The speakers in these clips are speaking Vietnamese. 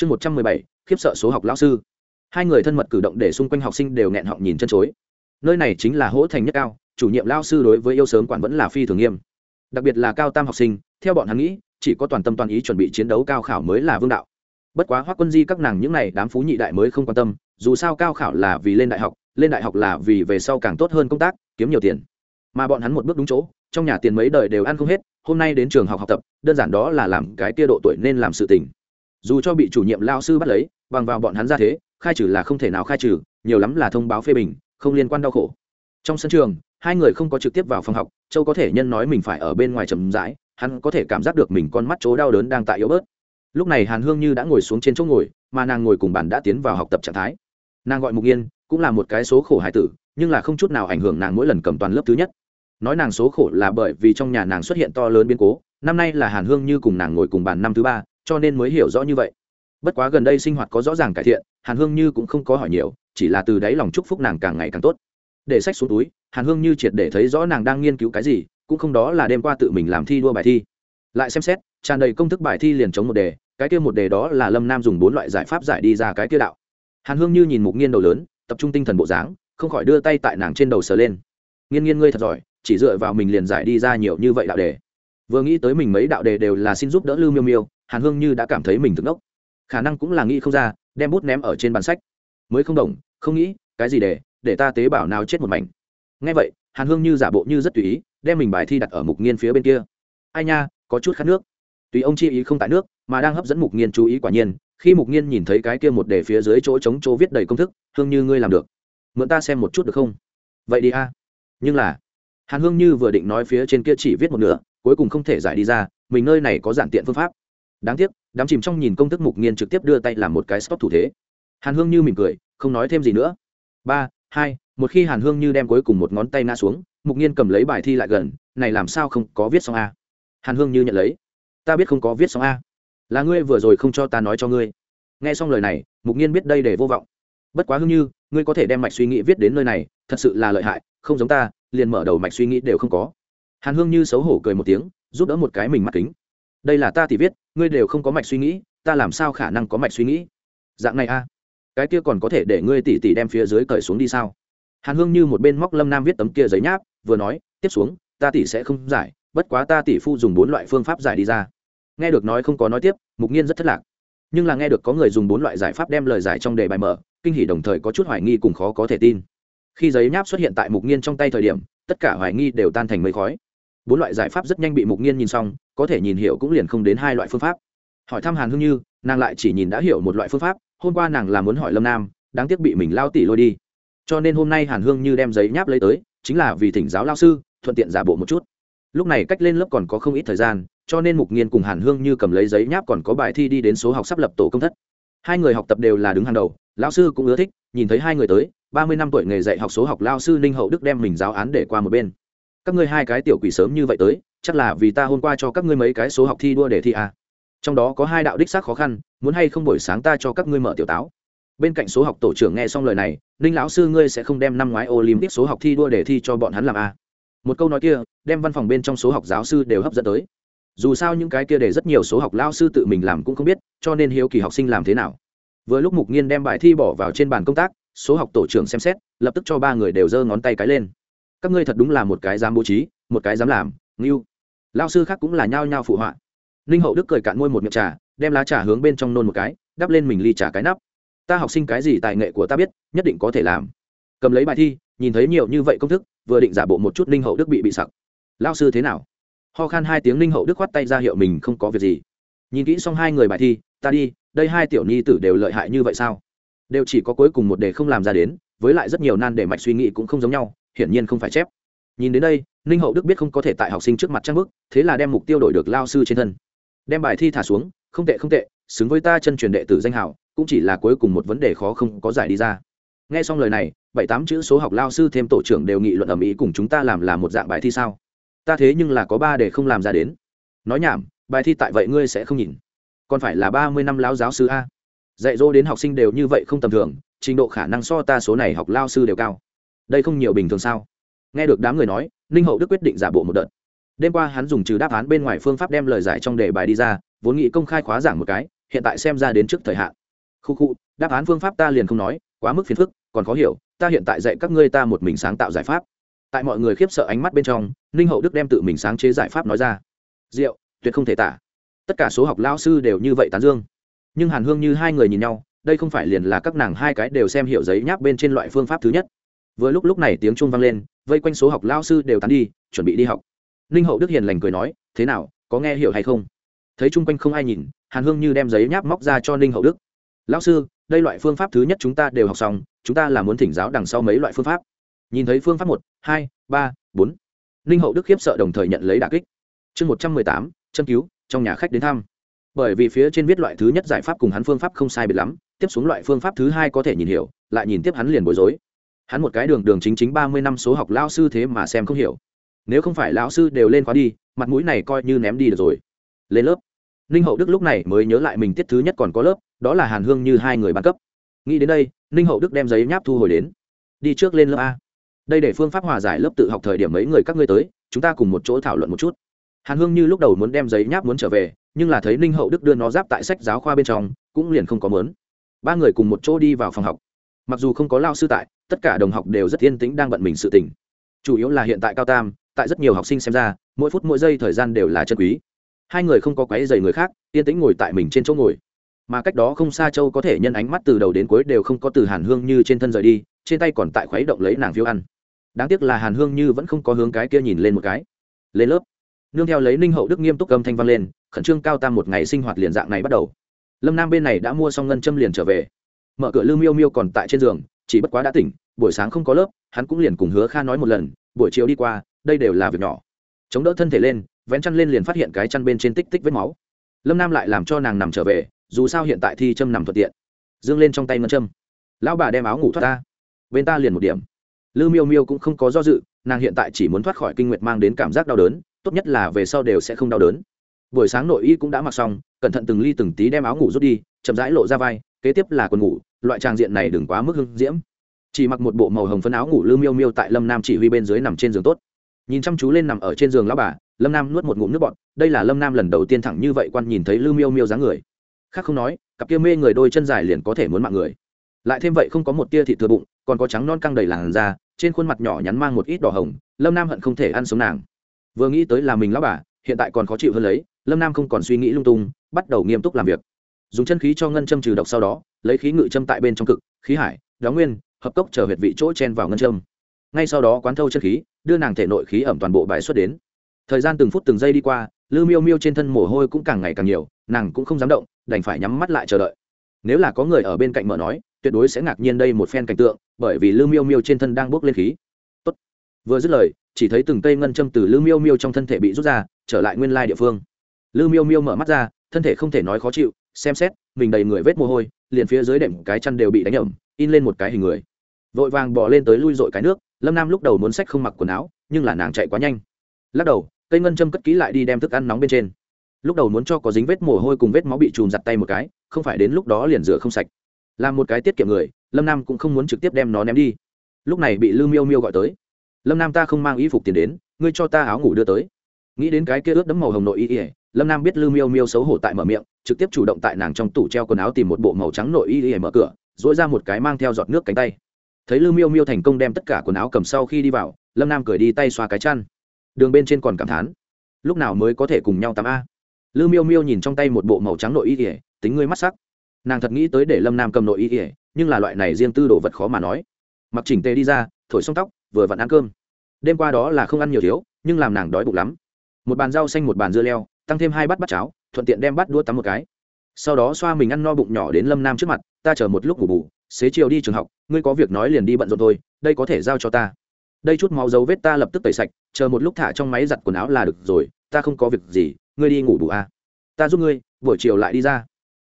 chương một trăm mười bảy, khiếp sợ số học lão sư. Hai người thân mật cử động để xung quanh học sinh đều nghẹn họng nhìn chân chối. Nơi này chính là hỗ thành nhất cao, chủ nhiệm lao sư đối với yêu sớm quản vẫn là phi thường nghiêm. Đặc biệt là cao tam học sinh, theo bọn hắn nghĩ, chỉ có toàn tâm toàn ý chuẩn bị chiến đấu cao khảo mới là vương đạo. Bất quá hoác quân di các nàng những n à y đám phú nhị đại mới không quan tâm, dù sao cao khảo là vì lên đại học, lên đại học là vì về sau càng tốt hơn công tác, kiếm nhiều tiền. Mà bọn hắn một bước đúng chỗ, trong nhà tiền mấy đời đều ăn không hết, hôm nay đến trường học học tập, đơn giản đó là làm cái tia độ tuổi nên làm sự tình dù cho bị chủ nhiệm lao sư bắt lấy, bằng vào bọn hắn ra thế, khai trừ là không thể nào khai trừ, nhiều lắm là thông báo phê bình, không liên quan đau khổ. Trong sân trường, hai người không có trực tiếp vào phòng học, châu có thể nhân nói mình phải ở bên ngoài chầm rãi, hắn có thể cảm giác được mình con mắt chỗ đau đớn đang tại yếu bớt. Lúc này hàn hương như đã ngồi xuống trên chỗ ngồi, mà nàng ngồi cùng bàn đã tiến vào học tập trạng thái. Nàng gọi mục yên, cũng là một cái số khổ hải tử, nhưng là không chút nào ảnh hưởng nàng mỗi lần cầm toàn lớp thứ nhất. Nói nàng số khổ là bởi vì trong nhà nàng xuất hiện to lớn biến cố, năm nay là hàn hương như cùng nàng ngồi cùng bàn năm thứ ba cho nên mới hiểu rõ như vậy. Bất quá gần đây sinh hoạt có rõ ràng cải thiện, hàn hương như cũng không có hỏi nhiều, chỉ là từ đáy lòng chúc phúc nàng càng ngày càng tốt. Để sách xuống túi, hàn hương như triệt để thấy rõ nàng đang nghiên cứu cái gì, cũng không đó là đêm qua tự mình làm thi đua bài thi. Lại xem xét, tràn đầy công thức bài thi liền chống một đề, cái kia một đề đó là lâm nam dùng bốn loại giải pháp giải đi ra cái kia đạo. Hàn hương như nhìn mục nghiên đầu lớn, tập trung tinh thần bộ dáng, không khỏi đưa tay tại nàng trên đầu sờ lên. Nghiên nghiên ngươi thật giỏi, chỉ dựa vào mình liền giải đi ra nhiều như vậy đạo đề vừa nghĩ tới mình mấy đạo đề đều là xin giúp đỡ lưu miêu miêu, hàn hương như đã cảm thấy mình thức ốc khả năng cũng là nghĩ không ra, đem bút ném ở trên bàn sách. Mới không đồng không nghĩ, cái gì để để ta tế bảo nào chết một mảnh. Ngay vậy, hàn hương như giả bộ như rất tùy ý, đem mình bài thi đặt ở mục nghiên phía bên kia. Ai nha, có chút khát nước. Tùy ông chi ý không tại nước, mà đang hấp dẫn mục nghiên chú ý quả nhiên, khi mục nghiên nhìn thấy cái kia một đề phía dưới chỗ trống chỗ viết đầy công thức, hương như ngươi làm được. Mượn ta xem một chút được không? Vậy đi a. Nhưng là, hàn hương như vừa định nói phía trên kia chỉ viết một nửa cuối cùng không thể giải đi ra, mình nơi này có giản tiện phương pháp. Đáng tiếc, đám chìm trong nhìn công thức mục nghiên trực tiếp đưa tay làm một cái stop thủ thế. Hàn hương như mỉm cười, không nói thêm gì nữa. Ba, hai, một khi hàn hương như đem cuối cùng một ngón tay ngã xuống, mục nghiên cầm lấy bài thi lại gần, này làm sao không có viết xong a? Hàn hương như nhận lấy. Ta biết không có viết xong a. Là ngươi vừa rồi không cho ta nói cho ngươi. Nghe xong lời này, mục nghiên biết đây để vô vọng. Bất quá hương như, ngươi có thể đem mạch suy nghĩ viết đến nơi này, thật sự là lợi hại, không giống ta, liền mở đầu mạch suy nghĩ đều không có hàn hương như xấu hổ cười một tiếng, giúp đỡ một cái mình mắt kính. Đây là ta thì viết, ngươi đều không có mạch suy nghĩ, ta làm sao khả năng có mạch suy nghĩ? Dạng này a. Cái kia còn có thể để ngươi tỉ tỉ đem phía dưới cởi xuống đi sao? Hàn hương như một bên móc lâm nam viết tấm kia giấy nháp, vừa nói, tiếp xuống, ta tỉ sẽ không giải, bất quá ta tỉ phu dùng bốn loại phương pháp giải đi ra. Nghe được nói không có nói tiếp, mục nhiên rất thất lạc. Nhưng là nghe được có người dùng bốn loại giải pháp đem lời giải trong đề bài mở, kinh hỉ đồng thời có chút hoài nghi cùng khó có thể tin. Khi giấy nháp xuất hiện tại mục nhiên trong tay thời điểm, tất cả hoài nghi đều tan thành mây khói bốn loại giải pháp rất nhanh bị mục nghiên nhìn xong, có thể nhìn hiểu cũng liền không đến hai loại phương pháp. Hỏi thăm hàn hương như, nàng lại chỉ nhìn đã hiểu một loại phương pháp, hôm qua nàng là muốn hỏi lâm nam, đáng tiếc bị mình lao tỉ lôi đi. Cho nên hôm nay hàn hương như đem giấy nháp lấy tới, chính là vì thỉnh giáo lao sư, thuận tiện giả bộ một chút. Lúc này cách lên lớp còn có không ít thời gian, cho nên mục nghiên cùng hàn hương như cầm lấy giấy nháp còn có bài thi đi đến số học sắp lập tổ công thất. Hai người học tập đều là đứng hàng đầu lao sư cũng ưa thích, nhìn thấy hai người tới, ba mươi năm tuổi nghề dạy học số học lao sư ninh hậu đức đem mình giáo án để qua một bên các ngươi hai cái tiểu quỷ sớm như vậy tới, chắc là vì ta hôm qua cho các ngươi mấy cái số học thi đua để thi à. trong đó có hai đạo đích xác khó khăn, muốn hay không buổi sáng ta cho các ngươi mở tiểu táo bên cạnh số học tổ trưởng nghe xong lời này, ninh lão sư ngươi sẽ không đem năm ngoái olympic số học thi đua để thi cho bọn hắn làm à. một câu nói kia, đem văn phòng bên trong số học giáo sư đều hấp dẫn tới dù sao những cái kia để rất nhiều số học lao sư tự mình làm cũng không biết, cho nên hiếu kỳ học sinh làm thế nào vừa lúc mục nghiên đem bài thi bỏ vào trên bàn công tác, số học tổ trưởng xem xét, lập tức cho ba người đều giơ ngón tay cái lên các ngươi thật đúng là một cái dám bố trí, một cái dám làm, ngưu. Lao sư khác cũng là nhao nhao phụ họa. Ninh hậu đức cười cạn môi một miệng trà, đem lá trà hướng bên trong nôn một cái, đắp lên mình ly trà cái nắp. Ta học sinh cái gì tài nghệ của ta biết, nhất định có thể làm. Cầm lấy bài thi, nhìn thấy nhiều như vậy công thức, vừa định giả bộ một chút ninh hậu đức bị bị sặc. Lao sư thế nào? Ho khan hai tiếng ninh hậu đức khoát tay ra hiệu mình không có việc gì. Nhìn kỹ xong hai người bài thi, ta đi, đây hai tiểu nhi tử đều lợi hại như vậy sao? Đều chỉ có cuối cùng một đề không làm ra đến, với lại rất nhiều nan để mạch suy nghĩ cũng không giống nhau hiển nhiên không phải chép. Nhìn đến đây, ninh hậu đức biết không có thể tại học sinh trước mặt trang bức, thế là đem mục tiêu đổi được lao sư trên thân. Đem bài thi thả xuống, không tệ không tệ, xứng với ta chân truyền đệ tử danh hảo cũng chỉ là cuối cùng một vấn đề khó không có giải đi ra. Nghe xong lời này, bảy tám chữ số học lao sư thêm tổ trưởng đều nghị luận ầm ĩ cùng chúng ta làm là một dạng bài thi sao? Ta thế nhưng là có ba để không làm ra đến. Nói nhảm, bài thi tại vậy ngươi sẽ không nhìn. Còn phải là ba mươi năm lao giáo sư a. Dạy dỗ đến học sinh đều như vậy không tầm thường, trình độ khả năng so ta số này học lao sư đều cao đây không nhiều bình thường sao? Nghe được đám người nói, ninh hậu đức quyết định giả bộ một đợt. Đêm qua hắn dùng trừ đáp án bên ngoài phương pháp đem lời giải trong đề bài đi ra, vốn nghĩ công khai khóa giảng một cái, hiện tại xem ra đến trước thời hạn. Khu khu, đáp án phương pháp ta liền không nói, quá mức phiền phức, còn khó hiểu, ta hiện tại dạy các ngươi ta một mình sáng tạo giải pháp. Tại mọi người khiếp sợ ánh mắt bên trong, ninh hậu đức đem tự mình sáng chế giải pháp nói ra. Diệu, tuyệt không thể tả. Tất cả số học lao sư đều như vậy tán dương. Nhưng hàn hương như hai người nhìn nhau, đây không phải liền là các nàng hai cái đều xem hiểu giấy nháp bên trên loại phương pháp thứ nhất vừa lúc lúc này tiếng chuông vang lên, vây quanh số học lao sư đều tán đi, chuẩn bị đi học. Ninh hậu đức hiền lành cười nói, thế nào, có nghe hiểu hay không? Thấy chung quanh không ai nhìn, hàn hương như đem giấy nháp móc ra cho ninh hậu đức. Lão sư, đây loại phương pháp thứ nhất chúng ta đều học xong, chúng ta là muốn thỉnh giáo đằng sau mấy loại phương pháp. Nhìn thấy phương pháp một, hai, ba, bốn, ninh hậu đức khiếp sợ đồng thời nhận lấy đà kích. Chương một trăm mười tám, châm cứu, trong nhà khách đến thăm. Bởi vì phía trên viết loại thứ nhất giải pháp cùng hắn phương pháp không sai biệt lắm, tiếp xuống loại phương pháp thứ hai có thể nhìn hiểu, lại nhìn tiếp hắn liền bối rối hắn một cái đường đường chính chính ba mươi năm số học lao sư thế mà xem không hiểu. Nếu không phải lão sư đều lên khóa đi, mặt mũi này coi như ném đi được rồi. Lên lớp. Ninh hậu đức lúc này mới nhớ lại mình tiết thứ nhất còn có lớp, đó là hàn hương như hai người bán cấp. Nghĩ đến đây, ninh hậu đức đem giấy nháp thu hồi đến. Đi trước lên lớp a. Đây để phương pháp hòa giải lớp tự học thời điểm mấy người các ngươi tới, chúng ta cùng một chỗ thảo luận một chút. Hàn hương như lúc đầu muốn đem giấy nháp muốn trở về, nhưng là thấy ninh hậu đức đưa nó giáp tại sách giáo khoa bên trong, cũng liền không có mớn ba người cùng một chỗ đi vào phòng học. Mặc dù không có lao sư tại tất cả đồng học đều rất yên tĩnh đang bận mình sự tỉnh chủ yếu là hiện tại cao tam, tại rất nhiều học sinh xem ra, mỗi phút mỗi giây thời gian đều là chân quý. Hai người không có quấy dày người khác, yên tĩnh ngồi tại mình trên chỗ ngồi. Mà cách đó không xa châu có thể nhân ánh mắt từ đầu đến cuối đều không có từ hàn hương như trên thân rời đi, trên tay còn tại khuấy động lấy nàng phiếu ăn. Đáng tiếc là hàn hương như vẫn không có hướng cái kia nhìn lên một cái. Lên lớp. Nương theo lấy ninh hậu đức nghiêm túc âm thanh văn lên, khẩn trương cao tam một ngày sinh hoạt liền dạng này bắt đầu. Lâm nam bên này đã mua xong ngân châm liền trở về. Mở cửa lư miêu miêu còn tại trên giường chỉ bất quá đã tỉnh, buổi sáng không có lớp, hắn cũng liền cùng hứa kha nói một lần, buổi chiều đi qua, đây đều là việc nhỏ. Chống đỡ thân thể lên, vén chăn lên liền phát hiện cái chăn bên trên tích tích vết máu. Lâm nam lại làm cho nàng nằm trở về, dù sao hiện tại thi châm nằm thuận tiện. Dương lên trong tay ngân châm. Lão bà đem áo ngủ thoát ta. Bên ta liền một điểm. Lư miêu miêu cũng không có do dự, nàng hiện tại chỉ muốn thoát khỏi kinh nguyệt mang đến cảm giác đau đớn, tốt nhất là về sau đều sẽ không đau đớn. Buổi sáng nội y cũng đã mặc xong, cẩn thận từng ly từng tí đem áo ngủ rút đi, chậm rãi lộ ra vai, kế tiếp là quần ngủ loại trang diện này đừng quá mức hưng diễm. Chỉ mặc một bộ màu hồng phấn áo ngủ lư miêu miêu tại lâm nam chỉ huy bên dưới nằm trên giường tốt. Nhìn chăm chú lên nằm ở trên giường lão bà, lâm nam nuốt một ngụm nước bọt, đây là lâm nam lần đầu tiên thẳng như vậy quan nhìn thấy lư miêu miêu dáng người. Khác không nói, cặp kia mê người đôi chân dài liền có thể muốn mạng người. Lại thêm vậy không có một tia thịt thừa bụng, còn có trắng non căng đầy làn da, trên khuôn mặt nhỏ nhắn mang một ít đỏ hồng, lâm nam hận không thể ăn sống nàng. Vừa nghĩ tới là mình lão bà, hiện tại còn khó chịu hơn lấy, lâm nam không còn suy nghĩ lung tung, bắt đầu nghiêm túc làm việc dùng chân khí cho ngân châm trừ độc sau đó, lấy khí ngự châm tại bên trong cực, khí hải đóng nguyên, hợp cốc chờ huyệt vị chỗ chen vào ngân châm. Ngay sau đó quán thâu chân khí, đưa nàng thể nội khí ẩm toàn bộ bài xuất đến. Thời gian từng phút từng giây đi qua lư miêu miêu trên thân mồ hôi cũng càng ngày càng nhiều, nàng cũng không dám động, đành phải nhắm mắt lại chờ đợi. Nếu là có người ở bên cạnh mở nói, tuyệt đối sẽ ngạc nhiên đây một phen cảnh tượng, bởi vì lư miêu miêu trên thân đang bốc lên khí. Tốt. vừa dứt lời, chỉ thấy từng cây ngân châm từ lư miêu miêu trong thân thể bị rút ra, trở lại nguyên lai địa phương. Lư miêu miêu mở mắt ra, thân thể không thể nói khó chịu xem xét, mình đầy người vết mồ hôi, liền phía dưới đệm cái chăn đều bị đánh ẩm, in lên một cái hình người. Vội vàng bỏ lên tới lui dội cái nước, lâm nam lúc đầu muốn sách không mặc quần áo, nhưng là nàng chạy quá nhanh. Lắc đầu, cây ngân châm cất kỹ lại đi đem thức ăn nóng bên trên. Lúc đầu muốn cho có dính vết mồ hôi cùng vết máu bị chùm giặt tay một cái, không phải đến lúc đó liền rửa không sạch. Làm một cái tiết kiệm người, lâm nam cũng không muốn trực tiếp đem nó ném đi. Lúc này bị lư miêu miêu gọi tới. Lâm nam ta không mang y phục tiền đến, ngươi cho ta áo ngủ đưa tới. Nghĩ đến cái kia ướt đấm màu hồng nội y ỉa lâm nam biết lư miêu miêu xấu hổ tại mở miệng trực tiếp chủ động tại nàng trong tủ treo quần áo tìm một bộ màu trắng nội y y mở cửa dỗi ra một cái mang theo giọt nước cánh tay. Thấy lư miêu miêu thành công đem tất cả quần áo cầm sau khi đi vào, lâm nam cười đi tay xoa cái chăn. Đường bên trên còn cảm thán, lúc nào mới có thể cùng nhau tắm a? Lư miêu miêu nhìn trong tay một bộ màu trắng nội y ỉa tính ngươi mắt sắc. Nàng thật nghĩ tới để lâm nam cầm nội y ỉa nhưng là loại này riêng tư đồ vật khó mà nói. Mặc chỉnh tề đi ra, thổi xong tóc, vừa vặn ăn cơm. Đêm qua đó là không ăn nhiều thiếu, nhưng làm nàng đói bụng lắm. Một bàn rau xanh, một bàn dưa leo, tăng thêm hai bát bát cháo thuận tiện đem bắt đũa tắm một cái. Sau đó xoa mình ăn no bụng nhỏ đến lâm nam trước mặt, ta chờ một lúc ngủ bù, xế chiều đi trường học, ngươi có việc nói liền đi bận rộn thôi, đây có thể giao cho ta. Đây chút máu dấu vết ta lập tức tẩy sạch, chờ một lúc thả trong máy giặt quần áo là được rồi, ta không có việc gì, ngươi đi ngủ bù à. ta giúp ngươi, buổi chiều lại đi ra.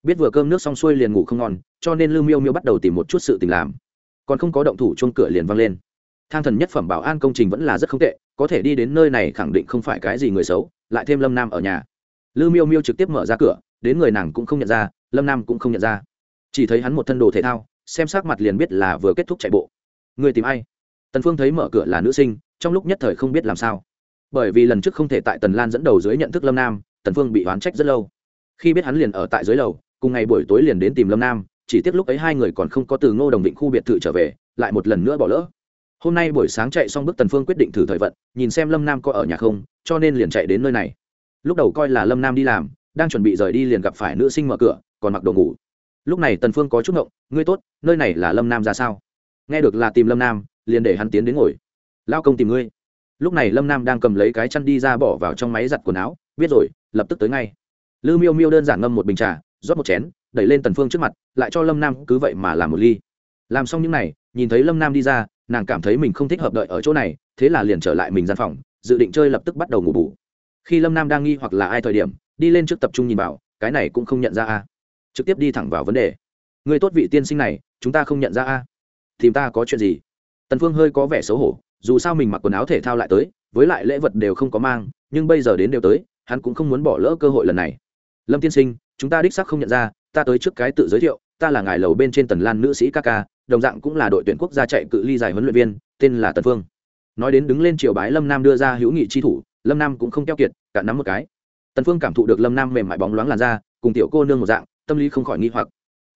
Biết vừa cơm nước xong xuôi liền ngủ không ngon, cho nên lưu miêu miêu bắt đầu tìm một chút sự tình làm. Còn không có động thủ chuông cửa liền văng lên. Thang thần nhất phẩm bảo an công trình vẫn là rất không tệ, có thể đi đến nơi này khẳng định không phải cái gì người xấu, lại thêm lâm nam ở nhà lưu miêu miêu trực tiếp mở ra cửa, đến người nàng cũng không nhận ra, lâm nam cũng không nhận ra. Chỉ thấy hắn một thân đồ thể thao, xem sắc mặt liền biết là vừa kết thúc chạy bộ. Người tìm ai? Tần phương thấy mở cửa là nữ sinh, trong lúc nhất thời không biết làm sao. Bởi vì lần trước không thể tại tần lan dẫn đầu dưới nhận thức lâm nam, tần phương bị oán trách rất lâu. Khi biết hắn liền ở tại dưới lầu, cùng ngày buổi tối liền đến tìm lâm nam, chỉ tiếc lúc ấy hai người còn không có từ ngô đồng định khu biệt thự trở về, lại một lần nữa bỏ lỡ. Hôm nay buổi sáng chạy xong bước tần phương quyết định thử thời vận, nhìn xem lâm nam có ở nhà không, cho nên liền chạy đến nơi này lúc đầu coi là lâm nam đi làm, đang chuẩn bị rời đi liền gặp phải nữ sinh mở cửa, còn mặc đồ ngủ. Lúc này tần phương có chút ngộng, ngươi tốt, nơi này là lâm nam ra sao? Nghe được là tìm lâm nam, liền để hắn tiến đến ngồi. Lao công tìm ngươi. Lúc này lâm nam đang cầm lấy cái chăn đi ra bỏ vào trong máy giặt quần áo, biết rồi, lập tức tới ngay. Lư miêu miêu đơn giản ngâm một bình trà, rót một chén, đẩy lên tần phương trước mặt, lại cho lâm nam cứ vậy mà làm một ly. Làm xong những này, nhìn thấy lâm nam đi ra, nàng cảm thấy mình không thích hợp đợi ở chỗ này, thế là liền trở lại mình gian phòng, dự định chơi lập tức bắt đầu ngủ bù khi lâm nam đang nghi hoặc là ai thời điểm, đi lên trước tập trung nhìn vào, cái này cũng không nhận ra a. Trực tiếp đi thẳng vào vấn đề. Người tốt vị tiên sinh này, chúng ta không nhận ra a. Thì ta có chuyện gì? Tần phương hơi có vẻ xấu hổ, dù sao mình mặc quần áo thể thao lại tới, với lại lễ vật đều không có mang, nhưng bây giờ đến đều tới, hắn cũng không muốn bỏ lỡ cơ hội lần này. Lâm tiên sinh, chúng ta đích xác không nhận ra, ta tới trước cái tự giới thiệu, ta là ngài lầu bên trên tần lan nữ sĩ ca ca, đồng dạng cũng là đội tuyển quốc gia chạy cự ly dài huấn luyện viên, tên là tần phương. Nói đến đứng lên triều bái lâm nam đưa ra hữu nghị chi thủ lâm nam cũng không keo kiệt, cả nắm một cái. Tần phương cảm thụ được lâm nam mềm mại bóng loáng làn da, cùng tiểu cô nương một dạng, tâm lý không khỏi nghi hoặc.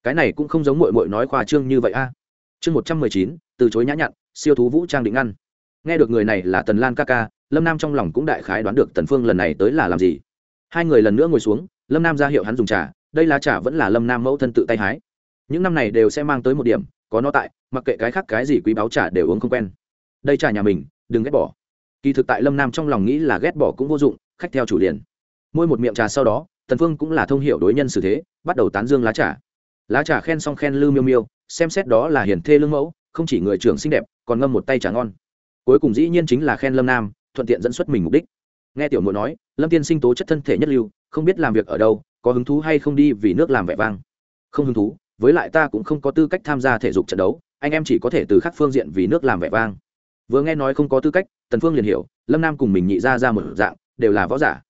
Cái này cũng không giống muội muội nói khoa trương như vậy a. Chương một trăm mười chín, từ chối nhã nhặn, siêu thú vũ trang định ngăn. Nghe được người này là tần lan ca ca, lâm nam trong lòng cũng đại khái đoán được tần phương lần này tới là làm gì. Hai người lần nữa ngồi xuống, lâm nam ra hiệu hắn dùng trà, đây lá trà vẫn là lâm nam mẫu thân tự tay hái. Những năm này đều sẽ mang tới một điểm, có nó tại, mặc kệ cái khác cái gì quý báo trà đều uống không quen. Đây trà nhà mình, đừng ghét bỏ kỳ thực tại lâm nam trong lòng nghĩ là ghét bỏ cũng vô dụng, khách theo chủ liền. Môi một miệng trà sau đó, tần phương cũng là thông hiểu đối nhân xử thế, bắt đầu tán dương lá trà. Lá trà khen xong khen lư miêu miêu, xem xét đó là hiền thê lương mẫu, không chỉ người trưởng xinh đẹp, còn ngâm một tay trà ngon. Cuối cùng dĩ nhiên chính là khen lâm nam, thuận tiện dẫn xuất mình mục đích. Nghe tiểu muội nói, lâm tiên sinh tố chất thân thể nhất lưu, không biết làm việc ở đâu, có hứng thú hay không đi vì nước làm vẻ vang. Không hứng thú, với lại ta cũng không có tư cách tham gia thể dục trận đấu, anh em chỉ có thể từ khắc phương diện vì nước làm vẻ vang vừa nghe nói không có tư cách, tần phương liền hiểu, lâm nam cùng mình nhị ra ra một dạng, đều là võ giả.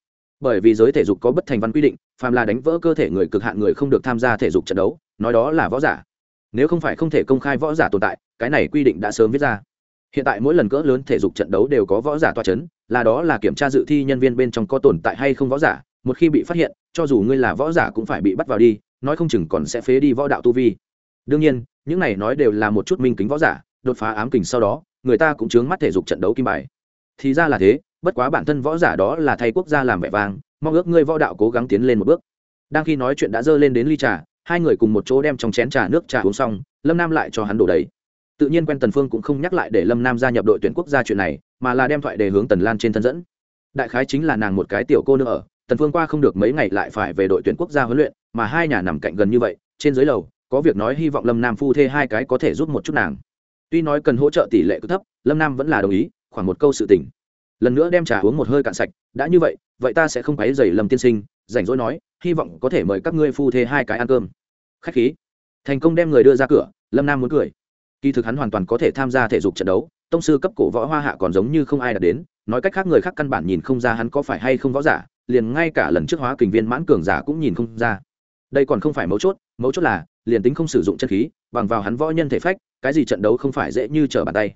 Bởi vì giới thể dục có bất thành văn quy định, phàm là đánh vỡ cơ thể người cực hạn người không được tham gia thể dục trận đấu, nói đó là võ giả. Nếu không phải không thể công khai võ giả tồn tại, cái này quy định đã sớm viết ra. Hiện tại mỗi lần cỡ lớn thể dục trận đấu đều có võ giả toa c h ấ n là đó là kiểm tra dự thi nhân viên bên trong có tồn tại hay không võ giả, một khi bị phát hiện, cho dù ngươi là võ giả cũng phải bị bắt vào đi, nói không chừng còn sẽ phế đi võ đạo tu vi. Đương nhiên, những này nói đều là một chút minh kính võ giả, đột phá ám kình sau đó người ta cũng chướng mắt thể dục trận đấu kim bài. Thì ra là thế, bất quá bản thân võ giả đó là thay quốc gia làm vẻ vang, mong ước ngươi võ đạo cố gắng tiến lên một bước. Đang khi nói chuyện đã dơ lên đến ly trà, hai người cùng một chỗ đem trong chén trà nước trà uống xong, lâm nam lại cho hắn đổ đầy. Tự nhiên quen tần phương cũng không nhắc lại để lâm nam gia nhập đội tuyển quốc gia chuyện này, mà là đem thoại đề hướng tần lan trên thân dẫn. Đại khái chính là nàng một cái tiểu cô nữa ở, tần phương qua không được mấy ngày lại phải về đội tuyển quốc gia huấn luyện, mà hai nhà nằm cạnh gần như vậy, trên dưới lầu, có việc nói hy vọng lâm nam phu thê hai cái có thể giúp một chút nàng tuy nói cần hỗ trợ tỷ lệ cứ thấp, lâm nam vẫn là đồng ý, khoảng một câu sự tình. Lần nữa đem trà uống một hơi cạn sạch, đã như vậy vậy ta sẽ không quấy dày lâm tiên sinh, rảnh rỗi nói, hy vọng có thể mời các ngươi phu thê hai cái ăn cơm. Khách khí. Thành công đem người đưa ra cửa, lâm nam muốn cười. Kỳ thực hắn hoàn toàn có thể tham gia thể dục trận đấu, tông sư cấp cổ võ hoa hạ còn giống như không ai đạt đến, nói cách khác người khác căn bản nhìn không ra hắn có phải hay không võ giả, liền ngay cả lần trước hóa kình viên mãn cường giả cũng nhìn không ra. Đây còn không phải mấu chốt mấu chốt là, liền tính không sử dụng chân khí bằng vào hắn võ nhân thể phách, cái gì trận đấu không phải dễ như trở bàn tay.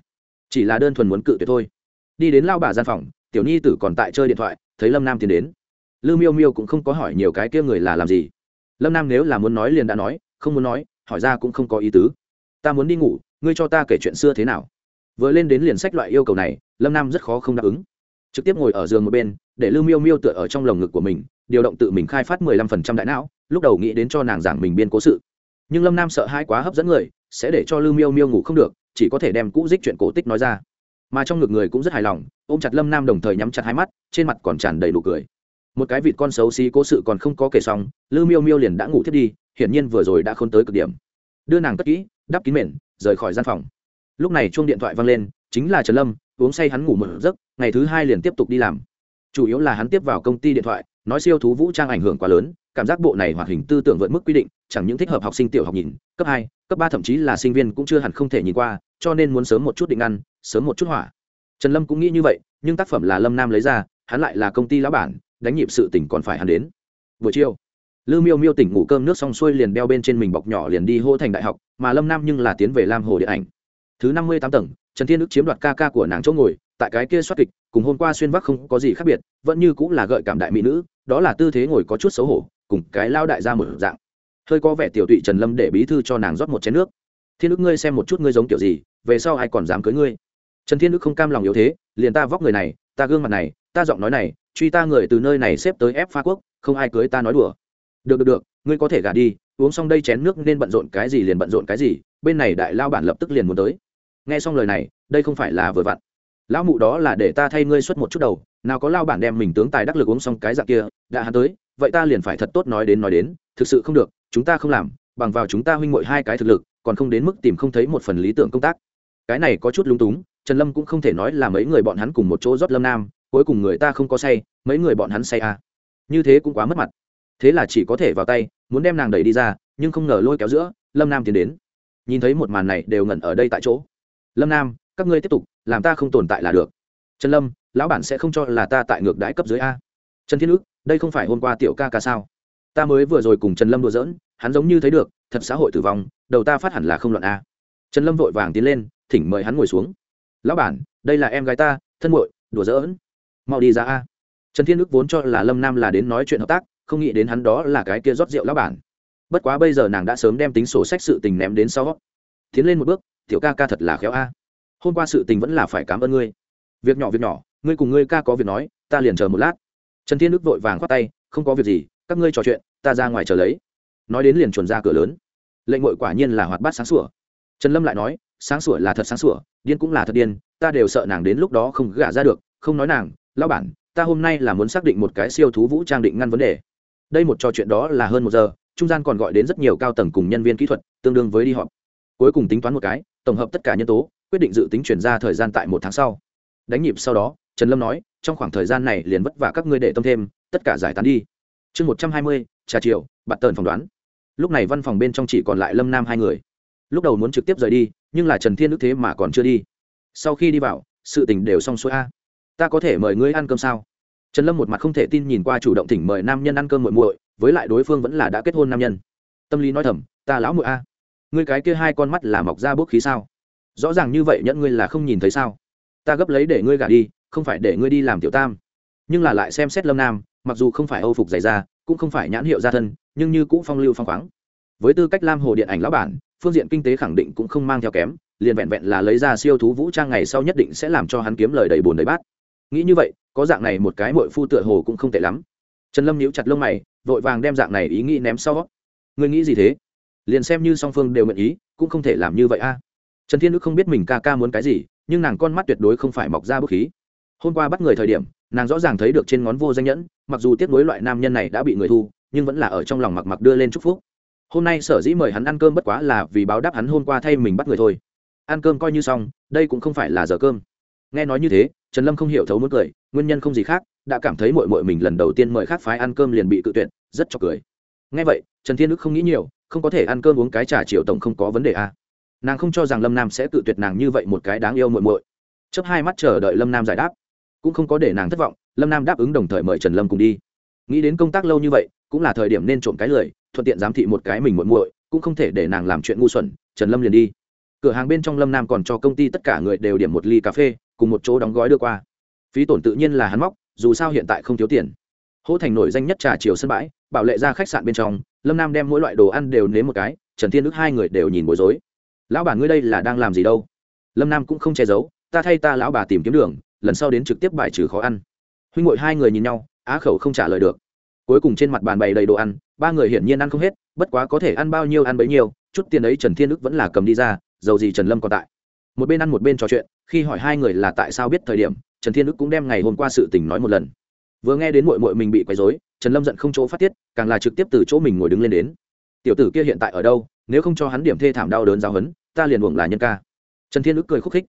Chỉ là đơn thuần muốn cự tuyệt thôi. Đi đến lao bà gian phòng, tiểu nhi tử còn tại chơi điện thoại, thấy lâm nam tiến đến. Lư miêu miêu cũng không có hỏi nhiều cái kia người là làm gì. Lâm nam nếu là muốn nói liền đã nói, không muốn nói, hỏi ra cũng không có ý tứ. Ta muốn đi ngủ, ngươi cho ta kể chuyện xưa thế nào. Vừa lên đến liền sách loại yêu cầu này, lâm nam rất khó không đáp ứng. Trực tiếp ngồi ở giường một bên, để lưu miêu miêu tựa ở trong lồng ngực của mình, điều động tự mình khai phát mười lăm phần trăm đại não, lúc đầu nghĩ đến cho nàng giảng mình biên cố sự nhưng lâm nam sợ hai quá hấp dẫn người, sẽ để cho lưu miêu miêu ngủ không được, chỉ có thể đem cũ dích chuyện cổ tích nói ra. Mà trong ngực người cũng rất hài lòng, ôm chặt lâm nam đồng thời nhắm chặt hai mắt, trên mặt còn tràn đầy nụ cười. Một cái vịt con xấu xí cố sự còn không có kể xong lư miêu miêu liền đã ngủ thiết đi, hiển nhiên vừa rồi đã k h ô n tới cực điểm. Đưa nàng cất kỹ, đắp kín mền, rời khỏi gian phòng. Lúc này chuông điện thoại vang lên, chính là trần lâm, uống say hắn ngủ một giấc, ngày thứ hai liền tiếp tục đi làm. Chủ yếu là hắn tiếp vào công ty điện thoại, nói siêu thú vũ trang ảnh hưởng quá lớn cảm giác bộ này hoạt hình tư tưởng vượt mức quy định, chẳng những thích hợp học sinh tiểu học nhìn, cấp hai, cấp ba thậm chí là sinh viên cũng chưa hẳn không thể nhìn qua, cho nên muốn sớm một chút định ăn, sớm một chút hỏa. Trần lâm cũng nghĩ như vậy, nhưng tác phẩm là lâm nam lấy ra, hắn lại là công ty lão bản, đánh nhịp sự tỉnh còn phải hắn đến. Buổi chiều lư miêu miêu tỉnh ngủ cơm nước xong xuôi liền đeo bên trên mình bọc nhỏ liền đi hô thành đại học, mà lâm nam nhưng là tiến về lam hồ điện ảnh. Thứ năm mươi tám tầng, trần thiên đức chiếm đoạt ca ca của nàng chỗ ngồi, tại cái kia soát kịch, cùng hôm qua xuyên vác không có gì khác biệt, vẫn như cũng là gợi cảm đại mỹ nữ, đó là tư thế ngồi có chút xấu hổ cùng cái lao đại ra một dạng. Hơi có vẻ tiểu tụy trần lâm để bí thư cho nàng rót một chén nước. Thiên ức ngươi xem một chút ngươi giống kiểu gì, về sau ai còn dám cưới ngươi? Trần thiên ức không cam lòng yếu thế, liền ta vóc người này, ta gương mặt này, ta giọng nói này, truy ta người từ nơi này xếp tới ép pha quốc, không ai cưới ta nói đùa. Được được được, ngươi có thể gả đi, uống xong đây chén nước nên bận rộn cái gì liền bận rộn cái gì, bên này đại lao bản lập tức liền muốn tới. Nghe xong lời này, đây không phải là vừa vặn. Lão mụ đó là để ta thay ngươi xuất một chút đầu, nào có lao bản đem mình tướng tài đắc lực uống xong cái dạng kia, đã hắn tới vậy ta liền phải thật tốt nói đến nói đến, thực sự không được, chúng ta không làm, bằng vào chúng ta huynh mội hai cái thực lực, còn không đến mức tìm không thấy một phần lý tưởng công tác. Cái này có chút lung túng, trần lâm cũng không thể nói là mấy người bọn hắn cùng một chỗ rót lâm nam, cuối cùng người ta không có say, mấy người bọn hắn say à. như thế cũng quá mất mặt. Thế là chỉ có thể vào tay, muốn đem nàng đẩy đi ra, nhưng không ngờ lôi kéo giữa, lâm nam tiến đến. Nhìn thấy một màn này đều ngẩn ở đây tại chỗ. Lâm nam, các ngươi tiếp tục, làm ta không tồn tại là được. Trần lâm, lão bản sẽ không cho là ta tại ngược đái cấp dưới a. Trần thiên ước đây không phải hôm qua tiểu ca ca sao? Ta mới vừa rồi cùng trần lâm đùa giỡn, hắn giống như thấy được, thật xã hội tử vong, đầu ta phát hẳn là không luận a. Trần lâm vội vàng tiến lên, thỉnh mời hắn ngồi xuống. Lão bản, đây là em gái ta, thân muội, đùa giỡn. Mau đi ra a. Trần thiên ước vốn cho là lâm nam là đến nói chuyện hợp tác, không nghĩ đến hắn đó là cái kia rót rượu lão bản. Bất quá bây giờ nàng đã sớm đem tính sổ sách sự tình ném đến sau. Tiến lên một bước, tiểu ca ca thật là khéo a. Hôm qua sự tình vẫn là phải cảm ơn ngươi. Việc nhỏ việc nhỏ, ngươi cùng ngươi ca có việc nói, ta liền chờ một lát trần thiên đức vội vàng khoát tay, không có việc gì, các ngươi trò chuyện, ta ra ngoài chờ lấy. Nói đến liền chuồn ra cửa lớn. Lệnh ngội quả nhiên là hoạt bát sáng sủa. Trần lâm lại nói, sáng sủa là thật sáng sủa, điên cũng là thật điên, ta đều sợ nàng đến lúc đó không gả ra được, không nói nàng lao bản, ta hôm nay là muốn xác định một cái siêu thú vũ trang định ngăn vấn đề. Đây một trò chuyện đó là hơn một giờ, trung gian còn gọi đến rất nhiều cao tầng cùng nhân viên kỹ thuật, tương đương với đi họp. Cuối cùng tính toán một cái, tổng hợp tất cả nhân tố, quyết định dự tính chuyển ra thời gian tại một tháng sau. Đánh nhịp sau đó trần lâm nói, trong khoảng thời gian này liền vất vả các ngươi để tâm thêm, tất cả giải tán đi. Chương một trăm hai mươi, trà chiều bạn tờn phỏng đoán. Lúc này văn phòng bên trong chỉ còn lại lâm nam hai người. Lúc đầu muốn trực tiếp rời đi, nhưng là trần thiên đức thế mà còn chưa đi. Sau khi đi vào, sự tình đều xong xuôi a. Ta có thể mời ngươi ăn cơm sao? Trần lâm một mặt không thể tin nhìn qua chủ động thỉnh mời nam nhân ăn cơm muội muội, với lại đối phương vẫn là đã kết hôn nam nhân. Tâm lý nói thầm, ta lão muội a. Ngươi cái kia hai con mắt là mọc ra bốc khí sao? Rõ ràng như vậy nhẫn ngươi là không nhìn thấy sao? Ta gấp lấy để ngươi gả đi không phải để ngươi đi làm tiểu tam. Nhưng là lại xem xét lâm nam, mặc dù không phải âu phục dày da, cũng không phải nhãn hiệu gia thân, nhưng như cũng phong lưu phong khoáng. Với tư cách lam hồ điện ảnh lão bản, phương diện kinh tế khẳng định cũng không mang theo kém, liền vẹn vẹn là lấy ra siêu thú vũ trang ngày sau nhất định sẽ làm cho hắn kiếm lời đầy bồn đầy bát. Nghĩ như vậy, có dạng này một cái mội phu tựa hồ cũng không tệ lắm. Trần lâm níu chặt lông mày, vội vàng đem dạng này ý nghĩ ném sau. Ngươi nghĩ gì thế? Liền xem như song phương đều nguyện ý, cũng không thể làm như vậy a. Trần thiên đức không biết mình ca ca muốn cái gì, nhưng nàng con mắt tuyệt đối không phải mọc ra bức khí hôm qua bắt người thời điểm, nàng rõ ràng thấy được trên ngón vô danh nhẫn, mặc dù tiếc nối loại nam nhân này đã bị người thu, nhưng vẫn là ở trong lòng mặc mặc đưa lên chúc phúc. Hôm nay sở dĩ mời hắn ăn cơm bất quá là vì báo đáp hắn hôm qua thay mình bắt người thôi. Ăn cơm coi như xong, đây cũng không phải là giờ cơm. Nghe nói như thế, trần lâm không hiểu thấu muốn cười, nguyên nhân không gì khác, đã cảm thấy mội mội mình lần đầu tiên mời khác phái ăn cơm liền bị cự tuyệt, rất cho cười. Nghe vậy, trần thiên đức không nghĩ nhiều, không có thể ăn cơm uống cái trà triệu tổng không có vấn đề à. Nàng không cho rằng lâm nam sẽ cự tuyệt nàng như vậy một cái đáng yêu muội muội. Chấp hai mắt chờ đợi lâm nam giải đáp cũng không có để nàng thất vọng, lâm nam đáp ứng đồng thời mời trần lâm cùng đi. Nghĩ đến công tác lâu như vậy, cũng là thời điểm nên trộm cái lời thuận tiện giám thị một cái mình muội muội, cũng không thể để nàng làm chuyện ngu xuẩn, trần lâm liền đi. Cửa hàng bên trong lâm nam còn cho công ty tất cả người đều điểm một ly cà phê, cùng một chỗ đóng gói đưa qua. Phí tổn tự nhiên là hắn móc, dù sao hiện tại không thiếu tiền. Hỗ thành nổi danh nhất trà chiều sân bãi, bảo lệ ra khách sạn bên trong, lâm nam đem mỗi loại đồ ăn đều nếm một cái, trần thiên đức hai người đều nhìn bối rối. Lão bà ngươi đây là đang làm gì đâu? Lâm nam cũng không che giấu, ta thay ta lão bà tìm kiếm đường lần sau đến trực tiếp bài trừ khó ăn. Huynh ngội hai người nhìn nhau, á khẩu không trả lời được. Cuối cùng trên mặt bàn bày đầy đồ ăn, ba người hiển nhiên ăn không hết, bất quá có thể ăn bao nhiêu ăn bấy nhiêu, chút tiền ấy trần thiên đức vẫn là cầm đi ra, dầu gì trần lâm còn tại. Một bên ăn một bên trò chuyện, khi hỏi hai người là tại sao biết thời điểm, trần thiên đức cũng đem ngày hôm qua sự tình nói một lần. Vừa nghe đến mội mội mình bị quấy dối trần lâm giận không chỗ phát tiết, càng là trực tiếp từ chỗ mình ngồi đứng lên đến. Tiểu tử kia hiện tại ở đâu, nếu không cho hắn điểm thê thảm đau đớn giáo hấn ta liền buồng là nhân ca. Trần thiên Đức cười khúc khích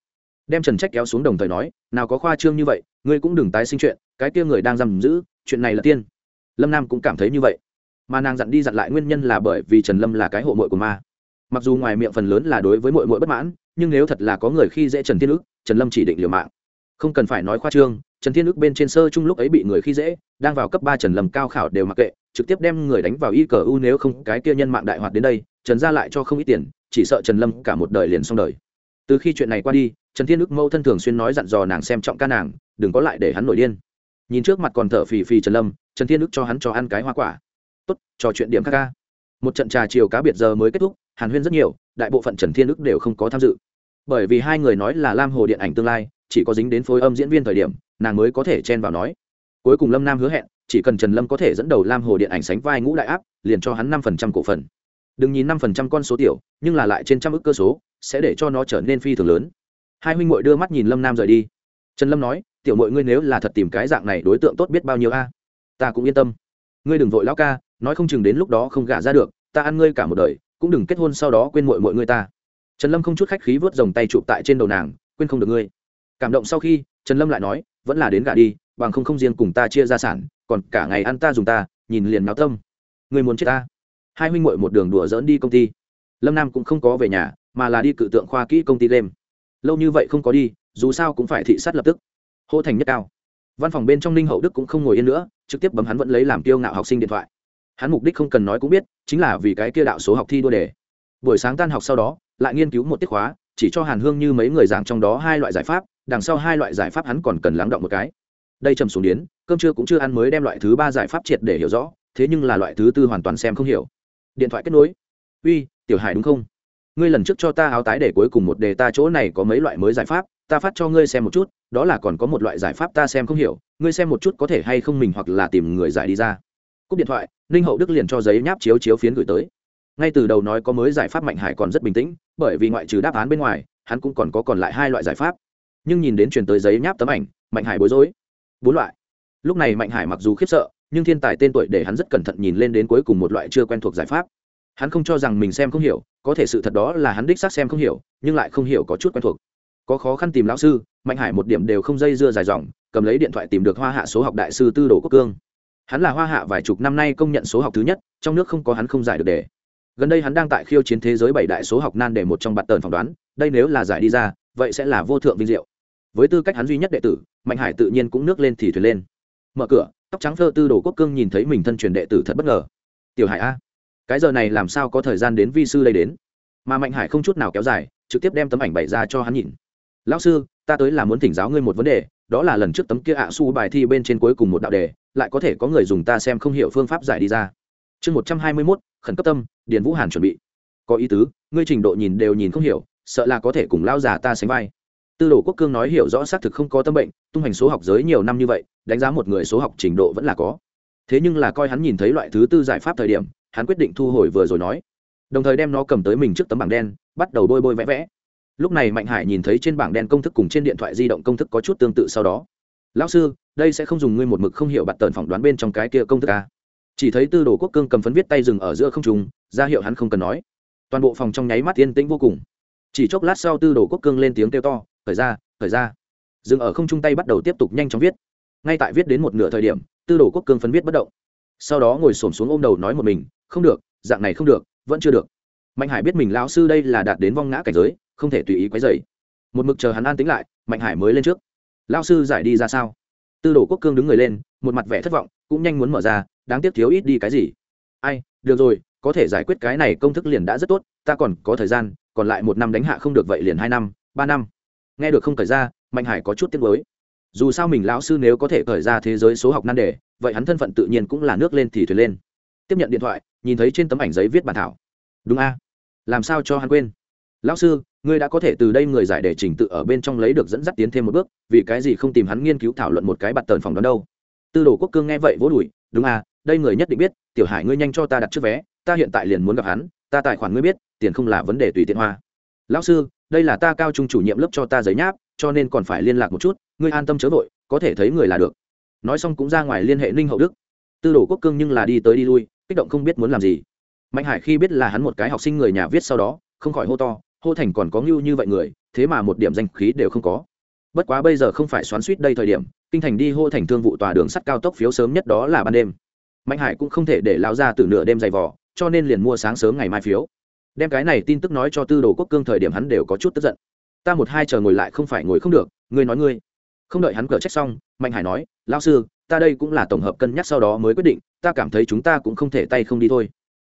đem trần trách kéo xuống đồng thời nói, nào có khoa trương như vậy, ngươi cũng đừng tái sinh chuyện, cái kia người đang giam giữ, chuyện này là tiên. Lâm nam cũng cảm thấy như vậy. Mà nàng dặn đi dặn lại nguyên nhân là bởi vì trần lâm là cái hộ mội của ma. Mặc dù ngoài miệng phần lớn là đối với mội mội bất mãn, nhưng nếu thật là có người khi dễ trần thiên ức trần lâm chỉ định liều mạng. Không cần phải nói khoa trương, trần thiên ức bên trên sơ chung lúc ấy bị người khi dễ, đang vào cấp ba trần lâm cao khảo đều mặc kệ, trực tiếp đem người đánh vào y cờ u nếu không cái kia nhân mạng đại hoạt đến đây, trần ra lại cho không ít tiền, chỉ sợ trần lâm cả một đời liền xong đời. Từ khi chuyện này qua đi trần thiên ước mâu thân thường xuyên nói dặn dò nàng xem trọng ca nàng, đừng có lại để hắn nổi điên. Nhìn trước mặt còn thở phì phì trần lâm, trần thiên ước cho hắn cho ăn cái hoa quả. Tốt, trò chuyện điểm ca ca. Một trận trà chiều cá biệt giờ mới kết thúc, hàn huyên rất nhiều, đại bộ phận trần thiên ước đều không có tham dự. Bởi vì hai người nói là lam hồ điện ảnh tương lai, chỉ có dính đến phối âm diễn viên thời điểm, nàng mới có thể chen vào nói. Cuối cùng lâm nam hứa hẹn, chỉ cần trần lâm có thể dẫn đầu lam hồ điện ảnh sánh vai ngũ đại áp, liền cho hắn năm phần trăm cổ phần. Đừng nhìn năm phần trăm con số tiểu, nhưng là lại trên trăm ước cơ số, sẽ để cho nó trở nên phi thường lớn hai huynh muội đưa mắt nhìn lâm nam rời đi. Trần lâm nói, tiểu mội ngươi nếu là thật tìm cái dạng này đối tượng tốt biết bao nhiêu a? Ta cũng yên tâm. Ngươi đừng vội lão ca, nói không chừng đến lúc đó không gả ra được, ta ăn ngươi cả một đời, cũng đừng kết hôn sau đó quên mội mội ngươi ta. Trần lâm không chút khách khí vớt dòng tay chụp tại trên đầu nàng, quên không được ngươi. Cảm động sau khi, trần lâm lại nói, vẫn là đến gả đi, bằng không không riêng cùng ta chia gia sản, còn cả ngày ăn ta dùng ta, nhìn liền náo tâm. Ngươi muốn chết ta? Hai huynh muội một đường đùa dỡn đi công ty. Lâm nam cũng không có về nhà, mà là đi cự tượng khoa kỹ công ty game lâu như vậy không có đi, dù sao cũng phải thị sát lập tức. Hô thành nhất cao. Văn phòng bên trong ninh hậu đức cũng không ngồi yên nữa, trực tiếp bấm hắn vẫn lấy làm tiêu ngạo học sinh điện thoại. Hắn mục đích không cần nói cũng biết, chính là vì cái kia đạo số học thi đua đề. Buổi sáng tan học sau đó, lại nghiên cứu một tiết khóa, chỉ cho hàn hương như mấy người giảng trong đó hai loại giải pháp, đằng sau hai loại giải pháp hắn còn cần lắng động một cái. Đây trầm xuống đến, cơm trưa cũng chưa ăn mới đem loại thứ ba giải pháp triệt để hiểu rõ, thế nhưng là loại thứ tư hoàn toàn xem không hiểu. Điện thoại kết nối. Uy, tiểu hải đúng không? Ngươi lần trước cho ta áo tái để cuối cùng một đề ta chỗ này có mấy loại mới giải pháp, ta phát cho ngươi xem một chút, đó là còn có một loại giải pháp ta xem không hiểu, ngươi xem một chút có thể hay không mình hoặc là tìm người giải đi ra. Cúp điện thoại, ninh hậu đức liền cho giấy nháp chiếu chiếu phiến gửi tới. Ngay từ đầu nói có mới giải pháp mạnh hải còn rất bình tĩnh, bởi vì ngoại trừ đáp án bên ngoài, hắn cũng còn có còn lại hai loại giải pháp. Nhưng nhìn đến truyền tới giấy nháp tấm ảnh, mạnh hải bối rối. Bốn loại. Lúc này mạnh hải mặc dù khiếp sợ, nhưng thiên tài tên tuổi để hắn rất cẩn thận nhìn lên đến cuối cùng một loại chưa quen thuộc giải pháp hắn không cho rằng mình xem không hiểu, có thể sự thật đó là hắn đích xác xem không hiểu, nhưng lại không hiểu có chút quen thuộc. Có khó khăn tìm lão sư, mạnh hải một điểm đều không dây dưa dài dòng, cầm lấy điện thoại tìm được hoa hạ số học đại sư tư đồ quốc cương. Hắn là hoa hạ vài chục năm nay công nhận số học thứ nhất, trong nước không có hắn không giải được đề. Gần đây hắn đang tại khiêu chiến thế giới bảy đại số học nan đề một trong bạt tờn phỏng đoán, đây nếu là giải đi ra, vậy sẽ là vô thượng vinh diệu. Với tư cách hắn duy nhất đệ tử, mạnh hải tự nhiên cũng nước lên thì thuyền lên. Mở cửa, tóc trắng thơ tư đồ quốc cương nhìn thấy mình thân truyền đệ tử thật bất ngờ. Tiểu hải a cái giờ này làm sao có thời gian đến vi sư đây đến? Mà mạnh hải không chút nào kéo dài, trực tiếp đem tấm ảnh bày ra cho hắn nhìn. Lão sư, ta tới là muốn thỉnh giáo ngươi một vấn đề, đó là lần trước tấm kia ạ à su bài thi bên trên cuối cùng một đạo đề, lại có thể có người dùng ta xem không hiểu phương pháp giải đi ra. Chương một trăm hai mươi mốt, khẩn cấp tâm, điền vũ hàn chuẩn bị. Có ý tứ, ngươi trình độ nhìn đều nhìn không hiểu, sợ là có thể cùng lao già ta sánh vai. Tư đồ quốc cương nói hiểu rõ xác thực không có tâm bệnh, tung hành số học giới nhiều năm như vậy, đánh giá một người số học trình độ vẫn là có. Thế nhưng là coi hắn nhìn thấy loại thứ tư giải pháp thời điểm hắn quyết định thu hồi vừa rồi nói. Đồng thời đem nó cầm tới mình trước tấm bảng đen, bắt đầu bôi bôi vẽ vẽ. Lúc này mạnh hải nhìn thấy trên bảng đen công thức cùng trên điện thoại di động công thức có chút tương tự sau đó. Lão sư, đây sẽ không dùng ngươi một mực không hiểu bạt tần phỏng đoán bên trong cái kia công thức à? chỉ thấy tư đồ quốc cương cầm phấn viết tay dừng ở giữa không trùng ra hiệu hắn không cần nói. Toàn bộ phòng trong nháy mắt yên tĩnh vô cùng. Chỉ chốc lát sau tư đồ quốc cương lên tiếng kêu to, khởi ra khởi ra. Dừng ở không trung tay bắt đầu tiếp tục nhanh chóng viết. Ngay tại viết đến một nửa thời điểm, tư đồ quốc cương phấn viết bất động. Sau đó ngồi xổm xuống ôm đầu nói một mình không được, dạng này không được, vẫn chưa được. Mạnh hải biết mình lão sư đây là đạt đến vong ngã cảnh giới, không thể tùy ý quấy dày một mực chờ hắn an tính lại, mạnh hải mới lên trước. Lão sư giải đi ra sao? Tư đồ quốc cương đứng người lên, một mặt vẻ thất vọng, cũng nhanh muốn mở ra, đáng tiếc thiếu ít đi cái gì? Ai, được rồi, có thể giải quyết cái này công thức liền đã rất tốt, ta còn có thời gian, còn lại một năm đánh hạ không được vậy liền hai năm, ba năm. Nghe được không thời ra, mạnh hải có chút tiếc mới dù sao mình lão sư nếu có thể khởi ra thế giới số học nan đề, vậy hắn thân phận tự nhiên cũng là nước lên thì thuyền lên tiếp nhận điện thoại, nhìn thấy trên tấm ảnh giấy viết bản thảo. Đúng a. Làm sao cho hắn quên? Lão sư, ngươi đã có thể từ đây người giải đề trình tự ở bên trong lấy được dẫn dắt tiến thêm một bước, vì cái gì không tìm hắn nghiên cứu thảo luận một cái bạt tờn phòng đó đâu? Tư đồ quốc cương nghe vậy vỗ đùi, đúng a, đây người nhất định biết, tiểu hải ngươi nhanh cho ta đặt trước vé, ta hiện tại liền muốn gặp hắn, ta tài khoản ngươi biết, tiền không là vấn đề tùy tiện hoa. Lão sư, đây là ta cao trung chủ nhiệm lớp cho ta giấy nháp, cho nên còn phải liên lạc một chút, ngươi an tâm chớ vội, có thể thấy người là được. Nói xong cũng ra ngoài liên hệ ninh hậu đức. Tư đồ quốc cương nhưng là đi tới đi lui kích động không biết muốn làm gì. Mạnh hải khi biết là hắn một cái học sinh người nhà viết sau đó, không khỏi hô to, hô thành còn có ngưu như vậy người, thế mà một điểm danh khí đều không có. Bất quá bây giờ không phải xoắn suýt đây thời điểm, kinh thành đi hô thành thương vụ tòa đường sắt cao tốc phiếu sớm nhất đó là ban đêm. Mạnh hải cũng không thể để lao ra từ nửa đêm dày vỏ cho nên liền mua sáng sớm ngày mai phiếu. Đem cái này tin tức nói cho tư đồ quốc cương thời điểm hắn đều có chút tức giận. Ta một hai chờ ngồi lại không phải ngồi không được, ngươi nói ngươi. Không đợi hắn cở trách xong, mạnh hải nói lao sư ta đây cũng là tổng hợp cân nhắc sau đó mới quyết định, ta cảm thấy chúng ta cũng không thể tay không đi thôi.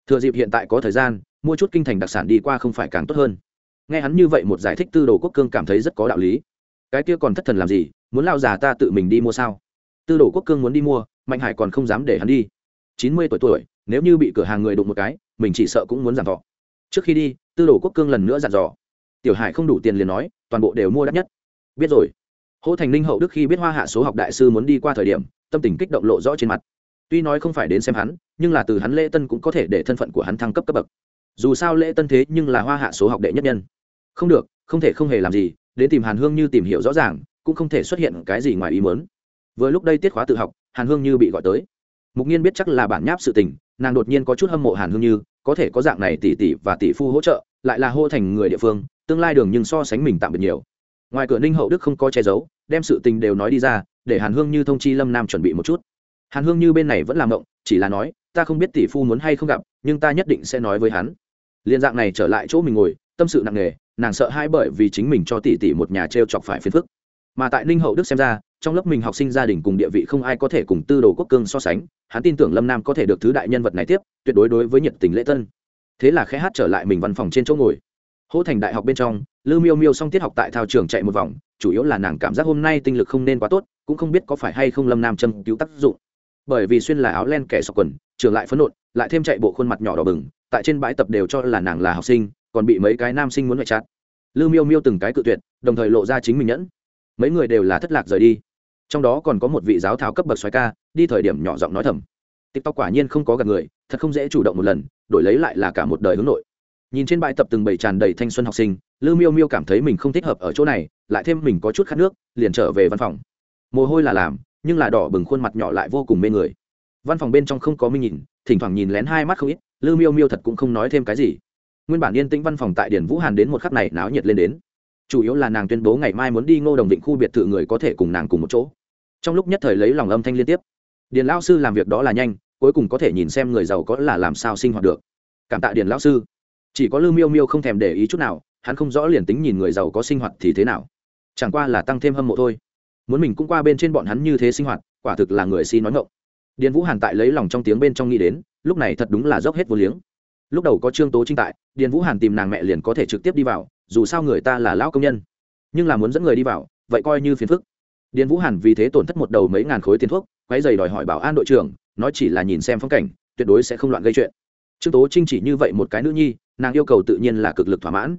Thừa dịp hiện tại có thời gian, mua chút kinh thành đặc sản đi qua không phải càng tốt hơn. Nghe hắn như vậy một giải thích tư đồ quốc cương cảm thấy rất có đạo lý. Cái kia còn thất thần làm gì, muốn lao già ta tự mình đi mua sao? Tư đồ quốc cương muốn đi mua, mạnh hải còn không dám để hắn đi. Chín mươi tuổi tuổi, nếu như bị cửa hàng người đụng một cái, mình chỉ sợ cũng muốn giảm thọ. Trước khi đi, tư đồ quốc cương lần nữa dặn dò. Tiểu hải không đủ tiền liền nói, toàn bộ đều mua đắt nhất. Biết rồi. Hỗ thành ninh hậu đức khi biết hoa hạ số học đại sư muốn đi qua thời điểm tâm tình kích động lộ rõ trên mặt. Tuy nói không phải đến xem hắn, nhưng là từ hắn lễ tân cũng có thể để thân phận của hắn thăng cấp cấp bậc. Dù sao lễ tân thế nhưng là hoa hạ số học đệ nhất nhân. Không được, không thể không hề làm gì, đến tìm hàn hương như tìm hiểu rõ ràng, cũng không thể xuất hiện cái gì ngoài ý mớn vừa lúc đây tiết khóa tự học, hàn hương như bị gọi tới. Mục nhiên biết chắc là bản nháp sự tình, nàng đột nhiên có chút hâm mộ hàn hương như, có thể có dạng này tỷ tỷ và tỷ phu hỗ trợ, lại là hô thành người địa phương, tương lai đường nhưng so sánh mình tạm biệt nhiều. Ngoài cửa ninh hậu đức không có che giấu, đem sự tình đều nói đi ra để hàn hương như thông chi lâm nam chuẩn bị một chút. Hàn hương như bên này vẫn làm động chỉ là nói, ta không biết tỷ phu muốn hay không gặp, nhưng ta nhất định sẽ nói với hắn. Liên dạng này trở lại chỗ mình ngồi, tâm sự nặng nề, nàng sợ hai bởi vì chính mình cho tỷ tỷ một nhà t r e o chọc phải phiền phức. Mà tại ninh hậu đức xem ra, trong lớp mình học sinh gia đình cùng địa vị không ai có thể cùng tư đồ quốc cương so sánh, hắn tin tưởng lâm nam có thể được thứ đại nhân vật này tiếp, tuyệt đối đối với nhiệt tình lễ tân. Thế là khẽ hát trở lại mình văn phòng trên chỗ ngồi hỗ thành đại học bên trong, lư miêu miêu xong tiết học tại thao trường chạy một vòng, chủ yếu là nàng cảm giác hôm nay tinh lực không nên quá tốt, cũng không biết có phải hay không lâm nam châm cứu tác dụng. Bởi vì xuyên là áo len kẻ sọc quần, trường lại phấn nộn, lại thêm chạy bộ khuôn mặt nhỏ đỏ bừng, tại trên bãi tập đều cho là nàng là học sinh, còn bị mấy cái nam sinh muốn ngoại chát. Lư miêu miêu từng cái cự tuyệt, đồng thời lộ ra chính mình nhẫn. Mấy người đều là thất lạc rời đi. Trong đó còn có một vị giáo thảo cấp bậc xoái ca, đi thời điểm nhỏ giọng nói thầm. Tiktok quả nhiên không có gặp người, thật không dễ chủ động một lần, đổi lấy lại là cả một đời hướng nội nhìn trên bãi tập từng bầy tràn đầy thanh xuân học sinh, lư miêu miêu cảm thấy mình không thích hợp ở chỗ này, lại thêm mình có chút khát nước, liền trở về văn phòng. Mồ hôi là làm, nhưng là đỏ bừng khuôn mặt nhỏ lại vô cùng mê người. Văn phòng bên trong không có minh nhìn, thỉnh thoảng nhìn lén hai mắt không ít, lư miêu miêu thật cũng không nói thêm cái gì. Nguyên bản yên tĩnh văn phòng tại điển vũ hàn đến một khắc này náo nhiệt lên đến. Chủ yếu là nàng tuyên bố ngày mai muốn đi ngô đồng định khu biệt thự người có thể cùng nàng cùng một chỗ. Trong lúc nhất thời lấy lòng âm thanh liên tiếp. Điền lao sư làm việc đó là nhanh, cuối cùng có thể nhìn xem người giàu có là làm sao sinh hoạt được. Cảm tạ điền lão sư chỉ có lư miêu miêu không thèm để ý chút nào, hắn không rõ liền tính nhìn người giàu có sinh hoạt thì thế nào. Chẳng qua là tăng thêm hâm mộ thôi. Muốn mình cũng qua bên trên bọn hắn như thế sinh hoạt, quả thực là người si nói ngộng điền vũ hàn tại lấy lòng trong tiếng bên trong nghĩ đến, lúc này thật đúng là dốc hết vô liếng. Lúc đầu có trương tố trinh tại, điền vũ hàn tìm nàng mẹ liền có thể trực tiếp đi vào, dù sao người ta là lão công nhân. Nhưng là muốn dẫn người đi vào, vậy coi như phiền phức. Điền vũ hàn vì thế tổn thất một đầu mấy ngàn khối tiền thuốc quay dày đòi hỏi bảo an đội trưởng, nói chỉ là nhìn xem phong cảnh, tuyệt đối sẽ không loạn gây chuyện. Trương tố trinh chỉ như vậy một cái nữ nhi nàng yêu cầu tự nhiên là cực lực thỏa mãn.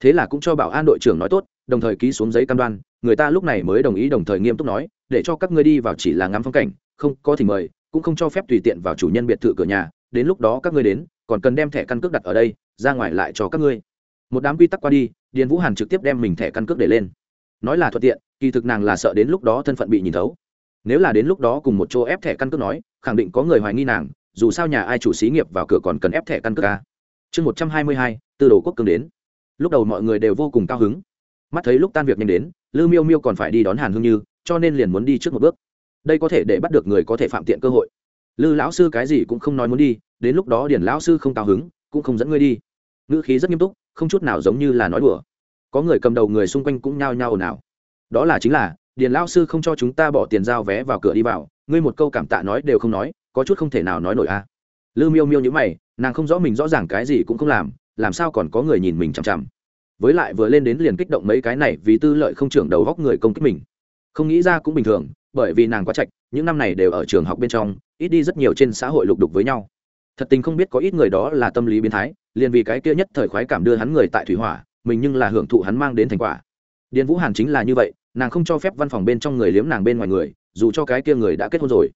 Thế là cũng cho bảo an đội trưởng nói tốt, đồng thời ký xuống giấy cam đoan, người ta lúc này mới đồng ý đồng thời nghiêm túc nói, để cho các ngươi đi vào chỉ là ngắm phong cảnh, không có thì mời, cũng không cho phép tùy tiện vào chủ nhân biệt thự cửa nhà, đến lúc đó các ngươi đến, còn cần đem thẻ căn cước đặt ở đây, ra ngoài lại cho các ngươi. Một đám quy tắc qua đi, điền vũ hàn trực tiếp đem mình thẻ căn cước để lên. Nói là thuận tiện, kỳ thực nàng là sợ đến lúc đó thân phận bị nhìn thấu. Nếu là đến lúc đó cùng một chỗ ép thẻ căn cước nói, khẳng định có người hoài nghi nàng, dù sao nhà ai chủ xí nghiệp vào cửa còn cần ép thẻ căn cước ca chương một trăm hai mươi hai, tư đồ quốc cường đến. Lúc đầu mọi người đều vô cùng cao hứng. Mắt thấy lúc tan việc nhanh đến, lư miêu miêu còn phải đi đón hàn hương như, cho nên liền muốn đi trước một bước. Đây có thể để bắt được người có thể phạm tiện cơ hội. Lư lão sư cái gì cũng không nói muốn đi, đến lúc đó điển lão sư không cao hứng, cũng không dẫn ngươi đi. Ngữ khí rất nghiêm túc, không chút nào giống như là nói đùa. Có người cầm đầu người xung quanh cũng nhao nhao ồn ào. Đó là chính là, điền lão sư không cho chúng ta bỏ tiền giao vé vào cửa đi vào, ngươi một câu cảm tạ nói đều không nói, có chút không thể nào nói nổi a à. lư miêu miêu nhữ mày nàng không rõ mình rõ ràng cái gì cũng không làm làm sao còn có người nhìn mình chằm chằm. Với lại vừa lên đến liền kích động mấy cái này vì tư lợi không trưởng đầu góc người công kích mình. Không nghĩ ra cũng bình thường, bởi vì nàng quá chạch những năm này đều ở trường học bên trong, ít đi rất nhiều trên xã hội lục đục với nhau. Thật tình không biết có ít người đó là tâm lý biến thái, liền vì cái kia nhất thời khoái cảm đưa hắn người tại thủy hỏa, mình nhưng là hưởng thụ hắn mang đến thành quả. Điền vũ hàn chính là như vậy, nàng không cho phép văn phòng bên trong người liếm nàng bên ngoài người, dù cho cái kia người đã kết hôn rồi.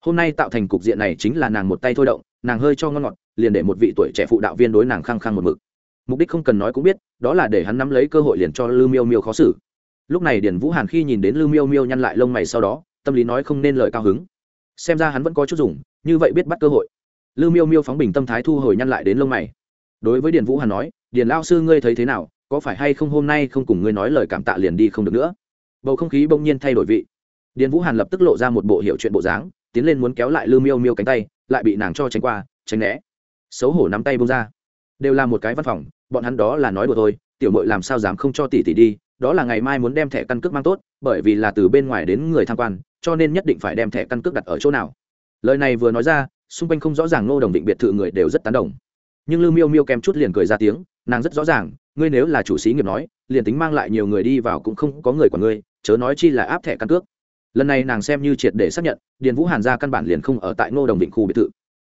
Hôm nay tạo thành cục diện này chính là nàng một tay thôi động, nàng hơi cho ngon ngọt liền để một vị tuổi trẻ phụ đạo viên đối nàng khăng khăng một mực. Mục đích không cần nói cũng biết, đó là để hắn nắm lấy cơ hội liền cho lư miêu miêu khó xử. Lúc này điền vũ hàn khi nhìn đến lư miêu miêu nhăn lại lông mày sau đó, tâm lý nói không nên lời cao hứng. Xem ra hắn vẫn có chút dùng, như vậy biết bắt cơ hội. Lư miêu miêu phóng bình tâm thái thu hồi nhăn lại đến lông mày. Đối với điền vũ hàn nói, điền lao sư ngươi thấy thế nào? Có phải hay không hôm nay không cùng ngươi nói lời cảm tạ liền đi không được nữa? Bầu không khí bỗng nhiên thay đổi vị. Điền vũ hàn lập tức lộ ra một bộ hiệu chuyện bộ dáng, tiến lên muốn kéo lại lư miêu miêu cánh tay, lại bị nàng cho tránh qua, tránh né xấu hổ nắm tay bông ra. Đều là một cái văn phòng, bọn hắn đó là nói đùa thôi, tiểu mội làm sao dám không cho tỷ tỷ đi, đó là ngày mai muốn đem thẻ căn cước mang tốt, bởi vì là từ bên ngoài đến người tham quan, cho nên nhất định phải đem thẻ căn cước đặt ở chỗ nào. Lời này vừa nói ra, xung quanh không rõ ràng ngô đồng định biệt thự người đều rất tán đồng. Nhưng lư miêu miêu kèm chút liền cười ra tiếng, nàng rất rõ ràng, ngươi nếu là chủ sĩ nghiệp nói, liền tính mang lại nhiều người đi vào cũng không có người của ngươi, chớ nói chi là áp thẻ căn cước. Lần này nàng xem như triệt để xác nhận, điền vũ hàn ra căn bản liền không ở tại ngô đồng định khu biệt thự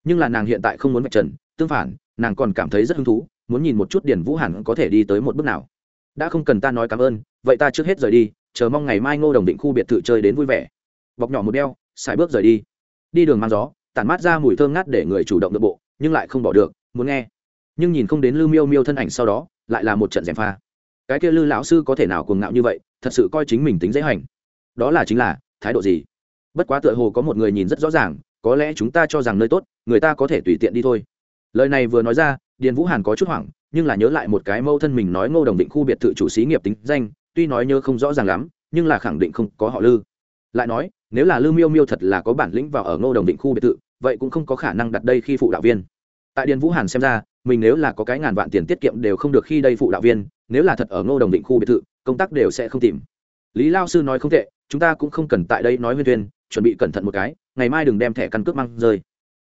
nhưng là nàng hiện tại không muốn vạch trần, tương phản, nàng còn cảm thấy rất hứng thú, muốn nhìn một chút điển vũ hàn có thể đi tới một bước nào. Đã không cần ta nói cảm ơn, vậy ta trước hết rời đi, chờ mong ngày mai ngô đồng định khu biệt thự chơi đến vui vẻ. Bọc nhỏ một đeo, xài bước rời đi. Đi đường mang gió, tản mát ra mùi thơm ngát để người chủ động được bộ, nhưng lại không bỏ được, muốn nghe. Nhưng nhìn không đến lư miêu miêu thân ảnh sau đó, lại là một trận gièm pha. Cái kia lư lão sư có thể nào cuồng ngạo như vậy, thật sự coi chính mình tính dễ hành. Đó là chính là thái độ gì? Bất quá tựa hồ có một người nhìn rất rõ ràng có lẽ chúng ta cho rằng nơi tốt, người ta có thể tùy tiện đi thôi. Lời này vừa nói ra, điền vũ hàn có chút hoảng, nhưng là nhớ lại một cái mâu thân mình nói ngô đồng định khu biệt thự chủ xí nghiệp tính danh, tuy nói nhớ không rõ ràng lắm, nhưng là khẳng định không có họ lư. Lại nói, nếu là lư miêu miêu thật là có bản lĩnh vào ở ngô đồng định khu biệt thự, vậy cũng không có khả năng đặt đây khi phụ đạo viên. Tại điền vũ hàn xem ra, mình nếu là có cái ngàn vạn tiền tiết kiệm đều không được khi đây phụ đạo viên, nếu là thật ở ngô đồng định khu biệt thự, công tác đều sẽ không tìm. Lý lao sư nói không tệ, chúng ta cũng không cần tại đây nói nguyên tuyên chuẩn bị cẩn thận một cái ngày mai đừng đem thẻ căn cước mang rơi.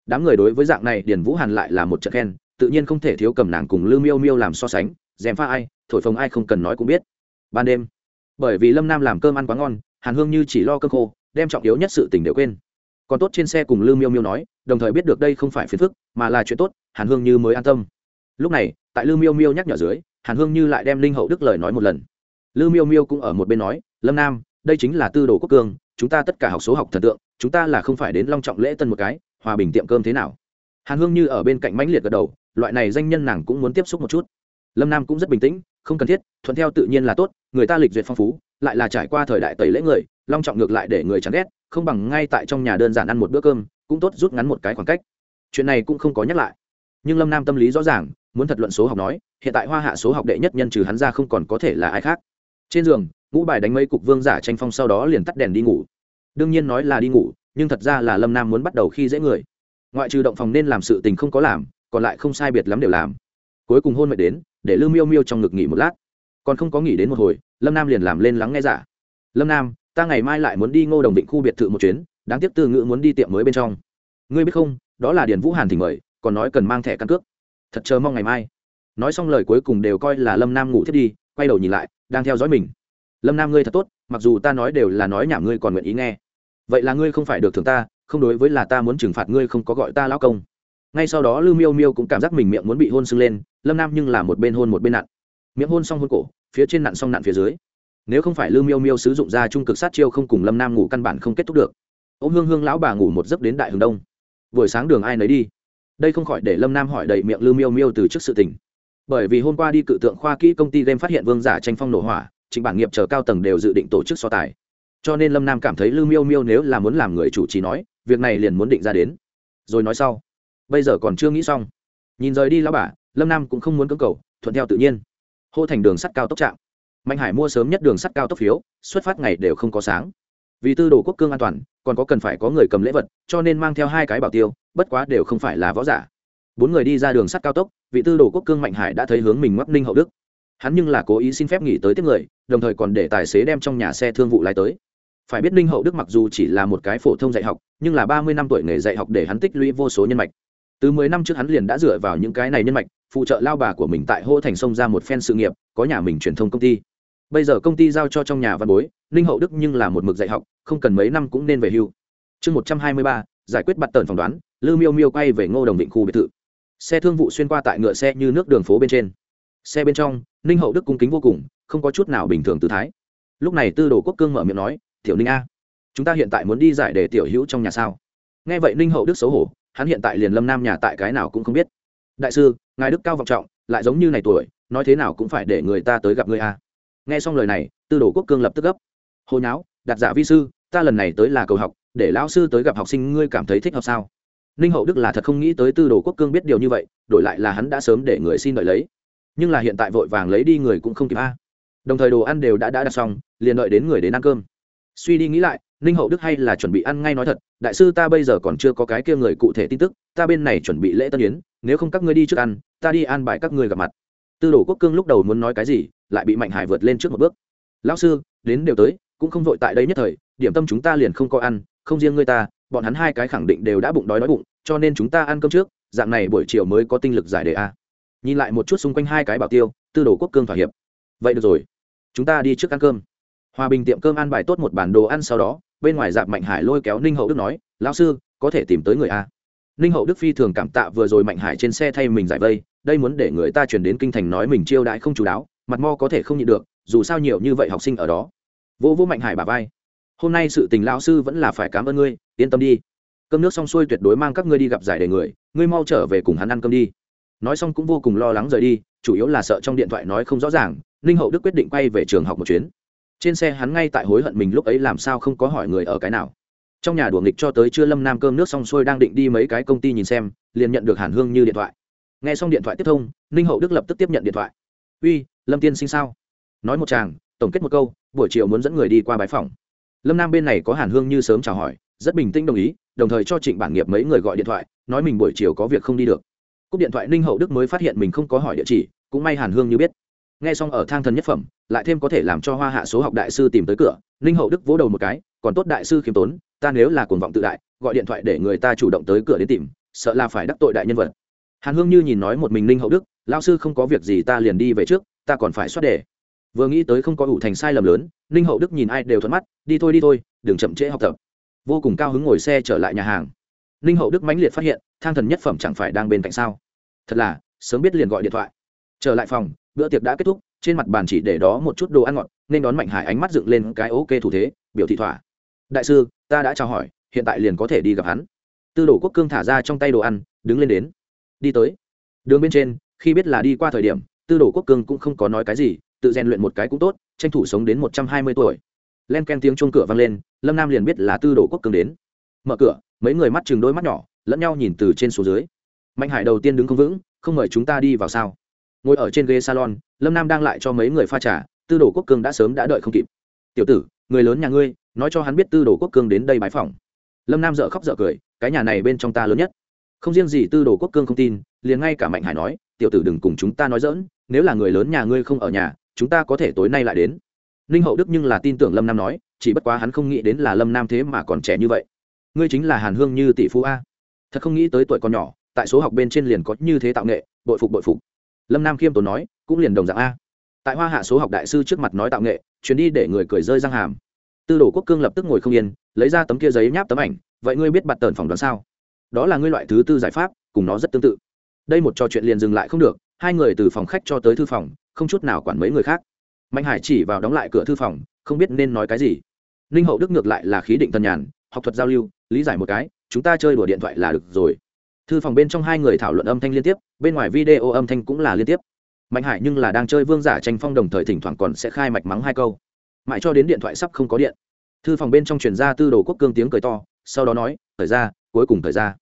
Đám người đối với dạng này, điền vũ hàn lại là một trận khen, tự nhiên không thể thiếu cầm nàng cùng lư miêu miêu làm so sánh, dèm pha ai, thổi phồng ai không cần nói cũng biết. Ban đêm, bởi vì lâm nam làm cơm ăn quá ngon, hàn hương như chỉ lo cơm khô, đem trọng yếu nhất sự tình đều quên. Còn tốt trên xe cùng lư miêu miêu nói, đồng thời biết được đây không phải phiền phức, mà là chuyện tốt, hàn hương như mới an tâm. Lúc này, tại lư miêu miêu nhắc nhở dưới, hàn hương như lại đem linh hậu đức lời nói một lần. Lư miêu miêu cũng ở một bên nói, lâm nam, đây chính là tư đồ quốc cương, chúng ta tất cả học số học thần tượng chúng ta là không phải đến long trọng lễ tân một cái, hòa bình tiệm cơm thế nào? Hàn hương như ở bên cạnh mãnh liệt gật đầu, loại này danh nhân nàng cũng muốn tiếp xúc một chút. Lâm nam cũng rất bình tĩnh, không cần thiết, thuận theo tự nhiên là tốt, người ta lịch duyệt phong phú, lại là trải qua thời đại tẩy lễ người, long trọng ngược lại để người chán ghét, không bằng ngay tại trong nhà đơn giản ăn một bữa cơm, cũng tốt rút ngắn một cái khoảng cách. Chuyện này cũng không có nhắc lại. Nhưng lâm nam tâm lý rõ ràng, muốn thật luận số học nói, hiện tại hoa hạ số học đệ nhất nhân trừ hắn ra không còn có thể là ai khác. Trên giường, ngũ bài đánh mấy cục vương giả tranh phong sau đó liền tắt đèn đi ngủ đương nhiên nói là đi ngủ, nhưng thật ra là lâm nam muốn bắt đầu khi dễ người. Ngoại trừ động phòng nên làm sự tình không có làm, còn lại không sai biệt lắm đều làm. Cuối cùng hôn mệt đến, để lư miêu miêu trong ngực nghỉ một lát. Còn không có nghỉ đến một hồi, lâm nam liền làm lên lắng nghe giả. Lâm nam, ta ngày mai lại muốn đi ngô đồng định khu biệt thự một chuyến, đáng tiếc từ ngữ muốn đi tiệm mới bên trong. Ngươi biết không, đó là điền vũ hàn thì mời, còn nói cần mang thẻ căn cước. Thật chờ mong ngày mai. Nói xong lời cuối cùng đều coi là lâm nam ngủ thiết đi, quay đầu nhìn lại, đang theo dõi mình. Lâm nam ngươi thật tốt mặc dù ta nói đều là nói nhảm ngươi còn nguyện ý nghe. Vậy là ngươi không phải được thưởng ta, không đối với là ta muốn trừng phạt ngươi không có gọi ta lão công. Ngay sau đó lưu miêu miêu cũng cảm giác mình miệng muốn bị hôn sưng lên, lâm nam nhưng là một bên hôn một bên nặn. Miệng hôn xong hôn cổ, phía trên nặn xong nặn phía dưới. Nếu không phải lưu miêu miêu sử dụng ra trung cực sát chiêu không cùng lâm nam ngủ căn bản không kết thúc được. Ô hương hương lão bà ngủ một giấc đến đại hướng đông. Buổi sáng đường ai nấy đi. Đây không khỏi để lâm nam hỏi đầy miệng lưu miêu miêu từ trước sự tình. Bởi vì hôm qua đi cự tượng khoa kỹ công ty game phát hiện vương giả tranh phong nổ hỏa chính bản nghiệp chờ cao tầng đều dự định tổ chức so tài. Cho nên lâm nam cảm thấy lưu miêu miêu nếu là muốn làm người chủ trì nói, việc này liền muốn định ra đến. Rồi nói sau, bây giờ còn chưa nghĩ xong. Nhìn rời đi lão bà, lâm nam cũng không muốn cưỡng cầu, thuận theo tự nhiên. Hô thành đường sắt cao tốc trạm mạnh hải mua sớm nhất đường sắt cao tốc phiếu, xuất phát ngày đều không có sáng. Vì tư đồ quốc cương an toàn, còn có cần phải có người cầm lễ vật, cho nên mang theo hai cái bảo tiêu, bất quá đều không phải là võ giả. Bốn người đi ra đường sắt cao tốc, vị tư đồ quốc cương mạnh hải đã thấy hướng mình ngoắc ninh hậu đức hắn nhưng là cố ý xin phép nghỉ tới tiếp người, đồng thời còn để tài xế đem trong nhà xe thương vụ lái tới. Phải biết ninh hậu đức mặc dù chỉ là một cái phổ thông dạy học, nhưng là ba mươi năm tuổi nghề dạy học để hắn tích lũy vô số nhân mạch. Từ mười năm trước hắn liền đã dựa vào những cái này nhân mạch, phụ trợ lao bà của mình tại hô thành sông ra một phen sự nghiệp, có nhà mình truyền thông công ty. Bây giờ công ty giao cho trong nhà văn bối, ninh hậu đức nhưng là một mực dạy học, không cần mấy năm cũng nên về hưu. Chương một trăm hai mươi ba, giải quyết bặt tần phỏng đoán lư miêu miêu quay về ngô đồng định khu biệt thự. Xe thương vụ xuyên qua tại ngựa xe như nước đường phố bên trên xe bên trong, ninh hậu đức cung kính vô cùng, không có chút nào bình thường tự thái. Lúc này tư đồ quốc cương mở miệng nói, tiểu ninh a, chúng ta hiện tại muốn đi giải để tiểu hữu trong nhà sao? Nghe vậy ninh hậu đức xấu hổ, hắn hiện tại liền lâm nam nhà tại cái nào cũng không biết. Đại sư, ngài đức cao vọng trọng, lại giống như này tuổi, nói thế nào cũng phải để người ta tới gặp người a. Nghe xong lời này, tư đồ quốc cương lập tức gấp hồi nháo đặt giả dạ vi sư, ta lần này tới là cầu học, để lão sư tới gặp học sinh ngươi cảm thấy thích học sao? Ninh hậu đức là thật không nghĩ tới tư đồ quốc cương biết điều như vậy, đổi lại là hắn đã sớm để người xin đợi lấy nhưng là hiện tại vội vàng lấy đi người cũng không kịp a. Đồng thời đồ ăn đều đã đã đặt xong, liền đợi đến người đến ăn cơm. Suy đi nghĩ lại, ninh hậu đức hay là chuẩn bị ăn ngay nói thật, đại sư ta bây giờ còn chưa có cái kia người cụ thể tin tức, ta bên này chuẩn bị lễ tân yến, nếu không các ngươi đi trước ăn, ta đi an bài các ngươi gặp mặt. Tư đồ quốc cương lúc đầu muốn nói cái gì, lại bị mạnh hải vượt lên trước một bước. Lão sư, đến đều tới, cũng không vội tại đây nhất thời, điểm tâm chúng ta liền không có ăn, không riêng ngươi ta, bọn hắn hai cái khẳng định đều đã bụng đói đói bụng, cho nên chúng ta ăn cơm trước, dạng này buổi chiều mới có tinh lực giải đề a nhìn lại một chút xung quanh hai cái bảo tiêu, tư đồ quốc cương thỏa hiệp. Vậy được rồi. Chúng ta đi trước ăn cơm. Hòa bình tiệm cơm ăn bài tốt một bản đồ ăn sau đó, bên ngoài dạp mạnh hải lôi kéo ninh hậu đức nói, lão sư, có thể tìm tới người a ninh hậu đức phi thường cảm tạ vừa rồi mạnh hải trên xe thay mình giải vây, đây muốn để người ta chuyển đến kinh thành nói mình chiêu đãi không chú đáo, mặt mo có thể không nhịn được, dù sao nhiều như vậy học sinh ở đó. Vô vô mạnh hải bà vai. Hôm nay sự tình lão sư vẫn là phải cảm ơn ngươi, yên tâm đi. Cơm nước xong xuôi tuyệt đối mang các ngươi đi gặp giải đề người, ngươi mau trở về cùng hắn ăn cơm đi nói xong cũng vô cùng lo lắng rời đi, chủ yếu là sợ trong điện thoại nói không rõ ràng, ninh hậu đức quyết định quay về trường học một chuyến. Trên xe hắn ngay tại hối hận mình lúc ấy làm sao không có hỏi người ở cái nào. Trong nhà đùa nghịch cho tới trưa lâm nam cơm nước xong xuôi đang định đi mấy cái công ty nhìn xem, liền nhận được hàn hương như điện thoại. Nghe xong điện thoại tiếp thông, ninh hậu đức lập tức tiếp nhận điện thoại. Uy, lâm tiên sinh sao? Nói một chàng, tổng kết một câu, buổi chiều muốn dẫn người đi qua bái phòng lâm nam bên này có hàn hương như sớm chào hỏi, rất bình tĩnh đồng ý, đồng thời cho trịnh bản nghiệp mấy người gọi điện thoại, nói mình buổi chiều có việc không đi được cúp điện thoại ninh hậu đức mới phát hiện mình không có hỏi địa chỉ, cũng may hàn hương như biết. Nghe xong ở thang thần nhất phẩm, lại thêm có thể làm cho hoa hạ số học đại sư tìm tới cửa, ninh hậu đức vỗ đầu một cái, còn tốt đại sư khiêm tốn, ta nếu là cuồng vọng tự đại, gọi điện thoại để người ta chủ động tới cửa đến tìm, sợ là phải đắc tội đại nhân vật. Hàn hương như nhìn nói một mình ninh hậu đức lao sư không có việc gì ta liền đi về trước, ta còn phải xoát đề. Vừa nghĩ tới không có ủ thành sai lầm lớn, ninh hậu đức nhìn ai đều thuận mắt, đi thôi đi thôi, đừng chậm trễ học tập. Vô cùng cao hứng ngồi xe trở lại nhà hàng ninh hậu đức mãnh liệt phát hiện, thang thần nhất phẩm chẳng phải đang bên cạnh sao? Thật là, sớm biết liền gọi điện thoại. Trở lại phòng, bữa tiệc đã kết thúc, trên mặt bàn chỉ để đó một chút đồ ăn ngọt, nên đón mạnh hải ánh mắt dựng lên cái ok thủ thế, biểu thị thỏa. Đại sư, ta đã chào hỏi, hiện tại liền có thể đi gặp hắn. Tư đồ quốc cương thả ra trong tay đồ ăn, đứng lên đến. Đi tới. Đường bên trên, khi biết là đi qua thời điểm, tư đồ quốc cương cũng không có nói cái gì, tự rèn luyện một cái cũng tốt, tranh thủ sống đến một trăm hai mươi tuổi. Len ken tiếng chuông cửa vang lên, lâm nam liền biết là tư đồ quốc cương đến. Mở cửa mấy người mắt chừng đôi mắt nhỏ, lẫn nhau nhìn từ trên xuống dưới. Mạnh hải đầu tiên đứng không vững, không mời chúng ta đi vào sao? Ngồi ở trên ghế salon, lâm nam đang lại cho mấy người pha trà, tư đồ quốc cương đã sớm đã đợi không kịp. Tiểu tử, người lớn nhà ngươi, nói cho hắn biết tư đồ quốc cương đến đây bái phòng lâm nam dợ khóc dợ cười, cái nhà này bên trong ta lớn nhất. Không riêng gì tư đồ quốc cương không tin, liền ngay cả mạnh hải nói, tiểu tử đừng cùng chúng ta nói dỡn nếu là người lớn nhà ngươi không ở nhà, chúng ta có thể tối nay lại đến. Ninh hậu đức nhưng là tin tưởng lâm nam nói, chỉ bất quá hắn không nghĩ đến là lâm nam thế mà còn trẻ như vậy ngươi chính là hàn hương như tỷ phú a. Thật không nghĩ tới tuổi còn nhỏ, tại số học bên trên liền có như thế tạo nghệ, bội phục bội phục. Lâm nam khiêm tốn nói, cũng liền đồng dạng a. Tại hoa hạ số học đại sư trước mặt nói tạo nghệ chuyến đi để người cười rơi răng hàm. Tư đồ quốc cương lập tức ngồi không yên, lấy ra tấm kia giấy nháp tấm ảnh, vậy ngươi biết bặt tờn phỏng đoán sao? Đó là ngươi loại thứ tư giải pháp, cùng nó rất tương tự. Đây một trò chuyện liền dừng lại không được, hai người từ phòng khách cho tới thư phòng, không chút nào quản mấy người khác. Mạnh hải chỉ vào đóng lại cửa thư phòng, không biết nên nói cái gì. Ninh hậu đức ngược lại là khí định tân nhàn, học thuật giao lưu lý giải một cái, chúng ta chơi đùa điện thoại là được rồi. Thư phòng bên trong hai người thảo luận âm thanh liên tiếp, bên ngoài video âm thanh cũng là liên tiếp. Mạnh hải nhưng là đang chơi vương giả tranh phong đồng thời thỉnh thoảng còn sẽ khai mạch mắng hai câu. Mãi cho đến điện thoại sắp không có điện. Thư phòng bên trong truyền ra tư đồ quốc cương tiếng cười to, sau đó nói, thời ra, cuối cùng thời ra.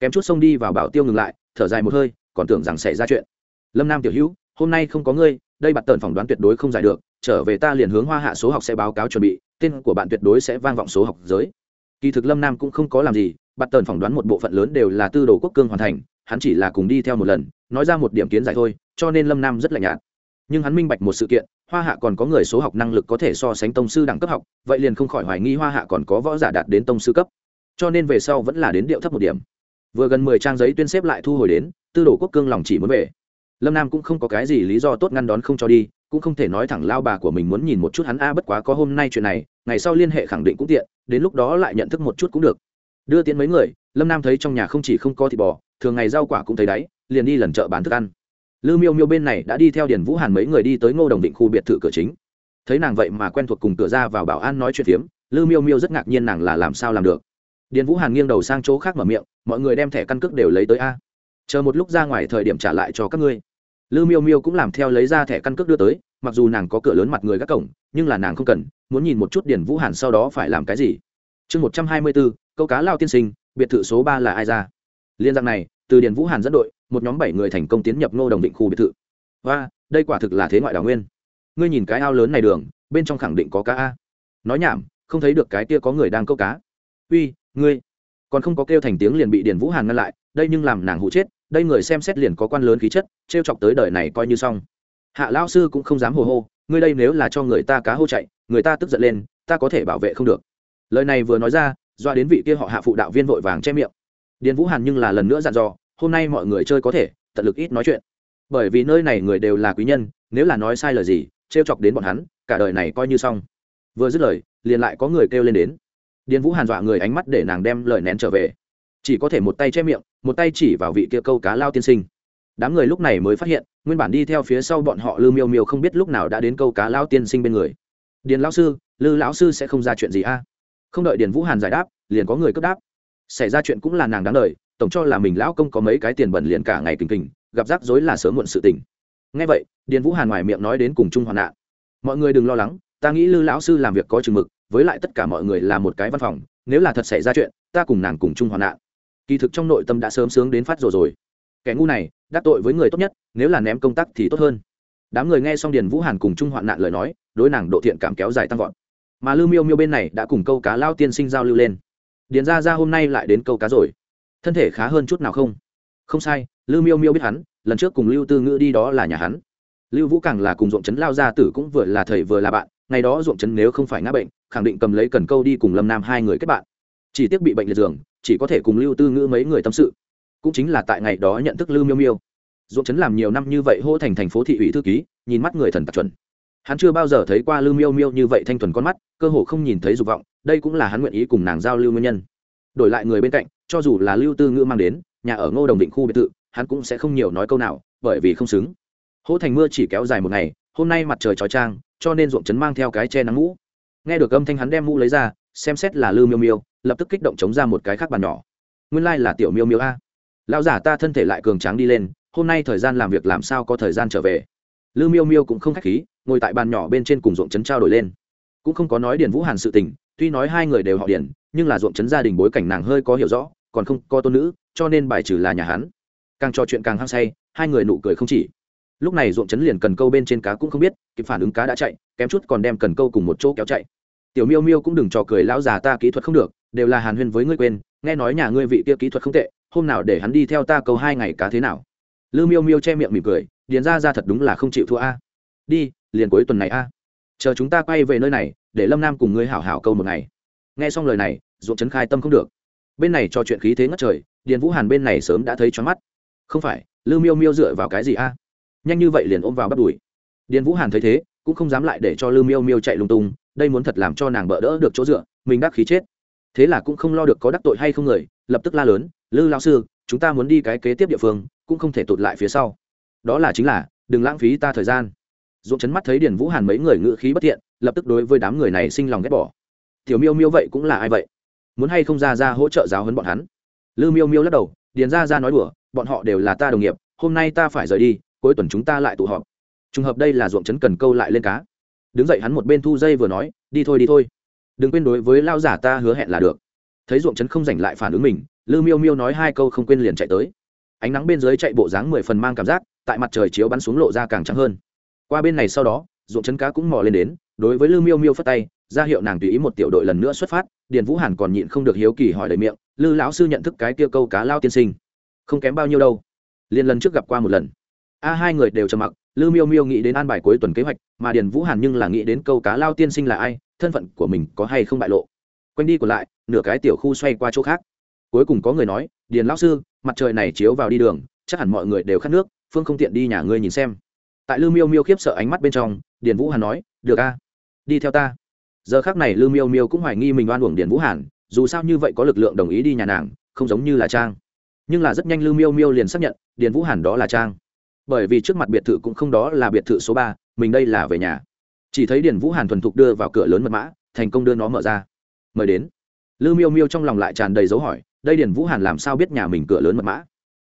Kém chút xông đi vào bảo tiêu ngừng lại, thở dài một hơi, còn tưởng rằng xảy ra chuyện. Lâm nam tiểu hữu, hôm nay không có ngươi, đây bạn tần phỏng đoán tuyệt đối không giải được, trở về ta liền hướng hoa hạ số học sẽ báo cáo chuẩn bị, tên của bạn tuyệt đối sẽ vang vọng số học giới kỳ thực lâm nam cũng không có làm gì, bắt tần phỏng đoán một bộ phận lớn đều là tư đồ quốc cương hoàn thành, hắn chỉ là cùng đi theo một lần, nói ra một điểm kiến giải thôi, cho nên lâm nam rất lạnh nhạt. Nhưng hắn minh bạch một sự kiện, hoa hạ còn có người số học năng lực có thể so sánh tông sư đẳng cấp học, vậy liền không khỏi hoài nghi hoa hạ còn có võ giả đạt đến tông sư cấp. Cho nên về sau vẫn là đến điệu thấp một điểm. Vừa gần mười trang giấy tuyên xếp lại thu hồi đến, tư đồ quốc cương lòng chỉ muốn về. Lâm nam cũng không có cái gì lý do tốt ngăn đón không cho đi, cũng không thể nói thẳng lao bà của mình muốn nhìn một chút hắn, a, bất quá có hôm nay chuyện này ngày sau liên hệ khẳng định cũng tiện, đến lúc đó lại nhận thức một chút cũng được. Đưa tiến mấy người, lâm nam thấy trong nhà không chỉ không có thịt bò, thường ngày rau quả cũng thấy đáy, liền đi lần chợ bán thức ăn. Lư miêu miêu bên này đã đi theo điền vũ hàn mấy người đi tới ngô đồng định khu biệt thự cửa chính. Thấy nàng vậy mà quen thuộc cùng cửa ra vào bảo an nói chuyện phiếm, lư miêu miêu rất ngạc nhiên nàng là làm sao làm được. Điền vũ hàn nghiêng đầu sang chỗ khác mở miệng, mọi người đem thẻ căn cước đều lấy tới a. Chờ một lúc ra ngoài thời điểm trả lại cho các ngươi. Lư miêu miêu cũng làm theo lấy ra thẻ căn cước đưa tới mặc dù nàng có cửa lớn mặt người các cổng, nhưng là nàng không cần, muốn nhìn một chút điển vũ hàn sau đó phải làm cái gì. Chương một trăm hai mươi bốn, câu cá lao tiên sinh, biệt thự số ba là ai ra? Liên giang này, từ điển vũ hàn dẫn đội, một nhóm bảy người thành công tiến nhập ngô đồng định khu biệt thự. Và đây quả thực là thế ngoại đào nguyên. Ngươi nhìn cái ao lớn này đường, bên trong khẳng định có cá a. Nói nhảm, không thấy được cái kia có người đang câu cá. Uy, ngươi. Còn không có kêu thành tiếng liền bị điền vũ hàn ngăn lại, đây nhưng làm nàng hụ chết, đây người xem xét liền có quan lớn khí chất t r e o chọc tới đời này coi như xong hạ lao sư cũng không dám hồ hô, ngươi đây nếu là cho người ta cá hô chạy, người ta tức giận lên, ta có thể bảo vệ không được. Lời này vừa nói ra, doa đến vị kia họ hạ phụ đạo viên vội vàng che miệng. Điền vũ hàn nhưng là lần nữa dặn dò, hôm nay mọi người chơi có thể, tận lực ít nói chuyện. Bởi vì nơi này người đều là quý nhân, nếu là nói sai lời gì t r e o chọc đến bọn hắn, cả đời này coi như xong. Vừa dứt lời, liền lại có người kêu lên đến. Điền vũ hàn dọa người ánh mắt để nàng đem lời nén trở về. Chỉ có thể một tay che miệng, một tay chỉ vào vị kia câu cá lao tiên sinh. Đám người lúc này mới phát hiện nguyên bản đi theo phía sau bọn họ lư miêu miêu không biết lúc nào đã đến câu cá lao tiên sinh bên người. Điền lão sư, lư lão sư sẽ không ra chuyện gì a? Không đợi điền vũ hàn giải đáp, liền có người cấp đáp. Xảy ra chuyện cũng là nàng đáng đ tổng cho là mình lão công có mấy cái tiền bẩn liền cả ngày kình kình, gặp rắc rối là sớm muộn sự tình. Ngay vậy, điền vũ hàn ngoài miệng nói đến cùng chung hoạn nạn. Mọi người đừng lo lắng, ta nghĩ lư lão sư làm việc có chừng mực, với lại tất cả mọi người là một cái văn phòng, nếu là thật xảy ra chuyện, ta cùng nàng cùng chung hoạn nạn. Kỳ thực trong nội tâm đã sớm sướng đến phát rồi rồi. Kẻ ngu này đắc tội với người tốt nhất, nếu là ném công tác thì tốt hơn. Đám người nghe xong điền vũ hàn cùng chung hoạn nạn lời nói, đối nàng độ thiện cảm kéo dài tăng vọt. Mà lưu miêu miêu bên này đã cùng câu cá lao tiên sinh giao lưu lên. Điền ra ra hôm nay lại đến câu cá rồi. Thân thể khá hơn chút nào không? Không sai, lưu miêu miêu biết hắn, lần trước cùng lưu tư ngữ đi đó là nhà hắn. Lưu vũ càng là cùng ruộng trấn lao gia tử cũng vừa là thầy vừa là bạn, ngày đó ruộng trấn nếu không phải ngã bệnh, khẳng định cầm lấy cần câu đi cùng lâm nam hai người kết bạn. Chỉ tiếc bị bệnh liệt giường, chỉ có thể cùng lưu tư ngữ mấy người tâm sự cũng chính là tại ngày đó nhận thức lưu miêu miêu. Ruộng trấn làm nhiều năm như vậy hô thành thành phố thị ủy thư ký, nhìn mắt người thần tặc chuẩn. Hắn chưa bao giờ thấy qua lưu miêu miêu như vậy thanh thuần con mắt, cơ hồ không nhìn thấy dục vọng, đây cũng là hắn nguyện ý cùng nàng giao lưu nguyên nhân. Đổi lại người bên cạnh, cho dù là lưu tư ngữ mang đến, nhà ở ngô đồng định khu biệt thự, hắn cũng sẽ không nhiều nói câu nào, bởi vì không xứng. Hỗ thành mưa chỉ kéo dài một ngày, hôm nay mặt trời trói trang, cho nên ruộng trấn mang theo cái che nắng mũ. Nghe được âm thanh hắn đem mũ lấy ra, xem xét là lư miêu miêu, lập tức kích động chống ra một cái khác bàn nhỏ. Nguyên lai、like、là tiểu miêu miêu a lão giả ta thân thể lại cường tráng đi lên, hôm nay thời gian làm việc làm sao có thời gian trở về? Lư miêu miêu cũng không k h á c h khí, ngồi tại bàn nhỏ bên trên cùng ruộng trấn trao đổi lên. Cũng không có nói điền vũ hàn sự tình, tuy nói hai người đều họ điền, nhưng là ruộng trấn gia đình bối cảnh nàng hơi có hiểu rõ, còn không có tôn nữ, cho nên bài trừ là nhà hắn. Càng trò chuyện càng hăng say, hai người nụ cười không chỉ. Lúc này ruộng Trấn liền cần câu bên trên cá cũng không biết, kịp phản ứng cá đã chạy, kém chút còn đem cần câu cùng một chỗ kéo chạy. Tiểu miêu miêu cũng đừng trò cười, lão già ta kỹ thuật không được, đều là hàn huyên với ngươi quên nghe nói nhà ngươi vị kia kỹ thuật không tệ, hôm nào để hắn đi theo ta câu hai ngày cá thế nào? Lư miêu miêu che miệng mỉm cười, điền ra ra thật đúng là không chịu thua a. Đi, liền cuối tuần này a. Chờ chúng ta quay về nơi này, để lâm nam cùng ngươi hảo hảo câu một ngày. Nghe xong lời này, ruộng trấn khai tâm không được. Bên này cho chuyện khí thế ngất trời, điền vũ hàn bên này sớm đã thấy choáng mắt. Không phải, lư miêu miêu dựa vào cái gì a? Nhanh như vậy liền ôm vào bắt đùi. Điền vũ hàn thấy thế, cũng không dám lại để cho lư miêu miêu chạy lung tung, đây muốn thật làm cho nàng bỡ đỡ được chỗ dựa, mình đắc khí chết thế là cũng không lo được có đắc tội hay không người, lập tức la lớn, lư lao sư, chúng ta muốn đi cái kế tiếp địa phương, cũng không thể tụt lại phía sau. Đó là chính là, đừng lãng phí ta thời gian. Dũng chấn mắt thấy điền vũ hàn mấy người ngự khí bất thiện, lập tức đối với đám người này sinh lòng ghét bỏ. Tiểu miêu miêu vậy cũng là ai vậy? Muốn hay không ra ra hỗ trợ giáo hấn bọn hắn? Lư miêu miêu lắc đầu, điền ra ra nói đùa, bọn họ đều là ta đồng nghiệp, hôm nay ta phải rời đi, cuối tuần chúng ta lại tụ họp. Trùng hợp đây là ruộng chấn cần câu lại lên cá. Đứng dậy hắn một bên thu dây vừa nói, đi thôi đi thôi đừng quên đối với lao giả ta hứa hẹn là được. Thấy ruộng trấn không giành lại phản ứng mình, lư miêu miêu nói hai câu không quên liền chạy tới. Ánh nắng bên dưới chạy bộ dáng mười phần mang cảm giác, tại mặt trời chiếu bắn xuống lộ ra càng trắng hơn. Qua bên này sau đó, ruộng trấn cá cũng mò lên đến, đối với lư miêu miêu phất tay, ra hiệu nàng tùy ý một tiểu đội lần nữa xuất phát, điền vũ hàn còn nhịn không được hiếu kỳ hỏi đầy miệng, lư lão sư nhận thức cái kia câu cá lao tiên sinh, không kém bao nhiêu đâu. Liên lần trước gặp qua một lần. A hai người đều trầm mặc, lư miêu miêu nghĩ đến an bài cuối tuần kế hoạch, mà điền vũ hàn nhưng là nghĩ đến câu cá lao tiên sinh là ai thân phận của mình có hay không bại lộ. Quanh đi còn lại, nửa cái tiểu khu xoay qua chỗ khác. Cuối cùng có người nói, điền lão sư, mặt trời này chiếu vào đi đường, chắc hẳn mọi người đều khát nước, phương không tiện đi nhà ngươi nhìn xem. Tại lư miêu miêu khiếp sợ ánh mắt bên trong, điền vũ hàn nói, được a, đi theo ta. Giờ khác này lư miêu miêu cũng hoài nghi mình oan uổng điền vũ hàn, dù sao như vậy có lực lượng đồng ý đi nhà nàng, không giống như là trang. Nhưng là rất nhanh lư miêu miêu liền xác nhận, điền vũ hàn đó là trang. Bởi vì trước mặt biệt thự cũng không đó là biệt thự số ba, mình đây là về nhà chỉ thấy điền vũ hàn thuần thục đưa vào cửa lớn mật mã, thành công đưa nó mở ra. Mời đến. Lư miêu miêu trong lòng lại tràn đầy dấu hỏi, đây điền vũ hàn làm sao biết nhà mình cửa lớn mật mã?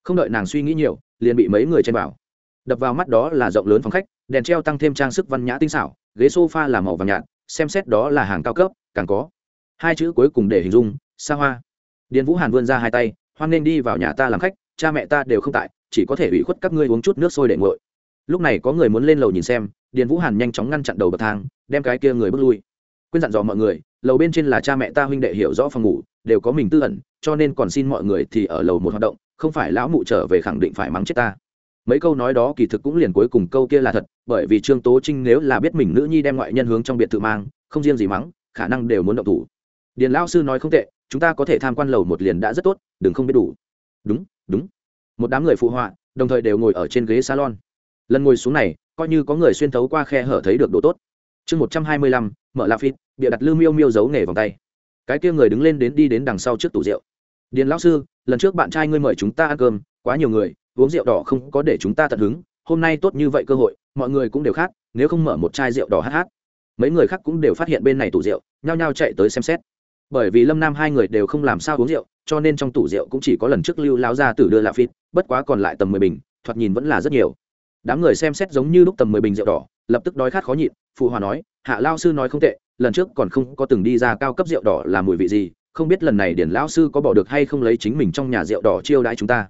Không đợi nàng suy nghĩ nhiều, liền bị mấy người chen vào. Đập vào mắt đó là rộng lớn phòng khách, đèn treo tăng thêm trang sức văn nhã tinh xảo, ghế s o f a là màu vàng nhạt, xem xét đó là hàng cao cấp, càng có. Hai chữ cuối cùng để hình dung, xa hoa. Điền vũ hàn vươn ra hai tay, hoan nên đi vào nhà ta làm khách, cha mẹ ta đều không tại, chỉ có thể ủy khuất các ngươi uống chút nước sôi để nguội. Lúc này có người muốn lên lầu nhìn xem điền vũ hàn nhanh chóng ngăn chặn đầu bậc thang, đem cái kia người bước lui. Quên dặn dò mọi người, lầu bên trên là cha mẹ ta huynh đệ hiểu rõ phòng ngủ, đều có mình tư ẩn, cho nên còn xin mọi người thì ở lầu một hoạt động, không phải lão mụ trở về khẳng định phải mắng chết ta. Mấy câu nói đó kỳ thực cũng liền cuối cùng câu kia là thật, bởi vì trương tố trinh nếu là biết mình nữ nhi đem ngoại nhân hướng trong biệt thự mang, không riêng gì mắng, khả năng đều muốn động thủ. Điền lão sư nói không tệ, chúng ta có thể tham quan lầu một liền đã rất tốt, đừng không biết đủ. Đúng đúng. Một đám người phụ họa, đồng thời đều ngồi ở trên ghế salon lần ngồi xuống này, coi như có người xuyên thấu qua khe hở thấy được độ tốt. Chương một trăm hai mươi lăm, mở la phít bịa đặt lư miêu miêu giấu nghề vòng tay. Cái kia người đứng lên đến đi đến đằng sau trước tủ rượu. Điền lão sư, lần trước bạn trai ngươi mời chúng ta ăn cơm, quá nhiều người, uống rượu đỏ không có để chúng ta tận hứng, hôm nay tốt như vậy cơ hội, mọi người cũng đều khác, nếu không mở một chai rượu đỏ hát hát. Mấy người khác cũng đều phát hiện bên này tủ rượu, nhao nhao chạy tới xem xét. Bởi vì lâm nam hai người đều không làm sao uống rượu, cho nên trong tủ rượu cũng chỉ có lần trước lưu lão ra tử đưa lạ phít bất quá còn lại tầm mười bình, thoạt nhìn vẫn là rất nhiều đám người xem xét giống như lúc tầm mười bình rượu đỏ, lập tức đói khát khó nhịn, phụ hòa nói, hạ lao sư nói không tệ, lần trước còn không có từng đi ra cao cấp rượu đỏ là mùi vị gì, không biết lần này điền lao sư có bỏ được hay không lấy chính mình trong nhà rượu đỏ chiêu đãi chúng ta.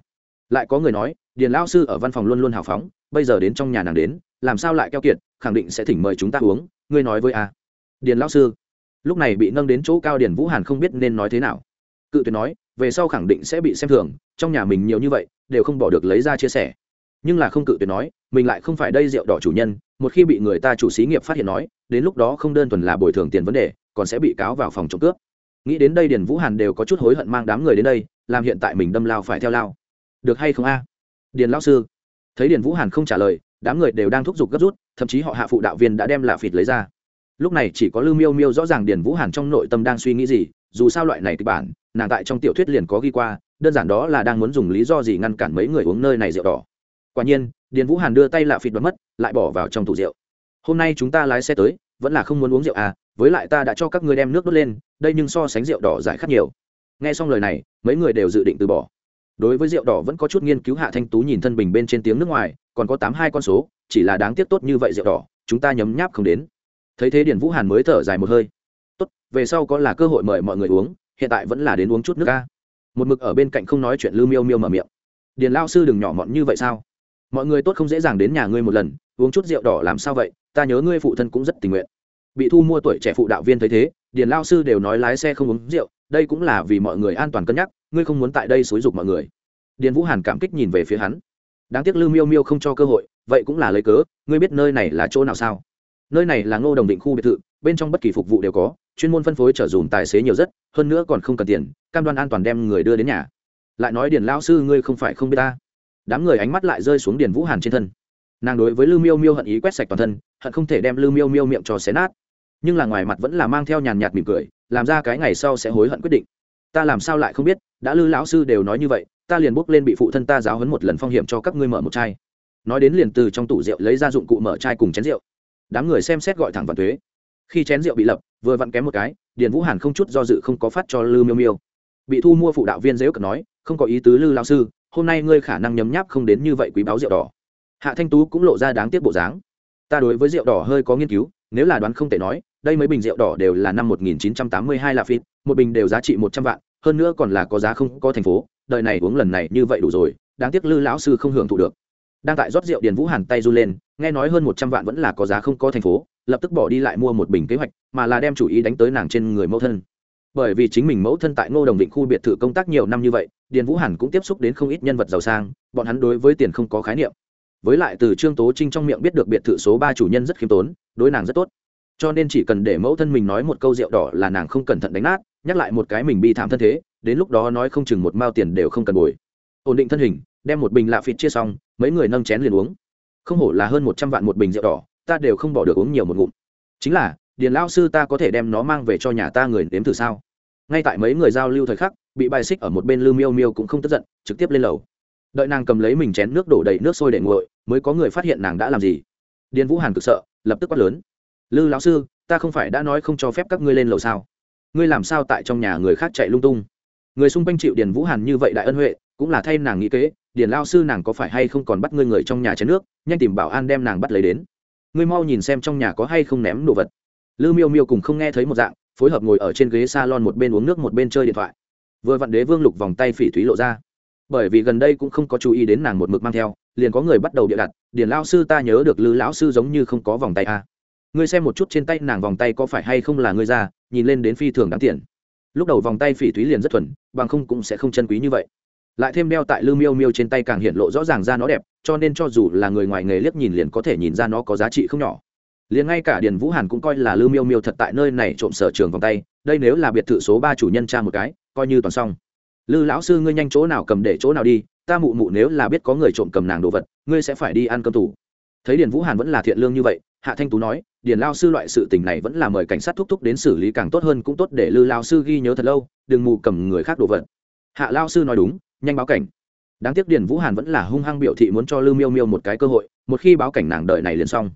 Lại có người nói, điền lao sư ở văn phòng luôn luôn hào phóng, bây giờ đến trong nhà nàng đến, làm sao lại keo kiệt, khẳng định sẽ thỉnh mời chúng ta uống, ngươi nói với a. Điền lao sư, lúc này bị nâng đến chỗ cao điền vũ hàn không biết nên nói thế nào. Cự tuyệt nói, về sau khẳng định sẽ bị xem thường, trong nhà mình nhiều như vậy, đều không bỏ được lấy ra chia sẻ. Nhưng là không cự tuyệt nói mình lại không phải đây rượu đỏ chủ nhân, một khi bị người ta chủ xí nghiệp phát hiện nói, đến lúc đó không đơn thuần là bồi thường tiền vấn đề, còn sẽ bị cáo vào phòng trộm cướp. Nghĩ đến đây điền vũ hàn đều có chút hối hận mang đám người đến đây, làm hiện tại mình đâm lao phải theo lao. Được hay không a? Điền lão sư. Thấy điền vũ hàn không trả lời, đám người đều đang thúc giục gấp rút, thậm chí họ hạ phụ đạo viên đã đem lạ phịt lấy ra. Lúc này chỉ có lưu miêu miêu rõ ràng điền vũ hàn trong nội tâm đang suy nghĩ gì, dù sao loại này kịch bản, nàng tại trong tiểu thuyết liền có ghi qua, đơn giản đó là đang muốn dùng lý do gì ngăn cản mấy người uống nơi này rượu đỏ. Quả nhiên điền vũ hàn đưa tay lạ phịt bật mất, lại bỏ vào trong tủ rượu. Hôm nay chúng ta lái xe tới, vẫn là không muốn uống rượu à với lại ta đã cho các ngươi đem nước đốt lên, đây nhưng so sánh rượu đỏ giải khát nhiều. Nghe xong lời này, mấy người đều dự định từ bỏ. Đối với rượu đỏ vẫn có chút nghiên cứu hạ thanh tú nhìn thân bình bên trên tiếng nước ngoài, còn có tám hai con số, chỉ là đáng tiếc tốt như vậy rượu đỏ, chúng ta nhấm nháp không đến. Thấy thế điền vũ hàn mới thở dài một hơi. Tốt, về sau có là cơ hội mời mọi người uống, hiện tại vẫn là đến uống chút nước ca. Một mực ở bên cạnh không nói chuyện lư miêu miêu mở miệng. Điền lao sư đừng nhỏ mọn như vậy sao? Mọi người tốt không dễ dàng đến nhà ngươi một lần, uống chút rượu đỏ làm sao vậy? Ta nhớ ngươi phụ thân cũng rất tình nguyện. Bị thu mua tuổi trẻ phụ đạo viên thấy thế, điền lao sư đều nói lái xe không uống rượu, đây cũng là vì mọi người an toàn cân nhắc, ngươi không muốn tại đây xúi dục mọi người. Điền vũ hàn cảm kích nhìn về phía hắn. Đáng tiếc lưu miêu miêu không cho cơ hội, vậy cũng là lấy cớ, ngươi biết nơi này là chỗ nào sao? Nơi này là ngô đồng định khu biệt thự, bên trong bất kỳ phục vụ đều có, chuyên môn phân phối trở dùm tài xế nhiều rất, hơn nữa còn không cần tiền, cam đoan an toàn đem người đưa đến nhà. Lại nói điền lao sư ngươi không phải không biết ta đám người ánh mắt lại rơi xuống điền vũ hàn trên thân. Nàng đối với lưu miêu miêu hận ý quét sạch toàn thân, hận không thể đem lưu miêu miêu miệng cho xé nát. Nhưng là ngoài mặt vẫn là mang theo nhàn nhạt mỉm cười, làm ra cái ngày sau sẽ hối hận quyết định. Ta làm sao lại không biết, đã lư lão sư đều nói như vậy, ta liền bốc lên bị phụ thân ta giáo hấn một lần phong hiểm cho các ngươi mở một chai. Nói đến liền từ trong tủ rượu lấy ra dụng cụ mở chai cùng chén rượu. Đám người xem xét gọi thẳng vào thuế. Khi chén rượu bị lập, vừa vặn kém một cái, điền vũ hàn không chút do dự không có phát cho lư miêu miêu. Bị thu mua phụ đạo viên dễ cận nói, không có ý tứ lư lao sư hôm nay ngươi khả năng nhấm nháp không đến như vậy quý báo rượu đỏ. Hạ thanh tú cũng lộ ra đáng tiếc bộ dáng. Ta đối với rượu đỏ hơi có nghiên cứu, nếu là đoán không thể nói, đây mấy bình rượu đỏ đều là năm 1982 là phít một bình đều giá trị một trăm vạn, hơn nữa còn là có giá không có thành phố, đời này uống lần này như vậy đủ rồi, đáng tiếc lư lão sư không hưởng thụ được. Đang tại rót rượu điền vũ hàn tay run lên, nghe nói hơn một trăm vạn vẫn là có giá không có thành phố, lập tức bỏ đi lại mua một bình kế hoạch, mà là đem chủ ý đánh tới nàng trên người mẫu thân. Bởi vì chính mình mẫu thân tại ngô đồng định khu biệt thự công tác nhiều năm như vậy điền vũ hàn cũng tiếp xúc đến không ít nhân vật giàu sang, bọn hắn đối với tiền không có khái niệm. Với lại từ trương tố trinh trong miệng biết được biệt thự số ba chủ nhân rất khiêm tốn, đối nàng rất tốt. Cho nên chỉ cần để mẫu thân mình nói một câu rượu đỏ là nàng không cẩn thận đánh nát, nhắc lại một cái mình bi thảm thân thế, đến lúc đó nói không chừng một mao tiền đều không cần bồi. Ổn định thân hình, đem một bình lạ phịt chia xong, mấy người nâng chén liền uống. Không hổ là hơn một trăm vạn một bình rượu đỏ, ta đều không bỏ được uống nhiều một ngụm. Chính là, điền lão sư ta có thể đem nó mang về cho nhà ta người nếm thử sao? Ngay tại mấy người giao lưu thời khắc, bị bài xích ở một bên lư miêu miêu cũng không tức giận, trực tiếp lên lầu. Đợi nàng cầm lấy mình chén nước đổ đầy nước sôi để nguội, mới có người phát hiện nàng đã làm gì. Điền vũ hàn cực sợ, lập tức quát lớn. Lư lão sư, ta không phải đã nói không cho phép các ngươi lên lầu sao? Ngươi làm sao tại trong nhà người khác chạy lung tung? Người xung quanh chịu điền vũ hàn như vậy đại ân huệ, cũng là thay nàng nghĩ kế, điền lao sư nàng có phải hay không còn bắt ngươi người trong nhà chén nước, nhanh tìm bảo an đem nàng bắt lấy đến. Ngươi mau nhìn xem trong nhà có hay không ném đồ vật. Lư miêu miêu cùng không nghe thấy một dạng phối hợp ngồi ở trên ghế salon một bên uống nước một bên chơi điện thoại. Vừa vặn đế vương lục vòng tay phỉ thúy lộ ra. Bởi vì gần đây cũng không có chú ý đến nàng một mực mang theo, liền có người bắt đầu địa đặt, điền lao sư ta nhớ được lư lão sư giống như không có vòng tay a à. ngươi xem một chút trên tay nàng vòng tay có phải hay không là ngươi ra, nhìn lên đến phi thường đáng tiền. Lúc đầu vòng tay phỉ thúy liền rất thuần, bằng không cũng sẽ không chân quý như vậy. Lại thêm đeo tại lư miêu miêu trên tay càng hiện lộ rõ ràng ra nó đẹp, cho nên cho dù là người ngoài nghề liếc nhìn liền có thể nhìn ra nó có giá trị không nhỏ liền ngay cả điền vũ hàn cũng coi là Lưu miêu miêu thật tại nơi này trộm sở trường vòng tay, đây nếu là biệt thự số ba chủ nhân cha một cái, coi như toàn xong. Lư lão sư ngươi nhanh chỗ nào cầm để chỗ nào đi, ta mụ mụ nếu là biết có người trộm cầm nàng đồ vật, ngươi sẽ phải đi ăn cơm tủ. Thấy điền vũ hàn vẫn là thiện lương như vậy, hạ thanh tú nói, điền lao sư loại sự tình này vẫn là mời cảnh sát thúc thúc đến xử lý càng tốt hơn cũng tốt để lư lao sư ghi nhớ thật lâu, đừng mù cầm người khác đồ vật. Hạ lao sư nói đúng, nhanh báo cảnh. Đáng tiếc điền vũ hàn vẫn là hung hăng biểu thị muốn cho lưu miêu miêu một cái cơ hội, một khi báo cảnh nàng đợi này liền xong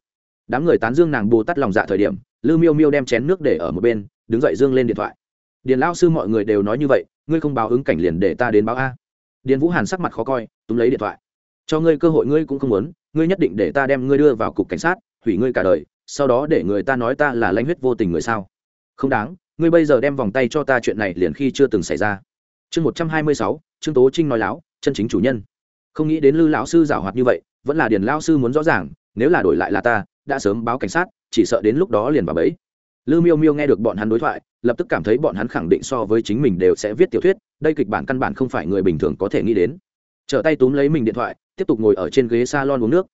đám người tán dương nàng bù tát lòng dạ thời điểm, lư miêu miêu đem chén nước để ở một bên, đứng dậy dương lên điện thoại. Điền lao sư mọi người đều nói như vậy, ngươi không báo ứng cảnh liền để ta đến báo a. Điền vũ hàn sắc mặt khó coi, túm lấy điện thoại. Cho ngươi cơ hội ngươi cũng không muốn, ngươi nhất định để ta đem ngươi đưa vào cục cảnh sát, hủy ngươi cả đời, sau đó để người ta nói ta là lanh huyết vô tình người sao? Không đáng, ngươi bây giờ đem vòng tay cho ta chuyện này liền khi chưa từng xảy ra. Chương một trăm hai mươi sáu, trương tố trinh nói láo, chân chính chủ nhân. Không nghĩ đến lư lão sư giảo hoạt như vậy, vẫn là điền lao sư muốn rõ ràng, nếu là đổi lại là ta đã sớm báo cảnh sát, chỉ sợ đến lúc đó liền vào bẫy. Lư miêu miêu nghe được bọn hắn đối thoại, lập tức cảm thấy bọn hắn khẳng định so với chính mình đều sẽ viết tiểu thuyết, đây kịch bản căn bản không phải người bình thường có thể nghĩ đến. Trở tay túm lấy mình điện thoại, tiếp tục ngồi ở trên ghế s a lon uống nước.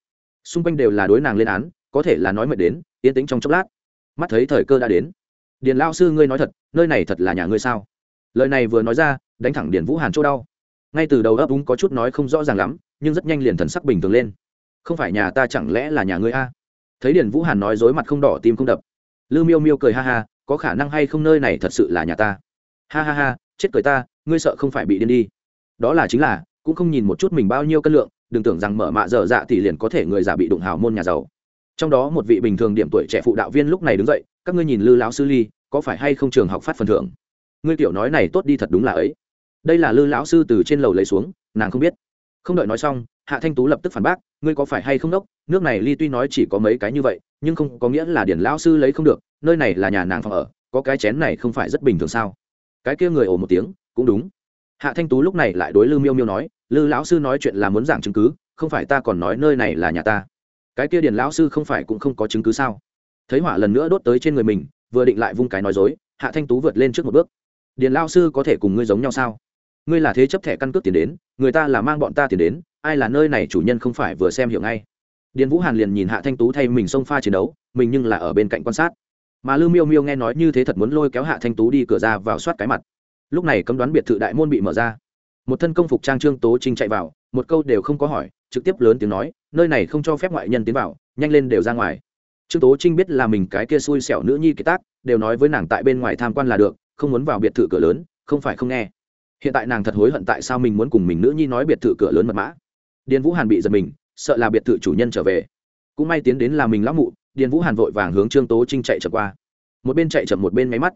Xung quanh đều là đối nàng lên án, có thể là nói mệt đến, yên tĩnh trong chốc lát. Mắt thấy thời cơ đã đến. Điền lao sư, ngươi nói thật, nơi này thật là nhà ngươi sao? Lời này vừa nói ra, đánh thẳng điền vũ hàn chỗ đau. Ngay từ đầu ấp úng có chút nói không rõ ràng lắm, nhưng rất nhanh liền thần sắc bình thường lên. Không phải nhà ta chẳng lẽ là nhà ngươi a? Thấy điền vũ hàn nói dối mặt không đỏ, tim không đập. Lư miêu miêu cười ha ha, có khả năng hay không nơi này thật sự là nhà ta? Ha ha ha, chết cười ta, ngươi sợ không phải bị điên đi. Đó là chính là, cũng không nhìn một chút mình bao nhiêu cân lượng, đừng tưởng rằng mở mạ dở dạ thì liền có thể người già bị đụng hào môn nhà giàu. Trong đó một vị bình thường điểm tuổi trẻ phụ đạo viên lúc này đứng dậy, các ngươi nhìn lư lão sư ly, có phải hay không trường học phát phần thưởng? Ngươi tiểu nói này tốt đi thật đúng là ấy. Đây là lư lão sư từ trên lầu lấy xuống, nàng không biết. Không đợi nói xong hạ thanh tú lập tức phản bác, ngươi có phải hay không đốc? Nước này ly tuy nói chỉ có mấy cái như vậy, nhưng không có nghĩa là điển lão sư lấy không được, nơi này là nhà nàng phòng ở, có cái chén này không phải rất bình thường sao? Cái kia người ồ một tiếng, cũng đúng. Hạ thanh tú lúc này lại đối lư miêu miêu nói, lư lão sư nói chuyện là muốn giảng chứng cứ, không phải ta còn nói nơi này là nhà ta. Cái kia điền lão sư không phải cũng không có chứng cứ sao? Thấy hỏa lần nữa đốt tới trên người mình, vừa định lại vung cái nói dối, hạ thanh tú vượt lên trước một bước. Điền lão sư có thể cùng ngươi giống nhau sao? Ngươi là thế chấp thẻ căn cước tiền đến, người ta là mang bọn ta tiền đến, ai là nơi này chủ nhân không phải vừa xem hiểu ngay. Điền vũ hàn liền nhìn hạ thanh tú thay mình xông pha chiến đấu, mình nhưng là ở bên cạnh quan sát. Mà lư miêu miêu nghe nói như thế thật muốn lôi kéo hạ thanh tú đi cửa ra vào soát cái mặt. Lúc này cấm đoán biệt thự đại môn bị mở ra. Một thân công phục trang trương tố trinh chạy vào, một câu đều không có hỏi, trực tiếp lớn tiếng nói, nơi này không cho phép ngoại nhân tiến vào, nhanh lên đều ra ngoài. Trương tố trinh biết là mình cái kia xui xẻo nữ nhi kiệt tác, đều nói với nàng tại bên ngoài tham quan là được, không muốn vào biệt thự cửa lớn, không phải không nghe hiện tại nàng thật hối hận tại sao mình muốn cùng mình nữ nhi nói biệt thự cửa lớn mật mã. Điền vũ hàn bị giật mình, sợ là biệt thự chủ nhân trở về. Cũng may tiến đến là mình lão mụ, điền vũ hàn vội vàng hướng trương tố trinh chạy chậm qua. Một bên chạy chậm một bên máy mắt.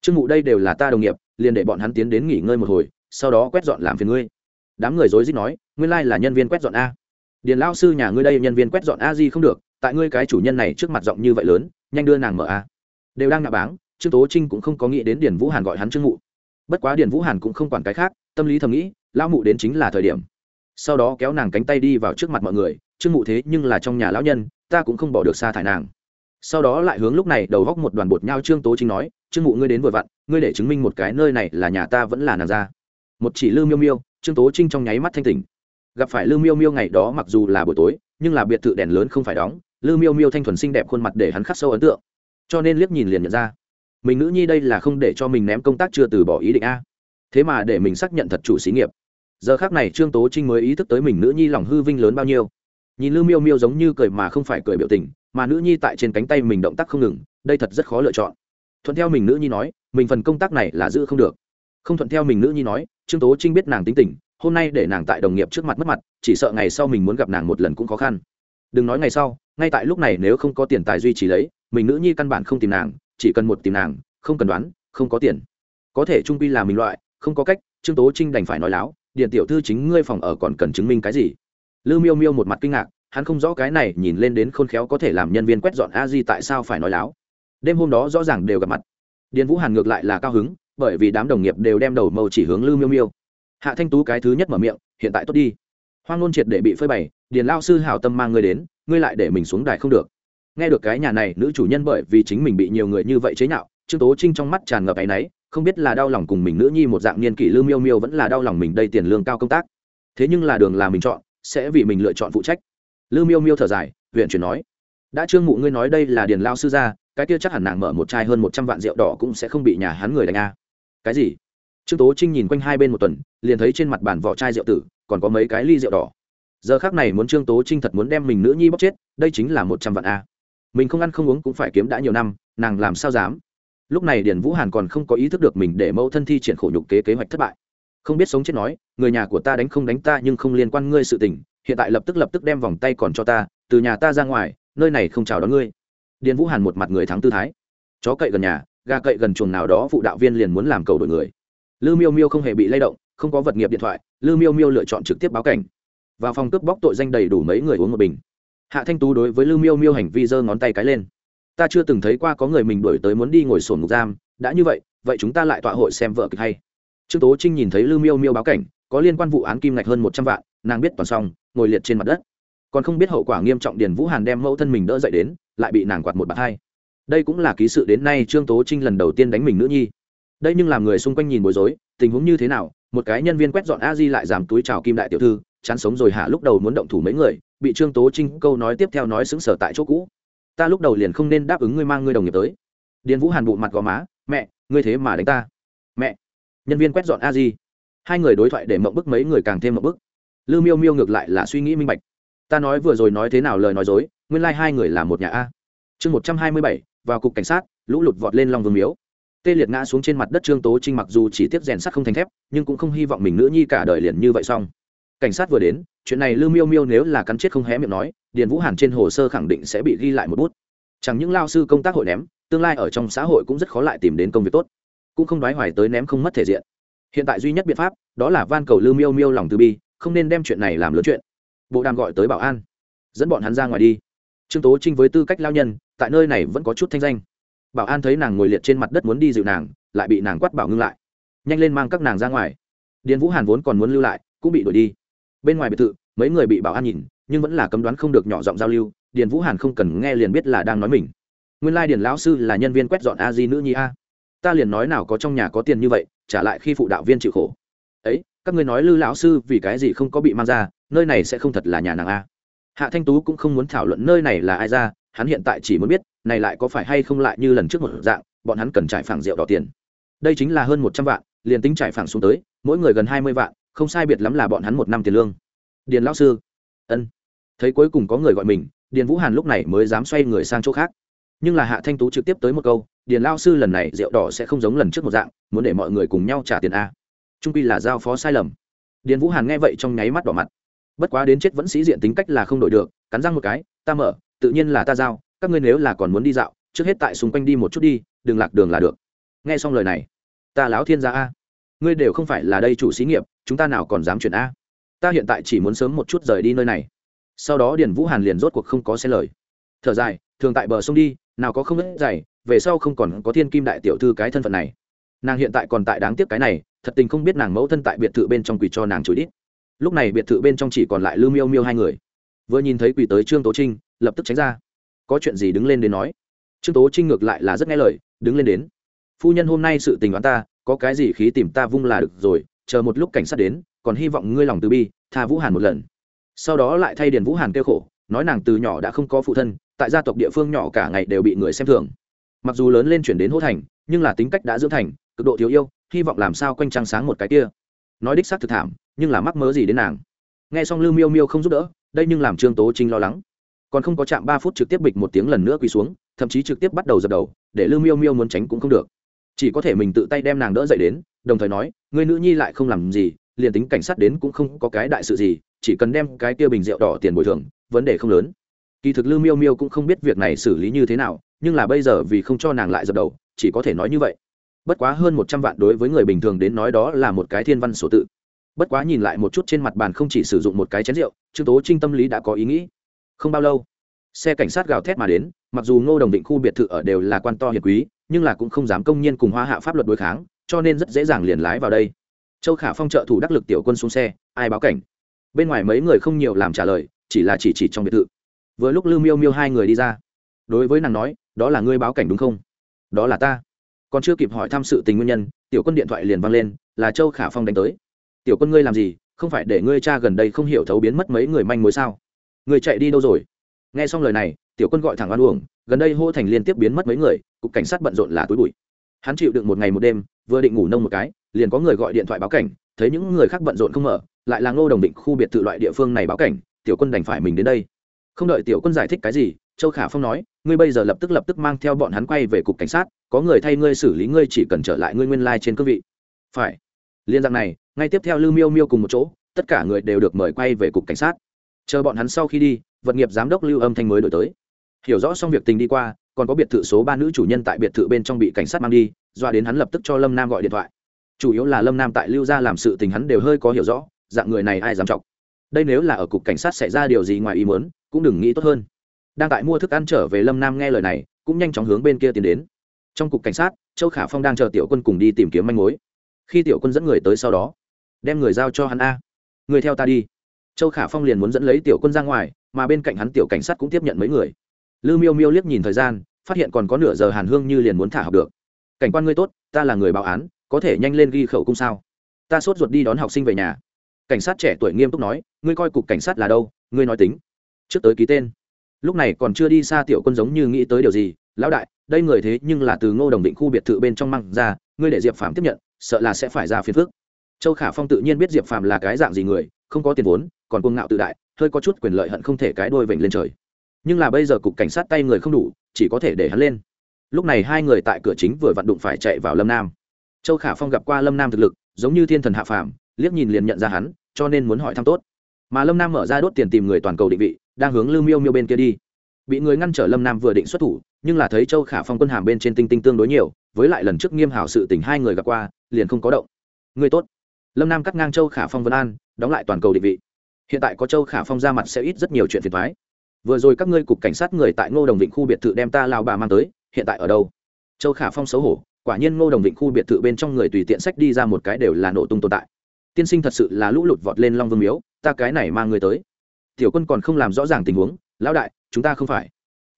Trương mụ, đây đều là ta đồng nghiệp, liền để bọn hắn tiến đến nghỉ ngơi một hồi, sau đó quét dọn làm phiền ngươi. Đám người rối rít nói, nguyên lai là nhân viên quét dọn a. Điền lao sư, nhà ngươi đây nhân viên quét dọn a di không được, tại ngươi cái chủ nhân này trước mặt giọng như vậy lớn, nhanh đưa nàng mở a. Đều đang nạ báng, trương tố trinh cũng không có nghĩ đến điền vũ hàn gọi hắn trương mụ bất quá điền vũ hàn cũng không quản cái khác, tâm lý thầm nghĩ, lão mụ đến chính là thời điểm. Sau đó kéo nàng cánh tay đi vào trước mặt mọi người, trương mụ thế nhưng là trong nhà lão nhân, ta cũng không bỏ được xa thải nàng. Sau đó lại hướng lúc này đầu góc một đoàn bột nhau trương tố trinh nói, trương mụ ngươi đến vội vặn, ngươi để chứng minh một cái nơi này là nhà ta vẫn là nàng ra. Một chỉ lư miêu miêu, trương tố trinh trong nháy mắt thanh tỉnh. Gặp phải lư miêu miêu ngày đó mặc dù là buổi tối, nhưng là biệt thự đèn lớn không phải đóng, lư miêu miêu thanh thuần xinh đẹp khuôn mặt để hắn khắc sâu ấn tượng. Cho nên liếc nhìn liền nhận ra mình nữ nhi đây là không để cho mình ném công tác chưa từ bỏ ý định a. Thế mà để mình xác nhận thật chủ xí nghiệp. Giờ khác này trương tố trinh mới ý thức tới mình nữ nhi lòng hư vinh lớn bao nhiêu. Nhìn lư miêu miêu giống như cười mà không phải cười biểu tình, mà nữ nhi tại trên cánh tay mình động tác không ngừng, đây thật rất khó lựa chọn. Thuận theo mình nữ nhi nói, mình phần công tác này là giữ không được. Không thuận theo mình nữ nhi nói, trương tố trinh biết nàng tính tình, hôm nay để nàng tại đồng nghiệp trước mặt mất mặt, chỉ sợ ngày sau mình muốn gặp nàng một lần cũng khó khăn. Đừng nói ngày sau, ngay tại lúc này nếu không có tiền tài duy trì lấy, mình nữ nhi căn bản không tìm nàng chỉ cần một tìm nàng, không cần đoán, không có tiền. Có thể trung pi là mình loại, không có cách, trương tố trinh đành phải nói láo điện tiểu thư chính ngươi phòng ở còn cần chứng minh cái gì? Lư miêu miêu một mặt kinh ngạc, hắn không rõ cái này, nhìn lên đến khôn khéo có thể làm nhân viên quét dọn a di tại sao phải nói láo. Đêm hôm đó rõ ràng đều gặp mặt. Điền vũ hàn ngược lại là cao hứng, bởi vì đám đồng nghiệp đều đem đầu màu chỉ hướng lư miêu miêu. Hạ thanh tú cái thứ nhất mở miệng, hiện tại tốt đi. Hoang ngôn triệt để bị phơi bày, điền lao sư hào tâm mang ngươi đến, ngươi lại để mình xuống đài không được nghe được cái nhà này, nữ chủ nhân bởi vì chính mình bị nhiều người như vậy chế nhạo, trương tố trinh trong mắt tràn ngập áy náy, không biết là đau lòng cùng mình nữ nhi một dạng niên kỷ lư miêu miêu vẫn là đau lòng mình đây tiền lương cao công tác. Thế nhưng là đường là mình chọn, sẽ vì mình lựa chọn phụ trách. Lư miêu miêu thở dài, huyện chuyển nói, đã trương mụ ngươi nói đây là điền lao sư gia, cái kia chắc hẳn nàng mở một chai hơn một trăm vạn rượu đỏ cũng sẽ không bị nhà hắn người đánh a. Cái gì? Trương tố trinh nhìn quanh hai bên một tuần, liền thấy trên mặt bàn vỏ chai rượu tử, còn có mấy cái ly rượu đỏ. Giờ khác này muốn trương tố trinh thật muốn đem mình nữ nhi bóc chết, đây chính là một trăm vạn a mình không ăn không uống cũng phải kiếm đã nhiều năm, nàng làm sao dám? Lúc này điền vũ hàn còn không có ý thức được mình để mẫu thân thi triển khổ nhục kế kế hoạch thất bại. Không biết sống chết nói, người nhà của ta đánh không đánh ta nhưng không liên quan ngươi sự tình, hiện tại lập tức lập tức đem vòng tay còn cho ta, từ nhà ta ra ngoài, nơi này không chào đón ngươi. Điền vũ hàn một mặt người thắng tư thái. Chó cậy gần nhà, gà cậy gần chuồng nào đó phụ đạo viên liền muốn làm cầu đổi người. Lư miêu miêu không hề bị lay động, không có vật nghiệp điện thoại, lư miêu miêu lựa chọn trực tiếp báo cảnh. Vào phòng cướp bóc tội danh đầy đủ mấy người uống một bình hạ thanh tú đối với lư miêu miêu hành vi giơ ngón tay cái lên. Ta chưa từng thấy qua có người mình đuổi tới muốn đi ngồi sổn ngục giam. Đã như vậy vậy chúng ta lại tọa hội xem vợ kịch hay. Trương tố trinh nhìn thấy lư miêu miêu báo cảnh, có liên quan vụ án kim ngạch hơn một trăm vạn, nàng biết toàn xong, ngồi liệt trên mặt đất. Còn không biết hậu quả nghiêm trọng điền vũ hàn đem mẫu thân mình đỡ dậy đến, lại bị nàng quạt một bạt hai. Đây cũng là ký sự đến nay trương tố trinh lần đầu tiên đánh mình nữ nhi. Đây nhưng làm người xung quanh nhìn bối rối, tình huống như thế nào, một cái nhân viên quét dọn a di lại giảm túi chào kim đại tiểu thư, chán sống rồi hạ lúc đầu muốn động thủ mấy người bị trương tố trinh câu nói tiếp theo nói xứng sở tại chỗ cũ. Ta lúc đầu liền không nên đáp ứng ngươi mang ngươi đồng nghiệp tới. Điền vũ hàn bộ mặt gò má, mẹ, ngươi thế mà đánh ta. Mẹ. Nhân viên quét dọn a di hai người đối thoại để mộng bức mấy người càng thêm mộng bức. Lư miêu miêu ngược lại là suy nghĩ minh bạch. Ta nói vừa rồi nói thế nào lời nói dối, nguyên lai、like、hai người là một nhà a. Chương một trăm hai mươi bảy, vào cục cảnh sát, lũ lụt vọt lên lòng vương miếu. Tê liệt ngã xuống trên mặt đất trương tố trinh mặc dù chỉ tiếp rèn sắt không thành thép, nhưng cũng không hy vọng mình nữ nhi cả đời liền như vậy xong. Cảnh sát vừa đến chuyện này lưu miêu miêu nếu là cắn chết không hé miệng nói, điền vũ hàn trên hồ sơ khẳng định sẽ bị ghi lại một bút. Chẳng những lao sư công tác hội ném, tương lai ở trong xã hội cũng rất khó lại tìm đến công việc tốt. Cũng không đoái hoài tới ném không mất thể diện. Hiện tại duy nhất biện pháp, đó là van cầu lưu miêu miêu lòng từ bi, không nên đem chuyện này làm lớn chuyện. Bộ đàm gọi tới bảo an. Dẫn bọn hắn ra ngoài đi. Trương tố trinh với tư cách lao nhân, tại nơi này vẫn có chút thanh danh. Bảo an thấy nàng ngồi liệt trên mặt đất muốn đi dịu nàng, lại bị nàng quát bảo ngưng lại. Nhanh lên mang các nàng ra ngoài. Điền vũ hàn vốn còn muốn lưu lại, cũng bị đuổi đi bên ngoài biệt thự, mấy người bị bảo an nhìn, nhưng vẫn là cấm đoán không được nhỏ giọng giao lưu, điền vũ hàn không cần nghe liền biết là đang nói mình. Nguyên lai điền lão sư là nhân viên quét dọn a di nữ nhi a. Ta liền nói nào có trong nhà có tiền như vậy, trả lại khi phụ đạo viên chịu khổ. Ấy, các ngươi nói lư lão sư vì cái gì không có bị mang ra, nơi này sẽ không thật là nhà nàng a. Hạ thanh tú cũng không muốn thảo luận nơi này là ai ra, hắn hiện tại chỉ muốn biết, này lại có phải hay không lại như lần trước một dạng, bọn hắn cần trải phẳng rượu đỏ tiền. Đây chính là hơn một trăm vạn, liền tính trải phẳng xuống tới, mỗi người gần hai mươi vạn không sai biệt lắm là bọn hắn một năm tiền lương. Điền lão sư. Ân. Thấy cuối cùng có người gọi mình, điền vũ hàn lúc này mới dám xoay người sang chỗ khác. Nhưng là hạ thanh tú trực tiếp tới một câu, điền lao sư lần này rượu đỏ sẽ không giống lần trước một dạng, muốn để mọi người cùng nhau trả tiền a. Trung quy là giao phó sai lầm. Điền vũ hàn nghe vậy trong nháy mắt đỏ mặt. Bất quá đến chết vẫn sĩ diện tính cách là không đổi được, cắn răng một cái, ta mở, tự nhiên là ta giao, các ngươi nếu là còn muốn đi dạo, trước hết tại xung quanh đi một chút đi, đừng lạc đường là được. Nghe xong lời này, ta láo thiên gia a ngươi đều không phải là đây chủ xí nghiệp, chúng ta nào còn dám chuyển a? Ta hiện tại chỉ muốn sớm một chút rời đi nơi này. Sau đó điền vũ hàn liền rốt cuộc không có xe lời. Thở dài, thường tại bờ sông đi, nào có không ít dày về sau không còn có thiên kim đại tiểu thư cái thân phận này. Nàng hiện tại còn tại đáng tiếc cái này, thật tình không biết nàng mẫu thân tại biệt thự bên trong quỳ cho nàng chửi đít. Lúc này biệt thự bên trong chỉ còn lại lưu miêu miêu hai người. Vừa nhìn thấy quỳ tới trương tố trinh, lập tức tránh ra. Có chuyện gì đứng lên đến nói. Trương tố trinh ngược lại là rất nghe lời, đứng lên đến. Phu nhân hôm nay sự tình đoán ta có cái gì khí tìm ta vung là được rồi, chờ một lúc cảnh sát đến, còn hy vọng ngươi lòng từ bi, tha vũ hàn một lần. Sau đó lại thay điền vũ hàn kêu khổ, nói nàng từ nhỏ đã không có phụ thân, tại gia tộc địa phương nhỏ cả ngày đều bị người xem thường. Mặc dù lớn lên chuyển đến hỗ thành, nhưng là tính cách đã dưỡng thành, cực độ thiếu yêu, hy vọng làm sao quanh trăng sáng một cái kia. Nói đích xác thực thảm, nhưng là mắc mớ gì đến nàng. Nghe xong lư miêu miêu không giúp đỡ, đây nhưng làm trương tố trinh lo lắng. Còn không có chạm ba phút trực tiếp bịch một tiếng lần nữa quỳ xuống, thậm chí trực tiếp bắt đầu dập đầu, để lư miêu miêu muốn tránh cũng không được chỉ có thể mình tự tay đem nàng đỡ dậy đến, đồng thời nói người nữ nhi lại không làm gì, liền tính cảnh sát đến cũng không có cái đại sự gì, chỉ cần đem cái tiêu bình rượu đỏ tiền bồi thường, vấn đề không lớn. Kỳ thực lư miêu miêu cũng không biết việc này xử lý như thế nào, nhưng là bây giờ vì không cho nàng lại dập đầu, chỉ có thể nói như vậy. Bất quá hơn một trăm vạn đối với người bình thường đến nói đó là một cái thiên văn sổ tự. Bất quá nhìn lại một chút trên mặt bàn không chỉ sử dụng một cái chén rượu, trương tố trinh tâm lý đã có ý nghĩ. Không bao lâu, xe cảnh sát gào thét mà đến, mặc dù ngô đồng định khu biệt thự ở đều là quan to hiền quý nhưng là cũng không dám công nhiên cùng hoa hạ pháp luật đối kháng, cho nên rất dễ dàng liền lái vào đây. Châu khả phong trợ thủ đắc lực tiểu quân xuống xe, ai báo cảnh? Bên ngoài mấy người không nhiều làm trả lời, chỉ là chỉ chỉ trong biệt thự. Vừa lúc lưu miêu miêu hai người đi ra. Đối với nàng nói, đó là ngươi báo cảnh đúng không? Đó là ta. Còn chưa kịp hỏi thăm sự tình nguyên nhân, tiểu quân điện thoại liền vang lên, là châu khả phong đánh tới. Tiểu quân ngươi làm gì? Không phải để ngươi cha gần đây không hiểu thấu biến mất mấy người manh mối sao? Người chạy đi đâu rồi? Nghe xong lời này, tiểu quân gọi thẳng oan uổng, gần đây hô thành liên tiếp biến mất mấy người cục cảnh sát bận rộn là túi bụi. Hắn chịu đựng một ngày một đêm, vừa định ngủ nông một cái, liền có người gọi điện thoại báo cảnh, thấy những người khác bận rộn không mở, lại là ngô đồng định khu biệt thự loại địa phương này báo cảnh, tiểu quân đành phải mình đến đây. Không đợi tiểu quân giải thích cái gì, châu khả phong nói, ngươi bây giờ lập tức lập tức mang theo bọn hắn quay về cục cảnh sát, có người thay ngươi xử lý, ngươi chỉ cần trở lại ngươi nguyên lai、like、trên cương vị. Phải. Liên rằng này, ngay tiếp theo lưu miêu miêu cùng một chỗ, tất cả người đều được mời quay về cục cảnh sát. Chờ bọn hắn sau khi đi, vật nghiệp giám đốc lưu âm thanh mới đổi tới. Hiểu rõ xong việc tình đi qua còn có biệt thự số ba nữ chủ nhân tại biệt thự bên trong bị cảnh sát mang đi, doa đến hắn lập tức cho lâm nam gọi điện thoại. Chủ yếu là lâm nam tại lưu gia làm sự tình hắn đều hơi có hiểu rõ, dạng người này ai dám chọc. Đây nếu là ở cục cảnh sát xảy ra điều gì ngoài ý muốn, cũng đừng nghĩ tốt hơn. Đang tại mua thức ăn trở về lâm nam nghe lời này, cũng nhanh chóng hướng bên kia tiến đến. Trong cục cảnh sát, châu khả phong đang chờ tiểu quân cùng đi tìm kiếm manh mối. Khi tiểu quân dẫn người tới sau đó, đem người giao cho hắn a. Người theo ta đi. Châu khả phong liền muốn dẫn lấy tiểu quân ra ngoài, mà bên cạnh hắn tiểu cảnh sát cũng tiếp nhận mấy người lư miêu miêu liếc nhìn thời gian, phát hiện còn có nửa giờ hàn hương như liền muốn thả học được. Cảnh quan ngươi tốt, ta là người báo án, có thể nhanh lên ghi khẩu cung sao? Ta sốt ruột đi đón học sinh về nhà. Cảnh sát trẻ tuổi nghiêm túc nói, ngươi coi cục cảnh sát là đâu, ngươi nói tính. Trước tới ký tên. Lúc này còn chưa đi xa tiểu quân giống như nghĩ tới điều gì, lão đại, đây người thế nhưng là từ ngô đồng định khu biệt thự bên trong măng ra, ngươi để diệp phạm tiếp nhận, sợ là sẽ phải ra phiền phước châu khả phong tự nhiên biết diệp phạm là cái dạng gì người, không có tiền vốn, còn cuồng ngạo tự đại, hơi có chút quyền lợi hận không thể cái đôi vểnh lên trời nhưng là bây giờ cục cảnh sát tay người không đủ, chỉ có thể để hắn lên. Lúc này hai người tại cửa chính vừa vặn đụng phải chạy vào lâm nam. Châu khả phong gặp qua lâm nam thực lực, giống như thiên thần hạ phàm, liếc nhìn liền nhận ra hắn, cho nên muốn hỏi thăm tốt. Mà lâm nam mở ra đốt tiền tìm người toàn cầu định vị, đang hướng lưu miêu miêu bên kia đi. Bị người ngăn trở lâm nam vừa định xuất thủ, nhưng là thấy châu khả phong quân hàm bên trên tinh tinh tương đối nhiều, với lại lần trước nghiêm hảo sự tình hai người gặp qua, liền không có động. Người tốt. Lâm nam cắt ngang châu khả phong vân an, đóng lại toàn cầu định vị. Hiện tại có châu khả phong ra mặt sẽ ít rất nhiều chuyện phiền thoái vừa rồi các ngươi cục cảnh sát người tại ngô đồng vịnh khu biệt thự đem ta lao bà mang tới, hiện tại ở đâu? Châu khả phong xấu hổ, quả nhiên ngô đồng vịnh khu biệt thự bên trong người tùy tiện sách đi ra một cái đều là nổ tung tồn tại. Tiên sinh thật sự là lũ lụt vọt lên long vương miếu, ta cái này mang người tới. Tiểu quân còn không làm rõ ràng tình huống, lão đại, chúng ta không phải.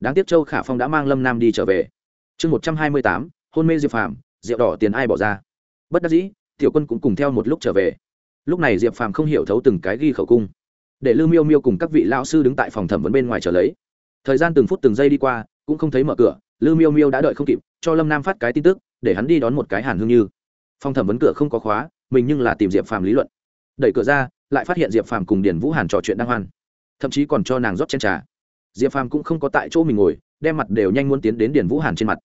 Đáng tiếc châu khả phong đã mang lâm nam đi trở về. Chương một trăm hai mươi tám, hôn mê diệp phàm, rượu đỏ tiền ai bỏ ra? Bất đắc dĩ, tiểu quân cũng cùng theo một lúc trở về. Lúc này diệp phàm không hiểu thấu từng cái ghi khẩu cung để lưu miêu miêu cùng các vị lão sư đứng tại phòng thẩm vấn bên ngoài chờ lấy. Thời gian từng phút từng giây đi qua, cũng không thấy mở cửa lưu miêu miêu đã đợi không kịp, cho lâm nam phát cái tin tức, để hắn đi đón một cái hàn hương như. Phòng thẩm vấn cửa không có khóa, mình nhưng là tìm diệp phàm lý luận. Đẩy cửa ra, lại phát hiện diệp phàm cùng điền vũ hàn trò chuyện đang hoan. Thậm chí còn cho nàng rót chen trà. Diệp phàm cũng không có tại chỗ mình ngồi, đem mặt đều nhanh muốn tiến đến điền vũ hàn trên mặt.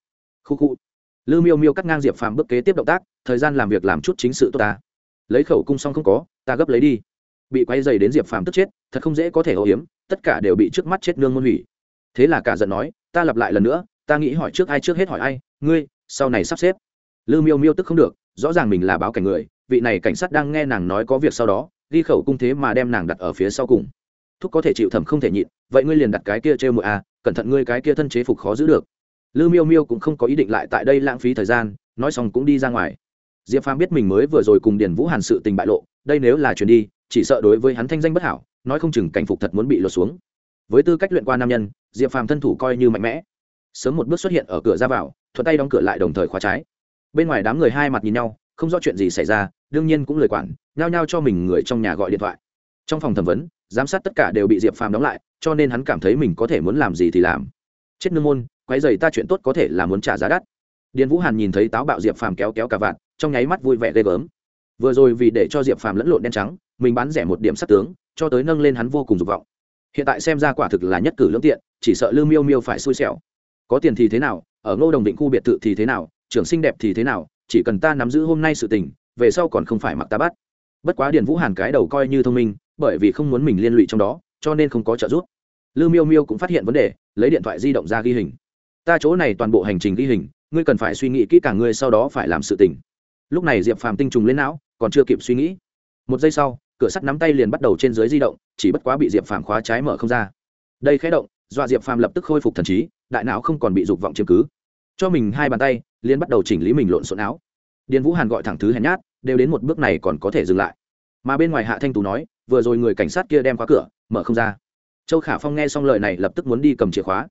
Khu khu. Lư miêu miêu cắt ngang diệp phàm bước kế tiếp động tác, thời gian làm việc làm chút chính sự tốt ta. Lấy khẩu cung xong không có, ta gấp lấy đi bị quay dày đến diệp phàm tức chết, thật không dễ có thể ô hiếm tất cả đều bị trước mắt chết nương môn hủy. Thế là cả giận nói, ta lặp lại lần nữa, ta nghĩ hỏi trước ai trước hết hỏi ai, ngươi, sau này sắp xếp. Lư miêu miêu tức không được, rõ ràng mình là báo cảnh người, vị này cảnh sát đang nghe nàng nói có việc sau đó, ghi khẩu cung thế mà đem nàng đặt ở phía sau cùng. Thúc có thể chịu thầm không thể nhịn, vậy ngươi liền đặt cái kia trêu mụi à cẩn thận ngươi cái kia thân chế phục khó giữ được. Lư miêu miêu cũng không có ý định lại tại đây lãng phí thời gian, nói xong cũng đi ra ngoài. Diệp phàm biết mình mới vừa rồi cùng điền vũ hàn sự tình bại lộ, đây nếu là chuyển đi chỉ sợ đối với hắn thanh danh bất hảo, nói không chừng cảnh phục thật muốn bị lột xuống. Với tư cách luyện qua nam nhân, diệp phàm thân thủ coi như mạnh mẽ. Sớm một bước xuất hiện ở cửa ra vào, thuận tay đóng cửa lại đồng thời khóa trái. Bên ngoài đám người hai mặt nhìn nhau, không rõ chuyện gì xảy ra, đương nhiên cũng lời quản, nhao nhao cho mình người trong nhà gọi điện thoại. Trong phòng thẩm vấn, giám sát tất cả đều bị diệp phàm đóng lại, cho nên hắn cảm thấy mình có thể muốn làm gì thì làm. Chết nương môn quái dày ta chuyện tốt có thể là muốn trả giá đắt. Điền vũ hàn nhìn thấy táo bạo diệp phàm kéo kéo cả vạn trong nháy mắt vui vẻ ghê gớm. Vừa rồi vì để cho diệp phàm lẫn lộn đen trắng mình bán rẻ một điểm sắc tướng, cho tới nâng lên hắn vô cùng dục vọng. Hiện tại xem ra quả thực là nhất cử lưỡng tiện, chỉ sợ Lưu miêu miêu phải xui xẻo. Có tiền thì thế nào, ở ngô đồng định khu biệt thự thì thế nào, trưởng xinh đẹp thì thế nào, chỉ cần ta nắm giữ hôm nay sự tình, về sau còn không phải mặc ta bắt. Bất quá điền vũ hàn cái đầu coi như thông minh, bởi vì không muốn mình liên lụy trong đó, cho nên không có trợ giúp. Lưu miêu miêu cũng phát hiện vấn đề, lấy điện thoại di động ra ghi hình. Ta chỗ này toàn bộ hành trình ghi hình, ngươi cần phải suy nghĩ kỹ cả ngươi sau đó phải làm sự tình. Lúc này diệp phàm tinh trùng lên não, còn chưa kịp suy nghĩ. Một giây sau cửa sắt nắm tay liền bắt đầu trên dưới di động, chỉ bất quá bị diệp phàm khóa trái mở không ra. Đây khé động, dọa diệp phàm lập tức khôi phục thần trí, đại não không còn bị dục vọng chiếm cứ. Cho mình hai bàn tay, liền bắt đầu chỉnh lý mình lộn xộn áo điền vũ hàn gọi thẳng thứ hèn nhát, đều đến một bước này còn có thể dừng lại. Mà bên ngoài hạ thanh tú nói, vừa rồi người cảnh sát kia đem khóa cửa, mở không ra. Châu khả phong nghe xong lời này lập tức muốn đi cầm chìa khóa.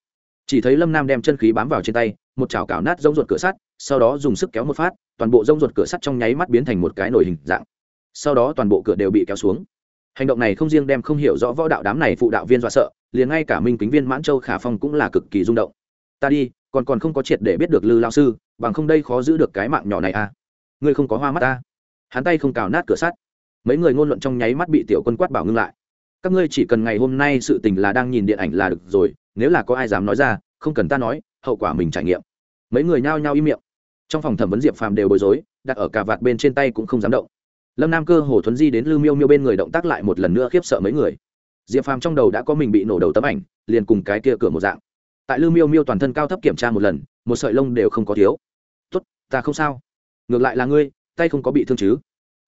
Chỉ thấy lâm nam đem chân khí bám vào trên tay, một chảo cào nát rông ruột cửa sắt, sau đó dùng sức kéo một phát, toàn bộ rông ruột cửa sắt trong nháy mắt biến thành một cái nồi hình dạng sau đó toàn bộ cửa đều bị kéo xuống. Hành động này không riêng đem không hiểu rõ võ đạo đám này phụ đạo viên dọa sợ, liền ngay cả minh kính viên, mãn châu, khả phong cũng là cực kỳ rung động. Ta đi, còn còn không có triệt để biết được lư lao sư, bằng không đây khó giữ được cái mạng nhỏ này à? Ngươi không có hoa mắt ta. Hắn tay không cào nát cửa sắt. Mấy người ngôn luận trong nháy mắt bị tiểu quân quát bảo ngưng lại. Các ngươi chỉ cần ngày hôm nay sự tình là đang nhìn điện ảnh là được rồi, nếu là có ai dám nói ra, không cần ta nói, hậu quả mình trải nghiệm. Mấy người nhao nhao im miệng. Trong phòng thẩm vấn diệp phàm đều bối rối, đặt ở cả vạt bên trên tay cũng không dám động lâm nam cơ hồ thuấn di đến lưu miêu miêu bên người động tác lại một lần nữa khiếp sợ mấy người diệp phàm trong đầu đã có mình bị nổ đầu tấm ảnh liền cùng cái kia cửa một dạng tại lưu miêu miêu toàn thân cao thấp kiểm tra một lần một sợi lông đều không có thiếu tốt ta không sao ngược lại là ngươi tay không có bị thương chứ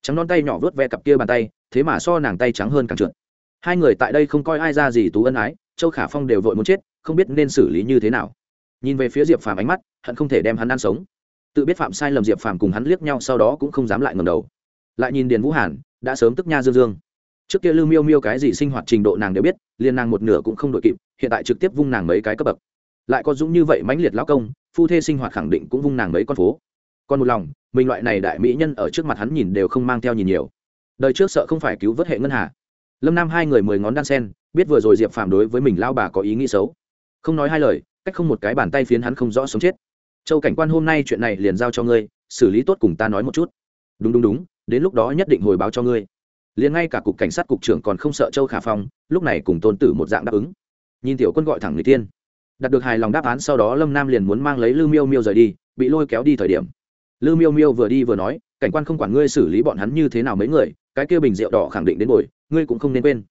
trắng non tay nhỏ vớt ve cặp kia bàn tay thế mà so nàng tay trắng hơn càng trượt hai người tại đây không coi ai ra gì tú ân ái châu khả phong đều vội muốn chết không biết nên xử lý như thế nào nhìn về phía diệp phàm ánh mắt hận không thể đem hắn ăn sống tự biết phạm sai lầm diệp phàm cùng hắn liếc nhau sau đó cũng không dám lại ngầm đầu lại nhìn điền vũ hàn, đã sớm tức nha dương dương. Trước kia lưu miêu miêu cái gì sinh hoạt trình độ nàng đều biết, liền nàng một nửa cũng không đội kịp, hiện tại trực tiếp vung nàng mấy cái cấp bậc. Lại có dũng như vậy mãnh liệt lão công, phu thê sinh hoạt khẳng định cũng vung nàng mấy con phố. Còn một lòng, mình loại này đại mỹ nhân ở trước mặt hắn nhìn đều không mang theo nhìn nhiều. Đời trước sợ không phải cứu vớt hệ ngân hà. Lâm nam hai người mười ngón đan sen, biết vừa rồi diệp phàm đối với mình lao bà có ý nghĩ xấu. Không nói hai lời, cách không một cái bàn tay phiến hắn không rõ sống chết. Châu cảnh quan hôm nay chuyện này liền giao cho ngươi, xử lý tốt cùng ta nói một chút. Đúng đúng đúng đến lúc đó nhất định hồi báo cho ngươi. Liền ngay cả cục cảnh sát cục trưởng còn không sợ châu khả phong, lúc này cùng tôn tử một dạng đáp ứng. Nhìn tiểu quân gọi thẳng người tiên. Đạt được hài lòng đáp án sau đó lâm nam liền muốn mang lấy lư miêu miêu rời đi, bị lôi kéo đi thời điểm. Lư miêu miêu vừa đi vừa nói, cảnh quan không quản ngươi xử lý bọn hắn như thế nào mấy người, cái kia bình rượu đỏ khẳng định đến bồi, ngươi cũng không nên quên.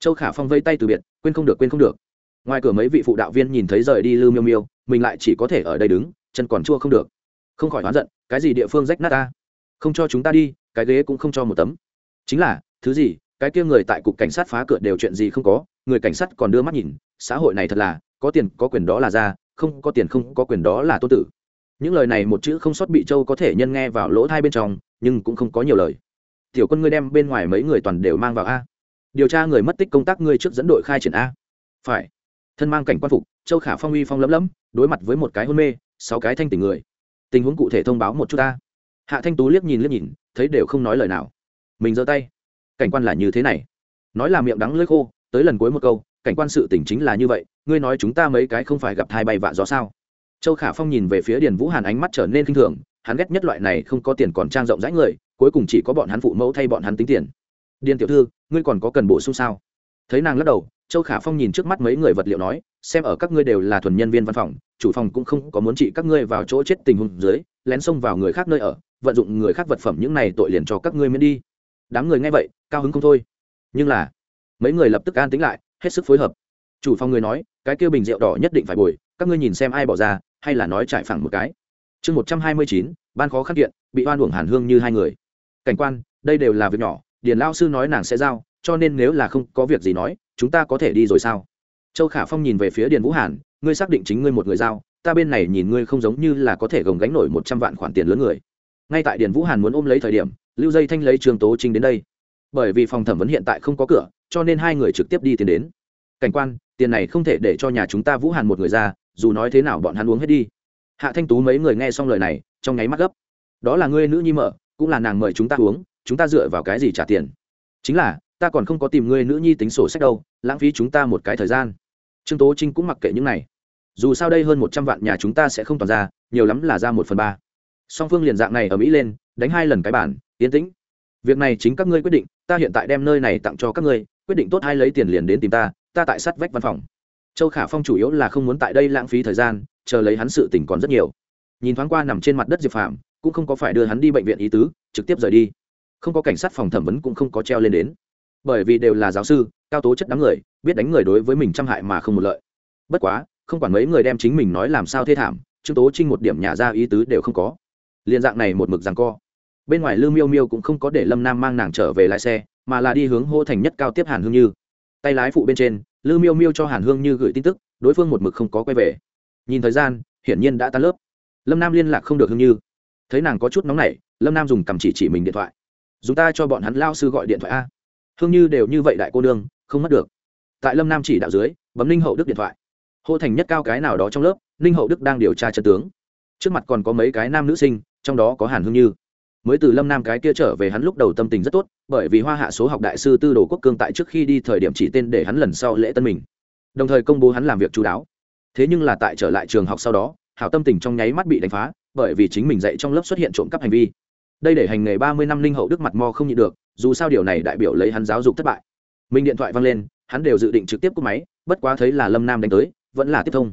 Châu khả phong vây tay từ biệt, quên không được, quên không được. Ngoài cửa mấy vị phụ đạo viên nhìn thấy rời đi lư miêu miêu, mình lại chỉ có thể ở đây đứng, chân còn chua không được. Không khỏi oán giận, cái gì địa phương rách nát ta? Không cho chúng ta đi cái ghế cũng không cho một tấm. Chính là, thứ gì, cái kia người tại cục cảnh sát phá cửa đều chuyện gì không có, người cảnh sát còn đưa mắt nhìn, xã hội này thật là, có tiền có quyền đó là ra, không có tiền không có quyền đó là tôn tử. Những lời này một chữ không sót bị châu có thể nhân nghe vào lỗ thai bên trong, nhưng cũng không có nhiều lời. Tiểu quân ngươi đem bên ngoài mấy người toàn đều mang vào a. Điều tra người mất tích công tác ngươi trước dẫn đội khai triển a. Phải. Thân mang cảnh quan phục, châu khả phong uy phong lấm lấm đối mặt với một cái hôn mê, sáu cái thanh tỉnh người. Tình huống cụ thể thông báo một chút ta hạ thanh tú liếc nhìn liếc nhìn thấy đều không nói lời nào. Mình giơ tay. Cảnh quan là như thế này. Nói là miệng đắng lưỡi khô, tới lần cuối một câu, cảnh quan sự tỉnh chính là như vậy, ngươi nói chúng ta mấy cái không phải gặp hai bay vạ gió sao? Châu khả phong nhìn về phía điền vũ hàn ánh mắt trở nên k i n h thường, hắn ghét nhất loại này không có tiền còn trang rộng rãi người, cuối cùng chỉ có bọn hắn phụ mẫu thay bọn hắn tính tiền. Điền tiểu thư, ngươi còn có cần bổ sung sao? Thấy nàng lắc đầu, châu khả phong nhìn trước mắt mấy người vật liệu nói, xem ở các ngươi đều là thuần nhân viên văn phòng, chủ phòng cũng không có muốn trị các ngươi vào chỗ chết tình huống dưới, lén xông vào người khác nơi ở vận dụng người khác vật phẩm những này tội liền cho các ngươi miễn đi. Đám người nghe vậy, cao hứng không thôi. Nhưng là, mấy người lập tức an tính lại, hết sức phối hợp. Chủ phòng người nói, cái kia bình rượu đỏ nhất định phải bồi, các ngươi nhìn xem ai bỏ ra, hay là nói trải phẳng một cái. Chương một trăm hai mươi chín, ban khó khăn kiện, bị oan uổng hàn hương như hai người. Cảnh quan, đây đều là việc nhỏ, điền lao sư nói nàng sẽ giao, cho nên nếu là không có việc gì nói, chúng ta có thể đi rồi sao? Châu khả phong nhìn về phía điền vũ hàn, ngươi xác định chính ngươi một người giao, ta bên này nhìn ngươi không giống như là có thể gồng gánh nổi một trăm vạn khoản tiền lớn người ngay tại điền vũ hàn muốn ôm lấy thời điểm, lưu dây thanh lấy trường tố trinh đến đây. Bởi vì phòng thẩm vấn hiện tại không có cửa, cho nên hai người trực tiếp đi tiến đến. Cảnh quan, tiền này không thể để cho nhà chúng ta vũ hàn một người ra, dù nói thế nào bọn hắn uống hết đi. Hạ thanh tú mấy người nghe xong lời này, trong nháy mắt gấp. Đó là ngươi nữ nhi mở, cũng là nàng mời chúng ta uống, chúng ta dựa vào cái gì trả tiền? Chính là, ta còn không có tìm ngươi nữ nhi tính sổ sách đâu, lãng phí chúng ta một cái thời gian. Trương tố trinh cũng mặc kệ những này. Dù sao đây hơn một trăm vạn nhà chúng ta sẽ không toàn ra, nhiều lắm là ra một phần ba song phương liền dạng này ở mỹ lên, đánh hai lần cái bản, yên tĩnh. Việc này chính các ngươi quyết định, ta hiện tại đem nơi này tặng cho các ngươi, quyết định tốt hay lấy tiền liền đến tìm ta ta tại sát vách văn phòng. Châu khả phong chủ yếu là không muốn tại đây lãng phí thời gian, chờ lấy hắn sự tỉnh còn rất nhiều. Nhìn thoáng qua nằm trên mặt đất diệp phạm cũng không có phải đưa hắn đi bệnh viện ý tứ, trực tiếp rời đi. Không có cảnh sát phòng thẩm vấn cũng không có treo lên đến. Bởi vì đều là giáo sư, cao tố chất đám người, biết đánh người đối với mình trăm hại mà không một lợi. Bất quá, không quản mấy người đem chính mình nói làm sao thê thảm, trương tố trinh một điểm nhà ra ý tứ đều không có liên dạng này một mực rằng co. Bên ngoài lư miêu miêu cũng không có để lâm nam mang nàng trở về lái xe, mà là đi hướng hô thành nhất cao tiếp hàn hương như. Tay lái phụ bên trên lư miêu miêu cho hàn hương như gửi tin tức, đối phương một mực không có quay về. Nhìn thời gian, hiển nhiên đã tan lớp. Lâm nam liên lạc không được hương như. Thấy nàng có chút nóng nảy, lâm nam dùng cầm chỉ chỉ mình điện thoại. Dùng ta cho bọn hắn lao sư gọi điện thoại a. Hương như đều như vậy đại cô nương, không mất được. Tại lâm nam chỉ đạo dưới, bấm ninh hậu đức điện thoại. Hô thành nhất cao cái nào đó trong lớp, ninh hậu đức đang điều tra chân tướng. Trước mặt còn có mấy cái nam nữ sinh trong đó có hàn hương như. Mới từ lâm nam cái kia trở về hắn lúc đầu tâm tình rất tốt, bởi vì hoa hạ số học đại sư tư đồ quốc cương tại trước khi đi thời điểm chỉ tên để hắn lần sau lễ tân mình. Đồng thời công bố hắn làm việc chú đáo. Thế nhưng là tại trở lại trường học sau đó, hảo tâm tình trong nháy mắt bị đánh phá, bởi vì chính mình dạy trong lớp xuất hiện trộm cắp hành vi. Đây để hành nghề ba mươi năm linh hậu đức mặt mò không nhịn được, dù sao điều này đại biểu lấy hắn giáo dục thất bại. Mình điện thoại văng lên, hắn đều dự định trực tiếp cúp máy, bất quá thấy là lâm nam đánh tới, vẫn là tiếp thông.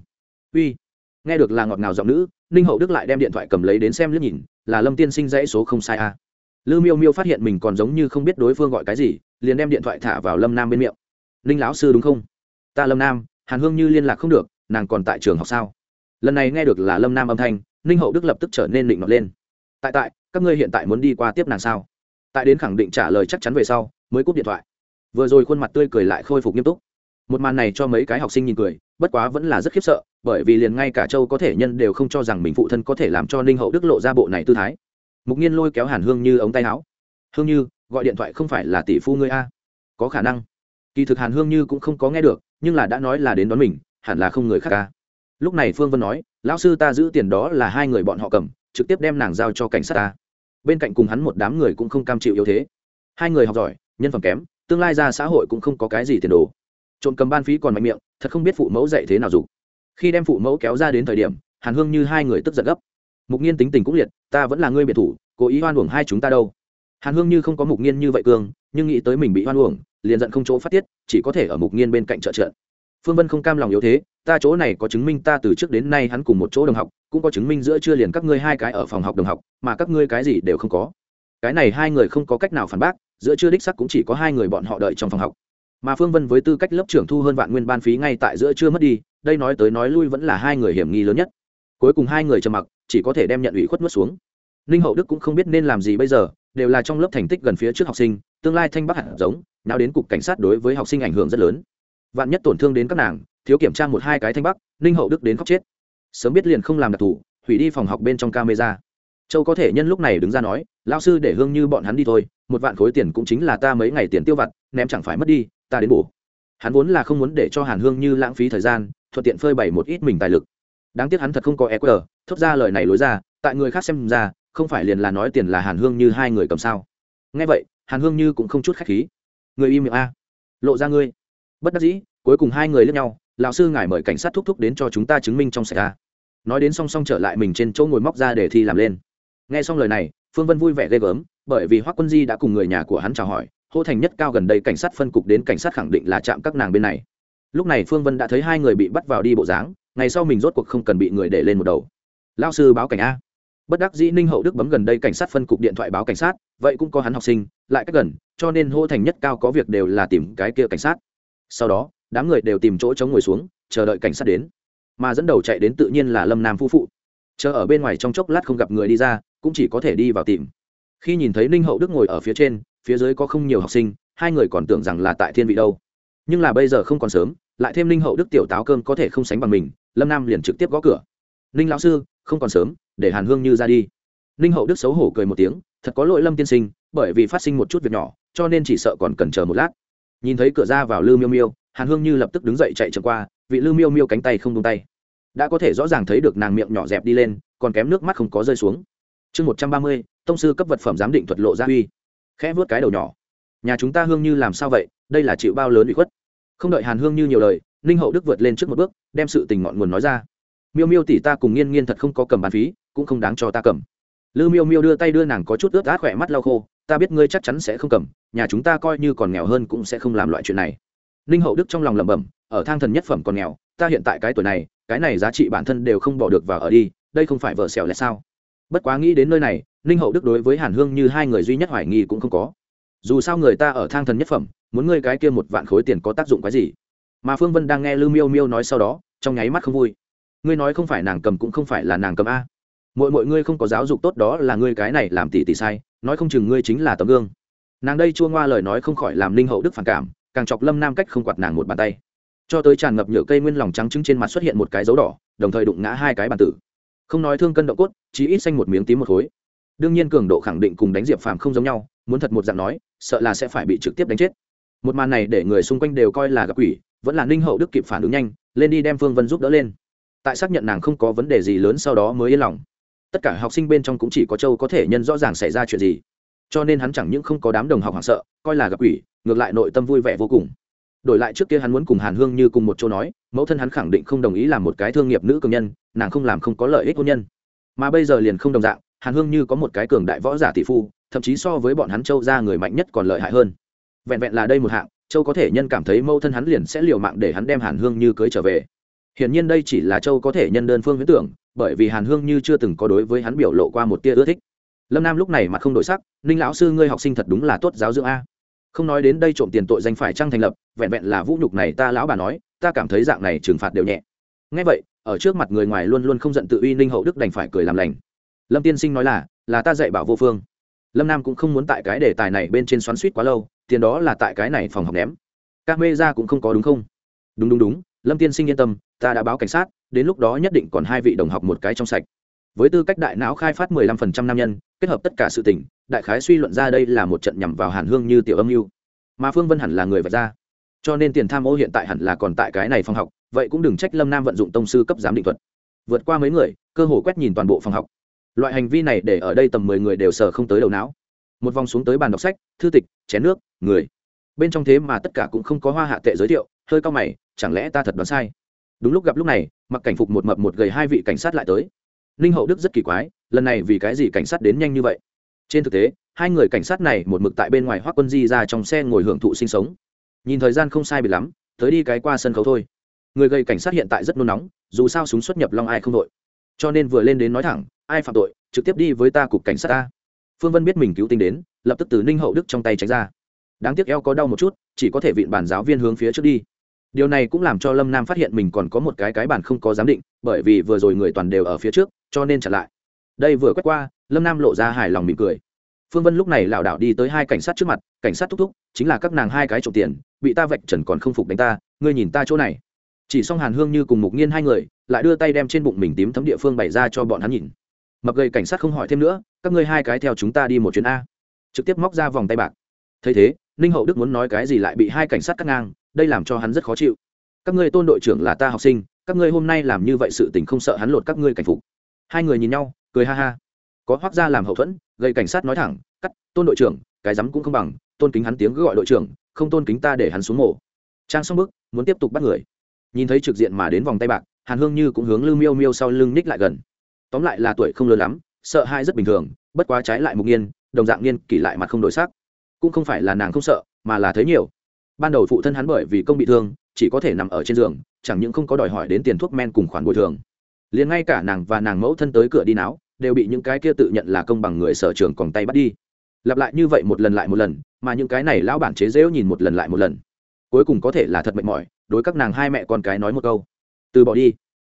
Uy nghe được là ngọt ngào giọng nữ, ninh hậu đức lại đem điện thoại cầm lấy đến xem liếc nhìn, là lâm tiên sinh dãy số không sai a lư miêu miêu phát hiện mình còn giống như không biết đối phương gọi cái gì, liền đem điện thoại thả vào lâm nam bên miệng. Ninh lão sư đúng không? Ta lâm nam, hàn hương như liên lạc không được, nàng còn tại trường học sao? Lần này nghe được là lâm nam âm thanh, ninh hậu đức lập tức trở nên định nọt lên. Tại tại, các ngươi hiện tại muốn đi qua tiếp nàng sao? Tại đến khẳng định trả lời chắc chắn về sau, mới cúp điện thoại. Vừa rồi khuôn mặt tươi cười lại khôi phục nghiêm túc. Một màn này cho mấy cái học sinh nhìn cười, bất quá vẫn là rất khiếp sợ bởi vì liền ngay cả châu có thể nhân đều không cho rằng mình phụ thân có thể làm cho ninh hậu đức lộ ra bộ này tư thái. Mục nhiên lôi kéo hàn hương như ống tay áo. Hương như, gọi điện thoại không phải là tỷ phu ngươi a? Có khả năng. Kỳ thực hàn hương như cũng không có nghe được, nhưng là đã nói là đến đón mình, hẳn là không người khác ca lúc này phương vân nói, lão sư ta giữ tiền đó là hai người bọn họ cầm, trực tiếp đem nàng giao cho cảnh sát ta. Bên cạnh cùng hắn một đám người cũng không cam chịu yếu thế. Hai người học giỏi, nhân phẩm kém, tương lai ra xã hội cũng không có cái gì tiền đồ. Trộm cầm ban phí còn mạnh miệng, thật không biết phụ mẫu dạy thế nào dục khi đem phụ mẫu kéo ra đến thời điểm, hàn hương như hai người tức giận gấp. Mục nghiên tính tình cũng liệt, ta vẫn là ngươi biệt thủ, cố ý hoan uổng hai chúng ta đâu. Hàn hương như không có mục nghiên như vậy cương nhưng nghĩ tới mình bị hoan uổng, liền giận không chỗ phát tiết, chỉ có thể ở mục nghiên bên cạnh trợ trợ. Phương vân không cam lòng yếu thế, ta chỗ này có chứng minh ta từ trước đến nay hắn cùng một chỗ đồng học, cũng có chứng minh giữa chưa liền các ngươi hai cái ở phòng học đồng học, mà các ngươi cái gì đều không có. Cái này hai người không có cách nào phản bác, giữa chưa đích sắc cũng chỉ có hai người bọn họ đợi trong phòng học mà phương vân với tư cách lớp trưởng thu hơn vạn nguyên ban phí ngay tại giữa chưa mất đi, đây nói tới nói lui vẫn là hai người hiểm nghi lớn nhất. Cuối cùng hai người trầm mặc, chỉ có thể đem nhận ủy khuất nuốt xuống. Ninh hậu đức cũng không biết nên làm gì bây giờ, đều là trong lớp thành tích gần phía trước học sinh, tương lai thanh bắc hạt giống, nào đến cục cảnh sát đối với học sinh ảnh hưởng rất lớn. Vạn nhất tổn thương đến các nàng, thiếu kiểm tra một hai cái thanh bắc, ninh hậu đức đến khóc chết. Sớm biết liền không làm đặc thù, hủy đi phòng học bên trong camera. Châu có thể nhân lúc này đứng ra nói lao sư để hương như bọn hắn đi thôi, một vạn khối tiền cũng chính là ta mấy ngày tiền tiêu vặt, ném chẳng phải mất đi ta đến bổ. Hắn vốn là không muốn để cho hàn hương như lãng phí thời gian, thuận tiện phơi bày một ít mình tài lực. Đáng tiếc hắn thật không có e thốt ra lời này lối ra, tại người khác xem ra, không phải liền là nói tiền là hàn hương như hai người cầm sao. Nghe vậy, hàn hương như cũng không chút khách khí. Người im miệng a. Lộ ra ngươi. Bất đắc dĩ, cuối cùng hai người lướt nhau, lão sư ngài mời cảnh sát thúc thúc đến cho chúng ta chứng minh trong sạch a. Nói đến song song trở lại mình trên chỗ ngồi móc ra để thi làm lên. Nghe xong lời này, phương vân vui vẻ ghê gớm, bởi vì hoắc quân di đã cùng người nhà của hắn chào hỏi hô thành nhất cao gần đây cảnh sát phân cục đến cảnh sát khẳng định là chạm các nàng bên này. Lúc này phương vân đã thấy hai người bị bắt vào đi bộ dáng, ngày sau mình rốt cuộc không cần bị người để lên một đầu. Lao sư báo cảnh a. Bất đắc dĩ ninh hậu đức bấm gần đây cảnh sát phân cục điện thoại báo cảnh sát, vậy cũng có hắn học sinh, lại cách gần, cho nên hô thành nhất cao có việc đều là tìm cái kia cảnh sát. Sau đó, đám người đều tìm chỗ chống ngồi xuống, chờ đợi cảnh sát đến. Mà dẫn đầu chạy đến tự nhiên là lâm nam phu phụ. Chờ ở bên ngoài trong chốc lát không gặp người đi ra, cũng chỉ có thể đi vào tìm. Khi nhìn thấy ninh hậu đức ngồi ở phía trên phía dưới có không nhiều học sinh, hai người còn tưởng rằng là tại thiên vị đâu. Nhưng là bây giờ không còn sớm, lại thêm ninh hậu đức tiểu táo cơm có thể không sánh bằng mình, lâm nam liền trực tiếp gõ cửa. Ninh lão sư, không còn sớm, để hàn hương như ra đi. Ninh hậu đức xấu hổ cười một tiếng, thật có lỗi lâm tiên sinh, bởi vì phát sinh một chút việc nhỏ, cho nên chỉ sợ còn cần chờ một lát. Nhìn thấy cửa ra vào lư miêu miêu, hàn hương như lập tức đứng dậy chạy chậm qua, vị lư miêu miêu cánh tay không tung tay. Đã có thể rõ ràng thấy được nàng miệng nhỏ dẹp đi lên, còn kém nước mắt không có rơi xuống. Chương một trăm ba mươi, tông sư cấp vật phẩm giám định thuật lộ gia uy khẽ vớt cái đầu nhỏ. Nhà chúng ta hương như làm sao vậy? Đây là chịu bao lớn bị khuất. Không đợi hàn hương như nhiều lời, ninh hậu đức vượt lên trước một bước, đem sự tình ngọn nguồn nói ra. Miêu miêu tỷ ta cùng nghiên nghiên thật không có cầm bàn phí, cũng không đáng cho ta cầm. Lư miêu miêu đưa tay đưa nàng có chút ướt át khỏe mắt lau khô, ta biết ngươi chắc chắn sẽ không cầm, nhà chúng ta coi như còn nghèo hơn cũng sẽ không làm loại chuyện này. Ninh hậu đức trong lòng lẩm bẩm, ở thang thần nhất phẩm còn nghèo, ta hiện tại cái tuổi này, cái này giá trị bản thân đều không bỏ được vào ở đi, đây không phải vợ xẻo là sao? Bất quá nghĩ đến nơi này, ninh hậu đức đối với hàn hương như hai người duy nhất hoài nghi cũng không có. Dù sao người ta ở thang thần nhất phẩm, muốn ngươi cái kia một vạn khối tiền có tác dụng cái gì? Mà phương vân đang nghe lư miêu miêu nói sau đó, trong nháy mắt không vui. Ngươi nói không phải nàng cầm cũng không phải là nàng cầm a. Mọi mọi ngươi không có giáo dục tốt đó là ngươi cái này làm tỷ tỷ sai, nói không chừng ngươi chính là tấm gương. Nàng đây chua ngoa lời nói không khỏi làm ninh hậu đức phản cảm, càng chọc lâm nam cách không quạt nàng một bàn tay. Cho tới tràn ngập nhựa cây nguyên lòng trắng trứng trên mặt xuất hiện một cái dấu đỏ, đồng thời đụng ngã hai cái bàn tử không nói thương cân động cốt, chỉ ít xanh một miếng tím một khối. Đương nhiên cường độ khẳng định cùng đánh diệp phàm không giống nhau, muốn thật một dạng nói, sợ là sẽ phải bị trực tiếp đánh chết. Một màn này để người xung quanh đều coi là gặp quỷ, vẫn là ninh hậu đức kịp phản ứng nhanh, lên đi đem phương vân giúp đỡ lên. Tại xác nhận nàng không có vấn đề gì lớn sau đó mới yên lòng. Tất cả học sinh bên trong cũng chỉ có châu có thể nhân rõ ràng xảy ra chuyện gì. Cho nên hắn chẳng những không có đám đồng học hoảng sợ, coi là gặp quỷ, ngược lại nội tâm vui vẻ vô cùng đổi lại trước kia hắn muốn cùng hàn hương như cùng một chỗ nói, mẫu thân hắn khẳng định không đồng ý làm một cái thương nghiệp nữ cường nhân, nàng không làm không có lợi ích hôn nhân. Mà bây giờ liền không đồng dạng, hàn hương như có một cái cường đại võ giả tỷ phu, thậm chí so với bọn hắn châu ra người mạnh nhất còn lợi hại hơn. Vẹn vẹn là đây một hạng, châu có thể nhân cảm thấy mẫu thân hắn liền sẽ liều mạng để hắn đem hàn hương như cưới trở về. Hiển nhiên đây chỉ là châu có thể nhân đơn phương huyễn tưởng, bởi vì hàn hương như chưa từng có đối với hắn biểu lộ qua một tia ưa thích. Lâm nam lúc này mà không đổi sắc, ninh lão sư, ngươi học sinh thật đúng là tốt giáo dưỡng a không nói đến đây trộm tiền tội danh phải trăng thành lập, vẹn vẹn là vũ nhục này ta lão bà nói, ta cảm thấy dạng này trừng phạt đều nhẹ. Ngay vậy, ở trước mặt người ngoài luôn luôn không giận tự uy ninh hậu đức đành phải cười làm lành. Lâm tiên sinh nói là là ta dạy bảo vô phương. Lâm nam cũng không muốn tại cái đề tài này bên trên xoắn suýt quá lâu, tiền đó là tại cái này phòng học ném. Các mê ra cũng không có đúng không? Đúng đúng đúng, lâm tiên sinh yên tâm, ta đã báo cảnh sát, đến lúc đó nhất định còn hai vị đồng học một cái trong sạch với tư cách đại não khai phát 15% nam nhân, kết hợp tất cả sự tình, đại khái suy luận ra đây là một trận nhằm vào hàn hương như tiểu âm mưu. Mà phương vân hẳn là người vạch ra. Cho nên tiền tham ô hiện tại hẳn là còn tại cái này phòng học, vậy cũng đừng trách lâm nam vận dụng tông sư cấp giám định thuật. Vượt qua mấy người, cơ hồ quét nhìn toàn bộ phòng học. Loại hành vi này để ở đây tầm mười người đều sờ không tới đầu não. Một vòng xuống tới bàn đọc sách, thư tịch, chén nước, người. Bên trong thế mà tất cả cũng không có hoa hạ tệ giới thiệu, hơi cao mày, chẳng lẽ ta thật đoán sai? Đúng lúc gặp lúc này, mặc cảnh phục một mập một gầy hai vị cảnh sát lại tới ninh hậu đức rất kỳ quái, lần này vì cái gì cảnh sát đến nhanh như vậy? Trên thực tế, hai người cảnh sát này một mực tại bên ngoài hoác quân di ra trong xe ngồi hưởng thụ sinh sống. Nhìn thời gian không sai bị lắm, tới đi cái qua sân khấu thôi. Người gây cảnh sát hiện tại rất nôn nóng, dù sao súng xuất nhập long ai không đội. Cho nên vừa lên đến nói thẳng, ai phạm tội, trực tiếp đi với ta cục cảnh sát ta. Phương vân biết mình cứu tinh đến, lập tức từ ninh hậu đức trong tay tránh ra. Đáng tiếc eo có đau một chút, chỉ có thể vịn bản giáo viên hướng phía trước đi điều này cũng làm cho lâm nam phát hiện mình còn có một cái cái bản không có giám định, bởi vì vừa rồi người toàn đều ở phía trước, cho nên trả lại. Đây vừa quét qua, lâm nam lộ ra hài lòng mỉm cười. Phương vân lúc này lảo đảo đi tới hai cảnh sát trước mặt, cảnh sát thúc thúc, chính là các nàng hai cái trộm tiền, bị ta vạch trần còn không phục đánh ta, ngươi nhìn ta chỗ này. Chỉ xong hàn hương như cùng mục nghiên hai người, lại đưa tay đem trên bụng mình tím thấm địa phương bày ra cho bọn hắn nhìn. Mập gầy cảnh sát không hỏi thêm nữa, các ngươi hai cái theo chúng ta đi một chuyến a. Trực tiếp móc ra vòng tay bạc. Thấy thế, ninh hậu đức muốn nói cái gì lại bị hai cảnh sát cắt ngang đây làm cho hắn rất khó chịu. Các ngươi tôn đội trưởng là ta học sinh, các ngươi hôm nay làm như vậy sự tình không sợ hắn lột các ngươi cảnh phục. Hai người nhìn nhau, cười ha ha. Có hoác gia làm hậu thuẫn, gây cảnh sát nói thẳng, cắt, tôn đội trưởng, cái rắm cũng không bằng, tôn kính hắn tiếng gọi đội trưởng, không tôn kính ta để hắn xuống mổ. Trang xong bức muốn tiếp tục bắt người. Nhìn thấy trực diện mà đến vòng tay bạc, hàn hương như cũng hướng lư miêu miêu sau lưng ních lại gần. Tóm lại là tuổi không lớn lắm, sợ hai rất bình thường, bất quá trái lại mục nghiên, đồng dạng niên kỷ lại mặt không đổi sắc. Cũng không phải là nàng không sợ, mà là thấy nhiều ban đầu phụ thân hắn bởi vì công bị thương, chỉ có thể nằm ở trên giường, chẳng những không có đòi hỏi đến tiền thuốc men cùng khoản bồi thường. Liền ngay cả nàng và nàng mẫu thân tới cửa đi náo, đều bị những cái kia tự nhận là công bằng người sở trường còn tay bắt đi. Lặp lại như vậy một lần lại một lần, mà những cái này lão bản chế dễu nhìn một lần lại một lần. Cuối cùng có thể là thật mệt mỏi, đối các nàng hai mẹ con cái nói một câu. Từ bỏ đi.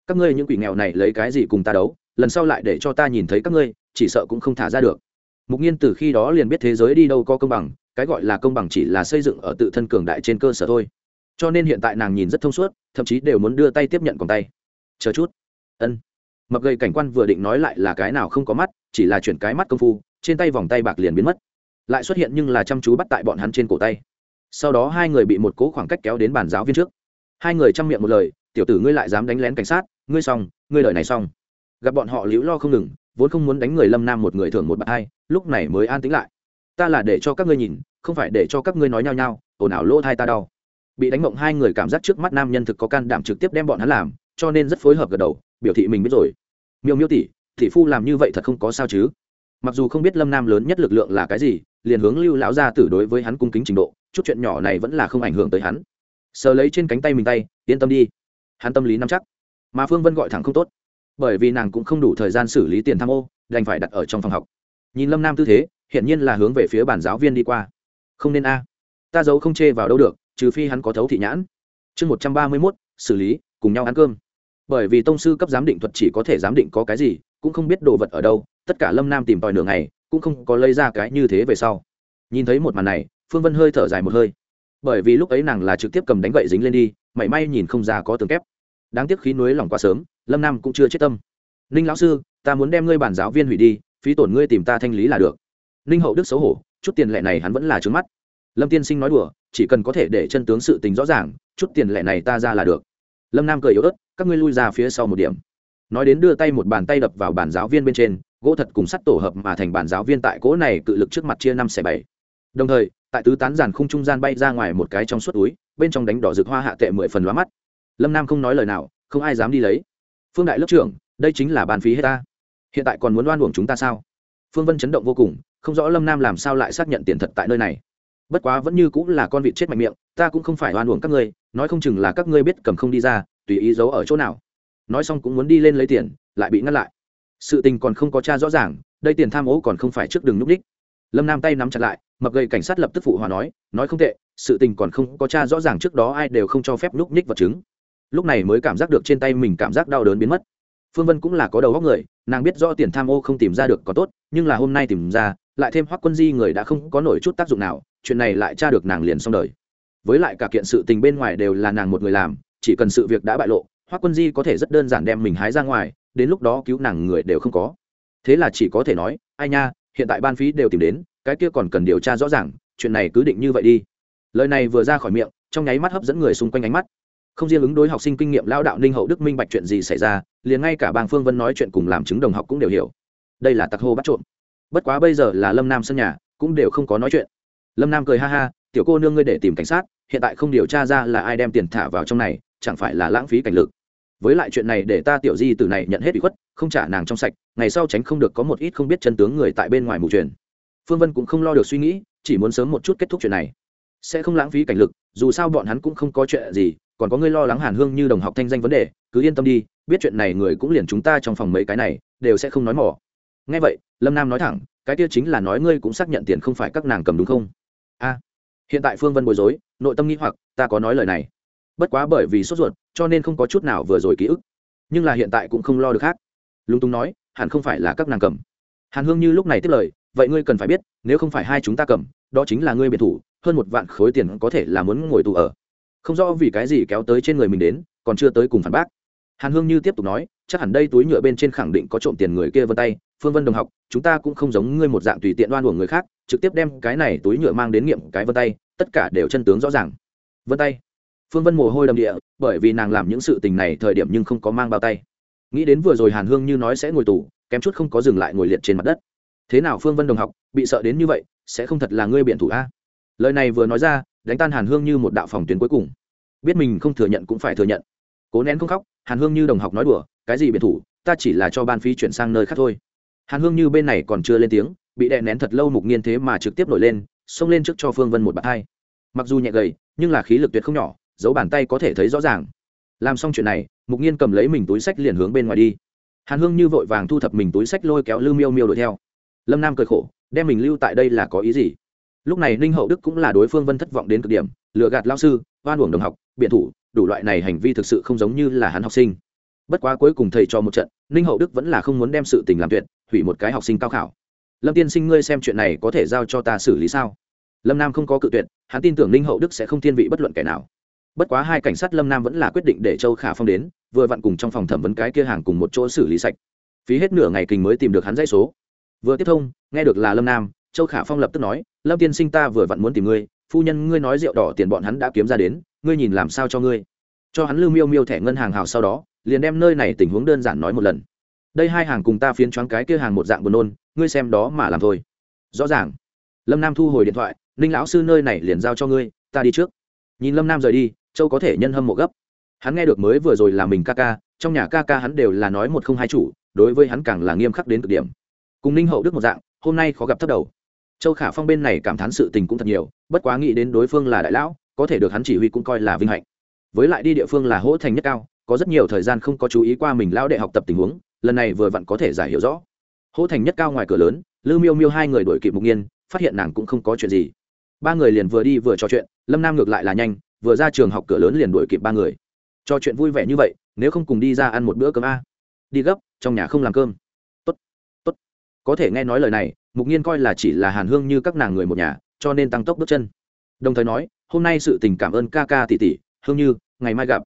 Các ngươi những quỷ nghèo này lấy cái gì cùng ta đấu, lần sau lại để cho ta nhìn thấy các ngươi, chỉ sợ cũng không thả ra được. Mục nhiên từ khi đó liền biết thế giới đi đâu có công bằng cái gọi là công bằng chỉ là xây dựng ở tự thân cường đại trên cơ sở thôi. Cho nên hiện tại nàng nhìn rất thông suốt, thậm chí đều muốn đưa tay tiếp nhận còn tay. Chờ chút. Ân. Mập gầy cảnh quan vừa định nói lại là cái nào không có mắt, chỉ là chuyển cái mắt công phu, trên tay vòng tay bạc liền biến mất. Lại xuất hiện nhưng là chăm chú bắt tại bọn hắn trên cổ tay. Sau đó hai người bị một cố khoảng cách kéo đến bàn giáo viên trước. Hai người chăm miệng một lời, tiểu tử ngươi lại dám đánh lén cảnh sát, ngươi xong, ngươi lời này xong. Gặp bọn họ liễu lo không ngừng, vốn không muốn đánh người lâm nam một người thường một bạn hai, lúc này mới an tính lại ta là để cho các ngươi nhìn, không phải để cho các ngươi nói nhau nhau ồn ào lỗ thai ta đau. Bị đánh mộng hai người cảm giác trước mắt nam nhân thực có can đảm trực tiếp đem bọn hắn làm, cho nên rất phối hợp gật đầu, biểu thị mình biết rồi. Miêu miêu tỷ thị phu làm như vậy thật không có sao chứ. Mặc dù không biết lâm nam lớn nhất lực lượng là cái gì, liền hướng lưu lão gia tử đối với hắn cung kính trình độ, chút chuyện nhỏ này vẫn là không ảnh hưởng tới hắn. Sờ lấy trên cánh tay mình tay, yên tâm đi. Hắn tâm lý nắm chắc. Mà phương vân gọi thẳng không tốt. Bởi vì nàng cũng không đủ thời gian xử lý tiền tham ô, đành phải đặt ở trong phòng học. Nhìn lâm nam tư thế hiển nhiên là hướng về phía bản giáo viên đi qua. Không nên a. Ta giấu không chê vào đâu được, trừ phi hắn có thấu thị nhãn. Chương một trăm ba mươi mốt, xử lý, cùng nhau ăn cơm. Bởi vì tông sư cấp giám định thuật chỉ có thể giám định có cái gì, cũng không biết đồ vật ở đâu, tất cả lâm nam tìm tòi nửa ngày, cũng không có lấy ra cái như thế về sau. Nhìn thấy một màn này, phương vân hơi thở dài một hơi. Bởi vì lúc ấy nàng là trực tiếp cầm đánh gậy dính lên đi, mảy may nhìn không ra có tường kép. Đáng tiếc khí núi lòng quá sớm, lâm nam cũng chưa chết tâm. Ninh lão sư, ta muốn đem ngươi bản giáo viên hủy đi, phí tổn ngươi tìm ta thanh lý là được ninh hậu đức xấu hổ, chút tiền lệ này hắn vẫn là trướng mắt. Lâm tiên sinh nói đùa, chỉ cần có thể để chân tướng sự tình rõ ràng, chút tiền lệ này ta ra là được. Lâm nam cười yếu ớt, các ngươi lui ra phía sau một điểm. Nói đến đưa tay một bàn tay đập vào bàn giáo viên bên trên, gỗ thật cùng sắt tổ hợp mà thành bàn giáo viên tại cỗ này cự lực trước mặt chia năm xẻ bảy. Đồng thời, tại tứ tán giàn khung trung gian bay ra ngoài một cái trong suốt túi, bên trong đánh đỏ rực hoa hạ tệ mười phần lóa mắt. Lâm nam không nói lời nào, không ai dám đi lấy. Phương đại lớp trưởng, đây chính là bàn phí hết ta. Hiện tại còn muốn đoan uổng chúng ta sao? Phương vân chấn động vô cùng không rõ lâm nam làm sao lại xác nhận tiền thật tại nơi này. Bất quá vẫn như cũng là con vịt chết mạnh miệng, ta cũng không phải oan uổng các ngươi, nói không chừng là các ngươi biết cầm không đi ra, tùy ý giấu ở chỗ nào. Nói xong cũng muốn đi lên lấy tiền, lại bị ngăn lại. Sự tình còn không có cha rõ ràng, đây tiền tham ô còn không phải trước đường nhúc đích. Lâm nam tay nắm chặt lại, mập gầy cảnh sát lập tức phụ hòa nói nói không tệ, sự tình còn không có cha rõ ràng trước đó ai đều không cho phép nhúc nhích vật chứng. Lúc này mới cảm giác được trên tay mình cảm giác đau đớn biến mất. Phương vân cũng là có đầu góc người, nàng biết do tiền tham ô không tìm ra được có tốt, nhưng là hôm nay tìm ra lại thêm hoắc quân di người đã không có nổi chút tác dụng nào, chuyện này lại tra được nàng liền xong đời. Với lại cả kiện sự tình bên ngoài đều là nàng một người làm, chỉ cần sự việc đã bại lộ, hoắc quân di có thể rất đơn giản đem mình hái ra ngoài, đến lúc đó cứu nàng người đều không có. Thế là chỉ có thể nói, ai nha, hiện tại ban phí đều tìm đến, cái kia còn cần điều tra rõ ràng, chuyện này cứ định như vậy đi. Lời này vừa ra khỏi miệng, trong nháy mắt hấp dẫn người xung quanh ánh mắt. Không riêng ứng đối học sinh kinh nghiệm lao đạo ninh hậu đức minh bạch chuyện gì xảy ra, liền ngay cả bang phương vân nói chuyện cùng làm chứng đồng học cũng đều hiểu. Đây là tặc hô bắt trộm bất quá bây giờ là lâm nam sân nhà, cũng đều không có nói chuyện. Lâm nam cười ha ha, tiểu cô nương ngươi để tìm cảnh sát, hiện tại không điều tra ra là ai đem tiền thả vào trong này, chẳng phải là lãng phí cảnh lực. Với lại chuyện này để ta tiểu di từ này nhận hết bị khuất, không trả nàng trong sạch, ngày sau tránh không được có một ít không biết chân tướng người tại bên ngoài mù truyền phương vân cũng không lo được suy nghĩ, chỉ muốn sớm một chút kết thúc chuyện này. Sẽ không lãng phí cảnh lực, dù sao bọn hắn cũng không có chuyện gì, còn có người lo lắng hàn hương như đồng học thanh danh vấn đề, cứ yên tâm đi, biết chuyện này người cũng liền chúng ta trong phòng mấy cái này, đều sẽ không nói mỏ. Ngay vậy lâm nam nói thẳng, cái kia chính là nói ngươi cũng xác nhận tiền không phải các nàng cầm đúng không? A, hiện tại phương vân bối rối, nội tâm nghĩ hoặc, ta có nói lời này. Bất quá bởi vì sốt ruột, cho nên không có chút nào vừa rồi ký ức. Nhưng là hiện tại cũng không lo được khác. Lúng túng nói, hẳn không phải là các nàng cầm. Hàn hương như lúc này tiếp lời, vậy ngươi cần phải biết, nếu không phải hai chúng ta cầm, đó chính là ngươi biệt thủ, hơn một vạn khối tiền có thể là muốn ngồi tù ở. Không rõ vì cái gì kéo tới trên người mình đến, còn chưa tới cùng phản bác. Hàn hương như tiếp tục nói, chắc hẳn đây túi nhựa bên trên khẳng định có trộm tiền người kia vân tay phương vân đồng học, chúng ta cũng không giống ngươi một dạng tùy tiện đoan uổng người khác, trực tiếp đem cái này túi nhựa mang đến nghiệm cái vân tay, tất cả đều chân tướng rõ ràng. Vân tay. Phương vân mồ hôi đầm địa, bởi vì nàng làm những sự tình này thời điểm nhưng không có mang bao tay. Nghĩ đến vừa rồi hàn hương như nói sẽ ngồi tù, kém chút không có dừng lại ngồi liệt trên mặt đất. Thế nào phương vân đồng học, bị sợ đến như vậy, sẽ không thật là ngươi biện thủ a? Lời này vừa nói ra, đánh tan hàn hương như một đạo phòng tuyến cuối cùng. Biết mình không thừa nhận cũng phải thừa nhận. Cố nén không khóc, hàn hương như đồng học nói đùa, cái gì biện thủ, ta chỉ là cho ban phí chuyển sang nơi khác thôi hàn hương như bên này còn chưa lên tiếng, bị đè nén thật lâu mục nghiên thế mà trực tiếp nổi lên, xông lên trước cho phương vân một bàn hai. Mặc dù nhẹ gầy, nhưng là khí lực tuyệt không nhỏ giấu bàn tay có thể thấy rõ ràng. Làm xong chuyện này, mục nghiên cầm lấy mình túi sách liền hướng bên ngoài đi. Hàn hương như vội vàng thu thập mình túi sách lôi kéo lư miêu miêu đuổi theo. Lâm nam cười khổ, đem mình lưu tại đây là có ý gì? Lúc này ninh hậu đức cũng là đối phương vân thất vọng đến cực điểm, lừa gạt lao sư, oan uổng đồng học, biện thủ, đủ loại này hành vi thực sự không giống như là hắn học sinh bất quá cuối cùng thầy cho một trận, ninh hậu đức vẫn là không muốn đem sự tình làm tuyệt, hủy một cái học sinh cao khảo. Lâm tiên sinh ngươi xem chuyện này có thể giao cho ta xử lý sao? Lâm nam không có cự tuyệt, hắn tin tưởng ninh hậu đức sẽ không thiên vị bất luận kẻ nào. Bất quá hai cảnh sát lâm nam vẫn là quyết định để châu khả phong đến, vừa vặn cùng trong phòng thẩm vấn cái kia hàng cùng một chỗ xử lý sạch. Phí hết nửa ngày kình mới tìm được hắn dãy số. Vừa tiếp thông, nghe được là lâm nam, châu khả phong lập tức nói, lâm tiên sinh ta vừa vặn muốn tìm ngươi, phu nhân ngươi nói rượu đỏ tiền bọn hắn đã kiếm ra đến, ngươi nhìn làm sao cho ngươi? Cho hắn lưu miêu miêu thẻ ngân hàng hào sau đó liền đem nơi này tình huống đơn giản nói một lần. Đây hai hàng cùng ta phiến choáng cái kia hàng một dạng buồn nôn, ngươi xem đó mà làm thôi. Rõ ràng. Lâm nam thu hồi điện thoại, ninh lão sư nơi này liền giao cho ngươi, ta đi trước. Nhìn lâm nam rời đi, châu có thể nhân hâm mộ gấp. Hắn nghe được mới vừa rồi là mình ca ca, trong nhà ca ca hắn đều là nói một không hai chủ, đối với hắn càng là nghiêm khắc đến cực điểm. Cùng ninh hậu đức một dạng, hôm nay khó gặp thấp đầu. Châu khả phong bên này cảm thán sự tình cũng thật nhiều, bất quá nghĩ đến đối phương là đại lão, có thể được hắn chỉ huy cũng coi là vinh hạnh. Với lại đi địa phương là hỗ thành nhất cao có rất nhiều thời gian không có chú ý qua mình lão đệ học tập tình huống, lần này vừa vặn có thể giải hiểu rõ. Hỗ thành nhất cao ngoài cửa lớn, lư miêu miêu hai người đuổi kịp mục nghiên, phát hiện nàng cũng không có chuyện gì. Ba người liền vừa đi vừa trò chuyện, lâm nam ngược lại là nhanh, vừa ra trường học cửa lớn liền đuổi kịp ba người. Trò chuyện vui vẻ như vậy, nếu không cùng đi ra ăn một bữa cơm a. Đi gấp, trong nhà không làm cơm. Tốt tốt. Có thể nghe nói lời này, mục nhiên coi là chỉ là hàn hương như các nàng người một nhà, cho nên tăng tốc bước chân. Đồng thời nói, hôm nay sự tình cảm ơn ca ca tỷ tỷ, hương như, ngày mai gặp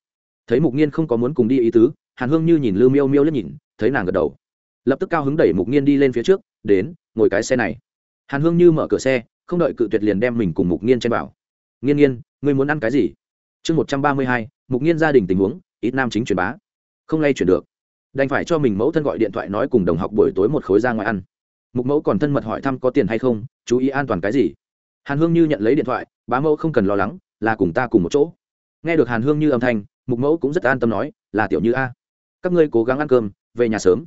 thấy mục nhiên không có muốn cùng đi ý tứ, hàn hương như nhìn lư miêu miêu liếc nhìn, thấy nàng gật đầu. Lập tức cao hứng đẩy mục nhiên đi lên phía trước, đến, ngồi cái xe này. Hàn hương như mở cửa xe, không đợi cự tuyệt liền đem mình cùng mục nhiên trên bảo nghiên nghiên, ngươi muốn ăn cái gì? Chương một trăm ba mươi hai, mục nhiên gia đình tình huống, ít nam chính truyền bá. Không lay chuyển được. Đành phải cho mình mẫu thân gọi điện thoại nói cùng đồng học buổi tối một khối ra ngoài ăn. Mục mẫu còn thân mật hỏi thăm có tiền hay không, chú ý an toàn cái gì. Hàn hương như nhận lấy điện thoại, bá mẫu không cần lo lắng, là cùng ta cùng một chỗ. Nghe được hàn hương như âm thanh mục mẫu cũng rất an tâm nói, là tiểu như a, các ngươi cố gắng ăn cơm, về nhà sớm.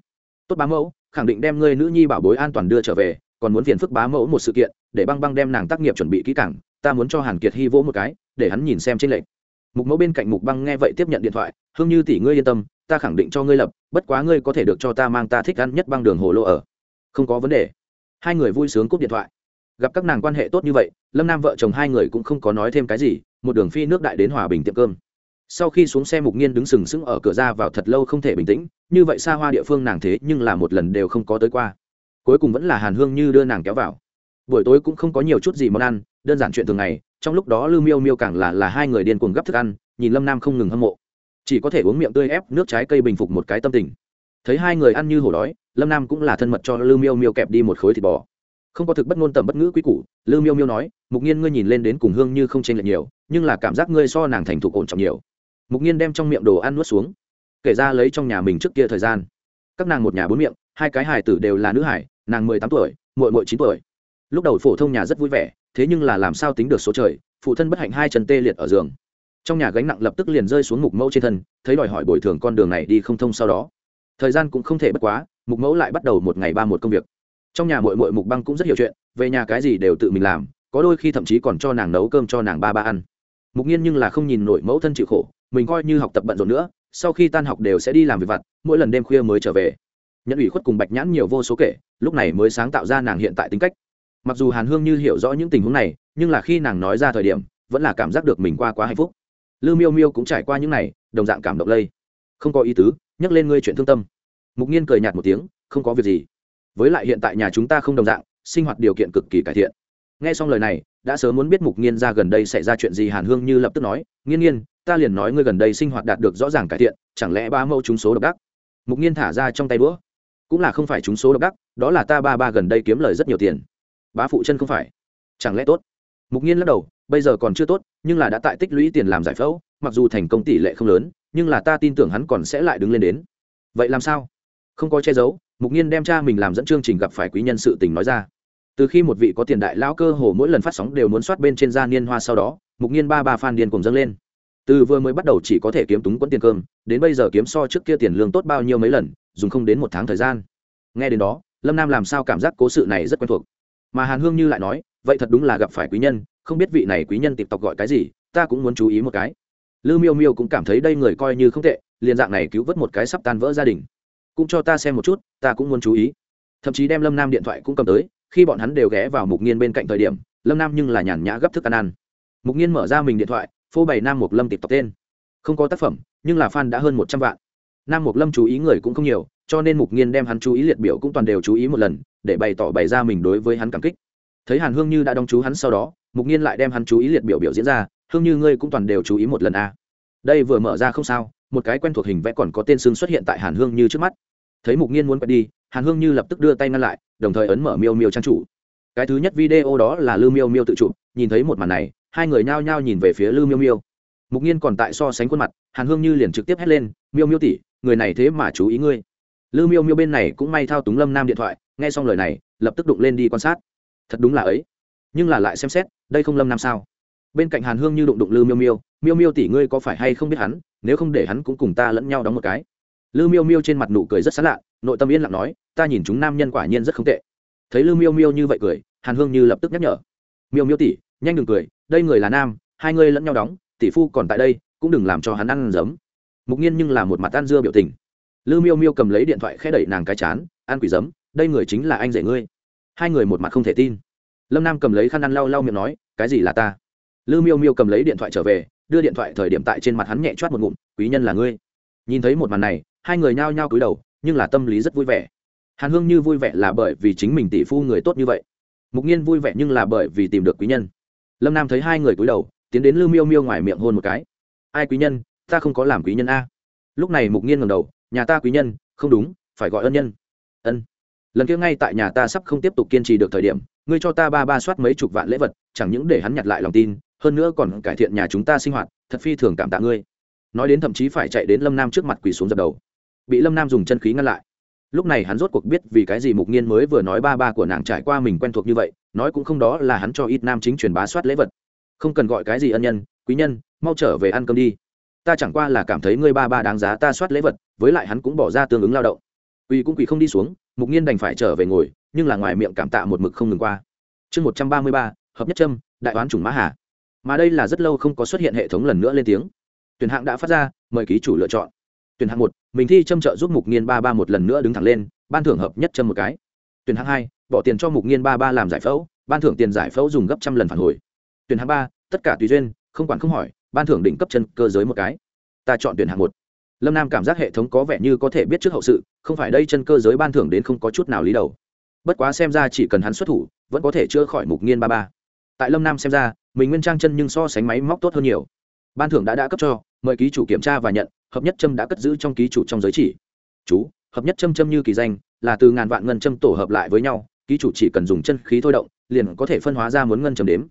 Tốt bá mẫu, khẳng định đem ngươi nữ nhi bảo bối an toàn đưa trở về, còn muốn phiền phức bá mẫu một sự kiện, để băng băng đem nàng tác nghiệp chuẩn bị kỹ càng, ta muốn cho hàn kiệt hy vỗ một cái, để hắn nhìn xem trên lệnh mục mẫu bên cạnh mục băng nghe vậy tiếp nhận điện thoại, hương như tỷ ngươi yên tâm, ta khẳng định cho ngươi lập, bất quá ngươi có thể được cho ta mang ta thích ăn nhất băng đường hồ lô ở. Không có vấn đề. Hai người vui sướng cúp điện thoại. Gặp các nàng quan hệ tốt như vậy, lâm nam vợ chồng hai người cũng không có nói thêm cái gì, một đường phi nước đại đến hòa bình tiệm cơm sau khi xuống xe mục nghiên đứng sừng sững ở cửa ra vào thật lâu không thể bình tĩnh, như vậy xa hoa địa phương nàng thế nhưng là một lần đều không có tới qua. Cuối cùng vẫn là hàn hương như đưa nàng kéo vào. Buổi tối cũng không có nhiều chút gì món ăn, đơn giản chuyện thường ngày, trong lúc đó lưu miêu miêu càng là là hai người điên cuồng gấp thức ăn, nhìn lâm nam không ngừng hâm mộ. Chỉ có thể uống miệng tươi ép nước trái cây bình phục một cái tâm tình. Thấy hai người ăn như hổ đói, lâm nam cũng là thân mật cho lưu miêu miêu kẹp đi một khối thịt bò. Không có thực bất ngôn tầm bất ngữ quý củ, lưu miêu miêu nói, mục nhiên ngươi nhìn lên đến cùng hương như không chênh lệch nhiều, nhưng là cảm giác ngươi so nàng thành thục ổn trọng nhiều mục nhiên đem trong miệng đồ ăn nuốt xuống, kể ra lấy trong nhà mình trước kia thời gian. Các nàng một nhà bốn miệng, hai cái hài tử đều là nữ hải nàng mười tám tuổi, muội muội chín tuổi. Lúc đầu phổ thông nhà rất vui vẻ, thế nhưng là làm sao tính được số trời, phụ thân bất hạnh hai chân tê liệt ở giường. Trong nhà gánh nặng lập tức liền rơi xuống mục mẫu trên thân, thấy đòi hỏi bồi thường con đường này đi không thông sau đó. Thời gian cũng không thể bất quá, mục mẫu lại bắt đầu một ngày ba một công việc. Trong nhà mội mội mục băng cũng rất hiểu chuyện, về nhà cái gì đều tự mình làm, có đôi khi thậm chí còn cho nàng nấu cơm cho nàng ba ba ăn. Mục nhiên nhưng là không nhìn nổi mẫu thân chịu khổ mình coi như học tập bận rộn nữa, sau khi tan học đều sẽ đi làm việc vặt, mỗi lần đêm khuya mới trở về. Nhận ủy khuất cùng bạch nhãn nhiều vô số kể, lúc này mới sáng tạo ra nàng hiện tại tính cách. Mặc dù hàn hương như hiểu rõ những tình huống này, nhưng là khi nàng nói ra thời điểm, vẫn là cảm giác được mình qua quá hạnh phúc. Lư miêu miêu cũng trải qua những này, đồng dạng cảm động lây. Không có ý tứ, nhắc lên ngươi chuyện thương tâm. Mục nhiên cười nhạt một tiếng, không có việc gì. Với lại hiện tại nhà chúng ta không đồng dạng, sinh hoạt điều kiện cực kỳ cải thiện. Nghe xong lời này, đã sớm muốn biết mục nghiên ra gần đây xảy ra chuyện gì, hàn hương như lập tức nói, nghiên nghiên ta liền nói ngươi gần đây sinh hoạt đạt được rõ ràng cải thiện, chẳng lẽ ba mẫu trúng số độc đắc? Mục nghiên thả ra trong tay đũa. Cũng là không phải trúng số độc đắc, đó là ta ba ba gần đây kiếm lời rất nhiều tiền. Bá phụ chân không phải. Chẳng lẽ tốt? Mục nghiên lắc đầu, bây giờ còn chưa tốt, nhưng là đã tại tích lũy tiền làm giải phẫu, mặc dù thành công tỷ lệ không lớn, nhưng là ta tin tưởng hắn còn sẽ lại đứng lên đến. Vậy làm sao? Không có che giấu, mục nhiên đem cha mình làm dẫn chương trình gặp phải quý nhân sự tình nói ra. Từ khi một vị có tiền đại lão cơ hồ mỗi lần phát sóng đều muốn soát bên trên gia niên hoa sau đó, mục nhiên ba ba phan điên cùng dâng lên từ vừa mới bắt đầu chỉ có thể kiếm túng quẫn tiền cơm, đến bây giờ kiếm so trước kia tiền lương tốt bao nhiêu mấy lần, dùng không đến một tháng thời gian. Nghe đến đó, lâm nam làm sao cảm giác cố sự này rất quen thuộc. Mà hàn hương như lại nói, vậy thật đúng là gặp phải quý nhân, không biết vị này quý nhân tịp tộc gọi cái gì, ta cũng muốn chú ý một cái. Lư miêu miêu cũng cảm thấy đây người coi như không tệ, liền dạng này cứu vớt một cái sắp tan vỡ gia đình. Cũng cho ta xem một chút, ta cũng muốn chú ý. Thậm chí đem lâm nam điện thoại cũng cầm tới, khi bọn hắn đều ghé vào mục nghiên bên cạnh thời điểm, lâm nam nhưng là nhàn nhã gấp thức ăn ăn. Mục nghiên mở ra mình điện thoại phô bày nam mục lâm tịp tộc tên. Không có tác phẩm, nhưng là fan đã hơn một trăm vạn. Nam mục lâm chú ý người cũng không nhiều, cho nên mục nghiên đem hắn chú ý liệt biểu cũng toàn đều chú ý một lần, để bày tỏ bày ra mình đối với hắn cảm kích. Thấy hàn hương như đã đóng chú hắn sau đó, mục nghiên lại đem hắn chú ý liệt biểu biểu diễn ra, hương như ngươi cũng toàn đều chú ý một lần a à. đây vừa mở ra không sao, một cái quen thuộc hình vẽ còn có tên xương xuất hiện tại hàn hương như trước mắt. Thấy mục nghiên muốn quay đi, hàn hương như lập tức đưa tay ngăn lại, đồng thời ấn mở miêu miêu trang chủ. Cái thứ nhất video đó là lư miêu miêu tự chụp nhìn thấy một màn này, hai người nhao nhao nhìn về phía lư miêu miêu. Mục nghiên còn tại so sánh khuôn mặt, hàn hương như liền trực tiếp hét lên, miêu miêu tỷ, người này thế mà chú ý ngươi. Lư miêu miêu bên này cũng may thao túng lâm nam điện thoại, nghe xong lời này, lập tức đụng lên đi quan sát. Thật đúng là ấy. Nhưng là lại xem xét, đây không lâm nam sao? Bên cạnh hàn hương như đụng đụng lư miêu miêu miêu miêu tỷ, ngươi có phải hay không biết hắn? Nếu không để hắn cũng cùng ta lẫn nhau đóng một cái. Lư miêu miêu trên mặt nụ cười rất xa lạ, nội tâm yên lặng nói, ta nhìn chúng nam nhân quả nhiên rất không tệ. Thấy lư miêu miêu như vậy cười, hàn hương như lập tức nhắc nhở miêu miêu tỷ, nhanh đừng cười, đây người là nam, hai người lẫn nhau đóng, tỷ phu còn tại đây, cũng đừng làm cho hắn ăn giấm. Mục nhiên nhưng là một mặt ăn dưa biểu tình. Lư miêu miêu cầm lấy điện thoại khẽ đẩy nàng cái chán, ăn quỷ giấm, đây người chính là anh rể ngươi. Hai người một mặt không thể tin. Lâm nam cầm lấy khăn ăn lau lau miệng nói, cái gì là ta? Lư miêu miêu cầm lấy điện thoại trở về, đưa điện thoại thời điểm tại trên mặt hắn nhẹ choát một ngụm, quý nhân là ngươi. Nhìn thấy một màn này, hai người nhao nhao cúi đầu, nhưng là tâm lý rất vui vẻ. Hàn hương như vui vẻ là bởi vì chính mình tỷ phu người tốt như vậy mục nhiên vui vẻ nhưng là bởi vì tìm được quý nhân. Lâm nam thấy hai người cúi đầu, tiến đến lư miêu miêu ngoài miệng hôn một cái. Ai quý nhân? Ta không có làm quý nhân a. Lúc này mục nhiên ngầm đầu, nhà ta quý nhân, không đúng, phải gọi ân nhân. Ân. Lần kia ngay tại nhà ta sắp không tiếp tục kiên trì được thời điểm, ngươi cho ta ba ba soát mấy chục vạn lễ vật, chẳng những để hắn nhặt lại lòng tin, hơn nữa còn cải thiện nhà chúng ta sinh hoạt, thật phi thường cảm tạ ngươi. Nói đến thậm chí phải chạy đến lâm nam trước mặt quỳ xuống dập đầu. Bị lâm nam dùng chân khí ngăn lại lúc này hắn rốt cuộc biết vì cái gì mục nghiên mới vừa nói ba ba của nàng trải qua mình quen thuộc như vậy, nói cũng không đó là hắn cho ít nam chính truyền bá soát lễ vật. Không cần gọi cái gì ân nhân, quý nhân, mau trở về ăn cơm đi. Ta chẳng qua là cảm thấy ngươi ba ba đáng giá ta soát lễ vật, với lại hắn cũng bỏ ra tương ứng lao động. Quỳ cũng quỳ không đi xuống, mục nghiên đành phải trở về ngồi, nhưng là ngoài miệng cảm tạ một mực không ngừng qua. Chương một trăm ba mươi ba, hợp nhất trâm, đại oán chủng mã hà. Mà đây là rất lâu không có xuất hiện hệ thống lần nữa lên tiếng. Tuyển hạng đã phát ra, mời ký chủ lựa chọn. Tuyển hạng một mình thi châm trợ giúp mục nghiên ba ba một lần nữa đứng thẳng lên, ban thưởng hợp nhất châm một cái. Tuyển hạng hai, bỏ tiền cho mục nghiên ba ba làm giải phẫu, ban thưởng tiền giải phẫu dùng gấp trăm lần phản hồi. Tuyển hạng ba, tất cả tùy duyên, không quản không hỏi, ban thưởng đỉnh cấp chân cơ giới một cái. Ta chọn tuyển hạng một. Lâm nam cảm giác hệ thống có vẻ như có thể biết trước hậu sự, không phải đây chân cơ giới ban thưởng đến không có chút nào lý đầu. Bất quá xem ra chỉ cần hắn xuất thủ, vẫn có thể chữa khỏi mục nghiên ba ba. Tại lâm nam xem ra, mình nguyên trang chân nhưng so sánh máy móc tốt hơn nhiều ban thưởng đã đã cấp cho, mời ký chủ kiểm tra và nhận, hợp nhất châm đã cất giữ trong ký chủ trong giới chỉ. Chú, hợp nhất châm châm như kỳ danh, là từ ngàn vạn ngân châm tổ hợp lại với nhau, ký chủ chỉ cần dùng chân khí thôi động, liền có thể phân hóa ra muốn ngân châm đếm.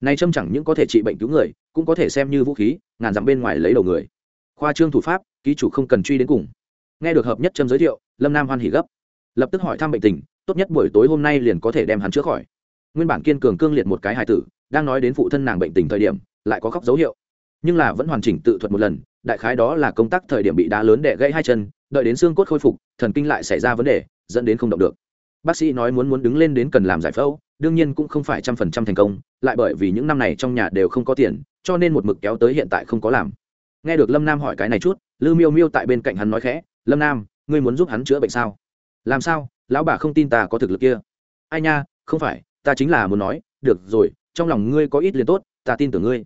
Nay châm chẳng những có thể trị bệnh cứu người, cũng có thể xem như vũ khí, ngàn dặm bên ngoài lấy đầu người. Khoa trương thủ pháp, ký chủ không cần truy đến cùng. Nghe được hợp nhất châm giới thiệu, lâm nam hoan hỉ gấp. Lập tức hỏi thăm bệnh tình, tốt nhất buổi tối hôm nay liền có thể đem hắn chữa khỏi. Nguyên bản kiên cường cương liệt một cái hài tử, đang nói đến phụ thân nàng bệnh tình thời điểm, lại có khóc dấu hiệu nhưng là vẫn hoàn chỉnh tự thuật một lần, đại khái đó là công tác thời điểm bị đá lớn đè gãy hai chân, đợi đến xương cốt khôi phục, thần kinh lại xảy ra vấn đề, dẫn đến không động được. Bác sĩ nói muốn muốn đứng lên đến cần làm giải phẫu, đương nhiên cũng không phải trăm phần trăm thành công, lại bởi vì những năm này trong nhà đều không có tiền, cho nên một mực kéo tới hiện tại không có làm. Nghe được lâm nam hỏi cái này chút, lư miêu miêu tại bên cạnh hắn nói khẽ, lâm nam, ngươi muốn giúp hắn chữa bệnh sao? Làm sao? Lão bà không tin ta có thực lực kia. Ai nha, không phải, ta chính là muốn nói, được rồi, trong lòng ngươi có ít liền tốt, ta tin tưởng ngươi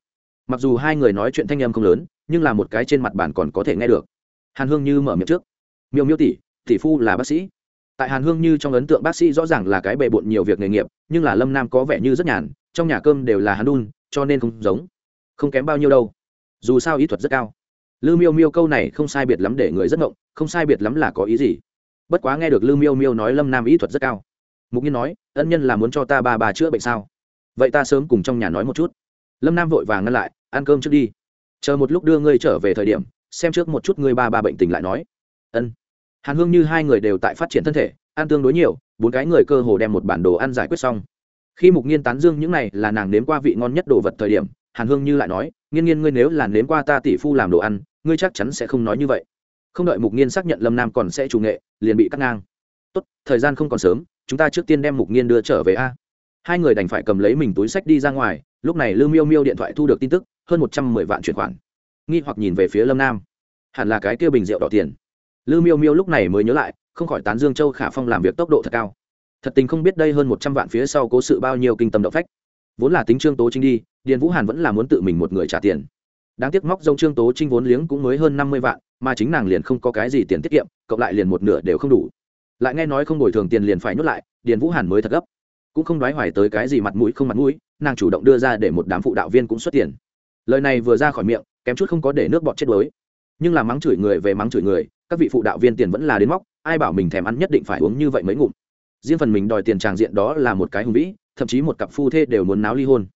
mặc dù hai người nói chuyện thanh âm không lớn, nhưng là một cái trên mặt bàn còn có thể nghe được. Hàn hương như mở miệng trước. Miêu miêu tỷ tỷ phu là bác sĩ. Tại hàn hương như trong ấn tượng bác sĩ rõ ràng là cái bề bộn nhiều việc nghề nghiệp, nhưng là lâm nam có vẻ như rất nhàn, trong nhà cơm đều là Hàn đun, cho nên không giống. Không kém bao nhiêu đâu. Dù sao ý thuật rất cao. Lư miêu miêu câu này không sai biệt lắm để người rất ngộng, không sai biệt lắm là có ý gì. Bất quá nghe được lư miêu miêu nói lâm nam ý thuật rất cao. Mục nhiên nói, ân nhân là muốn cho ta ba bà chữa bệnh sao? Vậy ta sớm cùng trong nhà nói một chút. Lâm nam vội vàng ngăn lại ăn cơm trước đi. Chờ một lúc đưa ngươi trở về thời điểm, xem trước một chút ngươi ba ba bệnh tình lại nói. Ân. Hàn hương như hai người đều tại phát triển thân thể, ăn tương đối nhiều, bốn cái người cơ hồ đem một bản đồ ăn giải quyết xong. Khi mục nghiên tán dương những này là nàng nếm qua vị ngon nhất đồ vật thời điểm, hàn hương như lại nói, nghiên nghiên ngươi nếu là nếm qua ta tỷ phu làm đồ ăn, ngươi chắc chắn sẽ không nói như vậy. Không đợi mục nghiên xác nhận lâm nam còn sẽ chủ nghệ, liền bị cắt ngang. Tốt, thời gian không còn sớm, chúng ta trước tiên đem mục nghiên đưa trở về a. Hai người đành phải cầm lấy mình túi sách đi ra ngoài lúc này lư miêu miêu điện thoại thu được tin tức, hơn một trăm mười vạn chuyển khoản. Nghi hoặc nhìn về phía lâm nam. Hẳn là cái kia bình rượu đỏ tiền. Lư miêu miêu lúc này mới nhớ lại, không khỏi tán dương châu khả phong làm việc tốc độ thật cao. Thật tình không biết đây hơn một trăm vạn phía sau cố sự bao nhiêu kinh tâm động phách. Vốn là tính trương tố trinh đi, điền vũ hàn vẫn là muốn tự mình một người trả tiền. Đáng tiếc móc dông trương tố trinh vốn liếng cũng mới hơn năm mươi vạn, mà chính nàng liền không có cái gì tiền tiết kiệm, cộng lại liền một nửa đều không đủ. Lại nghe nói không bồi thường tiền liền phải nhốt lại, điền vũ hàn mới thật gấp cũng không đoái hoài tới cái gì mặt mũi không mặt mũi, nàng chủ động đưa ra để một đám phụ đạo viên cũng xuất tiền. Lời này vừa ra khỏi miệng, kém chút không có để nước bọt chết đuối. Nhưng là mắng chửi người về mắng chửi người, các vị phụ đạo viên tiền vẫn là đến móc, ai bảo mình thèm ăn nhất định phải uống như vậy mới ngụm. Riêng phần mình đòi tiền tràng diện đó là một cái hùng vĩ, thậm chí một cặp phu thê đều muốn náo ly hôn.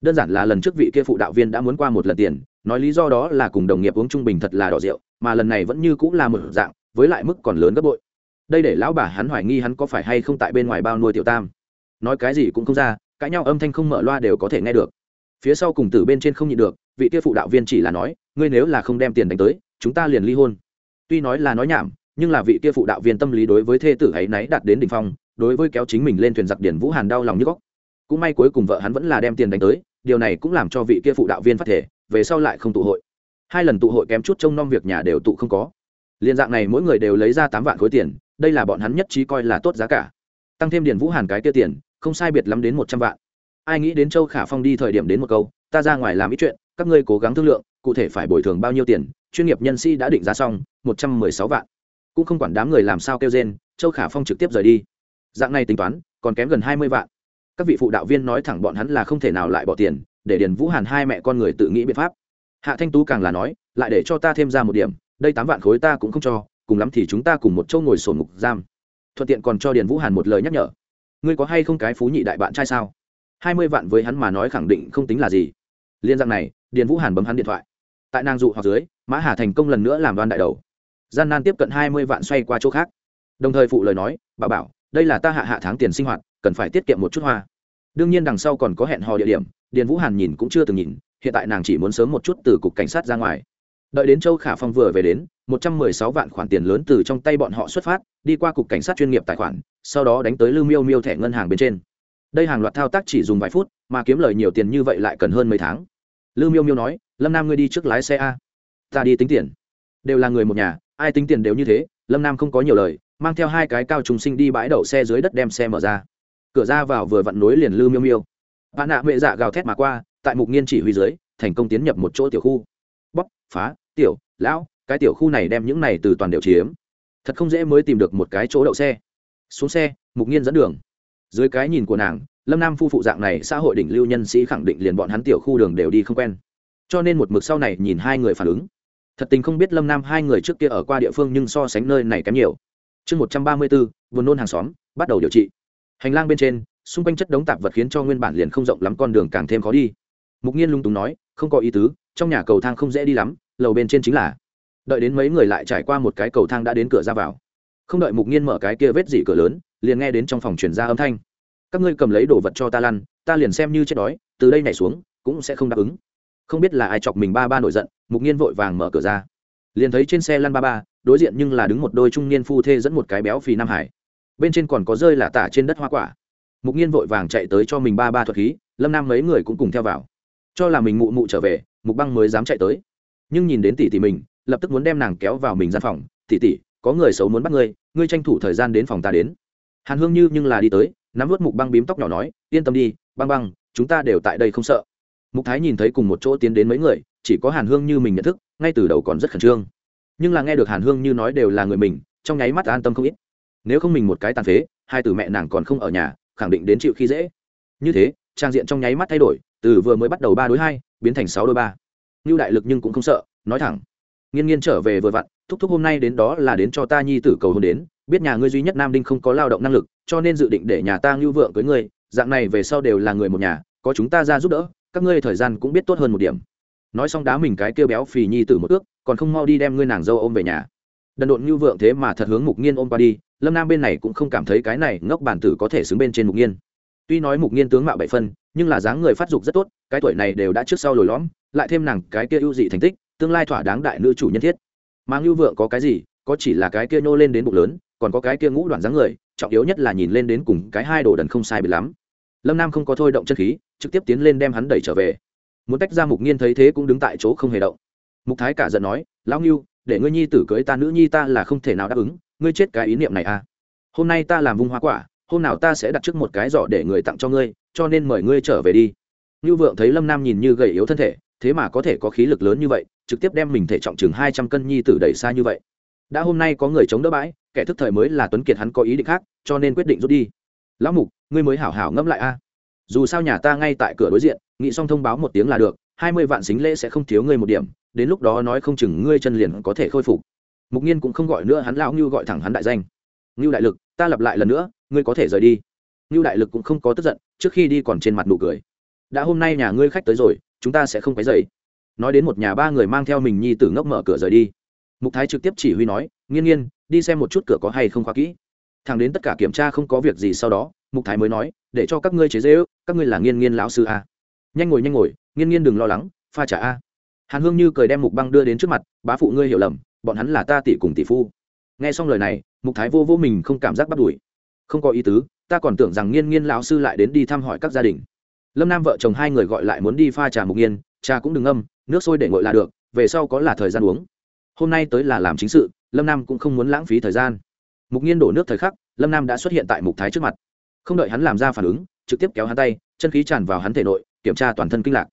Đơn giản là lần trước vị kia phụ đạo viên đã muốn qua một lần tiền, nói lý do đó là cùng đồng nghiệp uống trung bình thật là đỏ rượu, mà lần này vẫn như cũng là một dạng, với lại mức còn lớn gấp bội. Đây để lão bà hắn hoài nghi hắn có phải hay không tại bên ngoài bao nuôi tiểu tam nói cái gì cũng không ra, cãi nhau âm thanh không mở loa đều có thể nghe được. Phía sau cùng tử bên trên không nhịn được, vị kia phụ đạo viên chỉ là nói, ngươi nếu là không đem tiền đánh tới, chúng ta liền ly hôn. Tuy nói là nói nhảm, nhưng là vị kia phụ đạo viên tâm lý đối với thê tử ấy náy đạt đến đ ỉ n h phong, đối với kéo chính mình lên thuyền giặc điển vũ hàn đau lòng như góc. Cũng may cuối cùng vợ hắn vẫn là đem tiền đánh tới, điều này cũng làm cho vị kia phụ đạo viên phát thể, về sau lại không tụ hội. Hai lần tụ hội kém chút trông nom việc nhà đều tụ không có. Liên dạng này mỗi người đều lấy ra tám vạn khối tiền, đây là bọn hắn nhất trí coi là tốt giá cả. Tăng thêm điền vũ hàn cái kia tiền không sai biệt lắm đến một trăm vạn. Ai nghĩ đến châu khả phong đi thời điểm đến một câu, ta ra ngoài làm ít chuyện, các ngươi cố gắng thương lượng, cụ thể phải bồi thường bao nhiêu tiền, chuyên nghiệp nhân sĩ đã định giá xong, một trăm mười sáu vạn. Cũng không quản đám người làm sao kêu gen châu khả phong trực tiếp rời đi. Dạng này tính toán, còn kém gần hai mươi vạn. Các vị phụ đạo viên nói thẳng bọn hắn là không thể nào lại bỏ tiền, để điền vũ hàn hai mẹ con người tự nghĩ biện pháp. Hạ thanh tú càng là nói, lại để cho ta thêm ra một điểm, đây tám vạn khối ta cũng không cho, cùng lắm thì chúng ta cùng một châu ngồi sổ ngục giam. Thuận tiện còn cho điền vũ hàn một lời nhắc nhở ngươi có hay không cái phú nhị đại bạn trai sao? Hai mươi vạn với hắn mà nói khẳng định không tính là gì. Liên dạng này, điền vũ hàn bấm hắn điện thoại. Tại nàng dụ hoặc dưới, mã hà thành công lần nữa làm đoan đại đầu. Gian nan tiếp cận hai mươi vạn xoay qua chỗ khác. Đồng thời phụ lời nói, bà bảo, đây là ta hạ hạ tháng tiền sinh hoạt, cần phải tiết kiệm một chút hoa. Đương nhiên đằng sau còn có hẹn hò địa điểm, điền vũ hàn nhìn cũng chưa từng nhìn, hiện tại nàng chỉ muốn sớm một chút từ cục cảnh sát ra ngoài đợi đến châu khả phong vừa về đến, một trăm mười sáu vạn khoản tiền lớn từ trong tay bọn họ xuất phát, đi qua cục cảnh sát chuyên nghiệp tài khoản, sau đó đánh tới lưu miêu miêu thẻ ngân hàng bên trên. Đây hàng loạt thao tác chỉ dùng vài phút, mà kiếm lời nhiều tiền như vậy lại cần hơn mấy tháng. Lưu miêu miêu nói, lâm nam ngươi đi trước lái xe a. Ta đi tính tiền. Đều là người một nhà, ai tính tiền đều như thế, lâm nam không có nhiều lời, mang theo hai cái cao trùng sinh đi bãi đậu xe dưới đất đem xe mở ra. Cửa ra vào vừa vặn nối liền lư miêu miêu. Bạn nạ mẹ dạ gào thét mà qua, tại mục nghiên chỉ huy dưới, thành công tiến nhập một chỗ tiểu khu bóc phá, tiểu, lão, cái tiểu khu này đem những này từ toàn đều chiếm. Thật không dễ mới tìm được một cái chỗ đậu xe. Xuống xe, mục nghiên dẫn đường. Dưới cái nhìn của nàng, lâm nam phu phụ dạng này xã hội đỉnh lưu nhân sĩ khẳng định liền bọn hắn tiểu khu đường đều đi không quen. Cho nên một mực sau này nhìn hai người phản ứng. Thật tình không biết lâm nam hai người trước kia ở qua địa phương nhưng so sánh nơi này kém nhiều. Chương một trăm ba mươi bốn vườn nôn hàng xóm, bắt đầu điều trị. Hành lang bên trên, xung quanh chất đống tạp vật khiến cho nguyên bản liền không rộng lắm con đường càng thêm khó đi mục nhiên lung túng nói, không có ý tứ, trong nhà cầu thang không dễ đi lắm, lầu bên trên chính là. Đợi đến mấy người lại trải qua một cái cầu thang đã đến cửa ra vào. Không đợi mục nhiên mở cái kia vết dỉ cửa lớn, liền nghe đến trong phòng chuyển ra âm thanh. Các ngươi cầm lấy đồ vật cho ta lăn, ta liền xem như chết đói, từ đây nhảy xuống, cũng sẽ không đáp ứng. Không biết là ai chọc mình ba ba nổi giận, mục nhiên vội vàng mở cửa ra. Liền thấy trên xe lăn ba ba, đối diện nhưng là đứng một đôi trung niên phu thê dẫn một cái béo phì nam hải. Bên trên còn có rơi là tả trên đất hoa quả. Mục nhiên vội vàng chạy tới cho mình ba ba thuật khí, lâm nam mấy người cũng cùng theo vào cho là mình mụ mụ trở về, mục băng mới dám chạy tới. Nhưng nhìn đến tỷ tỷ mình, lập tức muốn đem nàng kéo vào mình gian phòng. Tỷ tỷ, có người xấu muốn bắt ngươi ngươi tranh thủ thời gian đến phòng ta đến. Hàn hương như nhưng là đi tới, nắm vớt mục băng bím tóc nhỏ nói, yên tâm đi, băng băng, chúng ta đều tại đây không sợ. Mục thái nhìn thấy cùng một chỗ tiến đến mấy người, chỉ có hàn hương như mình nhận thức, ngay từ đầu còn rất khẩn trương. Nhưng là nghe được hàn hương như nói đều là người mình, trong nháy mắt an tâm không ít. Nếu không mình một cái tàn phế, hai từ mẹ nàng còn không ở nhà, khẳng định đến chịu khi dễ. Như thế, trang diện trong nháy mắt thay đổi từ vừa mới bắt đầu ba đối hai, biến thành sáu đôi ba. Ngưu đại lực nhưng cũng không sợ, nói thẳng. Nghiên nghiên trở về vừa vặn, thúc thúc hôm nay đến đó là đến cho ta nhi tử cầu hôn đến, biết nhà ngươi duy nhất nam đinh không có lao động năng lực, cho nên dự định để nhà ta ngưu vượng cưới ngươi, dạng này về sau đều là người một nhà, có chúng ta ra giúp đỡ, các ngươi thời gian cũng biết tốt hơn một điểm. Nói xong đá mình cái kêu béo phì nhi tử một ước, còn không mau đi đem ngươi nàng dâu ôm về nhà. Đần độn ngưu vượng thế mà thật hướng mục nghiên ôm qua đi, lâm nam bên này cũng không cảm thấy cái này ngốc bản tử có thể xứng bên trên mục nghiên tuy nói mục nghiên tướng mạo bảy phân, nhưng là dáng người phát dục rất tốt, cái tuổi này đều đã trước sau lồi lõm, lại thêm nàng cái kia ưu dị thành tích, tương lai thỏa đáng đại nữ chủ nhân thiết. Mà ngưu vượng có cái gì, có chỉ là cái kia nhô lên đến bụng lớn, còn có cái kia ngũ đoạn dáng người, trọng yếu nhất là nhìn lên đến cùng cái hai đồ đần không sai bị lắm. Lâm nam không có thôi động chân khí, trực tiếp tiến lên đem hắn đẩy trở về. Muốn tách ra mục nghiên thấy thế cũng đứng tại chỗ không hề động. Mục thái cả giận nói, lão ngưu, để ngươi nhi tử cưới ta nữ nhi ta là không thể nào đáp ứng, ngươi chết cái ý niệm này à. Hôm nay ta làm vung hoa quả hôm nào ta sẽ đặt trước một cái giỏ để người tặng cho ngươi, cho nên mời ngươi trở về đi. Như vượng thấy lâm nam nhìn như gầy yếu thân thể, thế mà có thể có khí lực lớn như vậy, trực tiếp đem mình thể trọng chừng hai trăm cân nhi tử đẩy xa như vậy. Đã hôm nay có người chống đỡ bãi, kẻ thức thời mới là tuấn kiệt hắn có ý định khác, cho nên quyết định rút đi. Lão mục, ngươi mới hảo hảo ngẫm lại a. Dù sao nhà ta ngay tại cửa đối diện nghị xong thông báo một tiếng là được, hai mươi vạn xính lễ sẽ không thiếu ngươi một điểm, đến lúc đó nói không chừng ngươi chân liền có thể khôi phục. Mục nhiên cũng không gọi nữa hắn lão như gọi thẳng hắn đại danh ngưu đại lực, ta lặp lại lần nữa, ngươi có thể rời đi. Ngưu đại lực cũng không có tức giận, trước khi đi còn trên mặt nụ cười. Đã hôm nay nhà ngươi khách tới rồi, chúng ta sẽ không phải dậy nói đến một nhà ba người mang theo mình nhi tử ngốc mở cửa rời đi. Mục thái trực tiếp chỉ huy nói, nghiên nghiên, đi xem một chút cửa có hay không khóa kỹ. Thằng đến tất cả kiểm tra không có việc gì sau đó, mục thái mới nói, để cho các ngươi chế dễ ước các ngươi là nghiên nghiên lão sư a. Nhanh ngồi nhanh ngồi, nghiên nghiên đừng lo lắng, pha trả a. Hàn hương như cười đem mục băng đưa đến trước mặt, bá phụ ngươi hiểu lầm, bọn hắn là ta tỷ cùng tỷ phu. Nghe xong lời này mục thái vô vô mình không cảm giác bắt đuổi. Không có ý tứ, ta còn tưởng rằng nghiên nghiên lão sư lại đến đi thăm hỏi các gia đình. Lâm nam vợ chồng hai người gọi lại muốn đi pha trà mục nghiên, trà cũng đừng âm nước sôi để ngồi là được, về sau có là thời gian uống. Hôm nay tới là làm chính sự, lâm nam cũng không muốn lãng phí thời gian. Mục nghiên đổ nước thời khắc, lâm nam đã xuất hiện tại mục thái trước mặt. Không đợi hắn làm ra phản ứng, trực tiếp kéo hắn tay, chân khí tràn vào hắn thể nội, kiểm tra toàn thân kinh lạc.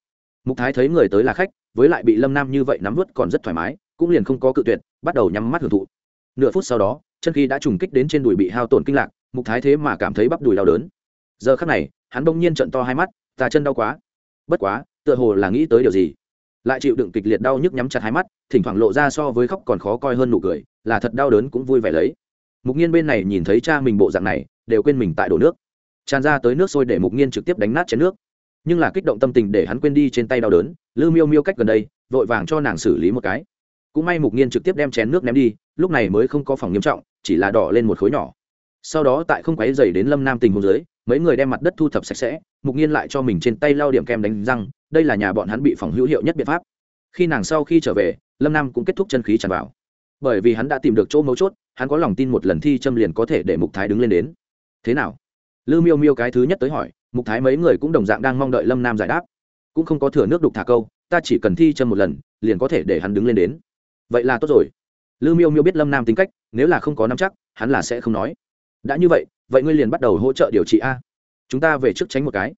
Mục thái thấy người tới là khách, với lại bị lâm nam như vậy nắm vớt còn rất thoải mái, cũng liền không có cự tuyệt, bắt đầu nhắm mắt hưởng thụ. Nửa phút sau đó chân khí đã trùng kích đến trên đùi bị hao tổn kinh lạc, mục thái thế mà cảm thấy bắp đùi đau đớn. Giờ khắc này, hắn bỗng nhiên trận to hai mắt tà chân đau quá. Bất quá, tựa hồ là nghĩ tới điều gì. Lại chịu đựng kịch liệt đau nhức nhắm chặt hai mắt, thỉnh thoảng lộ ra so với khóc còn khó coi hơn nụ cười, là thật đau đớn cũng vui vẻ lấy. Mục nhiên bên này nhìn thấy cha mình bộ dạng này, đều quên mình tại đổ nước. Tràn ra tới nước sôi để mục nhiên trực tiếp đánh nát chén nước. Nhưng là kích động tâm tình để hắn quên đi trên tay đau đớn lư miêu miêu cách gần đây, vội vàng cho nàng xử lý một cái. Cũng may mục nhiên trực tiếp đem chén nước ném đi lúc này mới không có phòng nghiêm trọng, chỉ là đỏ lên một khối nhỏ. Sau đó tại không quáy dày đến lâm nam tình hồ dưới, mấy người đem mặt đất thu thập sạch sẽ, mục nhiên lại cho mình trên tay lao điểm kem đánh răng, đây là nhà bọn hắn bị phòng hữu hiệu nhất biện pháp. Khi nàng sau khi trở về, lâm nam cũng kết thúc chân khí tràn vào. Bởi vì hắn đã tìm được chỗ mấu chốt, hắn có lòng tin một lần thi châm liền có thể để mục thái đứng lên đến. Thế nào? Lư miêu miêu cái thứ nhất tới hỏi, mục thái mấy người cũng đồng dạng đang mong đợi lâm nam giải đáp. Cũng không có thừa nước đục thả câu, ta chỉ cần thi châm một lần, liền có thể để hắn đứng lên đến. Vậy là tốt rồi lư miêu miêu biết lâm nam tính cách, nếu là không có nắm chắc, hắn là sẽ không nói. Đã như vậy vậy ngươi liền bắt đầu hỗ trợ điều trị a. Chúng ta về trước tránh một cái.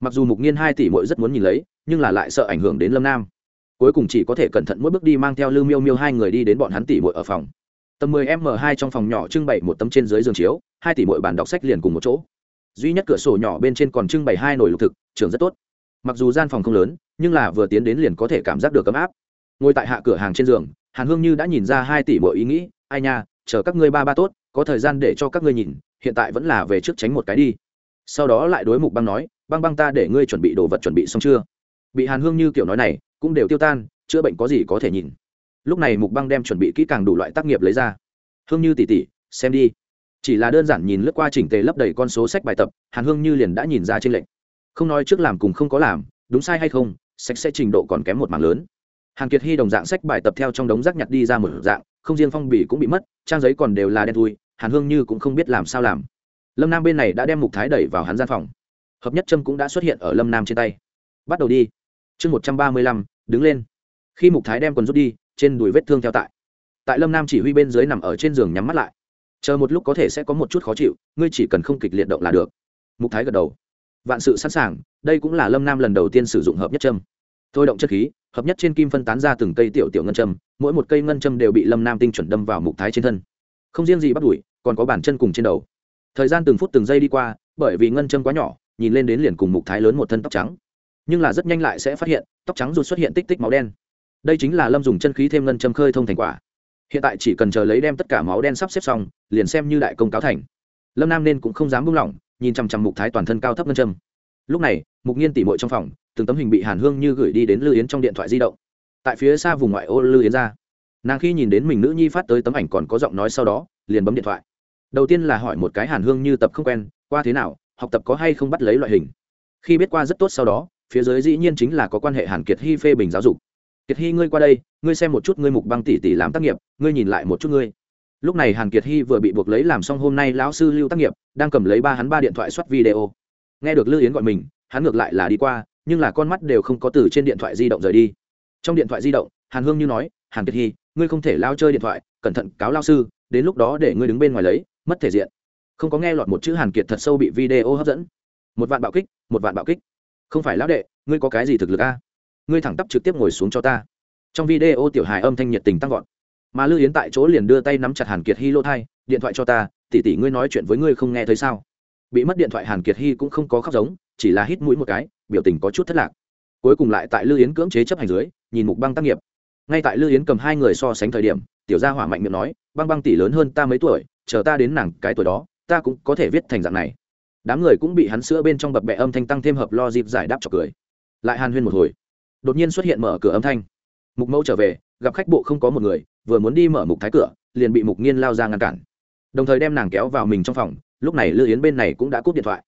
Mặc dù mục nghiên hai tỷ mỗi rất muốn nhìn lấy, nhưng là lại sợ ảnh hưởng đến lâm nam. Cuối cùng chỉ có thể cẩn thận mỗi bước đi mang theo lư miêu miêu hai người đi đến bọn hắn tỷ muội ở phòng. Tầm 10 m 2 trong phòng nhỏ trưng bày một tấm trên dưới giường chiếu, hai tỷ muội bàn đọc sách liền cùng một chỗ. Duy nhất cửa sổ nhỏ bên trên còn trưng bày hai nồi lục thực, trường rất tốt. Mặc dù gian phòng không lớn, nhưng là vừa tiến đến liền có thể cảm giác được ấm áp. Ngồi tại hạ cửa hàng trên giường hàn hương như đã nhìn ra hai tỷ mọi ý nghĩ, ai nha, chờ các ngươi ba ba tốt, có thời gian để cho các ngươi nhìn, hiện tại vẫn là về trước tránh một cái đi. Sau đó lại đối mục băng nói, băng băng ta để ngươi chuẩn bị đồ vật chuẩn bị xong chưa? Bị hàn hương như kiểu nói này, cũng đều tiêu tan, chữa bệnh có gì có thể nhìn. Lúc này mục băng đem chuẩn bị kỹ càng đủ loại tác nghiệp lấy ra. Hương như tỉ tỉ xem đi. Chỉ là đơn giản nhìn lướt qua chỉnh tề lấp đầy con số sách bài tập, hàn hương như liền đã nhìn ra trên lệnh không nói trước làm cùng không có làm, đúng sai hay không, sách sẽ trình độ còn kém một mảng lớn hàn kiệt hy đồng dạng sách bài tập theo trong đống rác nhặt đi ra một dạng, không riêng phong bì cũng bị mất, trang giấy còn đều là đen thui, hàn hương như cũng không biết làm sao làm. Lâm nam bên này đã đem mục thái đẩy vào hắn gian phòng. Hợp nhất trâm cũng đã xuất hiện ở lâm nam trên tay. Bắt đầu đi. Chương một trăm ba mươi lăm, đứng lên. Khi mục thái đem quần rút đi, trên đùi vết thương theo tại. Tại lâm nam chỉ huy bên dưới nằm ở trên giường nhắm mắt lại. Chờ một lúc có thể sẽ có một chút khó chịu, ngươi chỉ cần không kịch liệt động là được. Mục thái gật đầu. Vạn sự sẵn sàng, đây cũng là lâm nam lần đầu tiên sử dụng hợp nhất trâm thôi động chất khí, hợp nhất trên kim phân tán ra từng cây tiểu tiểu ngân châm, mỗi một cây ngân châm đều bị lâm nam tinh chuẩn đâm vào mục thái trên thân. Không riêng gì bắt đuổi, còn có bàn chân cùng trên đầu. Thời gian từng phút từng giây đi qua, bởi vì ngân châm quá nhỏ, nhìn lên đến liền cùng mục thái lớn một thân tóc trắng. Nhưng là rất nhanh lại sẽ phát hiện, tóc trắng rụt xuất hiện tích tích máu đen. Đây chính là lâm dùng chân khí thêm ngân châm khơi thông thành quả. Hiện tại chỉ cần chờ lấy đem tất cả máu đen sắp xếp xong, liền xem như đại công cáo thành. Lâm nam nên cũng không dám buông lỏng, nhìn chằm chằm mục thái toàn thân cao thấp ngân châm. Lúc này, mục nghiên tỉ mội trong phòng từng tấm hình bị hàn hương như gửi đi đến lư yến trong điện thoại di động. Tại phía xa vùng ngoại ô lư yến ra, nàng khi nhìn đến mình nữ nhi phát tới tấm ảnh còn có giọng nói sau đó, liền bấm điện thoại. Đầu tiên là hỏi một cái hàn hương như tập không quen, qua thế nào, học tập có hay không bắt lấy loại hình. Khi biết qua rất tốt sau đó, phía dưới dĩ nhiên chính là có quan hệ hàn kiệt hy phê bình giáo dục. Kiệt hy ngươi qua đây, ngươi xem một chút ngươi mục băng tỷ tỷ làm tác nghiệp, ngươi nhìn lại một chút ngươi. Lúc này hàn kiệt hy vừa bị buộc lấy làm xong hôm nay lão sư lưu tác nghiệp, đang cầm lấy ba hắn ba điện thoại soát video. Nghe được lưu yến gọi mình, hắn ngược lại là đi qua nhưng là con mắt đều không có từ trên điện thoại di động rời đi. Trong điện thoại di động, hàn hương như nói, hàn kiệt hy, ngươi không thể lao chơi điện thoại, cẩn thận cáo lao sư, đến lúc đó để ngươi đứng bên ngoài lấy, mất thể diện. Không có nghe lọt một chữ hàn kiệt thật sâu bị video hấp dẫn. Một vạn bạo kích, một vạn bạo kích. Không phải lão đệ, ngươi có cái gì thực lực a? Ngươi thẳng tắp trực tiếp ngồi xuống cho ta. Trong video tiểu hài âm thanh nhiệt tình tăng vọt. Mà Lư yến tại chỗ liền đưa tay nắm chặt hàn kiệt hy lô thai, điện thoại cho ta tỉ tỉ ngươi nói chuyện với ngươi không nghe thấy sao? Bị mất điện thoại hàn kiệt hy cũng không có khóc giống, chỉ là hít mũi một cái biểu tình có chút thất lạc. Cuối cùng lại tại lưu yến cưỡng chế chấp hành dưới, nhìn mục băng tác nghiệp. Ngay tại lưu yến cầm hai người so sánh thời điểm, tiểu gia hỏa mạnh miệng nói, băng băng tỷ lớn hơn ta mấy tuổi, chờ ta đến nàng cái tuổi đó, ta cũng có thể viết thành dạng này. Đám người cũng bị hắn sữa bên trong bập bẹ âm thanh tăng thêm hợp lo dịp giải đáp cho cười. Lại hàn huyên một hồi. Đột nhiên xuất hiện mở cửa âm thanh. Mục mẫu trở về, gặp khách bộ không có một người, vừa muốn đi mở mục thái cửa, liền bị mục nghiên lao ra ngăn cản. Đồng thời đem nàng kéo vào mình trong phòng, lúc này lư yến bên này cũng đã cúp điện thoại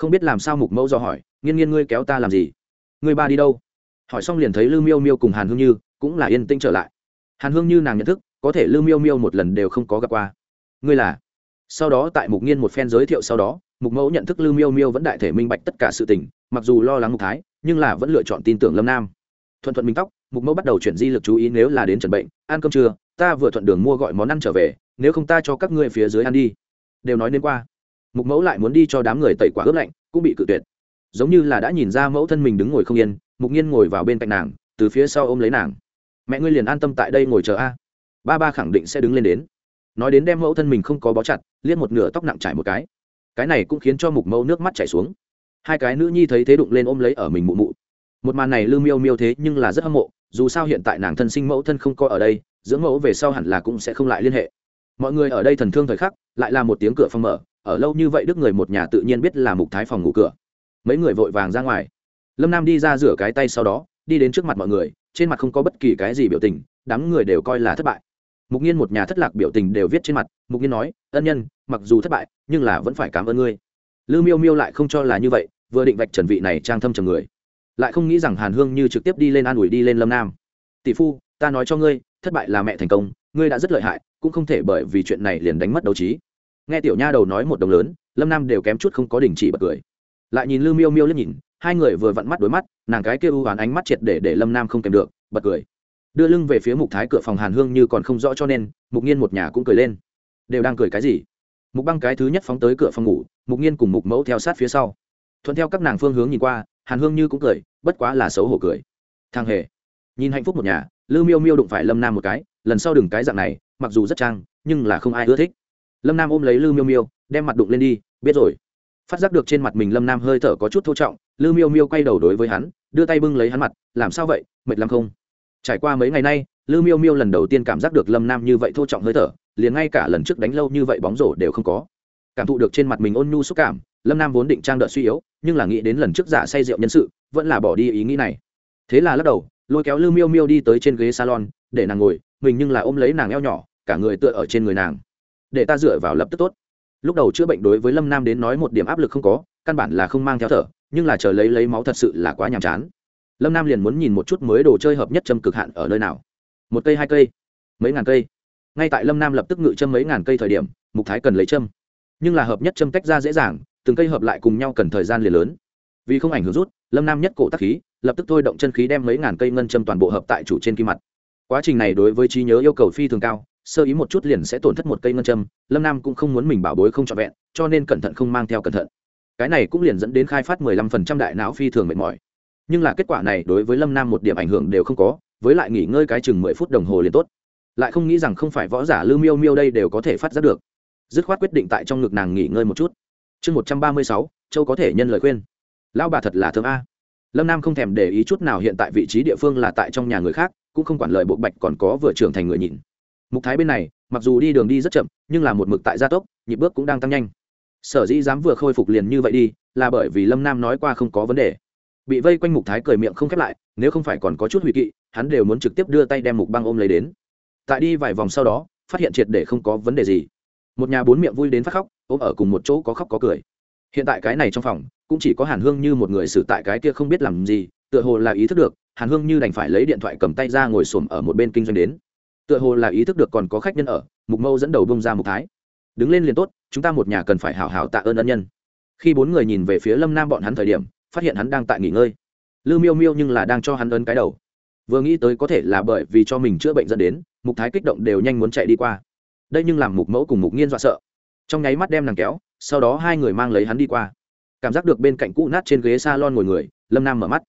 không biết làm sao mục mẫu do hỏi, nghiên nghiên ngươi kéo ta làm gì? Ngươi ba đi đâu? Hỏi xong liền thấy lư miêu miêu cùng hàn hương như cũng là yên tĩnh trở lại. Hàn hương như nàng nhận thức, có thể lư miêu miêu một lần đều không có gặp qua. Ngươi là? Sau đó tại mục nghiên một phen giới thiệu sau đó, mục mẫu nhận thức lư miêu miêu vẫn đại thể minh bạch tất cả sự tình, mặc dù lo lắng mục thái, nhưng là vẫn lựa chọn tin tưởng lâm nam. Thuận thuận minh tóc, mục mẫu bắt đầu chuyển di lực chú ý nếu là đến trần bệnh, ăn cơm trưa, ta vừa thuận đường mua gọi món ăn trở về, nếu không ta cho các ngươi phía dưới ăn đi. Đều nói đến qua mục mẫu lại muốn đi cho đám người tẩy quả ướp lạnh, cũng bị cự tuyệt. Giống như là đã nhìn ra mẫu thân mình đứng ngồi không yên, mục nhiên ngồi vào bên cạnh nàng, từ phía sau ôm lấy nàng. Mẹ ngươi liền an tâm tại đây ngồi chờ a. Ba ba khẳng định sẽ đứng lên đến. Nói đến đem mẫu thân mình không có bó chặt liên một nửa tóc nặng trải một cái. Cái này cũng khiến cho mục mẫu nước mắt chảy xuống. Hai cái nữ nhi thấy thế đụng lên ôm lấy ở mình mụ mụ. Một màn này lư miêu miêu thế nhưng là rất hâm mộ, dù sao hiện tại nàng thân sinh mẫu thân không có ở đây, dưỡng mẫu về sau hẳn là cũng sẽ không lại liên hệ mọi người ở đây thần thương thời khắc, lại là một tiếng cửa phòng mở, ở lâu như vậy đức người một nhà tự nhiên biết là mục thái phòng ngủ cửa. Mấy người vội vàng ra ngoài. Lâm nam đi ra rửa cái tay sau đó, đi đến trước mặt mọi người, trên mặt không có bất kỳ cái gì biểu tình, đám người đều coi là thất bại. Mục nhiên một nhà thất lạc biểu tình đều viết trên mặt, mục nhiên nói, ân nhân, mặc dù thất bại, nhưng là vẫn phải cảm ơn ngươi. Lư miêu miêu lại không cho là như vậy, vừa định vạch trần vị này trang thâm trầm người. Lại không nghĩ rằng hàn hương như trực tiếp đi lên an ủi đi lên lâm nam. Tỷ phu, ta nói cho ngươi, thất bại là mẹ thành công, ngươi đã rất lợi hại cũng không thể bởi vì chuyện này liền đánh mất đấu trí. Nghe tiểu nha đầu nói một đồng lớn, lâm nam đều kém chút không có đình chỉ bật cười. Lại nhìn lư miêu miêu liếc nhìn, hai người vừa vặn mắt đối mắt, nàng cái kia u hoán ánh mắt triệt để để lâm nam không kèm được, bật cười. Đưa lưng về phía mục thái cửa phòng hàn hương như còn không rõ cho nên, mục nhiên một nhà cũng cười lên. Đều đang cười cái gì? Mục băng cái thứ nhất phóng tới cửa phòng ngủ, mục nghiên cùng mục mẫu theo sát phía sau. Thuận theo các nàng phương hướng nhìn qua, hàn hương như cũng cười, bất quá là xấu hổ cười. Thang hề. Nhìn hạnh phúc một nhà lư miêu miêu đụng phải lâm nam một cái, lần sau đừng cái dạng này mặc dù rất trang, nhưng là không ai ưa thích. Lâm nam ôm lấy lư miêu miêu, đem mặt đụng lên đi, biết rồi. Phát giác được trên mặt mình lâm nam hơi thở có chút thô trọng, lư miêu miêu quay đầu đối với hắn, đưa tay bưng lấy hắn mặt, làm sao vậy? Mệt lắm không? Trải qua mấy ngày nay, lư miêu miêu lần đầu tiên cảm giác được lâm nam như vậy thô trọng hơi thở, liền ngay cả lần trước đánh lâu như vậy bóng rổ đều không có. Cảm thụ được trên mặt mình ôn nhu xúc cảm, lâm nam vốn định trang đợt suy yếu, nhưng là nghĩ đến lần trước giả say rượu nhân sự, vẫn là bỏ đi ý nghĩ này. Thế là lắc đầu, lôi kéo lư miêu miêu đi tới trên ghế salon, để nàng ngồi, mình nhưng là ôm lấy nàng eo nhỏ cả người tựa ở trên người nàng. Để ta dựa vào lập tức tốt. Lúc đầu chữa bệnh đối với lâm nam đến nói một điểm áp lực không có, căn bản là không mang theo thở, nhưng là chờ lấy lấy máu thật sự là quá nhàm chán. Lâm nam liền muốn nhìn một chút mới đồ chơi hợp nhất châm cực hạn ở nơi nào. Một cây, hai cây, mấy ngàn cây. Ngay tại lâm nam lập tức ngự châm mấy ngàn cây thời điểm, mục thái cần lấy châm. Nhưng là hợp nhất châm tách ra dễ dàng, từng cây hợp lại cùng nhau cần thời gian liền lớn. Vì không ảnh hưởng rút, lâm nam nhất cổ tắc khí, lập tức thôi động chân khí đem mấy ngàn cây ngân châm toàn bộ hợp tại chủ trên kim mặt. Quá trình này đối với trí nhớ yêu cầu phi thường cao sơ ý một chút liền sẽ tổn thất một cây ngân châm, lâm nam cũng không muốn mình bảo bối không trọn vẹn, cho nên cẩn thận không mang theo cẩn thận. Cái này cũng liền dẫn đến khai phát mười lăm phần trăm đại não phi thường mệt mỏi. Nhưng là kết quả này đối với lâm nam một điểm ảnh hưởng đều không có, với lại nghỉ ngơi cái chừng mười phút đồng hồ liền tốt. Lại không nghĩ rằng không phải võ giả lưu miêu miêu đây đều có thể phát giác được. Dứt khoát quyết định tại trong ngực nàng nghỉ ngơi một chút. Chương một trăm ba mươi sáu, châu có thể nhân lời khuyên. Lão bà thật là thơm a. Lâm nam không thèm để ý chút nào hiện tại vị trí địa phương là tại trong nhà người khác, cũng không quản lời bộ bạch còn có vừa trưởng thành người nhìn mục thái bên này, mặc dù đi đường đi rất chậm, nhưng là một mực tại gia tốc, nhịp bước cũng đang tăng nhanh. Sở dĩ dám vừa khôi phục liền như vậy đi, là bởi vì lâm nam nói qua không có vấn đề. Bị vây quanh mục thái cười miệng không khép lại, nếu không phải còn có chút hủy kỵ, hắn đều muốn trực tiếp đưa tay đem mục băng ôm lấy đến. Tại đi vài vòng sau đó, phát hiện triệt để không có vấn đề gì. Một nhà bốn miệng vui đến phát khóc, ôm ở cùng một chỗ có khóc có cười. Hiện tại cái này trong phòng, cũng chỉ có hàn hương như một người xử tại cái kia không biết làm gì, tựa hồ là ý thức được, hàn hương như đành phải lấy điện thoại cầm tay ra ngồi xổm ở một bên kinh doanh đến tựa hồ là ý thức được còn có khách nhân ở, mục mâu dẫn đầu bông ra mục thái. Đứng lên liền tốt, chúng ta một nhà cần phải hảo hảo tạ ơn ân nhân. Khi bốn người nhìn về phía lâm nam bọn hắn thời điểm, phát hiện hắn đang tại nghỉ ngơi. Lư miêu miêu nhưng là đang cho hắn ơn cái đầu. Vừa nghĩ tới có thể là bởi vì cho mình chữa bệnh dẫn đến, mục thái kích động đều nhanh muốn chạy đi qua. Đây nhưng làm mục mẫu cùng mục nghiên dọa sợ. Trong nháy mắt đem nàng kéo, sau đó hai người mang lấy hắn đi qua. Cảm giác được bên cạnh cũ nát trên ghế s a lon ngồi người, lâm nam mở mắt.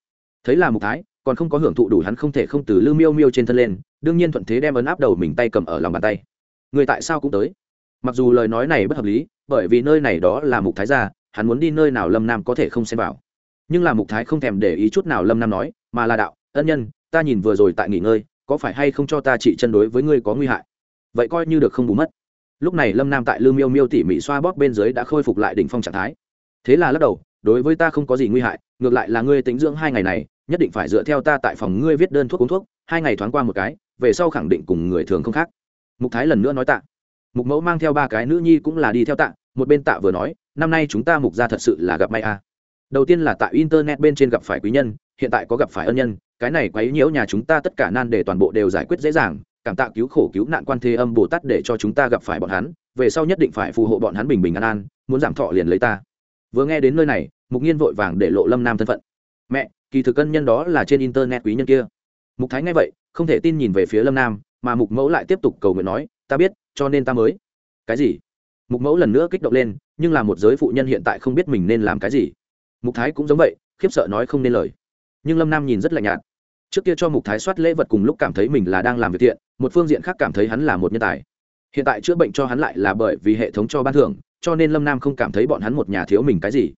Thấy là mục thái, còn không có hưởng thụ đủ hắn không thể không từ lư miêu miêu trên thân lên đương nhiên thuận thế đem ấn áp đầu mình tay cầm ở lòng bàn tay. Người tại sao cũng tới? Mặc dù lời nói này bất hợp lý, bởi vì nơi này đó là mục thái gia, hắn muốn đi nơi nào lâm nam có thể không xem vào. Nhưng là mục thái không thèm để ý chút nào lâm nam nói, mà là đạo, ân nhân, ta nhìn vừa rồi tại nghỉ ngơi, có phải hay không cho ta trị chân đối với ngươi có nguy hại? Vậy coi như được không bù mất. Lúc này lâm nam tại lư miêu miêu tỉ mỉ xoa bóp bên dưới đã khôi phục lại đỉnh phong trạng thái. Thế là lắc đầu, đối với ta không có gì nguy hại, ngược lại là ngươi tính dưỡng hai ngày này, nhất định phải dựa theo ta tại phòng ngươi viết đơn thuốc uống thuốc hai ngày thoáng qua một cái, về sau khẳng định cùng người thường không khác. Mục thái lần nữa nói tạ. Mục mẫu mang theo ba cái nữ nhi cũng là đi theo tạ, một bên tạ vừa nói, năm nay chúng ta mục ra thật sự là gặp may a. À. đầu tiên là tại internet bên trên gặp phải quý nhân, hiện tại có gặp phải ân nhân, cái này quấy nhiễu nhà chúng ta tất cả nan để toàn bộ đều giải quyết dễ dàng, cảm tạ cứu khổ cứu nạn quan thế âm bồ tát để cho chúng ta gặp phải bọn hắn, về sau nhất định phải phù hộ bọn hắn bình bình an an, muốn giảm thọ liền lấy ta. Vừa nghe đến nơi này, mục nhiên vội vàng để lộ lâm nam thân phận. Mẹ, kỳ thực cân nhân đó là trên internet quý nhân kia mục thái nghe vậy, không thể tin nhìn về phía lâm nam, mà mục mẫu lại tiếp tục cầu nguyện nói, ta biết, cho nên ta mới. Cái gì? Mục mẫu lần nữa kích động lên, nhưng là một giới phụ nhân hiện tại không biết mình nên làm cái gì. Mục thái cũng giống vậy, khiếp sợ nói không nên lời. Nhưng lâm nam nhìn rất lạnh nhạt. Trước kia cho mục thái soát lễ vật cùng lúc cảm thấy mình là đang làm việc thiện, một phương diện khác cảm thấy hắn là một nhân tài. Hiện tại chữa bệnh cho hắn lại là bởi vì hệ thống cho ban thưởng, cho nên lâm nam không cảm thấy bọn hắn một nhà thiếu mình cái gì.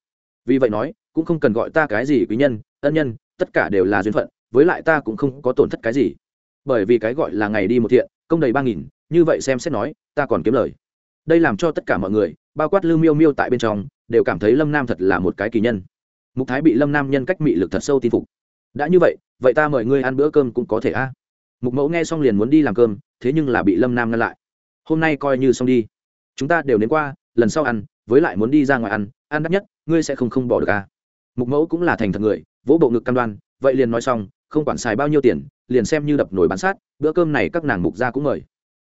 Vì vậy nói, cũng không cần gọi ta cái gì quý nhân, ân nhân, tất cả đều là duyên phận với lại ta cũng không có tổn thất cái gì. Bởi vì cái gọi là ngày đi một thiện, công đầy ba nghìn, như vậy xem xét nói, ta còn kiếm lời. Đây làm cho tất cả mọi người, bao quát lưu miêu miêu tại bên trong, đều cảm thấy lâm nam thật là một cái kỳ nhân. Mục thái bị lâm nam nhân cách mị lực thật sâu tin phục. Đã như vậy vậy ta mời ngươi ăn bữa cơm cũng có thể a. À? Mục mẫu nghe xong liền muốn đi làm cơm, thế nhưng là bị lâm nam ngăn lại. Hôm nay coi như xong đi. Chúng ta đều đến qua, lần sau ăn, với lại muốn đi ra ngoài ăn ăn đắt nhất, ngươi sẽ không không bỏ được a. Mục mẫu cũng là thành thật người, vỗ bộ ngực cam đoan, vậy liền nói xong không quản xài bao nhiêu tiền, liền xem như đập nổi bán sát, bữa cơm này các nàng mục ra cũng mời.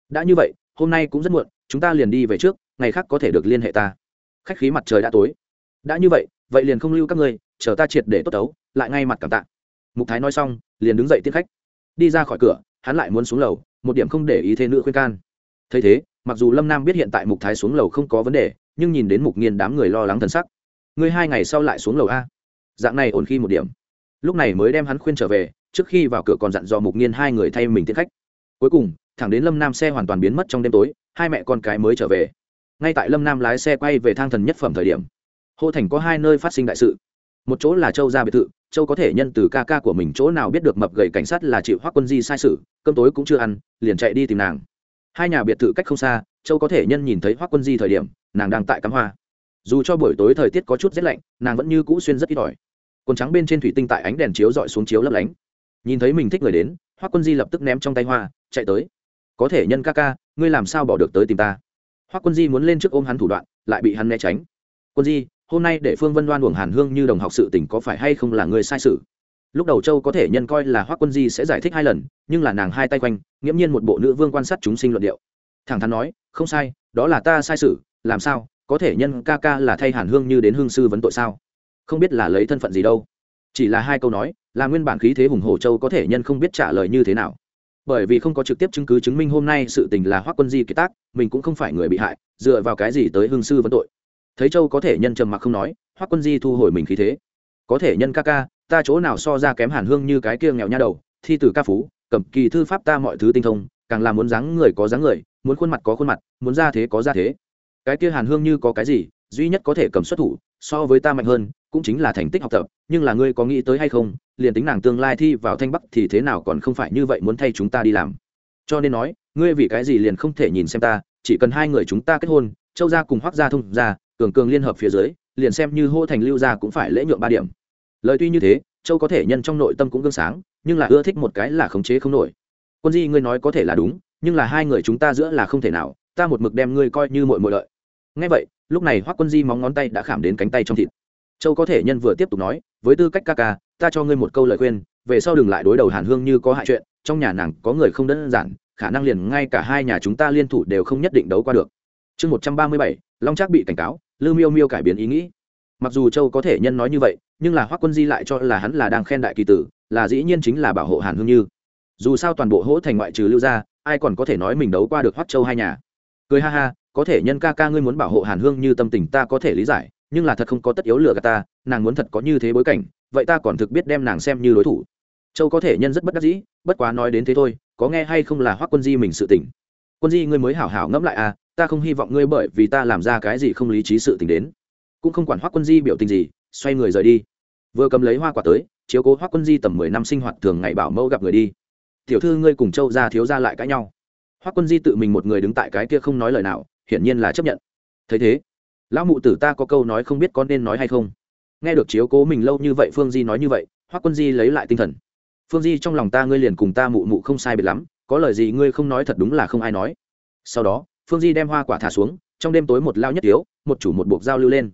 Đã như vậy, hôm nay cũng rất muộn, chúng ta liền đi về trước, ngày khác có thể được liên hệ ta. Khách khí mặt trời đã tối. Đã như vậy vậy liền không lưu các ngươi, chờ ta triệt để tốt tấu, lại ngay mặt cảm tạ. Mục thái nói xong, liền đứng dậy tiếp khách. Đi ra khỏi cửa, hắn lại muốn xuống lầu, một điểm không để ý thế nữ khuyên can. Thấy thế, mặc dù lâm nam biết hiện tại mục thái xuống lầu không có vấn đề, nhưng nhìn đến mục nghiên đám người lo lắng thần sắc. Ngươi hai ngày sau lại xuống lầu a? Dạng này ổn khi một điểm lúc này mới đem hắn khuyên trở về, trước khi vào cửa còn dặn dò mục nghiên hai người thay mình tiến khách. Cuối cùng, thẳng đến lâm nam xe hoàn toàn biến mất trong đêm tối, hai mẹ con cái mới trở về. Ngay tại lâm nam lái xe quay về thang thần nhất phẩm thời điểm, hô thành có hai nơi phát sinh đại sự. Một chỗ là châu gia biệt thự, châu có thể nhân từ ca ca của mình chỗ nào biết được mập gầy cảnh sát là chịu hoác quân di sai sự, cơm tối cũng chưa ăn, liền chạy đi tìm nàng. Hai nhà biệt thự cách không xa, châu có thể nhân nhìn thấy hoác quân di thời điểm, nàng đang tại cắm hoa. Dù cho buổi tối thời tiết có chút rét lạnh, nàng vẫn như cũ xuyên rất ít ỏi quần trắng bên trên thủy tinh tại ánh đèn chiếu dọi xuống chiếu lấp lánh. Nhìn thấy mình thích người đến Hoa quân di lập tức ném trong tay hoa, chạy tới. Có thể nhân ca ca, ngươi làm sao bỏ được tới tìm ta? Hoa quân di muốn lên trước ôm hắn thủ đoạn, lại bị hắn né tránh. Quân di, hôm nay để phương vân đoan uổng hàn hương như đồng học sự tình có phải hay không là người sai sự? Lúc đầu châu có thể nhân coi là Hoa quân di sẽ giải thích hai lần, nhưng là nàng hai tay quanh, nghiễm nhiên một bộ nữ vương quan sát chúng sinh luận điệu. Thẳng thắn nói, không sai, đó là ta sai sự, làm sao, có thể nhân ca ca là thay hàn hương như đến hương sư vấn tội sao? Không biết là lấy thân phận gì đâu. Chỉ là hai câu nói, là nguyên bản khí thế hùng hồ châu có thể nhân không biết trả lời như thế nào. Bởi vì không có trực tiếp chứng cứ chứng minh hôm nay sự tình là hoác quân di kiệt tác, mình cũng không phải người bị hại, dựa vào cái gì tới hương sư vấn tội. Thấy châu có thể nhân trầm mặc không nói hoác quân di thu hồi mình khí thế. Có thể nhân ca ca, ta chỗ nào so ra kém hàn hương như cái kia nghèo nha đầu, thi từ ca phú, cầm kỳ thư pháp ta mọi thứ tinh thông, càng là muốn dáng người có dáng người, muốn khuôn mặt có khuôn mặt, muốn ra thế có ra thế. Cái kia hàn hương như có cái gì, duy nhất có thể cầm xuất thủ, so với ta mạnh hơn cũng chính là thành tích học tập, nhưng là ngươi có nghĩ tới hay không, liền tính nàng tương lai thi vào thanh bắc thì thế nào còn không phải như vậy muốn thay chúng ta đi làm. Cho nên nói, ngươi vì cái gì liền không thể nhìn xem ta, chỉ cần hai người chúng ta kết hôn, châu gia cùng hoác gia thông gia, cường cường liên hợp phía dưới, liền xem như hô thành lưu gia cũng phải lễ nhượng ba điểm. Lời tuy như thế, châu có thể nhân trong nội tâm cũng gương sáng, nhưng là ưa thích một cái là khống chế không nổi. Quân di ngươi nói có thể là đúng, nhưng là hai người chúng ta giữa là không thể nào, ta một mực đem ngươi coi như mội mội lợi. Ngay vậy, lúc này hoác quân di móng ngón tay đã khảm đến cánh tay trong thịt châu có thể nhân vừa tiếp tục nói, với tư cách ca ca, ta cho ngươi một câu lời khuyên, về sau đừng lại đối đầu hàn hương như có hại chuyện, trong nhà nàng có người không đơn giản, khả năng liền ngay cả hai nhà chúng ta liên thủ đều không nhất định đấu qua được. Chương một trăm ba mươi bảy, long trác bị cảnh cáo lư miêu miêu cải biến ý nghĩ. Mặc dù châu có thể nhân nói như vậy, nhưng là hoác quân di lại cho là hắn là đang khen đại kỳ tử, là dĩ nhiên chính là bảo hộ hàn hương như. Dù sao toàn bộ hỗ thành ngoại trừ lưu gia, ai còn có thể nói mình đấu qua được hoác châu hai nhà. Cười ha ha, có thể nhân ca ca ngươi muốn bảo hộ hàn hương như tâm tình ta có thể lý giải nhưng là thật không có tất yếu lừa gạt ta, nàng muốn thật có như thế bối cảnh, vậy ta còn thực biết đem nàng xem như đối thủ. Châu có thể nhân rất bất đắc dĩ, bất quá nói đến thế thôi, có nghe hay không là hoắc quân di mình sự tỉnh quân di ngươi mới hảo hảo ngẫm lại à ta không hy vọng ngươi bởi vì ta làm ra cái gì không lý trí sự tình đến. Cũng không quản hoắc quân di biểu tình gì, xoay người rời đi. Vừa cầm lấy hoa quả tới, chiếu cố hoắc quân di tầm mười năm sinh hoạt thường ngày bảo mẫu gặp người đi. Tiểu thư ngươi cùng châu ra thiếu ra lại cãi nhau. Hoắc quân di tự mình một người đứng tại cái kia không nói lời nào, hiển nhiên là chấp nhận. Thấy thế lão mụ tử ta có câu nói không biết có nên nói hay không. Nghe được chiếu cố mình lâu như vậy, phương di nói như vậy hoác quân di lấy lại tinh thần. Phương di trong lòng ta ngươi liền cùng ta mụ mụ không sai biệt lắm, có lời gì ngươi không nói thật đúng là không ai nói. Sau đó, phương di đem hoa quả thả xuống, trong đêm tối một lao nhất thiếu, một chủ một buộc giao lưu lên.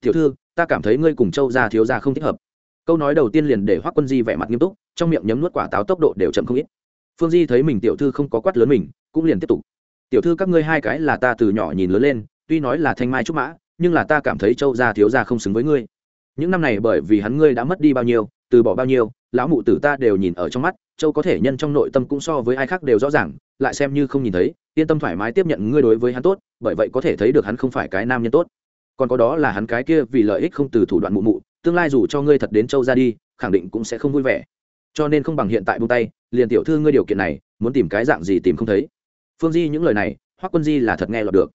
Tiểu thư, ta cảm thấy ngươi cùng châu gia thiếu gia không thích hợp. Câu nói đầu tiên liền để hoác quân di vẻ mặt nghiêm túc, trong miệng nhấm nuốt quả táo tốc độ đều chậm không ít. Phương di thấy mình tiểu thư không có quát lớn mình, cũng liền tiếp tục. Tiểu thư các ngươi hai cái là ta từ nhỏ nhìn lớn lên tuy nói là thanh mai trúc mã, nhưng là ta cảm thấy châu gia thiếu gia không xứng với ngươi. Những năm này bởi vì hắn ngươi đã mất đi bao nhiêu, từ bỏ bao nhiêu, lão mụ tử ta đều nhìn ở trong mắt, châu có thể nhân trong nội tâm cũng so với ai khác đều rõ ràng, lại xem như không nhìn thấy, yên tâm thoải mái tiếp nhận ngươi đối với hắn tốt, bởi vậy có thể thấy được hắn không phải cái nam nhân tốt. Còn có đó là hắn cái kia vì lợi ích không từ thủ đoạn mụ mụ, tương lai dù cho ngươi thật đến châu ra đi, khẳng định cũng sẽ không vui vẻ. Cho nên không bằng hiện tại buông tay, liền tiểu thư ngươi điều kiện này, muốn tìm cái dạng gì tìm không thấy. Phương di những lời này, hoắc quân di là thật nghe lọt được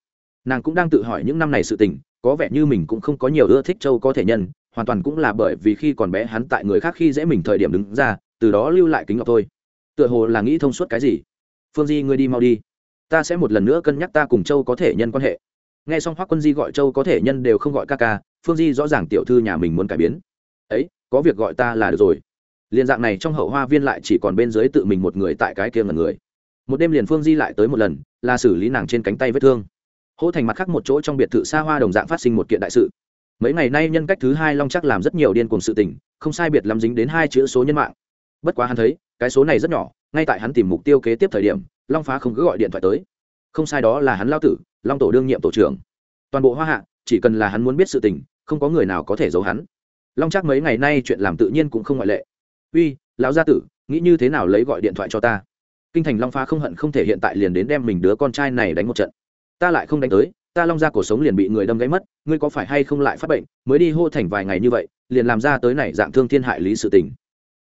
nàng cũng đang tự hỏi những năm này sự tình, có vẻ như mình cũng không có nhiều ưa thích châu có thể nhân, hoàn toàn cũng là bởi vì khi còn bé hắn tại người khác khi dễ mình thời điểm đứng ra, từ đó lưu lại kính ngọc thôi. Tựa hồ là nghĩ thông suốt cái gì? Phương di, ngươi đi mau đi. Ta sẽ một lần nữa cân nhắc ta cùng châu có thể nhân quan hệ. Nghe xong hoác quân di gọi châu có thể nhân đều không gọi ca ca, phương di rõ ràng tiểu thư nhà mình muốn cải biến. Ấy, có việc gọi ta là được rồi. Liền dạng này trong hậu hoa viên lại chỉ còn bên dưới tự mình một người tại cái kia ngần người. Một đêm liền phương di lại tới một lần, là xử lý nàng trên cánh tay vết thương hỗ thành mặt khác một chỗ trong biệt thự xa hoa đồng dạng phát sinh một kiện đại sự. Mấy ngày nay nhân cách thứ hai long chắc làm rất nhiều điên cùng sự tình, không sai biệt làm dính đến hai chữ số nhân mạng. Bất quá hắn thấy, cái số này rất nhỏ, ngay tại hắn tìm mục tiêu kế tiếp thời điểm, long phá không cứ gọi điện thoại tới. Không sai đó là hắn lao tử, long tổ đương nhiệm tổ trưởng. Toàn bộ hoa hạ, chỉ cần là hắn muốn biết sự tình, không có người nào có thể giấu hắn. Long chắc mấy ngày nay chuyện làm tự nhiên cũng không ngoại lệ. Uy, lão gia tử, nghĩ như thế nào lấy gọi điện thoại cho ta? Kinh thành long phá không hận không thể hiện tại liền đến đem mình đứa con trai này đánh một trận ta lại không đánh tới, ta long ra cổ sống liền bị người đâm gãy mất, ngươi có phải hay không lại phát bệnh, mới đi hô thành vài ngày như vậy, liền làm ra tới này dạng thương thiên hại lý sự tình.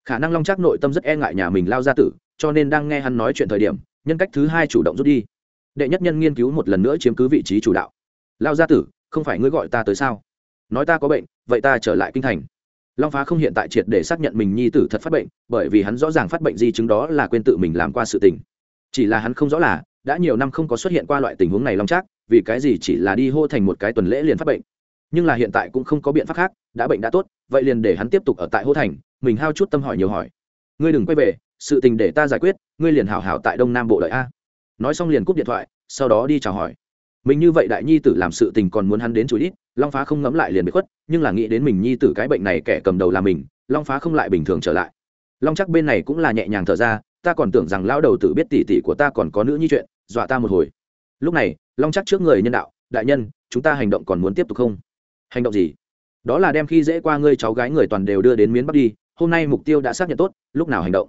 Khả năng long trác nội tâm rất e ngại nhà mình lao ra tử, cho nên đang nghe hắn nói chuyện thời điểm, nhân cách thứ hai chủ động rút đi. Đệ nhất nhân nghiên cứu một lần nữa chiếm cứ vị trí chủ đạo. Lao gia tử, không phải ngươi gọi ta tới sao? Nói ta có bệnh, vậy ta trở lại kinh thành. Long phá không hiện tại triệt để xác nhận mình nhi tử thật phát bệnh, bởi vì hắn rõ ràng phát bệnh di chứng đó là quên tự mình làm qua sự tình. Chỉ là hắn không rõ là đã nhiều năm không có xuất hiện qua loại tình huống này long trác, vì cái gì chỉ là đi hô thành một cái tuần lễ liền phát bệnh? Nhưng là hiện tại cũng không có biện pháp khác, đã bệnh đã tốt, vậy liền để hắn tiếp tục ở tại hô thành, mình hao chút tâm hỏi nhiều hỏi. Ngươi đừng quay về, sự tình để ta giải quyết, ngươi liền hảo hảo tại đông nam bộ đợi a. Nói xong liền cúp điện thoại, sau đó đi chào hỏi. Mình như vậy đại nhi tử làm sự tình còn muốn hắn đến chú ít long phá không ngấm lại liền bị khuất, nhưng là nghĩ đến mình nhi tử cái bệnh này kẻ cầm đầu là mình, long phá không lại bình thường trở lại. Long chắc bên này cũng là nhẹ nhàng thở ra, ta còn tưởng rằng lão đầu tử biết tỉ tỉ của ta còn có nữ nhi chuyện dọa ta một hồi. Lúc này, long chắc trước người nhân đạo, đại nhân, chúng ta hành động còn muốn tiếp tục không? Hành động gì? Đó là đem khi dễ qua ngươi cháu gái người toàn đều đưa đến miến bắc đi, hôm nay mục tiêu đã xác nhận tốt, lúc nào hành động?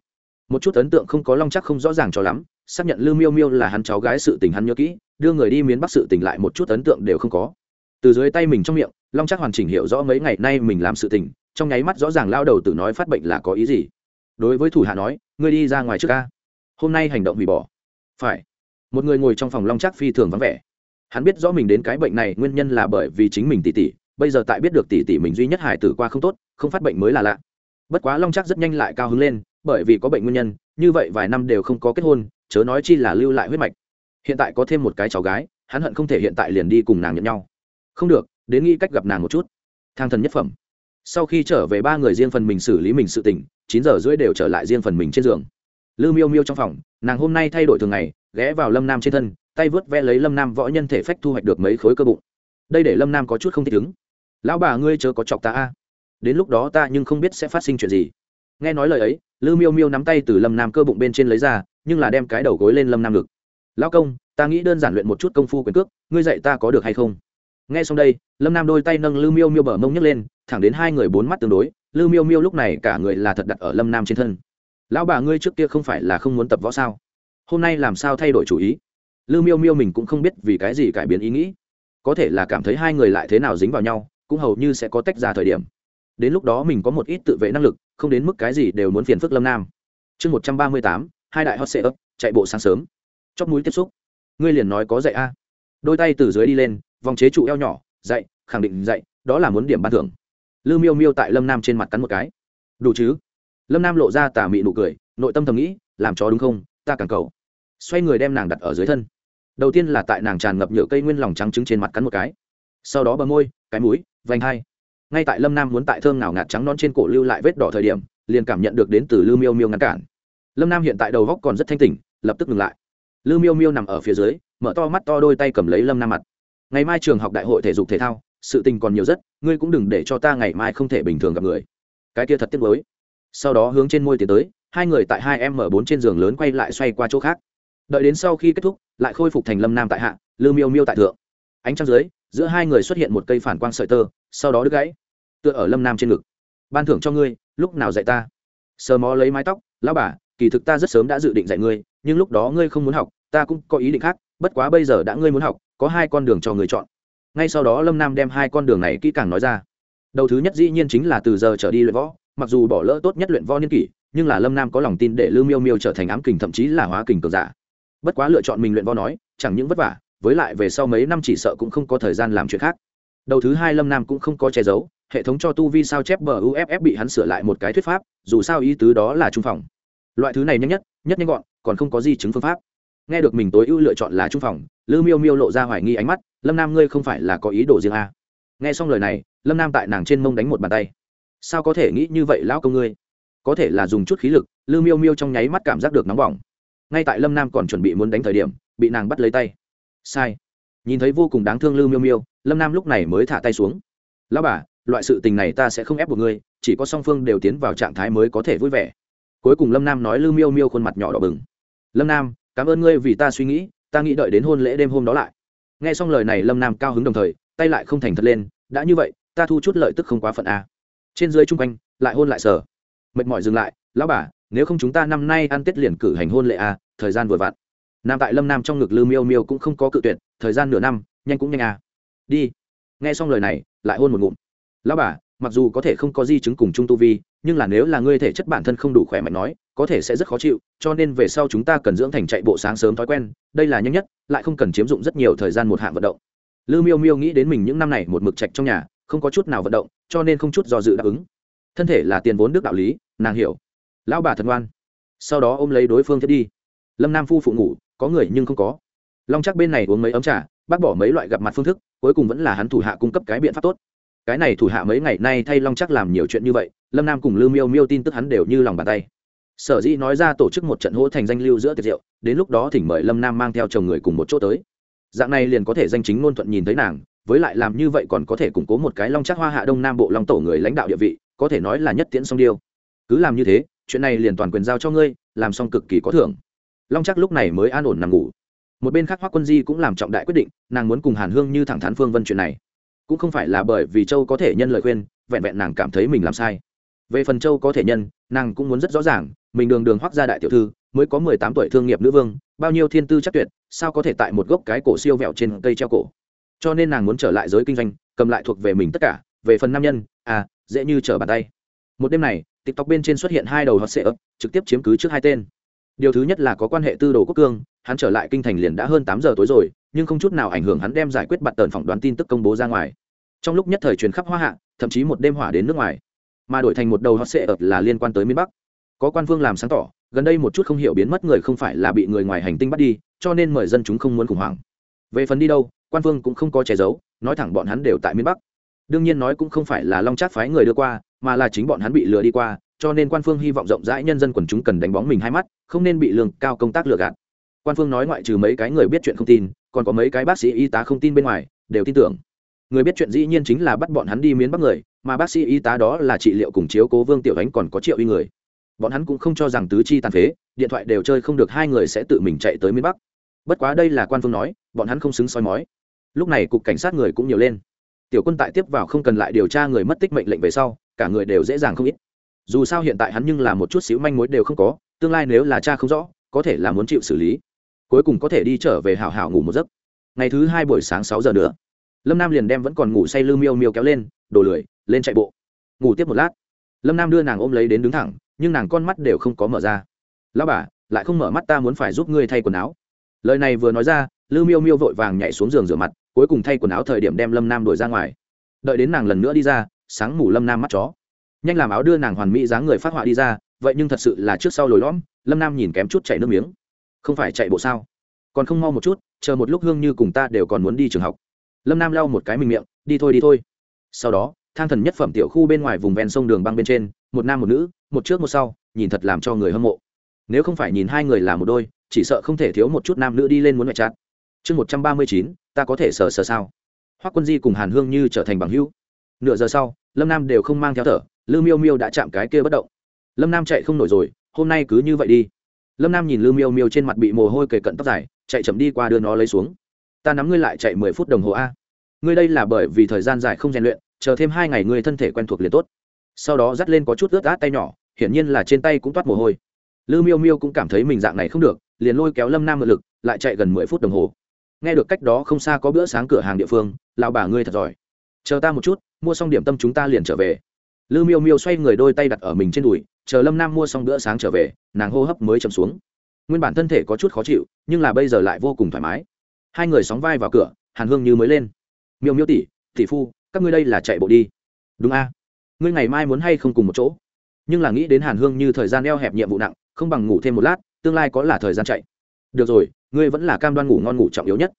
Một chút ấn tượng không có long chắc không rõ ràng cho lắm, xác nhận lưu miêu miêu là hắn cháu gái sự tình hắn nhớ kỹ, đưa người đi miến bắc sự tình lại một chút ấn tượng đều không có. Từ dưới tay mình trong miệng, long chắc hoàn chỉnh hiểu rõ mấy ngày nay mình làm sự tình, trong nháy mắt rõ ràng lao đầu tự nói phát bệnh là có ý gì. Đối với thủ hạ nói, ngươi đi ra ngoài trước ca. Hôm nay hành động hủy bỏ. Phải một người ngồi trong phòng long Trác phi thường vắng vẻ. Hắn biết rõ mình đến cái bệnh này nguyên nhân là bởi vì chính mình tỉ tỉ, bây giờ tại biết được tỉ tỉ mình duy nhất hải tử qua không tốt, không phát bệnh mới là lạ. Bất quá long Trác rất nhanh lại cao hứng lên, bởi vì có bệnh nguyên nhân, như vậy vài năm đều không có kết hôn, chớ nói chi là lưu lại huyết mạch. Hiện tại có thêm một cái cháu gái, hắn hận không thể hiện tại liền đi cùng nàng nhận nhau. Không được, đến nghĩ cách gặp nàng một chút. Thang thần nhất phẩm. Sau khi trở về ba người riêng phần mình xử lý mình sự tỉnh chín giờ rưỡi đều trở lại riêng phần mình trên giường lư miêu miêu trong phòng, nàng hôm nay thay đổi thường ngày, ghé vào lâm nam trên thân, tay vớt ve lấy lâm nam võ nhân thể phách thu hoạch được mấy khối cơ bụng. Đây để lâm nam có chút không thích ứng. Lão bà ngươi chớ có chọc ta a. Đến lúc đó ta nhưng không biết sẽ phát sinh chuyện gì. Nghe nói lời ấy, lư miêu miêu nắm tay từ lâm nam cơ bụng bên trên lấy ra, nhưng là đem cái đầu gối lên lâm nam ngực. Lão công, ta nghĩ đơn giản luyện một chút công phu quyền cước, ngươi dạy ta có được hay không? Nghe xong đây, lâm nam đôi tay nâng lư miêu miêu bờ mông nhấc lên, thẳng đến hai người bốn mắt tương đối, lư miêu miêu lúc này cả người là thật đặt ở lâm nam trên thân lão bà ngươi trước kia không phải là không muốn tập võ sao? Hôm nay làm sao thay đổi chủ ý? Lư miêu miêu mình cũng không biết vì cái gì cải biến ý nghĩ. Có thể là cảm thấy hai người lại thế nào dính vào nhau, cũng hầu như sẽ có tách ra thời điểm. Đến lúc đó mình có một ít tự vệ năng lực, không đến mức cái gì đều muốn phiền phức lâm nam. Chương một trăm ba mươi tám, hai đại hot sệ ấp chạy bộ sáng sớm. Chóp mũi tiếp xúc. Ngươi liền nói có dạy a. Đôi tay từ dưới đi lên, vòng chế trụ eo nhỏ, dạy, khẳng định dạy, đó là muốn điểm ban thưởng. Lư miêu miêu tại lâm nam trên mặt cắn một cái. Đủ chứ? Lâm nam lộ ra tà mị nụ cười, nội tâm thầm nghĩ, làm chó đúng không, ta càng cầu. Xoay người đem nàng đặt ở dưới thân. Đầu tiên là tại nàng tràn ngập nhựa cây nguyên lòng trắng trứng trên mặt cắn một cái. Sau đó bờ môi, cái mũi, vành hai. Ngay tại lâm nam muốn tại thơm nào ngạt trắng non trên cổ lưu lại vết đỏ thời điểm, liền cảm nhận được đến từ lư miêu miêu ngăn cản. Lâm nam hiện tại đầu góc còn rất thanh tỉnh, lập tức ngừng lại. Lư miêu miêu nằm ở phía dưới, mở to mắt to đôi tay cầm lấy lâm nam mặt. Ngày mai trường học đại hội thể dục thể thao, sự tình còn nhiều rất, ngươi cũng đừng để cho ta ngày mai không thể bình thường gặp người. Cái kia thật tiếc mới sau đó hướng trên môi tiến tới, hai người tại hai m bốn trên giường lớn quay lại xoay qua chỗ khác. Đợi đến sau khi kết thúc, lại khôi phục thành lâm nam tại hạ lư miêu miêu tại thượng. Ánh trăng dưới, giữa hai người xuất hiện một cây phản quang sợi tơ, sau đó đứt gãy, tựa ở lâm nam trên ngực. Ban thưởng cho ngươi, lúc nào dạy ta? Sờ mó lấy mái tóc, lão bà, kỳ thực ta rất sớm đã dự định dạy ngươi, nhưng lúc đó ngươi không muốn học, ta cũng có ý định khác, bất quá bây giờ đã ngươi muốn học, có hai con đường cho người chọn. Ngay sau đó lâm nam đem hai con đường này kỹ càng nói ra. Đầu thứ nhất dĩ nhiên chính là từ giờ trở đi luyện võ mặc dù bỏ lỡ tốt nhất luyện võ niên kỷ, nhưng là lâm nam có lòng tin để lưu miêu miêu trở thành ám kình thậm chí là hóa kình cường giả. Bất quá lựa chọn mình luyện võ nói, chẳng những vất vả, với lại về sau mấy năm chỉ sợ cũng không có thời gian làm chuyện khác. Đầu thứ hai lâm nam cũng không có che giấu, hệ thống cho tu vi sao chép bờ uff bị hắn sửa lại một cái thuyết pháp, dù sao ý tứ đó là trung phòng. Loại thứ này nhanh nhất nhất nhanh gọn, còn không có di chứng phương pháp. Nghe được mình tối ưu lựa chọn là trung phòng, lư miêu miêu lộ ra hoài nghi ánh mắt, lâm nam ngươi không phải là có ý đồ riêng à. nghe xong lời này, lâm nam tại nàng trên mông đánh một bàn tay sao có thể nghĩ như vậy lão công ngươi? Có thể là dùng chút khí lực, lư miêu miêu trong nháy mắt cảm giác được nóng bỏng. Ngay tại lâm nam còn chuẩn bị muốn đánh thời điểm, bị nàng bắt lấy tay. Sai. Nhìn thấy vô cùng đáng thương lư miêu miêu, lâm nam lúc này mới thả tay xuống. Lão bà, loại sự tình này ta sẽ không ép buộc ngươi, chỉ có song phương đều tiến vào trạng thái mới có thể vui vẻ. Cuối cùng lâm nam nói lư miêu miêu khuôn mặt nhỏ đỏ bừng. Lâm nam, cảm ơn ngươi vì ta suy nghĩ, ta nghĩ đợi đến hôn lễ đêm hôm đó lại. Nghe xong lời này lâm nam cao hứng đồng thời, tay lại không thành thật lên, đã như vậy, ta thu chút lợi tức không quá phận a trên dưới chung quanh, lại hôn lại sở. Mệt mỏi dừng lại, lão bà, nếu không chúng ta năm nay ăn tết liền cử hành hôn lễ à thời gian vừa vặn. Nam tại lâm nam trong ngực lư miêu miêu cũng không có cự tuyệt, thời gian nửa năm, nhanh cũng nhanh à. Đi. Nghe xong lời này, lại hôn một ngụm. Lão bà, mặc dù có thể không có di chứng cùng chung tu vi, nhưng là nếu là ngươi thể chất bản thân không đủ khỏe mạnh nói, có thể sẽ rất khó chịu, cho nên về sau chúng ta cần dưỡng thành chạy bộ sáng sớm thói quen, đây là nhanh nhất, lại không cần chiếm dụng rất nhiều thời gian một hạng vận động. Lư miêu miêu nghĩ đến mình những năm này một mực trạch trong nhà không có chút nào vận động, cho nên không chút do dự đáp ứng. Thân thể là tiền vốn đức đạo lý, nàng hiểu. Lão bà thần ngoan. Sau đó ôm lấy đối phương thiết đi. Lâm nam phu phụ ngủ, có người nhưng không có. Long chắc bên này uống mấy ấm trà, bác bỏ mấy loại gặp mặt phương thức, cuối cùng vẫn là hắn thủ hạ cung cấp cái biện pháp tốt. Cái này thủ hạ mấy ngày nay thay long chắc làm nhiều chuyện như vậy, lâm nam cùng lưu miêu miêu tin tức hắn đều như lòng bàn tay. Sở dĩ nói ra tổ chức một trận hỗ thành danh lưu giữa tiệc rượu, đến lúc đó thỉnh mời lâm nam mang theo chồng người cùng một chỗ tới. Dạng này liền có thể danh chính ngôn thuận nhìn thấy nàng với lại làm như vậy còn có thể củng cố một cái long chắc hoa hạ đông nam bộ long tổ người lãnh đạo địa vị, có thể nói là nhất tiễn song điêu. Cứ làm như thế, chuyện này liền toàn quyền giao cho ngươi, làm xong cực kỳ có thưởng. Long chắc lúc này mới an ổn nằm ngủ. Một bên khác hoác quân di cũng làm trọng đại quyết định, nàng muốn cùng hàn hương như thẳng thắn phương vân chuyện này. Cũng không phải là bởi vì châu có thể nhân lời khuyên, vẹn vẹn nàng cảm thấy mình làm sai. Về phần châu có thể nhân, nàng cũng muốn rất rõ ràng, mình đường đường hoác gia đại tiểu thư, mới có mười tám tuổi thương nghiệp nữ vương, bao nhiêu thiên tư chắc tuyệt, sao có thể tại một gốc cái cổ siêu vẹo trên cây treo cổ? Cho nên nàng muốn trở lại giới kinh doanh, cầm lại thuộc về mình tất cả, về phần nam nhân à dễ như trở bàn tay. Một đêm này, tiktok bên trên xuất hiện hai đầu hot sệ ấp trực tiếp chiếm cứ trước hai tên. Điều thứ nhất là có quan hệ tư đồ quốc cương, hắn trở lại kinh thành liền đã hơn tám giờ tối rồi, nhưng không chút nào ảnh hưởng hắn đem giải quyết bạt tần phỏng đoán tin tức công bố ra ngoài. Trong lúc nhất thời truyền khắp hoa hạ, thậm chí một đêm hỏa đến nước ngoài. Mà đổi thành một đầu hot sệ ấp là liên quan tới miền bắc. Có quan phương làm sáng tỏ, gần đây một chút không hiểu biến mất người không phải là bị người ngoài hành tinh bắt đi, cho nên mời dân chúng không muốn khủng hoảng. Về phần đi đâu quan phương cũng không có che giấu, nói thẳng bọn hắn đều tại miền bắc. Đương nhiên nói cũng không phải là long trác phái người đưa qua, mà là chính bọn hắn bị lừa đi qua, cho nên quan phương hy vọng rộng rãi nhân dân quần chúng cần đánh bóng mình hai mắt, không nên bị lương cao công tác lừa gạt. Quan phương nói ngoại trừ mấy cái người biết chuyện không tin, còn có mấy cái bác sĩ y tá không tin bên ngoài, đều tin tưởng. Người biết chuyện dĩ nhiên chính là bắt bọn hắn đi miến bắc người, mà bác sĩ y tá đó là trị liệu cùng chiếu cố vương tiểu ánh còn có triệu y người. Bọn hắn cũng không cho rằng tứ chi tàn phế, điện thoại đều chơi không được hai người sẽ tự mình chạy tới miền bắc bất quá đây là quan phương nói, bọn hắn không xứng soi mói. Lúc này cục cảnh sát người cũng nhiều lên. Tiểu quân tại tiếp vào không cần lại điều tra người mất tích mệnh lệnh về sau, cả người đều dễ dàng không ít. Dù sao hiện tại hắn nhưng là một chút xíu manh mối đều không có, tương lai nếu là cha không rõ, có thể là muốn chịu xử lý. Cuối cùng có thể đi trở về hảo hảo ngủ một giấc. Ngày thứ hai buổi sáng sáu giờ nữa, lâm nam liền đem vẫn còn ngủ say lư miêu miêu kéo lên, đổ lười, lên chạy bộ. Ngủ tiếp một lát, lâm nam đưa nàng ôm lấy đến đứng thẳng, nhưng nàng con mắt đều không có mở ra. Lao bà, lại không mở mắt ta muốn phải giúp ngươi thay quần áo lời này vừa nói ra lư miêu miêu vội vàng nhảy xuống giường rửa mặt, cuối cùng thay quần áo thời điểm đem lâm nam đuổi ra ngoài. Đợi đến nàng lần nữa đi ra, sáng ngủ lâm nam mắt chó. Nhanh làm áo đưa nàng hoàn mỹ dáng người phát họa đi ra, vậy nhưng thật sự là trước sau lồi lõm, lâm nam nhìn kém chút chạy nước miếng. Không phải chạy bộ sao? Còn không mau một chút, chờ một lúc hương như cùng ta đều còn muốn đi trường học. Lâm nam lau một cái mình miệng, đi thôi đi thôi. Sau đó, thang thần nhất phẩm tiểu khu bên ngoài vùng ven sông đường băng bên trên, một nam một nữ, một trước một sau, nhìn thật làm cho người hâm mộ. Nếu không phải nhìn hai người là một đôi chỉ sợ không thể thiếu một chút nam nữ đi lên muốn mẹ chặt chương một trăm ba mươi chín, ta có thể sờ sờ sao? Hoác quân di cùng hàn hương như trở thành bằng hữu. Nửa giờ sau, lâm nam đều không mang theo thở lư miêu miêu đã chạm cái kia bất động. Lâm nam chạy không nổi rồi, hôm nay cứ như vậy đi. Lâm nam nhìn lư miêu miêu trên mặt bị mồ hôi kề cận tóc dài, chạy chậm đi qua đưa nó lấy xuống. Ta nắm ngươi lại chạy mười phút đồng hồ a. Ngươi đây là bởi vì thời gian dài không rèn luyện, chờ thêm hai ngày ngươi thân thể quen thuộc liền tốt. Sau đó dắt lên có chút ướt át tay nhỏ, hiển nhiên là trên tay cũng toát mồ hôi lư miêu miêu cũng cảm thấy mình dạng này không được, liền lôi kéo lâm nam mượn lực, lại chạy gần mười phút đồng hồ. Nghe được cách đó không xa có bữa sáng cửa hàng địa phương, lão bà ngươi thật giỏi. Chờ ta một chút, mua xong điểm tâm chúng ta liền trở về. Lư miêu miêu xoay người đôi tay đặt ở mình trên đùi, chờ lâm nam mua xong bữa sáng trở về, nàng hô hấp mới chầm xuống. Nguyên bản thân thể có chút khó chịu, nhưng là bây giờ lại vô cùng thoải mái. Hai người sóng vai vào cửa, hàn hương như mới lên. Miêu miêu tỷ tỷ phu, các ngươi đây là chạy bộ đi. Đúng a. Ngươi ngày mai muốn hay không cùng một chỗ? Nhưng là nghĩ đến hàn hương như thời gian eo hẹp nhiệm vụ nặng không bằng ngủ thêm một lát, tương lai có là thời gian chạy. Được rồi, ngươi vẫn là cam đoan ngủ ngon ngủ trọng yếu nhất.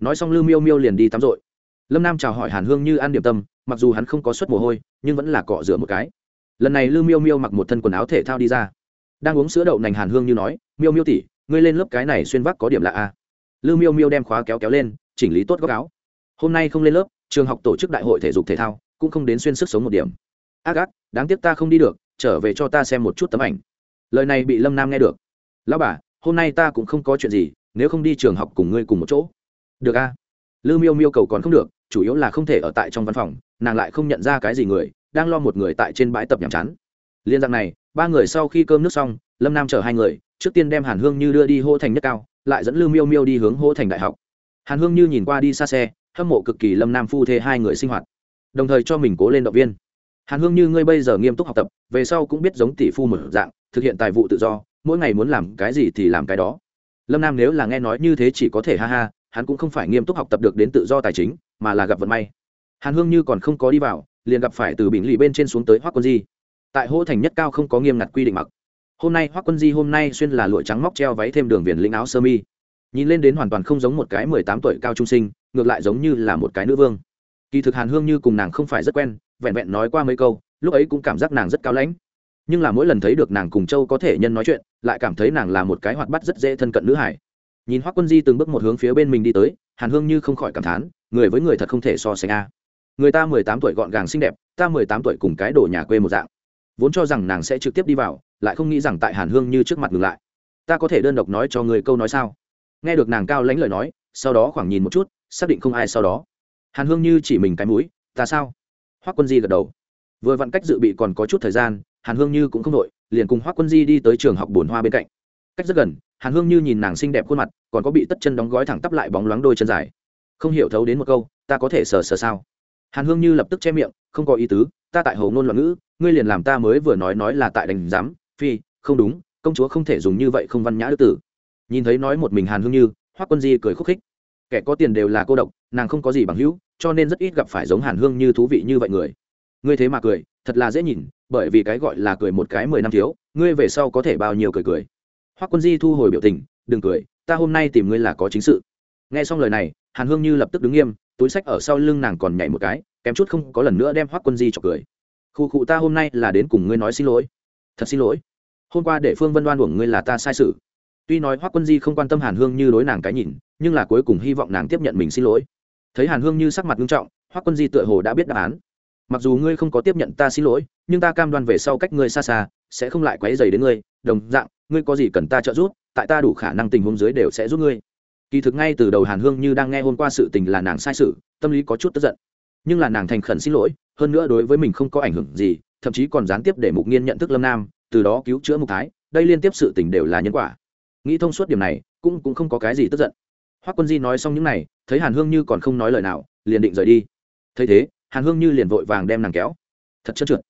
Nói xong lư miêu miêu liền đi tắm rội. Lâm nam chào hỏi hàn hương như ăn điểm tâm, mặc dù hắn không có suất mồ hôi, nhưng vẫn là cọ rửa một cái. Lần này lư miêu miêu mặc một thân quần áo thể thao đi ra. Đang uống sữa đậu nành hàn hương như nói, miêu miêu tỉ ngươi lên lớp cái này xuyên vác có điểm lạ a. Lư miêu miêu đem khóa kéo kéo lên, chỉnh lý tốt góc áo. Hôm nay không lên lớp, trường học tổ chức đại hội thể dục thể thao, cũng không đến xuyên sức sống một điểm. Ác ác, đáng tiếc ta không đi được, trở về cho ta xem một chút tấm ảnh lời này bị lâm nam nghe được. Lão bà, hôm nay ta cũng không có chuyện gì, nếu không đi trường học cùng ngươi cùng một chỗ. Được a. À? lư miêu miêu cầu còn không được, chủ yếu là không thể ở tại trong văn phòng, nàng lại không nhận ra cái gì người, đang lo một người tại trên bãi tập nhàm chán. Liên dạng này, ba người sau khi cơm nước xong, lâm nam chở hai người, trước tiên đem hàn hương như đưa đi hô thành nhất cao, lại dẫn lưu miêu miêu đi hướng hô thành đại học. Hàn hương như nhìn qua đi xa xe, hâm mộ cực kỳ lâm nam phu thê hai người sinh hoạt, đồng thời cho mình cố lên động viên. Hàn hương như, ngươi bây giờ nghiêm túc học tập, về sau cũng biết giống tỷ phu một dạng thực hiện tài vụ tự do, mỗi ngày muốn làm cái gì thì làm cái đó. Lâm nam nếu là nghe nói như thế chỉ có thể ha ha, hắn cũng không phải nghiêm túc học tập được đến tự do tài chính, mà là gặp vận may. Hàn hương như còn không có đi vào, liền gặp phải từ bình lì bên trên xuống tới hoác quân di. Tại hỗ thành nhất cao không có nghiêm ngặt quy định mặc. Hôm nay hoác quân di hôm nay xuyên là lụa trắng móc treo váy thêm đường viền lĩnh áo sơ mi. Nhìn lên đến hoàn toàn không giống một cái mười tám tuổi cao trung sinh, ngược lại giống như là một cái nữ vương. Kỳ thực hàn hương như cùng nàng không phải rất quen, vẹn vẹn nói qua mấy câu, lúc ấy cũng cảm giác nàng rất cao lãnh nhưng là mỗi lần thấy được nàng cùng châu có thể nhân nói chuyện, lại cảm thấy nàng là một cái hoạt bắt rất dễ thân cận nữ hải. Nhìn hoác quân di từng bước một hướng phía bên mình đi tới, hàn hương như không khỏi cảm thán, người với người thật không thể so sánh a. Người ta mười tám tuổi gọn gàng xinh đẹp, ta mười tám tuổi cùng cái đồ nhà quê một dạng. Vốn cho rằng nàng sẽ trực tiếp đi vào, lại không nghĩ rằng tại hàn hương như trước mặt ngừng lại. Ta có thể đơn độc nói cho người câu nói sao? Nghe được nàng cao lãnh lời nói, sau đó khoảng nhìn một chút, xác định không ai sau đó. Hàn hương như chỉ mình cái mũi, ta sao? Hoác quân di gật đầu. Vừa vặn cách dự bị còn có chút thời gian hàn hương như cũng không đội liền cùng hoác quân di đi tới trường học bồn hoa bên cạnh. Cách rất gần, hàn hương như nhìn nàng xinh đẹp khuôn mặt, còn có bị tất chân đóng gói thẳng tắp lại bóng loáng đôi chân dài. Không hiểu thấu đến một câu, ta có thể sờ sờ sao? Hàn hương như lập tức che miệng, không có ý tứ, ta tại hầu ngôn loạn ngữ, ngươi liền làm ta mới vừa nói nói là tại đành giám, phi, không đúng, công chúa không thể dùng như vậy không văn nhã đức tử. Nhìn thấy nói một mình hàn hương như hoác quân di cười khúc khích. Kẻ có tiền đều là cô độc, nàng không có gì bằng hữu, cho nên rất ít gặp phải giống hàn hương như thú vị như vậy người. Ngươi thế mà cười thật là dễ nhìn, bởi vì cái gọi là cười một cái mười năm thiếu, ngươi về sau có thể bao nhiêu cười cười. Hoắc quân di thu hồi biểu tình, đừng cười, ta hôm nay tìm ngươi là có chính sự. Nghe xong lời này, hàn hương như lập tức đứng nghiêm, túi sách ở sau lưng nàng còn nhảy một cái, kém chút không có lần nữa đem Hoắc quân di chọc cười. Khu cụ ta hôm nay là đến cùng ngươi nói xin lỗi. Thật xin lỗi. Hôm qua để phương vân đoan uổng ngươi là ta sai sự. Tuy nói Hoắc quân di không quan tâm hàn hương như đối nàng cái nhìn, nhưng là cuối cùng hy vọng nàng tiếp nhận mình xin lỗi. Thấy hàn hương như sắc mặt nghiêm trọng, Hoắc quân di tựa hồ đã biết đáp án mặc dù ngươi không có tiếp nhận ta xin lỗi, nhưng ta cam đoan về sau cách ngươi xa xa, sẽ không lại quấy dày đến ngươi. Đồng dạng, ngươi có gì cần ta trợ giúp, tại ta đủ khả năng tình huống dưới đều sẽ giúp ngươi. Kỳ thực ngay từ đầu hàn hương như đang nghe hôm qua sự tình là nàng sai sự, tâm lý có chút tức giận. Nhưng là nàng thành khẩn xin lỗi, hơn nữa đối với mình không có ảnh hưởng gì, thậm chí còn gián tiếp để mục nghiên nhận thức lâm nam, từ đó cứu chữa mục thái, đây liên tiếp sự tình đều là nhân quả. Nghĩ thông suốt điểm này, cũng cũng không có cái gì tức giận. Hoắc quân di nói xong những này, thấy hàn hương như còn không nói lời nào, liền định rời đi. Thấy thế hàn hương như liền vội vàng đem nàng kéo. Thật trơn trượt.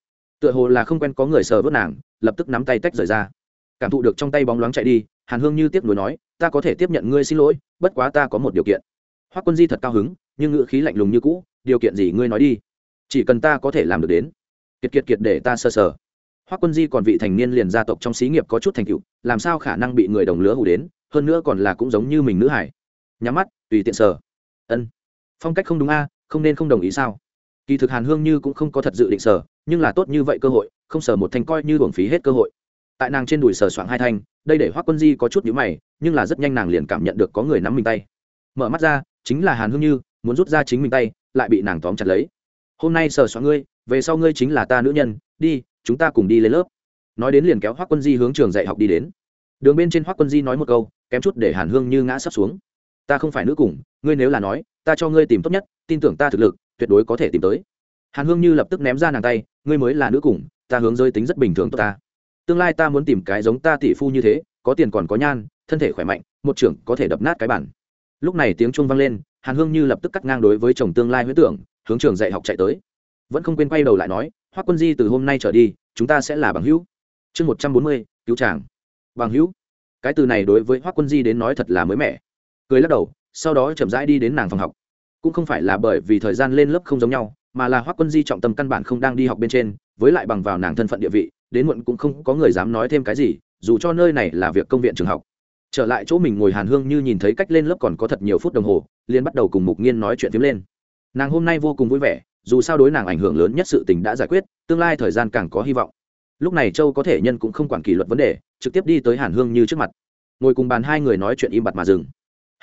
Tựa hồ là không quen có người sờ vớt nàng, lập tức nắm tay tách rời ra. Cảm thụ được trong tay bóng loáng chạy đi, hàn hương như tiếp nối nói, ta có thể tiếp nhận ngươi xin lỗi, bất quá ta có một điều kiện. Hoác quân di thật cao hứng, nhưng ngữ khí lạnh lùng như cũ, điều kiện gì ngươi nói đi. Chỉ cần ta có thể làm được đến. Kiệt kiệt kiệt để ta sơ sờ. Hoác quân di còn vị thành niên liền gia tộc trong xí nghiệp có chút thành tựu, làm sao khả năng bị người đồng lứa hủ đến, hơn nữa còn là cũng giống như mình nữ hải. Nhắm mắt, tùy tiện sờ. Ân, phong cách không đúng a, không nên không đồng ý sao? Kỳ thực hàn hương như cũng không có thật dự định sở, nhưng là tốt như vậy cơ hội không sở một thanh coi như hưởng phí hết cơ hội. Tại nàng trên đùi sờ soạng hai thanh đây để hoác quân di có chút nhữ mày nhưng là rất nhanh nàng liền cảm nhận được có người nắm mình tay. Mở mắt ra chính là hàn hương như muốn rút ra chính mình tay lại bị nàng tóm chặt lấy. Hôm nay sờ soạn ngươi về sau ngươi chính là ta nữ nhân đi chúng ta cùng đi lên lớp. Nói đến liền kéo hoác quân di hướng trường dạy học đi đến. Đường bên trên hoác quân di nói một câu kém chút để hàn hương như ngã sắp xuống. Ta không phải nữ cùng ngươi nếu là nói ta cho ngươi tìm tốt nhất tin tưởng ta thực lực tuyệt đối có thể tìm tới. Hàn hương như lập tức ném ra nàng tay, ngươi mới là nữ cùng, ta hướng giới tính rất bình thường tốt ta. Tương lai ta muốn tìm cái giống ta tỷ phu như thế, có tiền còn có nhan, thân thể khỏe mạnh, một trưởng có thể đập nát cái bản. Lúc này tiếng chuông vang lên, hàn hương như lập tức cắt ngang đối với chồng tương lai huyết tưởng, hướng trường dạy học chạy tới. Vẫn không quên quay đầu lại nói hoác quân di từ hôm nay trở đi, chúng ta sẽ là bằng hữu. Chương một trăm bốn mươi, cứu tràng bằng hữu. Cái từ này đối với hoác quân di đến nói thật là mới mẻ. Cười lắc đầu, sau đó chậm rãi đi đến nàng phòng học cũng không phải là bởi vì thời gian lên lớp không giống nhau, mà là hoác quân di trọng tâm căn bản không đang đi học bên trên, với lại bằng vào nàng thân phận địa vị, đến muộn cũng không có người dám nói thêm cái gì, dù cho nơi này là việc công viện trường học. Trở lại chỗ mình ngồi hàn hương như nhìn thấy cách lên lớp còn có thật nhiều phút đồng hồ liên bắt đầu cùng mục nghiên nói chuyện phím lên. Nàng hôm nay vô cùng vui vẻ, dù sao đối nàng ảnh hưởng lớn nhất sự tình đã giải quyết, tương lai thời gian càng có hy vọng. Lúc này châu có thể nhân cũng không quản kỷ luật vấn đề, trực tiếp đi tới hàn hương như trước mặt. Ngồi cùng bàn hai người nói chuyện im bặt mà dừng.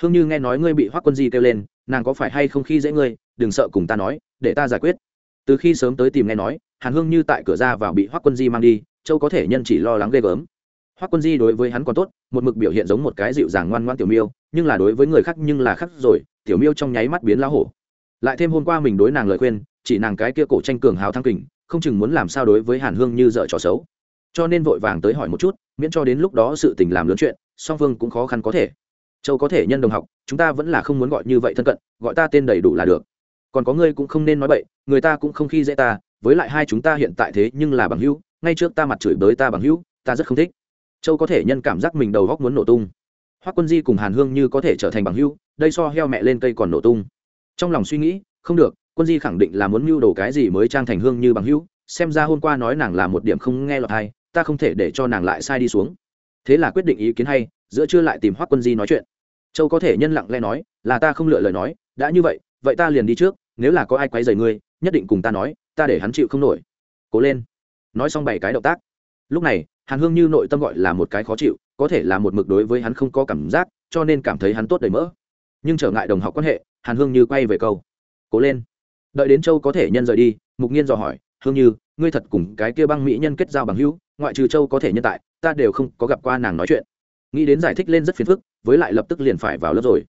Hương như nghe nói ngươi bị hoác quân di kêu lên nàng có phải hay không khi dễ ngươi, đừng sợ cùng ta nói, để ta giải quyết. Từ khi sớm tới tìm nghe nói, hàn hương như tại cửa ra vào bị hoác quân di mang đi, châu có thể nhân chỉ lo lắng ghê gớm. Hoác quân di đối với hắn còn tốt, một mực biểu hiện giống một cái dịu dàng ngoan ngoan tiểu miêu, nhưng là đối với người khác nhưng là khác rồi, tiểu miêu trong nháy mắt biến lá hổ. Lại thêm hôm qua mình đối nàng lời khuyên, chỉ nàng cái kia cổ tranh cường hào thăng kình, không chừng muốn làm sao đối với hàn hương như dợ trò xấu. Cho nên vội vàng tới hỏi một chút, miễn cho đến lúc đó sự tình làm lớn chuyện, song phương cũng khó khăn có thể châu có thể nhân đồng học, chúng ta vẫn là không muốn gọi như vậy thân cận, gọi ta tên đầy đủ là được. Còn có ngươi cũng không nên nói bậy, người ta cũng không khi dễ ta, với lại hai chúng ta hiện tại thế nhưng là bằng hữu, ngay trước ta mặt chửi bới ta bằng hữu, ta rất không thích. Châu có thể nhân cảm giác mình đầu góc muốn nổ tung. Hoắc quân di cùng hàn hương như có thể trở thành bằng hữu, đây so heo mẹ lên cây còn nổ tung. Trong lòng suy nghĩ, không được, quân di khẳng định là muốn mưu đồ cái gì mới trang thành hương như bằng hữu, xem ra hôm qua nói nàng là một điểm không nghe lọt hay ta không thể để cho nàng lại sai đi xuống. Thế là quyết định ý kiến hay, giữa chưa lại tìm hoắc quân di nói chuyện châu có thể nhân lặng lẽ nói, là ta không lựa lời nói, đã như vậy vậy ta liền đi trước, nếu là có ai quấy rầy ngươi, nhất định cùng ta nói, ta để hắn chịu không nổi. Cố lên. Nói xong bảy cái động tác. Lúc này, hàn hương như nội tâm gọi là một cái khó chịu, có thể là một mực đối với hắn không có cảm giác, cho nên cảm thấy hắn tốt đầy mỡ. Nhưng trở ngại đồng học quan hệ, hàn hương như quay về câu. Cố lên. Đợi đến châu có thể nhân rời đi, mục nhiên dò hỏi, hương như, ngươi thật cùng cái kia băng mỹ nhân kết giao bằng hữu, ngoại trừ châu có thể nhân tại, ta đều không có gặp qua nàng nói chuyện nghĩ đến giải thích lên rất phiền phức với lại lập tức liền phải vào lớp rồi.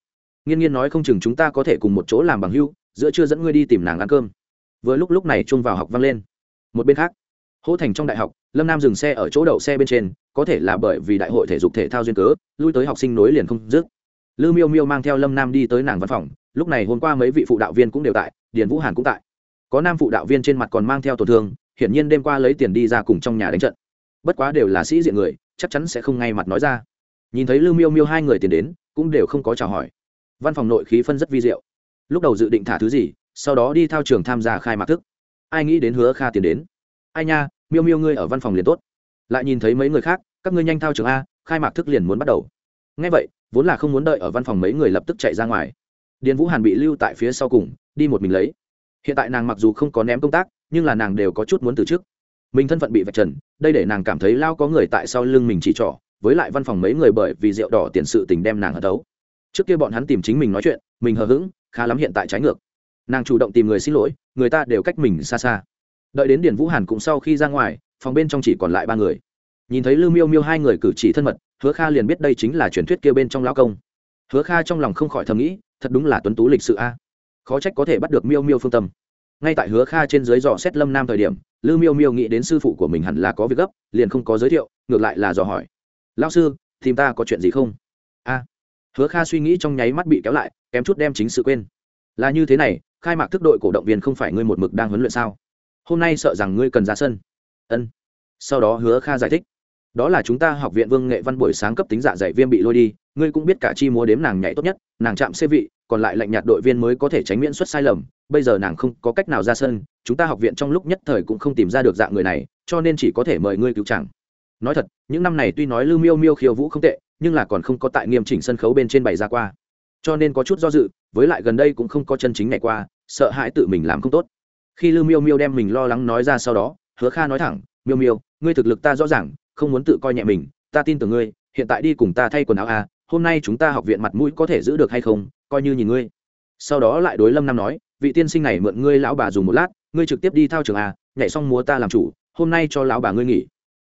Nghiên nghiên nói không chừng chúng ta có thể cùng một chỗ làm bằng hưu, giữa chưa dẫn ngươi đi tìm nàng ăn cơm. Vừa lúc lúc này chung vào học vang lên. Một bên khác hỗ thành trong đại học lâm nam dừng xe ở chỗ đậu xe bên trên có thể là bởi vì đại hội thể dục thể thao duyên cớ lui tới học sinh nối liền không dứt. Lư miêu miêu mang theo lâm nam đi tới nàng văn phòng lúc này hôm qua mấy vị phụ đạo viên cũng đều tại điền vũ hàn cũng tại. Có nam phụ đạo viên trên mặt còn mang theo tổn thương hiển nhiên đêm qua lấy tiền đi ra cùng trong nhà đánh trận. Bất quá đều là sĩ diện người chắc chắn sẽ không ngay mặt nói ra nhìn thấy lưu miêu miêu hai người tiền đến, cũng đều không có chào hỏi. Văn phòng nội khí phân rất vi diệu. Lúc đầu dự định thả thứ gì, sau đó đi thao trường tham gia khai mạc thức. Ai nghĩ đến hứa kha tiền đến. Ai nha, miêu miêu ngươi ở văn phòng liền tốt. Lại nhìn thấy mấy người khác, các ngươi nhanh thao trường a, khai mạc thức liền muốn bắt đầu. Ngay vậy, vốn là không muốn đợi ở văn phòng mấy người lập tức chạy ra ngoài. Điền vũ hàn bị lưu tại phía sau cùng, đi một mình lấy. Hiện tại nàng mặc dù không có ném công tác, nhưng là nàng đều có chút muốn từ chức. Mình thân phận bị vạch trần, đây để nàng cảm thấy lao có người tại sau lưng mình chỉ trỏ với lại văn phòng mấy người bởi vì rượu đỏ tiền sự tình đem nàng ở đấu trước kia bọn hắn tìm chính mình nói chuyện, mình hờ hững, khá lắm hiện tại trái ngược. Nàng chủ động tìm người xin lỗi, người ta đều cách mình xa xa. Đợi đến điền vũ hàn cũng sau khi ra ngoài, phòng bên trong chỉ còn lại ba người. Nhìn thấy lưu miêu miêu hai người cử chỉ thân mật, hứa kha liền biết đây chính là truyền thuyết kia bên trong lão công. Hứa kha trong lòng không khỏi thầm nghĩ, thật đúng là tuấn tú lịch sự a. Khó trách có thể bắt được miêu miêu phương tâm. Ngay tại hứa kha trên dưới dò xét lâm nam thời điểm, lưu miêu miêu nghĩ đến sư phụ của mình hẳn là có việc gấp, liền không có giới thiệu, ngược lại là dò hỏi lao sư, tìm ta có chuyện gì không? A. Hứa kha suy nghĩ trong nháy mắt bị kéo lại, kém chút đem chính sự quên. Là như thế này, khai mạc thức đội cổ động viên không phải ngươi một mực đang huấn luyện sao? Hôm nay sợ rằng ngươi cần ra sân. Ân. Sau đó hứa kha giải thích. Đó là chúng ta học viện vương nghệ văn buổi sáng cấp tính dạ dày viêm bị lôi đi, ngươi cũng biết cả chi múa đếm nàng nhảy tốt nhất, nàng chạm xê vị, còn lại lạnh nhạt đội viên mới có thể tránh miễn xuất sai lầm, bây giờ nàng không có cách nào ra sân, chúng ta học viện trong lúc nhất thời cũng không tìm ra được dạng người này, cho nên chỉ có thể mời ngươi cứu chẳng nói thật, những năm này tuy nói lưu miêu miêu khiêu vũ không tệ, nhưng là còn không có tại nghiêm chỉnh sân khấu bên trên bày ra qua. Cho nên có chút do dự, với lại gần đây cũng không có chân chính ngày qua, sợ hãi tự mình làm không tốt. Khi lưu miêu miêu đem mình lo lắng nói ra sau đó, hứa kha nói thẳng, miêu miêu, ngươi thực lực ta rõ ràng, không muốn tự coi nhẹ mình, ta tin tưởng ngươi, hiện tại đi cùng ta thay quần áo à hôm nay chúng ta học viện mặt mũi có thể giữ được hay không, coi như nhìn ngươi. Sau đó lại đối lâm nam nói, vị tiên sinh này mượn ngươi lão bà dùng một lát, ngươi trực tiếp đi thao trường à nhảy xong múa ta làm chủ, hôm nay cho lão bà ngươi nghỉ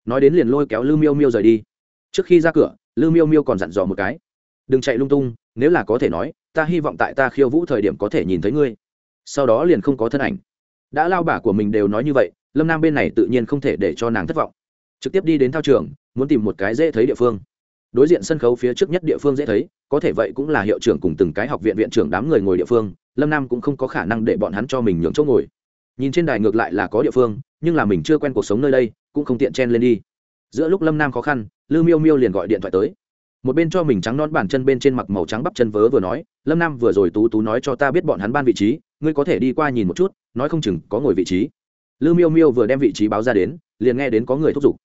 nói đến liền lôi kéo lư miêu miêu rời đi. Trước khi ra cửa lư miêu miêu còn dặn dò một cái. Đừng chạy lung tung, nếu là có thể nói, ta hy vọng tại ta khiêu vũ thời điểm có thể nhìn thấy ngươi. Sau đó liền không có thân ảnh. Đã lao bà của mình đều nói như vậy, lâm nam bên này tự nhiên không thể để cho nàng thất vọng. Trực tiếp đi đến thao trường, muốn tìm một cái dễ thấy địa phương. Đối diện sân khấu phía trước nhất địa phương dễ thấy, có thể vậy cũng là hiệu trưởng cùng từng cái học viện viện trưởng đám người ngồi địa phương, lâm nam cũng không có khả năng để bọn hắn cho mình nhường chỗ ngồi nhìn trên đài ngược lại là có địa phương, nhưng là mình chưa quen cuộc sống nơi đây, cũng không tiện chen lên đi. Giữa lúc lâm nam khó khăn, lư miêu miêu liền gọi điện thoại tới. Một bên cho mình trắng non bàn chân bên trên mặc màu trắng bắp chân vớ vừa nói, lâm nam, vừa rồi tú tú nói cho ta biết bọn hắn ban vị trí, ngươi có thể đi qua nhìn một chút, nói không chừng có ngồi vị trí. Lư miêu miêu vừa đem vị trí báo ra đến, liền nghe đến có người thúc giục.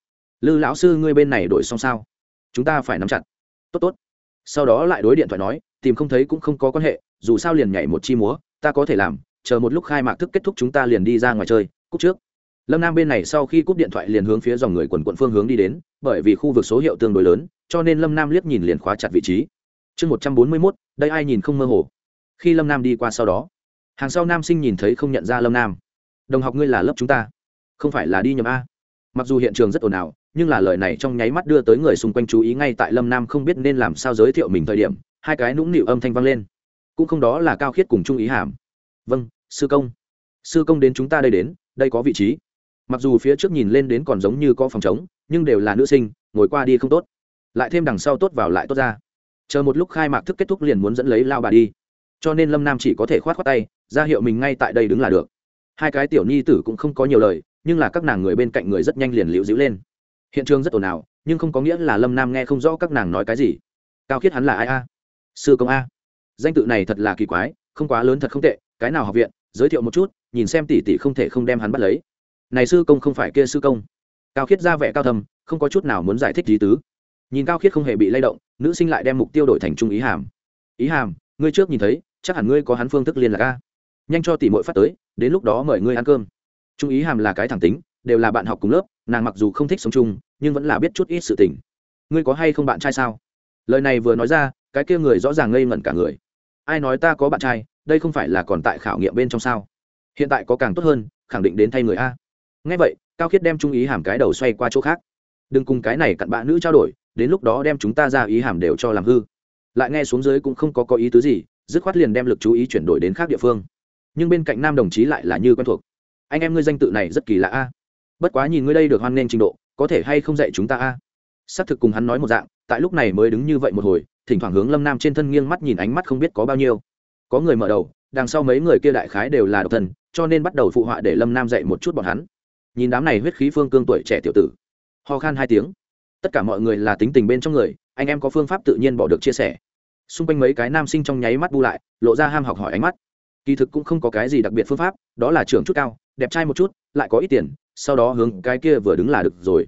Lư lão sư, ngươi bên này đổi xong sao? Chúng ta phải nắm chặt. Tốt tốt. Sau đó lại đối điện thoại nói, tìm không thấy cũng không có quan hệ, dù sao liền nhảy một chi múa, ta có thể làm chờ một lúc khai mạc thức kết thúc chúng ta liền đi ra ngoài chơi cúc trước. Lâm nam bên này sau khi cúp điện thoại liền hướng phía dòng người quần quận phương hướng đi đến, bởi vì khu vực số hiệu tương đối lớn, cho nên lâm nam liếc nhìn liền khóa chặt vị trí. Chương một trăm bốn mươi mốt, đây ai nhìn không mơ hồ. Khi lâm nam đi qua sau đó, hàng sau nam sinh nhìn thấy không nhận ra lâm nam. Đồng học ngươi là lớp chúng ta, không phải là đi nhầm a? Mặc dù hiện trường rất ồn ào, nhưng là lời này trong nháy mắt đưa tới người xung quanh chú ý ngay tại lâm nam không biết nên làm sao giới thiệu mình thời điểm, hai cái nũng nịu âm thanh vang lên. Cũng không đó là cao khiết cùng trung ý hàm. Vâng sư công sư công đến chúng ta đây đến, đây có vị trí. Mặc dù phía trước nhìn lên đến còn giống như có phòng chống nhưng đều là nữ sinh, ngồi qua đi không tốt. Lại thêm đằng sau tốt vào lại tốt ra. Chờ một lúc khai mạc thức kết thúc liền muốn dẫn lấy lao bà đi. Cho nên lâm nam chỉ có thể khoát khoát tay, ra hiệu mình ngay tại đây đứng là được. Hai cái tiểu nhi tử cũng không có nhiều lời, nhưng là các nàng người bên cạnh người rất nhanh liền liễu dĩu lên. Hiện trường rất ồn ào, nhưng không có nghĩa là lâm nam nghe không rõ các nàng nói cái gì. Cao khiết hắn là ai a? Sư công a? Danh tự này thật là kỳ quái, không quá lớn thật không tệ cái nào học viện, giới thiệu một chút, nhìn xem tỷ tỷ không thể không đem hắn bắt lấy. Này sư công không phải kia sư công. Cao khiết ra vẻ cao thầm không có chút nào muốn giải thích lý tứ. Nhìn cao khiết không hề bị lay động, nữ sinh lại đem mục tiêu đổi thành trung ý hàm. Ý hàm, ngươi trước nhìn thấy, chắc hẳn ngươi có hắn phương thức liên lạc a. Nhanh cho tỷ mội phát tới, đến lúc đó mời ngươi ăn cơm. Trung ý hàm là cái thẳng tính, đều là bạn học cùng lớp, nàng mặc dù không thích sống chung, nhưng vẫn là biết chút ít sự tình. Ngươi có hay không bạn trai sao? Lời này vừa nói ra, cái kia người rõ ràng ngây ngẩn cả người. Ai nói ta có bạn trai đây không phải là còn tại khảo nghiệm bên trong sao? Hiện tại có càng tốt hơn, khẳng định đến thay người a. Ngay vậy, cao khiết đem trung ý hàm cái đầu xoay qua chỗ khác. Đừng cùng cái này cặn bã nữ trao đổi, đến lúc đó đem chúng ta ra ý hàm đều cho làm hư. Lại nghe xuống dưới cũng không có có ý tứ gì, dứt khoát liền đem lực chú ý chuyển đổi đến khác địa phương. Nhưng bên cạnh nam đồng chí lại là như quen thuộc. Anh em ngươi danh tự này rất kỳ lạ a. Bất quá nhìn ngươi đây được hoan nghênh trình độ, có thể hay không dạy chúng ta a? Xác thực cùng hắn nói một dạng, tại lúc này mới đứng như vậy một hồi, thỉnh thoảng hướng lâm nam trên thân nghiêng mắt nhìn ánh mắt không biết có bao nhiêu có người mở đầu, đằng sau mấy người kia đại khái đều là độc thần cho nên bắt đầu phụ họa để lâm nam dạy một chút bọn hắn. Nhìn đám này huyết khí phương cương tuổi trẻ tiểu tử, ho khan hai tiếng. Tất cả mọi người là tính tình bên trong người, anh em có phương pháp tự nhiên bỏ được chia sẻ. Xung quanh mấy cái nam sinh trong nháy mắt bu lại, lộ ra ham học hỏi ánh mắt. Kỳ thực cũng không có cái gì đặc biệt phương pháp, đó là trưởng chút cao, đẹp trai một chút, lại có ít tiền, sau đó hướng cái kia vừa đứng là được rồi.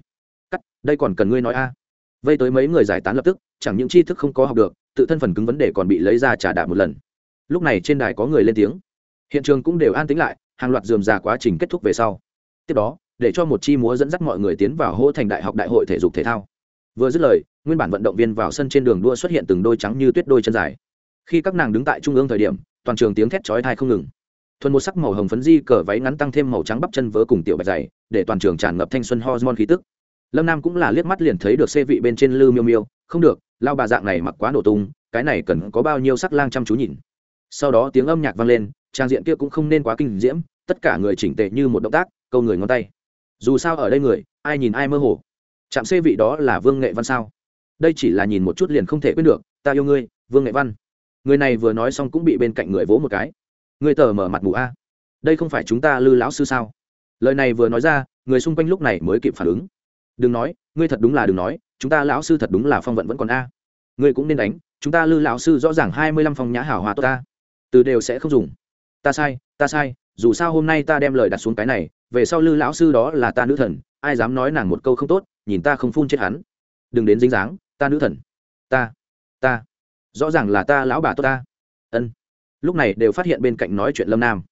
Cắt, đây còn cần ngươi nói a. Vây tới mấy người giải tán lập tức, chẳng những tri thức không có học được, tự thân phần cứng vấn đề còn bị lấy ra trả đạp một lần lúc này trên đài có người lên tiếng. Hiện trường cũng đều an tĩnh lại, hàng loạt dườm già quá trình kết thúc về sau. Tiếp đó, để cho một chi múa dẫn dắt mọi người tiến vào hô thành đại học đại hội thể dục thể thao. Vừa dứt lời, nguyên bản vận động viên vào sân trên đường đua xuất hiện từng đôi trắng như tuyết đôi chân dài. Khi các nàng đứng tại trung ương thời điểm, toàn trường tiếng thét chói thai không ngừng. Thuần một sắc màu hồng phấn di cờ váy ngắn tăng thêm màu trắng bắp chân vớ cùng tiểu bạch dày, để toàn trường tràn ngập thanh xuân hormone khí tức. Lâm nam cũng là liếc mắt liền thấy được xê vị bên trên lư miêu miêu. Không được, lao bà dạng này mặc quá nổ tung, cái này cần có bao nhiêu sắc lang chăm chú nhìn sau đó tiếng âm nhạc vang lên, trang diện kia cũng không nên quá kinh diễm, tất cả người chỉnh tệ như một động tác, câu người ngón tay. Dù sao ở đây người, ai nhìn ai mơ hồ. Chạm xê vị đó là vương nghệ văn sao? Đây chỉ là nhìn một chút liền không thể quyết được, ta yêu ngươi, vương nghệ văn. Người này vừa nói xong cũng bị bên cạnh người vỗ một cái. Người tờ mở mặt mù a. Đây không phải chúng ta lư lão sư sao? Lời này vừa nói ra, người xung quanh lúc này mới kịp phản ứng. Đừng nói, ngươi thật đúng là đừng nói, chúng ta lão sư thật đúng là phong vận vẫn còn a. Ngươi cũng nên đánh, chúng ta lư lão sư rõ ràng hai mươi lăm phong nhã hảo hòa tốt ta từ đều sẽ không dùng. Ta sai ta sai, dù sao hôm nay ta đem lời đặt xuống cái này, về sau lư lão sư đó là ta nữ thần, ai dám nói nàng một câu không tốt, nhìn ta không phun chết hắn. Đừng đến dính dáng, ta nữ thần. Ta ta. Rõ ràng là ta lão bà tốt ta. Ân. Lúc này đều phát hiện bên cạnh nói chuyện lâm nam.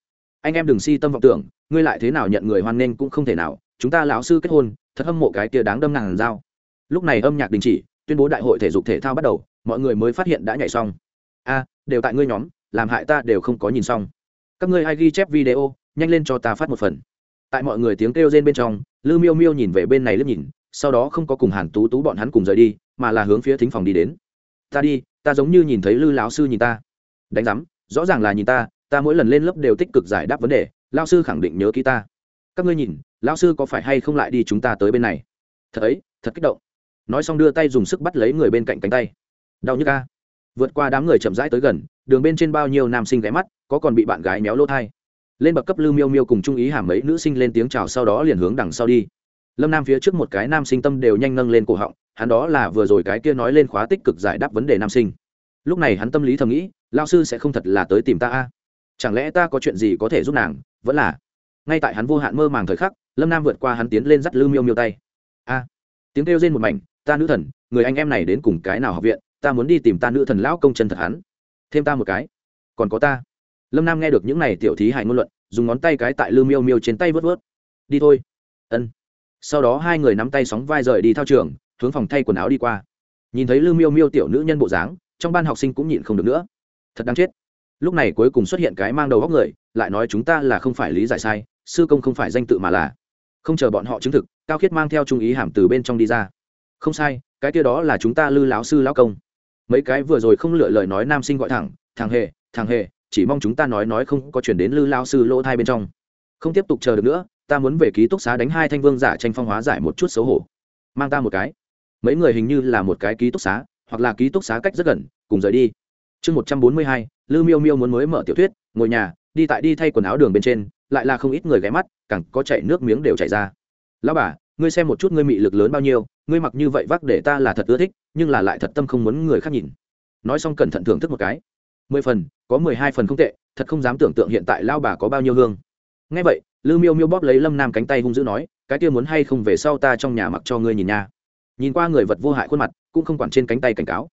Anh em đừng si tâm vọng tưởng, ngươi lại thế nào nhận người hoan nghênh cũng không thể nào, chúng ta lão sư kết hôn, thật hâm mộ cái kia đáng đâm ngàn dao. Lúc này âm nhạc đình chỉ, tuyên bố đại hội thể dục thể thao bắt đầu, mọi người mới phát hiện đã nhảy xong. A, đều tại ngươi nhóm làm hại ta đều không có nhìn xong. Các ngươi ai ghi chép video, nhanh lên cho ta phát một phần. Tại mọi người tiếng kêu rên bên trong, lư miêu miêu nhìn về bên này liếc nhìn, sau đó không có cùng hàn tú tú bọn hắn cùng rời đi, mà là hướng phía thính phòng đi đến. Ta đi, ta giống như nhìn thấy lư lão sư nhìn ta. Đánh giám, rõ ràng là nhìn ta ta mỗi lần lên lớp đều tích cực giải đáp vấn đề lao sư khẳng định nhớ ký ta. Các ngươi nhìn, lão sư có phải hay không lại đi chúng ta tới bên này? Thật ấy, thật kích động. Nói xong đưa tay dùng sức bắt lấy người bên cạnh cánh tay. Đau nhức a vượt qua đám người chậm rãi tới gần, đường bên trên bao nhiêu nam sinh ghé mắt, có còn bị bạn gái méo lỗ thai. Lên bậc cấp lưu miêu miêu cùng trung ý hàm mấy nữ sinh lên tiếng chào sau đó liền hướng đằng sau đi. Lâm nam phía trước một cái nam sinh tâm đều nhanh nâng lên cổ họng, hắn đó là vừa rồi cái kia nói lên khóa tích cực giải đáp vấn đề nam sinh. Lúc này hắn tâm lý thầm nghĩ lao sư sẽ không thật là tới tìm ta a? Chẳng lẽ ta có chuyện gì có thể giúp nàng? Vẫn là ngay tại hắn vô hạn mơ màng thời khắc, lâm nam vượt qua hắn tiến lên dắt lư miêu miêu tay. A. Tiếng kêu rên một mảnh, ta nữ thần, người anh em này đến cùng cái nào học viện? Ta muốn đi tìm ta nữ thần lão công chân thật hắn. Thêm ta một cái. Còn có ta. Lâm nam nghe được những này tiểu thí hài ngôn luận, dùng ngón tay cái tại lư miêu miêu trên tay vớt vớt. Đi thôi. Ân. Sau đó hai người nắm tay sóng vai rời đi thao trường, hướng phòng thay quần áo đi qua. Nhìn thấy lư miêu miêu tiểu nữ nhân bộ dáng, trong ban học sinh cũng nhịn không được nữa. Thật đáng chết. Lúc này cuối cùng xuất hiện cái mang đầu góc người, lại nói chúng ta là không phải lý giải sai, sư công không phải danh tự mà là. Không chờ bọn họ chứng thực, cao khiết mang theo trung ý hàm từ bên trong đi ra. Không sai, cái kia đó là chúng ta lư lão sư lão công mấy cái vừa rồi không lựa lời nói nam sinh gọi thẳng, thằng hề thằng hề, chỉ mong chúng ta nói nói không có chuyển đến lư lao sư lỗ thai bên trong. Không tiếp tục chờ được nữa, ta muốn về ký túc xá đánh hai thanh vương giả tranh phong hóa giải một chút xấu hổ. Mang ta một cái. Mấy người hình như là một cái ký túc xá, hoặc là ký túc xá cách rất gần, cùng rời đi. Chương một trăm bốn mươi hai, lư miêu miêu muốn mới mở tiểu thuyết, ngồi nhà, đi tại đi thay quần áo đường bên trên, lại là không ít người ghé mắt, càng có chạy nước miếng đều chảy ra. Lão bà ngươi xem một chút ngươi mị lực lớn bao nhiêu, ngươi mặc như vậy vác để ta là thật ưa thích, nhưng là lại thật tâm không muốn người khác nhìn. Nói xong cẩn thận thưởng thức một cái. Mười phần, có mười hai phần không tệ, thật không dám tưởng tượng hiện tại lao bà có bao nhiêu hương. Ngay vậy, lư miêu miêu bóp lấy lâm nam cánh tay hung dữ nói, cái kia muốn hay không về sau ta trong nhà mặc cho ngươi nhìn nha. Nhìn qua người vật vô hại khuôn mặt, cũng không quản trên cánh tay cảnh cáo.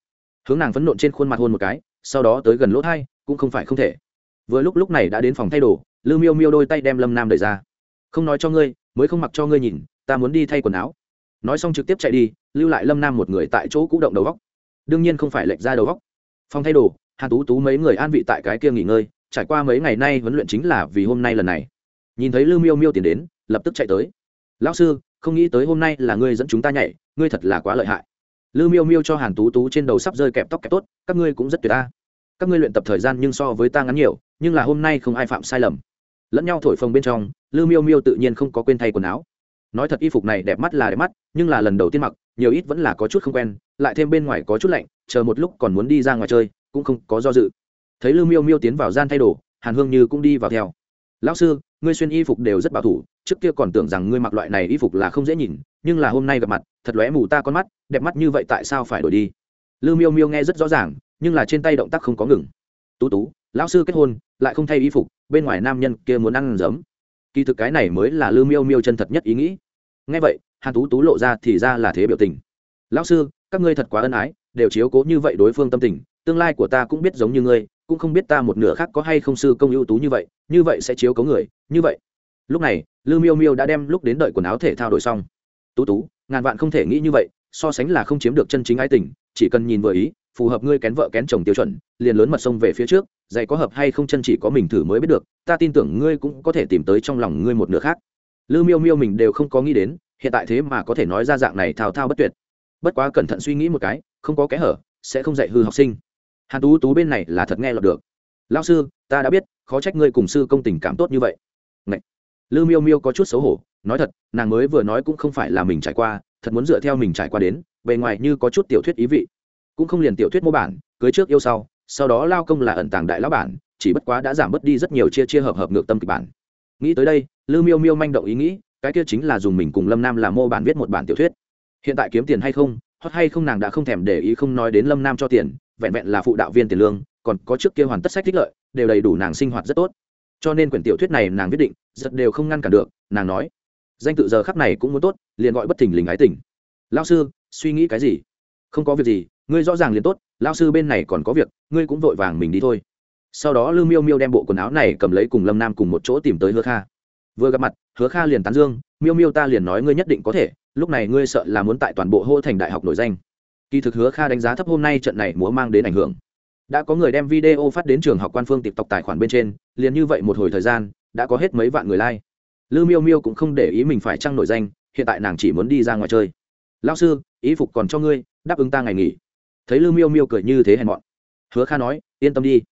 Hướng nàng phấn nộn trên khuôn mặt hôn một cái, sau đó tới gần lỗ thai, cũng không phải không thể. Vừa lúc lúc này đã đến phòng thay đồ, lư miêu miêu đôi tay đem lâm nam đẩy ra. Không nói cho ngươi, mới không mặc cho ngươi nhìn ta muốn đi thay quần áo. Nói xong trực tiếp chạy đi, lưu lại lâm nam một người tại chỗ cũ động đầu góc. Đương nhiên không phải lệch ra đầu góc. Phong thay đồ, hàn tú tú mấy người an vị tại cái kia nghỉ ngơi, trải qua mấy ngày nay huấn luyện chính là vì hôm nay lần này. Nhìn thấy lưu miêu miêu tiền đến, lập tức chạy tới. Lão sư, không nghĩ tới hôm nay là ngươi dẫn chúng ta nhảy, ngươi thật là quá lợi hại. Lưu miêu miêu cho hàn tú tú trên đầu sắp rơi kẹp tóc kẹp tốt, các ngươi cũng rất tuyệt ta. Các ngươi luyện tập thời gian nhưng so với ta ngắn nhiều, nhưng là hôm nay không ai phạm sai lầm. Lẫn nhau thổi phồng bên trong, lưu miêu miêu tự nhiên không có quên thay quần áo nói thật y phục này đẹp mắt là đẹp mắt, nhưng là lần đầu tiên mặc, nhiều ít vẫn là có chút không quen, lại thêm bên ngoài có chút lạnh, chờ một lúc còn muốn đi ra ngoài chơi, cũng không có do dự. Thấy lưu miêu miêu tiến vào gian thay đồ, hàn hương như cũng đi vào theo. Lão sư, ngươi xuyên y phục đều rất bảo thủ, trước kia còn tưởng rằng ngươi mặc loại này y phục là không dễ nhìn, nhưng là hôm nay gặp mặt, thật lóe mù ta con mắt, đẹp mắt như vậy tại sao phải đổi đi? Lưu miêu miêu nghe rất rõ ràng, nhưng là trên tay động tác không có ngừng. Tú tú, lão sư kết hôn, lại không thay y phục, bên ngoài nam nhân kia muốn ăn giấm kỳ thực cái này mới là lưu miêu miêu chân thật nhất ý nghĩ. Ngay vậy, hàn tú tú lộ ra thì ra là thế biểu tình. Lão sư, các ngươi thật quá ân ái, đều chiếu cố như vậy đối phương tâm tình, tương lai của ta cũng biết giống như ngươi, cũng không biết ta một nửa khác có hay không sư công ưu tú như vậy như vậy sẽ chiếu cố người, như vậy. Lúc này lưu miêu miêu đã đem lúc đến đợi quần áo thể thao đổi xong. Tú tú, ngàn vạn không thể nghĩ như vậy, so sánh là không chiếm được chân chính ái tình, chỉ cần nhìn vừa ý phù hợp ngươi kén vợ kén chồng tiêu chuẩn, liền lớn mật sông về phía trước, dạy có hợp hay không chân chỉ có mình thử mới biết được, ta tin tưởng ngươi cũng có thể tìm tới trong lòng ngươi một nửa khác. Lư miêu miêu mình đều không có nghĩ đến, hiện tại thế mà có thể nói ra dạng này thao thao bất tuyệt. Bất quá cẩn thận suy nghĩ một cái, không có kẽ hở, sẽ không dạy hư học sinh. Hàn tú tú bên này là thật nghe lọt được. Lao sư, ta đã biết, khó trách ngươi cùng sư công tình cảm tốt như vậy. Ngậy. lư miêu miêu có chút xấu hổ, nói thật, nàng mới vừa nói cũng không phải là mình trải qua, thật muốn dựa theo mình trải qua đến, bề ngoài như có chút tiểu thuyết ý vị cũng không liền tiểu thuyết mô bản, cưới trước yêu sau sau đó lao công là ẩn tàng đại lão bản, chỉ bất quá đã giảm bớt đi rất nhiều chia chia hợp hợp ngược tâm kịch bản. Nghĩ tới đây lư miêu miêu manh động ý nghĩ, cái kia chính là dùng mình cùng lâm nam làm mô bản viết một bản tiểu thuyết. Hiện tại kiếm tiền hay không, hoặc hay không nàng đã không thèm để ý không nói đến lâm nam cho tiền, vẹn vẹn là phụ đạo viên tiền lương, còn có trước kia hoàn tất sách thích lợi, đều đầy đủ nàng sinh hoạt rất tốt. Cho nên quyển tiểu thuyết này nàng quyết định, rất đều không ngăn cản được, nàng nói. Danh tự giờ khắc này cũng muốn tốt, liền gọi bất thình lình ái tình. Lao sư, suy nghĩ cái gì? Không có việc gì ngươi rõ ràng liền tốt lao sư bên này còn có việc, ngươi cũng vội vàng mình đi thôi. Sau đó lư miêu miêu đem bộ quần áo này cầm lấy cùng lâm nam cùng một chỗ tìm tới hứa kha. Vừa gặp mặt, hứa kha liền tán dương, miêu miêu ta liền nói ngươi nhất định có thể, lúc này ngươi sợ là muốn tại toàn bộ hô thành đại học nổi danh. Kỳ thực hứa kha đánh giá thấp hôm nay trận này múa mang đến ảnh hưởng. Đã có người đem video phát đến trường học quan phương tiktok tài khoản bên trên, liền như vậy một hồi thời gian, đã có hết mấy vạn người like. Lư miêu miêu cũng không để ý mình phải trăng nổi danh, hiện tại nàng chỉ muốn đi ra ngoài chơi. Lao sư, ý phục còn cho ngươi, đáp ứng ta ngày nghỉ thấy lư miêu miêu cười như thế hèn mọn. Hứa kha nói, yên tâm đi.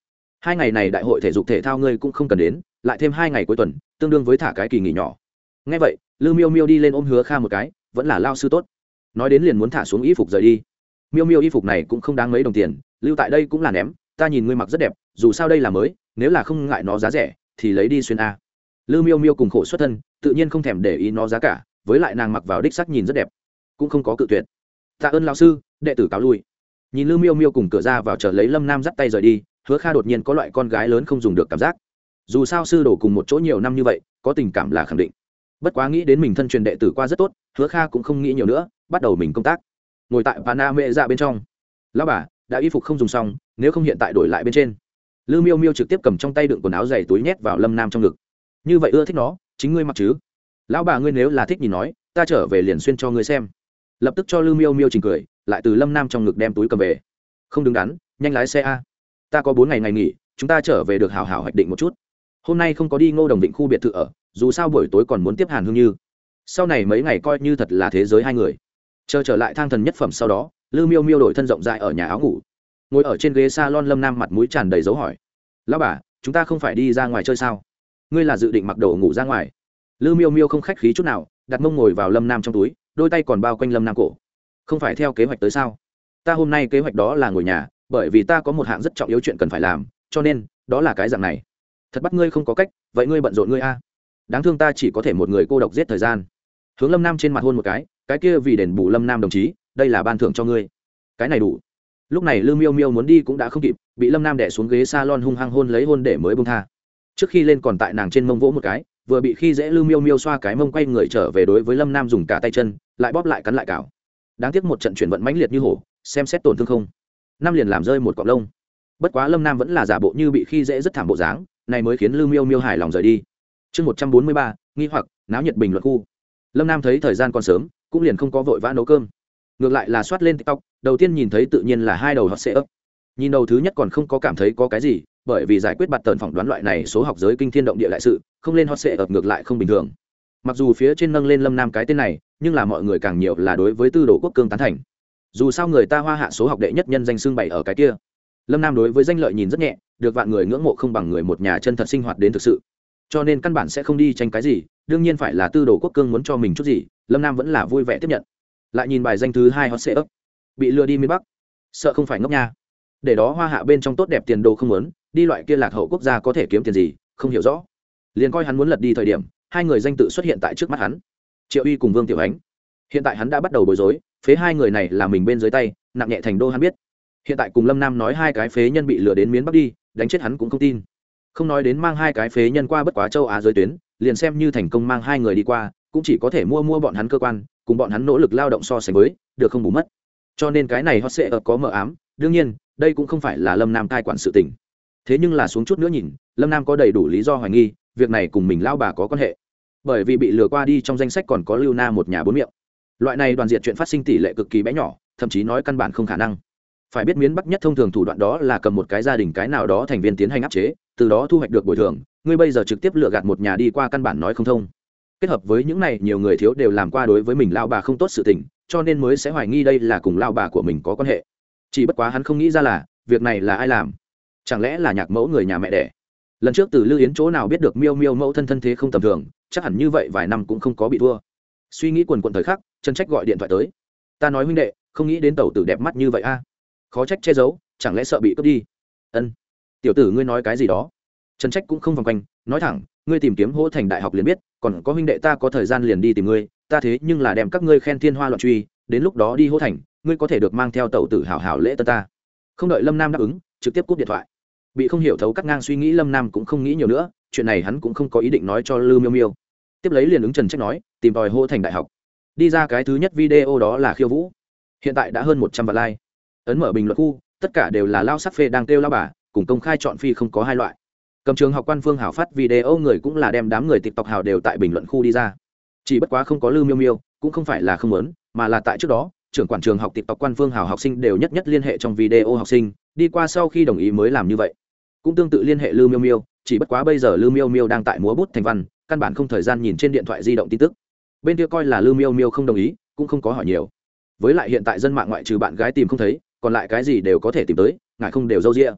Hai ngày này đại hội thể dục thể thao ngươi cũng không cần đến, lại thêm hai ngày cuối tuần, tương đương với thả cái kỳ nghỉ nhỏ. Ngay vậy, lư miêu miêu đi lên ôm hứa kha một cái, vẫn là lao sư tốt. Nói đến liền muốn thả xuống y phục rời đi. Miêu miêu y phục này cũng không đáng mấy đồng tiền, lưu tại đây cũng là ném, ta nhìn ngươi mặc rất đẹp, dù sao đây là mới, nếu là không ngại nó giá rẻ, thì lấy đi xuyên a. Lư miêu miêu cùng khổ xuất thân, tự nhiên không thèm để ý nó giá cả, với lại nàng mặc vào đích sắc nhìn rất đẹp, cũng không có cự tuyệt. Tạ ơn lao sư, đệ tử cáo lui nhìn lư miêu miêu cùng cửa ra vào chờ lấy lâm nam dắt tay rời đi, hứa kha đột nhiên có loại con gái lớn không dùng được cảm giác. Dù sao sư đổ cùng một chỗ nhiều năm như vậy, có tình cảm là khẳng định. Bất quá nghĩ đến mình thân truyền đệ tử qua rất tốt, hứa kha cũng không nghĩ nhiều nữa, bắt đầu mình công tác. Ngồi tại pana mẹ ra bên trong. Lao bà, đã y phục không dùng xong, nếu không hiện tại đổi lại bên trên. Lư miêu miêu trực tiếp cầm trong tay đựng quần áo dày túi nhét vào lâm nam trong ngực. Như vậy ưa thích nó, chính ngươi mặc chứ. Lão bà ngươi nếu là thích nhìn nói, ta trở về liền xuyên cho ngươi xem. Lập tức cho lư miêu miêu trình cười lại từ lâm nam trong ngực đem túi cầm về. Không đứng đắn, nhanh lái xe a. Ta có bốn ngày ngày nghỉ, chúng ta trở về được hào hào hoạch định một chút. Hôm nay không có đi ngô đồng định khu biệt thự ở, dù sao buổi tối còn muốn tiếp hàn hương như. Sau này mấy ngày coi như thật là thế giới hai người. Chờ trở lại thang thần nhất phẩm sau đó lư miêu miêu đổi thân rộng rãi ở nhà áo ngủ. Ngồi ở trên ghế s a lon lâm nam mặt mũi tràn đầy dấu hỏi. Lão bà, chúng ta không phải đi ra ngoài chơi sao? Ngươi là dự định mặc đồ ngủ ra ngoài. Lư miêu miêu không khách khí chút nào, đặt mông ngồi vào lâm nam trong túi, đôi tay còn bao quanh lâm nam cổ không phải theo kế hoạch tới sao? Ta hôm nay kế hoạch đó là ngồi nhà, bởi vì ta có một hạng rất trọng yếu chuyện cần phải làm, cho nên, đó là cái dạng này. Thật bắt ngươi không có cách, vậy ngươi bận rộn ngươi a. Đáng thương ta chỉ có thể một người cô độc giết thời gian. Hướng lâm nam trên mặt hôn một cái cái kia vì đền bù lâm nam đồng chí, đây là ban thưởng cho ngươi. Cái này đủ. Lúc này lư miêu miêu muốn đi cũng đã không kịp, bị lâm nam đẻ xuống ghế s a lon hung hăng hôn lấy hôn để mới bông tha. Trước khi lên còn tại nàng trên mông vỗ một cái, vừa bị khi dễ lư miêu miêu xoa cái mông quay người trở về đối với lâm nam dùng cả tay chân, lại bóp lại cắn lại cào đáng tiếc một trận chuyển vận mãnh liệt như hổ, xem xét tổn thương không. Năm liền làm rơi một cọng lông. Bất quá lâm nam vẫn là giả bộ như bị khi dễ rất thảm bộ dáng, này mới khiến lư miêu miêu hài lòng rời đi. Chương một trăm bốn mươi ba, nghi hoặc, náo nhiệt bình luận khu. Lâm nam thấy thời gian còn sớm, cũng liền không có vội vã nấu cơm. Ngược lại là soát lên tiktok, đầu tiên nhìn thấy tự nhiên là hai đầu hot sẽ ấp. Nhìn đầu thứ nhất còn không có cảm thấy có cái gì, bởi vì giải quyết bạt tần phỏng đoán loại này số học giới kinh thiên động địa đại sự, không lên hot sẽ ập ngược lại không bình thường mặc dù phía trên nâng lên lâm nam cái tên này, nhưng là mọi người càng nhiều là đối với tư đồ quốc cương tán thành. Dù sao người ta hoa hạ số học đệ nhất nhân danh xương bày ở cái kia. Lâm nam đối với danh lợi nhìn rất nhẹ, được vạn người ngưỡng mộ không bằng người một nhà chân thật sinh hoạt đến thực sự. Cho nên căn bản sẽ không đi tranh cái gì, đương nhiên phải là tư đồ quốc cương muốn cho mình chút gì, lâm nam vẫn là vui vẻ tiếp nhận. Lại nhìn bài danh thứ hai hot sệ ấp. Bị lừa đi miền bắc. Sợ không phải ngốc nha. Để đó hoa hạ bên trong tốt đẹp tiền đồ không muốn, đi loại kia lạc hậu quốc gia có thể kiếm tiền gì, không hiểu rõ. Liền coi hắn muốn lật đi thời điểm hai người danh tự xuất hiện tại trước mắt hắn. Triệu uy cùng vương tiểu ánh. Hiện tại hắn đã bắt đầu bối rối, phế hai người này là mình bên dưới tay, nặng nhẹ thành đô hắn biết. Hiện tại cùng lâm nam nói hai cái phế nhân bị lừa đến miến bắc đi, đánh chết hắn cũng không tin. Không nói đến mang hai cái phế nhân qua bất quá châu á giới tuyến, liền xem như thành công mang hai người đi qua, cũng chỉ có thể mua mua bọn hắn cơ quan, cùng bọn hắn nỗ lực lao động so sánh với, được không bù mất. Cho nên cái này hot sẽ có mờ ám, đương nhiên, đây cũng không phải là lâm nam cai quản sự tình. Thế nhưng là xuống chút nữa nhìn, lâm nam có đầy đủ lý do hoài nghi, việc này cùng mình lao bà có quan hệ bởi vì bị lừa qua đi trong danh sách còn có lưu na một nhà bốn miệng. Loại này đoàn diện chuyện phát sinh tỷ lệ cực kỳ bé nhỏ, thậm chí nói căn bản không khả năng. Phải biết miến bắc nhất thông thường thủ đoạn đó là cầm một cái gia đình cái nào đó thành viên tiến hành áp chế, từ đó thu hoạch được bồi thường, ngươi bây giờ trực tiếp lừa gạt một nhà đi qua căn bản nói không thông. Kết hợp với những này, nhiều người thiếu đều làm qua đối với mình lao bà không tốt sự tình, cho nên mới sẽ hoài nghi đây là cùng lao bà của mình có quan hệ. Chỉ bất quá hắn không nghĩ ra là, việc này là ai làm? Chẳng lẽ là nhạc mẫu người nhà mẹ đẻ? Lần trước từ lưu yến chỗ nào biết được miêu miêu mẫu thân thân thế không tầm thường chắc hẳn như vậy vài năm cũng không có bị thua. Suy nghĩ quần quần thời khắc, Trần trách gọi điện thoại tới. Ta nói huynh đệ, không nghĩ đến tàu tử đẹp mắt như vậy a. À. Khó trách che giấu, chẳng lẽ sợ bị cướp đi? Ân. Tiểu tử ngươi nói cái gì đó? Trần trách cũng không vòng quanh, nói thẳng, ngươi tìm kiếm hỗ thành đại học liền biết, còn có huynh đệ ta có thời gian liền đi tìm ngươi, ta thế nhưng là đem các ngươi khen thiên hoa loạn truy, đến lúc đó đi hỗ thành, ngươi có thể được mang theo tàu tử hảo hảo lễ tân ta. Không đợi lâm nam đáp ứng, trực tiếp cúp điện thoại. Bị không hiểu thấu cắt ngang suy nghĩ, lâm nam cũng không nghĩ nhiều nữa, chuyện này hắn cũng không có ý định nói cho lư miêu miêu tiếp lấy liền ứng trần trách nói, tìm tòi hô thành đại học. Đi ra cái thứ nhất video đó là khiêu vũ. Hiện tại đã hơn một trăm vạn like. Ấn mở bình luận khu, tất cả đều là lao sắc phê đang kêu lao bà, cùng công khai chọn phi không có hai loại. Cầm trường học quan phương hảo phát video người cũng là đem đám người tộc hào đều tại bình luận khu đi ra. Chỉ bất quá không có lưu miêu miêu, cũng không phải là không muốn, mà là tại trước đó, trưởng quản trường học tộc quan phương hảo học sinh đều nhất nhất liên hệ trong video học sinh, đi qua sau khi đồng ý mới làm như vậy. Cũng tương tự liên hệ lưu miêu miêu, chỉ bất quá bây giờ lưu miêu miêu đang tại múa bút thành văn căn bản không thời gian nhìn trên điện thoại di động tin tức. Bên kia coi là lưu miêu miêu không đồng ý, cũng không có hỏi nhiều. Với lại hiện tại dân mạng ngoại trừ bạn gái tìm không thấy, còn lại cái gì đều có thể tìm tới, ngại không đều dâu rĩa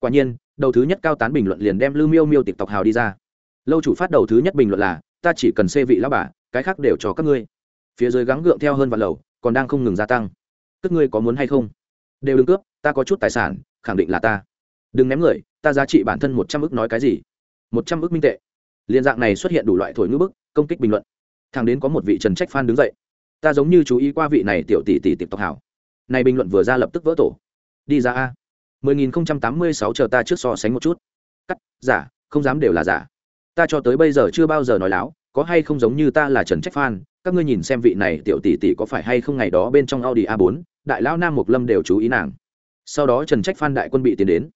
quả nhiên, đầu thứ nhất cao tán bình luận liền đem lưu miêu miêu tịp tộc hào đi ra. Lâu chủ phát đầu thứ nhất bình luận là, ta chỉ cần xê vị lão bà, cái khác đều cho các ngươi. Phía dưới gắng gượng theo hơn vạn lầu, còn đang không ngừng gia tăng. Các ngươi có muốn hay không? Đều đừng cướp, ta có chút tài sản, khẳng định là ta. Đừng ném người, ta giá trị bản thân một trăm ước nói cái gì? Một trăm ước minh tệ liên dạng này xuất hiện đủ loại thổi ngữ bức, công kích bình luận. Thằng đến có một vị trần trách phan đứng dậy. Ta giống như chú ý qua vị này tiểu tỷ tỷ tiệp tộc hảo. Này bình luận vừa ra lập tức vỡ tổ. Đi ra a. mười nghìn không trăm tám mươi sáu chờ ta trước so sánh một chút. Cắt, giả, không dám đều là giả. Ta cho tới bây giờ chưa bao giờ nói láo, có hay không giống như ta là trần trách phan, các ngươi nhìn xem vị này tiểu tỷ tỷ có phải hay không ngày đó bên trong audi a 4 đại lão nam mục lâm đều chú ý nàng. Sau đó trần trách phan đại quân bị tiến đến.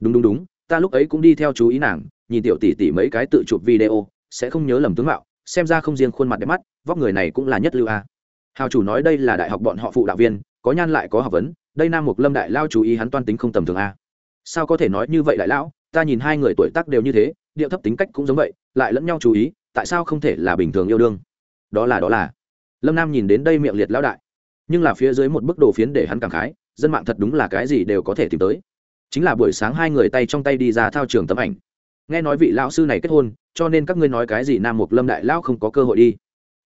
Đúng đúng đúng, ta lúc ấy cũng đi theo chú ý nàng nhìn tiểu tỷ tỷ mấy cái tự chụp video, sẽ không nhớ lầm tướng mạo, xem ra không riêng khuôn mặt đẹp mắt, vóc người này cũng là nhất lưu a. Hào chủ nói đây là đại học bọn họ phụ đạo viên, có nhan lại có học vấn, đây nam mục lâm đại lao chú ý hắn toan tính không tầm thường a. Sao có thể nói như vậy đại lão, ta nhìn hai người tuổi tác đều như thế, điệu thấp tính cách cũng giống vậy, lại lẫn nhau chú ý, tại sao không thể là bình thường yêu đương? Đó là đó là. Lâm nam nhìn đến đây miệng liệt lão đại. Nhưng là phía dưới một bức đồ phiến để hắn cảm khái, dân mạng thật đúng là cái gì đều có thể tìm tới. Chính là buổi sáng hai người tay trong tay đi ra thao trường tấm ảnh nghe nói vị lão sư này kết hôn, cho nên các ngươi nói cái gì nam mục lâm đại lão không có cơ hội đi.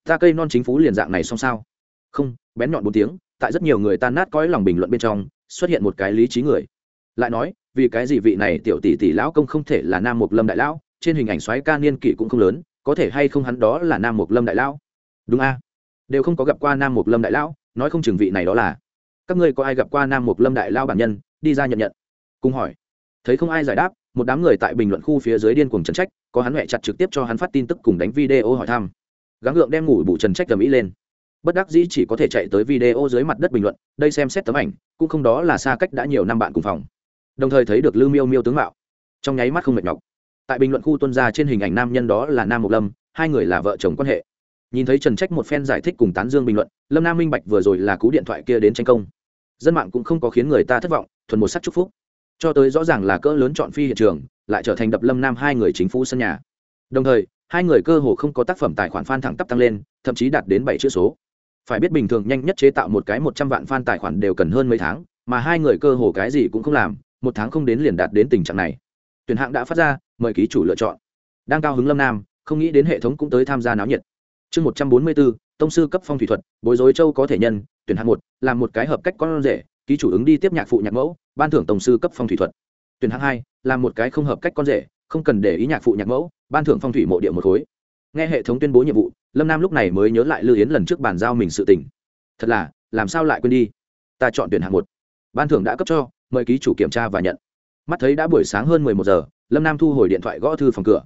Ta cây non chính phú liền dạng này xong sao? Không, bén nhọn bốn tiếng, tại rất nhiều người tan nát cõi lòng bình luận bên trong, xuất hiện một cái lý trí người. Lại nói, vì cái gì vị này tiểu tỷ tỷ lão công không thể là nam mục lâm đại lão, trên hình ảnh xoáy ca niên kỷ cũng không lớn, có thể hay không hắn đó là nam mục lâm đại lão? Đúng a. Đều không có gặp qua nam mục lâm đại lão, nói không chừng vị này đó là. Các ngươi có ai gặp qua nam mục lâm đại lão bản nhân? Đi ra nhận nhận. Cùng hỏi. Thấy không ai giải đáp một đám người tại bình luận khu phía dưới điên cuồng trần trách, có hắn mẹ chặt trực tiếp cho hắn phát tin tức cùng đánh video hỏi thăm. Gắng gượng đem ngủ bù trần trách tầm ý lên. Bất đắc dĩ chỉ có thể chạy tới video dưới mặt đất bình luận, đây xem xét tấm ảnh, cũng không đó là xa cách đã nhiều năm bạn cùng phòng. Đồng thời thấy được lư miêu miêu tướng mạo. Trong nháy mắt không mệt nhọc. Tại bình luận khu tuân ra trên hình ảnh nam nhân đó là nam mộc lâm, hai người là vợ chồng quan hệ. Nhìn thấy trần trách một phen giải thích cùng tán dương bình luận, lâm nam minh bạch vừa rồi là cú điện thoại kia đến tranh công. Dân mạng cũng không có khiến người ta thất vọng, thuần một sắc chúc phúc cho tới rõ ràng là cỡ lớn chọn phi hiện trường, lại trở thành đập lâm nam hai người chính phủ sân nhà. Đồng thời, hai người cơ hồ không có tác phẩm tài khoản fan thẳng tắp tăng lên, thậm chí đạt đến bảy chữ số. Phải biết bình thường nhanh nhất chế tạo một cái một trăm vạn fan tài khoản đều cần hơn mấy tháng, mà hai người cơ hồ cái gì cũng không làm, một tháng không đến liền đạt đến tình trạng này. Tuyển hạng đã phát ra, mời ký chủ lựa chọn. Đang cao hứng lâm nam, không nghĩ đến hệ thống cũng tới tham gia náo nhiệt. Chương một trăm bốn mươi bốn, tông sư cấp phong thủy thuật, bối rối châu có thể nhân, tuyển hạng một, làm một cái hợp cách con rể, ký chủ ứng đi tiếp nhạc phụ nhạc mẫu ban thưởng tổng sư cấp phong thủy thuật. Tuyển hạng hai, làm một cái không hợp cách con rể, không cần để ý nhạc phụ nhạc mẫu, ban thưởng phong thủy mộ địa một khối. Nghe hệ thống tuyên bố nhiệm vụ, lâm nam lúc này mới nhớ lại lưu yến lần trước bàn giao mình sự tỉnh thật là, làm sao lại quên đi? Ta chọn tuyển hạng một. Ban thưởng đã cấp cho, mời ký chủ kiểm tra và nhận. Mắt thấy đã buổi sáng hơn mười một giờ, lâm nam thu hồi điện thoại gõ thư phòng cửa.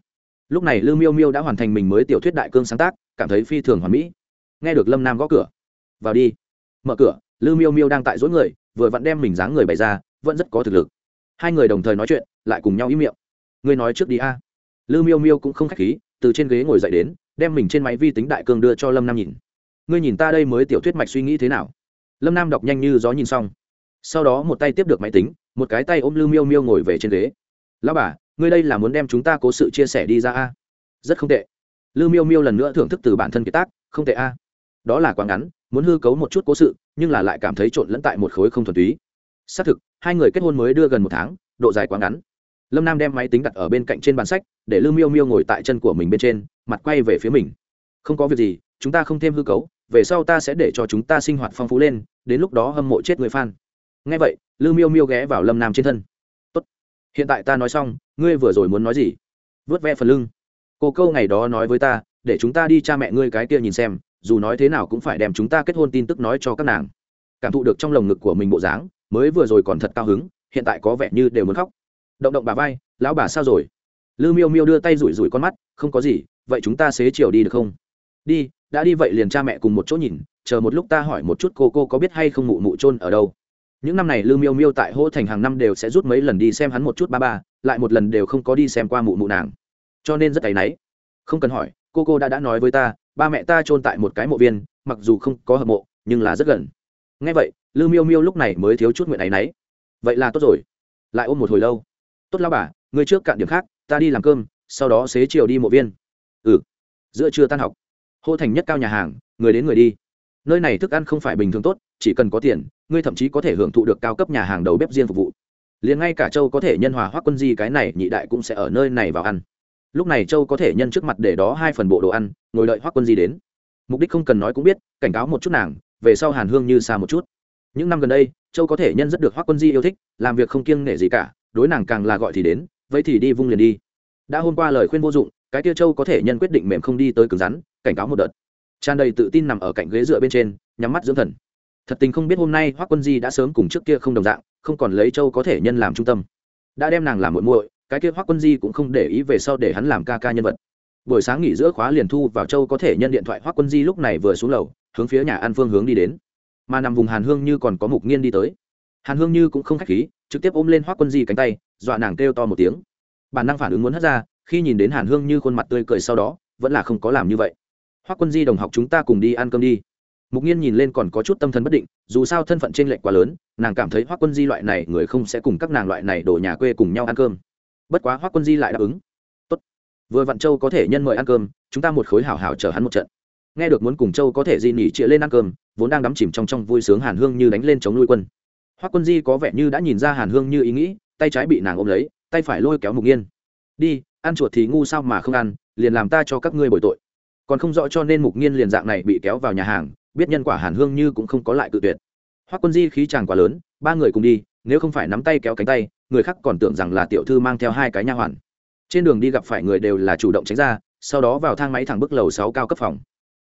Lúc này lưu miêu miêu đã hoàn thành mình mới tiểu thuyết đại cương sáng tác, cảm thấy phi thường hoàn mỹ. Nghe được lâm nam gõ cửa. Vào đi. Mở cửa, lưu miêu miêu đang tại dối người, vừa vặn đem mình dáng người bày ra vẫn rất có thực lực. Hai người đồng thời nói chuyện, lại cùng nhau ý miệng. Ngươi nói trước đi a. À. lưu miêu miêu cũng không k h á c h khí, từ trên ghế ngồi dậy đến, đem mình trên máy vi tính đại cương đưa cho lâm nam nhìn. Ngươi nhìn ta đây mới tiểu thuyết mạch suy nghĩ thế nào? Lâm nam đọc nhanh như gió nhìn xong. Sau đó một tay tiếp được máy tính, một cái tay ôm lưu miêu miêu ngồi về trên ghế. Lão bà, ngươi đây là muốn đem chúng ta cố sự chia sẻ đi ra a? Rất không tệ. Lưu miêu miêu lần nữa thưởng thức từ bản thân kiệt tác, không tệ a. Đó là quá ngắn, muốn hư cấu một chút cố sự, nhưng là lại cảm thấy trộn lẫn tại một khối không thuần túy. Xác thực hai người kết hôn mới đưa gần một tháng, độ dài quá ngắn. Lâm nam đem máy tính đặt ở bên cạnh trên bàn sách, để lưu miêu miêu ngồi tại chân của mình bên trên, mặt quay về phía mình. Không có việc gì, chúng ta không thêm hư cấu, về sau ta sẽ để cho chúng ta sinh hoạt phong phú lên, đến lúc đó hâm mộ chết người f ngay vậy lưu miêu miêu ghé vào lâm nam trên thân. Tốt. hiện tại ta nói xong, ngươi vừa rồi muốn nói gì? Vớt ve phần lưng. Cô câu ngày đó nói với ta, để chúng ta đi cha mẹ ngươi cái kia nhìn xem, dù nói thế nào cũng phải đem chúng ta kết hôn tin tức nói cho các nàng. Cảm thụ được trong lồng ngực của mình bộ dáng mới vừa rồi còn thật cao hứng, hiện tại có vẻ như đều muốn khóc. Động động bà vai, lão bà sao rồi? Lư miêu miêu đưa tay rủi rủi con mắt, không có gì, vậy chúng ta xế chiều đi được không? Đi, đã đi vậy liền cha mẹ cùng một chỗ nhìn, chờ một lúc ta hỏi một chút cô cô có biết hay không mụ mụ chôn ở đâu. Những năm này lư miêu miêu tại hô thành hàng năm đều sẽ rút mấy lần đi xem hắn một chút ba ba, lại một lần đều không có đi xem qua mụ mụ nàng. Cho nên rất áy náy. Không cần hỏi, cô cô đã đã nói với ta, ba mẹ ta chôn tại một cái mộ viên, mặc dù không có hợp mộ, nhưng là rất gần. Ngay vậy lư miêu miêu lúc này mới thiếu chút nguyện áy náy. Vậy là tốt rồi. Lại ôm một hồi lâu. Tốt lao bà người trước cạn điểm khác, ta đi làm cơm, sau đó xế chiều đi mộ viên. Ừ. Giữa trưa tan học. Hô thành nhất cao nhà hàng, người đến người đi. Nơi này thức ăn không phải bình thường tốt, chỉ cần có tiền, ngươi thậm chí có thể hưởng thụ được cao cấp nhà hàng đầu bếp riêng phục vụ. Liền ngay cả châu có thể nhân hòa hoác quân di cái này, nhị đại cũng sẽ ở nơi này vào ăn. Lúc này châu có thể nhân trước mặt để đó hai phần bộ đồ ăn, ngồi đợi hoác quân di đến. Mục đích không cần nói cũng biết, cảnh cáo một chút nàng, về sau hàn hương như xa một chút những năm gần đây, châu có thể nhân rất được hoác quân di yêu thích, làm việc không kiêng nể gì cả, đối nàng càng là gọi thì đến, vậy thì đi vung liền đi. Đã hôm qua lời khuyên vô dụng, cái tia châu có thể nhân quyết định mềm không đi tới cứng rắn, cảnh cáo một đợt. Tràn đầy tự tin nằm ở cạnh ghế dựa bên trên, nhắm mắt dưỡng thần. Thật tình không biết hôm nay hoác quân di đã sớm cùng trước kia không đồng dạng, không còn lấy châu có thể nhân làm trung tâm. Đã đem nàng làm muội muội, cái kia hoác quân di cũng không để ý về sau để hắn làm ca ca nhân vật. Buổi sáng nghỉ giữa khóa liền thu vào châu có thể nhân điện thoại hoác quân di lúc này vừa xuống lầu, hướng phía nhà ăn phương hướng đi đến mà nằm vùng hàn hương như còn có mục nghiên đi tới. Hàn hương như cũng không k h á c h khí, trực tiếp ôm lên hoác quân di cánh tay, dọa nàng kêu to một tiếng. Bản năng phản ứng muốn hất ra, khi nhìn đến hàn hương như khuôn mặt tươi cười sau đó, vẫn là không có làm như vậy. Hoác quân di đồng học chúng ta cùng đi ăn cơm đi. Mục nghiên nhìn lên còn có chút tâm thần bất định, dù sao thân phận t r ê n lệch quá lớn, nàng cảm thấy hoác quân di loại này người không sẽ cùng các nàng loại này đổ nhà quê cùng nhau ăn cơm. Bất quá hoác quân di lại đáp ứng. Tốt. vừa vạn châu có thể nhân mời ăn cơm, chúng ta một khối hảo hảo chở hắn một trận nghe được muốn cùng châu có thể di nỉ chĩa lên ăn cơm, vốn đang đắm chìm trong trong vui sướng hàn hương như đánh lên chống nuôi quân. Hoác quân di có vẻ như đã nhìn ra hàn hương như ý nghĩ, tay trái bị nàng ôm lấy, tay phải lôi kéo mục nghiên. Đi, ăn chuột thì ngu sao mà không ăn, liền làm ta cho các ngươi bồi tội. Còn không rõ cho nên mục nghiên liền dạng này bị kéo vào nhà hàng, biết nhân quả hàn hương như cũng không có lại cự tuyệt. Hoắc quân di khí chàng quá lớn, ba người cùng đi, nếu không phải nắm tay kéo cánh tay, người khác còn tưởng rằng là tiểu thư mang theo hai cái nha hoàn. Trên đường đi gặp phải người đều là chủ động tránh ra, sau đó vào thang máy thẳng bước lầu sáu cao cấp phòng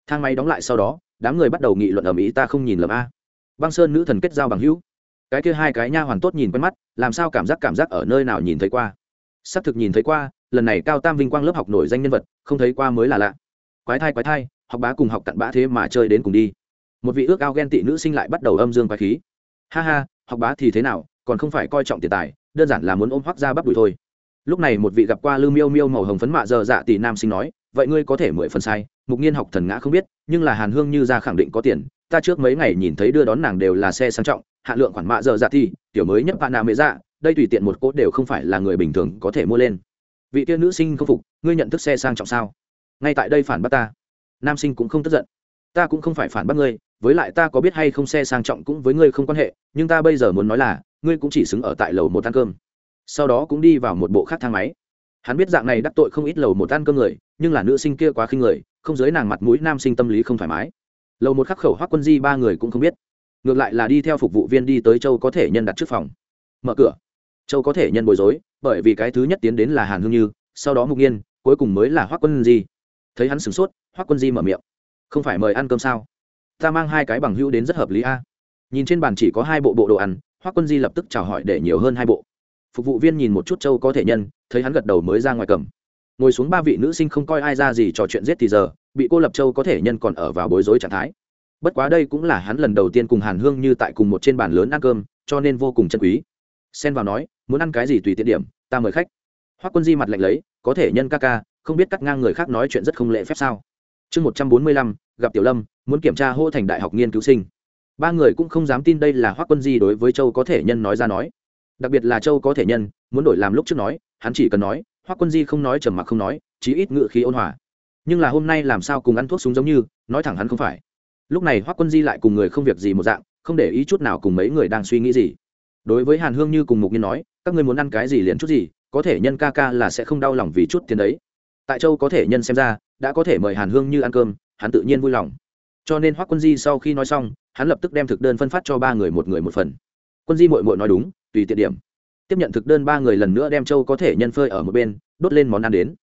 thang máy đóng lại sau đó, đám người bắt đầu nghị luận ở mỹ, ta không nhìn lầm a. Băng sơn nữ thần kết giao bằng hữu. Cái kia hai cái nha hoàn tốt nhìn quen mắt, làm sao cảm giác cảm giác ở nơi nào nhìn thấy qua? Xác thực nhìn thấy qua, lần này cao tam vinh quang lớp học nổi danh nhân vật, không thấy qua mới là lạ. Quái thai quái thai, học bá cùng học cặn bã thế mà chơi đến cùng đi. Một vị ước ao ghen tị nữ sinh lại bắt đầu âm dương quái khí. Ha ha, học bá thì thế nào, còn không phải coi trọng tiền tài, đơn giản là muốn ôm hoác ra bắp đùi thôi. Lúc này một vị gặp qua lư miêu miêu màu hồng phấn mạ giờ dạ tỷ nam sinh nói vậy ngươi có thể mười phần sai, mục nhiên học thần ngã không biết, nhưng là hàn hương như ra khẳng định có tiền, ta trước mấy ngày nhìn thấy đưa đón nàng đều là xe sang trọng, hạ lượng khoản mạ giờ dạ thì tiểu mới nhất bạn nào mới dạ đây tùy tiện một cốt đều không phải là người bình thường có thể mua lên. Vị tiên nữ sinh không phục, ngươi nhận thức xe sang trọng sao? Ngay tại đây phản bác ta. Nam sinh cũng không tức giận. Ta cũng không phải phản bác ngươi, với lại ta có biết hay không xe sang trọng cũng với ngươi không quan hệ, nhưng ta bây giờ muốn nói là, ngươi cũng chỉ xứng ở tại lầu một ăn cơm. Sau đó cũng đi vào một bộ khác thang máy. Hắn biết dạng này đắc tội không ít lầu một ăn cơm người nhưng là nữ sinh kia quá khinh người, không giới nàng mặt mũi nam sinh tâm lý không thoải mái. Lầu một khắc khẩu hoác quân di ba người cũng không biết. Ngược lại là đi theo phục vụ viên đi tới châu có thể nhân đặt trước phòng. Mở cửa. Châu có thể nhân bối rối, bởi vì cái thứ nhất tiến đến là hàn hương như, sau đó mục nhiên cuối cùng mới là hoác quân di. Thấy hắn sửng sốt hoác quân di mở miệng. Không phải mời ăn cơm sao? Ta mang hai cái bằng hữu đến rất hợp lý a. Nhìn trên bàn chỉ có hai bộ bộ đồ ăn hoác quân di lập tức chào hỏi để nhiều hơn hai bộ. Phục vụ viên nhìn một chút châu có thể nhân, thấy hắn gật đầu mới ra ngoài cầm ngồi xuống ba vị nữ sinh không coi ai ra gì trò chuyện giết thì giờ, bị cô lập châu có thể nhân còn ở vào bối rối trạng thái. Bất quá đây cũng là hắn lần đầu tiên cùng hàn hương như tại cùng một trên bàn lớn ăn cơm, cho nên vô cùng chân quý. Xen vào nói, muốn ăn cái gì tùy tiện điểm, ta mời khách. Hoắc quân di mặt lạnh lấy, có thể nhân ca ca, không biết cắt ngang người khác nói chuyện rất không lễ phép sao? Chương một trăm bốn mươi lăm, gặp tiểu lâm, muốn kiểm tra hô thành đại học nghiên cứu sinh. Ba người cũng không dám tin đây là Hoắc quân di đối với châu có thể nhân nói ra nói. Đặc biệt là châu có thể nhân, muốn đổi làm lúc trước nói, hắn chỉ cần nói Hoắc quân di không nói trầm mặc không nói, chí ít ngự khí ôn hòa. Nhưng là hôm nay làm sao cùng ăn thuốc súng giống như, nói thẳng hắn không phải. Lúc này Hoắc quân di lại cùng người không việc gì một dạng, không để ý chút nào cùng mấy người đang suy nghĩ gì. Đối với hàn hương như cùng mục nhiên nói, các ngươi muốn ăn cái gì liền chút gì, có thể nhân ca ca là sẽ không đau lòng vì chút tiền đấy. Tại châu có thể nhân xem ra, đã có thể mời hàn hương như ăn cơm, hắn tự nhiên vui lòng. Cho nên Hoắc quân di sau khi nói xong, hắn lập tức đem thực đơn phân phát cho ba người một người một phần. Quân di mội mội nói đúng, tùy tiện điểm tiếp nhận thực đơn ba người lần nữa đem châu có thể nhân phơi ở một bên, đốt lên món ăn đến.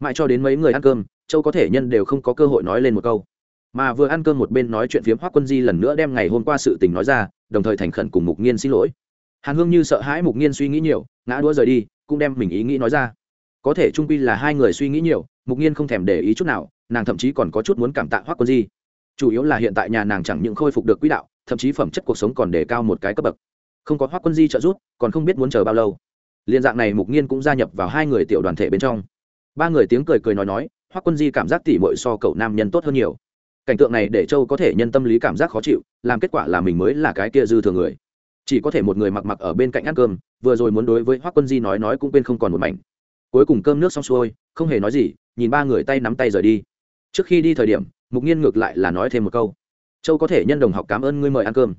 Mãi cho đến mấy người ăn cơm, châu có thể nhân đều không có cơ hội nói lên một câu. Mà vừa ăn cơm một bên nói chuyện phiếm hoác quân di lần nữa đem ngày hôm qua sự tình nói ra, đồng thời thành khẩn cùng mục nghiên xin lỗi. Hàn hương như sợ hãi mục nghiên suy nghĩ nhiều, ngã đũa rời đi, cũng đem mình ý nghĩ nói ra. Có thể trung quy là hai người suy nghĩ nhiều, mục nghiên không thèm để ý chút nào, nàng thậm chí còn có chút muốn cảm tạ hoác quân di. Chủ yếu là hiện tại nhà nàng chẳng những khôi phục được quỹ đạo, thậm chí phẩm chất cuộc sống còn đề cao một cái cấp bậc không có hoác quân di trợ giúp, còn không biết muốn chờ bao lâu. Liên dạng này mục nghiên cũng gia nhập vào hai người tiểu đoàn thể bên trong. Ba người tiếng cười cười nói nói hoác quân di cảm giác tỉ mội so cậu nam nhân tốt hơn nhiều. Cảnh tượng này để châu có thể nhân tâm lý cảm giác khó chịu, làm kết quả là mình mới là cái kia dư thừa người. Chỉ có thể một người mặc mặc ở bên cạnh ăn cơm, vừa rồi muốn đối với hoác quân di nói nói cũng quên không còn một mảnh. Cuối cùng cơm nước xong xuôi, không hề nói gì, nhìn ba người tay nắm tay rời đi. Trước khi đi thời điểm, mục nhiên ngược lại là nói thêm một câu. Châu có thể nhân đồng học cảm ơn ngươi mời ăn cơm.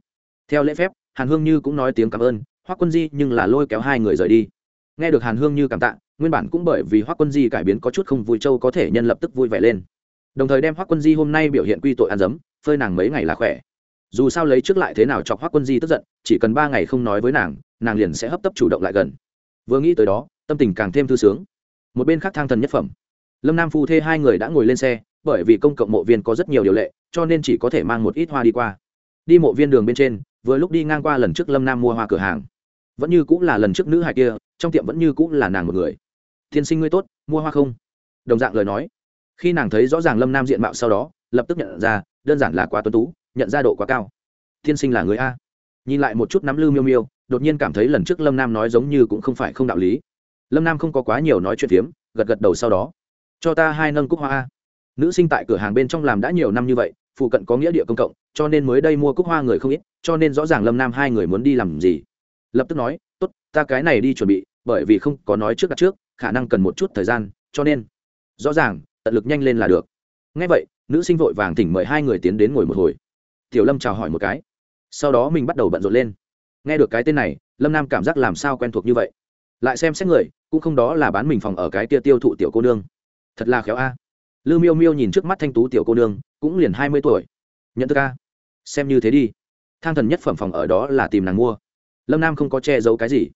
Theo lễ phép hàn hương như cũng nói tiếng cảm ơn, hoắc quân di nhưng là lôi kéo hai người rời đi. Nghe được hàn hương như cảm tạ, nguyên bản cũng bởi vì hoắc quân di cải biến có chút không vui châu có thể nhân lập tức vui vẻ lên. Đồng thời đem hoắc quân di hôm nay biểu hiện quy tội ăn dấm, phơi nàng mấy ngày là khỏe. Dù sao lấy trước lại thế nào chọc hoắc quân di tức giận, chỉ cần ba ngày không nói với nàng nàng liền sẽ hấp tấp chủ động lại gần. Vừa nghĩ tới đó, tâm tình càng thêm thư sướng. Một bên khác thang thần nhất phẩm. Lâm nam phu thê hai người đã ngồi lên xe, bởi vì công cộng mộ viên có rất nhiều điều lệ, cho nên chỉ có thể mang một ít hoa đi qua. Đi mộ viên đường bên trên vừa lúc đi ngang qua lần trước lâm nam mua hoa cửa hàng. Vẫn như cũng là lần trước nữ hài kia, trong tiệm vẫn như cũng là nàng một người. Tiên sinh ngươi tốt, mua hoa không? Đồng dạng lời nói. Khi nàng thấy rõ ràng lâm nam diện mạo sau đó, lập tức nhận ra, đơn giản là quá tuân tú, nhận ra độ quá cao. Tiên sinh là người a. Nhìn lại một chút nắm lư miêu miêu, đột nhiên cảm thấy lần trước lâm nam nói giống như cũng không phải không đạo lý. Lâm nam không có quá nhiều nói chuyện phiếm, gật gật đầu sau đó. Cho ta hai nâng cúc hoa a. Nữ sinh tại cửa hàng bên trong làm đã nhiều năm như vậy phụ cận có nghĩa địa công cộng, cho nên mới đây mua cúc hoa người không ít, cho nên rõ ràng lâm nam hai người muốn đi làm gì. Lập tức nói, tốt, ta cái này đi chuẩn bị, bởi vì không có nói trước đặt trước, khả năng cần một chút thời gian, cho nên rõ ràng, tận lực nhanh lên là được. Ngay vậy, nữ sinh vội vàng thỉnh mời hai người tiến đến ngồi một hồi. Tiểu lâm chào hỏi một cái. Sau đó mình bắt đầu bận rộn lên. Nghe được cái tên này, lâm nam cảm giác làm sao quen thuộc như vậy. Lại xem xét người, cũng không đó là bán mình phòng ở cái tia tiêu thụ tiểu cô nương. Thật là khéo a lư miêu miêu nhìn trước mắt thanh tú tiểu cô nương, cũng liền hai mươi tuổi. Nhận thức ca xem như thế đi. Thang thần nhất phẩm phòng ở đó là tìm nàng mua. Lâm nam không có che giấu cái gì.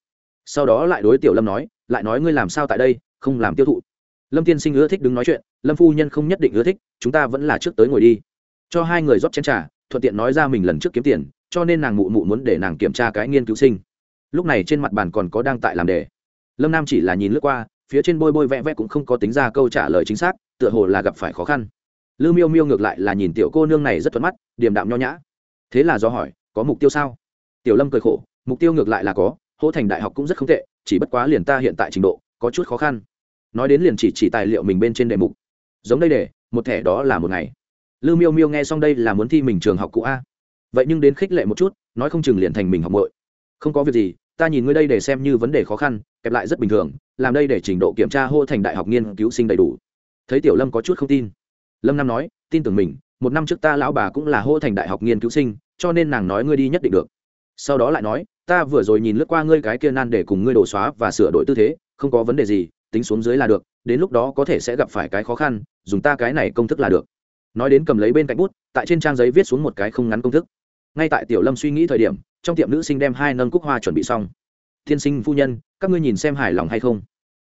Sau đó lại đối tiểu lâm nói, lại nói ngươi làm sao tại đây, không làm tiêu thụ. Lâm tiên sinh ưa thích đứng nói chuyện, lâm phu nhân không nhất định ưa thích, chúng ta vẫn là trước tới ngồi đi. Cho hai người rót chén t r à thuận tiện nói ra mình lần trước kiếm tiền, cho nên nàng mụ mụ muốn để nàng kiểm tra cái nghiên cứu sinh. Lúc này trên mặt bàn còn có đang tại làm đề. Lâm nam chỉ là nhìn lướt qua, phía trên bôi bôi vẽ vẽ cũng không có tính ra câu trả lời chính xác tựa hồ là gặp phải khó khăn. Lư miêu miêu ngược lại là nhìn tiểu cô nương này rất thuận mắt, điềm đạm nho nhã. Thế là do hỏi, có mục tiêu sao? Tiểu lâm cười khổ, mục tiêu ngược lại là có, hỗ thành đại học cũng rất không tệ, chỉ bất quá liền ta hiện tại trình độ, có chút khó khăn. Nói đến liền chỉ chỉ tài liệu mình bên trên đề mục. Giống đây để một thẻ đó là một ngày. Lư miêu miêu nghe xong đây là muốn thi mình trường học cũ a. Vậy nhưng đến khích lệ một chút, nói không chừng liền thành mình học bội không có việc gì, ta nhìn ngươi đây để xem như vấn đề khó khăn, kẹp lại rất bình thường, làm đây để trình độ kiểm tra hô thành đại học nghiên cứu sinh đầy đủ thấy tiểu lâm có chút không tin. Lâm nam nói, tin tưởng mình, một năm trước ta lão bà cũng là hô thành đại học nghiên cứu sinh, cho nên nàng nói ngươi đi nhất định được. Sau đó lại nói, ta vừa rồi nhìn lướt qua ngươi cái kia nan để cùng ngươi đổ xóa và sửa đổi tư thế, không có vấn đề gì, tính xuống dưới là được, đến lúc đó có thể sẽ gặp phải cái khó khăn, dùng ta cái này công thức là được. Nói đến cầm lấy bên cạnh bút, tại trên trang giấy viết xuống một cái không ngắn công thức. Ngay tại tiểu lâm suy nghĩ thời điểm, trong tiệm nữ sinh đem hai nâng cúc hoa chuẩn bị xong. Thiên sinh, phu nhân, các ngươi nhìn xem hài lòng hay không?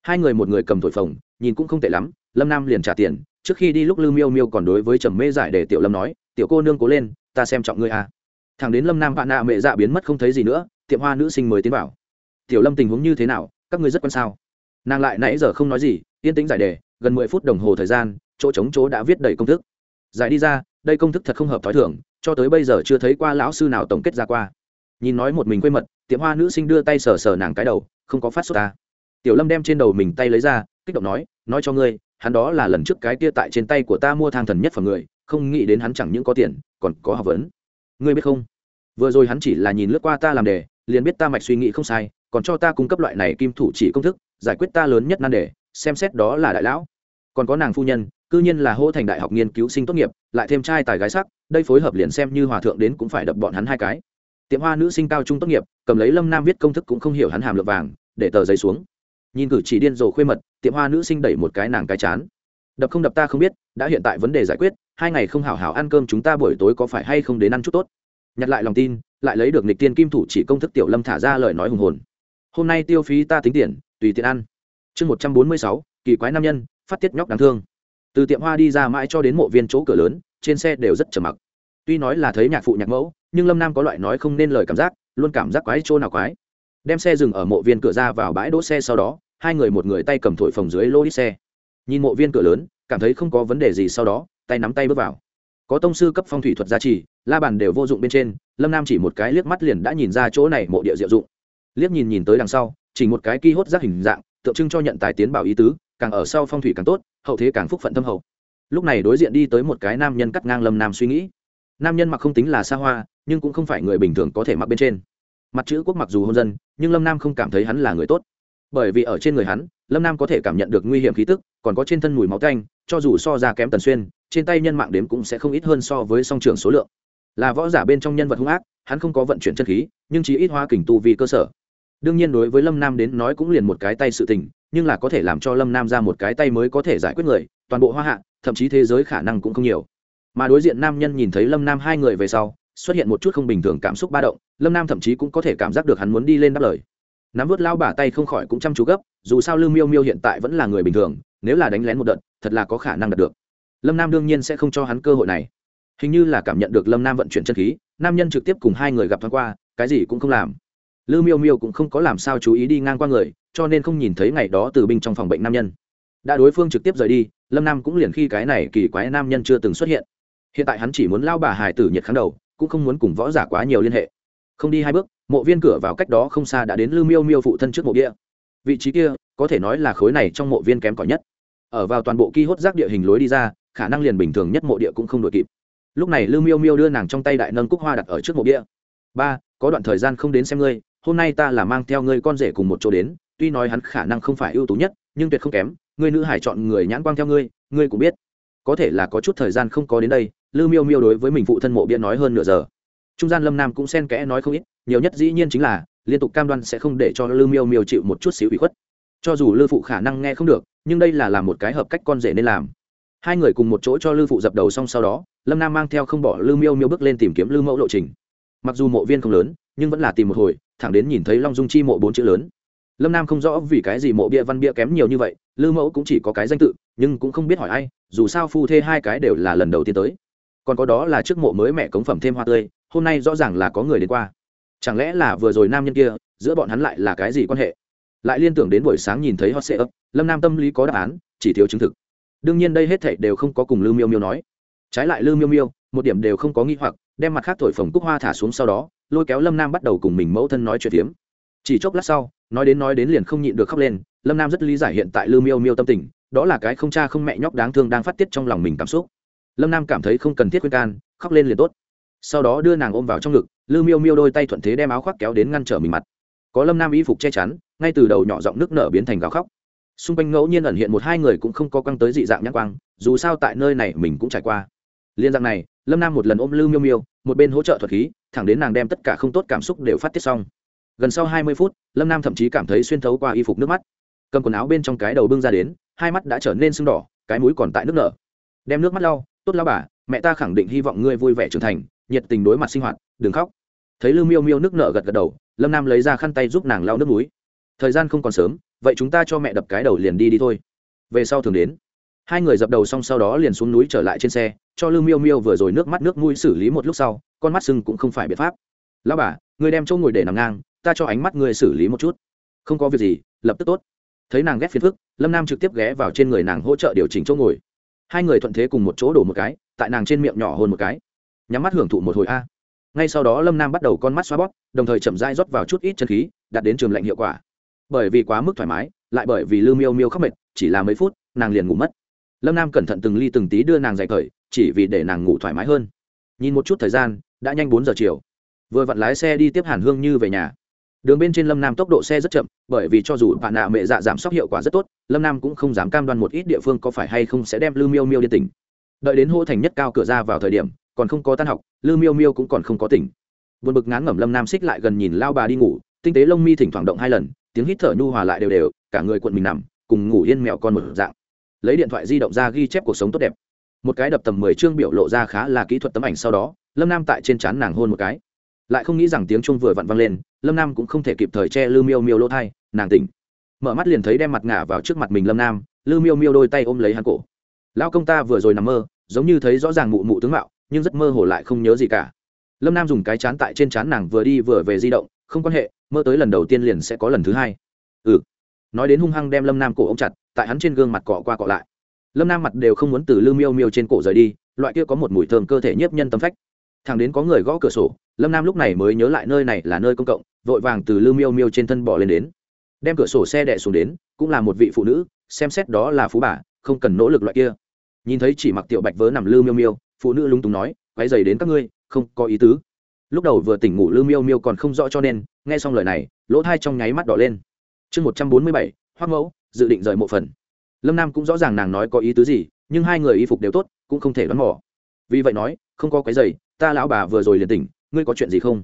Hai người một người cầm thổi phồng, nhìn cũng không tệ lắm lâm nam liền trả tiền, trước khi đi lúc lư miêu miêu còn đối với trầm mê giải để tiểu lâm nói, tiểu cô nương cố lên, ta xem trọng ngươi à. thằng đến lâm nam bạn nạ mẹ dạ biến mất không thấy gì nữa, tiệm hoa nữ sinh mới tiến vào. Tiểu lâm tình huống như thế nào? Các ngươi rất quan sao? Nàng lại nãy giờ không nói gì, yên tĩnh giải đề, gần mười phút đồng hồ thời gian, chỗ trống chỗ đã viết đầy công thức. Giải đi ra, đây công thức thật không hợp t h ó i thưởng cho tới bây giờ chưa thấy qua lão sư nào tổng kết ra qua. Nhìn nói một mình quê mật, tiệm hoa nữ sinh đưa tay sờ sờ nàng cái đầu, không có phát xuất ta. Tiểu lâm đem trên đầu mình tay lấy ra, kích động nói nói cho ngươi hắn đó là lần trước cái kia tại trên tay của ta mua thang thần nhất phẩm người, không nghĩ đến hắn chẳng những có tiền, còn có học vấn. Ngươi biết không? Vừa rồi hắn chỉ là nhìn lướt qua ta làm đề, liền biết ta mạch suy nghĩ không sai, còn cho ta cung cấp loại này kim thủ chỉ công thức, giải quyết ta lớn nhất nan đề, xem xét đó là đại lão. Còn có nàng phu nhân, cư nhiên là hô thành đại học nghiên cứu sinh tốt nghiệp, lại thêm trai tài gái sắc, đây phối hợp liền xem như hòa thượng đến cũng phải đập bọn hắn hai cái. Tiệm hoa nữ sinh cao trung tốt nghiệp, cầm lấy lâm nam viết công thức cũng không hiểu hắn hàm lượng vàng, để tờ giấy xuống nhìn cử chỉ điên rồ khuê mật, tiệm hoa nữ sinh đẩy một cái nàng cái chán. Đập không đập ta không biết, đã hiện tại vấn đề giải quyết, hai ngày không hảo hảo ăn cơm chúng ta buổi tối có phải hay không đến ăn chút tốt. Nhặt lại lòng tin, lại lấy được nịch tiên kim thủ chỉ công thức tiểu lâm thả ra lời nói hùng hồn. Hôm nay tiêu phí ta tính tiền, tùy tiện ăn. Chương một trăm bốn mươi sáu, kỳ quái nam nhân, phát tiết nhóc đáng thương. Từ tiệm hoa đi ra mãi cho đến mộ viên chỗ cửa lớn, trên xe đều rất trầm mặc. Tuy nói là thấy nhạc phụ nhạc mẫu, nhưng lâm nam có loại nói không nên lời cảm giác, luôn cảm giác quái chỗ nào quái đem xe dừng ở mộ viên cửa ra vào bãi đỗ xe sau đó, hai người một người tay cầm thổi phồng dưới lô đi xe. Nhìn mộ viên cửa lớn, cảm thấy không có vấn đề gì sau đó, tay nắm tay bước vào. Có tông sư cấp phong thủy thuật giá trị la bàn đều vô dụng bên trên, lâm nam chỉ một cái liếc mắt liền đã nhìn ra chỗ này mộ địa diệu dụng. Liếc nhìn nhìn tới đằng sau, chỉ một cái ki hốt giác hình dạng, tượng trưng cho nhận tài tiến bảo ý tứ, càng ở sau phong thủy càng tốt, hậu thế càng phúc phận thâm hậu. Lúc này đối diện đi tới một cái nam nhân cắt ngang lâm nam suy nghĩ. Nam nhân mặc không tính là xa hoa, nhưng cũng không phải người bình thường có thể mặc bên trên mặt chữ quốc mặc dù hôn dân, nhưng lâm nam không cảm thấy hắn là người tốt. Bởi vì ở trên người hắn, lâm nam có thể cảm nhận được nguy hiểm khí tức, còn có trên thân mùi máu canh cho dù so ra kém tần xuyên, trên tay nhân mạng đếm cũng sẽ không ít hơn so với song trường số lượng. Là võ giả bên trong nhân vật hung ác, hắn không có vận chuyển chân khí, nhưng chỉ ít hoa kình tu vì cơ sở. Đương nhiên đối với lâm nam đến nói cũng liền một cái tay sự tình, nhưng là có thể làm cho lâm nam ra một cái tay mới có thể giải quyết người, toàn bộ hoa hạ, thậm chí thế giới khả năng cũng không nhiều. Mà đối diện nam nhân nhìn thấy lâm nam hai người về sau, xuất hiện một chút không bình thường cảm xúc ba động lâm nam thậm chí cũng có thể cảm giác được hắn muốn đi lên đáp lời. Nắm vớt lao bà tay không khỏi cũng chăm chú gấp, dù sao Lưu miêu miêu hiện tại vẫn là người bình thường, nếu là đánh lén một đợt, thật là có khả năng đạt được. Lâm nam đương nhiên sẽ không cho hắn cơ hội này. Hình như là cảm nhận được lâm nam vận chuyển chân khí, nam nhân trực tiếp cùng hai người gặp thoáng qua, cái gì cũng không làm. Lưu miêu miêu cũng không có làm sao chú ý đi ngang qua người, cho nên không nhìn thấy ngày đó từ binh trong phòng bệnh nam nhân. Đã đối phương trực tiếp rời đi, lâm nam cũng liền khi cái này kỳ quái nam nhân chưa từng xuất hiện. Hiện tại hắn chỉ muốn lao bà hải tử nhiệt kháng đầu, cũng không muốn cùng võ giả quá nhiều liên hệ không đi hai bước, mộ viên cửa vào cách đó không xa đã đến lưu miêu miêu phụ thân trước mộ địa. Vị trí kia, có thể nói là khối này trong mộ viên kém cỏi nhất. Ở vào toàn bộ ki hốt rác địa hình lối đi ra, khả năng liền bình thường nhất mộ địa cũng không đội kịp. Lúc này lưu miêu miêu đưa nàng trong tay đại nâng cúc hoa đặt ở trước mộ địa. Ba, có đoạn thời gian không đến xem ngươi, hôm nay ta là mang theo ngươi con rể cùng một chỗ đến, tuy nói hắn khả năng không phải ưu tú nhất, nhưng tuyệt không kém, ngươi nữ hải chọn người nhãn quang theo ngươi ngươi cũng biết. Có thể là có chút thời gian không có đến đây. Lưu miêu miêu đối với mình phụ thân mộ bia nói hơn nửa giờ trung gian lâm nam cũng xen kẽ nói không ít, nhiều nhất dĩ nhiên chính là, liên tục cam đoan sẽ không để cho lư miêu miêu chịu một chút xíu ủy khuất. Cho dù lư phụ khả năng nghe không được, nhưng đây là làm một cái hợp cách con rể nên làm. Hai người cùng một chỗ cho lư phụ dập đầu xong sau đó, lâm nam mang theo không bỏ lư miêu miêu bước lên tìm kiếm lư mẫu lộ trình. Mặc dù mộ viên không lớn, nhưng vẫn là tìm một hồi, thẳng đến nhìn thấy long dung chi mộ bốn chữ lớn. Lâm nam không rõ vì cái gì mộ bia văn bia kém nhiều như vậy, lư mẫu cũng chỉ có cái danh tự, nhưng cũng không biết hỏi ai, dù sao phu thê hai cái đều là lần đầu tiên tới. Còn có đó là trước mộ mới mẹ cống phẩm thêm hoa tươi hôm nay rõ ràng là có người đến qua. Chẳng lẽ là vừa rồi nam nhân kia, giữa bọn hắn lại là cái gì quan hệ? Lại liên tưởng đến buổi sáng nhìn thấy hot sệ ấp lâm nam tâm lý có đáp án, chỉ thiếu chứng thực. Đương nhiên đây hết thảy đều không có cùng lư miêu miêu nói. Trái lại lư miêu miêu, một điểm đều không có nghi hoặc, đem mặt khác thổi phồng cúc hoa thả xuống sau đó, lôi kéo lâm nam bắt đầu cùng mình mẫu thân nói chuyện phiếm. Chỉ chốc lát sau, nói đến nói đến liền không nhịn được khóc lên, lâm nam rất lý giải hiện tại lư miêu miêu tâm tình, đó là cái không cha không mẹ nhóc đáng thương đang phát tiết trong lòng mình cảm xúc. Lâm nam cảm thấy không cần thiết khuyên can, khóc lên liền tốt sau đó đưa nàng ôm vào trong ngực lư miêu miêu đôi tay thuận thế đem áo khoác kéo đến ngăn trở mình mặt. Có lâm nam y phục che chắn, ngay từ đầu nhỏ giọng nước nở biến thành gào khóc. Xung quanh ngẫu nhiên ẩn hiện một hai người cũng không có quăng tới dị dạng nhãn quang, dù sao tại nơi này mình cũng trải qua. Liên dạng này, lâm nam một lần ôm lư miêu miêu, một bên hỗ trợ thuật khí, thẳng đến nàng đem tất cả không tốt cảm xúc đều phát tiết xong. Gần sau hai mươi phút, lâm nam thậm chí cảm thấy xuyên thấu qua y phục nước mắt. Cầm quần áo bên trong cái đầu bưng ra đến, hai mắt đã trở nên sưng đỏ, cái mũi còn tại nước nở. Đem nước mắt lau, tốt lao bà, mẹ ta khẳng định hy vọng ngươi vui vẻ trưởng thành nhiệt tình đối mặt sinh hoạt, đừng khóc. Thấy lư miêu miêu nước nở gật gật đầu, lâm nam lấy ra khăn tay giúp nàng lau nước núi thời gian không còn sớm, vậy chúng ta cho mẹ đập cái đầu liền đi đi thôi. Về sau thường đến. Hai người dập đầu xong sau đó liền xuống núi trở lại trên xe, cho lư miêu miêu vừa rồi nước mắt nước mũi xử lý một lúc sau, con mắt sưng cũng không phải biện pháp. Lão bà, người đem chỗ ngồi để nằm ngang, ta cho ánh mắt người xử lý một chút. Không có việc gì, lập tức tốt. Thấy nàng ghét phiền phức, lâm nam trực tiếp ghé vào trên người nàng hỗ trợ điều chỉnh chỗ ngồi. Hai người thuận thế cùng một chỗ đổ một cái, tại nàng trên miệng nhỏ hơn một cái nhắm mắt hưởng thụ một hồi a. Ngay sau đó lâm nam bắt đầu con mắt xoa bóp, đồng thời chậm dai rót vào chút ít chân khí, đạt đến trường lạnh hiệu quả. Bởi vì quá mức thoải mái, lại bởi vì lư miêu miêu khóc mệt, chỉ là mấy phút, nàng liền ngủ mất. Lâm nam cẩn thận từng ly từng tí đưa nàng dạy cởi chỉ vì để nàng ngủ thoải mái hơn. Nhìn một chút thời gian, đã nhanh bốn giờ chiều. Vừa vặn lái xe đi tiếp hàn hương như về nhà. Đường bên trên lâm nam tốc độ xe rất chậm, bởi vì cho dù bạn nạ mẹ dạ giảm sốc hiệu quả rất tốt, lâm nam cũng không dám cam đoan một ít địa phương có phải hay không sẽ đem lư miêu miêu đi tỉnh. Đợi đến hô thành nhất cao cửa ra vào thời điểm còn không có tan học, lư miêu miêu cũng còn không có tỉnh. Buồn bực ngán ngẩm lâm nam xích lại gần nhìn lao bà đi ngủ, tinh tế lông mi thỉnh thoảng động hai lần, tiếng hít thở nhu hòa lại đều đều, cả người cuộn mình nằm, cùng ngủ yên mèo con một dạng. Lấy điện thoại di động ra ghi chép cuộc sống tốt đẹp. Một cái đập tầm mười chương biểu lộ ra khá là kỹ thuật tấm ảnh sau đó, lâm nam tại trên trán nàng hôn một cái. Lại không nghĩ rằng tiếng chuông vừa vặn vang lên, lâm nam cũng không thể kịp thời che lư miêu miêu lỗ thai, nàng tỉnh. Mở mắt liền thấy đem mặt ngả vào trước mặt mình lâm nam, lư miêu miêu đôi tay ôm lấy hắn cổ. Lão công ta vừa rồi nằm mơ, giống như thấy rõ ràng mụ mụ tướng mạo nhưng rất mơ hồ lại không nhớ gì cả. Lâm nam dùng cái chán tại trên chán nàng vừa đi vừa về di động, không quan hệ, mơ tới lần đầu tiên liền sẽ có lần thứ hai. Ừ. Nói đến hung hăng đem lâm nam cổ ông chặt, tại hắn trên gương mặt cọ qua cọ lại. Lâm nam mặt đều không muốn từ lư miêu miêu trên cổ rời đi, loại kia có một mùi thơm cơ thể nhiếp nhân tâm phách. Thằng đến có người gõ cửa sổ, lâm nam lúc này mới nhớ lại nơi này là nơi công cộng, vội vàng từ lư miêu miêu trên thân bỏ lên đến. Đem cửa sổ xe đẻ xuống đến, cũng là một vị phụ nữ, xem xét đó là phú bà, không cần nỗ lực loại kia. Nhìn thấy chỉ mặc tiểu bạch vớ nằm lư miêu miêu phụ nữ lúng túng nói quay dày đến các ngươi, không có ý tứ. Lúc đầu vừa tỉnh ngủ lư miêu miêu còn không rõ cho nên, nghe xong lời này, lỗ thai trong nháy mắt đỏ lên. Chương một trăm bốn mươi bảy hoác mẫu, dự định rời mộ phần. Lâm nam cũng rõ ràng nàng nói có ý tứ gì, nhưng hai người y phục đều tốt, cũng không thể đoán mỏ vì vậy nói, không có cái giày ta lão bà vừa rồi liền tỉnh, ngươi có chuyện gì không?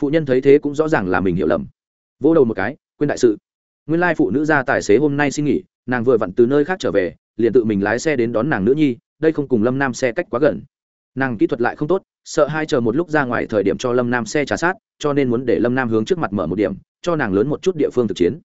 Phụ nhân thấy thế cũng rõ ràng là mình hiểu lầm. Vỗ đầu một cái, quên đại sự. Nguyên lai phụ nữ ra tài xế hôm nay xin nghỉ, nàng vừa vặn từ nơi khác trở về liền tự mình lái xe đến đón nàng nữ nhi, đây không cùng lâm nam xe cách quá gần. Nàng kỹ thuật lại không tốt, sợ hai chờ một lúc ra ngoài thời điểm cho lâm nam xe trả sát, cho nên muốn để lâm nam hướng trước mặt mở một điểm, cho nàng lớn một chút địa phương thực chiến.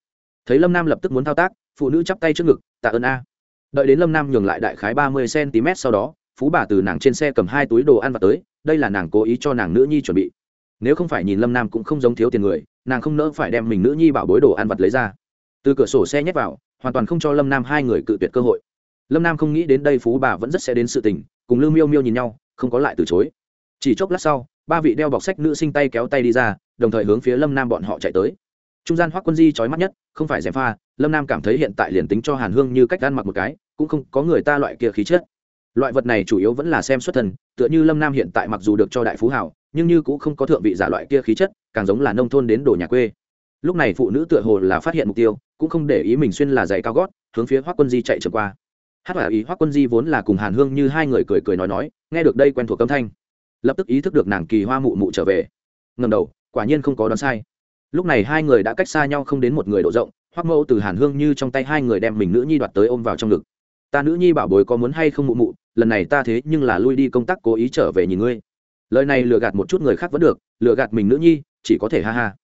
Thấy lâm nam lập tức muốn thao tác, phụ nữ chắp tay trước ngực, tạ ơn a. Đợi đến lâm nam nhường lại đại khái ba mươi cm sau đó, phú bà từ nàng trên xe cầm hai túi đồ ăn và tới, đây là nàng cố ý cho nàng nữ nhi chuẩn bị. Nếu không phải nhìn lâm nam cũng không giống thiếu tiền người, nàng không nỡ phải đem mình nữ nhi bảo bối đồ ăn vặt lấy ra. Từ cửa sổ xe nhét vào, hoàn toàn không cho lâm nam hai người cự tuyệt cơ hội lâm nam không nghĩ đến đây phú bà vẫn rất sẽ đến sự tình, cùng lưu miêu miêu nhìn nhau, không có lại từ chối. chỉ chốc lát sau, ba vị đeo bọc sách nữ sinh tay kéo tay đi ra, đồng thời hướng phía lâm nam bọn họ chạy tới. trung gian hoác quân di trói mắt nhất, không phải dèm pha, lâm nam cảm thấy hiện tại liền tính cho hàn hương như cách ăn mặc một cái, cũng không có người ta loại kia khí chất. loại vật này chủ yếu vẫn là xem xuất thần tựa như lâm nam hiện tại mặc dù được cho đại phú hảo, nhưng như cũng không có thượng vị giả loại kia khí chất, càng giống là nông thôn đến đồ nhà quê. lúc này phụ nữ tựa hồ là phát hiện mục tiêu, cũng không để ý mình xuyên là giày cao gót, hướng phía hoác quân di chạy trở qua hát hỏa ý hoác quân di vốn là cùng hàn hương như hai người cười cười nói nói, nghe được đây quen thuộc âm thanh, lập tức ý thức được nàng kỳ hoa mụ mụ trở về. Ngầm đầu, quả nhiên không có đoán sai. Lúc này hai người đã cách xa nhau không đến một người độ rộng, hoác mẫu từ hàn hương như trong tay hai người đem mình nữ nhi đoạt tới ôm vào trong ngực. Ta nữ nhi bảo bối có muốn hay không mụ mụ, lần này ta thế nhưng là lui đi công tác cố ý trở về nhìn ngươi. Lời này lừa gạt một chút người khác vẫn được, lừa gạt mình nữ nhi, chỉ có thể ha ha.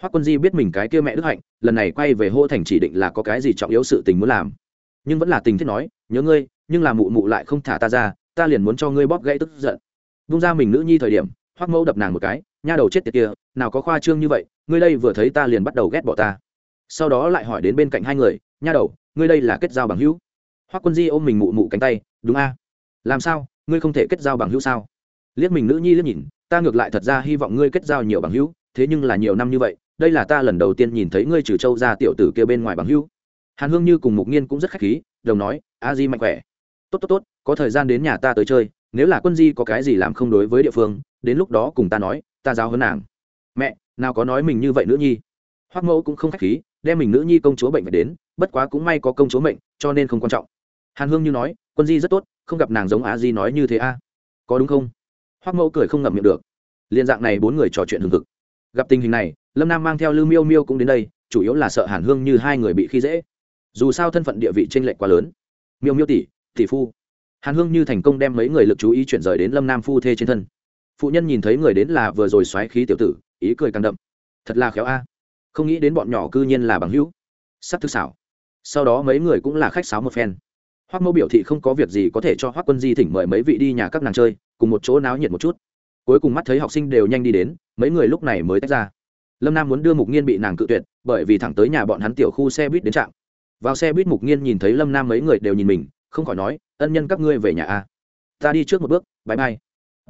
Hoắc quân di biết mình cái kia mẹ đức hạnh, lần này quay về hô thành chỉ định là có cái gì trọng yếu sự tình muốn làm nhưng vẫn là tình thiết nói, nhớ ngươi, nhưng là mụ mụ lại không thả ta ra, ta liền muốn cho ngươi bóp gãy tức giận. Vung ra mình nữ nhi thời điểm, hoắc mẫu đập nàng một cái, nha đầu chết tiệt kia, nào có khoa trương như vậy, ngươi đây vừa thấy ta liền bắt đầu ghét bỏ ta. Sau đó lại hỏi đến bên cạnh hai người, nha đầu, ngươi đây là kết giao bằng hữu? Hoắc quân di ôm mình mụ mụ cánh tay, đúng a. Làm sao? Ngươi không thể kết giao bằng hữu sao? Liếc mình nữ nhi liếc nhìn, ta ngược lại thật ra hy vọng ngươi kết giao nhiều bằng hữu, thế nhưng là nhiều năm như vậy, đây là ta lần đầu tiên nhìn thấy ngươi trừ châu ra tiểu tử kia bên ngoài bằng hữu hàn hương như cùng mục nghiên cũng rất khách khí, đồng nói, a di mạnh khỏe. Tốt tốt tốt, có thời gian đến nhà ta tới chơi, nếu là quân di có cái gì làm không đối với địa phương, đến lúc đó cùng ta nói, ta giáo hơn nàng. Mẹ, nào có nói mình như vậy nữ nhi. Hoắc mẫu cũng không khách khí, đem mình nữ nhi công chúa bệnh phải đến, bất quá cũng may có công chúa mệnh, cho nên không quan trọng. Hàn hương như nói, quân di rất tốt, không gặp nàng giống á di nói như thế a. Có đúng không? Hoắc mẫu cười không ngậm miệng được. Liên dạng này bốn người trò chuyện hừng hực. Gặp tình hình này, lâm nam mang theo lư miêu miêu cũng đến đây, chủ yếu là sợ hàn hương như hai người bị khi dễ dù sao thân phận địa vị t r ê n lệch quá lớn. Miêu miêu tỷ tỷ phu. Hàn hương như thành công đem mấy người lực chú ý chuyển rời đến lâm nam phu thê trên thân. Phụ nhân nhìn thấy người đến là vừa rồi xoáy khí tiểu tử, ý cười càng đậm. Thật là khéo a. Không nghĩ đến bọn nhỏ cư nhiên là bằng hữu. Sắp thức xảo. Sau đó mấy người cũng là khách sáo một phen. Hoác mẫu biểu thị không có việc gì có thể cho hoác quân di thỉnh mời mấy vị đi nhà các nàng chơi, cùng một chỗ náo nhiệt một chút. Cuối cùng mắt thấy học sinh đều nhanh đi đến, mấy người lúc này mới tách ra. Lâm nam muốn đưa mục nghiên bị nàng cự tuyệt, bởi vì thẳng tới nhà bọn hắn tiểu khu xe buýt đến trạm vào xe buýt mục nghiên nhìn thấy lâm nam mấy người đều nhìn mình, không khỏi nói, ân nhân các ngươi về nhà a ta đi trước một bước bãi bay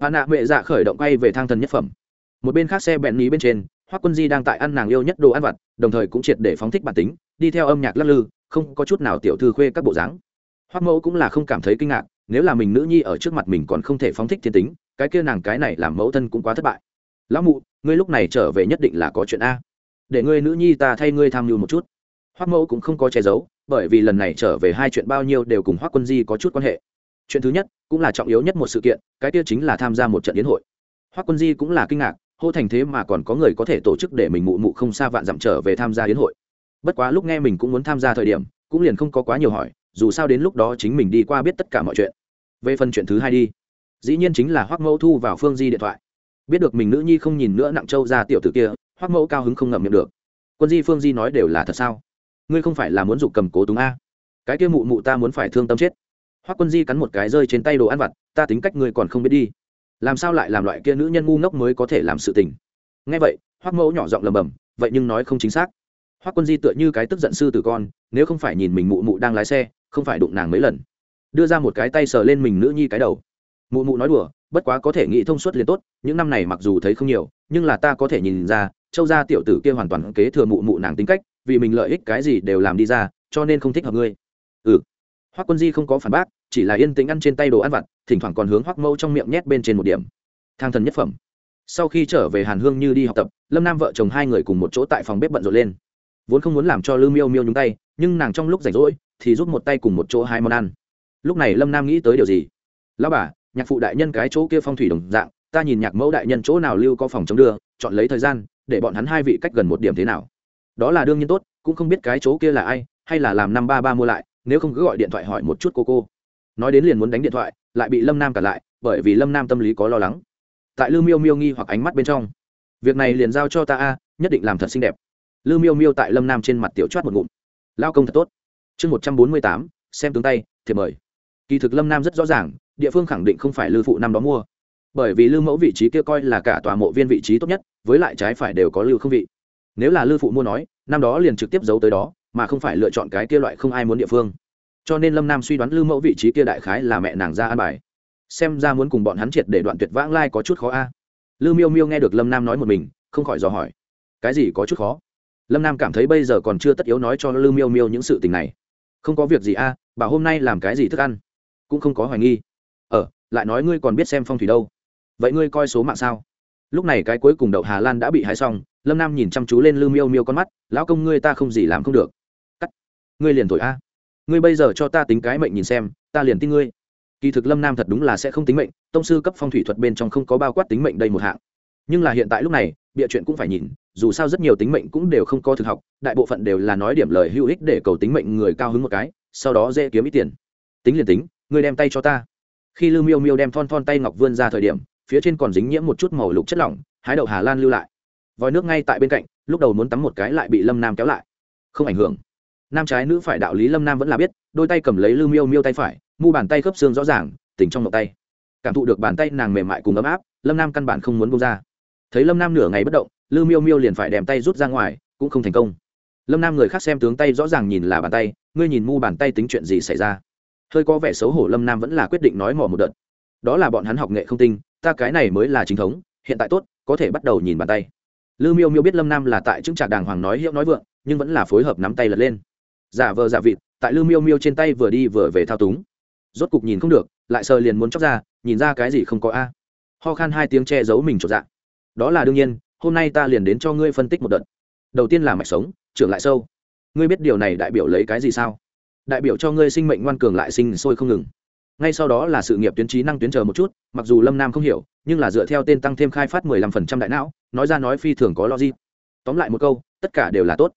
bà nạ mẹ dạ khởi động quay về thang thần nhất phẩm. Một bên khác xe bẹn ní bên trên hoa quân di đang tại ăn nàng yêu nhất đồ ăn vặt, đồng thời cũng triệt để phóng thích bản tính, đi theo âm nhạc lắc lư, không có chút nào tiểu thư khuê các bộ dáng. Hoa mẫu cũng là không cảm thấy kinh ngạc, nếu là mình nữ nhi ở trước mặt mình còn không thể phóng thích thiên tính, cái kia nàng cái này làm mẫu thân cũng quá thất bại. Lão mụ, ngươi lúc này trở về nhất định là có chuyện a. Để ngươi nữ nhi ta thay ngươi tham mưu một chút. Hoắc mẫu cũng không có che giấu, bởi vì lần này trở về hai chuyện bao nhiêu đều cùng Hoắc quân di có chút quan hệ. Chuyện thứ nhất, cũng là trọng yếu nhất một sự kiện, cái kia chính là tham gia một trận yến hội. Hoắc quân di cũng là kinh ngạc, hô thành thế mà còn có người có thể tổ chức để mình mụ mụ không xa vạn dặm trở về tham gia yến hội. Bất quá lúc nghe mình cũng muốn tham gia thời điểm, cũng liền không có quá nhiều hỏi, dù sao đến lúc đó chính mình đi qua biết tất cả mọi chuyện. Về phần chuyện thứ hai đi. Dĩ nhiên chính là Hoắc mẫu thu vào phương di điện thoại. Biết được mình nữ nhi không nhìn nữa nặng trâu ra tiểu tử kia, Hoắc mẫu cao hứng không ngậm miệng được. Quân di, phương di nói đều là thật sao? Ngươi không phải là muốn dục cầm cố túng a? Cái kia mụ mụ ta muốn phải thương tâm chết. Hoắc quân di cắn một cái rơi trên tay đồ ăn vặt, ta tính cách ngươi còn không biết đi. Làm sao lại làm loại kia nữ nhân ngu ngốc mới có thể làm sự tình? Ngay vậy, hoắc mẫu nhỏ giọng lầm bầm vậy nhưng nói không chính xác. Hoắc quân di tựa như cái tức giận sư tử con, nếu không phải nhìn mình mụ mụ đang lái xe, không phải đụng nàng mấy lần. Đưa ra một cái tay sờ lên mình nữ nhi cái đầu. Mụ mụ nói đùa, bất quá có thể nghĩ thông suốt liền tốt, những năm này mặc dù thấy không nhiều, nhưng là ta có thể nhìn ra, châu gia tiểu tử kia hoàn toàn kế thừa mụ mụ nàng tính cách vì mình lợi ích cái gì đều làm đi ra, cho nên không thích hợp ngươi. Ừ. Hoắc quân di không có phản bác, chỉ là yên tĩnh ăn trên tay đồ ăn vặt, thỉnh thoảng còn hướng hoắc mâu trong miệng nhét bên trên một điểm. Thang thần nhất phẩm. Sau khi trở về hàn hương như đi học tập, lâm nam vợ chồng hai người cùng một chỗ tại phòng bếp bận rộn lên. Vốn không muốn làm cho lư miêu miêu nhúng tay, nhưng nàng trong lúc rảnh rỗi, thì giúp một tay cùng một chỗ hai món ăn. Lúc này lâm nam nghĩ tới điều gì? Lão bà, nhạc phụ đại nhân cái chỗ kia phong thủy đồng dạng, ta nhìn nhạc mẫu đại nhân chỗ nào lưu có phòng chống đưa, chọn lấy thời gian, để bọn hắn hai vị cách gần một điểm thế nào? Đó là đương nhiên tốt, cũng không biết cái chỗ kia là ai, hay là làm năm ba ba mua lại, nếu không cứ gọi điện thoại hỏi một chút cô cô. Nói đến liền muốn đánh điện thoại, lại bị lâm nam cả lại, bởi vì lâm nam tâm lý có lo lắng. Tại lư miêu miêu nghi hoặc ánh mắt bên trong, việc này liền giao cho ta a, nhất định làm thật xinh đẹp. Lư miêu miêu tại lâm nam trên mặt tiểu chót một ngụm. Lao công thật tốt. Chương một trăm bốn mươi tám, xem tướng tay thì mời. Kỳ thực lâm nam rất rõ ràng, địa phương khẳng định không phải lư phụ năm đó mua. Bởi vì lư mẫu vị trí kia coi là cả tòa mộ viên vị trí tốt nhất, với lại trái phải đều có lưu không vị nếu là lư phụ mua nói năm đó liền trực tiếp giấu tới đó mà không phải lựa chọn cái kia loại không ai muốn địa phương. Cho nên lâm nam suy đoán lư mẫu vị trí kia đại khái là mẹ nàng ra an bài. Xem ra muốn cùng bọn hắn triệt để đoạn tuyệt vãng lai có chút khó a. À. lư miêu miêu nghe được lâm nam nói một mình không khỏi dò hỏi. Cái gì có chút khó? Lâm nam cảm thấy bây giờ còn chưa tất yếu nói cho lư miêu miêu những sự tình này. Không có việc gì a à, hôm nay làm cái gì thức ăn? Cũng không có hoài nghi. Ờ lại nói ngươi còn biết xem phong thủy đâu. Vậy ngươi coi số mạng sao? Lúc này cái cuối cùng đậu hà lan đã bị hái xong lâm nam nhìn chăm chú lên lư miêu miêu con mắt lão công ngươi ta không gì làm không được cắt ngươi liền thổi a ngươi bây giờ cho ta tính cái mệnh nhìn xem ta liền tin ngươi kỳ thực lâm nam thật đúng là sẽ không tính mệnh tông sư cấp phong thủy thuật bên trong không có bao quát tính mệnh đây một hạng nhưng là hiện tại lúc này bịa chuyện cũng phải nhìn dù sao rất nhiều tính mệnh cũng đều không có thực học đại bộ phận đều là nói điểm lời hữu ích để cầu tính mệnh người cao hứng một cái sau đó dễ kiếm ít tiền tính liền tính ngươi đem tay cho ta khi lư miêu miêu đem thon thon tay ngọc vươn ra thời điểm phía trên còn dính nhiễm một chút màu lục chất lỏng hái đậu hà lan lưu lại vòi nước ngay tại bên cạnh, lúc đầu muốn tắm một cái lại bị lâm nam kéo lại. Không ảnh hưởng. Nam trái nữ phải đạo lý lâm nam vẫn là biết, đôi tay cầm lấy lư miêu miêu tay phải, mu bàn tay khớp xương rõ ràng, tỉnh trong ngọc tay. Cảm thụ được bàn tay nàng mềm mại cùng ấm áp, lâm nam căn bản không muốn bông ra. Thấy lâm nam nửa ngày bất động lư miêu miêu liền phải đem tay rút ra ngoài, cũng không thành công. Lâm nam người khác xem tướng tay rõ ràng nhìn là bàn tay, ngươi nhìn mu bàn tay tính chuyện gì xảy ra? Hơi có vẻ xấu hổ, lâm nam vẫn là quyết định nói mỏ một đợt. Đó là bọn hắn học nghệ không tinh, ta cái này mới là chính thống, hiện tại tốt, có thể bắt đầu nhìn bàn tay lư miêu miêu biết lâm nam là tại chứng trạc đàng hoàng nói hiệu nói vượng, nhưng vẫn là phối hợp nắm tay lật lên. Giả vờ giả vịt, tại lư miêu miêu trên tay vừa đi vừa về thao túng. Rốt cục nhìn không được, lại sờ liền muốn chóc ra, nhìn ra cái gì không có a. Ho khan hai tiếng che giấu mình trộn dạ. Đó là đương nhiên, hôm nay ta liền đến cho ngươi phân tích một đợt. Đầu tiên là mạch sống, trưởng lại sâu. Ngươi biết điều này đại biểu lấy cái gì sao? Đại biểu cho ngươi sinh mệnh ngoan cường lại sinh sôi không ngừng ngay sau đó là sự nghiệp tuyến trí năng tuyến chờ một chút, mặc dù lâm nam không hiểu, nhưng là dựa theo tên tăng thêm khai phát mười lăm phần trăm đại não, nói ra nói phi thường có logic. Tóm lại một câu, tất cả đều là tốt.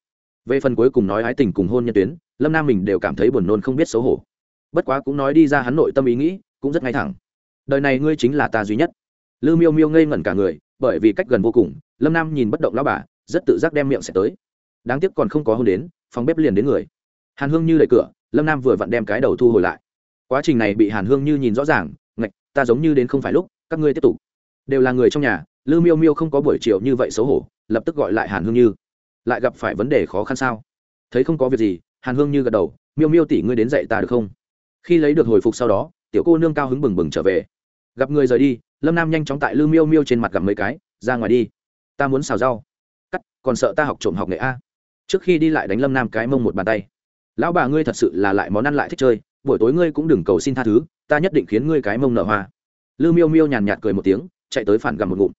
Về phần cuối cùng nói ái tình cùng hôn nhân tuyến, lâm nam mình đều cảm thấy buồn nôn không biết xấu hổ. Bất quá cũng nói đi ra hắn nội tâm ý nghĩ, cũng rất ngay thẳng. Đời này ngươi chính là ta duy nhất. Lư miêu miêu ngây ngẩn cả người, bởi vì cách gần vô cùng, lâm nam nhìn bất động lao bà, rất tự giác đem miệng sẽ tới. Đáng tiếc còn không có hôn đến, phòng bếp liền đến người. Hàn hương như đẩy cửa, lâm nam vừa vặn đem cái đầu thu hồi lại quá trình này bị hàn hương như nhìn rõ ràng, ngạch, ta giống như đến không phải lúc, các ngươi tiếp tục. Đều là người trong nhà, lư miêu miêu không có buổi chiều như vậy xấu hổ, lập tức gọi lại hàn hương như. Lại gặp phải vấn đề khó khăn sao? Thấy không có việc gì, hàn hương như gật đầu, miêu miêu tỷ ngươi đến dạy ta được không? Khi lấy được hồi phục sau đó, tiểu cô nương cao hứng bừng bừng trở về. Gặp người rời đi. Lâm nam nhanh chóng tại lư miêu miêu trên mặt gặp mấy cái, ra ngoài đi. Ta muốn xào rau. Cắt, còn sợ ta học trộm học nghệ a? Trước khi đi lại đánh lâm nam cái mông một bàn tay. Lão bà ngươi thật sự là lại món ăn lại thích chơi buổi tối ngươi cũng đừng cầu xin tha thứ, ta nhất định khiến ngươi cái mông nở hoa. Lư miêu miêu nhàn nhạt cười một tiếng, chạy tới phản gặm một ngụm.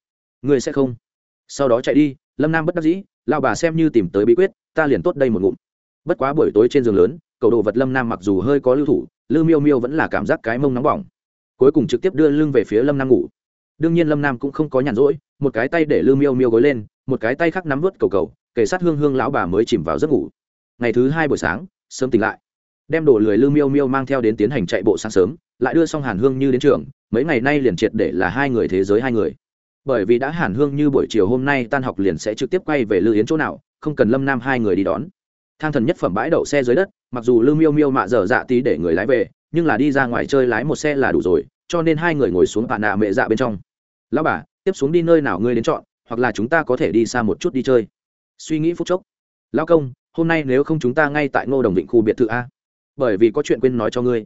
Ngươi sẽ không. Sau đó chạy đi, lâm nam bất đắc dĩ lao bà xem như tìm tới bí quyết, ta liền tốt đây một ngụm. Bất quá buổi tối trên giường lớn, cầu đồ vật lâm nam mặc dù hơi có lưu thủ, lư miêu miêu vẫn là cảm giác cái mông nóng bỏng. Cuối cùng trực tiếp đưa lưng về phía lâm nam ngủ. Đương nhiên lâm nam cũng không có nhàn rỗi, một cái tay để lư miêu miêu gối lên, một cái tay khác nắm vớt cầu cầu kể sát hương hương lão bà mới chìm vào giấc ngủ. Ngày thứ hai buổi sáng, sớm tỉnh lại đem đồ lười lư miêu miêu mang theo đến tiến hành chạy bộ sáng sớm, lại đưa xong hàn hương như đến trường, mấy ngày nay liền triệt để là hai người thế giới hai người. Bởi vì đã hàn hương như buổi chiều hôm nay tan học liền sẽ trực tiếp quay về lư yến chỗ nào, không cần lâm nam hai người đi đón. Thang thần nhất phẩm bãi đậu xe dưới đất, mặc dù lư miêu miêu mạ dở dạ tí để người lái về, nhưng là đi ra ngoài chơi lái một xe là đủ rồi, cho nên hai người ngồi xuống bạn nạ mẹ dạ bên trong. Lão bà, tiếp xuống đi nơi nào ngươi đến chọn, hoặc là chúng ta có thể đi xa một chút đi chơi. Suy nghĩ phút chốc. Lão công, hôm nay nếu không chúng ta ngay tại ngô đồng vịnh khu biệt thự a? Bởi vì có chuyện quên nói cho ngươi.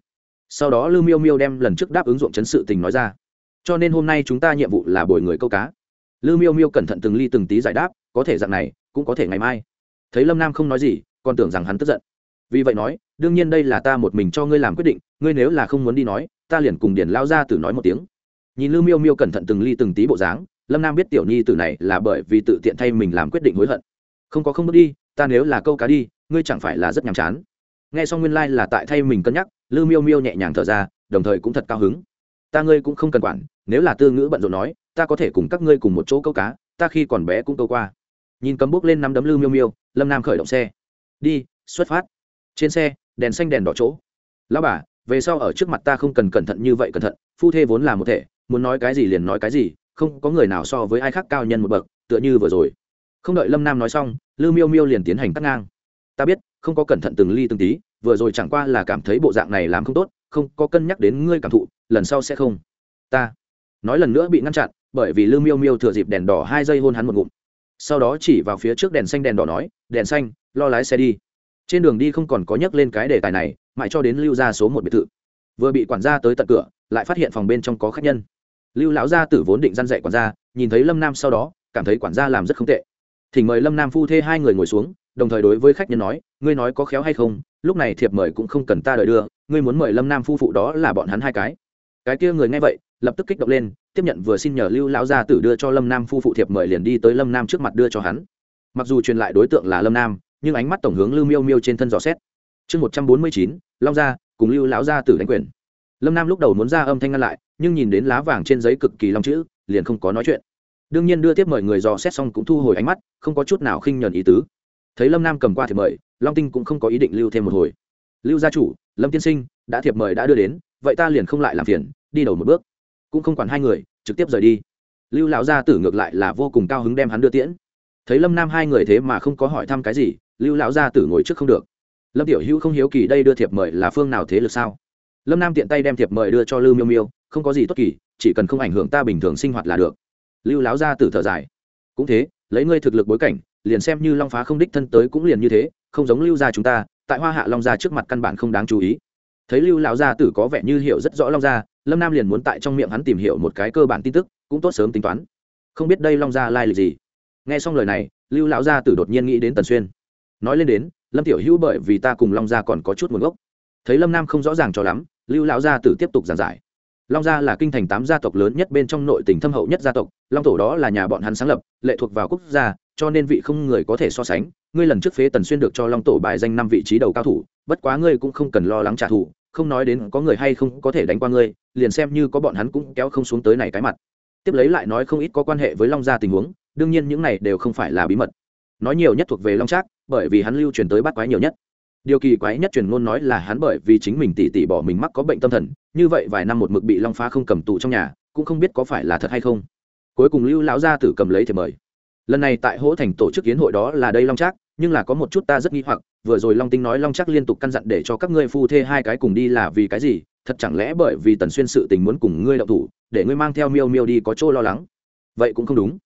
Sau đó lư miêu miêu đem lần trước đáp ứng dụng chấn sự tình nói ra. Cho nên hôm nay chúng ta nhiệm vụ là bồi người câu cá. Lư miêu miêu cẩn thận từng ly từng tí giải đáp, có thể dạng này, cũng có thể ngày mai. Thấy lâm nam không nói gì, còn tưởng rằng hắn tức giận. Vì vậy nói, đương nhiên đây là ta một mình cho ngươi làm quyết định, ngươi nếu là không muốn đi nói, ta liền cùng điền lao ra từ nói một tiếng. Nhìn lư miêu miêu cẩn thận từng ly từng tí bộ dáng, lâm nam biết tiểu nhi từ này là bởi vì tự tiện thay mình làm quyết định hối hận. Không có không bước đi, ta nếu là câu cá đi, ngươi chẳng phải là rất nhàm chán nghe xong nguyên lai、like、là tại thay mình cân nhắc, lư miêu miêu nhẹ nhàng thở ra, đồng thời cũng thật cao hứng. Ta ngươi cũng không cần quản, nếu là tư ngữ bận rộn nói, ta có thể cùng các ngươi cùng một chỗ câu cá, ta khi còn bé cũng câu qua. Nhìn cấm bốc lên năm đấm lư miêu miêu, lâm nam khởi động xe. Đi, xuất phát. Trên xe, đèn xanh đèn đỏ chỗ. Lão bà, về sau ở trước mặt ta không cần cẩn thận như vậy cẩn thận, phu thê vốn là một thể, muốn nói cái gì liền nói cái gì, không có người nào so với ai khác cao nhân một bậc, tựa như vừa rồi. Không đợi lâm nam nói xong, lư miêu miêu liền tiến hành cắt ngang. Ta biết không có cẩn thận từng ly từng tí, vừa rồi chẳng qua là cảm thấy bộ dạng này làm không tốt, không có cân nhắc đến ngươi cảm thụ, lần sau sẽ không. Ta nói lần nữa bị ngăn chặn, bởi vì lư miêu miêu thừa dịp đèn đỏ hai giây hôn hắn một ngụm. Sau đó chỉ vào phía trước đèn xanh đèn đỏ nói, đèn xanh, lo lái xe đi. Trên đường đi không còn có nhắc lên cái đề tài này, mãi cho đến lưu ra số một biệt thự. Vừa bị quản gia tới tận cửa, lại phát hiện phòng bên trong có khách nhân. Lưu lão gia tử vốn định g i a n dạy quản gia, nhìn thấy lâm nam sau đó, cảm thấy quản gia làm rất không tệ. Thỉnh mời lâm nam phu thê hai người ngồi xuống, đồng thời đối với khách nhân nói ngươi nói có khéo hay không, lúc này thiệp mời cũng không cần ta đợi đưa, ngươi muốn mời lâm nam phu phụ đó là bọn hắn hai cái. Cái kia người nghe vậy, lập tức kích động lên, tiếp nhận vừa xin nhờ lưu lão gia tử đưa cho lâm nam phu phụ thiệp mời liền đi tới lâm nam trước mặt đưa cho hắn. Mặc dù truyền lại đối tượng là lâm nam, nhưng ánh mắt tổng hướng lưu miêu miêu trên thân dò xét. Chương một trăm bốn mươi chín, long gia, cùng lưu lão gia tử đánh quyền. Lâm nam lúc đầu muốn ra âm thanh ngăn lại, nhưng nhìn đến lá vàng trên giấy cực kỳ long chữ, liền không có nói chuyện. Đương nhiên đưa tiếp mời người dò xét xong cũng thu hồi ánh mắt, không có chút nào khinh nhờn ý tứ. Thấy lâm nam cầm qua thì mời long tinh cũng không có ý định lưu thêm một hồi. Lưu gia chủ, lâm tiên sinh, đã thiệp mời đã đưa đến, vậy ta liền không lại làm phiền, đi đầu một bước. Cũng không quản hai người, trực tiếp rời đi. Lưu lão gia tử ngược lại là vô cùng cao hứng đem hắn đưa tiễn. Thấy lâm nam hai người thế mà không có hỏi thăm cái gì, lưu lão gia tử ngồi trước không được. Lâm tiểu hữu không hiếu kỳ đây đưa thiệp mời là phương nào thế lực sao? Lâm nam tiện tay đem thiệp mời đưa cho lưu miêu miêu, không có gì tốt kỳ, chỉ cần không ảnh hưởng ta bình thường sinh hoạt là được. Lưu lão gia tử thở dài. Cũng thế, lấy ngươi thực lực bối cảnh, liền xem như long phá không đích thân tới cũng liền như thế không giống lưu gia chúng ta, tại hoa hạ long gia trước mặt căn bản không đáng chú ý. Thấy lưu lão gia tử có vẻ như hiểu rất rõ long gia, lâm nam liền muốn tại trong miệng hắn tìm hiểu một cái cơ bản tin tức, cũng tốt sớm tính toán. Không biết đây long gia lai lịch gì. Nghe xong lời này, lưu lão gia tử đột nhiên nghĩ đến tần xuyên. Nói lên đến, lâm tiểu hữu bởi vì ta cùng long gia còn có chút nguồn gốc. Thấy lâm nam không rõ ràng cho lắm, lưu lão gia tử tiếp tục giảng giải. Long gia là kinh thành tám gia tộc lớn nhất bên trong nội tỉnh thâm hậu nhất gia tộc, long tổ đó là nhà bọn hắn sáng lập, lệ thuộc vào quốc gia, cho nên vị không người có thể so sánh ngươi lần trước phế tần xuyên được cho long tổ bài danh năm vị trí đầu cao thủ, bất quá ngươi cũng không cần lo lắng trả thù, không nói đến có người hay không có thể đánh qua ngươi, liền xem như có bọn hắn cũng kéo không xuống tới này cái mặt. Tiếp lấy lại nói không ít có quan hệ với long gia tình huống, đương nhiên những này đều không phải là bí mật. Nói nhiều nhất thuộc về long trác, bởi vì hắn lưu truyền tới bắt quái nhiều nhất. Điều kỳ quái nhất truyền ngôn nói là hắn bởi vì chính mình tỉ tỉ bỏ mình mắc có bệnh tâm thần, như vậy vài năm một mực bị long phá không cầm tù trong nhà, cũng không biết có phải là thật hay không. Cuối cùng lưu lão gia tử cầm lấy thì mời. Lần này tại hỗ thành tổ chức kiến hội đó là đây long trác nhưng là có một chút ta rất nghi hoặc, vừa rồi long tinh nói long chắc liên tục căn dặn để cho các ngươi phu thê hai cái cùng đi là vì cái gì, thật chẳng lẽ bởi vì tần xuyên sự tình muốn cùng ngươi đậu thủ, để ngươi mang theo miêu miêu đi có chỗ lo lắng? Vậy cũng không đúng.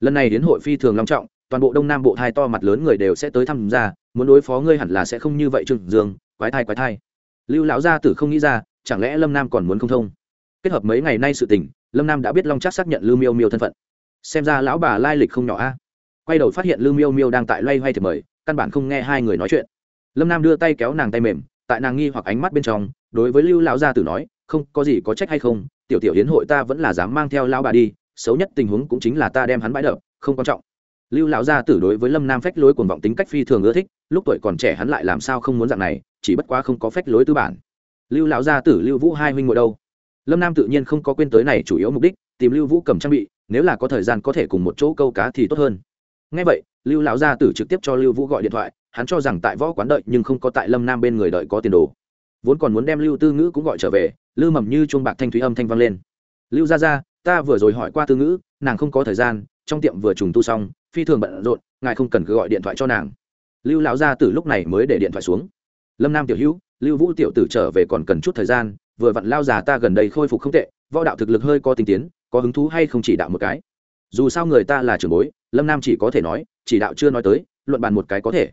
Lần này đến hội phi thường long trọng, toàn bộ đông nam bộ thai to mặt lớn người đều sẽ tới tham gia muốn đối phó ngươi hẳn là sẽ không như vậy trương dương, quái thai quái thai. Lưu lão gia tử không nghĩ ra, chẳng lẽ lâm nam còn muốn không thông? Kết hợp mấy ngày nay sự tình, lâm nam đã biết long chắc xác nhận lưu miêu miêu thân phận. Xem ra lão bà lai lịch không nhỏ a quay đầu phát hiện lư miêu miêu đang tại loay hoay thì mời, căn bản không nghe hai người nói chuyện. Lâm nam đưa tay kéo nàng tay mềm, tại nàng nghi hoặc ánh mắt bên trong, đối với lưu lão gia tử nói, không, có gì có trách hay không, tiểu tiểu hiến hội ta vẫn là dám mang theo lão bà đi, xấu nhất tình huống cũng chính là ta đem hắn bãi đập, không quan trọng. Lưu lão gia tử đối với lâm nam phách lối cuồng vọng tính cách phi thường ưa thích, lúc tuổi còn trẻ hắn lại làm sao không muốn dạng này, chỉ bất quá không có phách lối tư bản. Lưu lão gia tử, lưu vũ hai huynh ngồi đâu? Lâm nam tự nhiên không có quên tới này chủ yếu mục đích, tìm lưu vũ cầm trang bị, nếu là có thời gian có thể cùng một chỗ câu cá thì tốt hơn ngay vậy, lưu lão gia tử trực tiếp cho lưu vũ gọi điện thoại, hắn cho rằng tại võ quán đợi nhưng không có tại lâm nam bên người đợi có tiền đồ. Vốn còn muốn đem lưu tư ngữ cũng gọi trở về, lưu mầm như chuông bạc thanh thúy âm thanh vang lên. Lưu gia gia, ta vừa rồi hỏi qua tư ngữ, nàng không có thời gian, trong tiệm vừa trùng tu xong, phi thường bận rộn, ngài không cần cứ gọi điện thoại cho nàng. Lưu lão gia tử lúc này mới để điện thoại xuống. Lâm nam tiểu hữu, lưu vũ tiểu tử trở về còn cần chút thời gian, vừa vặn lao già ta gần đây khôi phục không tệ, võ đạo thực lực hơi có tinh tiến, có hứng thú hay không chỉ đạo một cái? Dù sao người ta là trưởng bối, lâm nam chỉ có thể nói, chỉ đạo chưa nói tới, luận bàn một cái có thể.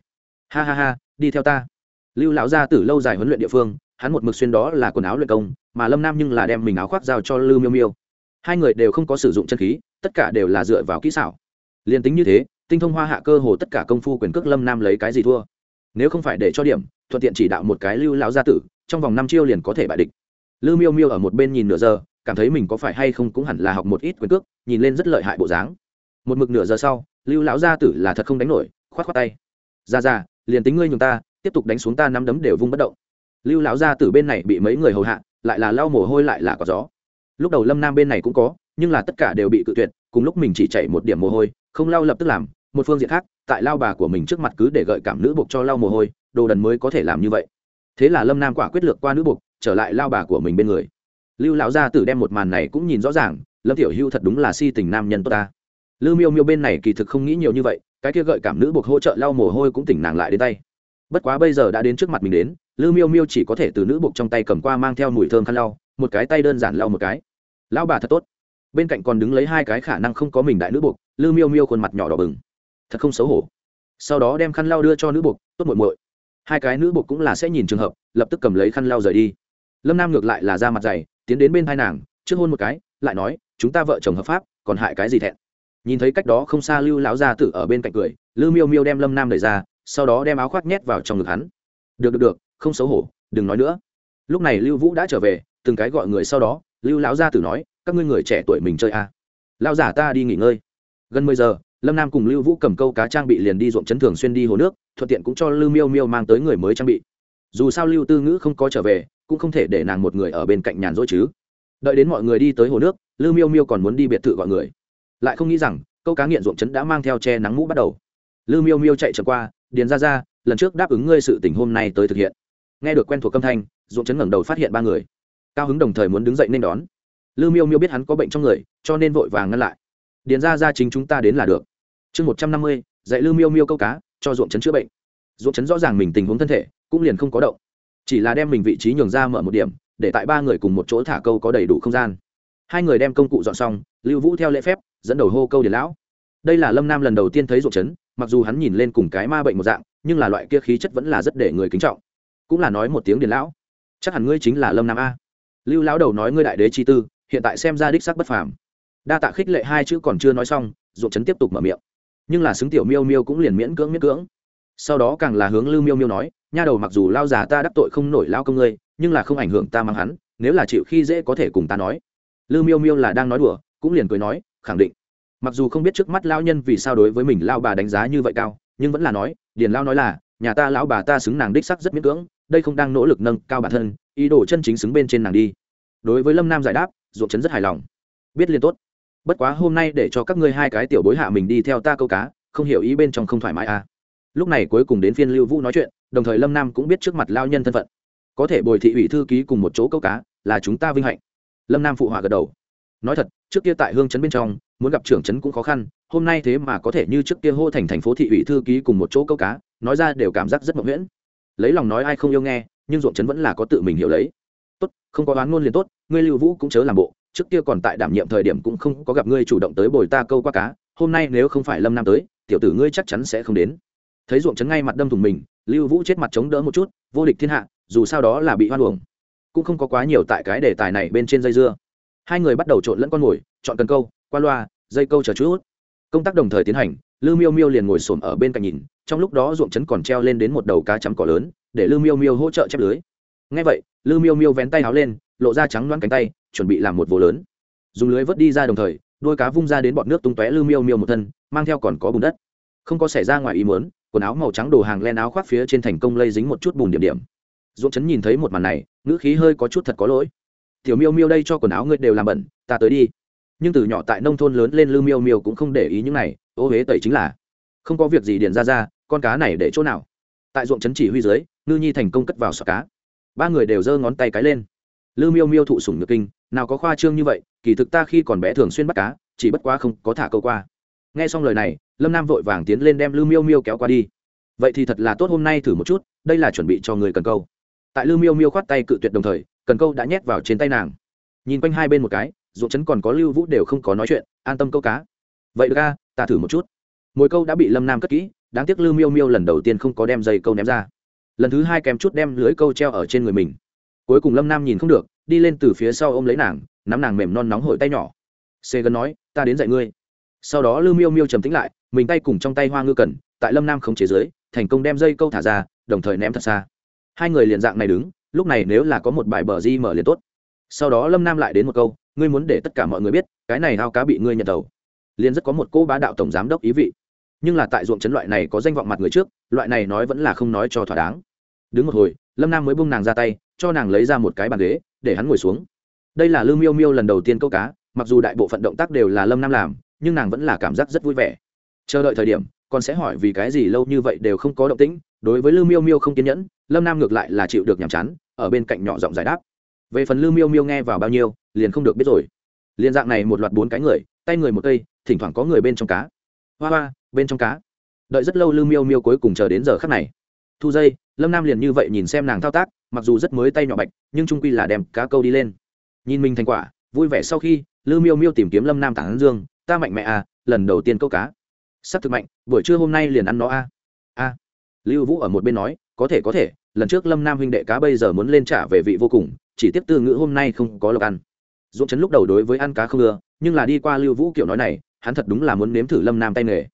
Ha ha ha, đi theo ta. Lưu lão gia tử lâu dài huấn luyện địa phương, hắn một mực xuyên đó là quần áo luyện công, mà lâm nam nhưng là đem mình áo khoác giao cho lưu miêu miêu. Hai người đều không có sử dụng chân khí, tất cả đều là dựa vào kỹ xảo. Liền tính như thế, tinh thông hoa hạ cơ hồ tất cả công phu quyền cước lâm nam lấy cái gì thua? Nếu không phải để cho điểm, thuận tiện chỉ đạo một cái lưu lão gia tử, trong vòng năm chiêu liền có thể bại địch. Lưu miêu miêu ở một bên nhìn nửa giờ cảm thấy mình có phải hay không cũng hẳn là học một ít quyền cước, nhìn lên rất lợi hại bộ dáng. Một mực nửa giờ sau, lưu lão gia tử là thật không đánh nổi, khoát khoát tay. Ra ra liền tính ngươi nhường ta, tiếp tục đánh xuống ta nắm đấm đều vung bất động. Lưu lão gia tử bên này bị mấy người hầu hạ, lại là lau mồ hôi lại là có gió. Lúc đầu lâm nam bên này cũng có, nhưng là tất cả đều bị cự tuyệt, cùng lúc mình chỉ chạy một điểm mồ hôi, không lau lập tức làm, một phương diện khác, tại lao bà của mình trước mặt cứ để gợi cảm nữ buộc cho lau mồ hôi, đồ đần mới có thể làm như vậy. Thế là lâm nam quả quyết lược qua nữ buộc, trở lại lao bà của mình bên người lưu lão gia tử đem một màn này cũng nhìn rõ ràng, lâm tiểu hưu thật đúng là si tình nam nhân tốt ta. Lưu miêu miêu bên này kỳ thực không nghĩ nhiều như vậy, cái kia gợi cảm nữ buộc hỗ trợ lau mồ hôi cũng tỉnh nàng lại đến tay. Bất quá bây giờ đã đến trước mặt mình đến, lưu miêu miêu chỉ có thể từ nữ buộc trong tay cầm qua mang theo mùi thơm khăn lau, một cái tay đơn giản lau một cái. Lão bà thật tốt. Bên cạnh còn đứng lấy hai cái khả năng không có mình đại nữ buộc, Lưu miêu miêu khuôn mặt nhỏ đỏ bừng. Thật không xấu hổ. Sau đó đem khăn lau đưa cho nữ buộc, tốt muội muội. Hai cái nữ buộc cũng là sẽ nhìn trường hợp, lập tức cầm lấy khăn lau rời đi. Lâm nam ngược lại là ra mặt dày tiến đến bên hai nàng, trước hôn một cái, lại nói, chúng ta vợ chồng hợp pháp, còn hại cái gì thẹn? Nhìn thấy cách đó không xa lưu lão gia tử ở bên cạnh cười lư miêu miêu đem lâm nam đẩy ra, sau đó đem áo khoác nhét vào trong ngực hắn. Được được được, không xấu hổ, đừng nói nữa. Lúc này lưu vũ đã trở về, từng cái gọi người sau đó, lưu lão gia tử nói, các ngươi người trẻ tuổi mình chơi à. lao giả ta đi nghỉ ngơi. Gần mười giờ, lâm nam cùng lưu vũ cầm câu cá trang bị liền đi ruộng chấn thường xuyên đi hồ nước, thuận tiện cũng cho lưu miêu miêu mang tới người mới trang bị. Dù sao lưu tư ngữ không có trở về cũng không thể để nàng một người ở bên cạnh nhàn rỗi chứ. Đợi đến mọi người đi tới hồ nước lưu miêu miêu còn muốn đi biệt thự gọi người. Lại không nghĩ rằng, câu cá nghiện ruộng Trấn đã mang theo che nắng mũ bắt đầu. Lưu miêu miêu chạy trở qua, điền ra ra lần trước đáp ứng ngươi sự tình hôm nay tới thực hiện. Nghe được quen thuộc âm thanh, ruộng Trấn ngẩng đầu phát hiện ba người. Cao hứng đồng thời muốn đứng dậy nên đón. Lư miêu miêu biết hắn có bệnh trong người, cho nên vội vàng ngăn lại. Điền ra ra chính chúng ta đến là được. Chương một trăm năm mươi, dạy lư miêu miêu câu cá, cho ruộng Trấn chữa bệnh. Ruộng Trấn rõ ràng mình tình huống thân thể, cũng liền không có động chỉ là đem mình vị trí nhường ra mở một điểm, để tại ba người cùng một chỗ thả câu có đầy đủ không gian. Hai người đem công cụ dọn xong, lưu vũ theo lễ phép, dẫn đầu hô câu điền lão. Đây là lâm nam lần đầu tiên thấy ruộng chấn, mặc dù hắn nhìn lên cùng cái ma bệnh một dạng, nhưng là loại kia khí chất vẫn là rất để người kính trọng. Cũng là nói một tiếng điền lão. Chắc hẳn ngươi chính là lâm nam a. Lưu lão đầu nói ngươi đại đế chi tư, hiện tại xem ra đích sắc bất phàm. Đa tạ khích lệ hai chữ còn chưa nói xong, ruộng chấn tiếp tục mở miệng. Nhưng là xứng tiểu miêu miêu cũng liền miễn cưỡng miễn cưỡng sau đó càng là hướng lưu miêu miêu nói, nha đầu mặc dù lao già ta đắc tội không nổi lao công ngươi, nhưng là không ảnh hưởng ta mang hắn, nếu là chịu khi dễ có thể cùng ta nói. Lưu miêu miêu là đang nói đùa, cũng liền cười nói, khẳng định. Mặc dù không biết trước mắt lao nhân vì sao đối với mình lao bà đánh giá như vậy cao, nhưng vẫn là nói, điền lao nói là, nhà ta lão bà ta xứng nàng đích sắc rất miễn cưỡng, đây không đang nỗ lực nâng cao bản thân, ý đồ chân chính xứng bên trên nàng đi. Đối với lâm nam giải đáp ruộng chấn rất hài lòng. Biết liên tốt. Bất quá hôm nay để cho các ngươi hai cái tiểu bối hạ mình đi theo ta câu cá, không hiểu ý bên trong không thoải mái à lúc này cuối cùng đến phiên lưu vũ nói chuyện, đồng thời lâm nam cũng biết trước mặt lao nhân thân phận. Có thể bồi thị ủy thư ký cùng một chỗ câu cá, là chúng ta vinh hạnh. Lâm nam phụ họa gật đầu. Nói thật, trước kia tại hương trấn bên trong, muốn gặp trưởng trấn cũng khó khăn, hôm nay thế mà có thể như trước kia hô thành thành phố thị ủy thư ký cùng một chỗ câu cá, nói ra đều cảm giác rất mộng nguyễn lấy lòng nói ai không yêu nghe, nhưng ruộng trấn vẫn là có tự mình hiểu lấy. Tốt, không có oán ngôn liền tốt, ngươi lưu vũ cũng chớ làm bộ, trước kia còn tại đảm nhiệm thời điểm cũng không có gặp ngươi chủ động tới bồi ta câu qua cá, hôm nay nếu không phải lâm nam tới, tiểu tử ngươi chắc chắn sẽ không đến thấy ruộng trấn ngay mặt đâm thùng mình, lưu vũ chết mặt chống đỡ một chút, vô địch thiên hạ, dù sao đó là bị hoan uổng. Cũng không có quá nhiều tại cái đề tài này bên trên dây dưa. Hai người bắt đầu trộn lẫn con mồi chọn cần câu, qua loa, dây câu chờ chút công tác đồng thời tiến hành lư miêu miêu liền ngồi xổm ở bên cạnh nhìn, trong lúc đó ruộng chấn còn treo lên đến một đầu cá chấm cỏ lớn, để lư miêu miêu hỗ trợ chép lưới. Ngay vậy lư miêu miêu vén tay áo lên, lộ ra trắng loáng cánh tay, chuẩn bị làm một vố lớn. Dùng lưới vớt đi ra đồng thời đuôi cá vung ra đến bọn nước tung tóe lư miêu miêu một thân, mang theo còn có bùn đất. Không có xảy ra ngoài ý muốn quần áo màu trắng đồ hàng len áo khoác phía trên thành công lây dính một chút bùn điểm điểm. Dũng chấn nhìn thấy một màn này, ngữ khí hơi có chút thật có lỗi. Tiểu miêu miêu đây cho quần áo ngươi đều làm bẩn, ta tới đi. Nhưng từ nhỏ tại nông thôn lớn lên lư miêu miêu cũng không để ý những này, ô huế tẩy chính là, không có việc gì điền ra ra, con cá này để chỗ nào? Tại ruộng chấn chỉ huy dưới, ngư nhi thành công cất vào sọt cá. Ba người đều giơ ngón tay cái lên. Lư miêu miêu thụ sủng nhược kinh, nào có khoa trương như vậy, kỳ thực ta khi còn bé thường xuyên bắt cá, chỉ bất quá không có thả câu qua nghe xong lời này lâm nam vội vàng tiến lên đem lư miêu miêu kéo qua đi. Vậy thì thật là tốt hôm nay thử một chút đây là chuẩn bị cho người cần câu. Tại lư miêu miêu khoát tay cự tuyệt đồng thời cần câu đã nhét vào trên tay nàng. Nhìn quanh hai bên một cái ruộng chấn còn có lưu vũ đều không có nói chuyện an tâm câu cá. Vậy ra, ta thử một chút. Mồi câu đã bị lâm nam cất kỹ đáng tiếc lư miêu miêu lần đầu tiên không có đem dây câu ném ra. Lần thứ hai kèm chút đem lưới câu treo ở trên người mình. Cuối cùng lâm nam nhìn không được đi lên từ phía sau ôm lấy nàng nắm nàng mềm non nóng hổi tay nhỏ. Xê gần nói ta đến dạy ngươi sau đó lư miêu miêu trầm tính lại, mình tay cùng trong tay hoa ngư cần, tại lâm nam không chế giới thành công đem dây câu thả ra, đồng thời ném thật xa. Hai người liền dạng này đứng, lúc này nếu là có một bài bờ di mở liền tốt. Sau đó lâm nam lại đến một câu, ngươi muốn để tất cả mọi người biết, cái này ao cá bị ngươi nhận tàu liền rất có một cô bá đạo tổng giám đốc ý vị. Nhưng là tại ruộng chấn loại này có danh vọng mặt người trước, loại này nói vẫn là không nói cho thỏa đáng. Đứng một hồi, lâm nam mới bung nàng ra tay, cho nàng lấy ra một cái bàn ghế, để hắn ngồi xuống. Đây là lư miêu miêu lần đầu tiên câu cá, mặc dù đại bộ phận động tác đều là lâm nam làm nhưng nàng vẫn là cảm giác rất vui vẻ. Chờ đợi thời điểm còn sẽ hỏi vì cái gì lâu như vậy đều không có động tĩnh, đối với lư miêu miêu không kiên nhẫn, lâm nam ngược lại là chịu được nhàm chán, ở bên cạnh nhỏ giọng giải đáp. Về phần lư miêu miêu nghe vào bao nhiêu, liền không được biết rồi. Liền dạng này một loạt bốn cái người, tay người một cây, thỉnh thoảng có người bên trong cá. Hoa hoa, bên trong cá. Đợi rất lâu lư miêu miêu cuối cùng chờ đến giờ khắc này. Thu dây, lâm nam liền như vậy nhìn xem nàng thao tác, mặc dù rất mới tay nhỏ bạch, nhưng trung quy là đem cá câu đi lên. Nhìn mình thành quả, vui vẻ sau khi lư miêu miêu tìm kiếm lâm nam tản dương ta mạnh mẽ à lần đầu tiên câu cá. S ắ c thực mạnh, buổi trưa hôm nay liền ăn nó a a lưu vũ ở một bên nói, có thể có thể, lần trước lâm nam huynh đệ cá bây giờ muốn lên trả về vị vô cùng, chỉ tiếp tư ngữ hôm nay không có lộc ăn. Dũng chấn lúc đầu đối với ăn cá không ưa, nhưng là đi qua lưu vũ kiểu nói này, hắn thật đúng là muốn nếm thử lâm nam tay nghề.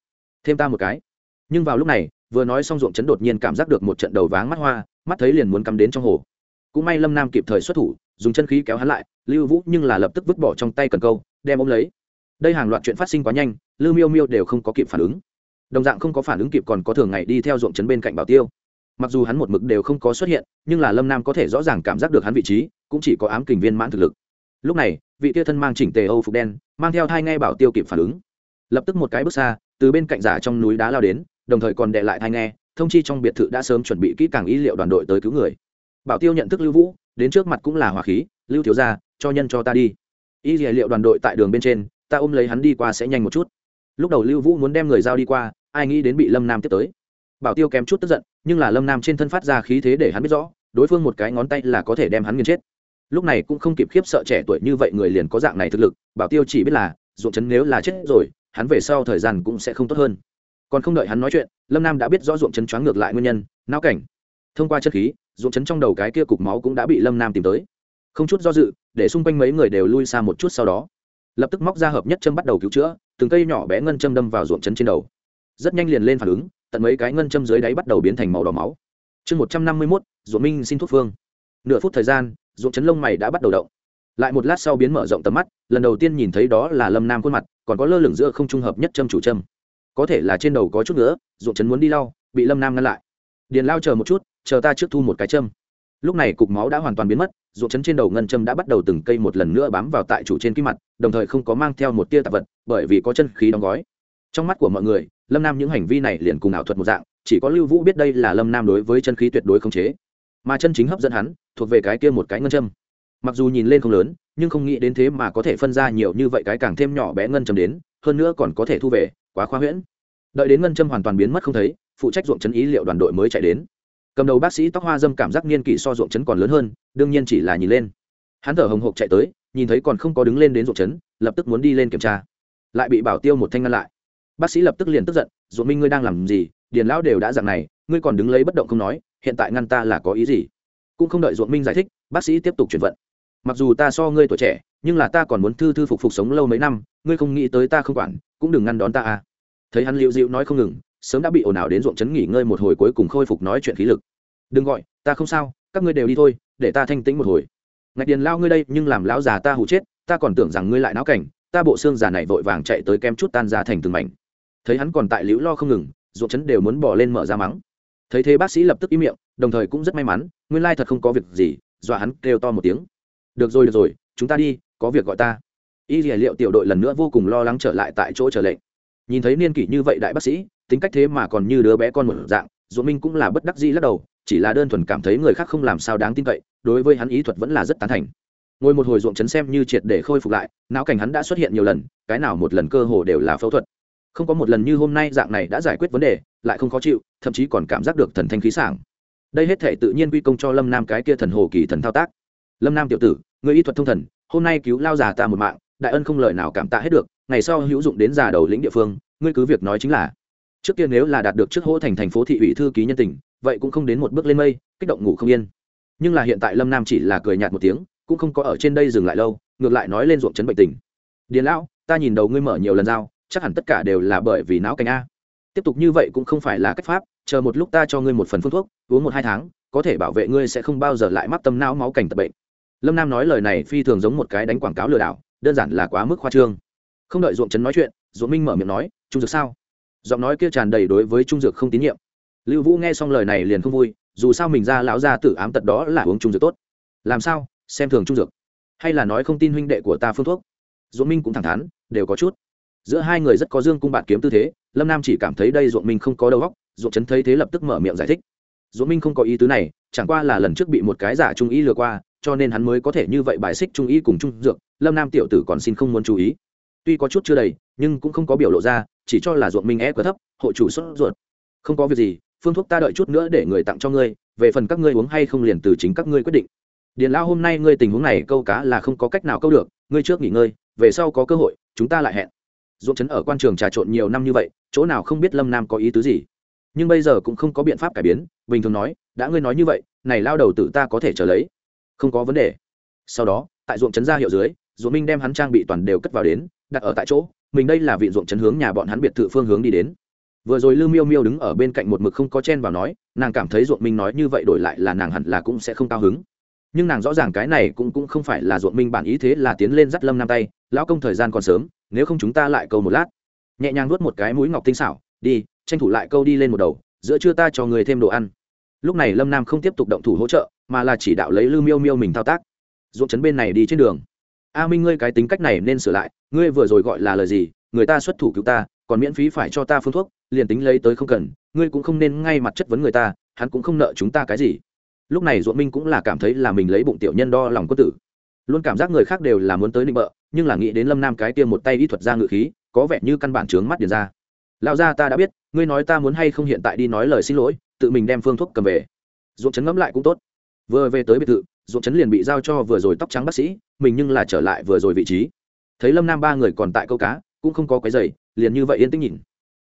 Thêm ta một cái. Nhưng vào lúc này, vừa nói xong ruộng chấn đột nhiên cảm giác được một trận đầu váng mắt hoa, mắt thấy liền muốn cắm đến trong hồ. Cũng may lâm nam kịp thời xuất thủ, dùng chân khí kéo hắn lại, lưu vũ nhưng là lập tức vứt bỏ trong tay cần câu, đem ôm lấy đây hàng loạt chuyện phát sinh quá nhanh lưu miêu miêu đều không có kịp phản ứng. Đồng dạng không có phản ứng kịp còn có thường ngày đi theo ruộng trấn bên cạnh bảo tiêu. Mặc dù hắn một mực đều không có xuất hiện nhưng là lâm nam có thể rõ ràng cảm giác được hắn vị trí cũng chỉ có ám kình viên mãn thực lực. Lúc này vị tia thân mang chỉnh tề âu phục đen mang theo thai nghe bảo tiêu kịp phản ứng. Lập tức một cái bước xa từ bên cạnh giả trong núi đá lao đến đồng thời còn đệ lại thai nghe thông chi trong biệt thự đã sớm chuẩn bị kỹ càng ý liệu đoàn đội tới cứu người. Bảo tiêu nhận thức lưu vũ đến trước mặt cũng là hòa khí lưu thiếu gia, cho nhân cho ta đi. Y liệu đoàn đội tại đường bên trên ta ôm lấy hắn đi qua sẽ nhanh một chút. Lúc đầu lưu vũ muốn đem người giao đi qua, ai nghĩ đến bị lâm nam tiếp tới. Bảo tiêu kém chút tức giận, nhưng là lâm nam trên thân phát ra khí thế để hắn biết rõ, đối phương một cái ngón tay là có thể đem hắn nghiền chết. Lúc này cũng không kịp khiếp sợ trẻ tuổi như vậy người liền có dạng này thực lực, bảo tiêu chỉ biết là, ruộng chấn nếu là chết rồi, hắn về sau thời gian cũng sẽ không tốt hơn. Còn không đợi hắn nói chuyện, lâm nam đã biết rõ ruộng chấn choáng ngược lại nguyên nhân, não cảnh. Thông qua chất khí, ruộng chấn trong đầu cái kia cục máu cũng đã bị lâm nam tìm tới. Không chút do dự, để xung quanh mấy người đều lui xa một chút sau đó lập tức móc ra hợp nhất châm bắt đầu cứu chữa, từng cây nhỏ bé ngân châm đâm vào ruộng chấn trên đầu. Rất nhanh liền lên phản ứng, tận mấy cái ngân châm dưới đáy bắt đầu biến thành màu đỏ máu. Chương một trăm năm mươi mốt, ruộng minh xin thuốc phương. Nửa phút thời gian, ruộng chấn lông mày đã bắt đầu động. Lại một lát sau biến mở rộng tầm mắt, lần đầu tiên nhìn thấy đó là lâm nam khuôn mặt, còn có lơ lửng giữa không trung hợp nhất châm chủ châm. Có thể là trên đầu có chút nữa ruộng chấn muốn đi lau, bị lâm nam ngăn lại. Điền lao chờ một chút, chờ ta trước thu một cái châm lúc này cục máu đã hoàn toàn biến mất, ruộng chấn trên đầu ngân châm đã bắt đầu từng cây một lần nữa bám vào tại chủ trên kim mặt, đồng thời không có mang theo một tia tạp vật, bởi vì có chân khí đóng gói. Trong mắt của mọi người, lâm nam những hành vi này liền cùng ảo thuật một dạng, chỉ có lưu vũ biết đây là lâm nam đối với chân khí tuyệt đối không chế. Mà chân chính hấp dẫn hắn, thuộc về cái kia một cái ngân châm. Mặc dù nhìn lên không lớn, nhưng không nghĩ đến thế mà có thể phân ra nhiều như vậy cái càng thêm nhỏ bé ngân châm đến, hơn nữa còn có thể thu về, quá khoa huyễn. Đợi đến ngân châm hoàn toàn biến mất không thấy, phụ trách ruộng chấn ý liệu đoàn đội mới chạy đến cầm đầu bác sĩ tóc hoa dâm cảm giác niên kỷ so ruộng chấn còn lớn hơn, đương nhiên chỉ là nhìn lên. Hắn thở hồng hộc chạy tới, nhìn thấy còn không có đứng lên đến ruộng chấn lập tức muốn đi lên kiểm tra. Lại bị bảo tiêu một thanh ngăn lại. Bác sĩ lập tức liền tức giận, ruộng minh ngươi đang làm gì? Điền lão đều đã dạng này, ngươi còn đứng lấy bất động không nói, hiện tại ngăn ta là có ý gì? Cũng không đợi ruộng minh giải thích, bác sĩ tiếp tục chuyển vận. Mặc dù ta so ngươi tuổi trẻ, nhưng là ta còn muốn thư thư phục phục sống lâu mấy năm, ngươi không nghĩ tới ta không quản, cũng đừng ngăn đón ta à. Thấy hắn liệu dịu nói không ngừng sớm đã bị ồn ào đến ruộng chấn nghỉ ngơi một hồi cuối cùng khôi phục nói chuyện khí lực. Đừng gọi, ta không sao, các ngươi đều đi thôi, để ta thanh tĩnh một hồi. Ngạch điền lao ngươi đây, nhưng làm lão già ta hù chết, ta còn tưởng rằng ngươi lại náo cảnh, ta bộ xương già này vội vàng chạy tới kem chút tan ra thành từng mảnh. Thấy hắn còn tại liễu lo không ngừng, ruộng chấn đều muốn bỏ lên mở ra mắng. Thấy thế bác sĩ lập tức im miệng, đồng thời cũng rất may mắn, nguyên lai thật không có việc gì, dọa hắn kêu to một tiếng. Được rồi được rồi, chúng ta đi, có việc gọi ta. Y dì liệu tiểu đội lần nữa vô cùng lo lắng trở lại tại chỗ trở lệnh. Nhìn thấy niên kỷ như vậy đại bác sĩ tính cách thế mà còn như đứa bé con một dạng dù minh cũng là bất đắc dĩ lắc đầu, chỉ là đơn thuần cảm thấy người khác không làm sao đáng tin cậy, đối với hắn ý thuật vẫn là rất tán thành. Ngồi một hồi ruộng chấn xem như triệt để khôi phục lại, não cảnh hắn đã xuất hiện nhiều lần, cái nào một lần cơ hồ đều là phẫu thuật. Không có một lần như hôm nay dạng này đã giải quyết vấn đề, lại không khó chịu, thậm chí còn cảm giác được thần thanh khí sảng. Đây hết thể tự nhiên quy công cho lâm nam cái kia thần hồ kỳ thần thao tác. Lâm nam tiểu tử, người y thuật thông thần, hôm nay cứu lao già ta một mạng, đại ân không lời nào cảm tạ hết được, ngày sau hữu dụng đến già đầu lĩnh địa phương, ngươi cứ việc nói chính là trước kia nếu là đạt được trước hỗ thành thành phố thị ủy thư ký nhân tình, vậy cũng không đến một bước lên mây, kích động ngủ không yên. Nhưng là hiện tại lâm nam chỉ là cười nhạt một tiếng, cũng không có ở trên đây dừng lại lâu, ngược lại nói lên ruộng chấn bệnh tình. Điền lão, ta nhìn đầu ngươi mở nhiều lần dao, chắc hẳn tất cả đều là bởi vì não cánh a. Tiếp tục như vậy cũng không phải là cách pháp, chờ một lúc ta cho ngươi một phần phương thuốc, uống một hai tháng, có thể bảo vệ ngươi sẽ không bao giờ lại mắc tâm não máu cảnh tập bệnh. Lâm nam nói lời này phi thường giống một cái đánh quảng cáo lừa đảo, đơn giản là quá mức khoa trương. Không đợi ruộng chấn nói chuyện, ruộng minh mở miệng nói, trung dược sao? Giọng nói kia tràn đầy đối với trung dược không tín nhiệm. Lưu vũ nghe xong lời này liền không vui, dù sao mình ra lão ra tử ám tật đó là uống trung dược tốt. Làm sao? Xem thường trung dược. Hay là nói không tin huynh đệ của ta phương thuốc? Ruộng minh cũng thẳng thắn, đều có chút. Giữa hai người rất có dương cung bạn kiếm tư thế, lâm nam chỉ cảm thấy đây ruộng minh không có đầu óc ruộng trấn thấy thế lập tức mở miệng giải thích. Ruộng minh không có ý tứ này, chẳng qua là lần trước bị một cái giả trung ý lừa qua, cho nên hắn mới có thể như vậy bài xích trung ý cùng trung dược, lâm nam tiểu tử còn xin không muốn chú ý tuy có chút chưa đầy, nhưng cũng không có biểu lộ ra, chỉ cho là ruộng minh é e quá thấp, hộ chủ sốt ruột. Không có việc gì, phương thuốc ta đợi chút nữa để người tặng cho ngươi, về phần các ngươi uống hay không liền từ chính các ngươi quyết định. Điền lao hôm nay ngươi tình huống này câu cá là không có cách nào câu được, ngươi trước nghỉ ngơi, về sau có cơ hội, chúng ta lại hẹn. Ruộng trấn ở quan trường trà trộn nhiều năm như vậy, chỗ nào không biết lâm nam có ý tứ gì. Nhưng bây giờ cũng không có biện pháp cải biến, bình thường nói, đã ngươi nói như vậy, này lao đầu tự ta có thể trở lấy. Không có vấn đề. Sau đó, tại ruộng trấn ra hiệu dưới, ruộng minh đem hắn trang bị toàn đều cất vào đến đặt ở tại chỗ, mình đây là vị ruộng chấn hướng nhà bọn hắn biệt thự phương hướng đi đến. Vừa rồi lư miêu miêu đứng ở bên cạnh một mực không có chen vào nói, nàng cảm thấy ruộng minh nói như vậy đổi lại là nàng hẳn là cũng sẽ không cao hứng. Nhưng nàng rõ ràng cái này cũng cũng không phải là ruộng minh bản ý thế là tiến lên dắt lâm nam tay, lão công thời gian còn sớm, nếu không chúng ta lại câu một lát. Nhẹ nhàng nuốt một cái mũi ngọc tinh xảo, đi, tranh thủ lại câu đi lên một đầu, giữa trưa ta cho người thêm đồ ăn. Lúc này lâm nam không tiếp tục động thủ hỗ trợ, mà là chỉ đạo lấy lư miêu miêu mình thao tác. Ruộng chấn bên này đi trên đường a minh ngươi cái tính cách này nên sửa lại, ngươi vừa rồi gọi là lời gì, người ta xuất thủ cứu ta, còn miễn phí phải cho ta phương thuốc, liền tính lấy tới không cần, ngươi cũng không nên ngay mặt chất vấn người ta, hắn cũng không nợ chúng ta cái gì. Lúc này ruộng minh cũng là cảm thấy là mình lấy bụng tiểu nhân đo lòng quân tử. Luôn cảm giác người khác đều là muốn tới định bợ, nhưng là nghĩ đến lâm nam cái tiêm một tay y thuật ra ngự khí, có vẻ như căn bản trướng mắt điền ra. Lão gia ta đã biết, ngươi nói ta muốn hay không hiện tại đi nói lời xin lỗi, tự mình đem phương thuốc cầm về. Ruộng chấn ngẫm lại cũng tốt. Vừa về tới biệt thự ruộng chấn liền bị giao cho vừa rồi tóc trắng bác sĩ, mình nhưng là trở lại vừa rồi vị trí. Thấy lâm nam ba người còn tại câu cá, cũng không có cái giày liền như vậy yên tĩnh nhìn.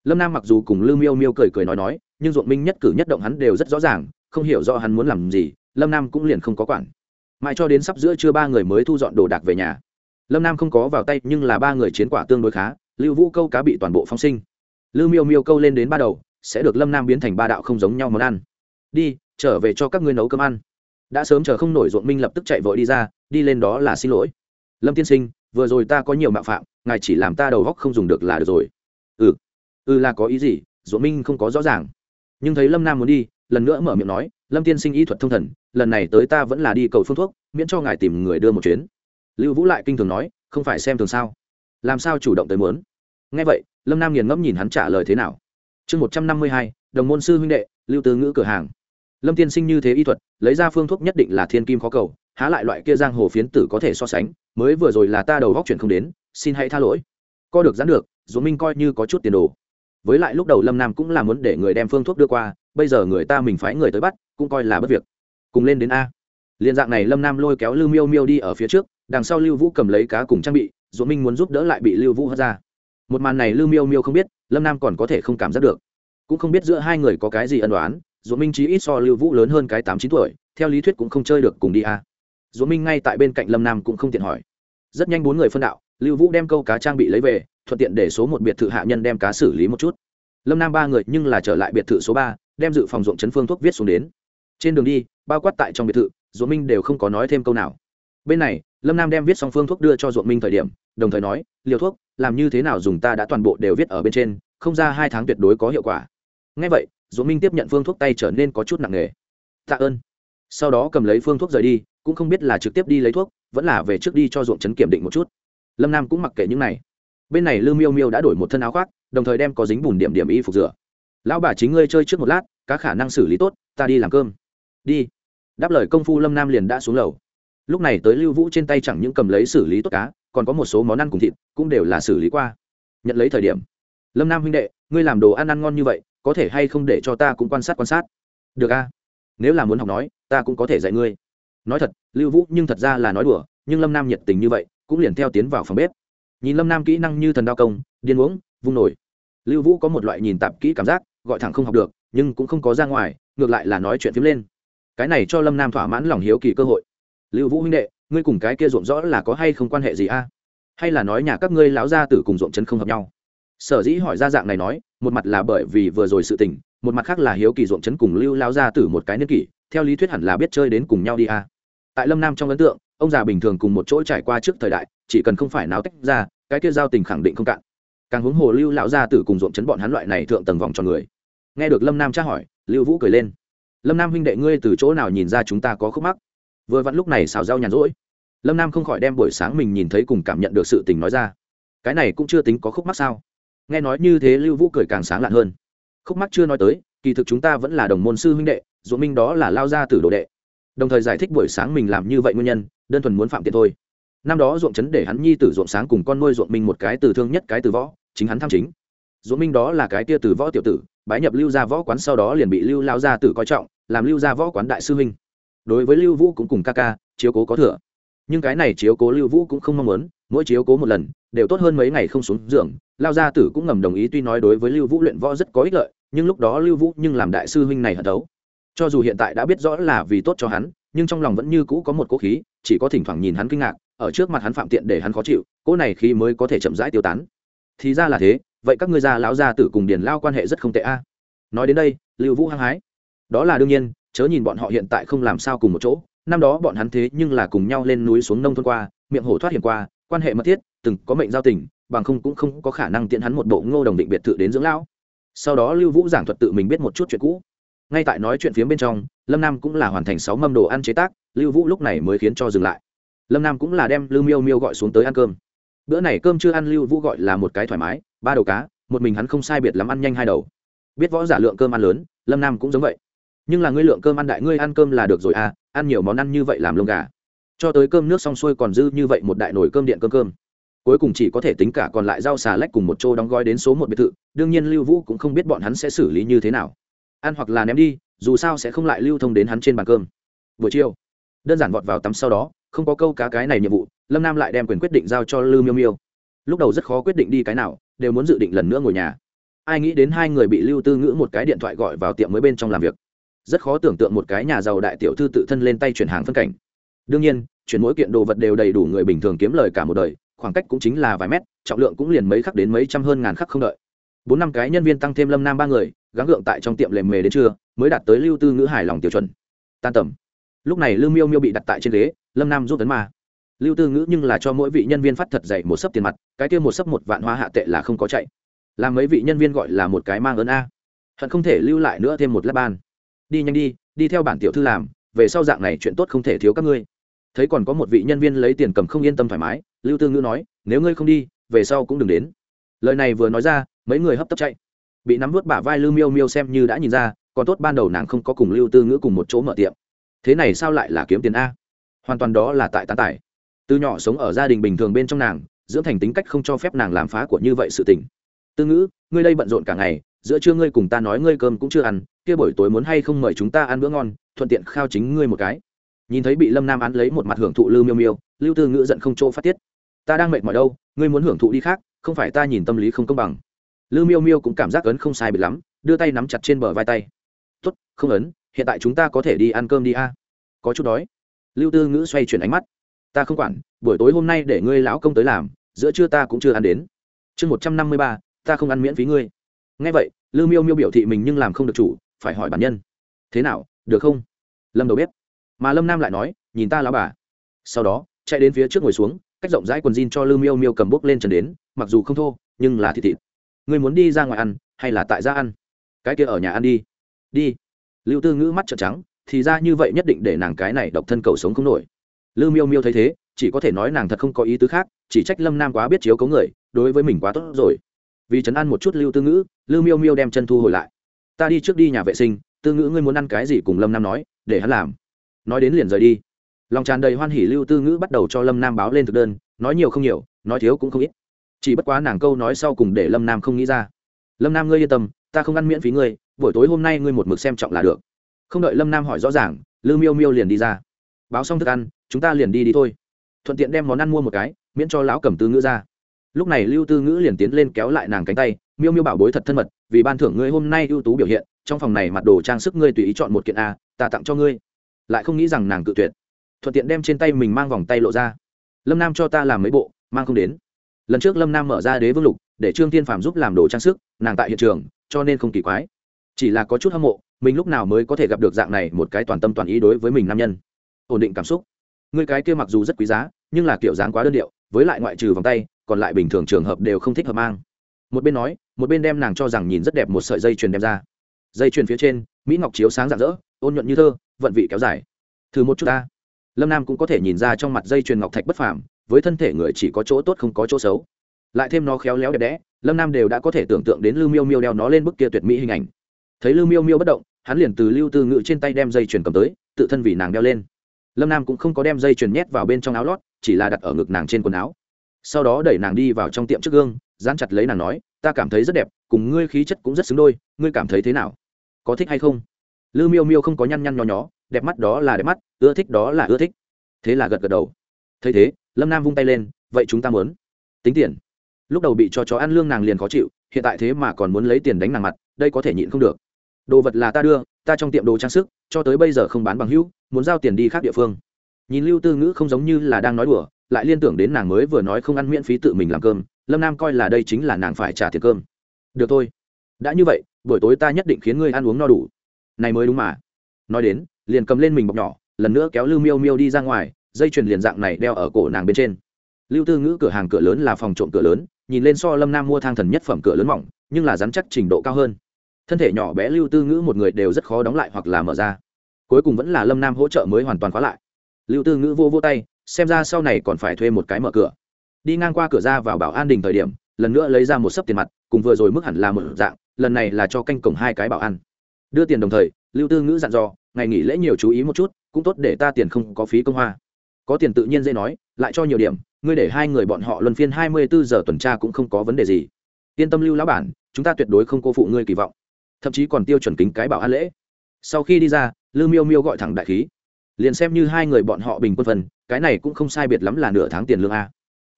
Lâm nam mặc dù cùng lư miêu miêu cười cười nói nói, nhưng ruộng minh nhất cử nhất động hắn đều rất rõ ràng, không hiểu rõ hắn muốn làm gì, lâm nam cũng liền không có quản. Mãi cho đến sắp giữa trưa ba người mới thu dọn đồ đạc về nhà. Lâm nam không có vào tay, nhưng là ba người chiến quả tương đối khá, lưu vũ câu cá bị toàn bộ phóng sinh. Lưu miêu miêu câu lên đến ba đầu, sẽ được lâm nam biến thành ba đạo không giống nhau món ăn. Đi, trở về cho các ngươi nấu cơm ăn đã sớm chờ không nổi ruộng minh lập tức chạy vội đi ra, đi lên đó là xin lỗi. Lâm tiên sinh, vừa rồi ta có nhiều mạo phạm, ngài chỉ làm ta đầu góc không dùng được là được rồi. Ừ. Ừ là có ý gì, ruộng minh không có rõ ràng. Nhưng thấy lâm nam muốn đi, lần nữa mở miệng nói, lâm tiên sinh y thuật thông thần, lần này tới ta vẫn là đi cầu phương thuốc, miễn cho ngài tìm người đưa một chuyến. Lưu vũ lại kinh thường nói, không phải xem thường sao? Làm sao chủ động tới muốn? Nghe vậy, lâm nam nghiền ngẫm nhìn hắn trả lời thế nào. Chương một trăm năm mươi hai, đồng môn sư huynh đệ, lưu tư ngữ cửa hàng lâm tiên sinh như thế y thuật, lấy ra phương thuốc nhất định là thiên kim khó cầu, há lại loại kia giang hồ phiến tử có thể so sánh, mới vừa rồi là ta đầu góc chuyển không đến, xin hãy tha lỗi. Co được dán được, dù minh coi như có chút tiền đồ. Với lại lúc đầu lâm nam cũng là muốn để người đem phương thuốc đưa qua, bây giờ người ta mình phái người tới bắt, cũng coi là bất việc. Cùng lên đến a. Liên dạng này lâm nam lôi kéo lưu miêu miêu đi ở phía trước, đằng sau lưu vũ cầm lấy cá cùng trang bị, dù minh muốn giúp đỡ lại bị lưu vũ hất ra. Một màn này lưu miêu miêu không biết, lâm nam còn có thể không cảm giác được. Cũng không biết giữa hai người có cái gì ân đoán dù minh chí ít so lưu vũ lớn hơn cái tám chín tuổi, theo lý thuyết cũng không chơi được cùng đi à. a dù minh ngay tại bên cạnh lâm nam cũng không tiện hỏi. Rất nhanh bốn người phân đạo, lưu vũ đem câu cá trang bị lấy về, thuận tiện để số một biệt thự hạ nhân đem cá xử lý một chút. Lâm nam ba người nhưng là trở lại biệt thự số ba, đem dự phòng ruộng chấn phương thuốc viết xuống đến. Trên đường đi, bao quát tại trong biệt thự ruộng minh đều không có nói thêm câu nào. Bên này, lâm nam đem viết xong phương thuốc đưa cho ruộng minh thời điểm, đồng thời nói, liều thuốc, làm như thế nào dùng ta đã toàn bộ đều viết ở bên trên, không ra hai tháng tuyệt đối có hiệu quả. Ngay vậy dỗ minh tiếp nhận phương thuốc tay trở nên có chút nặng nề. Tạ ơn. Sau đó cầm lấy phương thuốc rời đi, cũng không biết là trực tiếp đi lấy thuốc, vẫn là về trước đi cho ruộng chấn kiểm định một chút. Lâm nam cũng mặc kệ những này. Bên này lư miêu miêu đã đổi một thân áo khoác, đồng thời đem có dính bùn điểm điểm y phục rửa. Lão bà chính ngươi chơi trước một lát cá khả năng xử lý tốt, ta đi làm cơm. Đi. Đáp lời công phu lâm nam liền đã xuống lầu. Lúc này tới lưu vũ trên tay chẳng những cầm lấy xử lý tốt cá, còn có một số món ăn cùng thịt, cũng đều là xử lý qua. Nhận lấy thời điểm. Lâm nam huynh đệ, ngươi làm đồ ăn ăn ngon như vậy có thể hay không để cho ta cũng quan sát quan sát? Được a. Nếu là muốn học nói, ta cũng có thể dạy ngươi. Nói thật, lưu vũ nhưng thật ra là nói đùa, nhưng lâm nam nhiệt tình như vậy, cũng liền theo tiến vào phòng bếp. Nhìn lâm nam kỹ năng như thần đao công, điên uống, vung nổi. Lưu vũ có một loại nhìn tạp kỹ cảm giác, gọi thẳng không học được, nhưng cũng không có ra ngoài, ngược lại là nói chuyện phím lên. Cái này cho lâm nam thỏa mãn lòng hiếu kỳ cơ hội. Lưu vũ huynh đệ, ngươi cùng cái kia ruộng rõ là có hay không quan hệ gì a? Hay là nói nhà các ngươi lão gia tử cùng ruộng chân không hợp nhau? Sở dĩ hỏi ra dạng này nói một mặt là bởi vì vừa rồi sự tình, một mặt khác là hiếu kỳ ruộng chấn cùng lưu lão gia tử một cái niên kỷ, theo lý thuyết hẳn là biết chơi đến cùng nhau đi a tại lâm nam trong ấn tượng, ông già bình thường cùng một chỗ trải qua trước thời đại, chỉ cần không phải náo tách ra, cái kia giao tình khẳng định không cạn. Càng huống hồ lưu lão gia tử cùng ruộng chấn bọn hắn loại này thượng tầng vòng tròn người. Nghe được lâm nam tra hỏi, lưu vũ cười lên. Lâm nam huynh đệ ngươi từ chỗ nào nhìn ra chúng ta có khúc mắc? Vừa vặn lúc này xào rau nhàn rỗi. Lâm nam không khỏi đem buổi sáng mình nhìn thấy cùng cảm nhận được sự tình nói ra. Cái này cũng chưa tính có khúc mắc sao nghe nói như thế lưu vũ cười càng sáng lạn hơn. Khúc mắc chưa nói tới, kỳ thực chúng ta vẫn là đồng môn sư huynh đệ dù minh đó là lao gia tử đồ đệ. Đồng thời giải thích buổi sáng mình làm như vậy nguyên nhân, đơn thuần muốn phạm tiện thôi. Năm đó ruộng Trấn để hắn nhi tử ruộng sáng cùng con nuôi ruộng minh một cái từ thương nhất cái từ võ, chính hắn tham chính. Ruộng minh đó là cái tia từ võ tiểu tử, bái nhập lưu gia võ quán sau đó liền bị lưu lao gia tử coi trọng, làm lưu gia võ quán đại sư huynh. Đối với lưu vũ cũng cùng ca ca, chiếu cố có thừa. Nhưng cái này chiếu cố lưu vũ cũng không mong muốn mỗi chiếu cố một lần, đều tốt hơn mấy ngày không xuống giường. Lao gia tử cũng ngầm đồng ý, tuy nói đối với lưu vũ luyện võ rất có ích lợi, nhưng lúc đó lưu vũ nhưng làm đại sư huynh này hận đấu cho dù hiện tại đã biết rõ là vì tốt cho hắn, nhưng trong lòng vẫn như cũ có một cố khí, chỉ có thỉnh thoảng nhìn hắn kinh ngạc, ở trước mặt hắn phạm tiện để hắn khó chịu cỗ này khi mới có thể chậm rãi tiêu tán. Thì ra là thế, vậy các ngươi gia lão gia tử cùng điền lao quan hệ rất không tệ a. Nói đến đây, lưu vũ hăng hái. Đó là đương nhiên, chớ nhìn bọn họ hiện tại không làm sao cùng một chỗ. Năm đó bọn hắn thế nhưng là cùng nhau lên núi xuống nông thôn qua, miệng hổ thoát hiểm qua quan hệ mật thiết, từng có mệnh giao tình, bằng không cũng không có khả năng tiện hắn một bộ ngô đồng định biệt thự đến dưỡng lão. Sau đó lưu vũ giảng thuật tự mình biết một chút chuyện cũ. Ngay tại nói chuyện phía bên trong, lâm nam cũng là hoàn thành sáu mâm đồ ăn chế tác, lưu vũ lúc này mới khiến cho dừng lại. Lâm nam cũng là đem lưu miêu miêu gọi xuống tới ăn cơm. Bữa này cơm chưa ăn lưu vũ gọi là một cái thoải mái, ba đầu cá, một mình hắn không sai biệt lắm ăn nhanh hai đầu. Biết võ giả lượng cơm ăn lớn, lâm nam cũng giống vậy. Nhưng là ngươi lượng cơm ăn đại, ngươi ăn cơm là được rồi à ăn nhiều món ăn như vậy làm lông gà cho tới cơm nước xong xuôi còn dư như vậy một đại nồi cơm điện cơm cơm. Cuối cùng chỉ có thể tính cả còn lại rau xà lách cùng một chỗ đóng gói đến số một biệt thự, đương nhiên lưu vũ cũng không biết bọn hắn sẽ xử lý như thế nào. Ăn hoặc là ném đi, dù sao sẽ không lại lưu thông đến hắn trên bàn cơm. Buổi chiều, đơn giản vọt vào tắm sau đó, không có câu cá cái này nhiệm vụ, lâm nam lại đem quyền quyết định giao cho lưu miêu miêu. Lúc đầu rất khó quyết định đi cái nào, đều muốn dự định lần nữa ngồi nhà. Ai nghĩ đến hai người bị lưu tư ngữ một cái điện thoại gọi vào tiệm mới bên trong làm việc. Rất khó tưởng tượng một cái nhà giàu đại tiểu thư tự thân lên tay chuyển hàng phân cảnh đương nhiên, chuyển mỗi kiện đồ vật đều đầy đủ người bình thường kiếm lời cả một đời, khoảng cách cũng chính là vài mét, trọng lượng cũng liền mấy khắc đến mấy trăm hơn ngàn khắc không đợi. Bốn năm cái nhân viên tăng thêm lâm nam ba người, gắng gượng tại trong tiệm lề mề đến trưa, mới đạt tới lưu tư ngữ hài lòng tiêu chuẩn. Tan tầm. Lúc này lưu miêu miêu bị đặt tại trên ghế, lâm nam giúp tấn ma. Lưu tư ngữ nhưng là cho mỗi vị nhân viên phát thật dày một sấp tiền mặt, cái kia một sấp một vạn hoa hạ tệ là không có chạy. Làm mấy vị nhân viên gọi là một cái mang ơn a. Hận không thể lưu lại nữa thêm một lát ban. Đi nhanh đi đi theo bản tiểu thư làm về sau dạng này chuyện tốt không thể thiếu các ngươi. Thấy còn có một vị nhân viên lấy tiền cầm không yên tâm thoải mái, lưu tư ngữ nói, nếu ngươi không đi, về sau cũng đừng đến. Lời này vừa nói ra, mấy người hấp tấp chạy. Bị nắm vớt bả vai lưu miêu miêu xem như đã nhìn ra, còn tốt ban đầu nàng không có cùng lưu tư ngữ cùng một chỗ mở tiệm. Thế này sao lại là kiếm tiền a? Hoàn toàn đó là tại tán tài từ nhỏ sống ở gia đình bình thường bên trong nàng, dưỡng thành tính cách không cho phép nàng làm phá của như vậy sự tình. Tư ngữ, ngươi đây bận rộn cả ngày, giữa trưa ngươi cùng ta nói ngươi cơm cũng chưa ăn kia buổi tối muốn hay không mời chúng ta ăn bữa ngon, thuận tiện khao chính ngươi một cái. Nhìn thấy bị lâm nam án lấy một mặt hưởng thụ lưu miêu miêu, lưu tư ngữ giận không chỗ phát tiết. Ta đang mệt mỏi đâu, ngươi muốn hưởng thụ đi khác, không phải ta nhìn tâm lý không công bằng. Lưu miêu miêu cũng cảm giác ấn không sai bị lắm, đưa tay nắm chặt trên bờ vai tay. Tốt, không ấn, hiện tại chúng ta có thể đi ăn cơm đi a. Có chút đói. Lưu tư ngữ xoay chuyển ánh mắt. Ta không quản, buổi tối hôm nay để ngươi lão công tới làm, giữa trưa ta cũng chưa ăn đến. Chương một trăm năm mươi ba, ta không ăn miễn phí ngươi. Ngay vậy, lưu miêu miêu biểu thị mình nhưng làm không được chủ phải hỏi bản nhân. Thế nào, được không? Lâm đầu bếp. Mà lâm nam lại nói, nhìn ta lão bà. Sau đó, chạy đến phía trước ngồi xuống, cách rộng rãi quần jean cho lư miêu miêu cầm bốc lên trần đến, mặc dù không thô, nhưng là thịt thịt. Ngươi muốn đi ra ngoài ăn, hay là tại ra ăn? Cái kia ở nhà ăn đi. Đi. Lưu tư ngữ mắt trợn trắng, thì ra như vậy nhất định để nàng cái này độc thân cầu sống không nổi. Lư miêu miêu thấy thế, chỉ có thể nói nàng thật không có ý tứ khác, chỉ trách lâm nam quá biết chiếu cấu người, đối với mình quá tốt rồi. Vì chấn ăn một chút lưu tư ngữ lư miêu miêu đem chân thu hồi lại ta đi trước đi nhà vệ sinh, tư ngữ ngươi muốn ăn cái gì cùng lâm nam nói, để hắn làm. Nói đến liền rời đi. Lòng tràn đầy hoan hỉ lưu tư ngữ bắt đầu cho lâm nam báo lên thực đơn, nói nhiều không nhiều, nói thiếu cũng không ít. Chỉ bất quá nàng câu nói sau cùng để lâm nam không nghĩ ra. Lâm nam ngươi yên tâm, ta không ăn miễn phí ngươi, buổi tối hôm nay ngươi một mực xem trọng là được. Không đợi lâm nam hỏi rõ ràng, lưu miêu miêu liền đi ra. Báo xong thức ăn, chúng ta liền đi đi thôi. Thuận tiện đem món ăn mua một cái, miễn cho lão cầm tư ngữ ra lúc này lưu tư ngữ liền tiến lên kéo lại nàng cánh tay, miêu miêu bảo bối thật thân mật, vì ban thưởng ngươi hôm nay ưu tú biểu hiện, trong phòng này mặt đồ trang sức ngươi tùy ý chọn một kiện a, ta tặng cho ngươi. Lại không nghĩ rằng nàng cự tuyệt. Thuận tiện đem trên tay mình mang vòng tay lộ ra. Lâm nam cho ta làm mấy bộ, mang không đến. Lần trước lâm nam mở ra đế vương lục, để trương Thiên phạm giúp làm đồ trang sức, nàng tại hiện trường, cho nên không kỳ quái. Chỉ là có chút hâm mộ, mình lúc nào mới có thể gặp được dạng này một cái toàn tâm toàn ý đối với mình nam nhân. Ổn định cảm xúc. Người cái kia mặc dù rất quý giá, nhưng là kiểu dáng quá đơn điệu với lại ngoại trừ vòng tay, còn lại bình thường trường hợp đều không thích hợp mang. Một bên nói, một bên đem nàng cho rằng nhìn rất đẹp một sợi dây chuyền đem ra. Dây chuyền phía trên, mỹ ngọc chiếu sáng rạng rỡ, ôn nhuận như thơ, vận vị kéo dài. Thử một chút ta. Lâm nam cũng có thể nhìn ra trong mặt dây chuyền ngọc thạch bất phàm, với thân thể người chỉ có chỗ tốt không có chỗ xấu. Lại thêm nó khéo léo đẹp đẽ, lâm nam đều đã có thể tưởng tượng đến lưu miêu miêu đeo nó lên bức kia tuyệt mỹ hình ảnh. Thấy lưu miêu miêu bất động, hắn liền từ lưu tư ngự trên tay đem dây chuyền cầm tới, tự thân vì nàng đeo lên lâm nam cũng không có đem dây chuyền nhét vào bên trong áo lót chỉ là đặt ở ngực nàng trên quần áo sau đó đẩy nàng đi vào trong tiệm trước gương dán chặt lấy nàng nói ta cảm thấy rất đẹp cùng ngươi khí chất cũng rất xứng đôi ngươi cảm thấy thế nào có thích hay không lư miêu miêu không có nhăn nhăn nho nhó đẹp mắt đó là đẹp mắt ưa thích đó là ưa thích thế là gật gật đầu thấy thế lâm nam vung tay lên vậy chúng ta muốn tính tiền lúc đầu bị cho chó ăn lương nàng liền khó chịu hiện tại thế mà còn muốn lấy tiền đánh nàng mặt đây có thể nhịn không được đồ vật là ta đưa, ta trong tiệm đồ trang sức, cho tới bây giờ không bán bằng hữu, muốn giao tiền đi khác địa phương. Nhìn lưu tư ngữ không giống như là đang nói đùa, lại liên tưởng đến nàng mới vừa nói không ăn miễn phí tự mình làm cơm, lâm nam coi là đây chính là nàng phải trả tiền cơm. Được thôi. Đã như vậy, buổi tối ta nhất định khiến ngươi ăn uống no đủ. Này mới đúng mà. Nói đến, liền cầm lên mình bọc nhỏ, lần nữa kéo lưu miêu miêu đi ra ngoài, dây chuyền liền dạng này đeo ở cổ nàng bên trên. Lưu tư ngữ cửa hàng cửa lớn là phòng trộm cửa lớn, nhìn lên so lâm nam mua thang thần nhất phẩm cửa lớn mỏng, nhưng là dán chắc trình độ cao hơn thân thể nhỏ bé lưu tư ngữ một người đều rất khó đóng lại hoặc là mở ra. Cuối cùng vẫn là lâm nam hỗ trợ mới hoàn toàn khóa lại. Lưu tư ngữ vô vô tay, xem ra sau này còn phải thuê một cái mở cửa. Đi ngang qua cửa ra vào bảo an đình thời điểm, lần nữa lấy ra một sấp tiền mặt, cùng vừa rồi mức hẳn là một dạng, lần này là cho canh cổng hai cái bảo an. Đưa tiền đồng thời, lưu tư ngữ dặn dò, ngày nghỉ lễ nhiều chú ý một chút, cũng tốt để ta tiền không có phí công hoa. Có tiền tự nhiên dễ nói, lại cho nhiều điểm, ngươi để hai người bọn họ luân phiên hai mươi bốn giờ tuần tra cũng không có vấn đề gì. Yên tâm lưu lão bản, chúng ta tuyệt đối không cô phụ ngươi kỳ vọng thậm chí còn tiêu chuẩn kính cái bảo an lễ. Sau khi đi ra lưu miêu miêu gọi thẳng đại khí. Liền xem như hai người bọn họ bình quân phần, cái này cũng không sai biệt lắm là nửa tháng tiền lương a.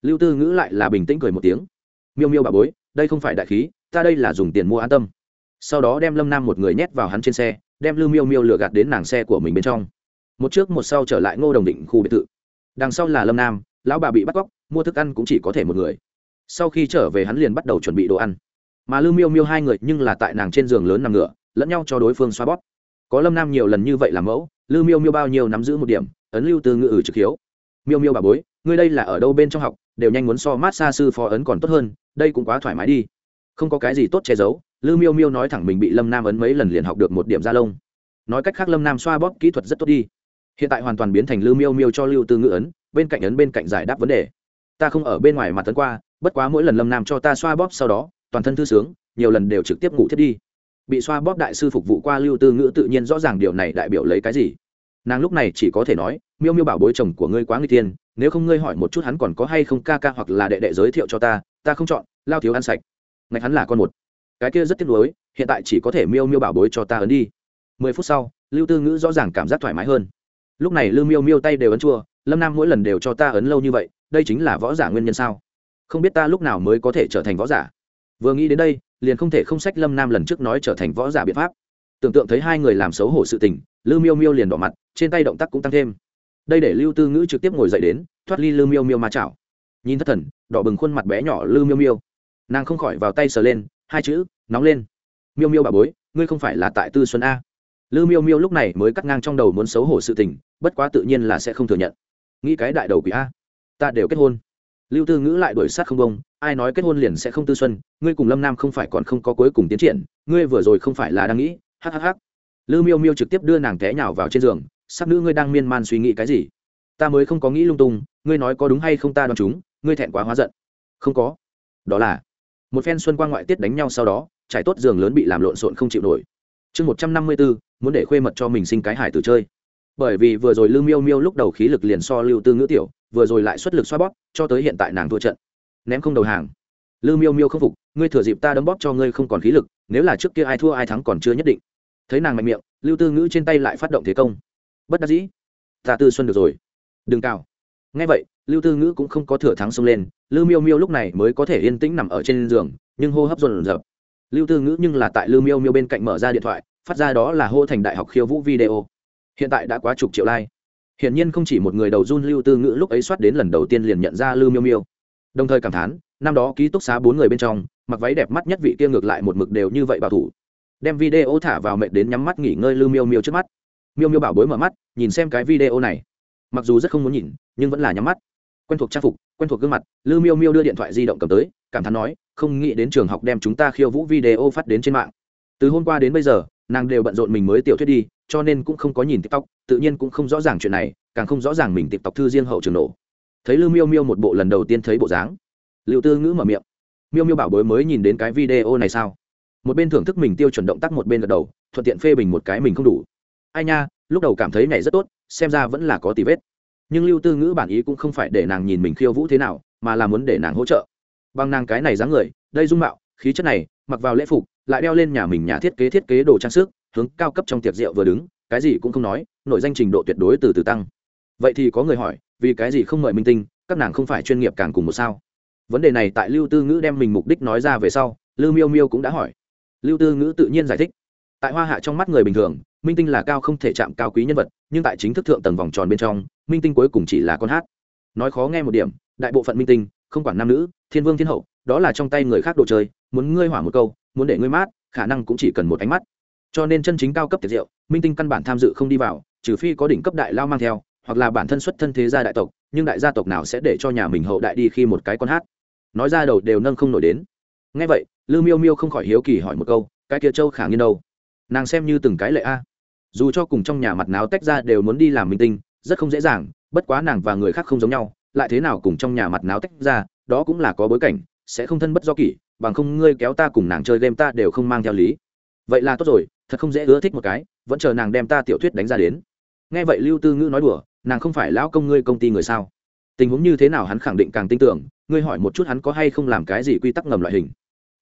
Lưu tư ngữ lại là bình tĩnh cười một tiếng. Miêu miêu bà bối, đây không phải đại khí, ta đây là dùng tiền mua an tâm. Sau đó đem lâm nam một người nhét vào hắn trên xe, đem lưu miêu miêu lừa gạt đến nàng xe của mình bên trong. Một trước một sau trở lại ngô đồng định khu biệt thự. Đằng sau là lâm nam, lão bà bị bắt cóc, mua thức ăn cũng chỉ có thể một người. Sau khi trở về hắn liền bắt đầu chuẩn bị đồ ăn mà lưu miêu miêu hai người nhưng là tại nàng trên giường lớn nằm ngựa, lẫn nhau cho đối phương xoa bóp. Có lâm nam nhiều lần như vậy làm mẫu lưu miêu miêu bao nhiêu nắm giữ một điểm, ấn lưu từ ngự ử ừ trực hiếu. Miêu miêu bà bối, ngươi đây là ở đâu bên trong học, đều nhanh muốn so mát xa sư phó ấn còn tốt hơn, đây cũng quá thoải mái đi. Không có cái gì tốt che giấu lưu miêu miêu nói thẳng mình bị lâm nam ấn mấy lần liền học được một điểm da lông. Nói cách khác lâm nam xoa bóp kỹ thuật rất tốt đi. Hiện tại hoàn toàn biến thành lưu miêu miêu cho lưu tư ngữ ấn, bên cạnh ấn bên cạnh giải đáp vấn đề. Ta không ở bên ngoài mà tấn qua, bất quá mỗi lần lâm nam cho ta xoa bóp sau đó toàn thân thư sướng, nhiều lần đều trực tiếp ngủ thiết đi. Bị xoa bóp đại sư phục vụ qua lưu tư ngữ tự nhiên rõ ràng điều này đại biểu lấy cái gì. Nàng lúc này chỉ có thể nói, miêu miêu bảo bối chồng của ngươi quá nguy tiên, nếu không ngươi hỏi một chút hắn còn có hay không ca ca hoặc là đệ đệ giới thiệu cho ta ta không chọn, lao thiếu ăn sạch. Ngạch hắn là con một. Cái kia rất tiếc nuối, hiện tại chỉ có thể miêu miêu bảo bối cho ta ấn đi. Mười phút sau, lưu tư ngữ rõ ràng cảm giác thoải mái hơn. Lúc này lưu miêu miêu tay đều ấn chua, lâm nam mỗi lần đều cho ta ấn lâu như vậy, đây chính là võ giả nguyên nhân sao? Không biết ta lúc nào mới có thể trở thành võ giả? Vừa nghĩ đến đây, liền không thể không sách lâm nam lần trước nói trở thành võ giả biện pháp. Tưởng tượng thấy hai người làm xấu hổ sự tình, lưu miêu miêu liền đỏ mặt, trên tay động tác cũng tăng thêm. Đây để lưu tư ngữ trực tiếp ngồi dậy đến, thoát ly lưu miêu miêu ma chảo. Nhìn thất thần, đỏ bừng khuôn mặt bé nhỏ lưu miêu miêu. Nàng không khỏi vào tay sờ lên, hai chữ, nóng lên. Miêu miêu bà bối, ngươi không phải là tại tư xuân a. Lưu miêu miêu lúc này mới cắt ngang trong đầu muốn xấu hổ sự tình, bất quá tự nhiên là sẽ không thừa nhận. Nghĩ cái đại đầu quỷ a. Ta đều kết hôn lưu tư ngữ lại đuổi sát không bông, ai nói kết hôn liền sẽ không tư xuân, ngươi cùng lâm nam không phải còn không có cuối cùng tiến triển, ngươi vừa rồi không phải là đang nghĩ hhh lưu miêu miêu trực tiếp đưa nàng té nhào vào trên giường sắc nữ ngươi đang miên man suy nghĩ cái gì? Ta mới không có nghĩ lung tung, ngươi nói có đúng hay không ta đoán chúng, ngươi thẹn quá hóa giận. Không có. Đó là, một phen xuân quang ngoại tiết đánh nhau sau đó, trải tốt giường lớn bị làm lộn xộn không chịu nổi. Chương một trăm năm mươi bốn, muốn để khuê mật cho mình sinh cái hải tử chơi. Bởi vì vừa rồi lưu miêu miêu lúc đầu khí lực liền so lưu tư ngữ tiểu, vừa rồi lại xuất lực xoa bóp cho tới hiện tại nàng thua trận. Ném không đầu hàng. Lưu miêu miêu không phục, ngươi thừa dịp ta đấm bóp cho ngươi không còn khí lực, nếu là trước kia ai thua ai thắng còn chưa nhất định. Thấy nàng mạnh miệng, lưu tư ngữ trên tay lại phát động thế công. Bất đắc dĩ. Ta tư xuân được rồi. Đừng cao ngay vậy, lưu tư ngữ cũng không có thừa thắng xông lên. Lưu miêu miêu lúc này mới có thể yên tĩnh nằm ở trên giường, nhưng hô hấp dồn dập. Lưu tư ngữ nhưng là tại lưu miêu miêu bên cạnh mở ra điện thoại, phát ra đó là hô thành đại học khiêu vũ video. Hiện tại đã quá chục triệu like hiển nhiên không chỉ một người đầu run lưu tư ngữ lúc ấy soát đến lần đầu tiên liền nhận ra lưu miêu miêu. Đồng thời cảm thán, năm đó ký túc xá bốn người bên trong, mặc váy đẹp mắt nhất vị kia ngược lại một mực đều như vậy bảo thủ. Đem video thả vào mệt đến nhắm mắt nghỉ ngơi lưu miêu miêu trước mắt. Miêu miêu bảo bối mở mắt, nhìn xem cái video này. Mặc dù rất không muốn nhìn, nhưng vẫn là nhắm mắt. Quen thuộc trang phục, quen thuộc gương mặt, lưu miêu miêu đưa điện thoại di động cầm tới, cảm thán nói, không nghĩ đến trường học đem chúng ta khiêu vũ video phát đến trên mạng. Từ hôm qua đến bây giờ nàng đều bận rộn mình mới tiểu thuyết đi, cho nên cũng không có nhìn tiktok, tự nhiên cũng không rõ ràng chuyện này, càng không rõ ràng mình tiktok thư riêng hậu trường nổ. Thấy lưu miêu miêu một bộ lần đầu tiên thấy bộ dáng. Liệu tư ngữ mở miệng. Miêu miêu bảo bối mới nhìn đến cái video này sao? Một bên thưởng thức mình tiêu chuẩn động tác một bên gật đầu, thuận tiện phê bình một cái mình không đủ. Ai nha, lúc đầu cảm thấy này rất tốt, xem ra vẫn là có tì vết. Nhưng lưu tư ngữ bản ý cũng không phải để nàng nhìn mình khiêu vũ thế nào, mà là muốn để nàng hỗ trợ. Bằng nàng cái này dáng người, đây dung mạo, khí chất này, mặc vào lễ phục lại đeo lên nhà mình nhà thiết kế thiết kế đồ trang sức, hướng cao cấp trong tiệc rượu vừa đứng, cái gì cũng không nói, nội danh trình độ tuyệt đối từ từ tăng. Vậy thì có người hỏi, vì cái gì không mời minh tinh, các nàng không phải chuyên nghiệp càng cùng một sao? Vấn đề này tại lưu tư ngữ đem mình mục đích nói ra về sau, lưu miêu miêu cũng đã hỏi. Lưu tư ngữ tự nhiên giải thích. Tại hoa hạ trong mắt người bình thường, minh tinh là cao không thể chạm cao quý nhân vật, nhưng tại chính thức thượng tầng vòng tròn bên trong, minh tinh cuối cùng chỉ là con hát. Nói khó nghe một điểm, đại bộ phận minh tinh, không quản nam nữ, thiên vương thiên hậu, đó là trong tay người khác đồ chơi, muốn ngươi hỏa một câu muốn để ngươi mát, khả năng cũng chỉ cần một ánh mắt. Cho nên chân chính cao cấp tiệc rượu minh tinh căn bản tham dự không đi vào, trừ phi có đỉnh cấp đại lao mang theo, hoặc là bản thân xuất thân thế gia đại tộc, nhưng đại gia tộc nào sẽ để cho nhà mình hậu đại đi khi một cái con hát? Nói ra đầu đều nâng không nổi đến. Ngay vậy lư miêu miêu không khỏi hiếu kỳ hỏi một câu, cái kia châu khả nghiên đâu? Nàng xem như từng cái lệ a. Dù cho cùng trong nhà mặt náo tách ra đều muốn đi làm minh tinh, rất không dễ dàng, bất quá nàng và người khác không giống nhau, lại thế nào cùng trong nhà mặt náo tách ra, đó cũng là có bối cảnh, sẽ không thân bất do kỷ bằng không ngươi kéo ta cùng nàng chơi game ta đều không mang theo lý. Vậy là tốt rồi, thật không dễ ưa thích một cái, vẫn chờ nàng đem ta tiểu thuyết đánh ra đến. Nghe vậy lưu tư ngữ nói đùa, nàng không phải lão công ngươi công ty người sao? Tình huống như thế nào hắn khẳng định càng tin tưởng, ngươi hỏi một chút hắn có hay không làm cái gì quy tắc ngầm loại hình.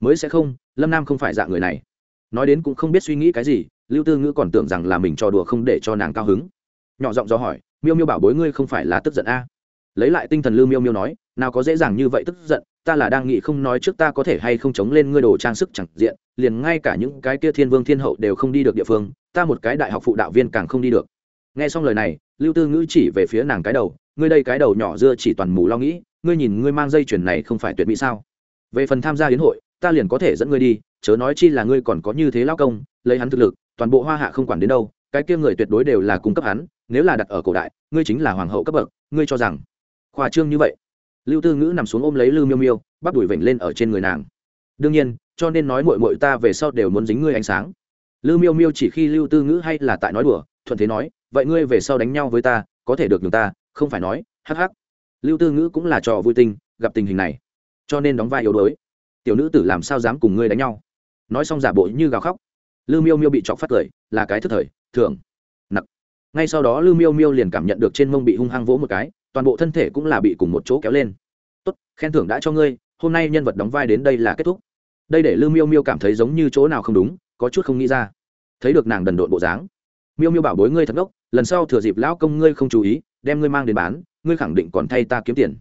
Mới sẽ không, lâm nam không phải dạng người này. Nói đến cũng không biết suy nghĩ cái gì, lưu tư ngữ còn tưởng rằng là mình trò đùa không để cho nàng cao hứng. Nhỏ giọng do hỏi, miêu miêu bảo bối ngươi không phải là tức giận a? Lấy lại tinh thần lưu miêu miêu nói, nào có dễ dàng như vậy tức giận ta là đang nghĩ không nói trước ta có thể hay không chống lên ngươi đồ trang sức chẳng diện, liền ngay cả những cái kia thiên vương thiên hậu đều không đi được địa phương, ta một cái đại học phụ đạo viên càng không đi được. Nghe xong lời này, lưu tư ngữ chỉ về phía nàng cái đầu, ngươi đây cái đầu nhỏ dưa chỉ toàn mù lo nghĩ, ngươi nhìn ngươi mang dây chuyền này không phải tuyệt mỹ sao? Về phần tham gia hiến hội, ta liền có thể dẫn ngươi đi, chớ nói chi là ngươi còn có như thế lao công, lấy hắn thực lực, toàn bộ hoa hạ không quản đến đâu, cái kia người tuyệt đối đều là cung cấp hắn, nếu là đặt ở cổ đại, ngươi chính là hoàng hậu cấp bậc, ngươi cho rằng khoa trương như vậy? Lưu tư ngữ nằm xuống ôm lấy lưu miêu miêu bắt đuổi vểnh lên ở trên người nàng. Đương nhiên, cho nên nói mội mội ta về sau đều muốn dính ngươi ánh sáng. Lưu miêu miêu chỉ khi lưu tư ngữ hay là tại nói đùa, thuận thế nói, vậy ngươi về sau đánh nhau với ta, có thể được được ta, không phải nói, hắc hắc. Lưu tư ngữ cũng là trò vui tinh gặp tình hình này, cho nên đóng vai yếu đuối. Tiểu nữ tử làm sao dám cùng ngươi đánh nhau? Nói xong giả bộ như gào khóc. Lưu miêu miêu bị chọc phát cười, là cái thức thời thường nặc. Ngay sau đó lưu miêu miêu liền cảm nhận được trên mông bị hung hăng vỗ một cái toàn bộ thân thể cũng là bị cùng một chỗ kéo lên. Tốt, khen thưởng đã cho ngươi, hôm nay nhân vật đóng vai đến đây là kết thúc. Đây để lưu miêu miêu cảm thấy giống như chỗ nào không đúng, có chút không nghĩ ra. Thấy được nàng đần độn bộ dáng, miêu miêu bảo bối ngươi thật ngốc, lần sau thừa dịp lão công ngươi không chú ý, đem ngươi mang đến bán, ngươi khẳng định còn thay ta kiếm tiền.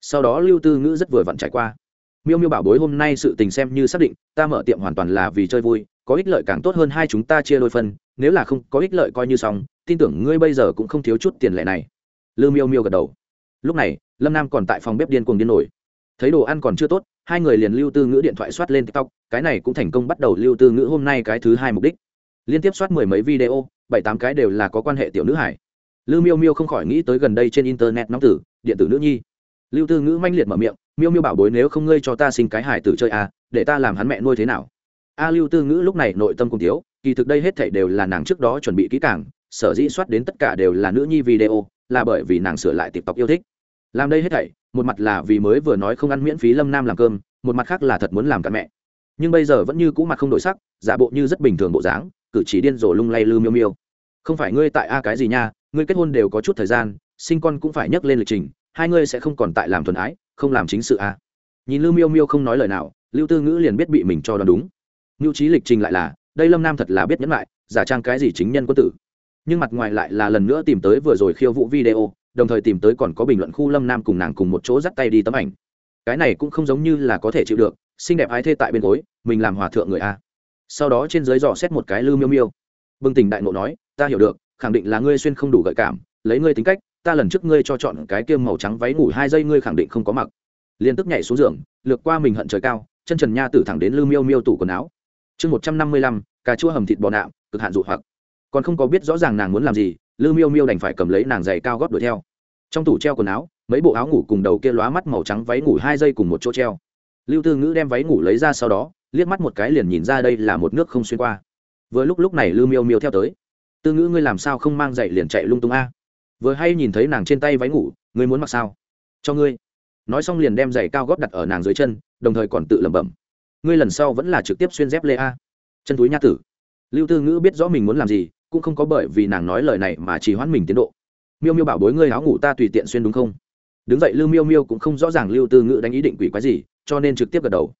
Sau đó lưu tư ngữ rất vừa vặn trải qua. Miêu miêu bảo bối hôm nay sự tình xem như xác định, ta mở tiệm hoàn toàn là vì chơi vui, có ích lợi càng tốt hơn hai chúng ta chia đôi phân, nếu là không có ích lợi coi như xong, tin tưởng ngươi bây giờ cũng không thiếu chút tiền lệ này lưu miêu miêu gật đầu. Lúc này lâm nam còn tại phòng bếp điên cuồng điên nổi. Thấy đồ ăn còn chưa tốt hai người liền lưu tư ngữ điện thoại soát lên tiktok cái này cũng thành công bắt đầu lưu tư ngữ hôm nay cái thứ hai mục đích. Liên tiếp soát mười mấy video bảy tám cái đều là có quan hệ tiểu nữ hải. Lưu miêu miêu không khỏi nghĩ tới gần đây trên internet nóng tử điện tử nữ nhi. Lưu tư ngữ manh liệt mở miệng miêu miêu bảo bối nếu không ngươi cho ta sinh cái hải tử chơi à, để ta làm hắn mẹ nuôi thế nào? A lưu tư ngữ lúc này nội tâm cùng thiếu kỳ thực đây hết thảy đều là nàng trước đó chuẩn bị kỹ càng sở dĩ soát đến tất cả đều là nữ nhi video là bởi vì nàng sửa lại tiktok yêu thích. Làm đây hết thảy, một mặt là vì mới vừa nói không ăn miễn phí lâm nam làm cơm, một mặt khác là thật muốn làm cả mẹ. Nhưng bây giờ vẫn như cũ mặt không đổi sắc, giả bộ như rất bình thường bộ dáng, cử chỉ điên rồ lung lay lư miêu miêu. Không phải ngươi tại a cái gì nha, ngươi kết hôn đều có chút thời gian, sinh con cũng phải nhắc lên lịch trình, hai ngươi sẽ không còn tại làm thuần ái, không làm chính sự a nhìn lưu miêu miêu không nói lời nào, lưu tư ngữ liền biết bị mình cho đoán đúng. Ngưu trí lịch trình lại là, đây lâm nam thật là biết nhẫn lại giả trang cái gì chính nhân quân tử nhưng mặt ngoài lại là lần nữa tìm tới vừa rồi khiêu vũ video, đồng thời tìm tới còn có bình luận khu lâm nam cùng nàng cùng một chỗ dắt tay đi tấm ảnh. Cái này cũng không giống như là có thể chịu được, xinh đẹp ái thê tại bên gối, mình làm hòa thượng người a. Sau đó trên dưới dò xét một cái lư miêu miêu. Bừng tỉnh đại nộ nói, ta hiểu được, khẳng định là ngươi xuyên không đủ gợi cảm, lấy ngươi tính cách, ta lần trước ngươi cho chọn cái kiêm màu trắng váy ngủ hai giây ngươi khẳng định không có mặc. Liên tức nhảy xuống giường, lược qua mình hận trời cao, chân trần nha tử thẳng đến lư miêu miêu tủ quần áo. Chương một trăm năm mươi lăm, cà chua hầm thịt bò nạm, cực hạn dụ hoặc còn không có biết rõ ràng nàng muốn làm gì, lư miêu miêu đành phải cầm lấy nàng giày cao gót đuổi theo. Trong tủ treo quần áo, mấy bộ áo ngủ cùng đầu kia lóa mắt màu trắng váy ngủ hai giây cùng một chỗ treo. Lưu tư ngữ đem váy ngủ lấy ra sau đó, liếc mắt một cái liền nhìn ra đây là một nước không xuyên qua. Vừa lúc lúc này lưu miêu miêu theo tới. Tư ngữ ngươi làm sao không mang dậy liền chạy lung tung a? Vừa hay nhìn thấy nàng trên tay váy ngủ, ngươi muốn mặc sao? Cho ngươi. Nói xong liền đem giày cao gót đặt ở nàng dưới chân, đồng thời còn tự lẩm bẩm. Ngươi lần sau vẫn là trực tiếp xuyên dép lê a. Chân túi nha tử. Lưu tư ngữ biết rõ mình muốn làm gì cũng không có bởi vì nàng nói lời này mà chỉ hoãn mình tiến độ. Miêu miêu bảo bối ngươi áo ngủ ta tùy tiện xuyên đúng không? Đứng dậy, lưu miêu miêu cũng không rõ ràng lưu tư ngữ đánh ý định quỷ quái gì, cho nên trực tiếp gật đầu.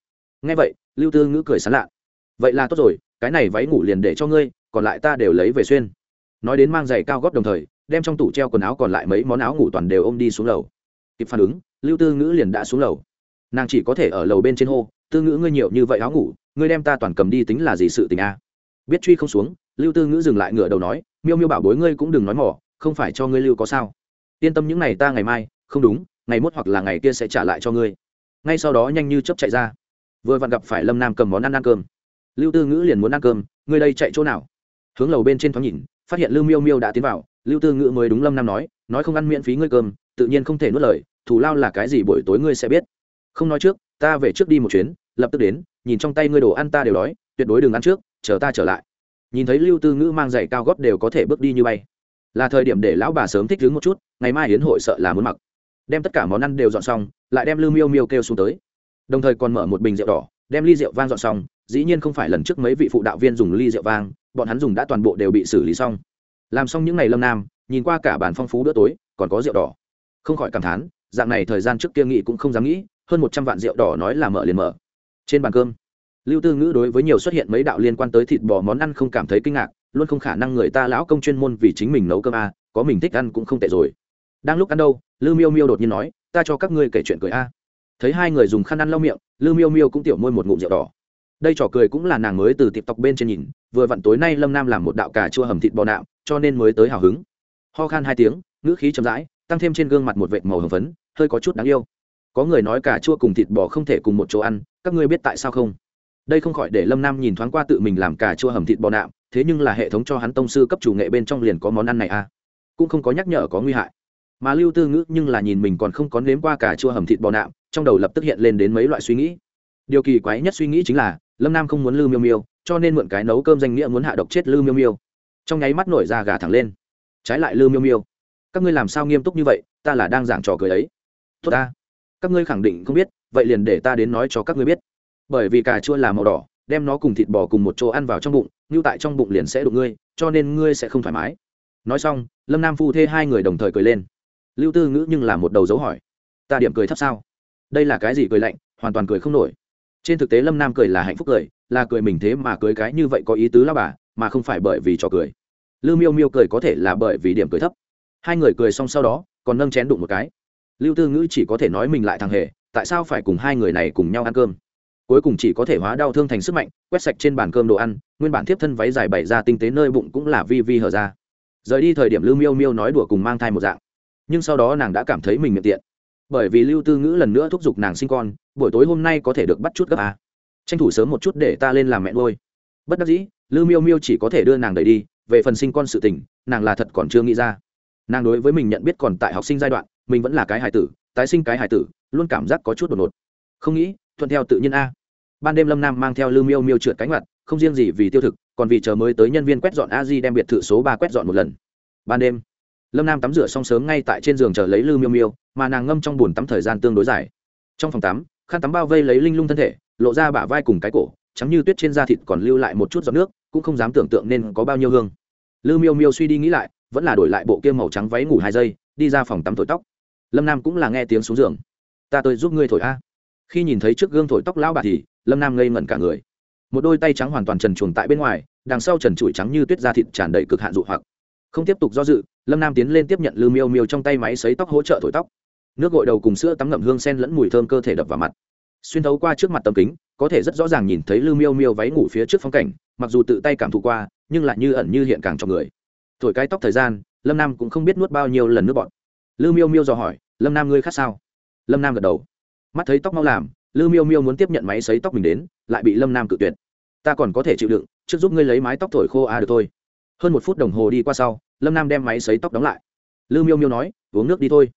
Ngay vậy, lưu tư ngữ cười sán lạ. Vậy là tốt rồi, cái này váy ngủ liền để cho ngươi, còn lại ta đều lấy về xuyên. Nói đến mang giày cao gót đồng thời, đem trong tủ treo quần áo còn lại mấy món áo ngủ toàn đều ôm đi xuống lầu. Kịp phản ứng, lưu tư ngữ liền đã xuống lầu. Nàng chỉ có thể ở lầu bên trên hô, tư ngữ ngươi nhiều như vậy áo ngủ, ngươi đem ta toàn cầm đi tính là gì sự tình a? Biết truy không xuống lưu tư ngữ dừng lại ngửa đầu nói, miêu miêu bảo bối ngươi cũng đừng nói mỏ, không phải cho ngươi lưu có sao. Yên tâm những ngày ta ngày mai, không đúng, ngày mốt hoặc là ngày kia sẽ trả lại cho ngươi. Ngay sau đó nhanh như chấp chạy ra. Vừa vặn gặp phải lâm nam cầm món ăn ăn cơm. Lưu tư ngữ liền muốn ăn cơm, ngươi đây chạy chỗ nào? Hướng lầu bên trên thoáng nhìn, phát hiện lưu miêu miêu đã tiến vào, lưu tư ngữ mới đúng lâm nam nói nói không ăn miễn phí ngươi cơm, tự nhiên không thể nuốt lời thủ lao là cái gì buổi tối ngươi sẽ biết. Không nói trước, ta về trước đi một chuyến, lập tức đến, nhìn trong tay ngươi đồ ăn ta đều đói, tuyệt đối đừng ăn trước, chờ ta trở lại nhìn thấy lưu tư ngữ mang giày cao gót đều có thể bước đi như bay. Là thời điểm để lão bà sớm thích đứng một chút, ngày mai hiến hội sợ là muốn mặc. Đem tất cả món ăn đều dọn xong, lại đem lưu miêu miêu kêu xuống tới. Đồng thời còn mở một bình rượu đỏ, đem ly rượu vang dọn xong, dĩ nhiên không phải lần trước mấy vị phụ đạo viên dùng ly rượu vang, bọn hắn dùng đã toàn bộ đều bị xử lý xong. Làm xong những ngày lâm nam, nhìn qua cả bàn phong phú bữa tối, còn có rượu đỏ. Không khỏi cảm thán, dạng này thời gian trước kia nghị cũng không dám nghĩ, hơn một trăm vạn rượu đỏ nói là mở liền mở. Trên bàn cơm lưu tư ngữ đối với nhiều xuất hiện mấy đạo liên quan tới thịt bò món ăn không cảm thấy kinh ngạc, luôn không khả năng người ta lão công chuyên môn vì chính mình nấu cơm a, có mình thích ăn cũng không tệ rồi. Đang lúc ăn đâu, lư miêu miêu đột nhiên nói, ta cho các ngươi kể chuyện cười a. Thấy hai người dùng khăn ăn lau miệng, lư miêu miêu cũng tiểu môi một ngụm rượu đỏ. Đây trò cười cũng là nàng mới từ tiệp tộc bên trên nhìn, vừa vặn tối nay lâm nam làm một đạo cà chua hầm thịt bò nạo cho nên mới tới hào hứng. Ho khan hai tiếng, ngữ khí chậm rãi, tăng thêm trên gương mặt một vệt màu hồng phấn, hơi có chút đáng yêu. Có người nói cà chua cùng thịt bò không thể cùng một chỗ ăn, các ngươi biết tại sao không? Đây không khỏi để lâm nam nhìn thoáng qua tự mình làm cà chua hầm thịt bò nạm, thế nhưng là hệ thống cho hắn tông sư cấp chủ nghệ bên trong liền có món ăn này à. Cũng không có nhắc nhở có nguy hại. Mà lưu tư ngữ nhưng là nhìn mình còn không có nếm qua cà chua hầm thịt bò nạm, trong đầu lập tức hiện lên đến mấy loại suy nghĩ. Điều kỳ quái nhất suy nghĩ chính là lâm nam không muốn lư miêu miêu cho nên mượn cái nấu cơm danh nghĩa muốn hạ độc chết lư miêu miêu. Trong nháy mắt nổi ra gà thẳng lên. Trái lại lư miêu miêu các ngươi làm sao nghiêm túc như vậy ta là đang giảng trò cười ấy. Tốt ta các ngươi khẳng định không biết vậy liền để ta đến nói cho các ngươi biết bởi vì cà chua là màu đỏ, đem nó cùng thịt bò cùng một chỗ ăn vào trong bụng, như tại trong bụng liền sẽ đụng ngươi, cho nên ngươi sẽ không thoải mái. Nói xong, lâm nam phu thê hai người đồng thời cười lên. Lưu tư ngữ nhưng là một đầu dấu hỏi. Ta điểm cười thấp sao? Đây là cái gì cười lạnh, hoàn toàn cười không nổi. Trên thực tế lâm nam cười là hạnh phúc cười, là cười mình thế mà cười cái như vậy có ý tứ lao bà, mà không phải bởi vì trò cười. Lưu miêu miêu cười có thể là bởi vì điểm cười thấp. Hai người cười xong sau đó, còn nâng chén đụng một cái. Lưu tư ngữ chỉ có thể nói mình lại thằng hề, tại sao phải cùng hai người này cùng nhau ăn cơm? Cuối cùng chỉ có thể hóa đau thương thành sức mạnh, quét sạch trên bàn cơm đồ ăn, nguyên bản tiếp thân váy dài bày ra tinh tế nơi bụng cũng là vi vi hở ra. Rời đi thời điểm lưu miêu miêu nói đùa cùng mang thai một dạng. Nhưng sau đó nàng đã cảm thấy mình miệng tiện. Bởi vì lưu tư ngữ lần nữa thúc giục nàng sinh con, buổi tối hôm nay có thể được bắt chút gấp à. tranh thủ sớm một chút để ta lên làm mẹ nuôi. Bất đắc dĩ, lưu miêu miêu chỉ có thể đưa nàng đẩy đi, về phần sinh con sự tình, nàng là thật còn chưa nghĩ ra. Nàng đối với mình nhận biết còn tại học sinh giai đoạn, mình vẫn là cái hài tử, tái sinh cái hài tử, luôn cảm giác có chút đột ngột. Không nghĩ thuận theo tự nhiên a. Ban đêm lâm nam mang theo lưu miêu miêu trượt cánh mặt, không riêng gì vì tiêu thực, còn vì chờ mới tới nhân viên quét dọn a di đem biệt thự số ba quét dọn một lần. Ban đêm, lâm nam tắm rửa xong sớm ngay tại trên giường chờ lấy lưu miêu miêu, mà nàng ngâm trong b tắm thời gian tương đối dài. Trong phòng tắm, khăn tắm bao vây lấy linh lung thân thể, lộ ra bả vai cùng cái cổ, trắng như tuyết trên da thịt còn lưu lại một chút giọt nước, cũng không dám tưởng tượng nên có bao nhiêu hương. Lưu miêu miêu suy đi nghĩ lại, vẫn là đổi lại bộ kia màu trắng váy ngủ hai giây, đi ra phòng tắm thổi tóc. Lâm nam cũng là nghe tiếng xuống giường. Ta tôi giúp ngươi thổi a khi nhìn thấy trước gương thổi tóc lão bà thì lâm nam ngây ngẩn cả người một đôi tay trắng hoàn toàn trần chuồng tại bên ngoài đằng sau trần trụi trắng như tuyết da thịt tràn đầy cực hạn dụ hoặc không tiếp tục do dự lâm nam tiến lên tiếp nhận lư miêu miêu trong tay máy xấy tóc hỗ trợ thổi tóc nước gội đầu cùng sữa tắm ngậm hương sen lẫn mùi thơm cơ thể đập vào mặt xuyên thấu qua trước mặt tấm kính có thể rất rõ ràng nhìn thấy lư miêu miêu váy ngủ phía trước phong cảnh mặc dù tự tay cảm thụ qua nhưng lại như ẩn như hiện càng cho người thổi cái tóc thời gian lâm nam cũng không biết nuốt bao nhiêu lần nước bọn lư miêu miêu dò hỏi lâm nam ngươi khác sao lâm nam gật đầu mắt thấy tóc mau làm lư miêu miêu muốn tiếp nhận máy xấy tóc mình đến, lại bị lâm nam cự tuyệt. Ta còn có thể chịu đựng, trước giúp ngươi lấy mái tóc thổi khô à được thôi. Hơn một phút đồng hồ đi qua sau, lâm nam đem máy xấy tóc đóng lại. Lư miêu miêu nói, uống nước đi thôi.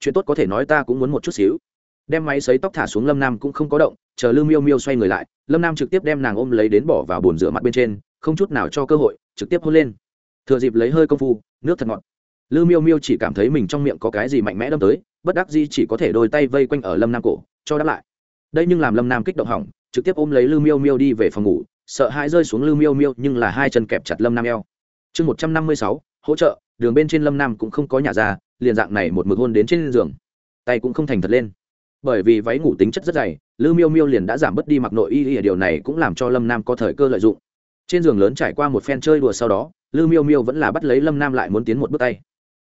Chuyện tốt có thể nói ta cũng muốn một chút xíu. Đem máy xấy tóc thả xuống lâm nam cũng không có động, chờ lư miêu miêu xoay người lại, lâm nam trực tiếp đem nàng ôm lấy đến bỏ vào bồn rửa mặt bên trên, không chút nào cho cơ hội, trực tiếp hôn lên. Thừa dịp lấy hơi công phu, nước thật ngọt. Lư miêu miêu chỉ cảm thấy mình trong miệng có cái gì mạnh mẽ đâm tới bất đắc di chỉ có thể đôi tay vây quanh ở lâm nam cổ, cho đáp lại. Đây nhưng làm lâm nam kích động hỏng, trực tiếp ôm lấy lư miêu miêu đi về phòng ngủ, sợ hãi rơi xuống lư miêu miêu nhưng là hai chân kẹp chặt lâm nam eo. Chương một trăm năm mươi sáu, hỗ trợ, đường bên trên lâm nam cũng không có nhà ra, liền dạng này một mực hôn đến trên giường. Tay cũng không thành thật lên. Bởi vì váy ngủ tính chất rất dày lư miêu miêu liền đã giảm bớt đi mặc nội y y, điều này cũng làm cho lâm nam có thời cơ lợi dụng. Trên giường lớn trải qua một phen chơi đùa sau đó lư miêu miêu vẫn là bắt lấy lâm nam lại muốn tiến một bước tay.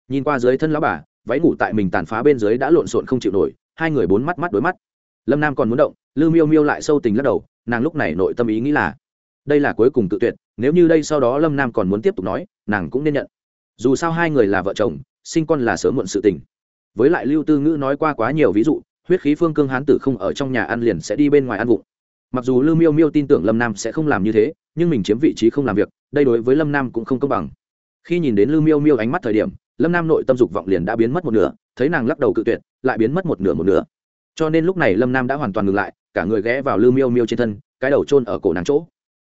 Nhìn qua dưới thân lão bà váy ngủ tại mình tàn phá bên dưới đã lộn xộn không chịu nổi, hai người bốn mắt mắt đối mắt. Lâm nam còn muốn động lư miêu miêu lại sâu tình lắc đầu, nàng lúc này nội tâm ý nghĩ là, đây là cuối cùng tự tuyệt, nếu như đây sau đó lâm nam còn muốn tiếp tục nói, nàng cũng nên nhận. Dù sao hai người là vợ chồng, sinh con là sớm muộn sự tình. Với lại lưu tư ngữ nói qua quá nhiều ví dụ, huyết khí phương cương hán tử không ở trong nhà ăn liền sẽ đi bên ngoài ăn vụng. Mặc dù lưu miêu miêu tin tưởng lâm nam sẽ không làm như thế, nhưng mình chiếm vị trí không làm việc, đây đối với lâm nam cũng không công bằng. Khi nhìn đến lưu miêu miêu ánh mắt thời điểm lâm nam nội tâm dục vọng liền đã biến mất một nửa, thấy nàng lắc đầu cự tuyệt, lại biến mất một nửa một nửa. Cho nên lúc này lâm nam đã hoàn toàn ngừng lại, cả người ghé vào lư miêu miêu trên thân, cái đầu trôn ở cổ nàng chỗ.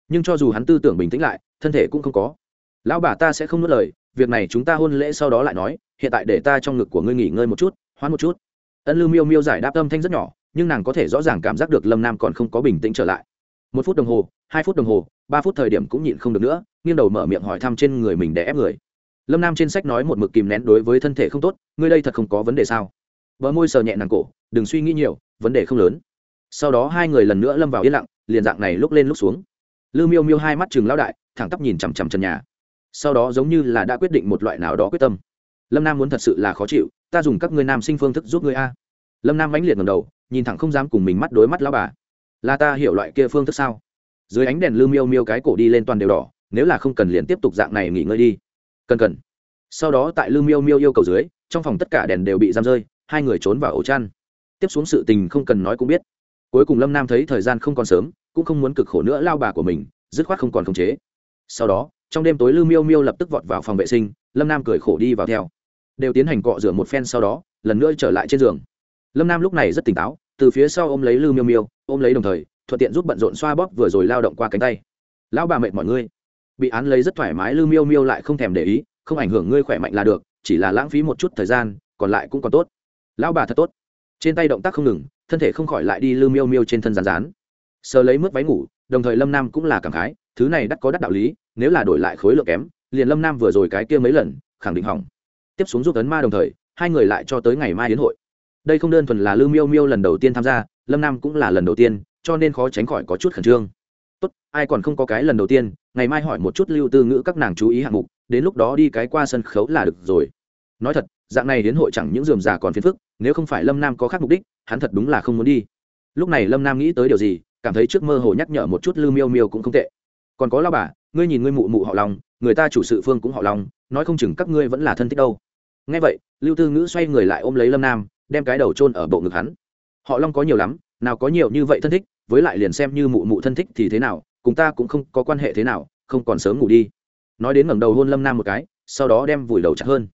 Nhưng cho dù hắn tư tưởng bình tĩnh lại, thân thể cũng không có. Lão bà ta sẽ không nuốt lời, việc này chúng ta hôn lễ sau đó lại nói, hiện tại để ta trong ngực của ngươi nghỉ ngơi một chút hoán một chút. Ân lư miêu miêu giải đáp âm thanh rất nhỏ, nhưng nàng có thể rõ ràng cảm giác được lâm nam còn không có bình tĩnh trở lại. Một phút đồng hồ, hai phút đồng hồ, ba phút thời điểm cũng nhịn không được nữa, nghiêng đầu mở miệng hỏi thăm trên người mình để ép người lâm nam trên sách nói một mực kìm nén đối với thân thể không tốt, ngươi đây thật không có vấn đề sao? Vợ môi sờ nhẹ nàng cổ, đừng suy nghĩ nhiều, vấn đề không lớn. Sau đó hai người lần nữa lâm vào yên lặng, liền dạng này lúc lên lúc xuống. Lư miêu miêu hai mắt chừng lao đại, thẳng tắp nhìn chằm chằm trần nhà. Sau đó giống như là đã quyết định một loại nào đó quyết tâm. Lâm nam muốn thật sự là khó chịu, ta dùng các ngươi nam sinh phương thức giúp ngươi a. Lâm nam mãnh liệt ngầm đầu, nhìn thẳng không dám cùng mình mắt đối mắt lao bà. Là ta hiểu loại kia phương thức sao? Dưới ánh đèn lư miêu miêu cái cổ đi lên toàn đều đỏ, nếu là không cần liền tiếp tục dạng này nghỉ ngơi đi cần cần. Sau đó tại lư miêu miêu yêu cầu dưới, trong phòng tất cả đèn đều bị giam rơi, hai người trốn vào ổ chăn. Tiếp xuống sự tình không cần nói cũng biết. Cuối cùng lâm nam thấy thời gian không còn sớm, cũng không muốn cực khổ nữa lao bà của mình, dứt khoát không còn khống chế. Sau đó, trong đêm tối lư miêu miêu lập tức vọt vào phòng vệ sinh, lâm nam cười khổ đi vào theo. Đều tiến hành cọ rửa một phen sau đó, lần nữa trở lại trên giường. Lâm nam lúc này rất tỉnh táo, từ phía sau ôm lấy lư miêu miêu, ôm lấy đồng thời, thuận tiện giúp bận rộn xoa bóp vừa rồi lao động qua cánh tay. Lão bà mệt mọi ngươi bị án lấy rất thoải mái lư miêu miêu lại không thèm để ý, không ảnh hưởng ngươi khỏe mạnh là được, chỉ là lãng phí một chút thời gian, còn lại cũng còn tốt. Lão bà thật tốt. Trên tay động tác không ngừng, thân thể không khỏi lại đi lư miêu miêu trên thân rán rán. Sờ lấy mướt váy ngủ, đồng thời lâm nam cũng là cảm khái, thứ này đắt có đắt đạo lý, nếu là đổi lại khối lượng kém, liền lâm nam vừa rồi cái kia mấy lần, khẳng định hỏng. Tiếp xuống giúp ấn ma đồng thời, hai người lại cho tới ngày mai đến hội. Đây không đơn thuần là lư miêu miêu lần đầu tiên tham gia, lâm nam cũng là lần đầu tiên, cho nên khó tránh khỏi có chút khẩn trương tốt, ai còn không có cái lần đầu tiên, ngày mai hỏi một chút lưu tư ngữ các nàng chú ý hạng mục, đến lúc đó đi cái qua sân khấu là được rồi. Nói thật, dạng này đến hội chẳng những dườm già còn phiền phức, nếu không phải lâm nam có khác mục đích, hắn thật đúng là không muốn đi. Lúc này lâm nam nghĩ tới điều gì, cảm thấy trước mơ hồ nhắc nhở một chút lưu miêu miêu cũng không tệ. Còn có lao bà, ngươi nhìn ngươi mụ mụ họ lòng người ta chủ sự phương cũng họ lòng nói không chừng các ngươi vẫn là thân thích đâu. Nghe vậy, lưu tư ngữ xoay người lại ôm lấy lâm nam, đem cái đầu chôn ở bộ ngực hắn. Họ long có nhiều lắm nào có nhiều như vậy thân thích, với lại liền xem như mụ mụ thân thích thì thế nào, cùng ta cũng không có quan hệ thế nào, không còn sớm ngủ đi. Nói đến ngẩng đầu hôn lâm nam một cái, sau đó đem vùi đầu chặt hơn.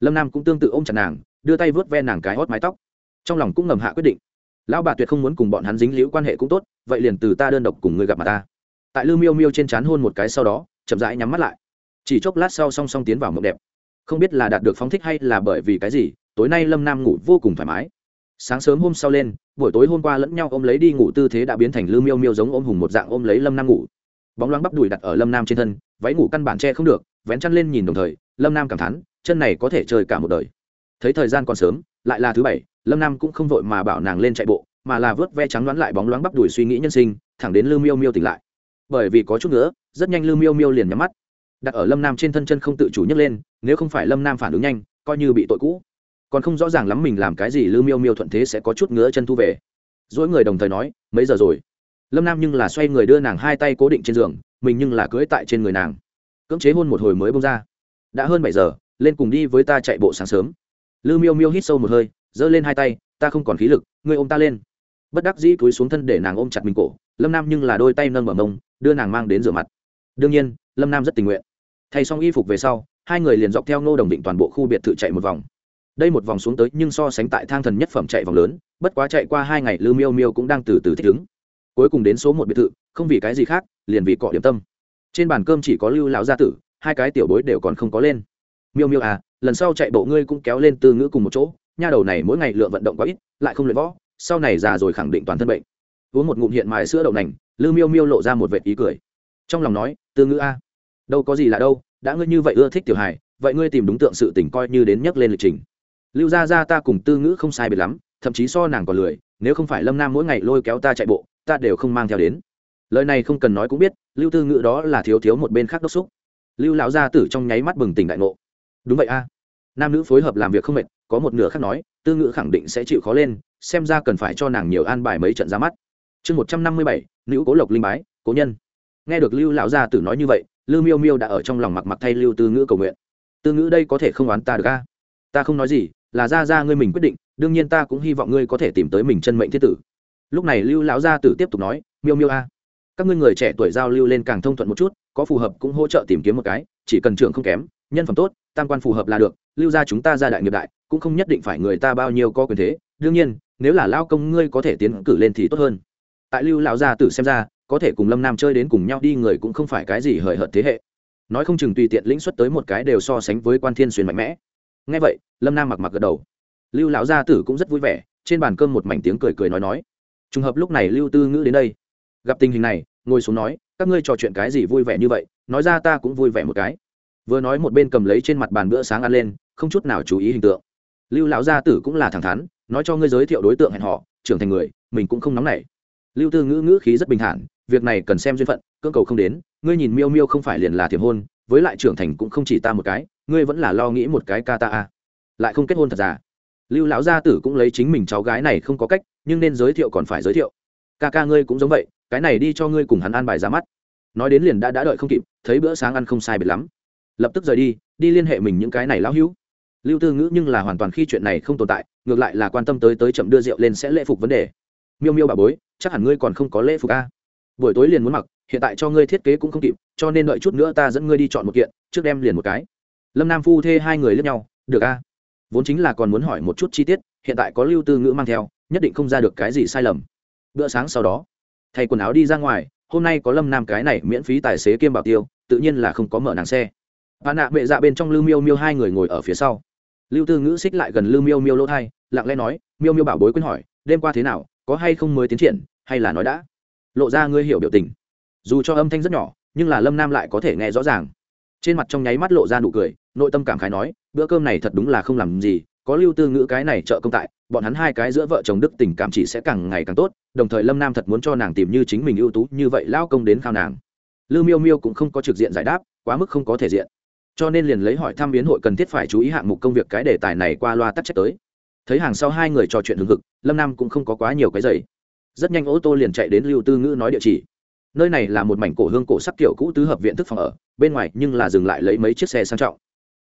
Lâm nam cũng tương tự ôm chặt nàng, đưa tay vớt ve nàng cái hót mái tóc. Trong lòng cũng ngầm hạ quyết định. Lão bà tuyệt không muốn cùng bọn hắn dính liễu quan hệ cũng tốt, vậy liền từ ta đơn độc cùng người gặp mặt ta. Tại lư miêu miêu trên c hôn một cái sau đó, chậm rãi nhắm mắt lại. Chỉ chốc lát sau song song tiến vào mộng đẹp. Không biết là đạt được phóng thích hay là bởi vì cái gì, tối nay lâm nam ngủ vô cùng thoải mái sáng sớm hôm sau lên, buổi tối hôm qua lẫn nhau ôm lấy đi ngủ tư thế đã biến thành lư miêu miêu giống ôm hùng một dạng ôm lấy lâm nam ngủ. Bóng loáng bắp đùi đặt ở lâm nam trên thân, váy ngủ căn bản che không được, vén chăn lên nhìn đồng thời, lâm nam cảm thán, chân này có thể chơi cả một đời. Thấy thời gian còn sớm, lại là thứ bảy, lâm nam cũng không vội mà bảo nàng lên chạy bộ, mà là vớt ve trắng đoán lại bóng loáng bắp đùi suy nghĩ nhân sinh, thẳng đến lư miêu miêu tỉnh lại. Bởi vì có chút nữa, rất nhanh lư miêu miêu liền nhắm mắt. Đặt ở lâm nam trên thân chân không tự chủ nhấc lên, nếu không phải lâm nam phản ứng nhanh, coi như bị tội cũ còn không rõ ràng lắm mình làm cái gì, lư miêu miêu thuận thế sẽ có chút ngứa chân thu về. Dỗi người đồng thời nói, mấy giờ rồi? Lâm nam nhưng là xoay người đưa nàng hai tay cố định trên giường, mình nhưng là cưỡi tại trên người nàng. Cưỡng chế hôn một hồi mới bông ra. Đã hơn bảy giờ, lên cùng đi với ta chạy bộ sáng sớm. Lư miêu miêu hít sâu một hơi, giơ lên hai tay, ta không còn khí lực, ngươi ôm ta lên. Bất đắc dĩ cúi xuống thân để nàng ôm chặt mình cổ, lâm nam nhưng là đôi tay nâng mở mông, đưa nàng mang đến rửa mặt. Đương nhiên, lâm nam rất tình nguyện. Thay xong y phục về sau, hai người liền dọc theo ngô đồng định toàn bộ khu biệt thự chạy một vòng đây một vòng xuống tới nhưng so sánh tại thang thần nhất phẩm chạy vòng lớn, bất quá chạy qua hai ngày lư miêu miêu cũng đang từ từ thích ứng. Cuối cùng đến số một biệt thự, không vì cái gì khác, liền vì cọ điểm tâm. Trên bàn cơm chỉ có lưu lão gia tử, hai cái tiểu bối đều còn không có lên. Miêu miêu à lần sau chạy bộ ngươi cũng kéo lên từ ngữ cùng một chỗ, nha đầu này mỗi ngày lượng vận động quá ít, lại không luyện võ, sau này già rồi khẳng định toàn thân bệnh. Uống một ngụm hiện mài sữa đậu nành, lư miêu miêu lộ ra một vệt ý cười. Trong lòng nói từ ngữ a, đâu có gì là đâu, đã ngươi như vậy ưa thích tiểu hài, vậy ngươi tìm đúng tượng sự tỉnh coi như đến nhắc lên lịch trình lưu gia gia ta cùng tư ngữ không sai biệt lắm, thậm chí so nàng còn lười, nếu không phải lâm nam mỗi ngày lôi kéo ta chạy bộ, ta đều không mang theo đến. Lời này không cần nói cũng biết, lưu tư ngữ đó là thiếu thiếu một bên khác đốc xúc. Lưu lão gia tử trong nháy mắt bừng tỉnh đại ngộ. Đúng vậy a. Nam nữ phối hợp làm việc không mệt, có một nửa khác nói, tư ngữ khẳng định sẽ chịu khó lên, xem ra cần phải cho nàng nhiều an bài mấy trận ra mắt. Chương một trăm năm mươi bảy, nữ cố lộc linh bái, cố nhân. Nghe được lưu lão gia tử nói như vậy, lưu miêu miêu đã ở trong lòng mặc mặc thay lưu tư ngữ cầu nguyện. Tư ngữ đây có thể không oán ta được a? Ta không nói gì là ra ra ngươi mình quyết định, đương nhiên ta cũng hy vọng ngươi có thể tìm tới mình chân mệnh thiết tử. Lúc này lưu lão gia tử tiếp tục nói, miêu miêu a, các ngươi người trẻ tuổi giao lưu lên càng thông thuận một chút, có phù hợp cũng hỗ trợ tìm kiếm một cái, chỉ cần trưởng không kém, nhân phẩm tốt, tam quan phù hợp là được, lưu gia chúng ta ra đại nghiệp đại, cũng không nhất định phải người ta bao nhiêu có quyền thế, đương nhiên, nếu là lao công ngươi có thể tiến cử lên thì tốt hơn. Tại lưu lão gia tử xem ra, có thể cùng lâm nam chơi đến cùng nhau đi người cũng không phải cái gì hời hợt thế hệ. Nói không chừng tùy tiện lĩnh xuất tới một cái đều so sánh với quan thiên xuyên mạnh mẽ nghe vậy, lâm nam mặc mặc gật đầu. Lưu lão gia tử cũng rất vui vẻ, trên bàn cơm một mảnh tiếng cười cười nói nói. Trùng hợp lúc này lưu tư ngữ đến đây. Gặp tình hình này, ngồi xuống nói, các ngươi trò chuyện cái gì vui vẻ như vậy, nói ra ta cũng vui vẻ một cái. Vừa nói một bên cầm lấy trên mặt bàn bữa sáng ăn lên, không chút nào chú ý hình tượng. Lưu lão gia tử cũng là thẳng thắn, nói cho ngươi giới thiệu đối tượng hẹn họ trưởng thành người, mình cũng không nóng nảy. Lưu tư ngữ ngữ khí rất bình thản, việc này cần xem duyên phận cơ cầu không đến, ngươi nhìn miêu miêu không phải liền là thiệp hôn, với lại trưởng thành cũng không chỉ ta một cái ngươi vẫn là lo nghĩ một cái ca ta a lại không kết hôn thật giả lưu lão gia tử cũng lấy chính mình cháu gái này không có cách, nhưng nên giới thiệu còn phải giới thiệu. Ca ca ngươi cũng giống vậy, cái này đi cho ngươi cùng hắn an bài ra mắt. Nói đến liền đã đã đợi không kịp, thấy bữa sáng ăn không sai biệt lắm. Lập tức rời đi đi liên hệ mình những cái này lão hữu. Lưu tư ngữ nhưng là hoàn toàn khi chuyện này không tồn tại, ngược lại là quan tâm tới tới chậm đưa rượu lên sẽ lễ phục vấn đề. Miêu miêu bà bối, chắc hẳn ngươi còn không có lễ phục a buổi tối liền muốn mặc, hiện tại cho ngươi thiết kế cũng không kịp, cho nên đợi chút nữa ta dẫn ngươi đi chọn một kiện, trước đem liền một cái lâm nam phu thê hai người lướt nhau, được a, vốn chính là còn muốn hỏi một chút chi tiết, hiện tại có lưu tư ngữ mang theo, nhất định không ra được cái gì sai lầm. Bữa sáng sau đó, thay quần áo đi ra ngoài, hôm nay có lâm nam cái này miễn phí tài xế kiêm bảo tiêu, tự nhiên là không có mở nàng xe. Bà nạ bệ dạ bên trong lưu miêu miêu hai người ngồi ở phía sau. Lưu tư ngữ xích lại gần lưu miêu miêu lỗ thai, lặng lẽ nói, miêu miêu bảo bối quên hỏi, đêm qua thế nào, có hay không mới tiến triển, hay là nói đã? Lộ ra ngươi hiểu biểu tình. Dù cho âm thanh rất nhỏ, nhưng là lâm nam lại có thể nghe rõ ràng trên mặt trong nháy mắt lộ ra nụ cười, nội tâm cảm khái nói, bữa cơm này thật đúng là không làm gì, có lưu tư ngữ cái này trợ công tại, bọn hắn hai cái giữa vợ chồng đức tình cảm chỉ sẽ càng ngày càng tốt, đồng thời lâm nam thật muốn cho nàng tìm như chính mình ưu tú, như vậy lao công đến khao nàng. Lưu miêu miêu cũng không có trực diện giải đáp, quá mức không có thể diện. Cho nên liền lấy hỏi thăm biến hội cần thiết phải chú ý hạng mục công việc cái đề tài này qua loa tắt trách tới. Thấy hàng sau hai người trò chuyện hừng hực, lâm nam cũng không có quá nhiều cái giày rất nhanh ô tô liền chạy đến lưu tư ngữ nói địa chỉ nơi này là một mảnh cổ hương cổ sắc kiểu cũ tứ hợp viện thức phòng ở, bên ngoài nhưng là dừng lại lấy mấy chiếc xe sang trọng.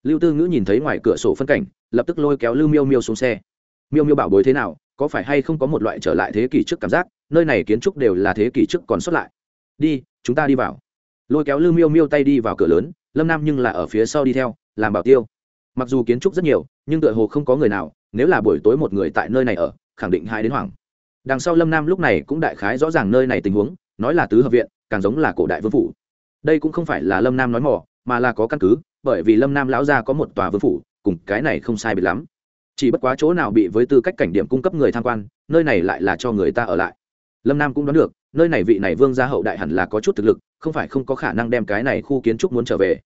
Lưu tư ngữ nhìn thấy ngoài cửa sổ phân cảnh, lập tức lôi kéo lưu miêu miêu xuống xe. Miêu miêu bảo bối thế nào, có phải hay không có một loại trở lại thế kỷ trước cảm giác, nơi này kiến trúc đều là thế kỷ trước còn xuất lại. Đi, chúng ta đi vào. Lôi kéo lưu miêu miêu tay đi vào cửa lớn, lâm nam nhưng là ở phía sau đi theo, làm bảo tiêu. Mặc dù kiến trúc rất nhiều, nhưng tựa hồ không có người nào, nếu là buổi tối một người tại nơi này ở, khẳng định hai đến hoảng. Đằng sau lâm nam lúc này cũng đại khái rõ ràng nơi này tình huống nói là tứ hợp viện, càng giống là cổ đại vương phủ. Đây cũng không phải là lâm nam nói mỏ mà là có căn cứ, bởi vì lâm nam lão gia có một tòa vương phủ, cùng cái này không sai biệt lắm. Chỉ bất quá chỗ nào bị với tư cách cảnh điểm cung cấp người tham quan, nơi này lại là cho người ta ở lại. Lâm nam cũng đoán được, nơi này vị này vương gia hậu đại hẳn là có chút thực lực, không phải không có khả năng đem cái này khu kiến trúc muốn trở về.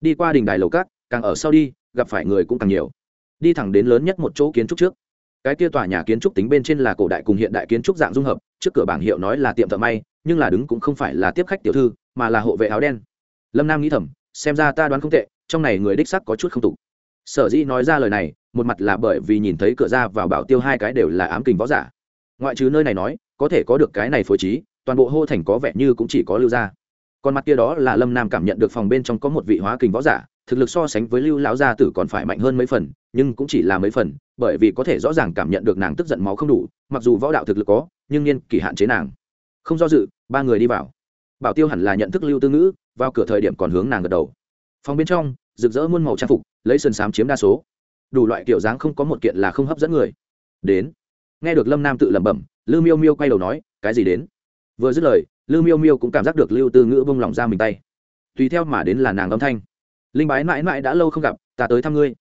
Đi qua đình đài lầu cát càng ở sau đi, gặp phải người cũng càng nhiều. Đi thẳng đến lớn nhất một chỗ kiến trúc trước. Cái kia tòa nhà kiến trúc tính bên trên là cổ đại cùng hiện đại kiến trúc dạng dung hợp, trước cửa bảng hiệu nói là tiệm thợ may nhưng là đứng cũng không phải là tiếp khách tiểu thư, mà là hộ vệ áo đen. Lâm nam nghĩ thầm, xem ra ta đoán không tệ, trong này người đích sắc có chút không tục sở dĩ nói ra lời này, một mặt là bởi vì nhìn thấy cửa ra vào bảo tiêu hai cái đều là ám kình võ giả. Ngoại trừ nơi này nói, có thể có được cái này phối trí, toàn bộ hô thành có vẻ như cũng chỉ có lưu gia. Còn mặt kia đó là lâm nam cảm nhận được phòng bên trong có một vị hóa kình võ giả, thực lực so sánh với lưu lão gia tử còn phải mạnh hơn mấy phần, nhưng cũng chỉ là mấy phần, bởi vì có thể rõ ràng cảm nhận được nàng tức giận máu không đủ, mặc dù võ đạo thực lực có, nhưng niên kỷ hạn chế nàng không do dự, ba người đi vào. Bảo tiêu hẳn là nhận thức lưu tư ngữ, vào cửa thời điểm còn hướng nàng gật đầu. Phòng bên trong, rực rỡ muôn màu trang phục, lấy sườn xám chiếm đa số. Đủ loại kiểu dáng không có một kiện là không hấp dẫn người. Đến. Nghe được lâm nam tự lẩm bẩm lư miêu miêu quay đầu nói, cái gì đến? Vừa dứt lời lư miêu miêu cũng cảm giác được lưu tư ngữ bông lỏng ra mình tay. Tùy theo mà đến là nàng âm thanh. Linh bái mãi mãi đã lâu không gặp, ta tới thăm ngươi.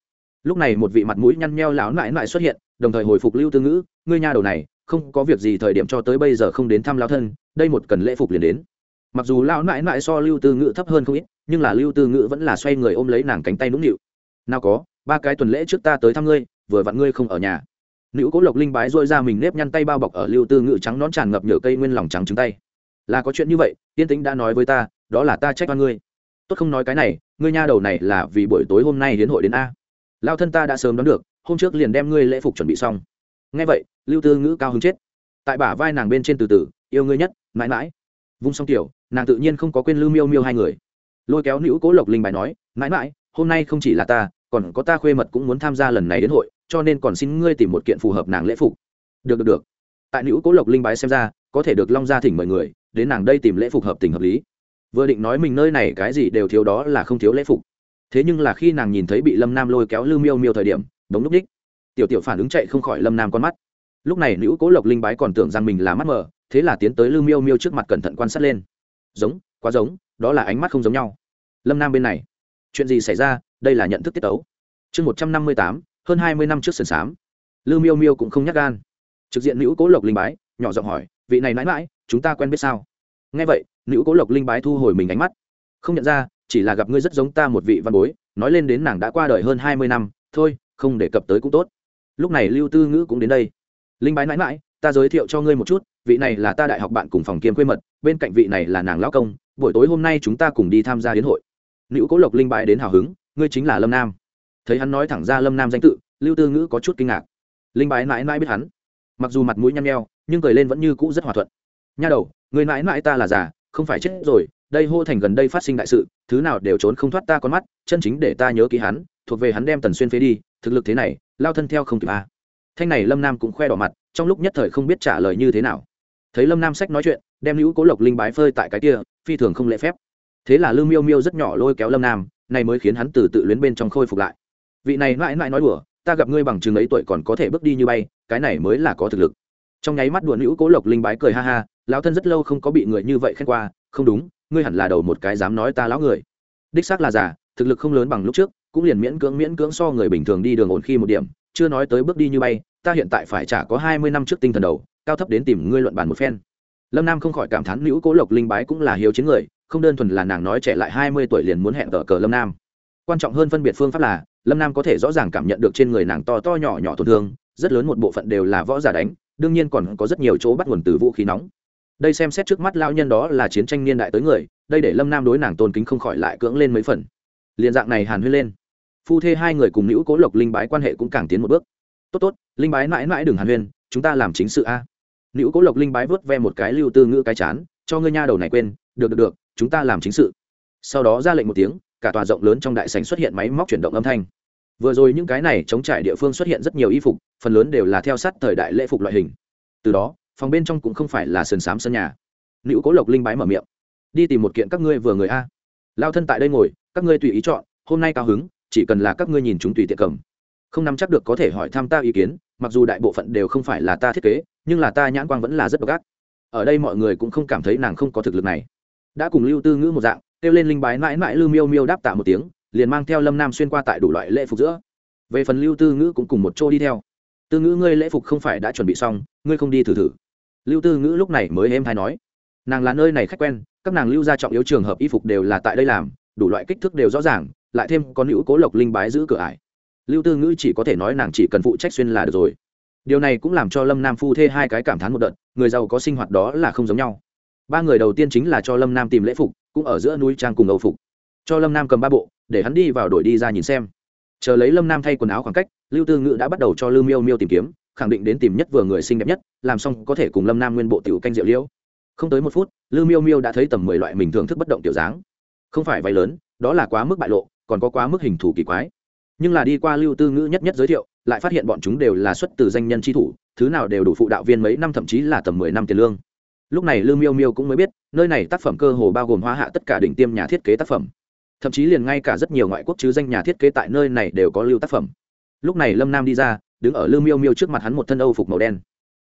Lúc này một vị mặt mũi nhăn nheo lão mãi mãi xuất hiện, đồng thời hồi phục lưu tư ngữ, ngươi nhà đầu này không có việc gì thời điểm cho tới bây giờ không đến thăm lao thân, đây một cần lễ phục liền đến. Mặc dù lão mãi mãi so lưu tư ngữ thấp hơn không ít, nhưng là lưu tư ngữ vẫn là xoay người ôm lấy nàng cánh tay nũng nịu. Nào có, ba cái tuần lễ trước ta tới thăm ngươi, vừa vặn ngươi không ở nhà. Nữ cố lộc linh bái dôi ra mình nếp nhăn tay bao bọc ở lưu tư ngữ trắng nón tràn ngập nhựa cây nguyên lòng trắng trứng tay. Là có chuyện như vậy tiên tính đã nói với ta, đó là ta trách oan ngươi. Tốt không nói cái này, ngươi nha đầu này là vì buổi tối hôm nay hiến hội đến a. Lao thân ta đã sớm đón được, hôm trước liền đem ngươi lễ phục chuẩn bị xong. Ngay vậy lưu tư ngữ cao hứng chết. Tại bả vai nàng bên trên từ từ, yêu ngươi nhất, mãi mãi. Vung xong tiểu nàng tự nhiên không có quên lưu miêu miêu hai người. Lôi kéo nữ cố lộc linh bài nói, mãi mãi, hôm nay không chỉ là ta, còn có ta khuê mật cũng muốn tham gia lần này đến hội, cho nên còn xin ngươi tìm một kiện phù hợp nàng lễ phục. Được được được. Tại nữ cố lộc linh bái xem ra, có thể được long gia thỉnh mời người, đến nàng đây tìm lễ phục hợp tình hợp lý. Vừa định nói mình nơi này cái gì đều thiếu đó là không thiếu lễ phục. Thế nhưng là khi nàng nhìn thấy bị lâm nam lôi kéo lư miêu miêu thời điểm đống lúc đích tiểu tiểu phản ứng chạy không khỏi lâm nam con mắt lúc này nữ cố lộc linh bái còn tưởng rằng mình là mắt mờ, thế là tiến tới lưu miêu miêu trước mặt cẩn thận quan sát lên. Giống, quá giống, đó là ánh mắt không giống nhau. Lâm nam bên này, chuyện gì xảy ra? Đây là nhận thức tiết tấu. Chương một trăm năm mươi tám, hơn hai mươi năm trước sườn xám lưu miêu miêu cũng không nhắc gan. Trực diện nữ cố lộc linh bái, nhỏ giọng hỏi, vị này mãi mãi, chúng ta quen biết sao? Nghe vậy, nữ cố lộc linh bái thu hồi mình ánh mắt. Không nhận ra, chỉ là gặp ngươi rất giống ta một vị văn bối, nói lên đến nàng đã qua đời hơn hai mươi năm, thôi, không đề cập tới cũng tốt. Lúc này lưu tư ngữ cũng đến đây linh bái mãi mãi, ta giới thiệu cho ngươi một chút, vị này là ta đại học bạn cùng phòng kiêm quê mật, bên cạnh vị này là nàng lão công, buổi tối hôm nay chúng ta cùng đi tham gia hiến hội. Nữ cố lộc linh bái đến hào hứng, ngươi chính là lâm nam. Thấy hắn nói thẳng ra lâm nam danh tự, lưu tư ngữ có chút kinh ngạc. Linh bái mãi mãi biết hắn. Mặc dù mặt mũi nhăn nheo, nhưng cười lên vẫn như cũ rất hòa thuận. Nha đầu, người mãi mãi ta là già, không phải chết rồi, đây hô thành gần đây phát sinh đại sự, thứ nào đều trốn không thoát ta con mắt, chân chính để ta nhớ ký hắn, thuộc về hắn đem tần xuyên phế đi, thực lực thế này, lao thân theo không kịp a. à thanh này lâm nam cũng khoe đỏ mặt, trong lúc nhất thời không biết trả lời như thế nào. Thấy lâm nam sách nói chuyện, đem nữ cố lộc linh bái phơi tại cái kia, phi thường không lễ phép. Thế là lư miêu miêu rất nhỏ lôi kéo lâm nam, này mới khiến hắn từ tự luyến bên trong khôi phục lại. Vị này mãi mãi nói đùa, ta gặp ngươi bằng chừng ấy tuổi còn có thể bước đi như bay, cái này mới là có thực lực. Trong nháy mắt đùa nữ cố lộc linh bái cười ha ha, lão thân rất lâu không có bị người như vậy khen qua, không đúng, ngươi hẳn là đầu một cái dám nói ta lão người. Đích xác là giả, thực lực không lớn bằng lúc trước, cũng liền miễn cưỡng miễn cưỡng so người bình thường đi đường ổn khi một điểm chưa nói tới bước đi như bay, ta hiện tại phải trả có hai mươi năm trước tinh thần đầu, cao thấp đến tìm ngươi luận bàn một phen. Lâm nam không khỏi cảm thán nữ cố lộc linh bái cũng là hiếu chiến người, không đơn thuần là nàng nói trẻ lại hai mươi tuổi liền muốn hẹn cờ cờ lâm nam. Quan trọng hơn phân biệt phương pháp là, lâm nam có thể rõ ràng cảm nhận được trên người nàng to to nhỏ nhỏ tổn thương, rất lớn một bộ phận đều là võ giả đánh, đương nhiên còn có rất nhiều chỗ bắt nguồn từ vũ khí nóng. Đây xem xét trước mắt lao nhân đó là chiến tranh niên đại tới người, đây để lâm nam đối nàng tôn kính không khỏi lại cưỡng lên mấy phần. Liền dạng này hàn huyên lên phu thê hai người cùng nữ cố lộc linh bái quan hệ cũng càng tiến một bước. Tốt tốt, linh bái mãi mãi đừng hàn huyên, chúng ta làm chính sự a. Nữ cố lộc linh bái vớt ve một cái lưu tư ngữ cái chán, cho ngươi nha đầu này quên, được được được, chúng ta làm chính sự. Sau đó ra lệnh một tiếng, cả tòa rộng lớn trong đại sành xuất hiện máy móc chuyển động âm thanh. Vừa rồi những cái này chống trải địa phương xuất hiện rất nhiều y phục, phần lớn đều là theo sát thời đại lễ phục loại hình. Từ đó, phòng bên trong cũng không phải là sườn xám sân nhà. Nữ cố lộc linh bái mở miệng, đi tìm một kiện các ngươi vừa người a. Lao thân tại đây ngồi, các ngươi tùy ý chọn, hôm nay cao hứng chỉ cần là các ngươi nhìn chúng tùy tiện cầm. Không nắm chắc được có thể hỏi tham ta ý kiến, mặc dù đại bộ phận đều không phải là ta thiết kế, nhưng là ta nhãn quang vẫn là rất độc ác. Ở đây mọi người cũng không cảm thấy nàng không có thực lực này. Đã cùng lưu tư ngữ một dạng, kêu lên linh bái mãi mãi lưu miêu miêu đáp tạ một tiếng, liền mang theo lâm nam xuyên qua tại đủ loại lễ phục giữa. Về phần lưu tư ngữ cũng cùng một chỗ đi theo. Tư ngữ ngươi lễ phục không phải đã chuẩn bị xong, ngươi không đi thử thử. Lưu tư ngữ lúc này mới êm hay nói. Nàng là nơi này khách quen, các nàng lưu ra trọng yếu trường hợp y phục đều là tại đây làm, đủ loại kích thước đều rõ ràng lại thêm có nữ cố lộc linh bái giữ cửa ải. Lưu tư ngữ chỉ có thể nói nàng chỉ cần phụ trách xuyên là được rồi. Điều này cũng làm cho lâm nam phu thê hai cái cảm thán một đợt, người giàu có sinh hoạt đó là không giống nhau. Ba người đầu tiên chính là cho lâm nam tìm lễ phục, cũng ở giữa núi trang cùng âu phục. Cho lâm nam cầm ba bộ, để hắn đi vào đổi đi ra nhìn xem. Chờ lấy lâm nam thay quần áo khoảng cách, lưu tư ngữ đã bắt đầu cho lưu miêu miêu tìm kiếm, khẳng định đến tìm nhất vừa người xinh đẹp nhất, làm xong có thể cùng lâm nam nguyên bộ tiểu canh rượu liễu. Không tới một phút lưu miêu miêu đã thấy tầm mười loại mình thưởng thức bất động tiểu dáng. Không phải váy lớn, đó là quá mức bại lộ còn có quá mức hình thủ kỳ quái. Nhưng là đi qua lưu tư ngữ nhất nhất giới thiệu, lại phát hiện bọn chúng đều là xuất từ danh nhân tri thủ, thứ nào đều đủ phụ đạo viên mấy năm thậm chí là tầm mười năm tiền lương. Lúc này lưu miêu miêu cũng mới biết, nơi này tác phẩm cơ hồ bao gồm hoa hạ tất cả đỉnh tiêm nhà thiết kế tác phẩm. Thậm chí liền ngay cả rất nhiều ngoại quốc chứ danh nhà thiết kế tại nơi này đều có lưu tác phẩm. Lúc này lâm nam đi ra, đứng ở lưu miêu miêu trước mặt hắn một thân âu phục màu đen.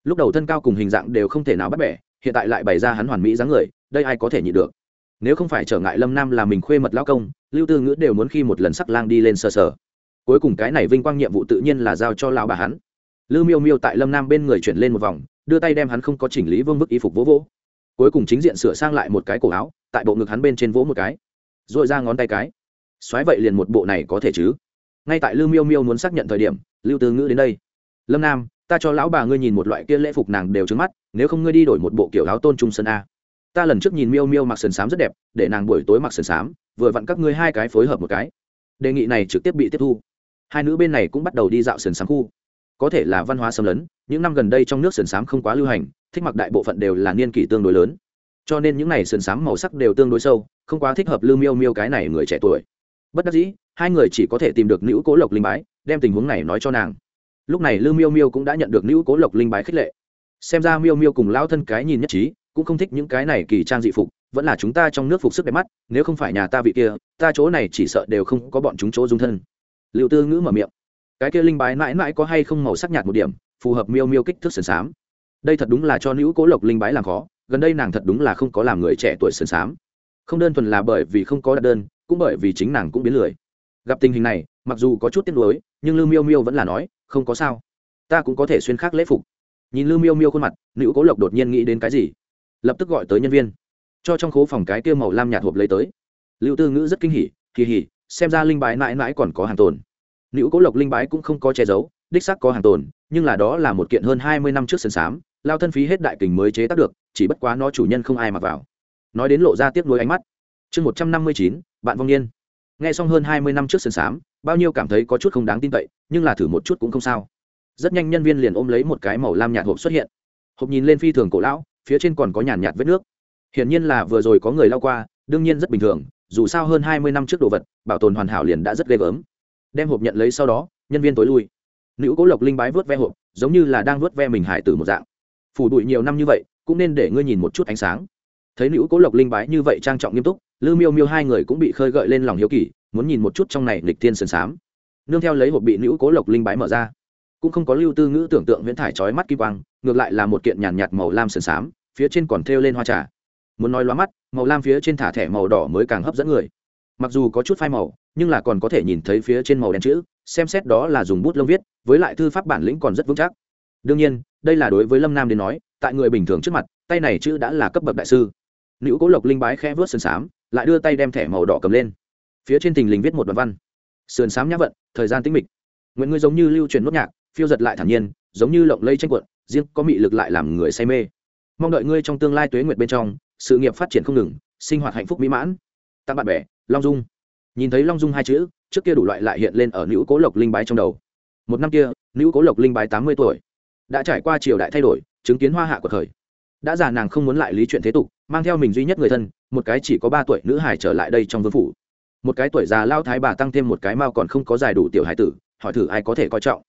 Lúc đầu thân cao cùng hình dạng đều không thể nào bắt bẻ, hiện tại lại bày ra hắn hoàn mỹ dáng người, đây ai có thể nhịn được? Nếu không phải trở ngại lâm nam là mình khuê mật lao công, lưu tư ngữ đều muốn khi một lần sắc lang đi lên sơ sở cuối cùng cái này vinh quang nhiệm vụ tự nhiên là giao cho lão bà hắn. Lưu miêu miêu tại lâm nam bên người chuyển lên một vòng, đưa tay đem hắn không có chỉnh lý vương bức y phục vỗ vỗ. Cuối cùng chính diện sửa sang lại một cái cổ áo, tại bộ ngực hắn bên trên vỗ một cái. R ồ i ra ngón tay cái. Xoáy vậy liền một bộ này có thể chứ? Ngay tại lưu miêu miêu muốn xác nhận thời điểm, lưu tư ngữ đến đây. Lâm nam, ta cho lão bà ngươi nhìn một loại kia lễ phục nàng đều trứng mắt, nếu không ngươi đi đổi một bộ kiểu áo tôn trung sơn a ta lần trước nhìn miêu miêu mặc sườn xám rất đẹp, để nàng buổi tối mặc sườn xám, vừa vặn các ngươi hai cái phối hợp một cái. Đề nghị này trực tiếp bị tiếp thu. Hai nữ bên này cũng bắt đầu đi dạo sườn xám khu. Có thể là văn hóa xâm lấn, những năm gần đây trong nước sườn xám không quá lưu hành, thích mặc đại bộ phận đều là niên kỷ tương đối lớn. Cho nên những n à y sườn xám màu sắc đều tương đối sâu, không quá thích hợp lưu miêu miêu cái này người trẻ tuổi. Bất đắc dĩ, hai người chỉ có thể tìm được nữ cố lộc linh bái, đem tình huống này nói cho nàng. Lúc này lưu miêu miêu cũng đã nhận được nữ cố lộc linh bái khích lệ. Xem ra miêu miêu cùng lao thân cái nhìn nhất trí cũng không thích những cái này kỳ trang dị phục, vẫn là chúng ta trong nước phục sức đẹp mắt, nếu không phải nhà ta vị kia, ta chỗ này chỉ sợ đều không có bọn chúng chỗ dung thân. Liệu tư ngữ mở miệng. Cái kia linh bái mãi mãi có hay không màu sắc nhạt một điểm, phù hợp miêu miêu kích thước sườn xám. Đây thật đúng là cho nữ cố lộc linh bái làm khó, gần đây nàng thật đúng là không có làm người trẻ tuổi sườn xám. Không đơn thuần là bởi vì không có đặt đơn, cũng bởi vì chính nàng cũng biến lười. Gặp tình hình này, mặc dù có chút tiếc nuối, nhưng lưu miêu miêu vẫn là nói, không có sao. Ta cũng có thể xuyên khác lễ phục. Nhìn lưu miêu miêu khuôn mặt, nữ cố lộc đột nhiên nghĩ đến cái gì? Lập tức gọi tới nhân viên. Cho trong khố phòng cái kia màu lam nhạt hộp lấy tới. Lưu tư ngữ rất kinh hỉ kỳ hỉ xem ra linh bái mãi mãi còn có hàng tồn. Nữ cố lộc linh bái cũng không có che giấu, đích xác có hàng tồn, nhưng là đó là một kiện hơn hai mươi năm trước sân sám, lao thân phí hết đại kình mới chế tác được, chỉ bất quá nó chủ nhân không ai mặc vào. Nói đến lộ ra tiếp nối ánh mắt. Chương một trăm năm mươi chín, bạn vong niên. Nghe xong hơn hai mươi năm trước sân sám, bao nhiêu cảm thấy có chút không đáng tin cậy, nhưng là thử một chút cũng không sao. Rất nhanh nhân viên liền ôm lấy một cái màu lam nhạt hộp xuất hiện. Hộp nhìn lên phi thường cổ lão phía trên còn có nhàn nhạt vết nước. Hiển nhiên là vừa rồi có người lao qua, đương nhiên rất bình thường, dù sao hơn hai mươi năm trước đồ vật, bảo tồn hoàn hảo liền đã rất ghê gớm. Đem hộp nhận lấy sau đó, nhân viên tối lui. Nữ cố lộc linh bái vớt ve hộp, giống như là đang vớt ve mình hải tử một dạng. Phủ đụi nhiều năm như vậy, cũng nên để ngươi nhìn một chút ánh sáng. Thấy nữ cố lộc linh bái như vậy trang trọng nghiêm túc, lư miêu miêu hai người cũng bị khơi gợi lên lòng hiếu kỳ, muốn nhìn một chút trong này lịch thiên sườn xám nương theo lấy hộp bị nữ cố lộc linh bái mở ra cũng không có lưu tư ngữ tưởng tượng huyễn thải trói mắt kỳ quang, ngược lại là một kiện nhàn nhạt màu lam sườn xám, phía trên còn thêu lên hoa trà. Muốn nói loa mắt, màu lam phía trên thả thẻ màu đỏ mới càng hấp dẫn người. Mặc dù có chút phai màu, nhưng là còn có thể nhìn thấy phía trên màu đen chữ, xem xét đó là dùng bút lông viết, với lại thư pháp bản lĩnh còn rất vững chắc. Đương nhiên, đây là đối với lâm nam đến nói, tại người bình thường trước mặt, tay này chữ đã là cấp bậc đại sư. Nữ cố lộc linh bái khẽ vớt sườn xám, lại đưa tay đem thẻ màu đỏ cầm lên. Phía trên tình lình viết một đoạn văn. Sườn xám nhã vận, thời gian tĩnh mịch. Nguyện ngươi giống như lưu truyền nốt nhạc phiêu giật lại thản nhiên, giống như lộng lây tranh cuộn, riêng có mị lực lại làm người say mê. Mong đợi ngươi trong tương lai tuế nguyệt bên trong, sự nghiệp phát triển không ngừng, sinh hoạt hạnh phúc mỹ mãn. Tặng bạn bè, long dung. Nhìn thấy long dung hai chữ, trước kia đủ loại lại hiện lên ở nữ cố lộc linh bái trong đầu. Một năm kia, nữ cố lộc linh bái tám mươi tuổi. Đã trải qua triều đại thay đổi, chứng kiến hoa hạ của thời đã già nàng không muốn lại lý chuyện thế tục, mang theo mình duy nhất người thân, một cái chỉ có ba tuổi nữ hải trở lại đây trong vương phủ. Một cái tuổi già lao thái bà tăng thêm một cái mao còn không có dài đủ tiểu hải tử, hỏi thử ai có thể coi trọng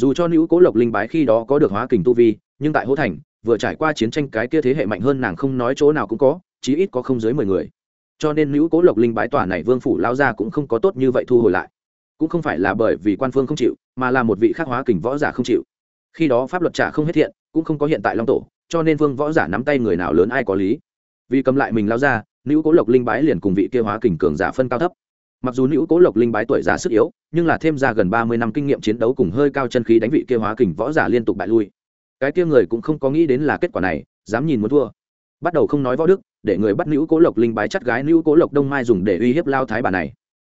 dù cho nữ cố lộc linh bái khi đó có được hóa kình tu vi, nhưng tại hỗ thành, vừa trải qua chiến tranh cái kia thế hệ mạnh hơn nàng không nói chỗ nào cũng có, chí ít có không dưới mười người. Cho nên nữ cố lộc linh bái tòa này vương phủ lao ra cũng không có tốt như vậy thu hồi lại. Cũng không phải là bởi vì quan phương không chịu, mà là một vị khắc hóa kình võ giả không chịu. Khi đó pháp luật trả không hết thiện, cũng không có hiện tại long tổ, cho nên vương võ giả nắm tay người nào lớn ai có lý. Vì cầm lại mình lao ra, nữ cố lộc linh bái liền cùng vị kia hóa kình cường giả phân cao thấp mặc dù nữ cố lộc linh bái tuổi già sức yếu, nhưng là thêm ra gần ba mươi năm kinh nghiệm chiến đấu cùng hơi cao chân khí đánh vị kia hóa kình võ giả liên tục bại lui. Cái kia người cũng không có nghĩ đến là kết quả này, dám nhìn muốn thua. Bắt đầu không nói võ đức, để người bắt nữ cố lộc linh bái chắt gái, nữ cố lộc đông mai dùng để uy hiếp lao thái bà này.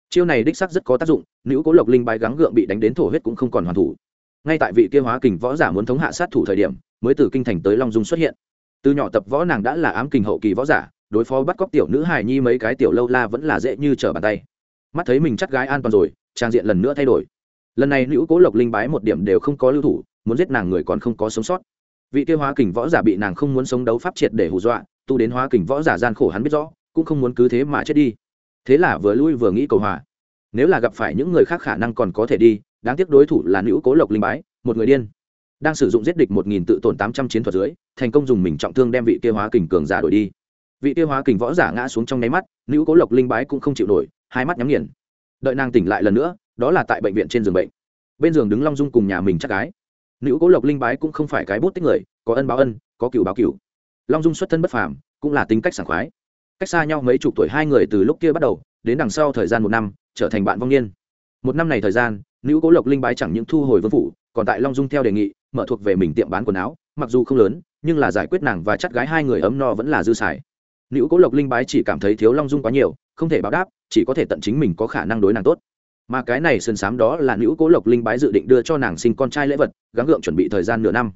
Chiêu này đích sắc rất có tác dụng, nữ cố lộc linh bái gắng gượng bị đánh đến thổ huyết cũng không còn hoàn thủ. Ngay tại vị kia hóa kình võ giả muốn thống hạ sát thủ thời điểm, mới từ kinh thành tới long dung xuất hiện. Từ nhỏ tập võ nàng đã là ám kình hậu kỳ võ giả, đối phó bắt cóc tiểu nữ hài nhi mấy cái tiểu lâu la vẫn là dễ như trở bàn tay mắt thấy mình chắc gái an toàn rồi, trang diện lần nữa thay đổi. Lần này nữ cố lộc linh bái một điểm đều không có lưu thủ, muốn giết nàng người còn không có sống sót. Vị tiêu hóa kình võ giả bị nàng không muốn sống đấu pháp triệt để hù dọa, tu đến hóa kình võ giả gian khổ hắn biết rõ, cũng không muốn cứ thế mà chết đi. Thế là vừa lui vừa nghĩ cầu hòa. Nếu là gặp phải những người khác khả năng còn có thể đi, đáng tiếc đối thủ là nữ cố lộc linh bái, một người điên. Đang sử dụng giết địch một nghìn tự tổn tám trăm chiến thuật dưới, thành công dùng mình trọng thương đem vị tiêu hóa kình cường giả đổi đi. Vị tiêu hóa kình võ giả ngã xuống trong nháy mắt nữ cố lộc linh bái cũng không chịu nổi hai mắt nhắm nghiền. Đợi nàng tỉnh lại lần nữa, đó là tại bệnh viện trên giường bệnh. Bên giường đứng long dung cùng nhà mình chắc gái. Nữ cố lộc linh bái cũng không phải cái bút tích người, có ân báo ân, có cựu báo cựu long dung xuất thân bất phàm, cũng là tính cách sảng khoái. Cách xa nhau mấy chục tuổi hai người từ lúc kia bắt đầu, đến đằng sau thời gian một năm, trở thành bạn vong niên. Một năm này thời gian, nữ cố lộc linh bái chẳng những thu hồi vương phủ, còn tại long dung theo đề nghị, mở thuộc về mình tiệm bán quần áo, mặc dù không lớn, nhưng là giải quyết nàng và chắc gái hai người ấm no vẫn là dư xài nữ cố lộc linh bái chỉ cảm thấy thiếu long dung quá nhiều, không thể báo đáp, chỉ có thể tận chính mình có khả năng đối nàng tốt. Mà cái này sơn sám đó là nữ cố lộc linh bái dự định đưa cho nàng sinh con trai lễ vật, gắng gượng chuẩn bị thời gian nửa năm.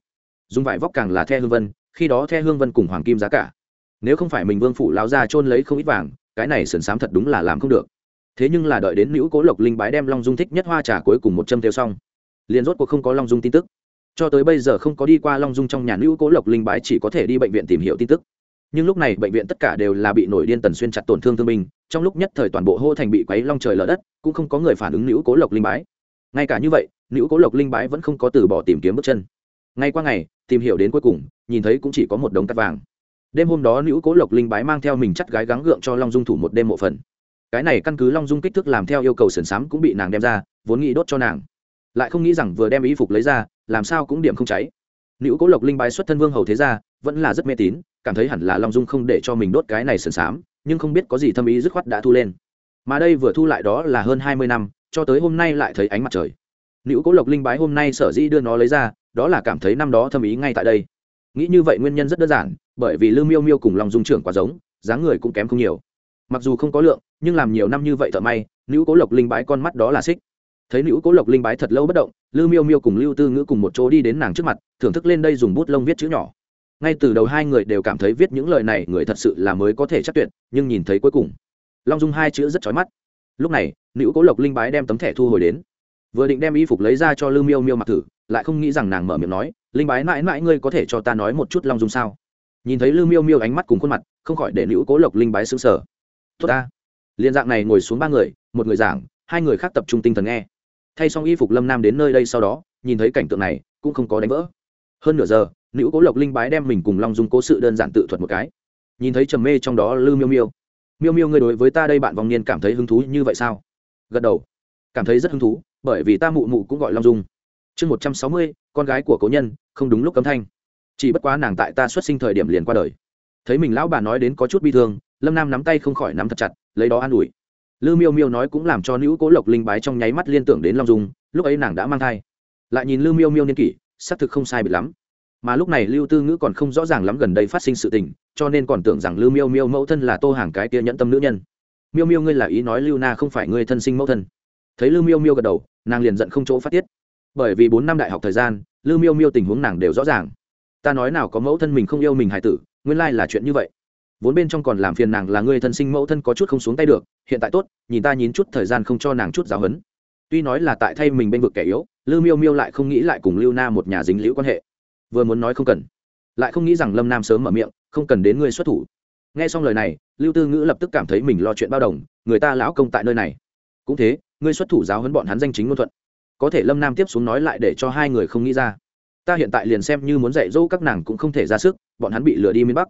Dùng vải vóc càng là the hương vân, khi đó the hương vân cùng hoàng kim giá cả. Nếu không phải mình vương phủ lao ra trôn lấy không ít vàng, cái này sườn sám thật đúng là làm không được. Thế nhưng là đợi đến nữ cố lộc linh bái đem long dung thích nhất hoa trà cuối cùng một châm theo xong, liền rốt cuộc không có long dung tin tức. Cho tới bây giờ không có đi qua long dung trong nhà nữ cố lộc linh bái chỉ có thể đi bệnh viện tìm hiểu tin tức nhưng lúc này bệnh viện tất cả đều là bị nổi điên tần xuyên chặt tổn thương thương binh, trong lúc nhất thời toàn bộ hô thành bị quấy long trời lở đất, cũng không có người phản ứng nữ cố lộc linh bái. Ngay cả như vậy, nữ cố lộc linh bái vẫn không có từ bỏ tìm kiếm bước chân. Ngay qua ngày, tìm hiểu đến cuối cùng, nhìn thấy cũng chỉ có một đống cắt vàng. Đêm hôm đó nữ cố lộc linh bái mang theo mình chắt gái gắng gượng cho long dung thủ một đêm mộ phần. Cái này căn cứ long dung kích thước làm theo yêu cầu sườn sám cũng bị nàng đem ra, vốn nghĩ đốt cho nàng. Lại không nghĩ rằng vừa đem y phục lấy ra, làm sao cũng điểm không cháy nữ cố lộc linh bái xuất thân vương hầu thế gia, vẫn là rất mê tín, cảm thấy hẳn là long dung không để cho mình đốt cái này sườn sám, nhưng không biết có gì thâm ý dứt khoát đã thu lên. Mà đây vừa thu lại đó là hơn hai mươi năm, cho tới hôm nay lại thấy ánh mặt trời. Nữ cố lộc linh bái hôm nay sở dĩ đưa nó lấy ra, đó là cảm thấy năm đó thâm ý ngay tại đây. Nghĩ như vậy nguyên nhân rất đơn giản, bởi vì lư miêu miêu cùng long dung trưởng quá giống, dáng người cũng kém không nhiều. Mặc dù không có lượng, nhưng làm nhiều năm như vậy thợ may nữ cố lộc linh bái con mắt đó là xích thấy nữ cố lộc linh bái thật lâu bất động, lư miêu miêu cùng lưu tư ngữ cùng một chỗ đi đến nàng trước mặt, thưởng thức lên đây dùng bút lông viết chữ nhỏ. Ngay từ đầu hai người đều cảm thấy viết những lời này người thật sự là mới có thể chắc tuyệt, nhưng nhìn thấy cuối cùng, long dung hai chữ rất chói mắt. Lúc này, nữ cố lộc linh bái đem tấm thẻ thu hồi đến. Vừa định đem y phục lấy ra cho lư miêu miêu mặc thử, lại không nghĩ rằng nàng mở miệng nói, linh bái mãi mãi ngươi có thể cho ta nói một chút long dung sao? Nhìn thấy lư miêu miêu ánh mắt cùng khuôn mặt, không khỏi để nữ cố lộc linh bái xứng sở tốt ta. Liên dạng này ngồi xuống ba người, một người giảng, hai người khác tập trung tinh thần nghe thay xong y phục lâm nam đến nơi đây sau đó, nhìn thấy cảnh tượng này, cũng không có đánh vỡ. Hơn nửa giờ, nữ cố lộc linh bái đem mình cùng long dung cố sự đơn giản tự thuật một cái. Nhìn thấy trầm mê trong đó lư miêu miêu. Miêu miêu ngươi đối với ta đây bạn vòng niên cảm thấy hứng thú như vậy sao? Gật đầu. Cảm thấy rất hứng thú, bởi vì ta mụ mụ cũng gọi long dung. Chương một trăm sáu mươi, con gái của cố nhân, không đúng lúc cấm thanh. Chỉ bất quá nàng tại ta xuất sinh thời điểm liền qua đời. Thấy mình lão bà nói đến có chút bi thương, lâm nam nắm tay không khỏi nắm thật chặt, lấy đó an ủi lư miêu miêu nói cũng làm cho nữ cố lộc linh bái trong nháy mắt liên tưởng đến long dung, lúc ấy nàng đã mang thai. Lại nhìn lư miêu miêu niên kỷ, xác thực không sai biệt lắm. Mà lúc này lưu tư ngữ còn không rõ ràng lắm gần đây phát sinh sự tình, cho nên còn tưởng rằng lưu miêu miêu mẫu thân là tô hàng cái tia nhẫn tâm nữ nhân. Miêu miêu ngươi là ý nói lưu na không phải ngươi thân sinh mẫu thân. Thấy lưu miêu miêu gật đầu, nàng liền giận không chỗ phát tiết. Bởi vì bốn năm đại học thời gian lưu miêu miêu tình huống nàng đều rõ ràng. Ta nói nào có mẫu thân mình không yêu mình hài tử, nguyên lai là chuyện như vậy vốn bên trong còn làm phiền nàng là người thân sinh mẫu thân có chút không xuống tay được, hiện tại tốt, nhìn ta nhín chút thời gian không cho nàng chút giáo hấn tuy nói là tại thay mình bên vực kẻ yếu, lưu miêu miêu lại không nghĩ lại cùng lưu na một nhà dính liễu quan hệ. Vừa muốn nói không cần, lại không nghĩ rằng lâm nam sớm mở miệng, không cần đến ngươi xuất thủ. Nghe xong lời này, lưu tư ngữ lập tức cảm thấy mình lo chuyện bao đồng, người ta lão công tại nơi này. Cũng thế ngươi xuất thủ giáo hấn bọn hắn danh chính ngôn thuận. Có thể lâm nam tiếp xuống nói lại để cho hai người không nghĩ ra. Ta hiện tại liền xem như muốn dạy dỗ các nàng cũng không thể ra sức, bọn hắn bị lừa đi miền bắc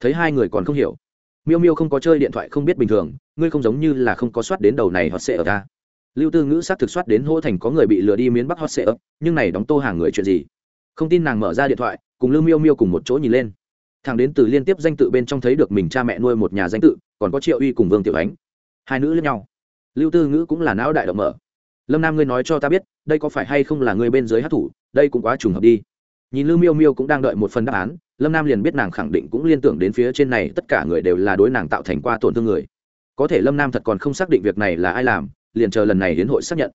thấy hai người còn không hiểu. Miêu miêu không có chơi điện thoại không biết bình thường, ngươi không giống như là không có soát đến đầu này hot sẽ ở ta. Lưu tư ngữ xác thực soát đến hô thành có người bị lừa đi miến bắc hot sệ ấp nhưng này đóng tô hàng người chuyện gì? Không tin nàng mở ra điện thoại, cùng lưu miêu miêu cùng một chỗ nhìn lên. Thằng đến từ liên tiếp danh tự bên trong thấy được mình cha mẹ nuôi một nhà danh tự, còn có triệu uy cùng vương tiểu ánh. Hai nữ lẫn nhau. Lưu tư ngữ cũng là não đại động mở. Lâm nam ngươi nói cho ta biết, đây có phải hay không là ngươi bên dưới hát thủ, đây cũng quá trùng hợp đi. Nhìn lưu miêu miêu cũng đang đợi một phần đáp án lâm nam liền biết nàng khẳng định cũng liên tưởng đến phía trên này, tất cả người đều là đối nàng tạo thành qua tổn thương người. Có thể lâm nam thật còn không xác định việc này là ai làm, liền chờ lần này hiến hội xác nhận.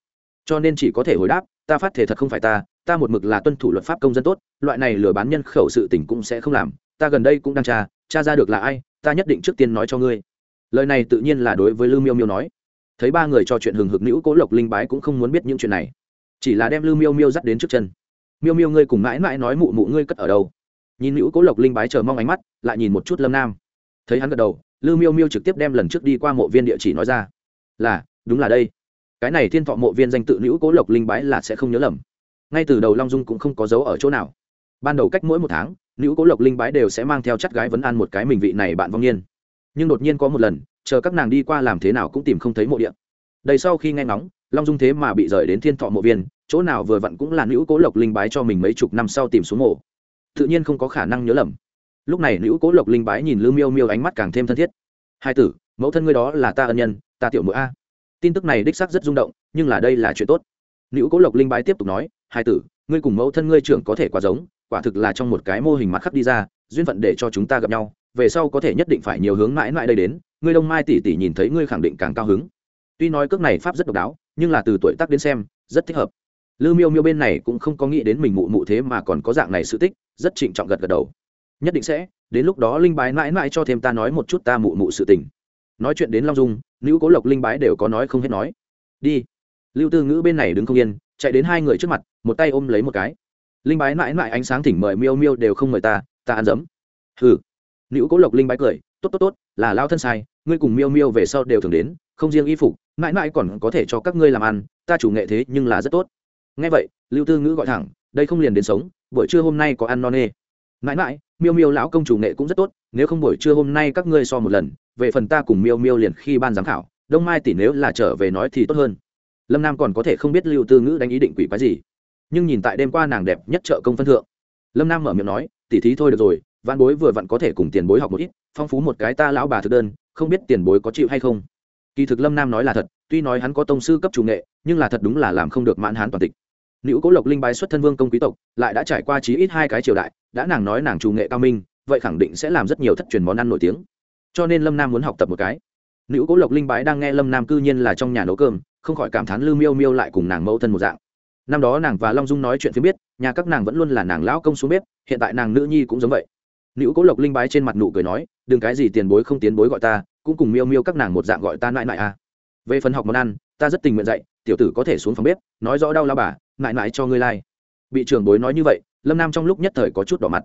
Cho nên chỉ có thể hồi đáp, ta phát thể thật không phải ta ta một mực là tuân thủ luật pháp công dân tốt, loại này lừa bán nhân khẩu sự tình cũng sẽ không làm, ta gần đây cũng đang tra tra ra được là ai, ta nhất định trước tiên nói cho ngươi. Lời này tự nhiên là đối với lưu miêu miêu nói. Thấy ba người trò chuyện hừng hực nữ cố lộc linh bái cũng không muốn biết những chuyện này. Chỉ là đem lưu miêu miêu dắt đến trước chân. Miêu miêu ngươi cùng mãi mãi nói mụ mụ ngươi cất ở đâu? Nhìn nữ cố lộc linh bái chờ mong ánh mắt, lại nhìn một chút lâm nam. Thấy hắn gật đầu lưu miêu miêu trực tiếp đem lần trước đi qua mộ viên địa chỉ nói ra. Là, đúng là đây. Cái này thiên thọ mộ viên danh tự nữ cố lộc linh bái là sẽ không nhớ lầm. Ngay từ đầu long dung cũng không có dấu ở chỗ nào. Ban đầu cách mỗi một tháng nữ cố lộc linh bái đều sẽ mang theo chắt gái vấn ăn một cái mình vị này bạn vong niên. Nhưng đột nhiên có một lần, chờ các nàng đi qua làm thế nào cũng tìm không thấy mộ điện đầy sau khi nghe ngóng, long dung thế mà bị rời đến thiên thọ mộ viên, chỗ nào vừa vặn cũng là nữ cố lộc linh bái cho mình mấy chục năm sau tìm xuống mộ tự nhiên không có khả năng nhớ lầm. Lúc này nữ cố lộc linh bái nhìn lư miêu miêu ánh mắt càng thêm thân thiết. Hai tử, mẫu thân ngươi đó là ta ân nhân, ta tiểu mũi a. Tin tức này đích xác rất rung động, nhưng là đây là chuyện tốt. Nữ cố lộc linh bái tiếp tục nói, hai tử, ngươi cùng mẫu thân ngươi trưởng có thể quá giống, quả thực là trong một cái mô hình mặt khắc đi ra, duyên phận để cho chúng ta gặp nhau, về sau có thể nhất định phải nhiều hướng mãi mãi đây đến, ngươi đông mai tỷ tỷ nhìn thấy ngươi khẳng định càng cao hứng. Tuy nói cước này pháp rất độc đáo, nhưng là từ tuổi tác đến xem, rất thích hợp. Lư miêu miêu bên này cũng không có nghĩ đến mình mụ mụ thế mà còn có dạng này sự tích rất trịnh trọng gật gật đầu. Nhất định sẽ, đến lúc đó linh bái mãi mãi cho thêm ta nói một chút ta mụ mụ sự tình. Nói chuyện đến long dung, nữ cố lộc linh bái đều có nói không hết nói. Đi. Lưu tư ngữ bên này đứng không yên, chạy đến hai người trước mặt, một tay ôm lấy một cái. Linh bái mãi mãi ánh sáng thỉnh mời miêu miêu đều không mời ta ta ăn dấm. Hừ. Nữ cố lộc linh bái cười, tốt tốt tốt, là lao thân sai, ngươi cùng miêu miêu về sau đều thường đến, không riêng y phục, mãi mãi còn có thể cho các ngươi làm ăn, ta chủ nghệ thế nhưng là rất tốt. Ngay vậy, lưu tư ngữ gọi thẳng, đây không liền đến sống buổi trưa hôm nay có ăn non nê? Mãi mãi, miêu miêu lão công chủ nghệ cũng rất tốt, nếu không buổi trưa hôm nay các ngươi so một lần, về phần ta cùng miêu miêu liền khi ban giám khảo, đông mai tỷ nếu là trở về nói thì tốt hơn. Lâm nam còn có thể không biết lưu tư ngữ đánh ý định quỷ quái gì, nhưng nhìn tại đêm qua nàng đẹp nhất trợ công phân thượng. Lâm nam mở miệng nói tỉ thí thôi được rồi văn bối vừa vặn có thể cùng tiền bối học một ít, phong phú một cái ta lão bà thực đơn, không biết tiền bối có chịu hay không? Kỳ thực lâm nam nói là thật, tuy nói hắn có tông sư cấp chủ nghệ, nhưng là thật đúng là làm không được mãn hán toàn tịch nữ cố lộc linh bái xuất thân vương công quý tộc, lại đã trải qua chí ít hai cái triều đại, đã nàng nói nàng chủ nghệ cao minh, vậy khẳng định sẽ làm rất nhiều thất truyền món ăn nổi tiếng. Cho nên lâm nam muốn học tập một cái. Nữ cố lộc linh bái đang nghe lâm nam cư nhiên là trong nhà nấu cơm, không khỏi cảm thán lư miêu miêu lại cùng nàng mẫu thân một dạng. Năm đó nàng và long dung nói chuyện phía biết, nhà các nàng vẫn luôn là nàng lão công xuống bếp, hiện tại nàng nữ nhi cũng giống vậy. Nữ cố lộc linh bái trên mặt nụ cười nói, đừng cái gì tiền bối không tiến bối gọi ta, cũng cùng miêu miêu các nàng một dạng gọi ta nại nại à. Về phần học món ăn, ta rất tình nguyện dạy, tiểu tử có thể xuống phòng bếp, nói rõ đau lao bà nại nại cho ngươi lai、like. bị trưởng bối nói như vậy, lâm nam trong lúc nhất thời có chút đỏ mặt.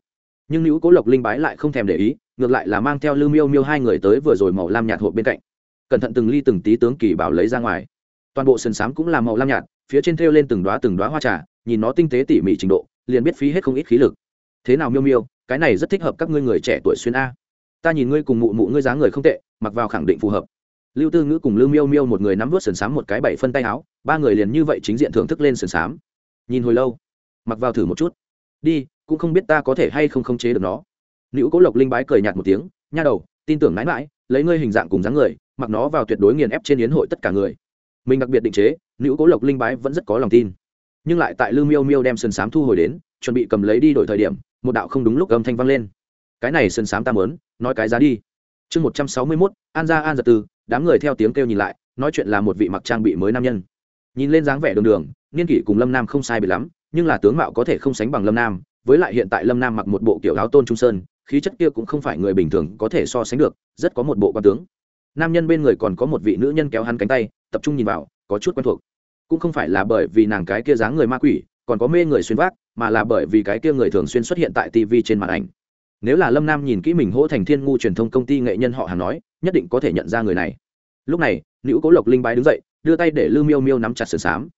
Nhưng nữ cố lộc linh bái lại không thèm để ý, ngược lại là mang theo Lưu miêu miêu hai người tới vừa rồi màu lam nhạt hộp bên cạnh. Cẩn thận từng ly từng tí tướng kỳ bảo lấy ra ngoài. Toàn bộ sườn xám cũng là màu lam nhạt, phía trên thêu lên từng đoá từng đoá hoa trà, nhìn nó tinh tế tỉ mỉ trình độ, liền biết phí hết không ít khí lực. Thế nào miêu miêu, cái này rất thích hợp các ngươi người trẻ tuổi xuyên a. Ta nhìn ngươi cùng mụ mụ ngươi dáng người không tệ, mặc vào khẳng định phù hợp lưu tư ngữ cùng lưu miêu miêu một người nắm vớt sườn xám một cái bảy phân tay áo, ba người liền như vậy chính diện thưởng thức lên sườn xám. Nhìn hồi lâu, mặc vào thử một chút. Đi, cũng không biết ta có thể hay không khống chế được nó. Nữ cố lộc linh bái cười nhạt một tiếng, nha đầu, tin tưởng mãi mãi lấy ngươi hình dạng cùng dáng người, mặc nó vào tuyệt đối nghiền ép trên yến hội tất cả người. Mình đặc biệt định chế, nữ cố lộc linh bái vẫn rất có lòng tin. Nhưng lại tại lưu miêu miêu đem sườn xám thu hồi đến, chuẩn bị cầm lấy đi đổi thời điểm, một đạo không đúng lúc âm thanh vang lên. Cái này sườn xám ta mớn nói cái giá đi. Chương một trăm sáu mươi mốt, an gia an giật từ đám người theo tiếng kêu nhìn lại, nói chuyện là một vị mặc trang bị mới nam nhân. Nhìn lên dáng vẻ đường đường, niên kỷ cùng lâm nam không sai bị lắm, nhưng là tướng mạo có thể không sánh bằng lâm nam, với lại hiện tại lâm nam mặc một bộ kiểu áo tôn trung sơn, khí chất kia cũng không phải người bình thường có thể so sánh được, rất có một bộ quan tướng. Nam nhân bên người còn có một vị nữ nhân kéo hắn cánh tay, tập trung nhìn vào, có chút quen thuộc. Cũng không phải là bởi vì nàng cái kia dáng người ma quỷ, còn có mê người xuyên vác, mà là bởi vì cái kia người thường xuyên xuất hiện tại tv trên màn ảnh. Nếu là lâm nam nhìn kỹ mình hỗ thành thiên ngu truyền thông công ty nghệ nhân họ hàng nói nhất định có thể nhận ra người này. Lúc này, nữ cố lộc linh bái đứng dậy, đưa tay để lư miêu miêu nắm chặt sườn xám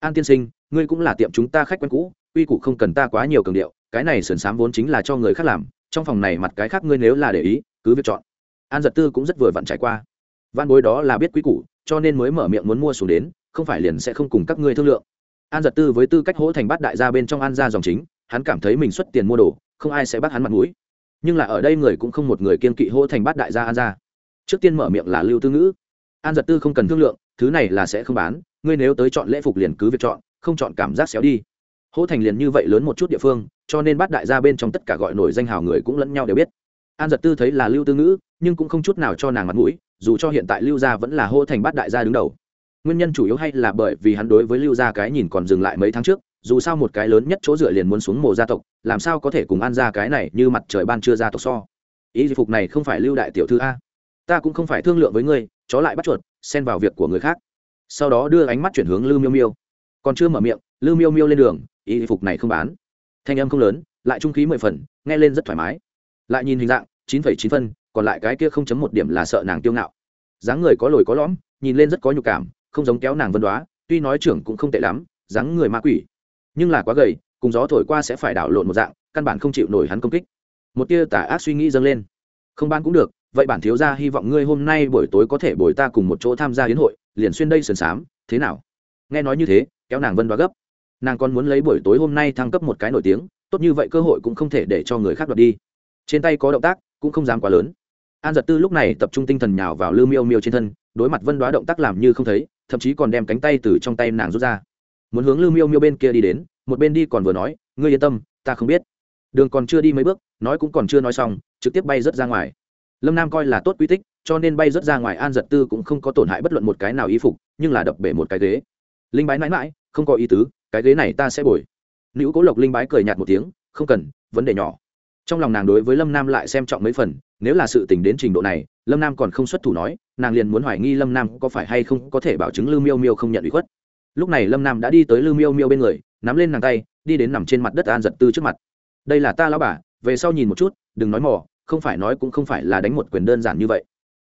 an tiên sinh, ngươi cũng là tiệm chúng ta khách quen cũ uy cụ không cần ta quá nhiều cường điệu, cái này sườn xám vốn chính là cho người khác làm, trong phòng này mặt cái khác ngươi nếu là để ý, cứ việc chọn. An giật tư cũng rất vừa vặn trải qua. Văn bối đó là biết quý củ, cho nên mới mở miệng muốn mua xuống đến, không phải liền sẽ không cùng các ngươi thương lượng. An giật tư với tư cách hỗ thành bát đại gia bên trong an gia dòng chính, hắn cảm thấy mình xuất tiền mua đồ, không ai sẽ bắt hắn mặt mũi. Nhưng là ở đây người cũng không một người kiên kỵ hỗ thành bát đại gia an gia trước tiên mở miệng là lưu tư ngữ. An giật tư không cần thương lượng, thứ này là sẽ không bán, ngươi nếu tới chọn lễ phục liền cứ việc chọn, không chọn cảm giác xéo đi. Hỗ thành liền như vậy lớn một chút địa phương, cho nên bát đại gia bên trong tất cả gọi nổi danh hào người cũng lẫn nhau đều biết. An giật tư thấy là lưu tư ngữ, nhưng cũng không chút nào cho nàng mặt mũi, dù cho hiện tại lưu gia vẫn là hô thành bát đại gia đứng đầu. Nguyên nhân chủ yếu hay là bởi vì hắn đối với lưu gia cái nhìn còn dừng lại mấy tháng trước, dù sao một cái lớn nhất chỗ dựa liền muốn xuống mồ gia tộc, làm sao có thể cùng an ra cái này như mặt trời ban chưa gia tộc so. Ý phục này không phải lưu đại tiểu thư a ta cũng không phải thương lượng với ngươi, chó lại bắt chuột, xen vào việc của người khác. Sau đó đưa ánh mắt chuyển hướng lưu miêu miêu. Còn chưa mở miệng, lưu miêu miêu lên đường, y phục này không bán. Thanh âm không lớn, lại trung khí mười phần, nghe lên rất thoải mái. Lại nhìn hình dạng, chín phẩy chín phân, còn lại cái kia không chấm một điểm là sợ nàng tiêu ngạo. Dáng người có lồi có lõm, nhìn lên rất có nhục cảm, không giống kéo nàng vân đoá, tuy nói trưởng cũng không tệ lắm, dáng người ma quỷ. Nhưng là quá gầy, cùng gió thổi qua sẽ phải đảo lộn một dạng, căn bản không chịu nổi hắn công kích. Một tia tà ác suy nghĩ dâng lên. Không ban cũng được vậy bản thiếu gia hy vọng ngươi hôm nay buổi tối có thể bồi ta cùng một chỗ tham gia hiến hội, liền xuyên đây sườn xám, thế nào? Nghe nói như thế, kéo nàng vân đoá gấp. Nàng còn muốn lấy buổi tối hôm nay thăng cấp một cái nổi tiếng, tốt như vậy cơ hội cũng không thể để cho người khác đoạt đi. Trên tay có động tác, cũng không dám quá lớn. An giật tư lúc này tập trung tinh thần nhào vào lư miêu miêu trên thân, đối mặt vân đoá động tác làm như không thấy, thậm chí còn đem cánh tay từ trong tay nàng rút ra. Muốn hướng lư miêu miêu bên kia đi đến, một bên đi còn vừa nói, ngươi yên tâm, ta không biết. Đường còn chưa đi mấy bước, nói cũng còn chưa nói xong, trực tiếp bay rớt ra ngoài lâm nam coi là tốt quy tích, cho nên bay rớt ra ngoài an giật tư cũng không có tổn hại bất luận một cái nào y phục, nhưng là đập bể một cái ghế. Linh bái mãi mãi, không có ý tứ, cái ghế này ta sẽ bồi. Nữ cố lộc linh bái cười nhạt một tiếng, không cần, vấn đề nhỏ. Trong lòng nàng đối với lâm nam lại xem trọng mấy phần, nếu là sự tình đến trình độ này, lâm nam còn không xuất thủ nói, nàng liền muốn hoài nghi lâm nam có phải hay không có thể bảo chứng lư miêu miêu không nhận ủy khuất. Lúc này lâm nam đã đi tới lư miêu miêu bên người, nắm lên nàng tay, đi đến nằm trên mặt đất an giật tư trước mặt. Đây là ta lão bà, về sau nhìn một chút, đừng nói mỏ không phải nói cũng không phải là đánh một quyền đơn giản như vậy.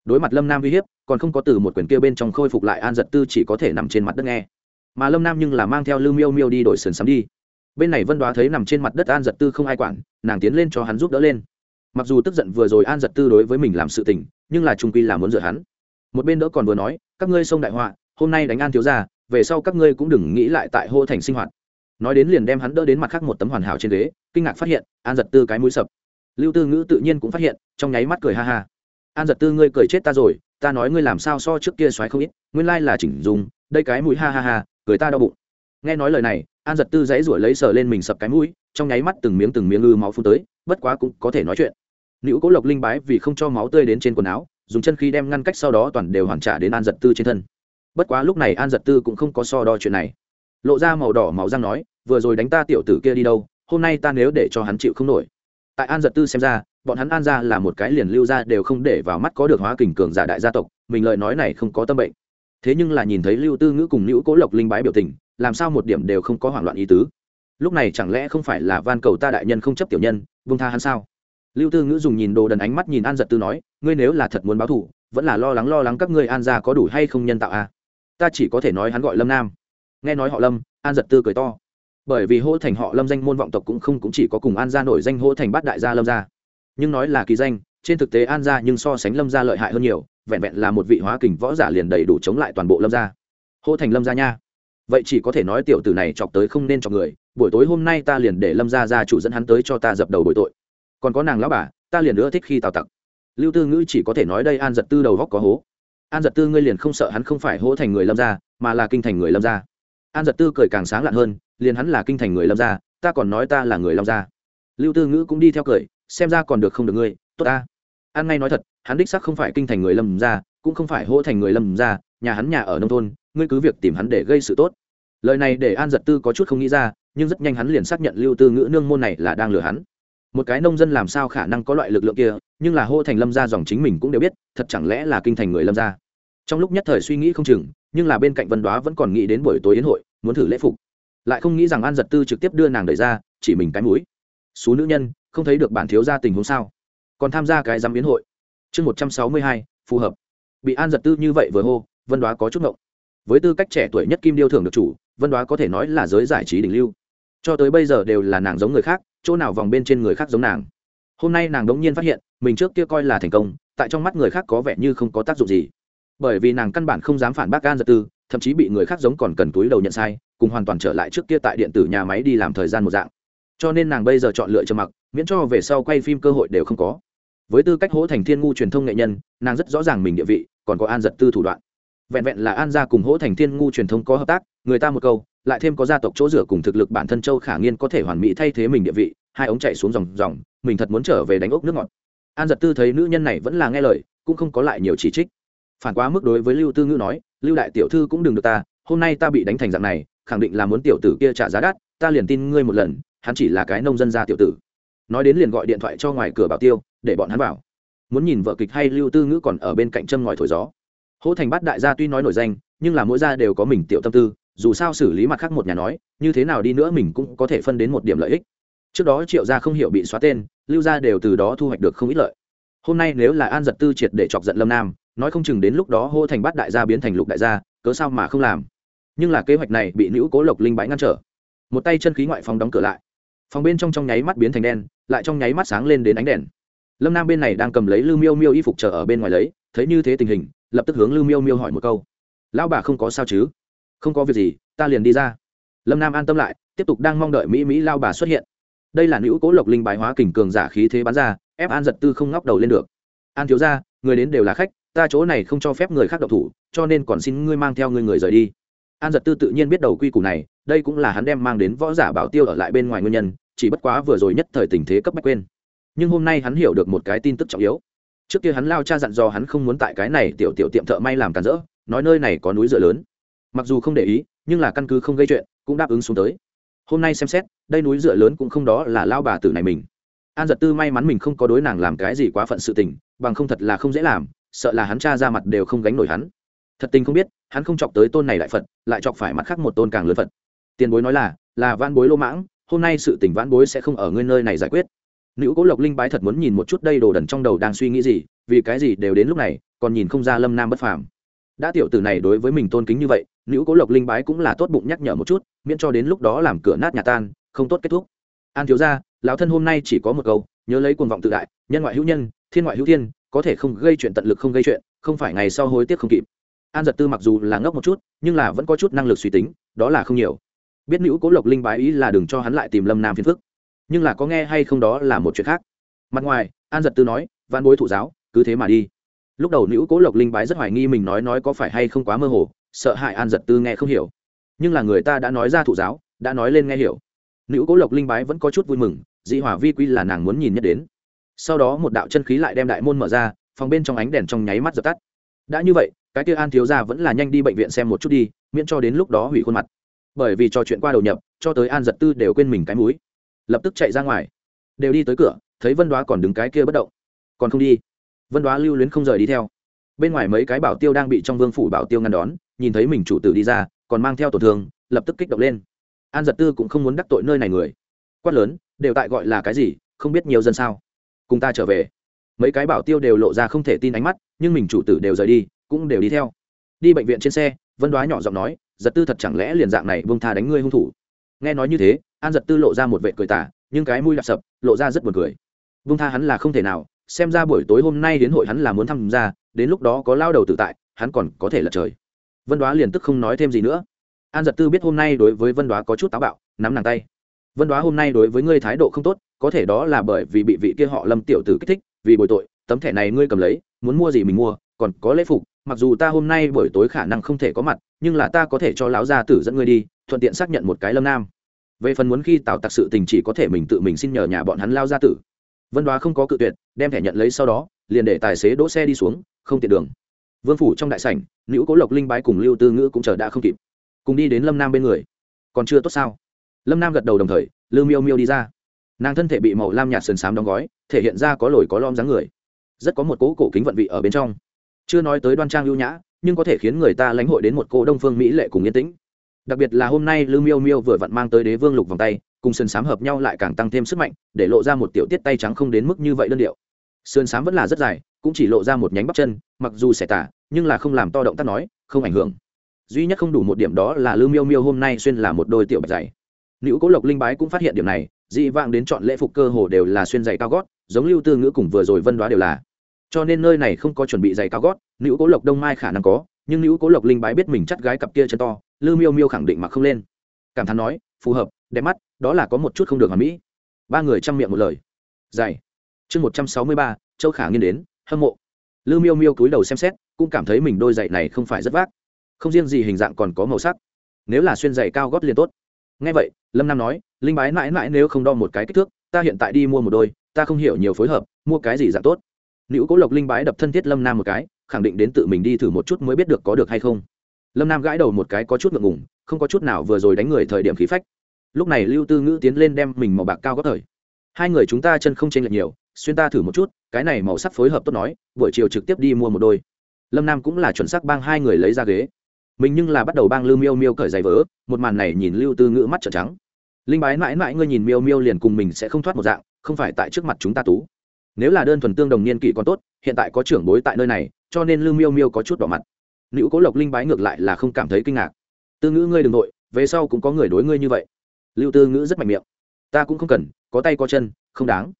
Đối mặt lâm nam uy hiếp, còn không có từ một quyền kia bên trong khôi phục lại an giật tư chỉ có thể nằm trên mặt đất nghe. Mà lâm nam nhưng là mang theo lư miêu miêu đi đổi sườn sắm đi. Bên này vân đoá thấy nằm trên mặt đất an giật tư không ai quản, nàng tiến lên cho hắn giúp đỡ lên. Mặc dù tức giận vừa rồi an giật tư đối với mình làm sự tình, nhưng là trung quy là muốn dựa hắn. Một bên đỡ còn vừa nói, các ngươi sông đại họa, hôm nay đánh an thiếu ra về sau các ngươi cũng đừng nghĩ lại tại hô thành sinh hoạt. Nói đến liền đem hắn đỡ đến mặt khác một tấm hoàn hảo trên ghế, kinh ngạc phát hiện, an giật tư cái mũi sập lưu tư ngữ tự nhiên cũng phát hiện, trong nháy mắt cười ha ha. An giật tư, ngươi cười chết ta rồi, ta nói ngươi làm sao so trước kia xoáy không ít, nguyên lai là chỉnh dùng, đây cái mũi ha ha ha, cười ta đau bụng. Nghe nói lời này, an giật tư dãy ruổi lấy sờ lên mình sập cái mũi, trong nháy mắt từng miếng từng miếng ư máu phun tới, bất quá cũng có thể nói chuyện. Nữ cố lộc linh bái vì không cho máu tươi đến trên quần áo, dùng chân khí đem ngăn cách sau đó toàn đều hoàn trả đến an giật tư trên thân. Bất quá lúc này an giật tư cũng không có so đo chuyện này. Lộ ra màu đỏ máu răng nói, vừa rồi đánh ta tiểu tử kia đi đâu, hôm nay ta nếu để cho hắn chịu không nổi tại an giật tư xem ra, bọn hắn an ra là một cái liền lưu ra đều không để vào mắt có được hóa kình cường giả đại gia tộc, mình lời nói này không có tâm bệnh. Thế nhưng là nhìn thấy lưu tư ngữ cùng nữ cố lộc linh bái biểu tình, làm sao một điểm đều không có hoảng loạn ý tứ? Lúc này chẳng lẽ không phải là van cầu ta đại nhân không chấp tiểu nhân vung tha hắn sao? Lưu tư ngữ dùng nhìn đồ đần ánh mắt nhìn an giật tư nói, ngươi nếu là thật muốn báo thù, vẫn là lo lắng lo lắng các ngươi an gia có đủ hay không nhân tạo a? À? ta chỉ có thể nói hắn gọi lâm nam. Nghe nói họ lâm, an giật tư cười to bởi vì hô thành họ lâm danh môn vọng tộc cũng không cũng chỉ có cùng an gia nổi danh hô thành bát đại gia lâm gia. Nhưng nói là kỳ danh, trên thực tế an gia nhưng so sánh lâm gia lợi hại hơn nhiều, vẹn vẹn là một vị hóa kình võ giả liền đầy đủ chống lại toàn bộ lâm gia. Hô thành lâm gia nha. Vậy chỉ có thể nói tiểu tử này chọc tới không nên chọc người, buổi tối hôm nay ta liền để lâm gia gia chủ dẫn hắn tới cho ta dập đầu bồi tội. Còn có nàng lão bà, ta liền nữa thích khi tào tặc. Lưu tư ngữ chỉ có thể nói đây an giật tư đầu góc có hố. An giật tư ngươi liền không sợ hắn không phải hỗ thành người lâm gia, mà là kinh thành người lâm gia. An giật tư cười càng sáng lạn hơn liền hắn là kinh thành người lâm gia, ta còn nói ta là người lâm gia. Lưu tư ngữ cũng đi theo cười, xem ra còn được không được ngươi, tốt ta. An ngay nói thật, hắn đích sắc không phải kinh thành người lâm gia, cũng không phải hỗ thành người lâm gia, nhà hắn nhà ở nông thôn, ngươi cứ việc tìm hắn để gây sự tốt. Lời này để an giật tư có chút không nghĩ ra, nhưng rất nhanh hắn liền xác nhận lưu tư ngữ nương môn này là đang lừa hắn. Một cái nông dân làm sao khả năng có loại lực lượng kia, nhưng là hô thành lâm gia dòng chính mình cũng đều biết, thật chẳng lẽ là kinh thành người lâm gia. Trong lúc nhất thời suy nghĩ không chừng, nhưng là bên cạnh vân đoá vẫn còn nghĩ đến buổi tối yến hội, muốn thử lễ phục lại không nghĩ rằng an giật tư trực tiếp đưa nàng đẩy ra, chỉ mình cái mũi. Số nữ nhân, không thấy được bản thiếu gia tình huống sao? Còn tham gia cái giám biến hội. Chương một trăm sáu mươi hai, phù hợp. Bị an giật tư như vậy vừa hô, vân đoá có chút ngộng. Với tư cách trẻ tuổi nhất kim điêu thường được chủ, vân đoá có thể nói là giới giải trí đỉnh lưu. Cho tới bây giờ đều là nàng giống người khác, chỗ nào vòng bên trên người khác giống nàng. Hôm nay nàng đống nhiên phát hiện, mình trước kia coi là thành công, tại trong mắt người khác có vẻ như không có tác dụng gì. Bởi vì nàng căn bản không dám phản bác an giật tư, thậm chí bị người khác giống còn cần túi đầu nhận sai cùng hoàn toàn trở lại trước kia tại điện tử nhà máy đi làm thời gian một dạng. Cho nên nàng bây giờ chọn lựa trầm mặc, miễn cho về sau quay phim cơ hội đều không có. Với tư cách hỗ thành thiên ngu truyền thông nghệ nhân, nàng rất rõ ràng mình địa vị, còn có an giật tư thủ đoạn. Vẹn vẹn là an gia cùng hỗ thành thiên ngu truyền thông có hợp tác, người ta một câu, lại thêm có gia tộc chỗ rửa cùng thực lực bản thân châu khả nghiên có thể hoàn mỹ thay thế mình địa vị, hai ống chạy xuống dòng dòng, mình thật muốn trở về đánh ốc nước ngọt. An giật tư thấy nữ nhân này vẫn là nghe lời, cũng không có lại nhiều chỉ trích. Phản quá mức đối với lưu tư ngữ nói, lưu đại tiểu thư cũng đừng được ta, hôm nay ta bị đánh thành dạng này khẳng định là muốn tiểu tử kia trả giá đắt, ta liền tin ngươi một lần, hắn chỉ là cái nông dân gia tiểu tử. Nói đến liền gọi điện thoại cho ngoài cửa bảo tiêu, để bọn hắn vào. muốn nhìn vợ kịch hay lưu tư ngữ còn ở bên cạnh châm ngòi thổi gió. Hỗ thành bát đại gia tuy nói nổi danh, nhưng là mỗi gia đều có mình tiểu tâm tư, dù sao xử lý mặt khác một nhà nói, như thế nào đi nữa mình cũng có thể phân đến một điểm lợi ích. Trước đó triệu gia không hiểu bị xóa tên, lưu gia đều từ đó thu hoạch được không ít lợi. Hôm nay nếu là an giật tư triệt để chọc giận lâm nam, nói không chừng đến lúc đó hô thành bát đại gia biến thành lục đại gia, cớ sao mà không làm? Nhưng là kế hoạch này bị nữ cố lộc linh bãi ngăn trở. Một tay chân khí ngoại phòng đóng cửa lại. Phòng bên trong trong nháy mắt biến thành đen, lại trong nháy mắt sáng lên đến ánh đèn. Lâm nam bên này đang cầm lấy lưu miêu miêu y phục chờ ở bên ngoài lấy, thấy như thế tình hình, lập tức hướng lưu miêu miêu hỏi một câu. Lão bà không có sao chứ? Không có việc gì, ta liền đi ra. Lâm nam an tâm lại, tiếp tục đang mong đợi mỹ mỹ lao bà xuất hiện. Đây là nữ cố lộc linh bài hóa kình cường giả khí thế bán ra, ép an giật tư không ngóc đầu lên được. An thiếu ra người đến đều là khách, ta chỗ này không cho phép người khác độc thủ, cho nên còn xin ngươi mang theo ngươi người rời đi an giật tư tự nhiên biết đầu quy củ này, đây cũng là hắn đem mang đến võ giả bảo tiêu ở lại bên ngoài nguyên nhân, chỉ bất quá vừa rồi nhất thời tình thế cấp bách quên. Nhưng hôm nay hắn hiểu được một cái tin tức trọng yếu. Trước kia hắn lao cha dặn dò hắn không muốn tại cái này tiểu tiểu tiệm thợ may làm cản rỡ, nói nơi này có núi dựa lớn. Mặc dù không để ý, nhưng là căn cứ không gây chuyện, cũng đáp ứng xuống tới. Hôm nay xem xét, đây núi dựa lớn cũng không đó là lao bà tử này mình. An giật tư may mắn mình không có đối nàng làm cái gì quá phận sự tình, bằng không thật là không dễ làm, sợ là hắn cha ra mặt đều không gánh nổi hắn thật tình không biết, hắn không chọc tới tôn này đại phật, lại chọc phải mặt khác một tôn càng lớn phật. Tiền bối nói là là van bối lô mãng, hôm nay sự tình vãn bối sẽ không ở ngươi nơi này giải quyết. Nữ cố lộc linh bái thật muốn nhìn một chút đây đồ đần trong đầu đang suy nghĩ gì, vì cái gì đều đến lúc này, còn nhìn không ra lâm nam bất phàm. Đã tiểu tử này đối với mình tôn kính như vậy, nữ cố lộc linh bái cũng là tốt bụng nhắc nhở một chút, miễn cho đến lúc đó làm cửa nát nhà tan, không tốt kết thúc. An thiếu ra lão thân hôm nay chỉ có một câu, nhớ lấy cuồng vọng tự đại, nhân ngoại hữu nhân, thiên ngoại hữu thiên, có thể không gây chuyện tận lực không gây chuyện, không phải ngày sau hối tiếc không kịp an giật tư mặc dù là ngốc một chút, nhưng là vẫn có chút năng lực suy tính, đó là không nhiều. Biết nữ cố lộc linh bái ý là đừng cho hắn lại tìm lâm nam phiền phức. Nhưng là có nghe hay không đó là một chuyện khác. Mặt ngoài, an giật tư nói văn bối thụ giáo, cứ thế mà đi. Lúc đầu nữ cố lộc linh bái rất hoài nghi mình nói nói có phải hay không quá mơ hồ, sợ hại an giật tư nghe không hiểu. Nhưng là người ta đã nói ra thụ giáo, đã nói lên nghe hiểu. Nữ cố lộc linh bái vẫn có chút vui mừng, dị hỏa vi quy là nàng muốn nhìn nhất đến. Sau đó một đạo chân khí lại đem đại môn mở ra, phòng bên trong ánh đèn trong nháy mắt dập tắt. Đã như vậy cái kia an thiếu gia vẫn là nhanh đi bệnh viện xem một chút đi, miễn cho đến lúc đó hủy khuôn mặt. Bởi vì trò chuyện qua đầu nhập, cho tới an giật tư đều quên mình cái mũi. Lập tức chạy ra ngoài. Đều đi tới cửa, thấy vân đoá còn đứng cái kia bất động. Còn không đi. Vân đoá lưu luyến không rời đi theo. Bên ngoài mấy cái bảo tiêu đang bị trong vương phủ bảo tiêu ngăn đón, nhìn thấy mình chủ tử đi ra, còn mang theo tổn thương, lập tức kích động lên. An giật tư cũng không muốn đắc tội nơi này người. Quát lớn, đều tại gọi là cái gì? Không biết nhiều dân sao? Cùng ta trở về. Mấy cái bảo tiêu đều lộ ra không thể tin ánh mắt, nhưng mình chủ tử đều rời đi cũng đều đi theo. Đi bệnh viện trên xe, vân đoá nhỏ giọng nói, giật tư thật chẳng lẽ liền dạng này bông tha đánh ngươi hung thủ? Nghe nói như thế, an giật tư lộ ra một vệ cười tả nhưng cái mũi đạp sập, lộ ra rất buồn cười. Bông tha hắn là không thể nào, xem ra buổi tối hôm nay đến hội hắn là muốn tham gia, đến lúc đó có lao đầu tự tại, hắn còn có thể lật trời. Vân đoá liền tức không nói thêm gì nữa. An giật tư biết hôm nay đối với vân đoá có chút táo bạo, nắm nàng tay. Vân đoá, hôm nay đối với ngươi thái độ không tốt, có thể đó là bởi vì bị vị kia họ lâm tiểu tử kích thích, vì bồi tội, tấm thẻ này ngươi cầm lấy, muốn mua gì mình mua còn có lễ phục, mặc dù ta hôm nay buổi tối khả năng không thể có mặt, nhưng là ta có thể cho lão gia tử dẫn ngươi đi, thuận tiện xác nhận một cái lâm nam. Về phần muốn khi tạo tặc sự tình chỉ có thể mình tự mình xin nhờ nhà bọn hắn lao gia tử. Vân đoá không có cự tuyệt, đem thẻ nhận lấy sau đó, liền để tài xế đỗ xe đi xuống, không tiện đường. Vương phủ trong đại sảnh, nữ cố lộc linh bái cùng lưu tư ngữ cũng chờ đã không kịp. Cùng đi đến lâm nam bên người. Còn chưa tốt sao? Lâm nam gật đầu đồng thời, lưu miêu miêu đi ra. Nàng thân thể bị màu lam nhạt sườn xám đóng gói, thể hiện ra có lồi có lom dáng người. Rất có một cố cổ kính vận vị ở bên trong chưa nói tới đoan trang ưu nhã, nhưng có thể khiến người ta lãnh hội đến một cô đông phương mỹ lệ cùng yên tĩnh. Đặc biệt là hôm nay lưu miêu miêu vừa vặn mang tới đế vương lục vòng tay, cùng sườn sám hợp nhau lại càng tăng thêm sức mạnh, để lộ ra một tiểu tiết tay trắng không đến mức như vậy đơn điệu. Sườn sám vẫn là rất dài, cũng chỉ lộ ra một nhánh bắp chân, mặc dù xẻ tả, nhưng là không làm to động tác nói, không ảnh hưởng. Duy nhất không đủ một điểm đó là lưu miêu miêu hôm nay xuyên là một đôi tiểu bạch dày. Nữ cố lộc linh bái cũng phát hiện điểm này, dị vãng đến chọn lễ phục cơ hồ đều là xuyên giày cao gót, giống lưu tư ngữ cùng vừa rồi vân đoá đều là cho nên nơi này không có chuẩn bị giày cao gót, nữ cố lộc đông mai khả năng có, nhưng nữ cố lộc linh bái biết mình chắt gái cặp kia chân to, lư miêu miêu khẳng định mặc không lên. Cảm thán nói, phù hợp, đẹp mắt, đó là có một chút không được hoàn mỹ. Ba người chăm miệng một lời. Dày chương một trăm sáu mươi ba, châu khả nghiên đến, hâm mộ. Lư miêu miêu cúi đầu xem xét, cũng cảm thấy mình đôi giày này không phải rất vác. Không riêng gì hình dạng còn có màu sắc. Nếu là xuyên giày cao gót liền tốt. Ngay vậy, lâm nam nói, linh bái mãi mãi nếu không đo một cái kích thước, ta hiện tại đi mua một đôi, ta không hiểu nhiều phối hợp, mua cái gì dạng tốt nữ cố lộc linh bái đập thân thiết lâm nam một cái, khẳng định đến tự mình đi thử một chút mới biết được có được hay không. Lâm nam gãi đầu một cái có chút ngượng ngùng, không có chút nào vừa rồi đánh người thời điểm khí phách. Lúc này lưu tư ngữ tiến lên đem mình màu bạc cao gấp thời. Hai người chúng ta chân không chênh lệch nhiều, xuyên ta thử một chút, cái này màu sắc phối hợp tốt nói, buổi chiều trực tiếp đi mua một đôi. Lâm nam cũng là chuẩn sắc bang hai người lấy ra ghế. Mình nhưng là bắt đầu bang lưu miêu miêu cởi giày vỡ một màn này nhìn lưu tư ngữ mắt trợn trắng. Linh bái mãi mãi ngươi nhìn miêu miêu liền cùng mình sẽ không thoát một dạng, không phải tại trước mặt chúng ta tú nếu là đơn thuần tương đồng niên kỷ còn tốt, hiện tại có trưởng bối tại nơi này, cho nên lưu miêu miêu có chút đỏ mặt. Nữ cố lộc linh bái ngược lại là không cảm thấy kinh ngạc. Tư ngữ ngươi đ ừ n g nội, về sau cũng có người đối ngươi như vậy. Lưu tư ngữ rất mạnh miệng. Ta cũng không cần, có tay có chân, không đáng.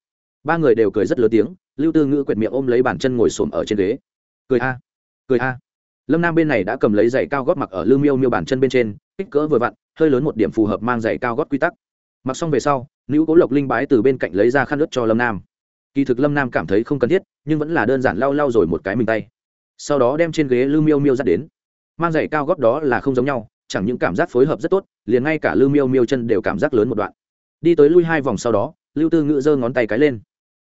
Ba người đều cười rất lớn tiếng, lưu tư ngữ quệt miệng ôm lấy bàn chân ngồi xổm ở trên ghế. Cười a cười a. Lâm nam bên này đã cầm lấy giày cao gót mặc ở lưu miêu miêu bàn chân bên trên, kích cỡ vừa vặn, hơi lớn một điểm phù hợp mang giày cao gót quy tắc. Mặc xong về sau, nữ cố lộc linh bái từ bên cạnh lấy ra khăn ướt cho lâm nam kỳ thực lâm nam cảm thấy không cần thiết, nhưng vẫn là đơn giản lau lau rồi một cái mình tay. Sau đó đem trên ghế lưu miêu miêu dắt đến. Mang giày cao gót đó là không giống nhau, chẳng những cảm giác phối hợp rất tốt, liền ngay cả lưu miêu miêu chân đều cảm giác lớn một đoạn. Đi tới lui hai vòng sau đó, lưu tư ngự giơ ngón tay cái lên.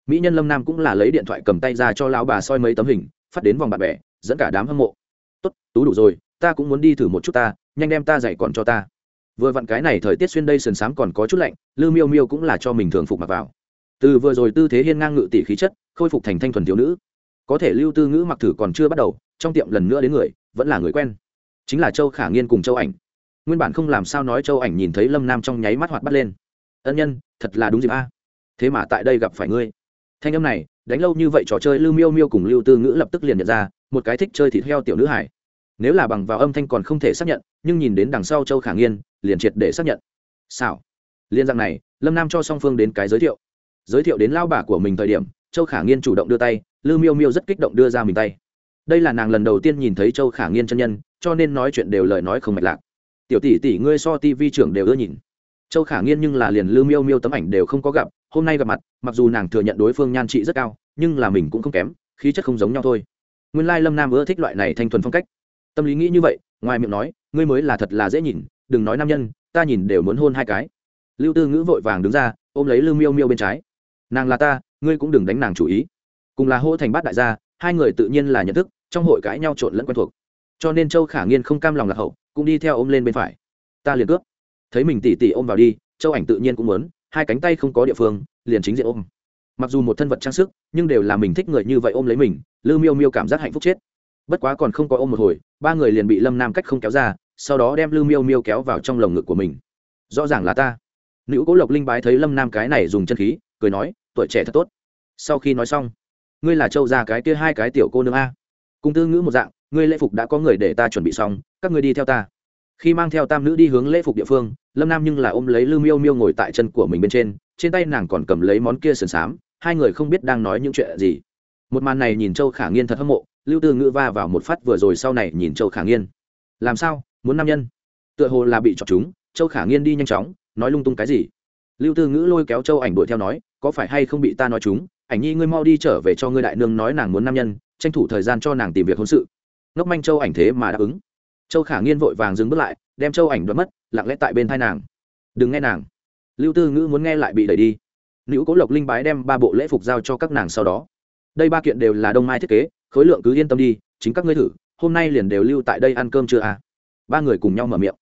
Mỹ nhân lâm nam cũng là lấy điện thoại cầm tay ra cho lão bà soi mấy tấm hình, phát đến vòng bạn bè, dẫn cả đám hâm mộ. Tốt, tú đủ rồi, ta cũng muốn đi thử một chút ta, nhanh đem ta dạy còn cho ta. Vừa vặn cái này thời tiết xuyên đây sườn s còn có chút lạnh lư miêu miêu cũng là cho mình thường phục mặc vào từ vừa rồi tư thế hiên ngang ngự tỷ khí chất, khôi phục thành thanh thuần thiếu nữ. Có thể lưu tư ngữ mặc thử còn chưa bắt đầu, trong tiệm lần nữa đến người, vẫn là người quen. Chính là châu khả nghiên cùng châu ảnh. Nguyên bản không làm sao nói châu ảnh nhìn thấy lâm nam trong nháy mắt hoạt bắt lên. Ân nhân, thật là đúng dịp a. Thế mà tại đây gặp phải ngươi. Thanh âm này, đánh lâu như vậy trò chơi lưu miêu miêu cùng lưu tư ngữ lập tức liền nhận ra, một cái thích chơi thịt heo tiểu nữ hải. Nếu là bằng vào âm thanh còn không thể xác nhận, nhưng nhìn đến đằng sau châu khả nghiên, liền triệt để xác nhận. Sao liên rằng này, lâm nam cho song phương đến cái giới thiệu giới thiệu đến lao bà của mình thời điểm, châu khả nghiên chủ động đưa tay, lư miêu miêu rất kích động đưa ra mình tay. Đây là nàng lần đầu tiên nhìn thấy châu khả nghiên chân nhân, cho nên nói chuyện đều lời nói không mạch lạc. Tiểu tỷ tỷ, ngươi so ti vi trưởng đều ưa nhìn. Châu khả nghiên nhưng là liền lư miêu miêu tấm ảnh đều không có gặp, hôm nay gặp mặt, mặc dù nàng thừa nhận đối phương nhan trị rất cao, nhưng là mình cũng không kém, khí chất không giống nhau thôi. Nguyên lai lâm nam ưa thích loại này thanh thuần phong cách. Tâm lý nghĩ như vậy, ngoài miệng nói, ngươi mới là thật là dễ nhìn, đừng nói nam nhân, ta nhìn đều muốn hôn hai cái. Lưu tư ngữ vội vàng đứng ra, ôm lấy lưu miêu miêu bên trái nàng là ta, ngươi cũng đừng đánh nàng chủ ý. Cùng là hô thành bát đại gia, hai người tự nhiên là nhận thức, trong hội cãi nhau trộn lẫn quen thuộc. Cho nên châu khả nghiên không cam lòng lạc hậu, cũng đi theo ôm lên bên phải. Ta liền cướp. Thấy mình tỉ tỉ ôm vào đi, châu ảnh tự nhiên cũng muốn, hai cánh tay không có địa phương, liền chính diện ôm. Mặc dù một thân vật trang sức, nhưng đều là mình thích người như vậy ôm lấy mình, lư miêu miêu cảm giác hạnh phúc chết. Bất quá còn không có ôm một hồi, ba người liền bị lâm nam cách không kéo ra, sau đó đem lư miêu miêu kéo vào trong lồng ngực của mình. Rõ ràng là ta. Nữ cố lộc linh bái thấy lâm nam cái này dùng chân khí cười nói, tuổi trẻ thật tốt. Sau khi nói xong, ngươi là châu ra cái kia hai cái tiểu cô nương a. Cùng tư ngữ một dạng, ngươi lễ phục đã có người để ta chuẩn bị xong, các ngươi đi theo ta. Khi mang theo tam nữ đi hướng lễ phục địa phương, lâm nam nhưng là ôm lấy lư miêu miêu ngồi tại chân của mình bên trên trên tay nàng còn cầm lấy món kia sườn xám, hai người không biết đang nói những chuyện gì. Một màn này nhìn châu khả nghiên thật hâm mộ, lưu tư ngữ va vào một phát vừa rồi sau này nhìn châu khả nghiên. Làm sao? Muốn nam nhân? Tựa hồ là bị chọc chúng, châu khả nghiên đi nhanh chóng, nói lung tung cái gì? Lưu tư ngữ lôi kéo châu ảnh đuổi theo nói có phải hay không bị ta nói chúng, ảnh nhi ngươi mau đi trở về cho ngươi đại nương nói nàng muốn nam nhân, tranh thủ thời gian cho nàng tìm việc hôn sự. Ngốc manh châu ảnh thế mà đáp ứng. Châu khả nghiên vội vàng dừng bước lại, đem châu ảnh đoán mất, lặng lẽ tại bên thai nàng. Đừng nghe nàng. Lưu tư ngữ muốn nghe lại bị đẩy đi. Nữ cố lộc linh bái đem ba bộ lễ phục giao cho các nàng sau đó. Đây ba kiện đều là đông mai thiết kế, khối lượng cứ yên tâm đi, chính các ngươi thử, hôm nay liền đều lưu tại đây ăn cơm chưa à. Ba người cùng nhau mở miệng.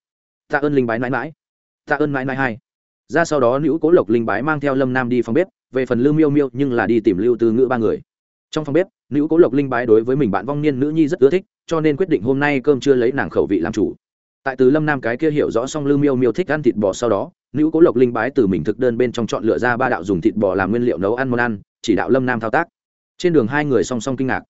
Tạ ơn linh bái mãi mãi. Tạ ơn mãi mãi hai ra sau đó nữ cố lộc linh bái mang theo lâm nam đi phòng bếp, về phần lưu miêu miêu nhưng là đi tìm lưu tư ngữ ba người. Trong phòng bếp, nữ cố lộc linh bái đối với mình bạn vong niên nữ nhi rất ưa thích, cho nên quyết định hôm nay cơm chưa lấy nàng khẩu vị làm chủ. Tại từ lâm nam cái kia hiểu rõ xong lưu miêu miêu thích ăn thịt bò sau đó, nữ cố lộc linh bái từ mình thực đơn bên trong chọn lựa ra ba đạo dùng thịt bò làm nguyên liệu nấu ăn món ăn, chỉ đạo lâm nam thao tác. Trên đường hai người song song kinh ngạc.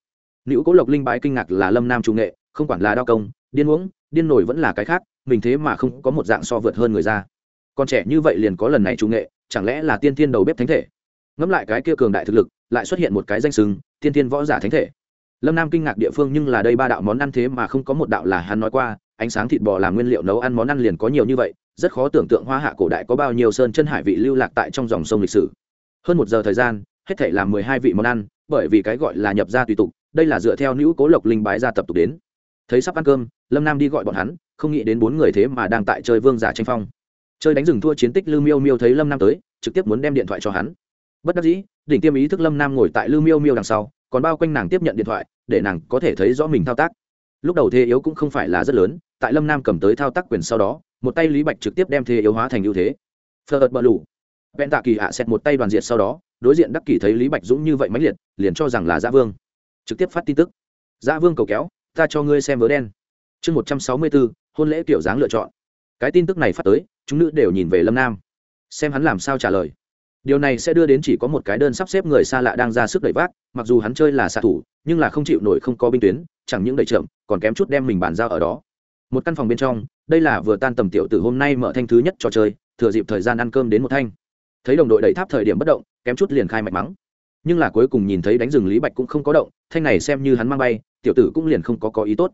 Nữ cố lộc linh bái kinh ngạc là lâm nam trung nghệ, không quản là đao công, điên uống, điên nổi vẫn là cái khác, mình thế mà không có một dạng so vượt hơn người ra còn trẻ như vậy liền có lần này trung nghệ, chẳng lẽ là tiên thiên đầu bếp thánh thể? Ngẫm lại cái kia cường đại thực lực, lại xuất hiện một cái danh sừng tiên thiên võ giả thánh thể. Lâm nam kinh ngạc địa phương nhưng là đây ba đạo món ăn thế mà không có một đạo là hắn nói qua, ánh sáng thịt bò làm nguyên liệu nấu ăn, món ăn liền có nhiều như vậy, rất khó tưởng tượng hoa hạ cổ đại có bao nhiêu sơn chân hải vị lưu lạc tại trong dòng sông lịch sử. Hơn một giờ thời gian, hết thể làm mười hai vị món ăn, bởi vì cái gọi là nhập ra tùy tục, đây là dựa theo nữ cố lộc linh bái ra tập tục đến. Thấy sắp ăn cơm, lâm nam đi gọi bọn hắn, không nghĩ đến bốn người thế mà đang tại chơi vương giả tranh phong chơi đánh rừng thua chiến tích lưu miêu miêu thấy lâm nam tới, trực tiếp muốn đem điện thoại cho hắn. Bất đắc dĩ, đỉnh tiêm ý thức lâm nam ngồi tại lưu miêu miêu đằng sau, còn bao quanh nàng tiếp nhận điện thoại, để nàng có thể thấy rõ mình thao tác. Lúc đầu thế yếu cũng không phải là rất lớn, tại lâm nam cầm tới thao tác quyền sau đó, một tay lý bạch trực tiếp đem thế yếu hóa thành ưu thế. Phật bờ lủ vẹn tạ kỳ hạ xẹt một tay đoàn diệt sau đó, đối diện đắc kỳ thấy lý bạch dũng như vậy mãnh liệt, liền cho rằng là giã vương. Trực tiếp phát tin tức. Giã vương cầu kéo, ta cho ngươi xem vớ đen. Chương một trăm sáu mươi bốn hôn lễ kiểu dáng lựa chọn. Cái tin tức này phát tới chúng nữ đều nhìn về lâm nam, xem hắn làm sao trả lời. Điều này sẽ đưa đến chỉ có một cái đơn sắp xếp người xa lạ đang ra sức đẩy vác, mặc dù hắn chơi là xạ thủ, nhưng là không chịu nổi không có binh tuyến, chẳng những đẩy chậm, còn kém chút đem mình bàn giao ở đó. Một căn phòng bên trong, đây là vừa tan tầm tiểu từ hôm nay mở thanh thứ nhất trò chơi, thừa dịp thời gian ăn cơm đến một thanh. Thấy đồng đội đẩy tháp thời điểm bất động, kém chút liền khai mạch mắng. Nhưng là cuối cùng nhìn thấy đánh rừng lý bạch cũng không có động, thanh này xem như hắn mang bay, tiểu tử cũng liền không có có ý tốt.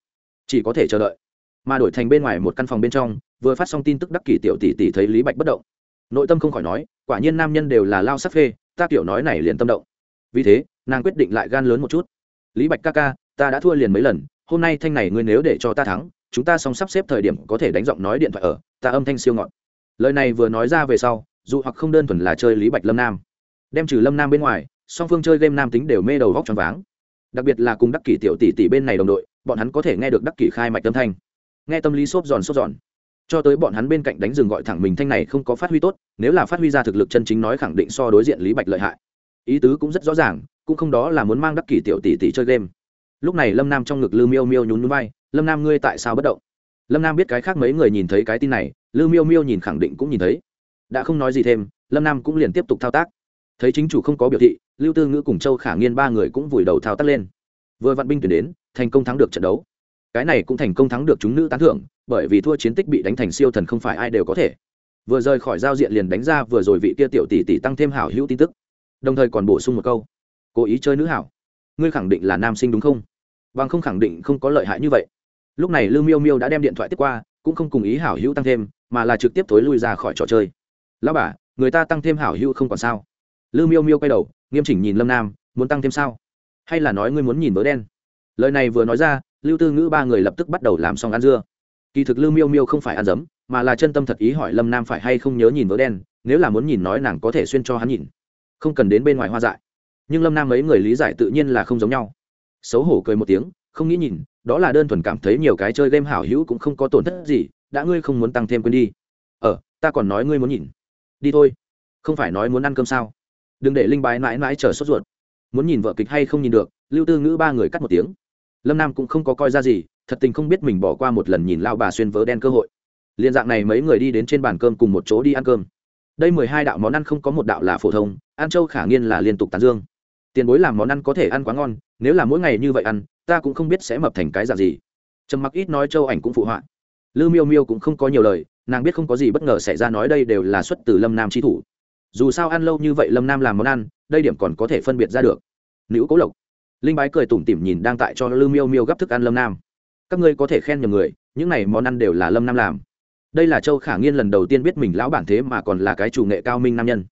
Chỉ có thể chờ đợi mà đổi thành bên ngoài một căn phòng bên trong, vừa phát xong tin tức đắc kỷ tiểu tỷ tỷ thấy lý bạch bất động. Nội tâm không khỏi nói, quả nhiên nam nhân đều là lao sắc phê, ta kiểu nói này liền tâm động. Vì thế, nàng quyết định lại gan lớn một chút. Lý bạch ca ca, ta đã thua liền mấy lần, hôm nay thanh này ngươi nếu để cho ta thắng, chúng ta xong sắp xếp thời điểm có thể đánh giọng nói điện thoại ở, ta âm thanh siêu ngọn lời này vừa nói ra về sau, dù hoặc không đơn thuần là chơi lý bạch lâm nam, đem trừ lâm nam bên ngoài, song phương chơi game nam tính đều mê đầu vóc tròn váng. Đặc biệt là cùng đắc kỷ tiểu tỷ tỷ bên này đồng đội, bọn hắn có thể nghe được đắc kỷ khai mạch âm thanh nghe tâm lý xốp giòn xốp giòn. Cho tới bọn hắn bên cạnh đánh rừng gọi thẳng mình thanh này không có phát huy tốt, nếu là phát huy ra thực lực chân chính nói khẳng định so đối diện lý bạch lợi hại. Ý tứ cũng rất rõ ràng, cũng không đó là muốn mang đắc kỷ tiểu tỷ tỷ chơi game. Lúc này lâm nam trong ngực lư miêu miêu nhún núi bay lâm nam ngươi tại sao bất động? Lâm nam biết cái khác mấy người nhìn thấy cái tin này, lư miêu miêu nhìn khẳng định cũng nhìn thấy. Đã không nói gì thêm, lâm nam cũng liền tiếp tục thao tác. Thấy chính chủ không có biểu thị, lưu tư ngữ cùng châu khả nghiên ba người cũng vùi đầu thao tác lên. Vừa vạn binh tuyển đến, thành công thắng được trận đấu cái này cũng thành công thắng được chúng nữ tán thưởng, bởi vì thua chiến tích bị đánh thành siêu thần không phải ai đều có thể. Vừa rời khỏi giao diện liền đánh ra vừa rồi vị kia tiểu tỷ tỷ tăng thêm hảo hữu tin tức. Đồng thời còn bổ sung một câu. Cố ý chơi nữ hảo. Ngươi khẳng định là nam sinh đúng không? Bằng không khẳng định không có lợi hại như vậy. Lúc này lưu miêu miêu đã đem điện thoại tiếp qua, cũng không cùng ý hảo hữu tăng thêm, mà là trực tiếp thối lui ra khỏi trò chơi. Lão bà, người ta tăng thêm hảo hữu không còn sao? Lưu miêu miêu quay đầu, nghiêm chỉnh nhìn lâm nam, muốn tăng thêm sao? Hay là nói ngươi muốn nhìn bớ đen? Lời này vừa nói ra lưu tư ngữ ba người lập tức bắt đầu làm xong ăn dưa. Kỳ thực lưu miêu miêu không phải ăn dấm mà là chân tâm thật ý hỏi lâm nam phải hay không nhớ nhìn vỡ đen, nếu là muốn nhìn nói nàng có thể xuyên cho hắn nhìn. Không cần đến bên ngoài hoa dại. Nhưng lâm nam mấy người lý giải tự nhiên là không giống nhau. Xấu hổ cười một tiếng, không nghĩ nhìn, đó là đơn thuần cảm thấy nhiều cái chơi game hảo hữu cũng không có tổn thất gì, đã ngươi không muốn tăng thêm quên đi. Ờ ta còn nói ngươi muốn nhìn. Đi thôi. Không phải nói muốn ăn cơm sao? Đừng để linh bái mãi mãi chờ sốt ruột. Muốn nhìn vợ kịch hay không nhìn được, lưu tư ngữ ba người cắt một tiếng lâm nam cũng không có coi ra gì thật tình không biết mình bỏ qua một lần nhìn lao bà xuyên vớ đen cơ hội liên dạng này mấy người đi đến trên bàn cơm cùng một chỗ đi ăn cơm đây mười hai đạo món ăn không có một đạo là phổ thông ăn châu khả nghiên là liên tục tán dương tiền bối làm món ăn có thể ăn quá ngon nếu là mỗi ngày như vậy ăn ta cũng không biết sẽ mập thành cái dạng gì trầm mặc ít nói châu ảnh cũng phụ họa lư miêu miêu cũng không có nhiều lời nàng biết không có gì bất ngờ xảy ra nói đây đều là xuất từ lâm nam trí thủ dù sao ăn lâu như vậy lâm nam làm món ăn đây điểm còn có thể phân biệt ra được nữ cố lộc linh bái cười tủm tỉm nhìn đang tại cho lư miêu miêu gấp thức ăn lâm nam. Các ngươi có thể khen nhầm người, những này món ăn đều là lâm nam làm. Đây là châu khả nghiên lần đầu tiên biết mình lão bản thế mà còn là cái chủ nghệ cao minh nam nhân.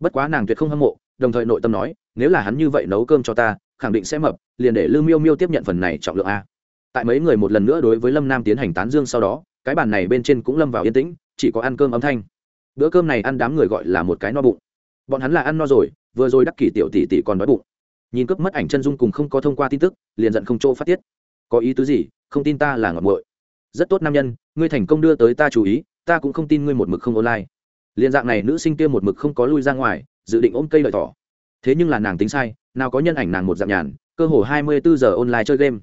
Bất quá nàng tuyệt không hâm mộ, đồng thời nội tâm nói, nếu là hắn như vậy nấu cơm cho ta, khẳng định sẽ mập, liền để lư miêu miêu tiếp nhận phần này trọng lượng a. Tại mấy người một lần nữa đối với lâm nam tiến hành tán dương sau đó, cái bàn này bên trên cũng lâm vào yên tĩnh, chỉ có ăn cơm âm thanh. Bữa cơm này ăn đám người gọi là một cái no bụng. Bọn hắn là ăn no rồi, vừa rồi đắc kỷ tiểu tỷ tỷ còn đói bụng nhìn cướp mất ảnh chân dung cùng không có thông qua tin tức, liền giận không chỗ phát tiết. Có ý tứ gì? Không tin ta là ngọt muội rất tốt nam nhân, ngươi thành công đưa tới ta chú ý, ta cũng không tin ngươi một mực không online. Liền dạng này nữ sinh kia một mực không có lui ra ngoài, dự định ôm cây lợi thỏ. Thế nhưng là nàng tính sai, nào có nhân ảnh nàng một dạng nhàn, cơ hồ hai mươi bốn giờ online chơi game.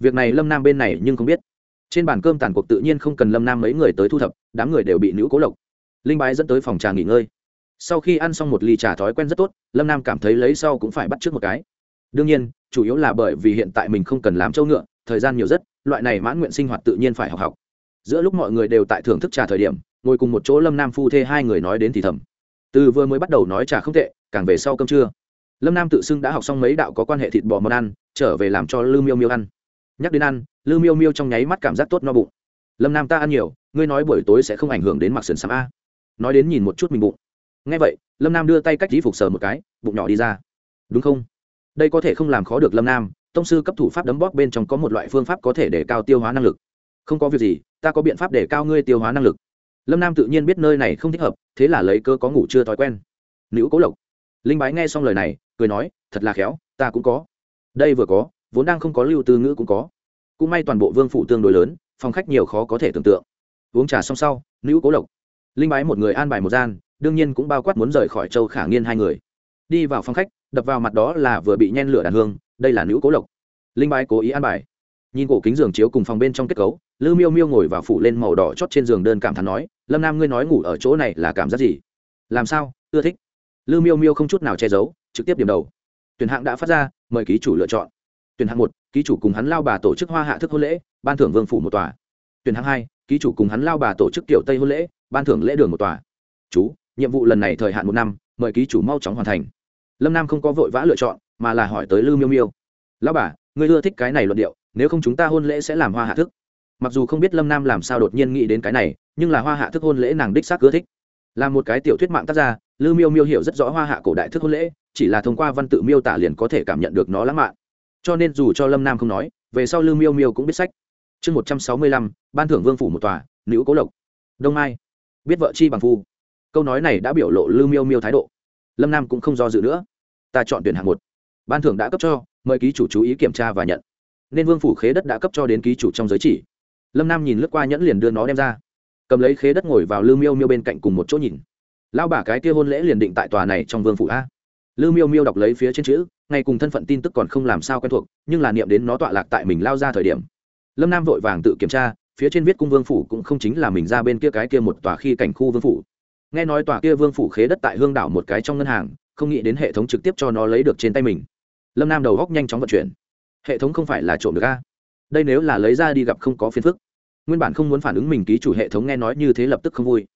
Việc này lâm nam bên này nhưng không biết. Trên bàn cơm tàn cuộc tự nhiên không cần lâm nam mấy người tới thu thập, đám người đều bị nữ cố lộc. Linh bái dẫn tới phòng trà nghỉ ngơi sau khi ăn xong một ly trà thói quen rất tốt, lâm nam cảm thấy lấy sau cũng phải bắt trước một cái. Đương nhiên, chủ yếu là bởi vì hiện tại mình không cần làm trâu ngựa, thời gian nhiều rất, loại này mãn nguyện sinh hoạt tự nhiên phải học học. Giữa lúc mọi người đều tại thưởng thức trà thời điểm, ngồi cùng một chỗ lâm nam phu thê hai người nói đến thì thầm. Từ vừa mới bắt đầu nói trà không tệ, càng về sau cơm trưa. Lâm nam tự xưng đã học xong mấy đạo có quan hệ thịt bò món ăn, trở về làm cho lư miêu miêu ăn. Nhắc đến ăn lư miêu miêu trong nháy mắt cảm giác tốt no bụng. Lâm nam ta ăn nhiều, ngươi nói buổi tối sẽ không ảnh hưởng đến mặc sườn sám a. Nói đến nhìn một chút mình bụng ngay vậy, lâm nam đưa tay cách dĩ phục sờ một cái, bụng nhỏ đi ra. Đúng không? Đây có thể không làm khó được lâm nam, tông sư cấp thủ pháp đấm bóp bên trong có một loại phương pháp có thể để cao tiêu hóa năng lực. Không có việc gì, ta có biện pháp để cao ngươi tiêu hóa năng lực. Lâm nam tự nhiên biết nơi này không thích hợp, thế là lấy cơ có ngủ chưa thói quen. Nữ cố lộc. Linh bái nghe xong lời này, cười nói, thật là khéo, ta cũng có. Đây vừa có, vốn đang không có lưu tư ngữ cũng có. Cũng may toàn bộ vương phủ tương đối lớn, phòng khách nhiều khó có thể tưởng tượng. Uống trà xong sau, nữ cố lộc. Linh bái một người an bài một gian đương nhiên cũng bao quát muốn rời khỏi châu khả nghiên hai người. Đi vào phòng khách, đập vào mặt đó là vừa bị nhen lửa đàn hương, đây là nữ cố lộc. Linh bái cố ý an bài. Nhìn cổ kính giường chiếu cùng phòng bên trong kết cấu, lư miêu miêu ngồi vào phủ lên màu đỏ chót trên giường đơn cảm thán nói, lâm nam ngươi nói ngủ ở chỗ này là cảm giác gì? Làm sao? Ưa thích. Lư miêu miêu không chút nào che giấu, trực tiếp điểm đầu. Tuyển hạng đã phát ra, mời ký chủ lựa chọn. Tuyển hạng một, ký chủ cùng hắn lao bà tổ chức hoa hạ thức hôn lễ, ban thưởng vương phủ một tòa. Tuyển hạng hai, ký chủ cùng hắn lao bà tổ chức tiểu tây hôn lễ, ban thưởng lễ đường một tòa. Chú nhiệm vụ lần này thời hạn một năm, mời ký chủ mau chóng hoàn thành. Lâm nam không có vội vã lựa chọn, mà là hỏi tới lư miêu miêu. Lao bà người ưa thích cái này luận điệu, nếu không chúng ta hôn lễ sẽ làm hoa hạ thức. Mặc dù không biết lâm nam làm sao đột nhiên nghĩ đến cái này, nhưng là hoa hạ thức hôn lễ nàng đích xác ưa thích. Là một cái tiểu thuyết mạng tác gia lư miêu miêu hiểu rất rõ hoa hạ cổ đại thức hôn lễ, chỉ là thông qua văn tự miêu tả liền có thể cảm nhận được nó lãng mạn. Cho nên dù cho lâm nam không nói, về sau lư miêu miêu cũng biết sách. Chương một trăm sáu mươi lăm, ban thưởng vương phủ một tòa, nữ cố lộc. Đông mai. Biết vợ chi bằng phu câu nói này đã biểu lộ lư miêu miêu thái độ. Lâm nam cũng không do dự nữa. Ta chọn tuyển hạng một. Ban thưởng đã cấp cho, mời ký chủ chú ý kiểm tra và nhận. Nên vương phủ khế đất đã cấp cho đến ký chủ trong giới chỉ. Lâm nam nhìn lướt qua nhẫn liền đưa nó đem ra. Cầm lấy khế đất ngồi vào lư miêu miêu bên cạnh cùng một chỗ nhìn. Lao bả cái kia hôn lễ liền định tại tòa này trong vương phủ a. Lư miêu miêu đọc lấy phía trên chữ, ngay cùng thân phận tin tức còn không làm sao quen thuộc, nhưng là niệm đến nó tọa lạc tại mình lao ra thời điểm. Lâm nam vội vàng tự kiểm tra, phía trên viết cung vương phủ cũng không chính là mình ra bên kia cái kia một tòa khi cảnh khu vương phủ nghe nói tòa kia vương phủ khế đất tại hương đảo một cái trong ngân hàng, không nghĩ đến hệ thống trực tiếp cho nó lấy được trên tay mình. Lâm nam đầu góc nhanh chóng vận chuyển. Hệ thống không phải là trộm được a? Đây nếu là lấy ra đi gặp không có phiền phức. Nguyên bản không muốn phản ứng mình ký chủ hệ thống nghe nói như thế lập tức không vui.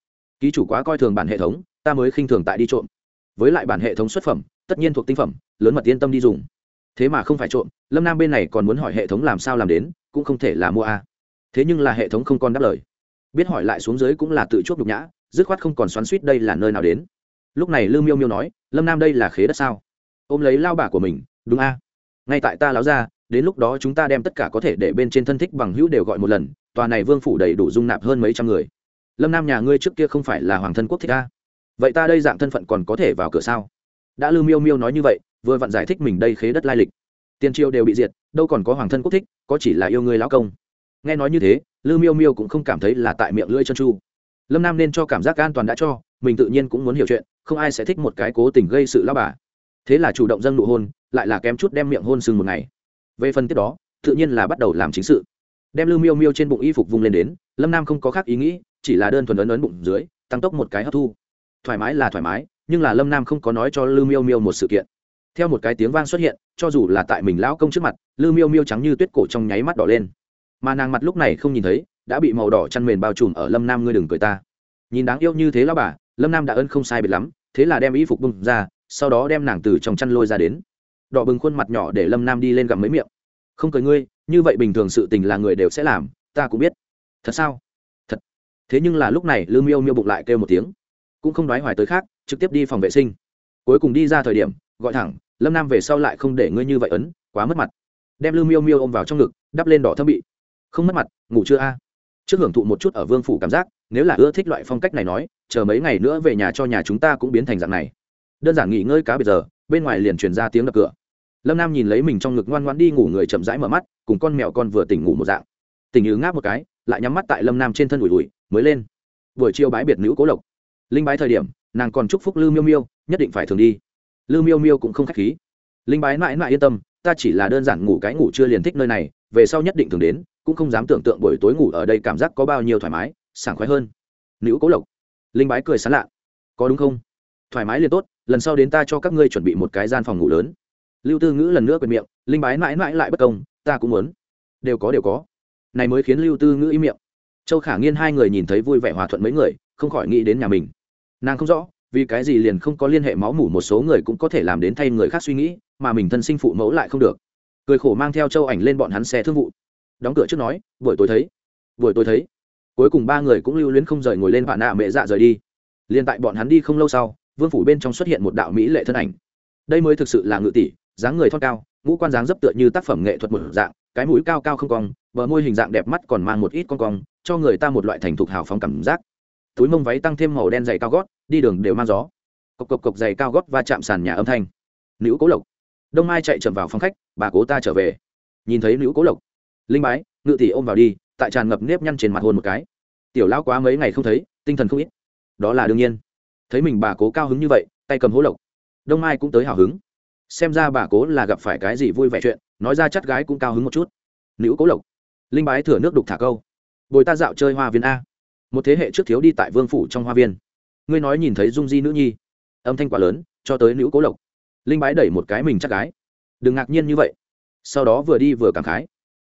Ký chủ quá coi thường bản hệ thống, ta mới khinh thường tại đi trộm. Với lại bản hệ thống xuất phẩm, tất nhiên thuộc tinh phẩm, lớn mật yên tâm đi dùng. Thế mà không phải trộm, lâm nam bên này còn muốn hỏi hệ thống làm sao làm đến, cũng không thể là mua a. Thế nhưng là hệ thống không còn đáp lời. Biết hỏi lại xuống dưới cũng là tự chuốc nhục nhã dứt khoát không còn xoắn suýt đây là nơi nào đến. Lúc này lư miêu miêu nói, lâm nam đây là khế đất sao? Ôm lấy lao bả của mình, đúng a? Ngay tại ta láo ra, đến lúc đó chúng ta đem tất cả có thể để bên trên thân thích bằng hữu đều gọi một lần, tòa này vương phủ đầy đủ dung nạp hơn mấy trăm người. Lâm nam nhà ngươi trước kia không phải là hoàng thân quốc thích a? Vậy ta đây dạng thân phận còn có thể vào cửa sao? Đã lư miêu miêu nói như vậy, vừa vặn giải thích mình đây khế đất lai lịch. Tiền triều đều bị diệt, đâu còn có hoàng thân quốc thích, có chỉ là yêu ngươi lão công. Nghe nói như thế, lư miêu miêu cũng không cảm thấy là tại miệng lưỡi chân chu lâm nam nên cho cảm giác an toàn đã cho, mình tự nhiên cũng muốn hiểu chuyện, không ai sẽ thích một cái cố tình gây sự lao bà. Thế là chủ động dâng nụ hôn, lại là kém chút đem miệng hôn sưng một ngày. Về phần tiếp đó, tự nhiên là bắt đầu làm chính sự. Đem lư miêu miêu trên bụng y phục vung lên đến, lâm nam không có khác ý nghĩ, chỉ là đơn thuần ấn ấn bụng dưới, tăng tốc một cái hấp thu. Thoải mái là thoải mái, nhưng là lâm nam không có nói cho lư miêu miêu một sự kiện. Theo một cái tiếng vang xuất hiện, cho dù là tại mình lão công trước mặt lư miêu miêu trắng như tuyết cổ trong nháy mắt đỏ lên. Mà nàng mặt lúc này không nhìn thấy đã bị màu đỏ chăn mền bao trùm ở lâm nam, ngươi đừng cười ta. Nhìn đáng yêu như thế lao bà, lâm nam đã ơn không sai biệt lắm, thế là đem y phục bưng ra, sau đó đem nàng từ trong chăn lôi ra đến. Đỏ bừng khuôn mặt nhỏ để lâm nam đi lên gặm mấy miệng. Không cười ngươi, như vậy bình thường sự tình là người đều sẽ làm, ta cũng biết. Thật sao? Thật. Thế nhưng là lúc này, lư miêu miêu bụng lại kêu một tiếng. Cũng không nói hoài tới khác, trực tiếp đi phòng vệ sinh. Cuối cùng đi ra thời điểm, gọi thẳng, lâm nam về sau lại không để ngươi như vậy ấn, quá mất mặt. Đem lư miêu miêu ôm vào trong ngực, đắp lên đỏ thâm bị. Không mất mặt, ngủ chưa a? Trước hưởng thụ một chút ở vương phủ cảm giác, nếu là ưa thích loại phong cách này nói, chờ mấy ngày nữa về nhà cho nhà chúng ta cũng biến thành dạng này. Đơn giản nghỉ ngơi cá bây giờ, bên ngoài liền truyền ra tiếng đập cửa. Lâm nam nhìn lấy mình trong ngực ngoan ngoan đi ngủ người chậm rãi mở mắt, cùng con mèo con vừa tỉnh ngủ một dạng. Tình như ngáp một cái, lại nhắm mắt tại lâm nam trên thân ủi ủi, mới lên. Buổi chiều bái biệt nữ cố lộc. Linh bái thời điểm, nàng còn chúc phúc lư miêu miêu, nhất định phải thường đi. Lư miêu miêu cũng không k h á c h khí. Linh bái mãi mãi yên tâm, ta chỉ là đơn giản ngủ cái ngủ chưa liền thích nơi này, về sau nhất định thường đến cũng không dám tưởng tượng buổi tối ngủ ở đây cảm giác có bao nhiêu thoải mái, sảng khoái hơn. Nữ cố lộc, linh bái cười sán lạ. Có đúng không? Thoải mái liền tốt, lần sau đến ta cho các ngươi chuẩn bị một cái gian phòng ngủ lớn. Lưu tư ngữ lần nữa quệt miệng, linh bái mãi mãi lại bất công, ta cũng muốn. Đều có đều có. Này mới khiến lưu tư ngữ im miệng. Châu khả nghiên hai người nhìn thấy vui vẻ hòa thuận mấy người, không khỏi nghĩ đến nhà mình. Nàng không rõ, vì cái gì liền không có liên hệ máu mủ một số người cũng có thể làm đến thay người khác suy nghĩ, mà mình thân sinh phụ mẫu lại không được. Cười khổ mang theo châu ảnh lên bọn hắn xe thương vụ đóng cửa trước nói, buổi tối thấy, buổi tối thấy. Cuối cùng ba người cũng lưu luyến không rời ngồi lên vạn nạ mẹ dạ rời đi. Liền tại bọn hắn đi không lâu sau, vương phủ bên trong xuất hiện một đạo mỹ lệ thân ảnh. Đây mới thực sự là ngự tỷ, dáng người thon cao, ngũ quan dáng dấp tựa như tác phẩm nghệ thuật một dạng, cái mũi cao cao không cong, bờ môi hình dạng đẹp mắt còn mang một ít con cong, cho người ta một loại thành thục hào phóng cảm giác. Túi mông váy tăng thêm màu đen dày cao gót, đi đường đều mang gió. Cộc cộc cộc dày cao gót va chạm sàn nhà âm thanh. Nữ cố lộc. Đông mai chạy chậm vào phòng khách, bà cố ta trở về. Nhìn thấy nữ cố lộc linh bái, ngự tỷ ôm vào đi, tại tràn ngập nếp nhăn trên mặt hôn một cái. Tiểu lão quá mấy ngày không thấy, tinh thần không ít. Đó là đương nhiên. Thấy mình bà cố cao hứng như vậy, tay cầm hố lộc. Đông mai cũng tới hào hứng. Xem ra bà cố là gặp phải cái gì vui vẻ chuyện, nói ra chắc gái cũng cao hứng một chút. Nữ cố lộc. Linh bái thừa nước đục thả câu. Bồi ta dạo chơi hoa viên a. Một thế hệ trước thiếu đi tại vương phủ trong hoa viên. Ngươi nói nhìn thấy dung di nữ nhi. Âm thanh quả lớn, cho tới nữ cố lộc. Linh bái đẩy một cái mình chắc gái. Đừng ngạc nhiên như vậy. Sau đó vừa đi vừa cảm khái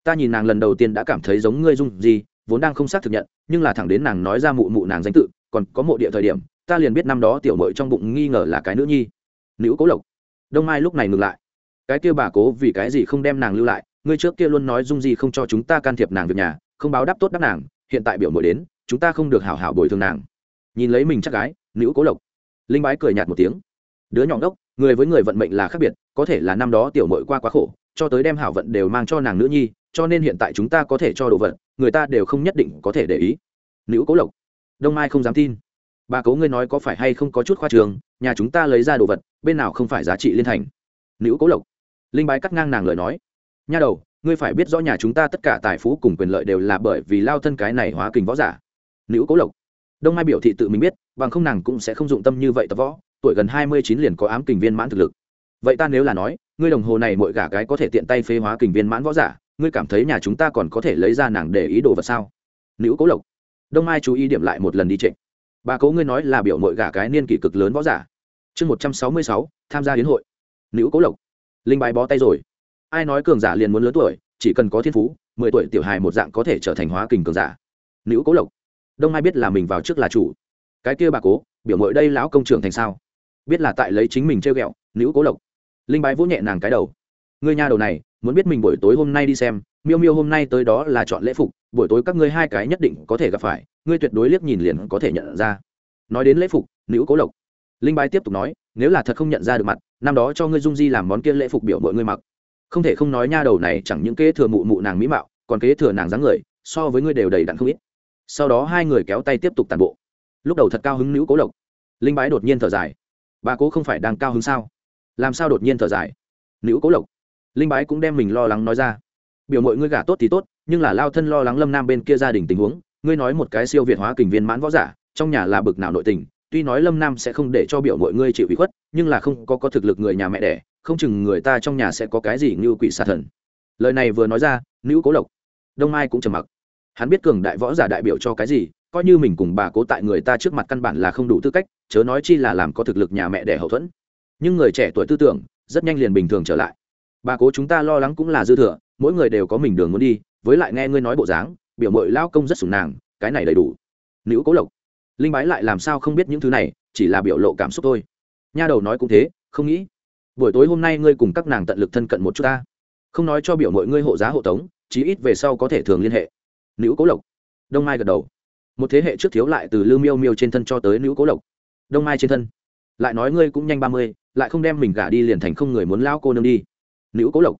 ta nhìn nàng lần đầu tiên đã cảm thấy giống ngươi dung gì, vốn đang không xác thực nhận, nhưng là thẳng đến nàng nói ra mụ mụ nàng danh tự, còn có mộ địa thời điểm, ta liền biết năm đó tiểu mội trong bụng nghi ngờ là cái nữ nhi, nữ cố lộc. Đông mai lúc này ngừng lại. Cái kia bà cố vì cái gì không đem nàng lưu lại, ngươi trước kia luôn nói dung gì không cho chúng ta can thiệp nàng việc nhà, không báo đáp tốt đáp nàng, hiện tại biểu mội đến, chúng ta không được hảo hảo bồi thường nàng. Nhìn lấy mình chắc gái, nữ cố lộc. Linh bái cười nhạt một tiếng. Đứa nhỏ ngốc, người với người vận mệnh là khác biệt, có thể là năm đó tiểu mội qua quá khổ, cho tới đem hảo vận đều mang cho nàng nữ nhi cho nên hiện tại chúng ta có thể cho đồ vật, người ta đều không nhất định có thể để ý. Nữ cố lộc, đông mai không dám tin. Bà cố ngươi nói có phải hay không có chút khoa trường, nhà chúng ta lấy ra đồ vật, bên nào không phải giá trị liên thành. Nữ cố lộc, linh bái cắt ngang nàng lời nói. Nha đầu, ngươi phải biết rõ nhà chúng ta tất cả tài phú cùng quyền lợi đều là bởi vì lao thân cái này hóa kình võ giả. Nữ cố lộc, đông mai biểu thị tự mình biết, bằng không nàng cũng sẽ không dụng tâm như vậy tập võ, tuổi gần hai mươi chín liền có ám kình viên mãn thực lực. Vậy ta nếu là nói, ngươi đồng hồ này mỗi gả cái có thể tiện tay phế hóa kình viên mãn võ giả ngươi cảm thấy nhà chúng ta còn có thể lấy ra nàng để ý đồ vật sao? Nữ cố lộc, đông mai chú ý điểm lại một lần đi trịnh. Bà cố ngươi nói là biểu mội gả cái niên kỷ cực lớn võ giả. Chương một trăm sáu mươi sáu, tham gia hiến hội. Nữ cố lộc, linh bài bó tay rồi. Ai nói cường giả liền muốn lớn tuổi, chỉ cần có thiên phú, mười tuổi tiểu hài một dạng có thể trở thành hóa kình cường giả. Nữ cố lộc, đông mai biết là mình vào trước là chủ. Cái kia bà cố, biểu mội đây lão công trưởng thành sao? Biết là tại lấy chính mình treo ghẹo, nữ cố lộc. Linh bái vỗ nhẹ nàng cái đầu ngươi nha đầu này, muốn biết mình buổi tối hôm nay đi xem, miêu miêu hôm nay tới đó là chọn lễ phục, buổi tối các ngươi hai cái nhất định có thể gặp phải, ngươi tuyệt đối liếc nhìn liền có thể nhận ra. Nói đến lễ phục, nữ cố lộc. Linh bái tiếp tục nói, nếu là thật không nhận ra được mặt, năm đó cho ngươi dung di làm món kia lễ phục biểu mọi ngươi mặc. Không thể không nói nha đầu này chẳng những kế thừa mụ mụ nàng mỹ mạo, còn kế thừa nàng dáng người, so với ngươi đều đầy đặn không ít. Sau đó hai người kéo tay tiếp tục tàn bộ. Lúc đầu thật cao hứng nữ cố lộc. Linh bái đột nhiên thở dài. Bà cố không phải đang cao hứng sao? Làm sao đột nhiên thở dài? Nữ cố lộc linh bái cũng đem mình lo lắng nói ra. Biểu mọi ngươi gả tốt thì tốt, nhưng là lao thân lo lắng lâm nam bên kia gia đình tình huống, ngươi nói một cái siêu việt hóa kình viên mãn võ giả, trong nhà là bực nào nội tình, tuy nói lâm nam sẽ không để cho biểu mọi ngươi chịu ủy khuất, nhưng là không có có thực lực người nhà mẹ đẻ, không chừng người ta trong nhà sẽ có cái gì như quỷ xà thần. Lời này vừa nói ra, nữ cố lộc, đông mai cũng trầm mặc. Hắn biết cường đại võ giả đại biểu cho cái gì, coi như mình cùng bà cố tại người ta trước mặt căn bản là không đủ tư cách, chớ nói chi là làm có thực lực nhà mẹ đẻ hậu thuẫn. Nhưng người trẻ tuổi tư tưởng, rất nhanh liền bình thường trở lại bà cố chúng ta lo lắng cũng là dư thừa, mỗi người đều có mình đường muốn đi, với lại nghe ngươi nói bộ dáng, biểu mội lao công rất sủng nàng, cái này đầy đủ. Nữ cố lộc. Linh bái lại làm sao không biết những thứ này, chỉ là biểu lộ cảm xúc thôi. Nha đầu nói cũng thế, không nghĩ. Buổi tối hôm nay ngươi cùng các nàng tận lực thân cận một chút ta. Không nói cho biểu mội ngươi hộ giá hộ tống, chí ít về sau có thể thường liên hệ. Nữ cố lộc. Đông mai gật đầu. Một thế hệ trước thiếu lại từ lưu miêu miêu trên thân cho tới nữ cố lộc. Đông mai trên thân. Lại nói ngươi cũng nhanh ba mươi, lại không đem mình gả đi liền thành không người muốn lao cô nương đi nữ cố lộc.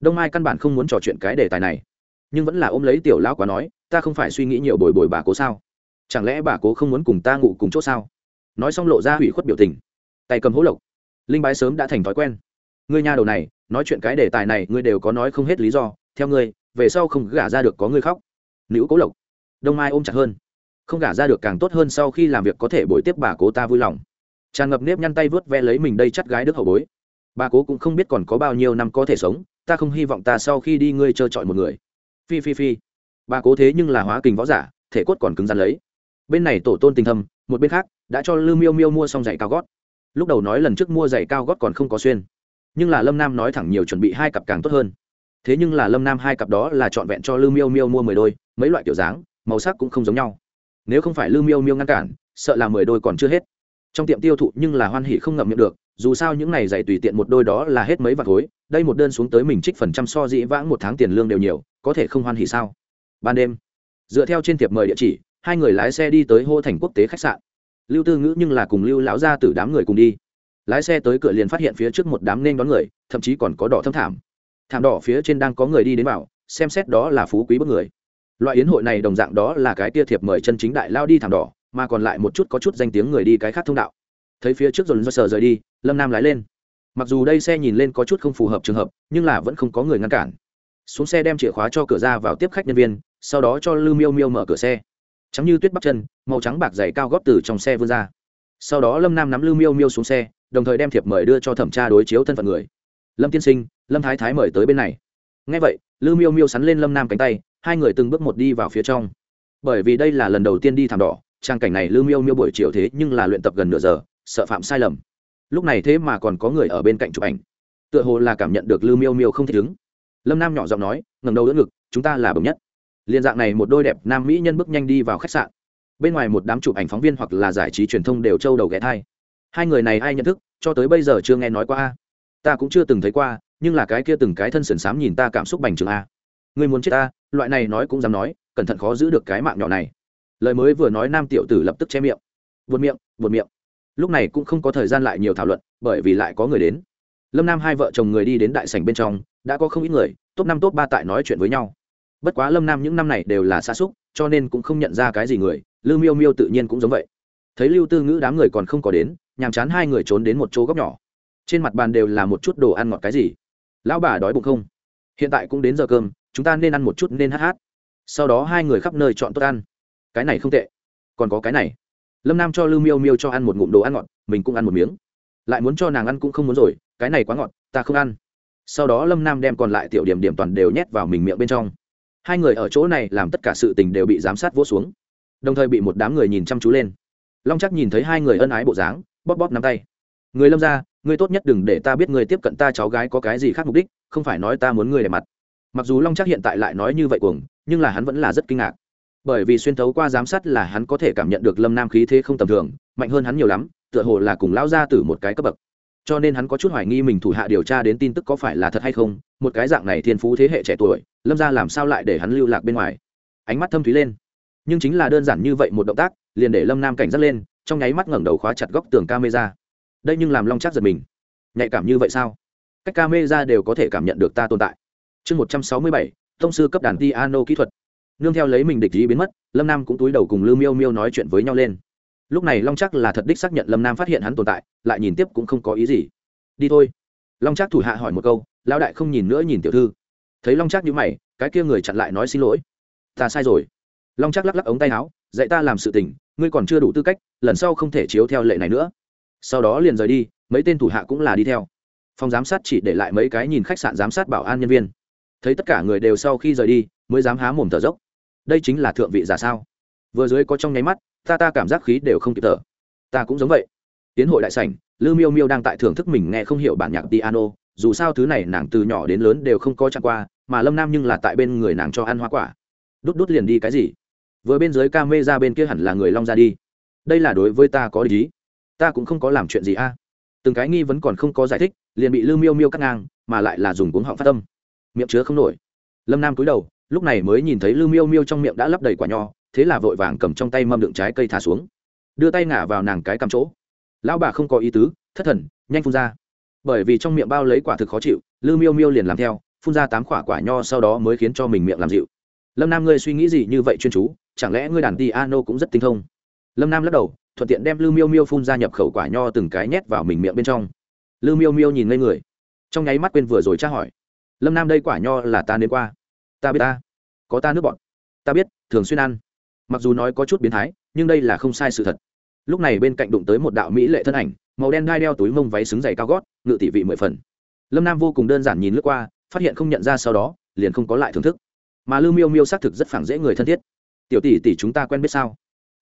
Đông mai căn bản không muốn trò chuyện cái đề tài này. Nhưng vẫn là ôm lấy tiểu lão quá nói, ta không phải suy nghĩ nhiều bồi bồi bà cố sao? Chẳng lẽ bà cố không muốn cùng ta ngủ cùng chỗ sao? Nói xong lộ ra hủy khuất biểu tình. Tay cầm hỗ lộc. Linh bái sớm đã thành thói quen. Ngươi nhà đầu này, nói chuyện cái đề tài này ngươi đều có nói không hết lý do. Theo ngươi, về sau không gả ra được có ngươi khóc. Nữ cố lộc. Đông mai ôm chặt hơn. Không gả ra được càng tốt hơn sau khi làm việc có thể bồi tiếp bà cố ta vui lòng. Tràn ngập nếp nhăn tay vớt ve lấy mình đây chắt gái đức hậu bối bà cố cũng không biết còn có bao nhiêu năm có thể sống, ta không hy vọng ta sau khi đi ngươi trơ trọi một người. Phi phi phi. Bà cố thế nhưng là hóa kình võ giả, thể cốt còn cứng rắn lấy. Bên này tổ tôn tình thâm, một bên khác, đã cho lư miêu miêu mua xong giày cao gót. Lúc đầu nói lần trước mua giày cao gót còn không có xuyên. Nhưng là lâm nam nói thẳng nhiều chuẩn bị hai cặp càng tốt hơn. Thế nhưng là lâm nam hai cặp đó là trọn vẹn cho lư miêu miêu mua mười đôi, mấy loại kiểu dáng, màu sắc cũng không giống nhau. Nếu không phải lư miêu miêu ngăn cản, sợ là mười đôi còn chưa hết trong tiệm tiêu thụ nhưng là hoan hỉ không ngậm miệng được, dù sao những này dạy tùy tiện một đôi đó là hết mấy vạt khối, đây một đơn xuống tới mình trích phần trăm so dĩ vãng một tháng tiền lương đều nhiều, có thể không hoan hỉ sao? Ban đêm, dựa theo trên tiệp mời địa chỉ, hai người lái xe đi tới hô thành quốc tế khách sạn. Lưu tư ngữ nhưng là cùng lưu lão ra từ đám người cùng đi. Lái xe tới cửa liền phát hiện phía trước một đám nên đón người, thậm chí còn có đỏ thâm thảm. Thảm đỏ phía trên đang có người đi đến bảo, xem xét đó là phú quý bức người. Loại yến hội này đồng dạng đó là cái tia thiệp mời chân chính đại lao đi thảm đỏ mà còn lại một chút có chút danh tiếng người đi cái khác thông đạo. Thấy phía trước dồn do sờ rời đi, lâm nam lái lên. Mặc dù đây xe nhìn lên có chút không phù hợp trường hợp, nhưng là vẫn không có người ngăn cản. Xuống xe đem chìa khóa cho cửa ra vào tiếp khách nhân viên, sau đó cho lư miêu miêu mở cửa xe. Trắng như tuyết bắp chân, màu trắng bạc dày cao góp từ trong xe vươn ra. Sau đó lâm nam nắm lư miêu miêu xuống xe, đồng thời đem thiệp mời đưa cho thẩm tra đối chiếu thân phận người. Lâm tiên sinh, lâm thái thái mời tới bên này. Ngay vậy lư miêu miêu sắn lên lâm nam cánh tay, hai người từng bước một đi vào phía trong. Bởi vì đây là lần đầu tiên đi thảm đỏ trang cảnh này lưu miêu miêu buổi chiều thế nhưng là luyện tập gần nửa giờ, sợ phạm sai lầm. Lúc này thế mà còn có người ở bên cạnh chụp ảnh. Tựa hồ là cảm nhận được lưu miêu miêu không thể đứng lâm nam nhỏ giọng nói ngầm đầu đỡ ngực, chúng ta là bậc nhất. Liên dạng này một đôi đẹp nam mỹ nhân bước nhanh đi vào khách sạn. Bên ngoài một đám chụp ảnh phóng viên hoặc là giải trí truyền thông đều trâu đầu ghé thai. Hai người này ai nhận thức, cho tới bây giờ chưa nghe nói qua ta cũng chưa từng thấy qua, nhưng là cái kia từng cái thân sườn xám nhìn ta cảm xúc bành trường a. Người muốn chết ta, loại này nói cũng dám nói, cẩn thận khó giữ được cái mạng nhỏ này lời mới vừa nói nam tiểu tử lập tức che miệng. Vượt miệng vượt miệng. Lúc này cũng không có thời gian lại nhiều thảo luận, bởi vì lại có người đến. Lâm nam hai vợ chồng người đi đến đại sảnh bên trong, đã có không ít người, top năm, top ba tại nói chuyện với nhau. Bất quá lâm nam những năm này đều là xa xúc, cho nên cũng không nhận ra cái gì người lư miêu miêu tự nhiên cũng giống vậy. Thấy lưu tư ngữ đám người còn không có đến, nhàm chán hai người trốn đến một chỗ góc nhỏ. Trên mặt bàn đều là một chút đồ ăn ngọt cái gì. Lão bà đói bụng không? Hiện tại cũng đến giờ cơm, chúng ta nên ăn một chút nên hát hát. Sau đó hai người khắp nơi chọn tốt ăn cái này không tệ. Còn có cái này. Lâm nam cho lưu miêu miêu cho ăn một ngụm đồ ăn ngọt, mình cũng ăn một miếng. Lại muốn cho nàng ăn cũng không muốn rồi, cái này quá ngọt, ta không ăn. Sau đó lâm nam đem còn lại tiểu điểm điểm toàn đều nhét vào mình miệng bên trong. Hai người ở chỗ này làm tất cả sự tình đều bị giám sát vỗ xuống. Đồng thời bị một đám người nhìn chăm chú lên. Long chắc nhìn thấy hai người ân ái bộ dáng, bóp bóp nắm tay. Người lâm ra ngươi tốt nhất đừng để ta biết người tiếp cận ta cháu gái có cái gì khác mục đích, không phải nói ta muốn người để mặt. Mặc dù long chắc hiện tại lại nói như vậy cuồng, nhưng là hắn vẫn là rất kinh ngạc bởi vì xuyên thấu qua giám sát là hắn có thể cảm nhận được lâm nam khí thế không tầm thường, mạnh hơn hắn nhiều lắm, tựa hồ là cùng lão gia tử một cái cấp bậc. Cho nên hắn có chút hoài nghi mình thủ hạ điều tra đến tin tức có phải là thật hay không, một cái dạng này thiên phú thế hệ trẻ tuổi, lâm ra làm sao lại để hắn lưu lạc bên ngoài? Ánh mắt thâm thúy lên. Nhưng chính là đơn giản như vậy một động tác, liền để lâm nam cảnh giác lên, trong nháy mắt ngẩng đầu khóa chặt góc tường camera. Đây nhưng làm long chắc giật mình. Nhạy cảm như vậy sao? Cách camera đều có thể cảm nhận được ta tồn tại. Chương một trăm sáu mươi bảy thông sư cấp đàn piano kỹ thuật nương theo lấy mình địch ý biến mất, lâm nam cũng túi đầu cùng lưu miêu miêu nói chuyện với nhau lên. Lúc này long chắc là thật đích xác nhận lâm nam phát hiện hắn tồn tại, lại nhìn tiếp cũng không có ý gì. Đi thôi. Long chắc thủ hạ hỏi một câu, lão đại không nhìn nữa nhìn tiểu thư. Thấy long chắc nhíu mày, cái kia người chặn lại nói xin lỗi. Ta sai rồi. Long chắc lắc lắc ống tay áo, dạy ta làm sự tình, ngươi còn chưa đủ tư cách, lần sau không thể chiếu theo lệ này nữa. Sau đó liền rời đi, mấy tên thủ hạ cũng là đi theo. Phòng giám sát chỉ để lại mấy cái nhìn khách sạn giám sát bảo an nhân viên. Thấy tất cả người đều sau khi rời đi, mới dám há mồm thở dốc đây chính là thượng vị giả sao? Vừa dưới có trong nháy mắt, ta ta cảm giác khí đều không kịp thở. Ta cũng giống vậy. Tiến hội đại sảnh lư miêu miêu đang tại thưởng thức mình nghe không hiểu bản nhạc piano, dù sao thứ này nàng từ nhỏ đến lớn đều không có chạm qua, mà lâm nam nhưng là tại bên người nàng cho ăn hoa quả. Đút đút liền đi cái gì? Vừa bên dưới ca mê ra bên kia hẳn là người long ra đi. Đây là đối với ta có lý. Ta cũng không có làm chuyện gì a. Từng cái nghi vấn còn không có giải thích, liền bị lư miêu miêu cắt ngang, mà lại là dùng cuống họng phát tâm miệng chứa không nổi. Lâm nam cúi đầu lúc này mới nhìn thấy lư miêu miêu trong miệng đã lấp đầy quả nho, thế là vội vàng cầm trong tay mâm đựng trái cây thả xuống. Đưa tay ngả vào nàng cái cắm chỗ. Lão bà không có ý tứ, thất thần, nhanh phun ra. Bởi vì trong miệng bao lấy quả thực khó chịu lư miêu miêu liền làm theo, phun ra tám quả quả nho sau đó mới khiến cho mình miệng làm dịu. Lâm nam ngươi suy nghĩ gì như vậy chuyên chú, chẳng lẽ ngươi đàn ti ano cũng rất tinh thông? Lâm nam lắc đầu, thuận tiện đem lư miêu miêu phun ra nhập khẩu quả nho từng cái nhét vào mình miệng bên trong. Lư miêu miêu nhìn ngây người, trong nháy mắt quên vừa rồi tra hỏi. Lâm nam đây quả nho là ta nên qua ta biết ta, có ta nước bọn ta biết, thường xuyên ăn. Mặc dù nói có chút biến thái, nhưng đây là không sai sự thật. Lúc này bên cạnh đụng tới một đạo mỹ lệ thân ảnh, màu đen đai đeo túi mông váy xứng dày cao gót, ngự tỷ vị mười phần. Lâm nam vô cùng đơn giản nhìn lướt qua, phát hiện không nhận ra sau đó, liền không có lại thưởng thức. Mà lưu miêu miêu xác thực rất phẳng dễ người thân thiết. Tiểu tỷ tỷ chúng ta quen biết sao?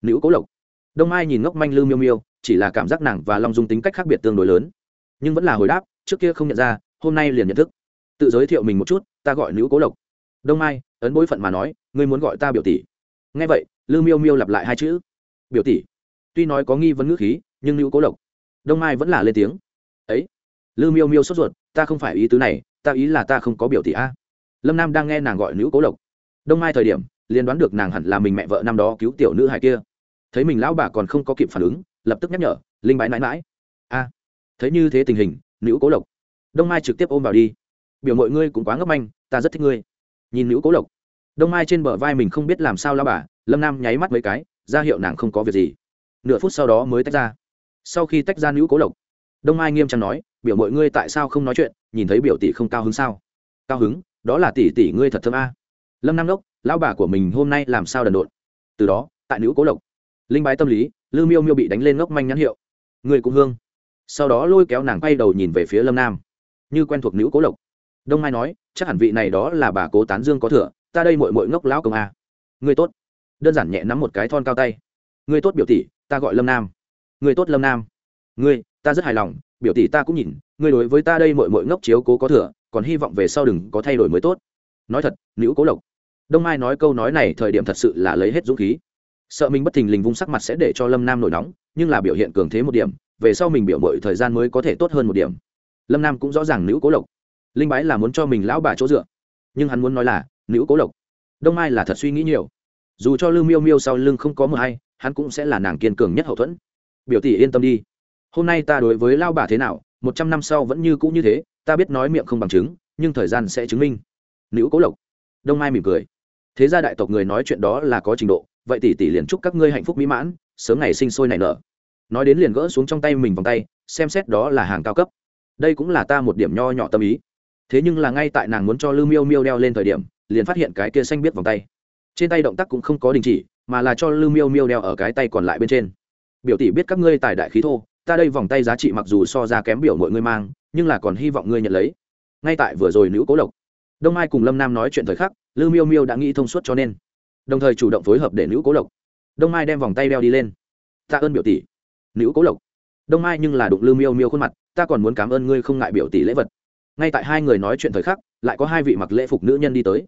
Nữ cố lộc. Đông Ai nhìn ngốc manh lưu miêu miêu, chỉ là cảm giác nàng và long dung tính cách khác biệt tương đối lớn. Nhưng vẫn là hồi đáp, trước kia không nhận ra, hôm nay liền nhận thức. Tự giới thiệu mình một chút, ta gọi nữ cố lộc đông mai, ấn bối phận mà nói, ngươi muốn gọi ta biểu tỷ. Nghe vậy, lưu miêu miêu lặp lại hai chữ. Biểu tỷ? Tuy nói có nghi vấn ngữ khí, nhưng Lưu cố lộc, đông mai vẫn là lên tiếng. Ấy, lưu miêu miêu sốt ruột, ta không phải ý tứ này, ta ý là ta không có biểu tỷ a. Lâm nam đang nghe nàng gọi nữ cố lộc. Đông mai thời điểm, liền đoán được nàng hẳn là mình mẹ vợ năm đó cứu tiểu nữ hài kia. Thấy mình lão bà còn không có kịp phản ứng, lập tức nhắc nhở, linh bái mãi mãi. A. Thấy như thế tình hình nữ cố lộc, đông mai trực tiếp ôm vào đi. Biểu mọi ngươi cũng quá ngấp anh ta rất thích ngươi nhìn nữ cố lộc. Đông mai trên bờ vai mình không biết làm sao la bà, lâm nam nháy mắt mấy cái, ra hiệu nàng không có việc gì. Nửa phút sau đó mới tách ra. Sau khi tách ra nữ cố lộc, đông mai nghiêm trang nói, biểu mọi ngươi tại sao không nói chuyện? Nhìn thấy biểu tỷ không cao hứng sao? Cao hứng? Đó là tỷ tỷ ngươi thật thơm a. Lâm nam đốc, lão bà của mình hôm nay làm sao đần độn? Từ đó, tại nữ cố lộc, linh bái tâm lý lư miêu miêu bị đánh lên ngốc manh nhãn hiệu. Người cũng hương. Sau đó lôi kéo nàng quay đầu nhìn về phía lâm nam. Như quen thuộc nữ cố lộc đông mai nói, chắc hẳn vị này đó là bà cố tán dương có thừa, ta đây mội mội ngốc lão công a. Người tốt. Đơn giản nhẹ nắm một cái thon cao tay. Người tốt biểu tỷ, ta gọi lâm nam. Người tốt lâm nam. Ngươi, ta rất hài lòng, biểu tỷ ta cũng nhìn, ngươi đối với ta đây mội mội ngốc chiếu cố có thừa, còn hy vọng về sau đừng có thay đổi mới tốt. Nói thật, nữ cố lộc. Đông mai nói câu nói này thời điểm thật sự là lấy hết dũng khí. Sợ mình bất thình lình vung sắc mặt sẽ để cho lâm nam nổi nóng, nhưng là biểu hiện cường thế một điểm, về sau mình biểu mội thời gian mới có thể tốt hơn một điểm. Lâm nam cũng rõ ràng nữ cố lộc linh bái là muốn cho mình lão bà chỗ dựa. Nhưng hắn muốn nói là, nữ cố lộc. Đông mai là thật suy nghĩ nhiều. Dù cho lương miêu miêu sau lưng không có mờ hay, hắn cũng sẽ là nàng kiên cường nhất hậu thuẫn. Biểu tỷ yên tâm đi. Hôm nay ta đối với lao bà thế nào, một trăm năm sau vẫn như cũ như thế, ta biết nói miệng không bằng chứng, nhưng thời gian sẽ chứng minh. Nữ cố lộc. Đông mai mỉm cười. Thế gia đại tộc người nói chuyện đó là có trình độ, vậy tỷ tỷ liền chúc các ngươi hạnh phúc mỹ mãn, sớm ngày sinh sôi nảy nở. Nói đến liền gỡ xuống trong tay mình vòng tay, xem xét đó là hàng cao cấp. Đây cũng là ta một điểm nho nhỏ tâm ý thế nhưng là ngay tại nàng muốn cho lư miêu miêu đeo lên thời điểm, liền phát hiện cái kia xanh biết vòng tay. Trên tay động tác cũng không có đình chỉ, mà là cho lư miêu miêu đeo ở cái tay còn lại bên trên. Biểu tỷ biết các ngươi tài đại khí thô, ta đây vòng tay giá trị mặc dù so ra kém biểu mọi ngươi mang, nhưng là còn hy vọng ngươi nhận lấy. Ngay tại vừa rồi nữ cố lộc, đông mai cùng lâm nam nói chuyện thời khắc, lư miêu miêu đã nghĩ thông suốt cho nên, đồng thời chủ động phối hợp để nữ cố lộc. Đông mai đem vòng tay đeo đi lên. Tạ ơn biểu tỷ. Nữ cố lộc, đông mai nhưng là đụng lư miêu miêu khuôn mặt, ta còn muốn cảm ơn ngươi không ngại biểu tỷ lễ vật ngay tại hai người nói chuyện thời khắc, lại có hai vị mặc lễ phục nữ nhân đi tới.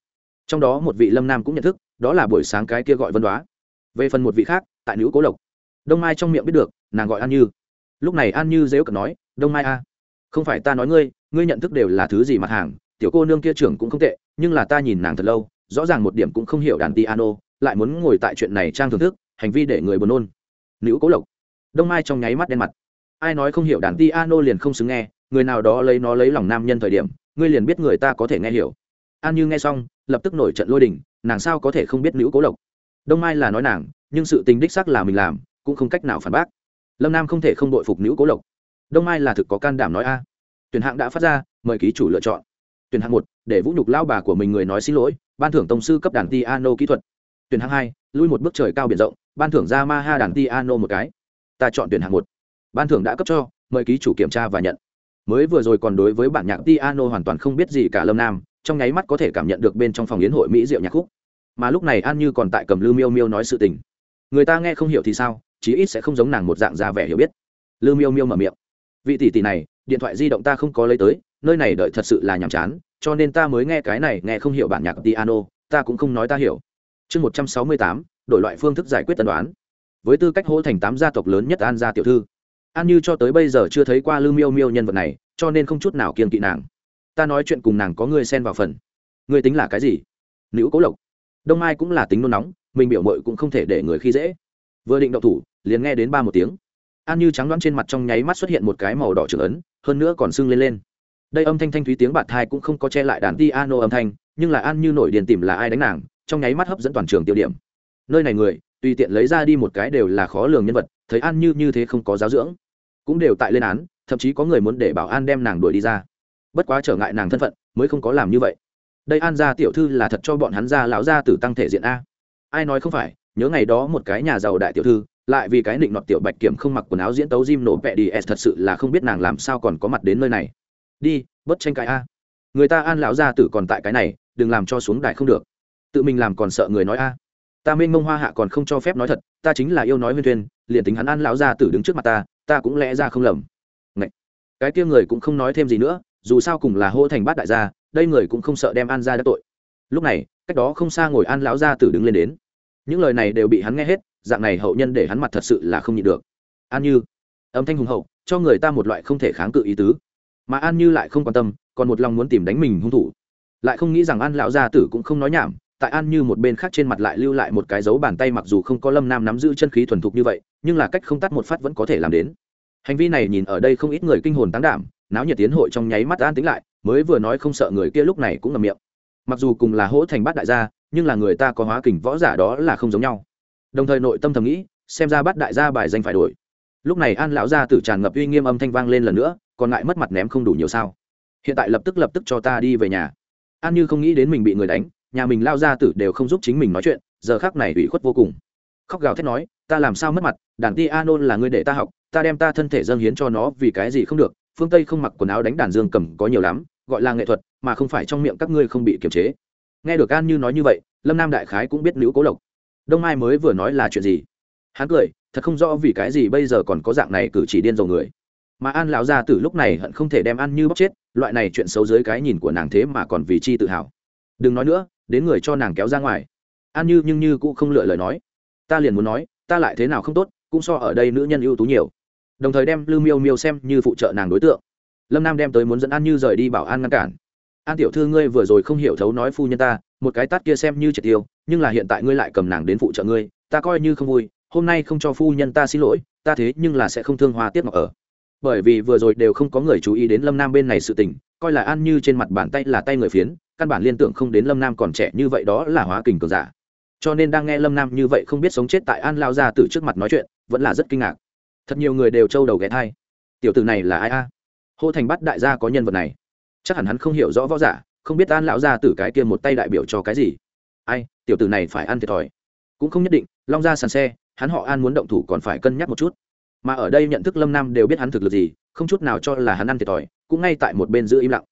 Trong đó một vị lâm nam cũng nhận thức, đó là buổi sáng cái kia gọi vân đoá. Về phần một vị khác, tại nữ cố lộc. Đông mai trong miệng biết được, nàng gọi an như. Lúc này an như dễu cận nói, đông mai a, không phải ta nói ngươi ngươi nhận thức đều là thứ gì mặt hàng, tiểu cô nương kia trưởng cũng không tệ, nhưng là ta nhìn nàng thật lâu, rõ ràng một điểm cũng không hiểu đàn piano, lại muốn ngồi tại chuyện này trang thưởng thức, hành vi để người buồn nôn. Nữ cố lộc. Đông mai trong nháy mắt đen mặt. Ai nói không hiểu đàn piano liền không xứng nghe người nào đó lấy nó lấy lòng nam nhân thời điểm, ngươi liền biết người ta có thể nghe hiểu. An như nghe xong, lập tức nổi trận lôi đình, nàng sao có thể không biết nữ cố lộc? Đông mai là nói nàng, nhưng sự tình đích xác là mình làm, cũng không cách nào phản bác. Lâm nam không thể không đội phục nữ cố lộc. Đông mai là thực có can đảm nói a. Tuyển hạng đã phát ra, mời ký chủ lựa chọn. Tuyển hạng một, để vũ nhục lao bà của mình người nói xin lỗi, ban thưởng Tổng sư cấp đàn piano kỹ thuật. Tuyển hạng hai, lui một bước trời cao biển rộng, ban thưởng ra ma ha đàn piano một cái. Ta chọn tuyển hạng một. Ban thưởng đã cấp cho, mời ký chủ kiểm tra và nhận mới vừa rồi còn đối với bản nhạc piano hoàn toàn không biết gì cả lâm nam, trong nháy mắt có thể cảm nhận được bên trong phòng yến hội mỹ diệu nhạc khúc. Mà lúc này an như còn tại cầm lư miêu miêu nói sự tình. Người ta nghe không hiểu thì sao, chí ít sẽ không giống nàng một dạng ra vẻ hiểu biết. Lư miêu miêu mở miệng. Vị tỷ tỷ này, điện thoại di động ta không có lấy tới, nơi này đợi thật sự là nhàm chán, cho nên ta mới nghe cái này, nghe không hiểu bản nhạc piano, ta cũng không nói ta hiểu. Chương một trăm sáu mươi tám, đổi loại phương thức giải quyết tần đoán. Với tư cách hỗ thành tám gia tộc lớn nhất an gia tiểu thư an như cho tới bây giờ chưa thấy qua lư miêu miêu nhân vật này, cho nên không chút nào kiên kỵ nàng. Ta nói chuyện cùng nàng có người xen vào phần. Người tính là cái gì? Nữ cố lộc. Đông mai cũng là tính nôn nóng, mình biểu mội cũng không thể để người khi dễ. Vừa định đậu thủ, liền nghe đến ba một tiếng. An như trắng đoán trên mặt trong nháy mắt xuất hiện một cái màu đỏ trưởng ấn, hơn nữa còn sưng lên lên. Đây âm thanh thanh thúy tiếng bạt thai cũng không có che lại đàn piano âm thanh, nhưng là an như nổi điền tìm là ai đánh nàng, trong nháy mắt hấp dẫn toàn trường tiêu điểm. Nơi này người, tùy tiện lấy ra đi một cái đều là khó lường nhân vật thấy an như như thế không có giáo dưỡng, cũng đều tại lên án, thậm chí có người muốn để bảo an đem nàng đuổi đi ra. Bất quá trở ngại nàng thân phận, mới không có làm như vậy. Đây an gia tiểu thư là thật cho bọn hắn ra lão gia tử tăng thể diện a. Ai nói không phải, nhớ ngày đó một cái nhà giàu đại tiểu thư, lại vì cái định nọt tiểu bạch kiểm không mặc quần áo diễn tấu diêm nổ vẹ đi s thật sự là không biết nàng làm sao còn có mặt đến nơi này. Đi, bất tranh cãi a. Người ta an lão gia tử còn tại cái này, đừng làm cho xuống đài không được. Tự mình làm còn sợ người nói a ta minh mông hoa hạ còn không cho phép nói thật, ta chính là yêu nói huyên thuyên liền tính hắn an lão gia tử đứng trước mặt ta ta cũng lẽ ra không lầm. Ngậy. cái kia người cũng không nói thêm gì nữa, dù sao cùng là hô thành bát đại gia, đây người cũng không sợ đem an ra đã tội. Lúc này, cách đó không xa ngồi an lão gia tử đứng lên đến. Những lời này đều bị hắn nghe hết, dạng này hậu nhân để hắn mặt thật sự là không nhịn được. An như. Âm thanh hùng hậu, cho người ta một loại không thể kháng cự ý tứ. Mà an như lại không quan tâm, còn một lòng muốn tìm đánh mình hung thủ. Lại không nghĩ rằng an lão gia tử cũng không nói nhảm tại an như một bên khác trên mặt lại lưu lại một cái dấu bàn tay mặc dù không có lâm nam nắm giữ chân khí thuần thục như vậy, nhưng là cách không tắt một phát vẫn có thể làm đến. Hành vi này nhìn ở đây không ít người kinh hồn tán đảm, náo nhiệt tiến hội trong nháy mắt an tính lại, mới vừa nói không sợ người kia lúc này cũng ngầm miệng. Mặc dù cùng là hỗ thành bát đại gia, nhưng là người ta có hóa kình võ giả đó là không giống nhau. Đồng thời nội tâm thầm nghĩ, xem ra bát đại gia bài danh phải đổi. Lúc này an lão gia tử tràn ngập uy nghiêm âm thanh vang lên lần nữa, còn ngại mất mặt ném không đủ nhiều sao. Hiện tại lập tức lập tức cho ta đi về nhà. An như không nghĩ đến mình bị người đánh nhà mình lao ra tử đều không giúp chính mình nói chuyện, giờ khác này ủy khuất vô cùng. Khóc gào thét nói, ta làm sao mất mặt, đàn ti a nôn là người để ta học, ta đem ta thân thể dâng hiến cho nó vì cái gì không được, phương tây không mặc quần áo đánh đàn dương cầm có nhiều lắm, gọi là nghệ thuật, mà không phải trong miệng các ngươi không bị kiềm chế. Nghe được an như nói như vậy, lâm nam đại khái cũng biết nữ cố lộc. Đông mai mới vừa nói là chuyện gì? Hắn cười, thật không rõ vì cái gì bây giờ còn có dạng này cử chỉ điên rồ người. Mà an lão gia tử lúc này hận không thể đem ăn như bóc chết, loại này chuyện xấu dưới cái nhìn của nàng thế mà còn vì chi tự hào. Đừng nói nữa đến người cho nàng kéo ra ngoài. An như nhưng như cũng không lựa lời nói. Ta liền muốn nói, ta lại thế nào không tốt, cũng so ở đây nữ nhân ưu tú nhiều. Đồng thời đem lưu miêu miêu xem như phụ trợ nàng đối tượng. Lâm nam đem tới muốn dẫn an như rời đi bảo an ngăn cản. An tiểu thư ngươi vừa rồi không hiểu thấu nói phu nhân ta, một cái tát kia xem như triệt tiêu, nhưng là hiện tại ngươi lại cầm nàng đến phụ trợ ngươi, ta coi như không vui, hôm nay không cho phu nhân ta xin lỗi, ta thế nhưng là sẽ không thương hoa tiếp ngọc ở. Bởi vì vừa rồi đều không có người chú ý đến lâm nam bên này sự tình, coi là an như trên mặt bàn tay là tay người phiến căn bản liên tưởng không đến lâm nam còn trẻ như vậy đó là hóa kình cường giả. Cho nên đang nghe lâm nam như vậy không biết sống chết tại an lao ra từ trước mặt nói chuyện, vẫn là rất kinh ngạc. Thật nhiều người đều trâu đầu ghé thai. Tiểu tử này là ai a? Hô thành bắt đại gia có nhân vật này. Chắc hẳn hắn không hiểu rõ võ giả, không biết an lão gia tử cái kia một tay đại biểu cho cái gì. Ai, tiểu tử này phải ăn thiệt thòi. Cũng không nhất định, long ra sàn xe, hắn họ an muốn động thủ còn phải cân nhắc một chút. Mà ở đây nhận thức lâm nam đều biết hắn thực lực gì, không chút nào cho là hắn ăn thiệt thòi, cũng ngay tại một bên giữ im lặng.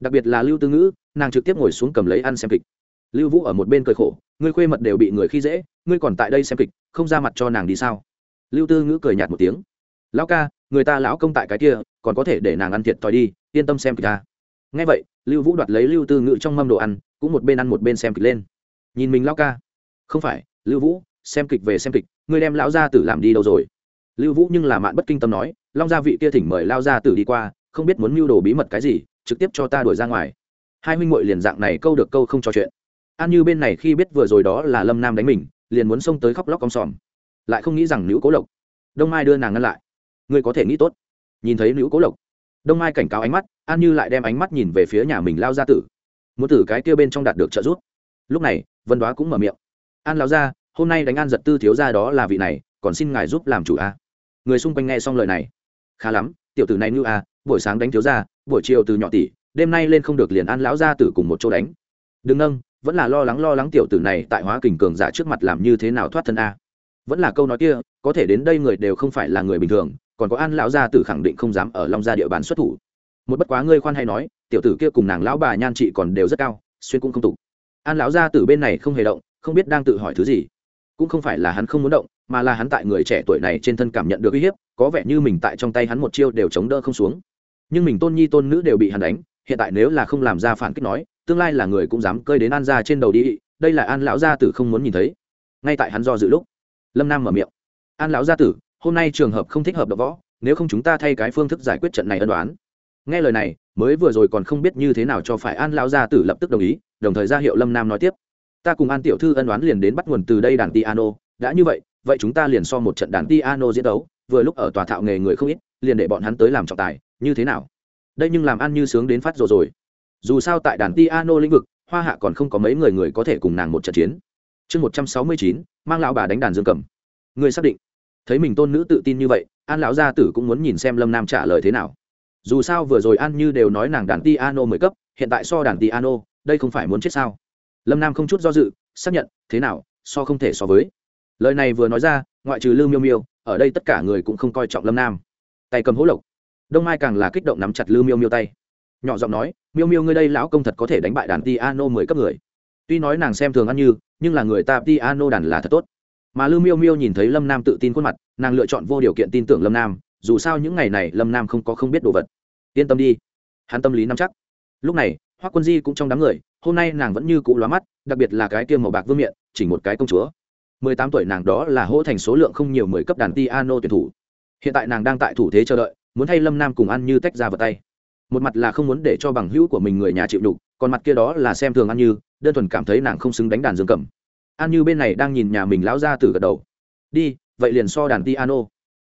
Đặc biệt là lưu tư ngữ nàng trực tiếp ngồi xuống cầm lấy ăn xem kịch. Lưu vũ ở một bên cười khổ, ngươi khuê mật đều bị người khi dễ, ngươi còn tại đây xem kịch, không ra mặt cho nàng đi sao? Lưu tư ngữ cười nhạt một tiếng. Lão ca, người ta lão công tại cái kia, còn có thể để nàng ăn thiệt thòi đi, yên tâm xem kịch ta. Ngay vậy, lưu vũ đoạt lấy lưu tư ngữ trong mâm đồ ăn, cũng một bên ăn một bên xem kịch lên. Nhìn mình lão ca. Không phải, lưu vũ, xem kịch về xem kịch, ngươi đem lão gia tử làm đi đâu rồi? Lưu vũ nhưng là mạn bất kinh tâm nói, long gia vị kia thỉnh mời lao gia tử đi qua, không biết muốn mưu đồ bí mật cái gì, trực tiếp cho ta đuổi ra ngoài hai huynh muội liền dạng này câu được câu không trò chuyện. An như bên này khi biết vừa rồi đó là lâm nam đánh mình, liền muốn xông tới khóc lóc cong sòm. Lại không nghĩ rằng nữ cố lộc. Đông mai đưa nàng ngăn lại. Ngươi có thể nghĩ tốt. Nhìn thấy nữ cố lộc, đông mai cảnh cáo ánh mắt, an như lại đem ánh mắt nhìn về phía nhà mình lao ra tử. Muốn tử cái kia bên trong đạt được trợ giúp. Lúc này, vân đoá cũng mở miệng. An lao ra hôm nay đánh an giật tư thiếu ra đó là vị này, còn xin ngài giúp làm chủ a. Người xung quanh nghe xong lời này. Khá lắm, tiểu tử này như a, buổi sáng đánh thiếu ra buổi chiều từ nhỏ tỷ đêm nay lên không được liền an lão gia tử cùng một chỗ đánh. Đừng nâng vẫn là lo lắng lo lắng tiểu tử này tại hóa kình cường giả trước mặt làm như thế nào thoát thân a. Vẫn là câu nói kia, có thể đến đây người đều không phải là người bình thường, còn có an lão gia tử khẳng định không dám ở long gia địa bàn xuất thủ. Một bất quá ngươi khoan hay nói, tiểu tử kia cùng nàng lão bà nhan trị còn đều rất cao, xuyên cũng không tục. An lão gia tử bên này không hề động, không biết đang tự hỏi thứ gì. Cũng không phải là hắn không muốn động, mà là hắn tại người trẻ tuổi này trên thân cảm nhận được uy hiếp, có vẻ như mình tại trong tay hắn một chiêu đều chống đỡ không xuống. Nhưng mình tôn nhi tôn nữ đều bị hắn đánh hiện tại nếu là không làm ra phản kích nói, tương lai là người cũng dám cơi đến an ra trên đầu đi, đây là an lão gia tử không muốn nhìn thấy. Ngay tại hắn do dự lúc, lâm nam mở miệng. An lão gia tử, hôm nay trường hợp không thích hợp đọc võ, nếu không chúng ta thay cái phương thức giải quyết trận này ân đoán nghe lời này, mới vừa rồi còn không biết như thế nào cho phải an lão gia tử lập tức đồng ý, đồng thời ra hiệu lâm nam nói tiếp. Ta cùng an tiểu thư ân đoán liền đến bắt nguồn từ đây đàn piano, đã như vậy vậy chúng ta liền so một trận đàn piano diễn đấu, vừa lúc ở tòa thạo nghề người không ít, liền để bọn hắn tới làm trọng tài, như thế nào? Đây nhưng làm ăn như sướng đến phát rồi rồi. Dù sao tại đàn piano lĩnh vực, hoa hạ còn không có mấy người người có thể cùng nàng một trận chiến. Chương một trăm sáu mươi chín, mang lão bà đánh đàn dương cầm. Người xác định. Thấy mình tôn nữ tự tin như vậy, an lão gia tử cũng muốn nhìn xem lâm nam trả lời thế nào. Dù sao vừa rồi an như đều nói nàng đàn piano mười cấp, hiện tại so đàn piano đây không phải muốn chết sao? Lâm nam không chút do dự, xác nhận, thế nào, so không thể so với. Lời này vừa nói ra, ngoại trừ lư miêu miêu, ở đây tất cả người cũng không coi trọng lâm nam. Tay cầm hỗ lộc đông mai càng là kích động nắm chặt lư miêu miêu tay nhỏ giọng nói miêu miêu ngươi đây lão công thật có thể đánh bại đàn piano mười cấp người tuy nói nàng xem thường ăn như nhưng là người ta piano đàn là thật tốt mà lư miêu miêu nhìn thấy lâm nam tự tin khuôn mặt nàng lựa chọn vô điều kiện tin tưởng lâm nam dù sao những ngày này lâm nam không có không biết đồ vật yên tâm đi hắn tâm lý nắm chắc lúc này Hoa quân di cũng trong đám người hôm nay nàng vẫn như cũ lóa mắt đặc biệt là cái kia màu bạc vương miện chỉ một cái công chúa mười tám tuổi nàng đó là hỗ thành số lượng không nhiều mười cấp đàn piano tuyển thủ hiện tại nàng đang tại thủ thế chờ đợi, muốn thay lâm nam cùng ăn như tách ra vào tay. Một mặt là không muốn để cho bằng hữu của mình người nhà chịu đục còn mặt kia đó là xem thường ăn như, đơn thuần cảm thấy nàng không xứng đánh đàn dương cầm. Ăn như bên này đang nhìn nhà mình lão ra từ gật đầu. Đi, vậy liền so đàn piano.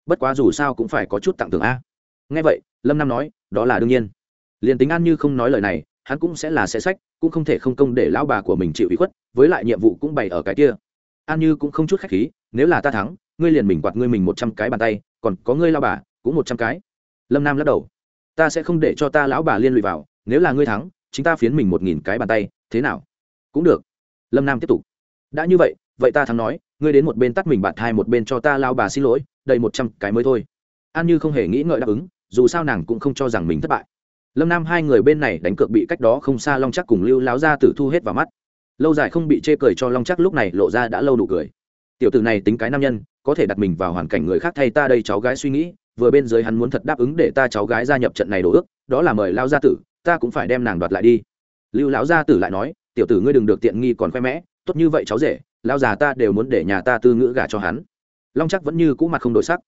Bất quá dù sao cũng phải có chút tặng thưởng a. Nghe vậy, lâm nam nói, đó là đương nhiên. Liền tính ăn như không nói lời này, hắn cũng sẽ là sẽ sách, cũng không thể không công để lão bà của mình chịu ý khuất, với lại nhiệm vụ cũng bày ở cái kia. An như cũng không chút khách khí, nếu là ta thắng ngươi liền mình quạt ngươi mình một trăm cái bàn tay, còn có ngươi lao bà, cũng một trăm cái. Lâm nam lắc đầu. Ta sẽ không để cho ta lão bà liên lụy vào, nếu là ngươi thắng, chính ta phiến mình một nghìn cái bàn tay, thế nào? Cũng được. Lâm nam tiếp tục. Đã như vậy vậy ta thắng nói, ngươi đến một bên tắt mình bạt hai một bên cho ta lao bà xin lỗi, đầy một trăm cái mới thôi. An như không hề nghĩ ngợi đáp ứng, dù sao nàng cũng không cho rằng mình thất bại. Lâm nam hai người bên này đánh cược bị cách đó không xa long chắc cùng lưu láo ra tử thu hết vào mắt. Lâu dài không bị chê cười cho long chắc lúc này lộ ra đã lâu đủ cười. Tiểu tử này tính cái nam nhân có thể đặt mình vào hoàn cảnh người khác thay ta đây cháu gái suy nghĩ, vừa bên dưới hắn muốn thật đáp ứng để ta cháu gái gia nhập trận này đồ ước, đó là mời lao gia tử, ta cũng phải đem nàng đoạt lại đi. Lưu lão gia tử lại nói, tiểu tử ngươi đừng được tiện nghi còn khoe mẽ, tốt như vậy cháu rể lao già ta đều muốn để nhà ta tư ngữ gả cho hắn. Long chắc vẫn như cũ mặt không đổi sắc.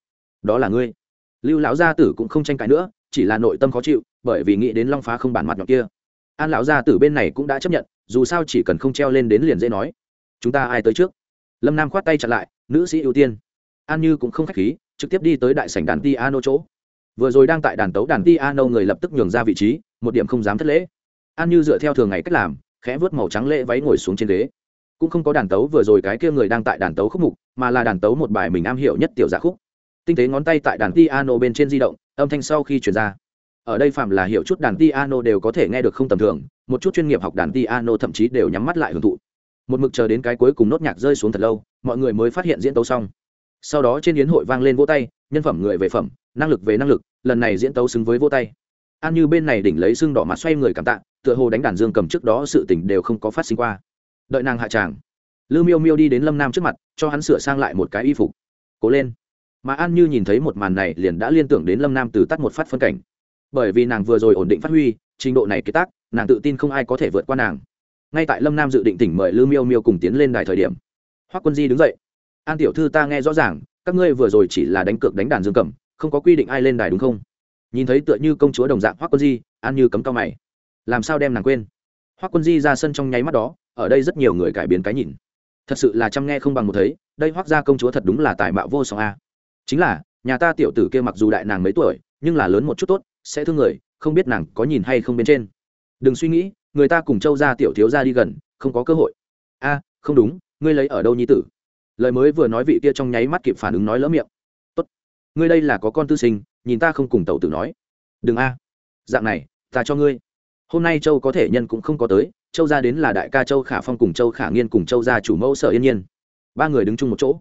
Đó là ngươi. Lưu lão gia tử cũng không tranh cãi nữa, chỉ là nội tâm khó chịu, bởi vì nghĩ đến long phá không bản mặt nhọn kia. An lão gia tử bên này cũng đã chấp nhận, dù sao chỉ cần không treo lên đến liền dễ nói. Chúng ta ai tới trước? Lâm nam khoát tay chặn lại, nữ sĩ ưu tiên an như cũng không k h á c h khí, trực tiếp đi tới đại sảnh đàn piano chỗ. Vừa rồi đang tại đàn tấu đàn piano người lập tức nhường ra vị trí, một điểm không dám thất lễ. An như dựa theo thường ngày cách làm, khẽ vớt màu trắng lễ váy ngồi xuống trên ghế. Cũng không có đàn tấu vừa rồi cái kia người đang tại đàn tấu khúc mục, mà là đàn tấu một bài mình am hiểu nhất tiểu giả khúc. Tinh tế ngón tay tại đàn piano bên trên di động, âm thanh sau khi chuyển ra. Ở đây phạm là hiểu chút đàn piano đều có thể nghe được không tầm thường, một chút chuyên nghiệp học đàn piano thậm chí đều nhắm mắt lại hưởng thụ. Một mực chờ đến cái cuối cùng nốt nhạc rơi xuống thật lâu, mọi người mới phát hiện diễn tấu xong sau đó trên yến hội vang lên vỗ tay, nhân phẩm người về phẩm, năng lực về năng lực, lần này diễn tấu xứng với vỗ tay. An như bên này đỉnh lấy xương đỏ mặt xoay người cảm tạ, tựa hồ đánh đàn dương cầm trước đó sự tình đều không có phát sinh qua. Đợi nàng hạ tràng lư miêu miêu đi đến lâm nam trước mặt, cho hắn sửa sang lại một cái y phục. Cố lên. Mà an như nhìn thấy một màn này liền đã liên tưởng đến lâm nam từ tắt một phát phân cảnh. Bởi vì nàng vừa rồi ổn định phát huy, trình độ này kế tác, nàng tự tin không ai có thể vượt qua nàng. Ngay tại lâm nam dự định tỉnh mời lư miêu miêu cùng tiến lên đài thời điểm hoác quân di đứng dậy an tiểu thư ta nghe rõ ràng, các ngươi vừa rồi chỉ là đánh cược đánh đàn dương cầm, không có quy định ai lên đài đúng không? Nhìn thấy tựa như công chúa đồng dạng hoác quân di, an như cấm cao mày. Làm sao đem nàng quên? Hoác quân di ra sân trong nháy mắt đó, ở đây rất nhiều người cải biến cái nhìn. Thật sự là chăm nghe không bằng một thấy, đây hoác gia công chúa thật đúng là tài mạo vô song a. Chính là, nhà ta tiểu tử kia mặc dù đại nàng mấy tuổi, nhưng là lớn một chút tốt, sẽ thương người, không biết nàng có nhìn hay không bên trên. Đừng suy nghĩ, người ta cùng châu ra tiểu thiếu ra đi gần, không có cơ hội. A, không đúng, ngươi lấy ở đâu nhi tử? Lời mới vừa nói vị kia trong nháy mắt kịp phản ứng nói lỡ miệng. Tốt, ngươi đây là có con tư sinh, nhìn ta không cùng tàu tử nói. Đừng a, dạng này, ta cho ngươi. Hôm nay châu có thể nhân cũng không có tới, châu ra đến là đại ca châu khả phong cùng châu khả nghiên cùng châu gia chủ mẫu sở yên nhiên. Ba người đứng chung một chỗ.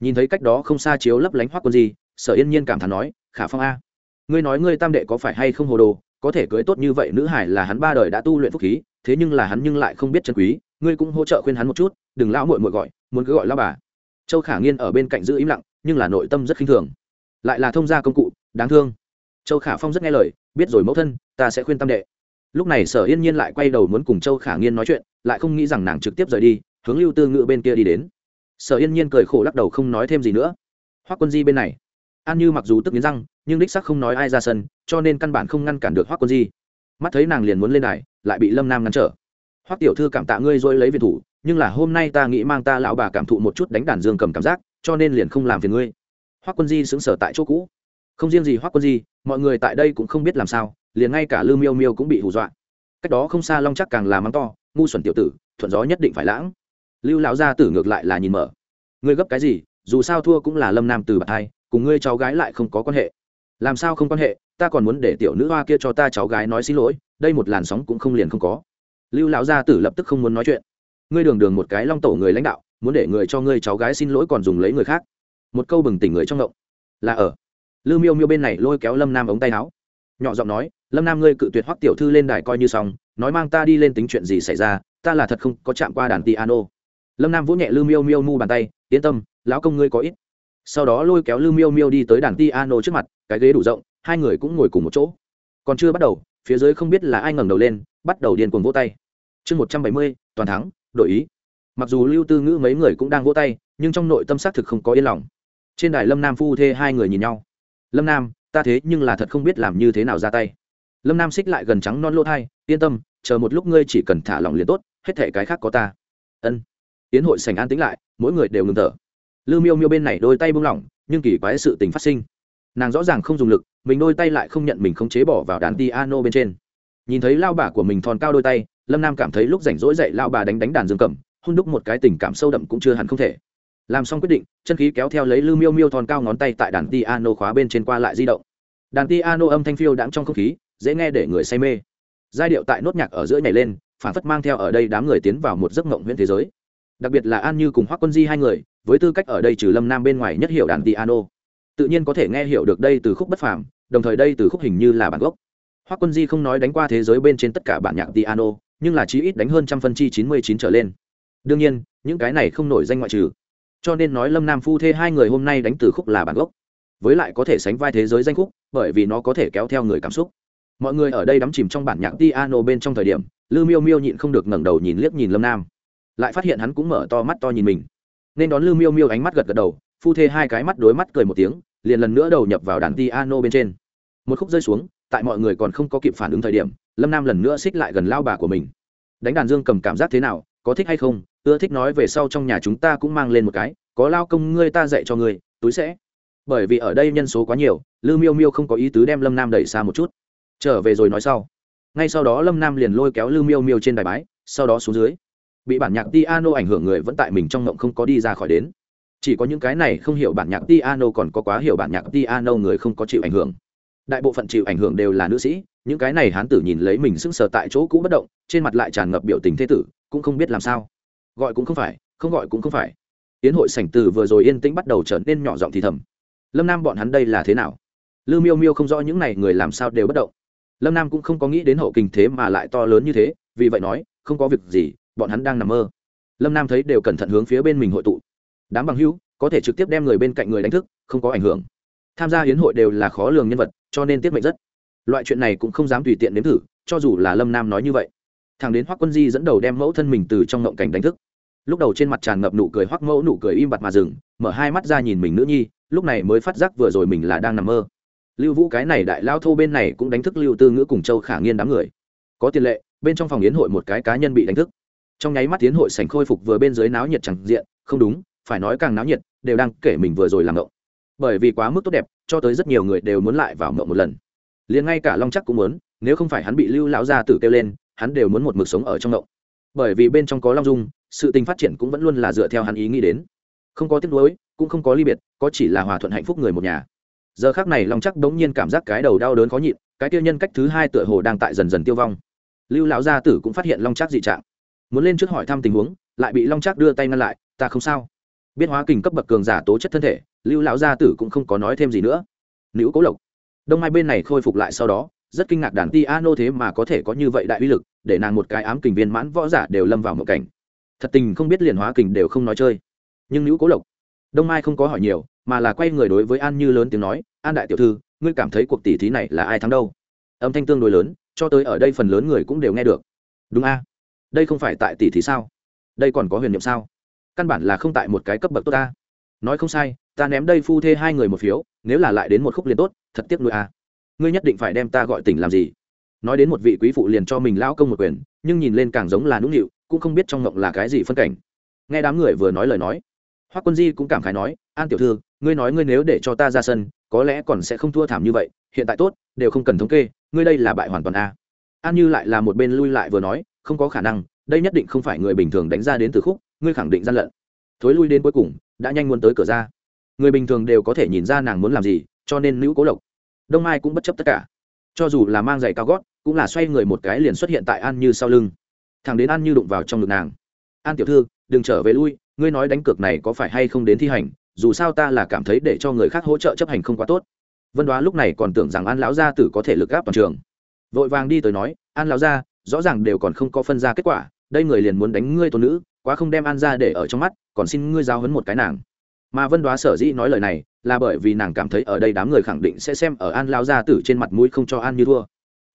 Nhìn thấy cách đó không xa chiếu lấp lánh hoác quân gì sở yên nhiên cảm thán nói, khả phong a, ngươi nói ngươi tam đệ có phải hay không hồ đồ, có thể cưới tốt như vậy nữ hải là hắn ba đời đã tu luyện phúc khí, thế nhưng là hắn nhưng lại không biết chân quý, ngươi cũng hỗ trợ khuyên hắn một chút, đừng lão muội muội gọi, muốn cứ gọi lão bà châu khả nghiên ở bên cạnh giữ im lặng, nhưng là nội tâm rất khinh thường. Lại là thông gia công cụ, đáng thương. Châu khả phong rất nghe lời, biết rồi mẫu thân, ta sẽ khuyên tam đệ. Lúc này sở yên nhiên lại quay đầu muốn cùng châu khả nghiên nói chuyện, lại không nghĩ rằng nàng trực tiếp rời đi, hướng lưu tư ngự bên kia đi đến. Sở yên nhiên cười khổ lắc đầu không nói thêm gì nữa. Hoắc quân di bên này. An như mặc dù tức nghiến răng, nhưng đích sắc không nói ai ra sân, cho nên căn bản không ngăn cản được hoắc quân di. Mắt thấy nàng liền muốn lên đài, lại bị lâm nam ngăn trở. Hoắc tiểu thư cảm tạ ngươi rồi lấy về thủ nhưng là hôm nay ta nghĩ mang ta lão bà cảm thụ một chút đánh đàn dương cầm cảm giác, cho nên liền không làm phiền ngươi. Hoắc quân di xứng sở tại chỗ cũ. Không riêng gì hoắc quân di, mọi người tại đây cũng không biết làm sao, liền ngay cả lư miêu miêu cũng bị hù dọa. Cách đó không xa long chắc càng là mắng to, ngu xuẩn tiểu tử, thuận gió nhất định phải lãng. Lưu lão gia tử ngược lại là nhìn mở. Ngươi gấp cái gì, dù sao thua cũng là lâm nam từ bạc hai, cùng ngươi cháu gái lại không có quan hệ. Làm sao không quan hệ, ta còn muốn để tiểu nữ hoa kia cho ta cháu gái nói xin lỗi, đây một làn sóng cũng không liền không có. Lưu lão gia tử lập tức không muốn nói chuyện ngươi đường đường một cái long tổ người lãnh đạo, muốn để người cho ngươi cháu gái xin lỗi còn dùng lấy người khác. Một câu bừng tỉnh người trong ngộng. Là ở. Lư miêu miêu bên này lôi kéo lâm nam ống tay áo. Nhỏ giọng nói, lâm nam ngươi cự tuyệt hoắc tiểu thư lên đài coi như xong, nói mang ta đi lên tính chuyện gì xảy ra, ta là thật không có chạm qua đàn piano. Lâm nam vỗ nhẹ lư miêu miêu mu bàn tay, yên tâm, lão công ngươi có ít. Sau đó lôi kéo lư miêu miêu đi tới đàn piano trước mặt, cái ghế đủ rộng, hai người cũng ngồi cùng một chỗ. Còn chưa bắt đầu, phía dưới không biết là ai ngẩng đầu lên, bắt đầu điên cuồng vỗ tay. Chương một trăm bảy mươi, toàn thắng đổi ý. Mặc dù lưu tư ngữ mấy người cũng đang vỗ tay, nhưng trong nội tâm xác thực không có yên lòng. Trên đài lâm nam phu thê hai người nhìn nhau. Lâm nam, ta thế nhưng là thật không biết làm như thế nào ra tay. Lâm nam xích lại gần trắng non lỗ thai, yên tâm, chờ một lúc ngươi chỉ cần thả lỏng liền tốt, hết thể cái khác có ta. Ân. Tiến hội sành an tính lại, mỗi người đều ngừng thở. Lưu miêu miêu bên này đôi tay buông lỏng, nhưng kỳ quái sự tình phát sinh. Nàng rõ ràng không dùng lực, mình đôi tay lại không nhận mình không chế bỏ vào đàn piano bên trên. Nhìn thấy lao bả của mình thòn cao đôi tay lâm nam cảm thấy lúc rảnh rỗi dậy lao bà đánh đánh đàn dương cầm, hôn đúc một cái tình cảm sâu đậm cũng chưa hẳn không thể. Làm xong quyết định, chân khí kéo theo lấy lư miêu miêu thon cao ngón tay tại đàn piano khóa bên trên qua lại di động. Đàn piano âm thanh phiêu đãng trong không khí, dễ nghe để người say mê. Giai điệu tại nốt nhạc ở giữa nhảy lên, phản phất mang theo ở đây đám người tiến vào một giấc mộng huyện thế giới. Đặc biệt là an như cùng hoác quân di hai người, với tư cách ở đây trừ lâm nam bên ngoài nhất hiểu đàn piano. Tự nhiên có thể nghe hiểu được đây từ khúc bất phàm, đồng thời đây từ khúc hình như là bản gốc. Hoác quân di không nói đánh qua thế giới bên trên tất cả bản nhạc piano nhưng là chí ít đánh hơn trăm phân chi chín mươi chín trở lên. Đương nhiên, những cái này không nổi danh ngoại trừ. Cho nên nói lâm nam phu thê hai người hôm nay đánh từ khúc là bản gốc. Với lại có thể sánh vai thế giới danh khúc, bởi vì nó có thể kéo theo người cảm xúc. Mọi người ở đây đắm chìm trong bản nhạc piano bên trong thời điểm lư miêu miêu nhịn không được ngẩng đầu nhìn liếc nhìn lâm nam. Lại phát hiện hắn cũng mở to mắt to nhìn mình. Nên đón lư miêu miêu ánh mắt gật gật đầu, phu thê hai cái mắt đối mắt cười một tiếng, liền lần nữa đầu nhập vào đàn piano bên trên. Một khúc rơi xuống, tại mọi người còn không có kịp phản ứng thời điểm lâm nam lần nữa xích lại gần lao bà của mình đánh đàn dương cầm cảm giác thế nào có thích hay không ưa thích nói về sau trong nhà chúng ta cũng mang lên một cái có lao công ngươi ta dạy cho ngươi túi sẽ bởi vì ở đây nhân số quá nhiều lư miêu miêu không có ý tứ đem lâm nam đẩy xa một chút trở về rồi nói sau ngay sau đó lâm nam liền lôi kéo lư miêu miêu trên đài bái sau đó xuống dưới bị bản nhạc piano ảnh hưởng người vẫn tại mình trong ngộng không có đi ra khỏi đến chỉ có những cái này không hiểu bản nhạc piano còn có quá hiểu bản nhạc piano người không có chịu ảnh hưởng đại bộ phận chịu ảnh hưởng đều là nữ sĩ những cái này hán tử nhìn lấy mình sững sờ tại chỗ cũ bất động, trên mặt lại tràn ngập biểu tình thế tử, cũng không biết làm sao. Gọi cũng không phải, không gọi cũng không phải. Tiến hội sảnh từ vừa rồi yên tĩnh bắt đầu trở nên nhỏ giọng thì thầm. Lâm nam bọn hắn đây là thế nào? Lư miêu miêu không rõ những này người làm sao đều bất động. Lâm nam cũng không có nghĩ đến hậu kinh thế mà lại to lớn như thế, vì vậy nói, không có việc gì, bọn hắn đang nằm mơ. Lâm nam thấy đều cẩn thận hướng phía bên mình hội tụ. Đám bằng hữu, có thể trực tiếp đem người bên cạnh người đánh thức, không có ảnh hưởng. Tham gia hiến hội đều là khó lường nhân vật, cho nên tiết mệnh rất loại chuyện này cũng không dám tùy tiện nếm thử, cho dù là lâm nam nói như vậy. Thằng đến hoắc quân di dẫn đầu đem mẫu thân mình từ trong ngộng cảnh đánh thức. Lúc đầu trên mặt tràn ngập nụ cười hoắc mẫu nụ cười im bặt mà dừng, mở hai mắt ra nhìn mình nữ nhi, lúc này mới phát giác vừa rồi mình là đang nằm mơ. Lưu vũ cái này đại lao thô bên này cũng đánh thức lưu tư ngữ cùng châu khả nghiên đám người. Có tiền lệ, bên trong phòng yến hội một cái cá nhân bị đánh thức. Trong nháy mắt tiến hội sảnh khôi phục vừa bên dưới náo nhiệt chẳng diện, không đúng, phải nói càng náo nhiệt, đều đang kể mình vừa rồi làm ngộng. Bởi vì quá mức tốt đẹp, cho tới rất nhiều người đều muốn lại vào ngộng một lần liền ngay cả long chắc cũng muốn, nếu không phải hắn bị lưu lão gia tử kêu lên, hắn đều muốn một mực sống ở trong động bởi vì bên trong có long dung, sự tình phát triển cũng vẫn luôn là dựa theo hắn ý nghĩ đến. Không có tiếc nuối, cũng không có ly biệt, có chỉ là hòa thuận hạnh phúc người một nhà. Giờ khác này long chắc đống nhiên cảm giác cái đầu đau đớn khó nhịn, cái tiêu nhân cách thứ hai tựa hồ đang tại dần dần tiêu vong. Lưu lão gia tử cũng phát hiện long chắc dị trạng. Muốn lên trước hỏi thăm tình huống, lại bị long chắc đưa tay ngăn lại, ta không sao. Biết hóa kình cấp bậc cường giả tố chất thân thể, lưu lão gia tử cũng không có nói thêm gì nữa. Nữ cố lộc đông mai bên này khôi phục lại sau đó, rất kinh ngạc đàn ti a nô thế mà có thể có như vậy đại uy lực, để nàng một cái ám kình viên mãn võ giả đều lâm vào một cảnh. Thật tình không biết liền hóa kình đều không nói chơi. Nhưng nữ cố lộc, đông mai không có hỏi nhiều, mà là quay người đối với an như lớn tiếng nói, an đại tiểu thư, ngươi cảm thấy cuộc tỷ thí này là ai thắng đâu? Âm thanh tương đối lớn, cho tới ở đây phần lớn người cũng đều nghe được. Đúng a, đây không phải tại tỷ thí sao? Đây còn có huyền nhiệm sao? Căn bản là không tại một cái cấp bậc tốt ta. Nói không sai ta ném đây phu thê hai người một phiếu, nếu là lại đến một khúc liền tốt, thật tiếc nuôi a ngươi nhất định phải đem ta gọi tỉnh làm gì? Nói đến một vị quý phụ liền cho mình lão công một quyền, nhưng nhìn lên càng giống là nũng nịu, cũng không biết trong ngộng là cái gì phân cảnh. Nghe đám người vừa nói lời nói hoa quân di cũng cảm khái nói, an tiểu thư, ngươi nói ngươi nếu để cho ta ra sân, có lẽ còn sẽ không thua thảm như vậy, hiện tại tốt, đều không cần thống kê, ngươi đây là bại hoàn toàn a. An như lại là một bên lui lại vừa nói, không có khả năng, đây nhất định không phải người bình thường đánh ra đến từ khúc, ngươi khẳng định gian lận. Thối lui đến cuối cùng, đã nhanh muốn tới cửa ra người bình thường đều có thể nhìn ra nàng muốn làm gì, cho nên nữ cố lộc. Đông mai cũng bất chấp tất cả. Cho dù là mang giày cao gót, cũng là xoay người một cái liền xuất hiện tại an như sau lưng. Thằng đến an như đụng vào trong ngực nàng. An tiểu thư, đừng trở về lui, ngươi nói đánh cược này có phải hay không đến thi hành, dù sao ta là cảm thấy để cho người khác hỗ trợ chấp hành không quá tốt. Vân đoá lúc này còn tưởng rằng an lão gia tử có thể lực gáp toàn trường. Vội vàng đi tới nói, an lão gia, rõ ràng đều còn không có phân ra kết quả, đây người liền muốn đánh ngươi tôn nữ, quá không đem an ra để ở trong mắt, còn xin ngươi giao hấn một cái nàng mà vân đoá sở dĩ nói lời này là bởi vì nàng cảm thấy ở đây đám người khẳng định sẽ xem ở an lao gia tử trên mặt mũi không cho an như thua.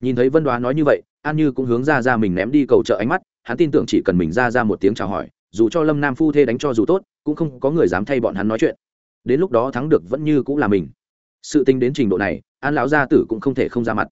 Nhìn thấy vân đoá nói như vậy, an như cũng hướng ra ra mình ném đi cầu trợ ánh mắt, hắn tin tưởng chỉ cần mình ra ra một tiếng chào hỏi, dù cho lâm nam phu thê đánh cho dù tốt, cũng không có người dám thay bọn hắn nói chuyện. Đến lúc đó thắng được vẫn như cũng là mình. Sự tính đến trình độ này, an lão gia tử cũng không thể không ra mặt.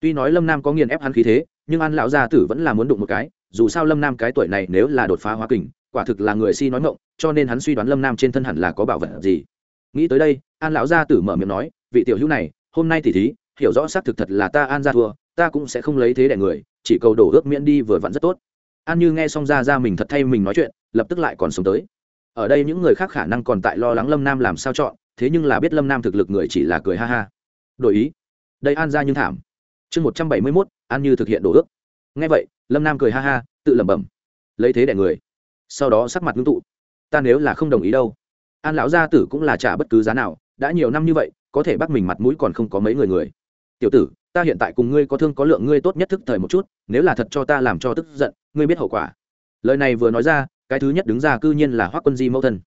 Tuy nói lâm nam có nghiền ép hắn khí thế, nhưng an lão gia tử vẫn là muốn đụng một cái, dù sao lâm nam cái tuổi này nếu là đột phá hóa kình quả thực là người si nói ngộng cho nên hắn suy đoán lâm nam trên thân hẳn là có bảo vật gì. Nghĩ tới đây, an lão gia tử mở miệng nói, vị tiểu hữu này, hôm nay thì thí, hiểu rõ xác thực thật là ta an ra thua, ta cũng sẽ không lấy thế đẻ người, chỉ cầu đổ ước miễn đi vừa vặn rất tốt. An như nghe xong ra ra mình thật thay mình nói chuyện, lập tức lại còn sống tới. Ở đây những người khác khả năng còn tại lo lắng lâm nam làm sao chọn, thế nhưng là biết lâm nam thực lực người chỉ là cười ha ha. Đổi ý. Đây an ra nhưng thảm. Chương một trăm bảy mươi mốt, an như thực hiện đổ ước. Nghe vậy, lâm nam cười ha ha, tự lẩm bẩm. Lấy thế đẻ người sau đó sắc mặt ngưng tụ. Ta nếu là không đồng ý đâu. An lão gia tử cũng là trả bất cứ giá nào, đã nhiều năm như vậy, có thể bắt mình mặt mũi còn không có mấy người người. Tiểu tử, ta hiện tại cùng ngươi có thương có lượng ngươi tốt nhất thức thời một chút, nếu là thật cho ta làm cho tức giận, ngươi biết hậu quả. Lời này vừa nói ra, cái thứ nhất đứng ra cư nhiên là hoác quân di mẫu thân.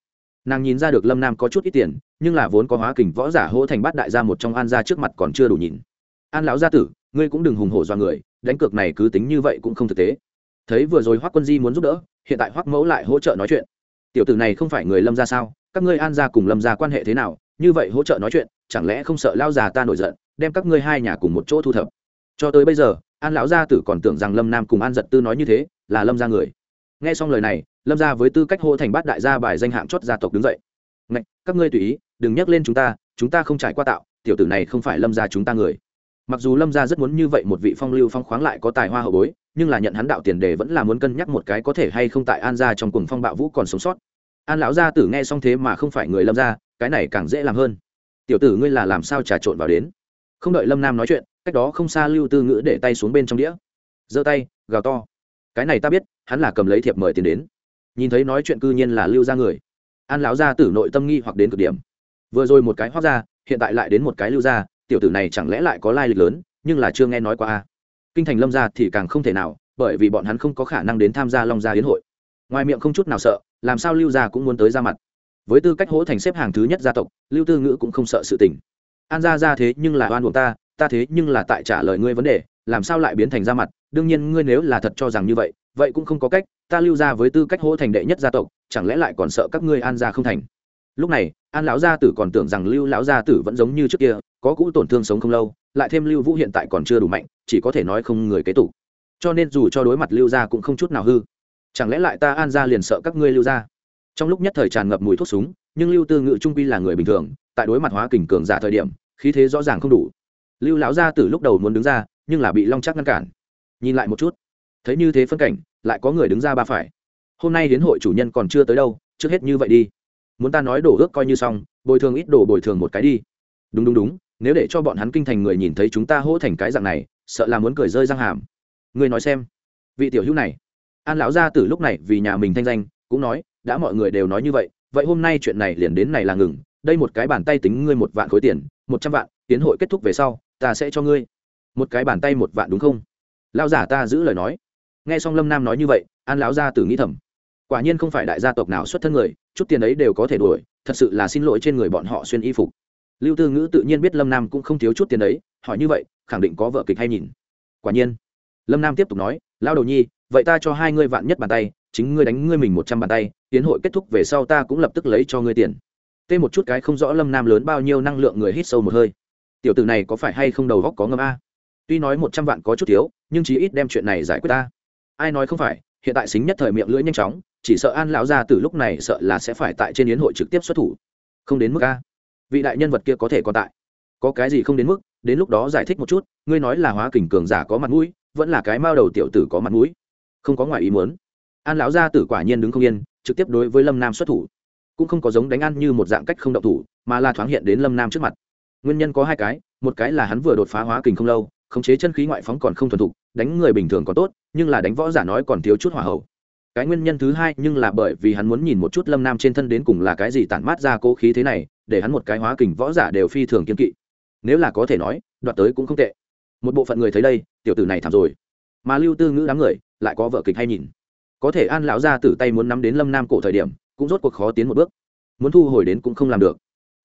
Nàng nhìn ra được lâm nam có chút ít tiền, nhưng là vốn có hóa kình võ giả hỗ thành bát đại gia một trong an gia trước mặt còn chưa đủ nhìn. An lão gia tử, ngươi cũng đừng hùng hổ do người, đánh cược này cứ tính như vậy cũng không thực tế. Thấy vừa rồi hoác quân di muốn giúp đỡ hiện tại hoắc mẫu lại hỗ trợ nói chuyện. Tiểu tử này không phải người lâm ra sao? Các ngươi an gia cùng lâm ra quan hệ thế nào? Như vậy hỗ trợ nói chuyện chẳng lẽ không sợ lao già ta nổi giận đem các ngươi hai nhà cùng một chỗ thu thập? Cho tới bây giờ an lão gia tử còn tưởng rằng lâm nam cùng an giật tư nói như thế là lâm ra người. Nghe xong lời này lâm ra với tư cách hô thành bát đại gia bài danh hạng chót gia tộc đứng dậy. Ngạch, các ngươi tùy ý đừng nhắc lên chúng ta chúng ta không trải qua tạo tiểu tử này không phải lâm ra chúng ta người. Mặc dù lâm gia rất muốn như vậy một vị phong lưu phong khoáng lại có tài hoa hậu bối nhưng là nhận hắn đạo tiền đề vẫn là muốn cân nhắc một cái có thể hay không tại an gia trong cùng phong bạo vũ còn sống sót. An lão gia tử nghe xong thế mà không phải người lâm gia, cái này càng dễ làm hơn. Tiểu tử ngươi là làm sao trà trộn vào đến? Không đợi lâm nam nói chuyện, cách đó không xa lưu tư ngữ để tay xuống bên trong đĩa. Giơ tay, gào to. Cái này ta biết, hắn là cầm lấy thiệp mời tiền đến. Nhìn thấy nói chuyện cư nhiên là lưu ra người. An lão gia tử nội tâm nghi hoặc đến cực điểm. Vừa rồi một cái hoác ra, hiện tại lại đến một cái lưu ra tiểu tử này chẳng lẽ lại có lai lịch lớn, nhưng là chưa nghe nói qua a kinh thành lâm gia thì càng không thể nào, bởi vì bọn hắn không có khả năng đến tham gia long gia hiến hội. Ngoài miệng không chút nào sợ, làm sao lưu gia cũng muốn tới ra mặt. Với tư cách hỗ thành xếp hàng thứ nhất gia tộc, lưu tư ngữ cũng không sợ sự tình. An gia ra thế nhưng là oan buộc ta ta thế nhưng là tại trả lời ngươi vấn đề, làm sao lại biến thành ra mặt? Đương nhiên ngươi nếu là thật cho rằng như vậy vậy cũng không có cách, ta lưu ra với tư cách hỗ thành đệ nhất gia tộc, chẳng lẽ lại còn sợ các ngươi an gia không thành? Lúc này, an lão gia tử còn tưởng rằng lưu lão gia tử vẫn giống như trước kia, có cũ tổn thương sống không lâu, lại thêm lưu vũ hiện tại còn chưa đủ mạnh chỉ có thể nói không người kế tục. Cho nên dù cho đối mặt lưu gia cũng không chút nào hư. Chẳng lẽ lại ta an gia liền sợ các ngươi lưu gia? Trong lúc nhất thời tràn ngập mùi thuốc súng, nhưng lưu tư ngự trung quy là người bình thường, tại đối mặt hóa kình cường giả thời điểm, khí thế rõ ràng không đủ. Lưu lão gia từ lúc đầu muốn đứng ra, nhưng là bị long chắc ngăn cản. Nhìn lại một chút, thấy như thế phân cảnh, lại có người đứng ra ba phải. Hôm nay đến hội chủ nhân còn chưa tới đâu, trước hết như vậy đi. Muốn ta nói đổ ước coi như xong, bồi thường ít đổ bồi thường một cái đi. Đúng đúng đúng, nếu để cho bọn hắn kinh thành người nhìn thấy chúng ta hỗ thành cái dạng này sợ là muốn cười rơi răng hàm. Ngươi nói xem. Vị tiểu hữu này. An lão gia tử lúc này vì nhà mình thanh danh, cũng nói, đã mọi người đều nói như vậy vậy hôm nay chuyện này liền đến này là ngừng. Đây một cái bàn tay tính ngươi một vạn khối tiền, một trăm vạn, tiến hội kết thúc về sau, ta sẽ cho ngươi. Một cái bàn tay một vạn đúng không? Lao giả ta giữ lời nói. Nghe xong lâm nam nói như vậy, an lão gia tử nghĩ thầm. Quả nhiên không phải đại gia tộc nào xuất thân người, chút tiền ấy đều có thể đuổi, thật sự là xin lỗi trên người bọn họ xuyên y phục. Lưu tư ngữ tự nhiên biết lâm nam cũng không thiếu chút tiền ấy hỏi như vậy, khẳng định có vợ kịch hay nhìn. Quả nhiên. Lâm nam tiếp tục nói lao đầu nhi, vậy ta cho hai ngươi vạn nhất bàn tay, chính ngươi đánh ngươi mình một trăm bàn tay, tiến hội kết thúc về sau ta cũng lập tức lấy cho ngươi tiền. Tê một chút cái không rõ lâm nam lớn bao nhiêu năng lượng người hít sâu một hơi. Tiểu tử này có phải hay không đầu góc có ngâm a? Tuy nói một trăm vạn có chút thiếu, nhưng chí ít đem chuyện này giải quyết ta. Ai nói không phải, hiện tại xính nhất thời miệng lưỡi nhanh chóng, chỉ sợ an lão gia từ lúc này sợ là sẽ phải tại trên yến hội trực tiếp xuất thủ. Không đến mức a. Vị đại nhân vật kia có thể còn tại. Có cái gì không đến mức? Đến lúc đó giải thích một chút, ngươi nói là hóa kình cường giả có mặt mũi, vẫn là cái mao đầu tiểu tử có mặt mũi. Không có ngoài ý muốn. An lão gia tử quả nhiên đứng không yên, trực tiếp đối với lâm nam xuất thủ. Cũng không có giống đánh ăn như một dạng cách không động thủ, mà là thoáng hiện đến lâm nam trước mặt. Nguyên nhân có hai cái, một cái là hắn vừa đột phá hóa kình không lâu, khống chế chân khí ngoại phóng còn không thuần thục, đánh người bình thường còn tốt, nhưng là đánh võ giả nói còn thiếu chút hỏa hậu. Cái nguyên nhân thứ hai nhưng là bởi vì hắn muốn nhìn một chút lâm nam trên thân đến cùng là cái gì tản mát ra cố khí thế này, để hắn một cái hóa kình võ giả đều phi thường kiên kỵ nếu là có thể nói, đoạt tới cũng không tệ. Một bộ phận người thấy đây, tiểu tử này thảm rồi. Mà lưu tư ngữ đám người, lại có vợ kịch hay nhìn. Có thể an lão ra tử tay muốn nắm đến lâm nam cổ thời điểm, cũng rốt cuộc khó tiến một bước. Muốn thu hồi đến cũng không làm được.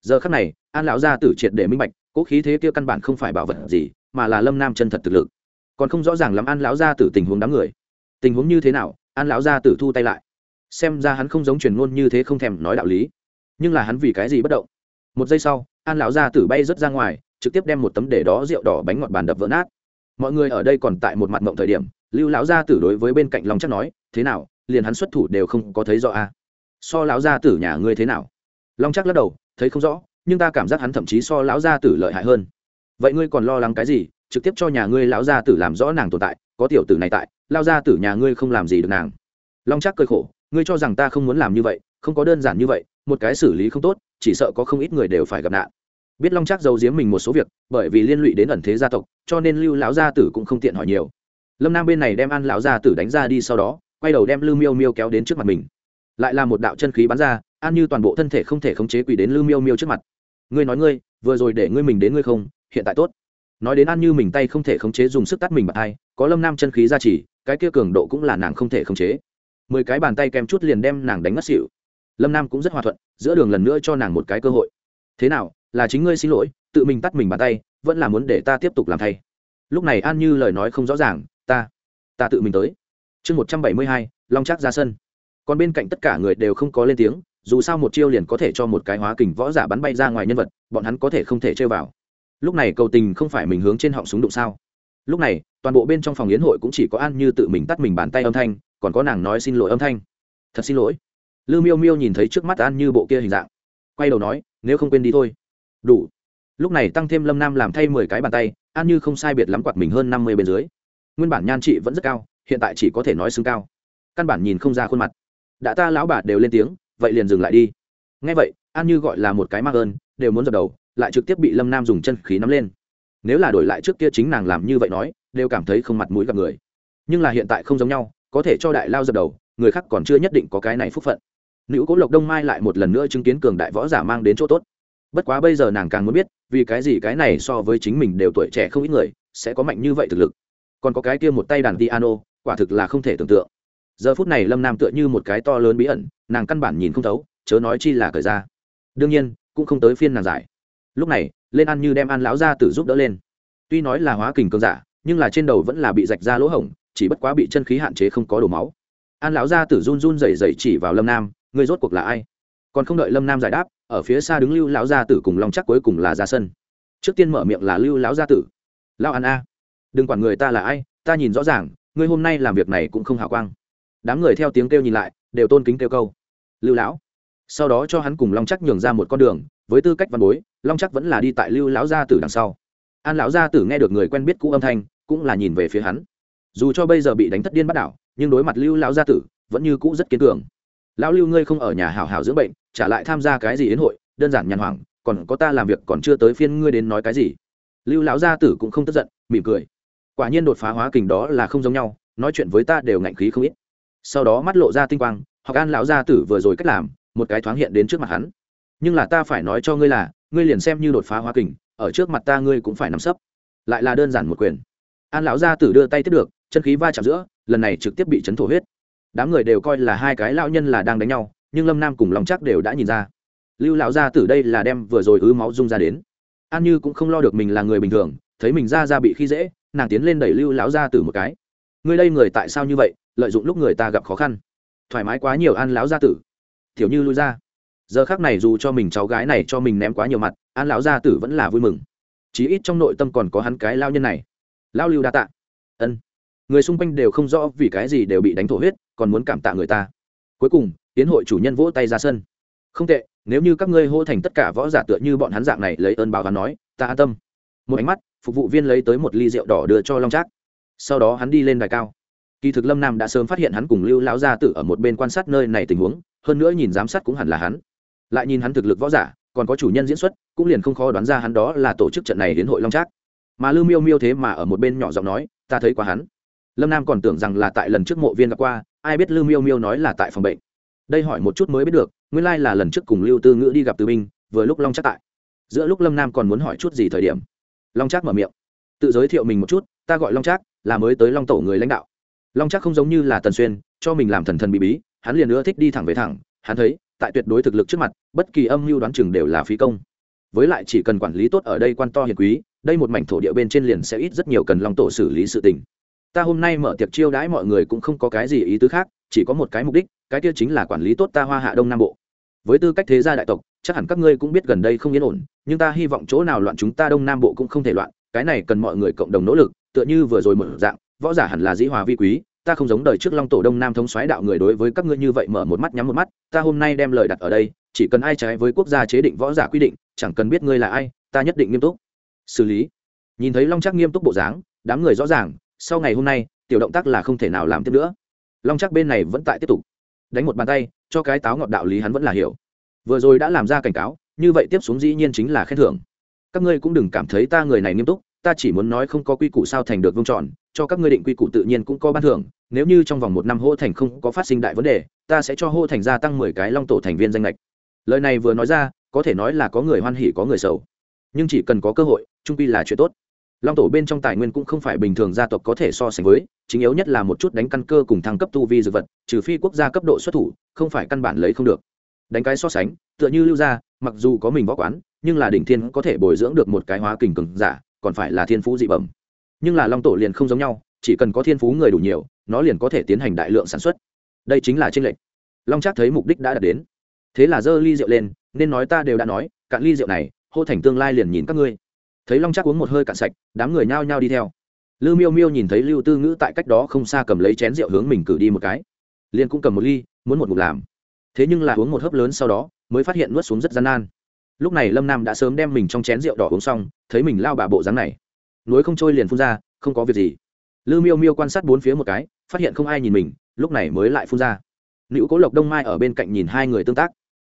Giờ khắc này, an lão gia tử triệt để minh bạch, cố khí thế kia căn bản không phải bảo vật gì, mà là lâm nam chân thật thực lực. Còn không rõ ràng lắm an lão gia tử tình huống đám người. Tình huống như thế nào, an lão gia tử thu tay lại. Xem ra hắn không giống truyền ngôn như thế không thèm nói đạo lý. Nhưng là hắn vì cái gì bất động? Một giây sau, an lão gia tử bay rớt ra ngoài trực tiếp đem một tấm để đó rượu đỏ bánh ngọt bàn đập vỡ nát. Mọi người ở đây còn tại một mặt mộng thời điểm, lưu lão gia tử đối với bên cạnh lòng chắc nói, thế nào, liền hắn xuất thủ đều không có thấy rõ a à? so lão gia tử nhà ngươi thế nào? Long chắc lắc đầu, thấy không rõ, nhưng ta cảm giác hắn thậm chí so lão gia tử lợi hại hơn. Vậy ngươi còn lo lắng cái gì? Trực tiếp cho nhà ngươi lão gia tử làm rõ nàng tồn tại, có tiểu tử này tại lao gia tử nhà ngươi không làm gì được nàng. Long chắc cơi khổ, ngươi cho rằng ta không muốn làm như vậy, không có đơn giản như vậy, một cái xử lý không tốt, chỉ sợ có không ít người đều phải gặp nạn biết long chắc giấu giếm mình một số việc, bởi vì liên lụy đến ẩn thế gia tộc, cho nên lưu lão gia tử cũng không tiện hỏi nhiều. Lâm nam bên này đem ăn lão gia tử đánh ra đi sau đó, quay đầu đem lưu miêu miêu kéo đến trước mặt mình. Lại là một đạo chân khí bắn ra, an như toàn bộ thân thể không thể khống chế quỷ đến lưu miêu miêu trước mặt. Ngươi nói ngươi, vừa rồi để ngươi mình đến ngươi không, hiện tại tốt. Nói đến an như mình tay không thể khống chế dùng sức tắt mình bật ai có lâm nam chân khí ra chỉ cái kia cường độ cũng là nàng không thể khống chế. Mười cái bàn tay kèm chút liền đem nàng đánh ngất xỉu. lâm nam cũng rất hòa thuận, giữa đường lần nữa cho nàng một cái cơ hội thế nào, là chính ngươi xin lỗi, tự mình tắt mình bàn tay, vẫn là muốn để ta tiếp tục làm thay. Lúc này an như lời nói không rõ ràng, ta ta tự mình tới. Chương một trăm bảy mươi hai, long trác ra sân. Còn bên cạnh tất cả người đều không có lên tiếng, dù sao một chiêu liền có thể cho một cái hóa kình võ giả bắn bay ra ngoài nhân vật, bọn hắn có thể không thể chơi vào. Lúc này cầu tình không phải mình hướng trên họng súng đụng sao? Lúc này, toàn bộ bên trong phòng yến hội cũng chỉ có an như tự mình tắt mình bàn tay âm thanh, còn có nàng nói xin lỗi âm thanh. Thật xin lỗi. Lư miêu miêu nhìn thấy trước mắt an như bộ kia hình dạng, quay đầu nói nếu không quên đi thôi. Đủ. Lúc này tăng thêm lâm nam làm thay mười cái bàn tay an như không sai biệt lắm quạt mình hơn năm mươi bên dưới. Nguyên bản nhan trị vẫn rất cao, hiện tại chỉ có thể nói xứng cao. Căn bản nhìn không ra khuôn mặt. Đã ta lão bà đều lên tiếng, vậy liền dừng lại đi. Ngay vậy an như gọi là một cái mắc ơn, đều muốn dập đầu, lại trực tiếp bị lâm nam dùng chân khí nắm lên. Nếu là đổi lại trước kia chính nàng làm như vậy nói, đều cảm thấy không mặt mũi gặp người. Nhưng là hiện tại không giống nhau, có thể cho đại lao dập đầu, người khác còn chưa nhất định có cái này phúc phận nữ cố lộc đông mai lại một lần nữa chứng kiến cường đại võ giả mang đến chỗ tốt. Bất quá bây giờ nàng càng muốn biết, vì cái gì cái này so với chính mình đều tuổi trẻ không ít người, sẽ có mạnh như vậy thực lực. Còn có cái kia một tay đàn piano, quả thực là không thể tưởng tượng. Giờ phút này lâm nam tựa như một cái to lớn bí ẩn, nàng căn bản nhìn không thấu, chớ nói chi là cởi ra. Đương nhiên, cũng không tới phiên nàng giải. Lúc này, lên ăn như đem ăn lão ra tử giúp đỡ lên. Tuy nói là hóa kình cường giả, nhưng là trên đầu vẫn là bị rạch ra lỗ hổng, chỉ bất quá bị chân khí hạn chế không có đổ máu. An lão gia tử run run rẩy rẩy chỉ vào lâm nam Ngươi rốt cuộc là ai? Còn không đợi lâm nam giải đáp, ở phía xa đứng lưu lão gia tử cùng long chắc cuối cùng là ra sân. Trước tiên mở miệng là lưu lão gia tử. Lao ăn a, đừng quản người ta là ai, ta nhìn rõ ràng, ngươi hôm nay làm việc này cũng không hào quang. Đám người theo tiếng kêu nhìn lại, đều tôn kính kêu câu. Lưu lão, sau đó cho hắn cùng long chắc nhường ra một con đường, với tư cách văn bối, long chắc vẫn là đi tại lưu lão gia tử đằng sau. An lão gia tử nghe được người quen biết cũ âm thanh, cũng là nhìn về phía hắn. Dù cho bây giờ bị đánh thất điên bắt đảo, nhưng đối mặt lưu lão gia tử, vẫn như cũ rất kiên cường lão lưu ngươi không ở nhà hảo hảo dưỡng bệnh, trả lại tham gia cái gì yến hội, đơn giản nhàn hoảng, còn có ta làm việc còn chưa tới phiên ngươi đến nói cái gì. Lưu lão gia tử cũng không tức giận, mỉm cười. Quả nhiên đột phá hóa kình đó là không giống nhau, nói chuyện với ta đều ngạnh khí không ít. Sau đó mắt lộ ra tinh quang, hoặc an lão gia tử vừa rồi cách làm, một cái thoáng hiện đến trước mặt hắn. Nhưng là ta phải nói cho ngươi là, ngươi liền xem như đột phá hóa kình, ở trước mặt ta ngươi cũng phải nắm sấp. Lại là đơn giản một quyền. An lão gia tử đưa tay tiếp được, chân khí va chạm giữa, lần này trực tiếp bị chấn thổ huyết đám người đều coi là hai cái lão nhân là đang đánh nhau, nhưng lâm nam cùng lòng chắc đều đã nhìn ra. Lưu lão gia tử đây là đem vừa rồi ứ máu rung ra đến. An như cũng không lo được mình là người bình thường, thấy mình ra ra bị khi dễ, nàng tiến lên đẩy lưu lão gia tử một cái. Ngươi đây người tại sao như vậy, lợi dụng lúc người ta gặp khó khăn. Thoải mái quá nhiều an lão gia tử. Thiểu như lui ra. Giờ khác này dù cho mình cháu gái này cho mình ném quá nhiều mặt, an lão gia tử vẫn là vui mừng. Chí ít trong nội tâm còn có hắn cái lao nhân này. Lao lưu đa tạ. Ân. Người xung quanh đều không rõ vì cái gì đều bị đánh thổ huyết còn muốn cảm tạ người ta. Cuối cùng tiến hội chủ nhân vỗ tay ra sân. Không tệ, nếu như các ngươi hô thành tất cả võ giả tựa như bọn hắn dạng này lấy ơn báo hắn nói, ta an tâm. Một ánh mắt, phục vụ viên lấy tới một ly rượu đỏ đưa cho long trác. Sau đó hắn đi lên đài cao. Kỳ thực lâm nam đã sớm phát hiện hắn cùng lưu lão gia tử ở một bên quan sát nơi này tình huống, hơn nữa nhìn giám sát cũng hẳn là hắn. Lại nhìn hắn thực lực võ giả, còn có chủ nhân diễn xuất, cũng liền không khó đoán ra hắn đó là tổ chức trận này đến hội long trác. Mà lưu miêu miêu thế mà ở một bên nhỏ giọng nói, ta thấy qua hắn. Lâm nam còn tưởng rằng là tại lần trước mộ viên gặp qua ai biết lưu miêu miêu nói là tại phòng bệnh. Đây hỏi một chút mới biết được, nguyên lai là lần trước cùng lưu tư ngữ đi gặp từ binh vừa lúc long chắc tại. Giữa lúc lâm nam còn muốn hỏi chút gì thời điểm, long trác mở miệng. Tự giới thiệu mình một chút, ta gọi long trác, là mới tới long tổ người lãnh đạo. Long trác không giống như là tần xuyên, cho mình làm thần thần bị bí, hắn liền nữa thích đi thẳng về thẳng, hắn thấy, tại tuyệt đối thực lực trước mặt, bất kỳ âm mưu đoán chừng đều là phí công. Với lại chỉ cần quản lý tốt ở đây quan to hiền quý, đây một mảnh thổ địa bên trên liền sẽ ít rất nhiều cần long tổ xử lý sự tình ta hôm nay mở tiệc chiêu đãi mọi người cũng không có cái gì ý tứ khác, chỉ có một cái mục đích, cái kia chính là quản lý tốt ta hoa hạ đông nam bộ. Với tư cách thế gia đại tộc, chắc hẳn các ngươi cũng biết gần đây không yên ổn, nhưng ta hy vọng chỗ nào loạn chúng ta đông nam bộ cũng không thể loạn, cái này cần mọi người cộng đồng nỗ lực, tựa như vừa rồi mở dạng, võ giả hẳn là dĩ hòa vi quý, ta không giống đời trước long tổ đông nam thống xoáy đạo người đối với các ngươi như vậy mở một mắt nhắm một mắt, ta hôm nay đem lời đặt ở đây, chỉ cần ai trái với quốc gia chế định võ giả quy định, chẳng cần biết ngươi là ai, ta nhất định nghiêm túc. Xử lý. Nhìn thấy long Trác nghiêm túc bộ dáng, đám người rõ ràng sau ngày hôm nay, tiểu động tác là không thể nào làm tiếp nữa. Long chắc bên này vẫn tại tiếp tục. Đánh một bàn tay, cho cái táo ngọt đạo lý hắn vẫn là hiểu. Vừa rồi đã làm ra cảnh cáo, như vậy tiếp xuống dĩ nhiên chính là khen thưởng. Các ngươi cũng đừng cảm thấy ta người này nghiêm túc, ta chỉ muốn nói không có quy củ sao thành được vương tròn cho các ngươi định quy củ tự nhiên cũng có ban thưởng, nếu như trong vòng một năm hô thành không có phát sinh đại vấn đề, ta sẽ cho hô thành gia tăng mười cái long tổ thành viên danh lệch lời này vừa nói ra, có thể nói là có người hoan hỉ, có người sầu. Nhưng chỉ cần có cơ hội, trung quy là chuyện tốt long tổ bên trong tài nguyên cũng không phải bình thường gia tộc có thể so sánh với, chính yếu nhất là một chút đánh căn cơ cùng thăng cấp tu vi dược vật, trừ phi quốc gia cấp độ xuất thủ, không phải căn bản lấy không được. Đánh cái so sánh, tựa như lưu gia, mặc dù có mình võ quán, nhưng là đỉnh thiên có thể bồi dưỡng được một cái hóa kình cường giả, còn phải là thiên phú dị bẩm. Nhưng là long tổ liền không giống nhau, chỉ cần có thiên phú người đủ nhiều, nó liền có thể tiến hành đại lượng sản xuất. Đây chính là tranh lệch. Long chắc thấy mục đích đã đạt đến. Thế là giơ ly rượu lên, nên nói ta đều đã nói, cạn ly rượu này, hô thành tương lai liền nhìn các ngươi thấy long chắc uống một hơi cạn sạch, đám người nhao nhao đi theo. Lư miêu miêu nhìn thấy lưu tư ngữ tại cách đó không xa cầm lấy chén rượu hướng mình cử đi một cái. Liền cũng cầm một ly, muốn một ngụm làm. Thế nhưng là uống một hớp lớn sau đó, mới phát hiện nuốt xuống rất gian nan. Lúc này lâm nam đã sớm đem mình trong chén rượu đỏ uống xong, thấy mình lao bà bộ dáng này. Núi không trôi liền phun ra, không có việc gì. Lư miêu miêu quan sát bốn phía một cái, phát hiện không ai nhìn mình, lúc này mới lại phun ra. Nữ cố lộc đông mai ở bên cạnh nhìn hai người tương tác.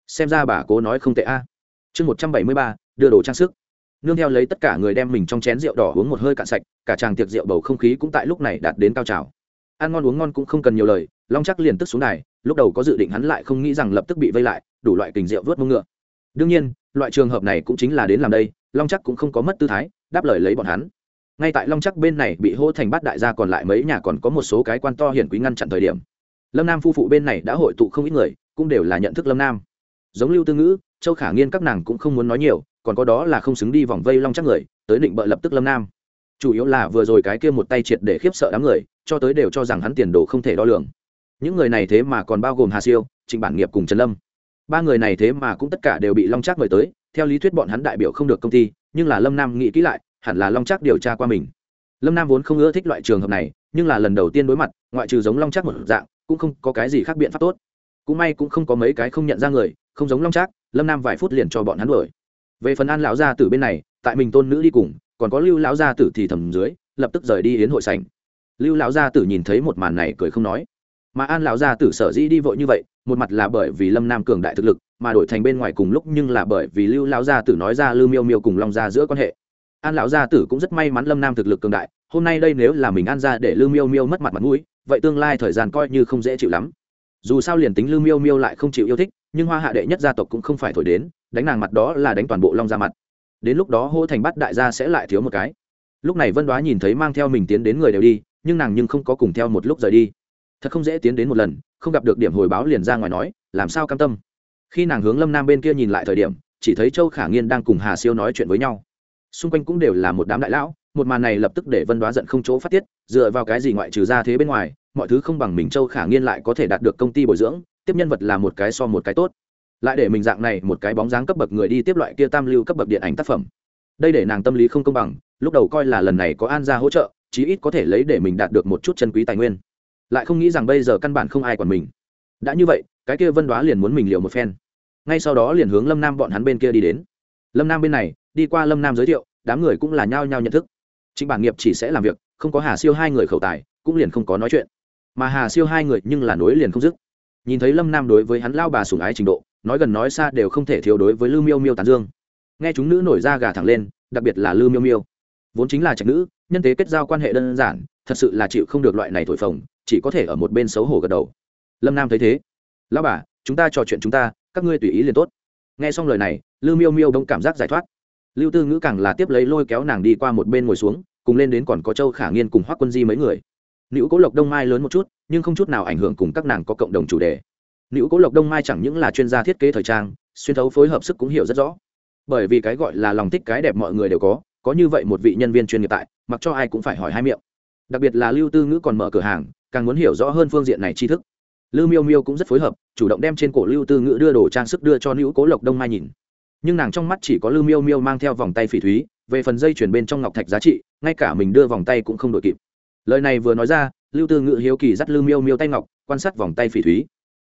Xem ra bà cố nói không tệ a. Chương một trăm bảy mươi ba, đưa đồ trang sức nương theo lấy tất cả người đem mình trong chén rượu đỏ uống một hơi cạn sạch, cả tràng tiệc rượu bầu không khí cũng tại lúc này đạt đến cao trào. Ăn ngon uống ngon cũng không cần nhiều lời, long chắc liền tức xuống này lúc đầu có dự định hắn lại không nghĩ rằng lập tức bị vây lại, đủ loại tình rượu vớt mông ngựa. Đương nhiên, loại trường hợp này cũng chính là đến làm đây, long chắc cũng không có mất tư thái, đáp lời lấy bọn hắn. Ngay tại long chắc bên này bị hô thành bát đại gia còn lại mấy nhà còn có một số cái quan to hiển quý ngăn chặn thời điểm. Lâm nam phu phụ bên này đã hội tụ không ít người, cũng đều là nhận thức lâm nam. Giống lưu tư ngữ, châu khả nghiên các nàng cũng không muốn nói nhiều còn có đó là không xứng đi vòng vây long chắc người, tới định bợ lập tức lâm nam. Chủ yếu là vừa rồi cái kia một tay triệt để khiếp sợ đám người, cho tới đều cho rằng hắn tiền đồ không thể đo lường. Những người này thế mà còn bao gồm hà siêu, trịnh bản nghiệp cùng trần lâm. Ba người này thế mà cũng tất cả đều bị long trác mời tới, theo lý thuyết bọn hắn đại biểu không được công ty, nhưng là lâm nam nghĩ kỹ lại, hẳn là long trác điều tra qua mình. Lâm nam vốn không ưa thích loại trường hợp này, nhưng là lần đầu tiên đối mặt, ngoại trừ giống long trác một dạng, cũng không có cái gì khác biện pháp tốt. Cũng may cũng không có mấy cái không nhận ra người, không giống long trác, lâm nam vài phút liền cho bọn hắn đuổi về phần an lão gia tử bên này, tại mình tôn nữ đi cùng, còn có lưu lão gia tử thì thầm dưới, lập tức rời đi Yến hội sảnh. Lưu lão gia tử nhìn thấy một màn này cười không nói. Mà an lão gia tử sở dĩ đi vội như vậy, một mặt là bởi vì lâm nam cường đại thực lực, mà đổi thành bên ngoài cùng lúc nhưng là bởi vì lưu lão gia tử nói ra lưu miêu miêu cùng long gia giữa quan hệ. An lão gia tử cũng rất may mắn lâm nam thực lực cường đại, hôm nay đây nếu là mình an ra để lưu miêu miêu mất mặt mặt mũi, vậy tương lai thời gian coi như không dễ chịu lắm. Dù sao liền tính lưu miêu miêu lại không chịu yêu thích, nhưng hoa hạ đệ nhất gia tộc cũng không phải thổi đến đánh nàng mặt đó là đánh toàn bộ long ra mặt. Đến lúc đó hô thành bắt đại gia sẽ lại thiếu một cái. Lúc này vân đoá nhìn thấy mang theo mình tiến đến người đều đi, nhưng nàng nhưng không có cùng theo một lúc rời đi. Thật không dễ tiến đến một lần, không gặp được điểm hồi báo liền ra ngoài nói, làm sao cam tâm? Khi nàng hướng lâm nam bên kia nhìn lại thời điểm, chỉ thấy châu khả nghiên đang cùng hà siêu nói chuyện với nhau. Xung quanh cũng đều là một đám đại lão, một màn này lập tức để vân đoá giận không chỗ phát tiết, dựa vào cái gì ngoại trừ ra thế bên ngoài, mọi thứ không bằng mình châu khả nghiên lại có thể đạt được công ty bồi dưỡng, tiếp nhân vật là một cái so một cái tốt lại để mình dạng này một cái bóng dáng cấp bậc người đi tiếp loại kia tam lưu cấp bậc điện ảnh tác phẩm. Đây để nàng tâm lý không công bằng, lúc đầu coi là lần này có an gia hỗ trợ, chí ít có thể lấy để mình đạt được một chút chân quý tài nguyên. Lại không nghĩ rằng bây giờ căn bản không ai còn mình. Đã như vậy, cái kia vân đoá liền muốn mình liều một phen. Ngay sau đó liền hướng lâm nam bọn hắn bên kia đi đến. Lâm nam bên này, đi qua lâm nam giới thiệu, đám người cũng là nhao nhao nhận thức. Chính bản nghiệp chỉ sẽ làm việc, không có hà siêu hai người khẩu tài, cũng liền không có nói chuyện. Mà hà siêu hai người nhưng là nối liền không dứt. Nhìn thấy lâm nam đối với hắn lao bà sùng ái trình độ nói gần nói xa đều không thể thiếu đối với lưu miêu miêu tán dương. Nghe chúng nữ nổi ra gà thẳng lên, đặc biệt là lưu miêu miêu. Vốn chính là trạch nữ, nhân tế kết giao quan hệ đơn giản, thật sự là chịu không được loại này thổi phồng, chỉ có thể ở một bên xấu hổ gật đầu. Lâm nam thấy thế. Lão bà, chúng ta trò chuyện chúng ta, các ngươi tùy ý liền tốt. Nghe xong lời này, lưu miêu miêu đông cảm giác giải thoát. Lưu tư ngữ càng là tiếp lấy lôi kéo nàng đi qua một bên ngồi xuống, cùng lên đến còn có châu khả nghiên cùng hoác quân di mấy người. Nữ cố lộc đông mai lớn một chút, nhưng không chút nào ảnh hưởng cùng các nàng có cộng đồng chủ đề nữ cố lộc đông mai chẳng những là chuyên gia thiết kế thời trang, xuyên thấu phối hợp sức cũng hiểu rất rõ. Bởi vì cái gọi là lòng thích cái đẹp mọi người đều có có như vậy một vị nhân viên chuyên nghiệp tại, mặc cho ai cũng phải hỏi hai miệng. Đặc biệt là lưu tư ngữ còn mở cửa hàng, càng muốn hiểu rõ hơn phương diện này tri thức. Lưu miêu miêu cũng rất phối hợp, chủ động đem trên cổ lưu tư ngữ đưa đồ trang sức đưa cho nữ cố lộc đông mai nhìn. Nhưng nàng trong mắt chỉ có lưu miêu miêu mang theo vòng tay phỉ thúy, về phần dây chuyển bên trong ngọc thạch giá trị, ngay cả mình đưa vòng tay cũng không đội kịp. Lời này vừa nói ra, lưu tư ngữ hiếu kỳ dắt lưu miêu miêu tay ngọc, quan sát vòng tay phỉ thúy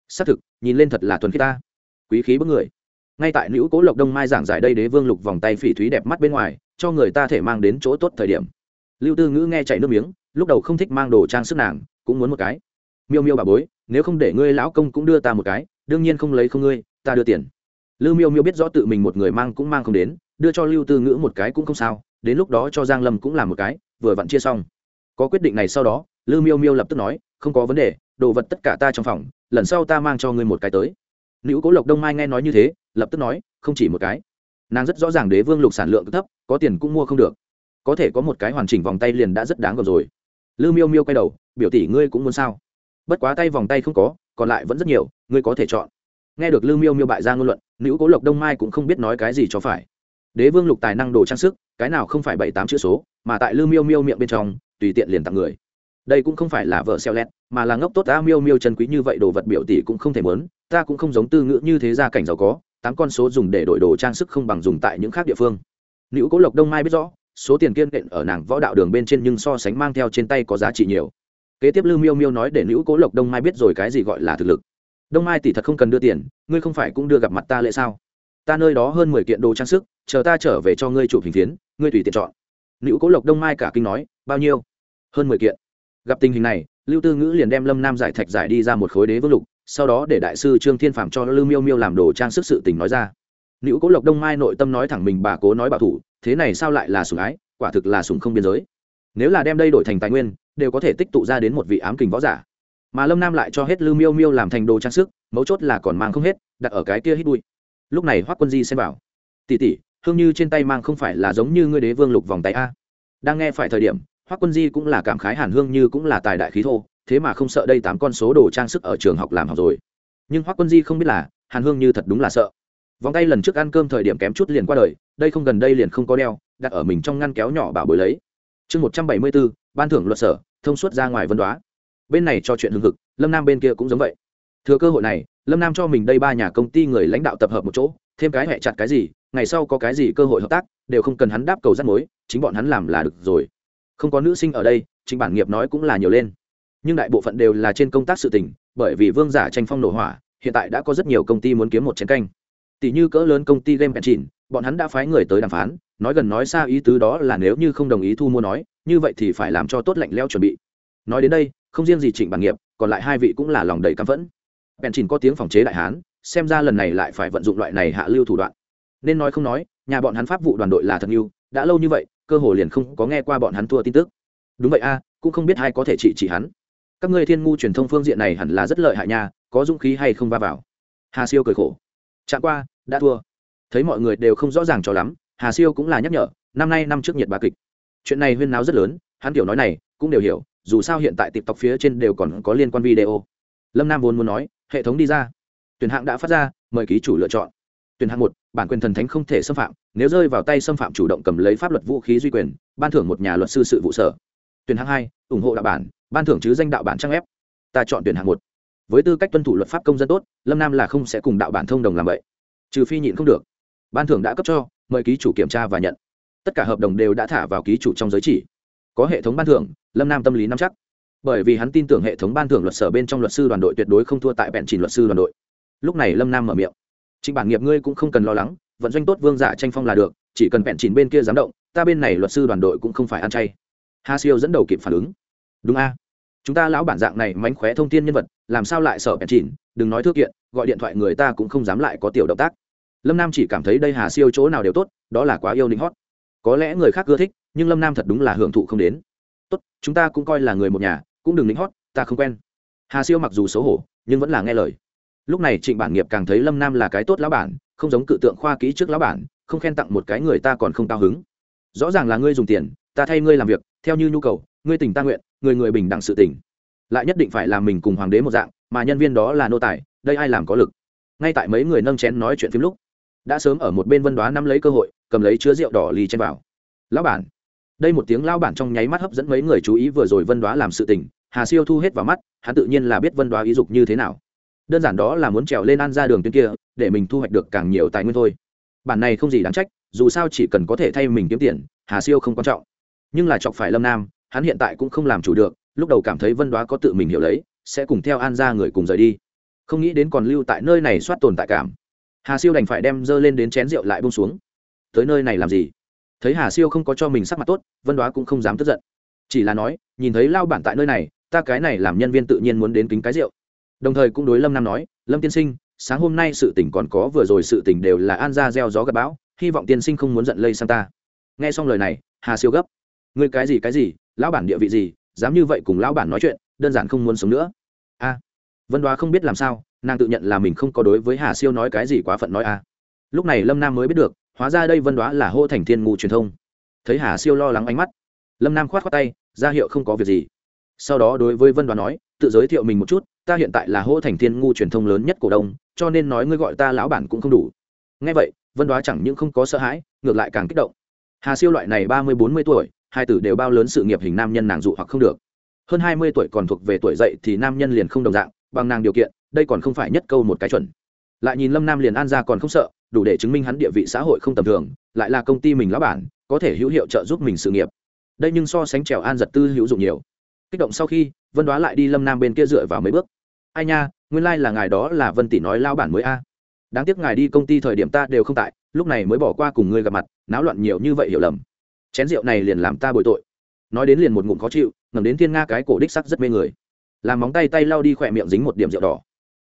xác thực, nhìn lên thật là thuần khiết ta. Quý khí bức người. Ngay tại nữ cố lộc đông mai giảng giải đây đế vương lục vòng tay phỉ thúy đẹp mắt bên ngoài, cho người ta thể mang đến chỗ tốt thời điểm. Lưu tư ngữ nghe chạy nước miếng, lúc đầu không thích mang đồ trang sức nàng, cũng muốn một cái. Miêu miêu bà bối, nếu không để ngươi lão công cũng đưa ta một cái, đương nhiên không lấy không ngươi, ta đưa tiền. Lưu miêu miêu biết rõ tự mình một người mang cũng mang không đến, đưa cho lưu tư ngữ một cái cũng không sao, đến lúc đó cho giang lâm cũng làm một cái, vừa vặn chia xong. Có quyết định này sau đó, lưu miêu miêu lập tức nói, không có vấn đề đồ vật tất cả ta trong phòng, lần sau ta mang cho ngươi một cái tới. Nữ cố lộc đông mai nghe nói như thế, lập tức nói, không chỉ một cái. Nàng rất rõ ràng đế vương lục sản lượng thấp, có tiền cũng mua không được. Có thể có một cái hoàn chỉnh vòng tay liền đã rất đáng gồm rồi. Lư miêu miêu quay đầu, biểu tỷ ngươi cũng muốn sao? Bất quá tay vòng tay không có, còn lại vẫn rất nhiều, ngươi có thể chọn. Nghe được Lư miêu miêu bại ra ngôn luận, nữ cố lộc đông mai cũng không biết nói cái gì cho phải. Đế vương lục tài năng đồ trang sức, cái nào không phải bảy tám chữ số, mà tại Lư miêu miêu miệng bên trong, tùy tiện liền tặng người đây cũng không phải là vợ xeo lét, mà là ngốc tốt ta miêu miêu chân quý như vậy đồ vật biểu tỷ cũng không thể mớn ta cũng không giống tư ngữ như thế gia cảnh giàu có, tám con số dùng để đổi đồ trang sức không bằng dùng tại những khác địa phương. Nữ cố lộc đông mai biết rõ, số tiền kiên định ở nàng võ đạo đường bên trên nhưng so sánh mang theo trên tay có giá trị nhiều. Kế tiếp lưu miêu miêu nói để nữ cố lộc đông mai biết rồi cái gì gọi là thực lực. Đông mai tỷ thật không cần đưa tiền, ngươi không phải cũng đưa gặp mặt ta lễ sao? Ta nơi đó hơn mười kiện đồ trang sức, chờ ta trở về cho ngươi chụp hình phiến, ngươi tùy tiện chọn. Nữ cố lộc đông mai cả kinh nói, bao nhiêu? Hơn mười kiện gặp tình hình này, lưu tư ngữ liền đem lâm nam giải thạch giải đi ra một khối đế vương lục, sau đó để đại sư trương thiên phạm cho lưu miêu miêu làm đồ trang sức sự tình nói ra. Nữ cố lộc đông mai nội tâm nói thẳng mình bà cố nói bảo thủ, thế này sao lại là sùng ái, quả thực là sùng không biên giới. Nếu là đem đây đổi thành tài nguyên, đều có thể tích tụ ra đến một vị ám kình võ giả. Mà lâm nam lại cho hết lưu miêu miêu làm thành đồ trang sức, mấu chốt là còn mang không hết, đặt ở cái kia hít bụi. Lúc này hoắc quân di xem bảo tỉ tỉ hương như trên tay mang không phải là giống như ngươi đế vương lục vòng tay a? Đang nghe phải thời điểm hoắc quân di cũng là cảm khái hàn hương như cũng là tài đại khí thô, thế mà không sợ đây tám con số đồ trang sức ở trường học làm học rồi. Nhưng hoắc quân di không biết là, hàn hương như thật đúng là sợ. Vòng tay lần trước ăn cơm thời điểm kém chút liền qua đời, đây không gần đây liền không có đeo, đặt ở mình trong ngăn kéo nhỏ bảo bối lấy. Chương một trăm bảy mươi bốn, ban thưởng luật sở, thông suốt ra ngoài vân đoá. Bên này cho chuyện hưng hực, lâm nam bên kia cũng giống vậy. Thừa cơ hội này, lâm nam cho mình đây ba nhà công ty người lãnh đạo tập hợp một chỗ, thêm cái hẹ chặt cái gì, ngày sau có cái gì cơ hội hợp tác, đều không cần hắn đáp cầu rắt mối, chính bọn hắn làm là được rồi không có nữ sinh ở đây chính bản nghiệp nói cũng là nhiều lên. Nhưng đại bộ phận đều là trên công tác sự tình, bởi vì vương giả tranh phong nổ hỏa, hiện tại đã có rất nhiều công ty muốn kiếm một chén canh. Tỷ như cỡ lớn công ty game bèn chỉnh bọn hắn đã phái người tới đàm phán, nói gần nói xa ý tứ đó là nếu như không đồng ý thu mua nói, như vậy thì phải làm cho tốt lạnh leo chuẩn bị. Nói đến đây, không riêng gì trịnh bản nghiệp, còn lại hai vị cũng là lòng đầy căm phẫn. Bèn chỉnh có tiếng phòng chế đại hán, xem ra lần này lại phải vận dụng loại này hạ lưu thủ đoạn. Nên nói không nói, nhà bọn hắn pháp vụ đoàn đội là thật yêu đã lâu như vậy cơ hồ liền không có nghe qua bọn hắn thua tin tức. Đúng vậy a, cũng không biết ai có thể trị trị hắn. Các ngươi thiên ngu truyền thông phương diện này hẳn là rất lợi hại nha, có dũng khí hay không va vào. Hà siêu cười khổ. Chạm qua, đã thua. Thấy mọi người đều không rõ ràng cho lắm, hà siêu cũng là nhắc nhở, năm nay năm trước nhiệt bà kịch. Chuyện này huyên náo rất lớn, hắn kiểu nói này, cũng đều hiểu, dù sao hiện tại tiktok phía trên đều còn có liên quan video. Lâm nam vốn muốn nói, hệ thống đi ra. Tuyển hạng đã phát ra, mời ký chủ lựa chọn tuyển hạng một, bản quyền thần thánh không thể xâm phạm, nếu rơi vào tay xâm phạm chủ động cầm lấy pháp luật vũ khí duy quyền, ban thưởng một nhà luật sư sự vụ sở. Tuyển hạng hai, ủng hộ đạo bản, ban thưởng chứ danh đạo bản trang ép. Ta chọn tuyển hạng một. Với tư cách tuân thủ luật pháp công dân tốt, lâm nam là không sẽ cùng đạo bản thông đồng làm vậy. Trừ phi nhịn không được. Ban thưởng đã cấp cho, mời ký chủ kiểm tra và nhận. Tất cả hợp đồng đều đã thả vào ký chủ trong giới chỉ. Có hệ thống ban thưởng, lâm nam tâm lý nắm chắc. Bởi vì hắn tin tưởng hệ thống ban thưởng luật sở bên trong luật sư đoàn đội tuyệt đối không thua tại bẹn trình luật sư đoàn đội. Lúc này lâm nam mở miệng trịnh bản nghiệp ngươi cũng không cần lo lắng, vận doanh tốt vương giả tranh phong là được, chỉ cần bẹn chỉnh bên kia dám động, ta bên này luật sư đoàn đội cũng không phải ăn chay. Hà siêu dẫn đầu kịp phản ứng. Đúng a. Chúng ta lão bản dạng này mánh khóe thông tin nhân vật, làm sao lại sợ bẹn chỉnh? đừng nói thư kiện, gọi điện thoại người ta cũng không dám lại có tiểu động tác. Lâm nam chỉ cảm thấy đây hà siêu chỗ nào đều tốt, đó là quá yêu nịnh hót. Có lẽ người khác ưa thích, nhưng lâm nam thật đúng là hưởng thụ không đến. Tốt, chúng ta cũng coi là người một nhà, cũng đừng nịnh hót, ta không quen. Hà siêu mặc dù xấu hổ, nhưng vẫn là nghe lời lúc này trịnh bản nghiệp càng thấy lâm nam là cái tốt lão bản, không giống cự tượng khoa kỹ trước lão bản, không khen tặng một cái người ta còn không cao hứng. Rõ ràng là ngươi dùng tiền, ta thay ngươi làm việc, theo như nhu cầu, ngươi tình ta nguyện, người người bình đẳng sự tỉnh lại nhất định phải làm mình cùng hoàng đế một dạng, mà nhân viên đó là nô tài, đây ai làm có lực? Ngay tại mấy người nâng chén nói chuyện phim lúc, đã sớm ở một bên vân đoá nắm lấy cơ hội, cầm lấy chứa rượu đỏ ly chen vào. Lão bản. Đây một tiếng lao bản trong nháy mắt hấp dẫn mấy người chú ý vừa rồi vân đoá làm sự tình, hà siêu thu hết vào mắt, hắn tự nhiên là biết vân đoá ý dục như thế nào đơn giản đó là muốn trèo lên ăn ra đường tuyến kia, để mình thu hoạch được càng nhiều tài nguyên thôi. Bản này không gì đáng trách, dù sao chỉ cần có thể thay mình kiếm tiền, hà siêu không quan trọng. Nhưng là chọc phải lâm nam, hắn hiện tại cũng không làm chủ được, lúc đầu cảm thấy vân đoá có tự mình hiểu lấy, sẽ cùng theo an ra người cùng rời đi. Không nghĩ đến còn lưu tại nơi này soát tồn tại cảm. Hà siêu đành phải đem dơ lên đến chén rượu lại bông xuống. Tới nơi này làm gì? Thấy hà siêu không có cho mình sắc mặt tốt, vân đoá cũng không dám tức giận. Chỉ là nói, nhìn thấy lao bản tại nơi này, ta cái này làm nhân viên tự nhiên muốn đến kính cái rượu đồng thời cũng đối lâm nam nói, lâm tiên sinh, sáng hôm nay sự tỉnh còn có vừa rồi sự tỉnh đều là an ra gieo gió gặp bão, hy vọng tiên sinh không muốn giận lây sang ta. Nghe xong lời này, hà siêu gấp, ngươi cái gì cái gì, lão bản địa vị gì, dám như vậy cùng lão bản nói chuyện, đơn giản không muốn sống nữa. A, vân đoá không biết làm sao, nàng tự nhận là mình không có đối với hà siêu nói cái gì quá phận nói a. Lúc này lâm nam mới biết được, hóa ra đây vân đoá là hô thành thiên ngu truyền thông. Thấy hà siêu lo lắng ánh mắt, lâm nam khoát khoát tay, ra hiệu không có việc gì. Sau đó đối với vân đoá nói, tự giới thiệu mình một chút ta hiện tại là hô thành thiên ngu truyền thông lớn nhất cổ đông, cho nên nói ngươi gọi ta lão bản cũng không đủ. Ngay vậy, vân đoá chẳng những không có sợ hãi, ngược lại càng kích động. Hà siêu loại này ba mươi bốn mươi tuổi, hai tử đều bao lớn sự nghiệp hình nam nhân nàng dụ hoặc không được. Hơn hai mươi tuổi còn thuộc về tuổi dậy thì nam nhân liền không đồng dạng, bằng nàng điều kiện, đây còn không phải nhất câu một cái chuẩn. Lại nhìn lâm nam liền an ra còn không sợ, đủ để chứng minh hắn địa vị xã hội không tầm thường, lại là công ty mình lão bản, có thể hữu hiệu trợ giúp mình sự nghiệp. Đây nhưng so sánh trèo an giật tư hữu dụng nhiều. Kích động sau khi, vân đoá lại đi lâm nam bên kia dựa vào mấy bước ai nha, nguyên lai、like、là ngài đó là vân tỷ nói lao bản mới a. Đáng tiếc ngài đi công ty thời điểm ta đều không tại, lúc này mới bỏ qua cùng ngươi gặp mặt, náo loạn nhiều như vậy hiểu lầm. Chén rượu này liền làm ta bồi tội. Nói đến liền một ngụm khó chịu ngầm đến thiên nga cái cổ đích sắc rất mê người. Làm móng tay tay lau đi khỏe miệng dính một điểm rượu đỏ.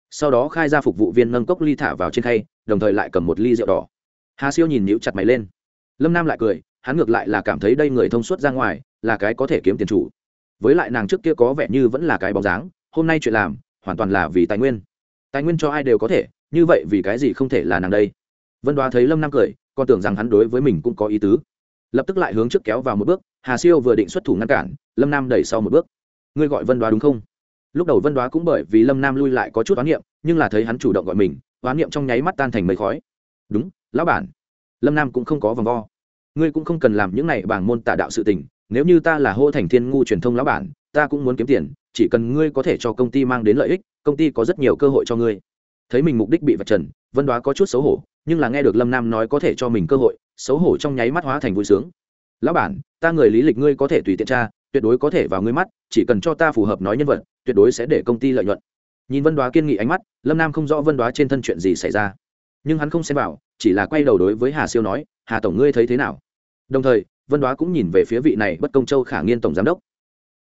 Sau đó khai ra phục vụ viên nâng cốc ly thả vào trên khay, đồng thời lại cầm một ly rượu đỏ. Hà siêu nhìn níu chặt mày lên. Lâm nam lại cười, hắn ngược lại là cảm thấy đây người thông suốt ra ngoài, là cái có thể kiếm tiền chủ. Với lại nàng trước kia có vẻ như vẫn là cái bóng dáng, hôm nay chuyện làm hoàn toàn là vì tài nguyên. Tài nguyên cho ai đều có thể, như vậy vì cái gì không thể là nàng đây? Vân đoá thấy lâm nam cười, còn tưởng rằng hắn đối với mình cũng có ý tứ. Lập tức lại hướng trước kéo vào một bước, hà siêu vừa định xuất thủ ngăn cản, lâm nam đẩy sau một bước. Ngươi gọi vân đoá đúng không? Lúc đầu vân đoá cũng bởi vì lâm nam lui lại có chút oán niệm, nhưng là thấy hắn chủ động gọi mình, oán niệm trong nháy mắt tan thành mây khói. Đúng, lão bản. Lâm nam cũng không có vòng vo. Ngươi cũng không cần làm những này bằng môn tả đạo sự tình nếu như ta là hô thành thiên ngu truyền thông lão bản, ta cũng muốn kiếm tiền, chỉ cần ngươi có thể cho công ty mang đến lợi ích, công ty có rất nhiều cơ hội cho ngươi. Thấy mình mục đích bị vạch trần, vân đoá có chút xấu hổ, nhưng là nghe được lâm nam nói có thể cho mình cơ hội, xấu hổ trong nháy mắt hóa thành vui sướng. Lão bản, ta người lý lịch ngươi có thể tùy tiện tra, tuyệt đối có thể vào ngươi mắt, chỉ cần cho ta phù hợp nói nhân vật, tuyệt đối sẽ để công ty lợi nhuận. Nhìn vân đoá kiên nghị ánh mắt, lâm nam không rõ vân đoá trên thân chuyện gì xảy ra. Nhưng hắn không xem vào, chỉ là quay đầu đối với hà siêu nói, hà tổng ngươi thấy thế nào? Đồng thời vân đoá cũng nhìn về phía vị này bất công châu khả nghiên tổng giám đốc.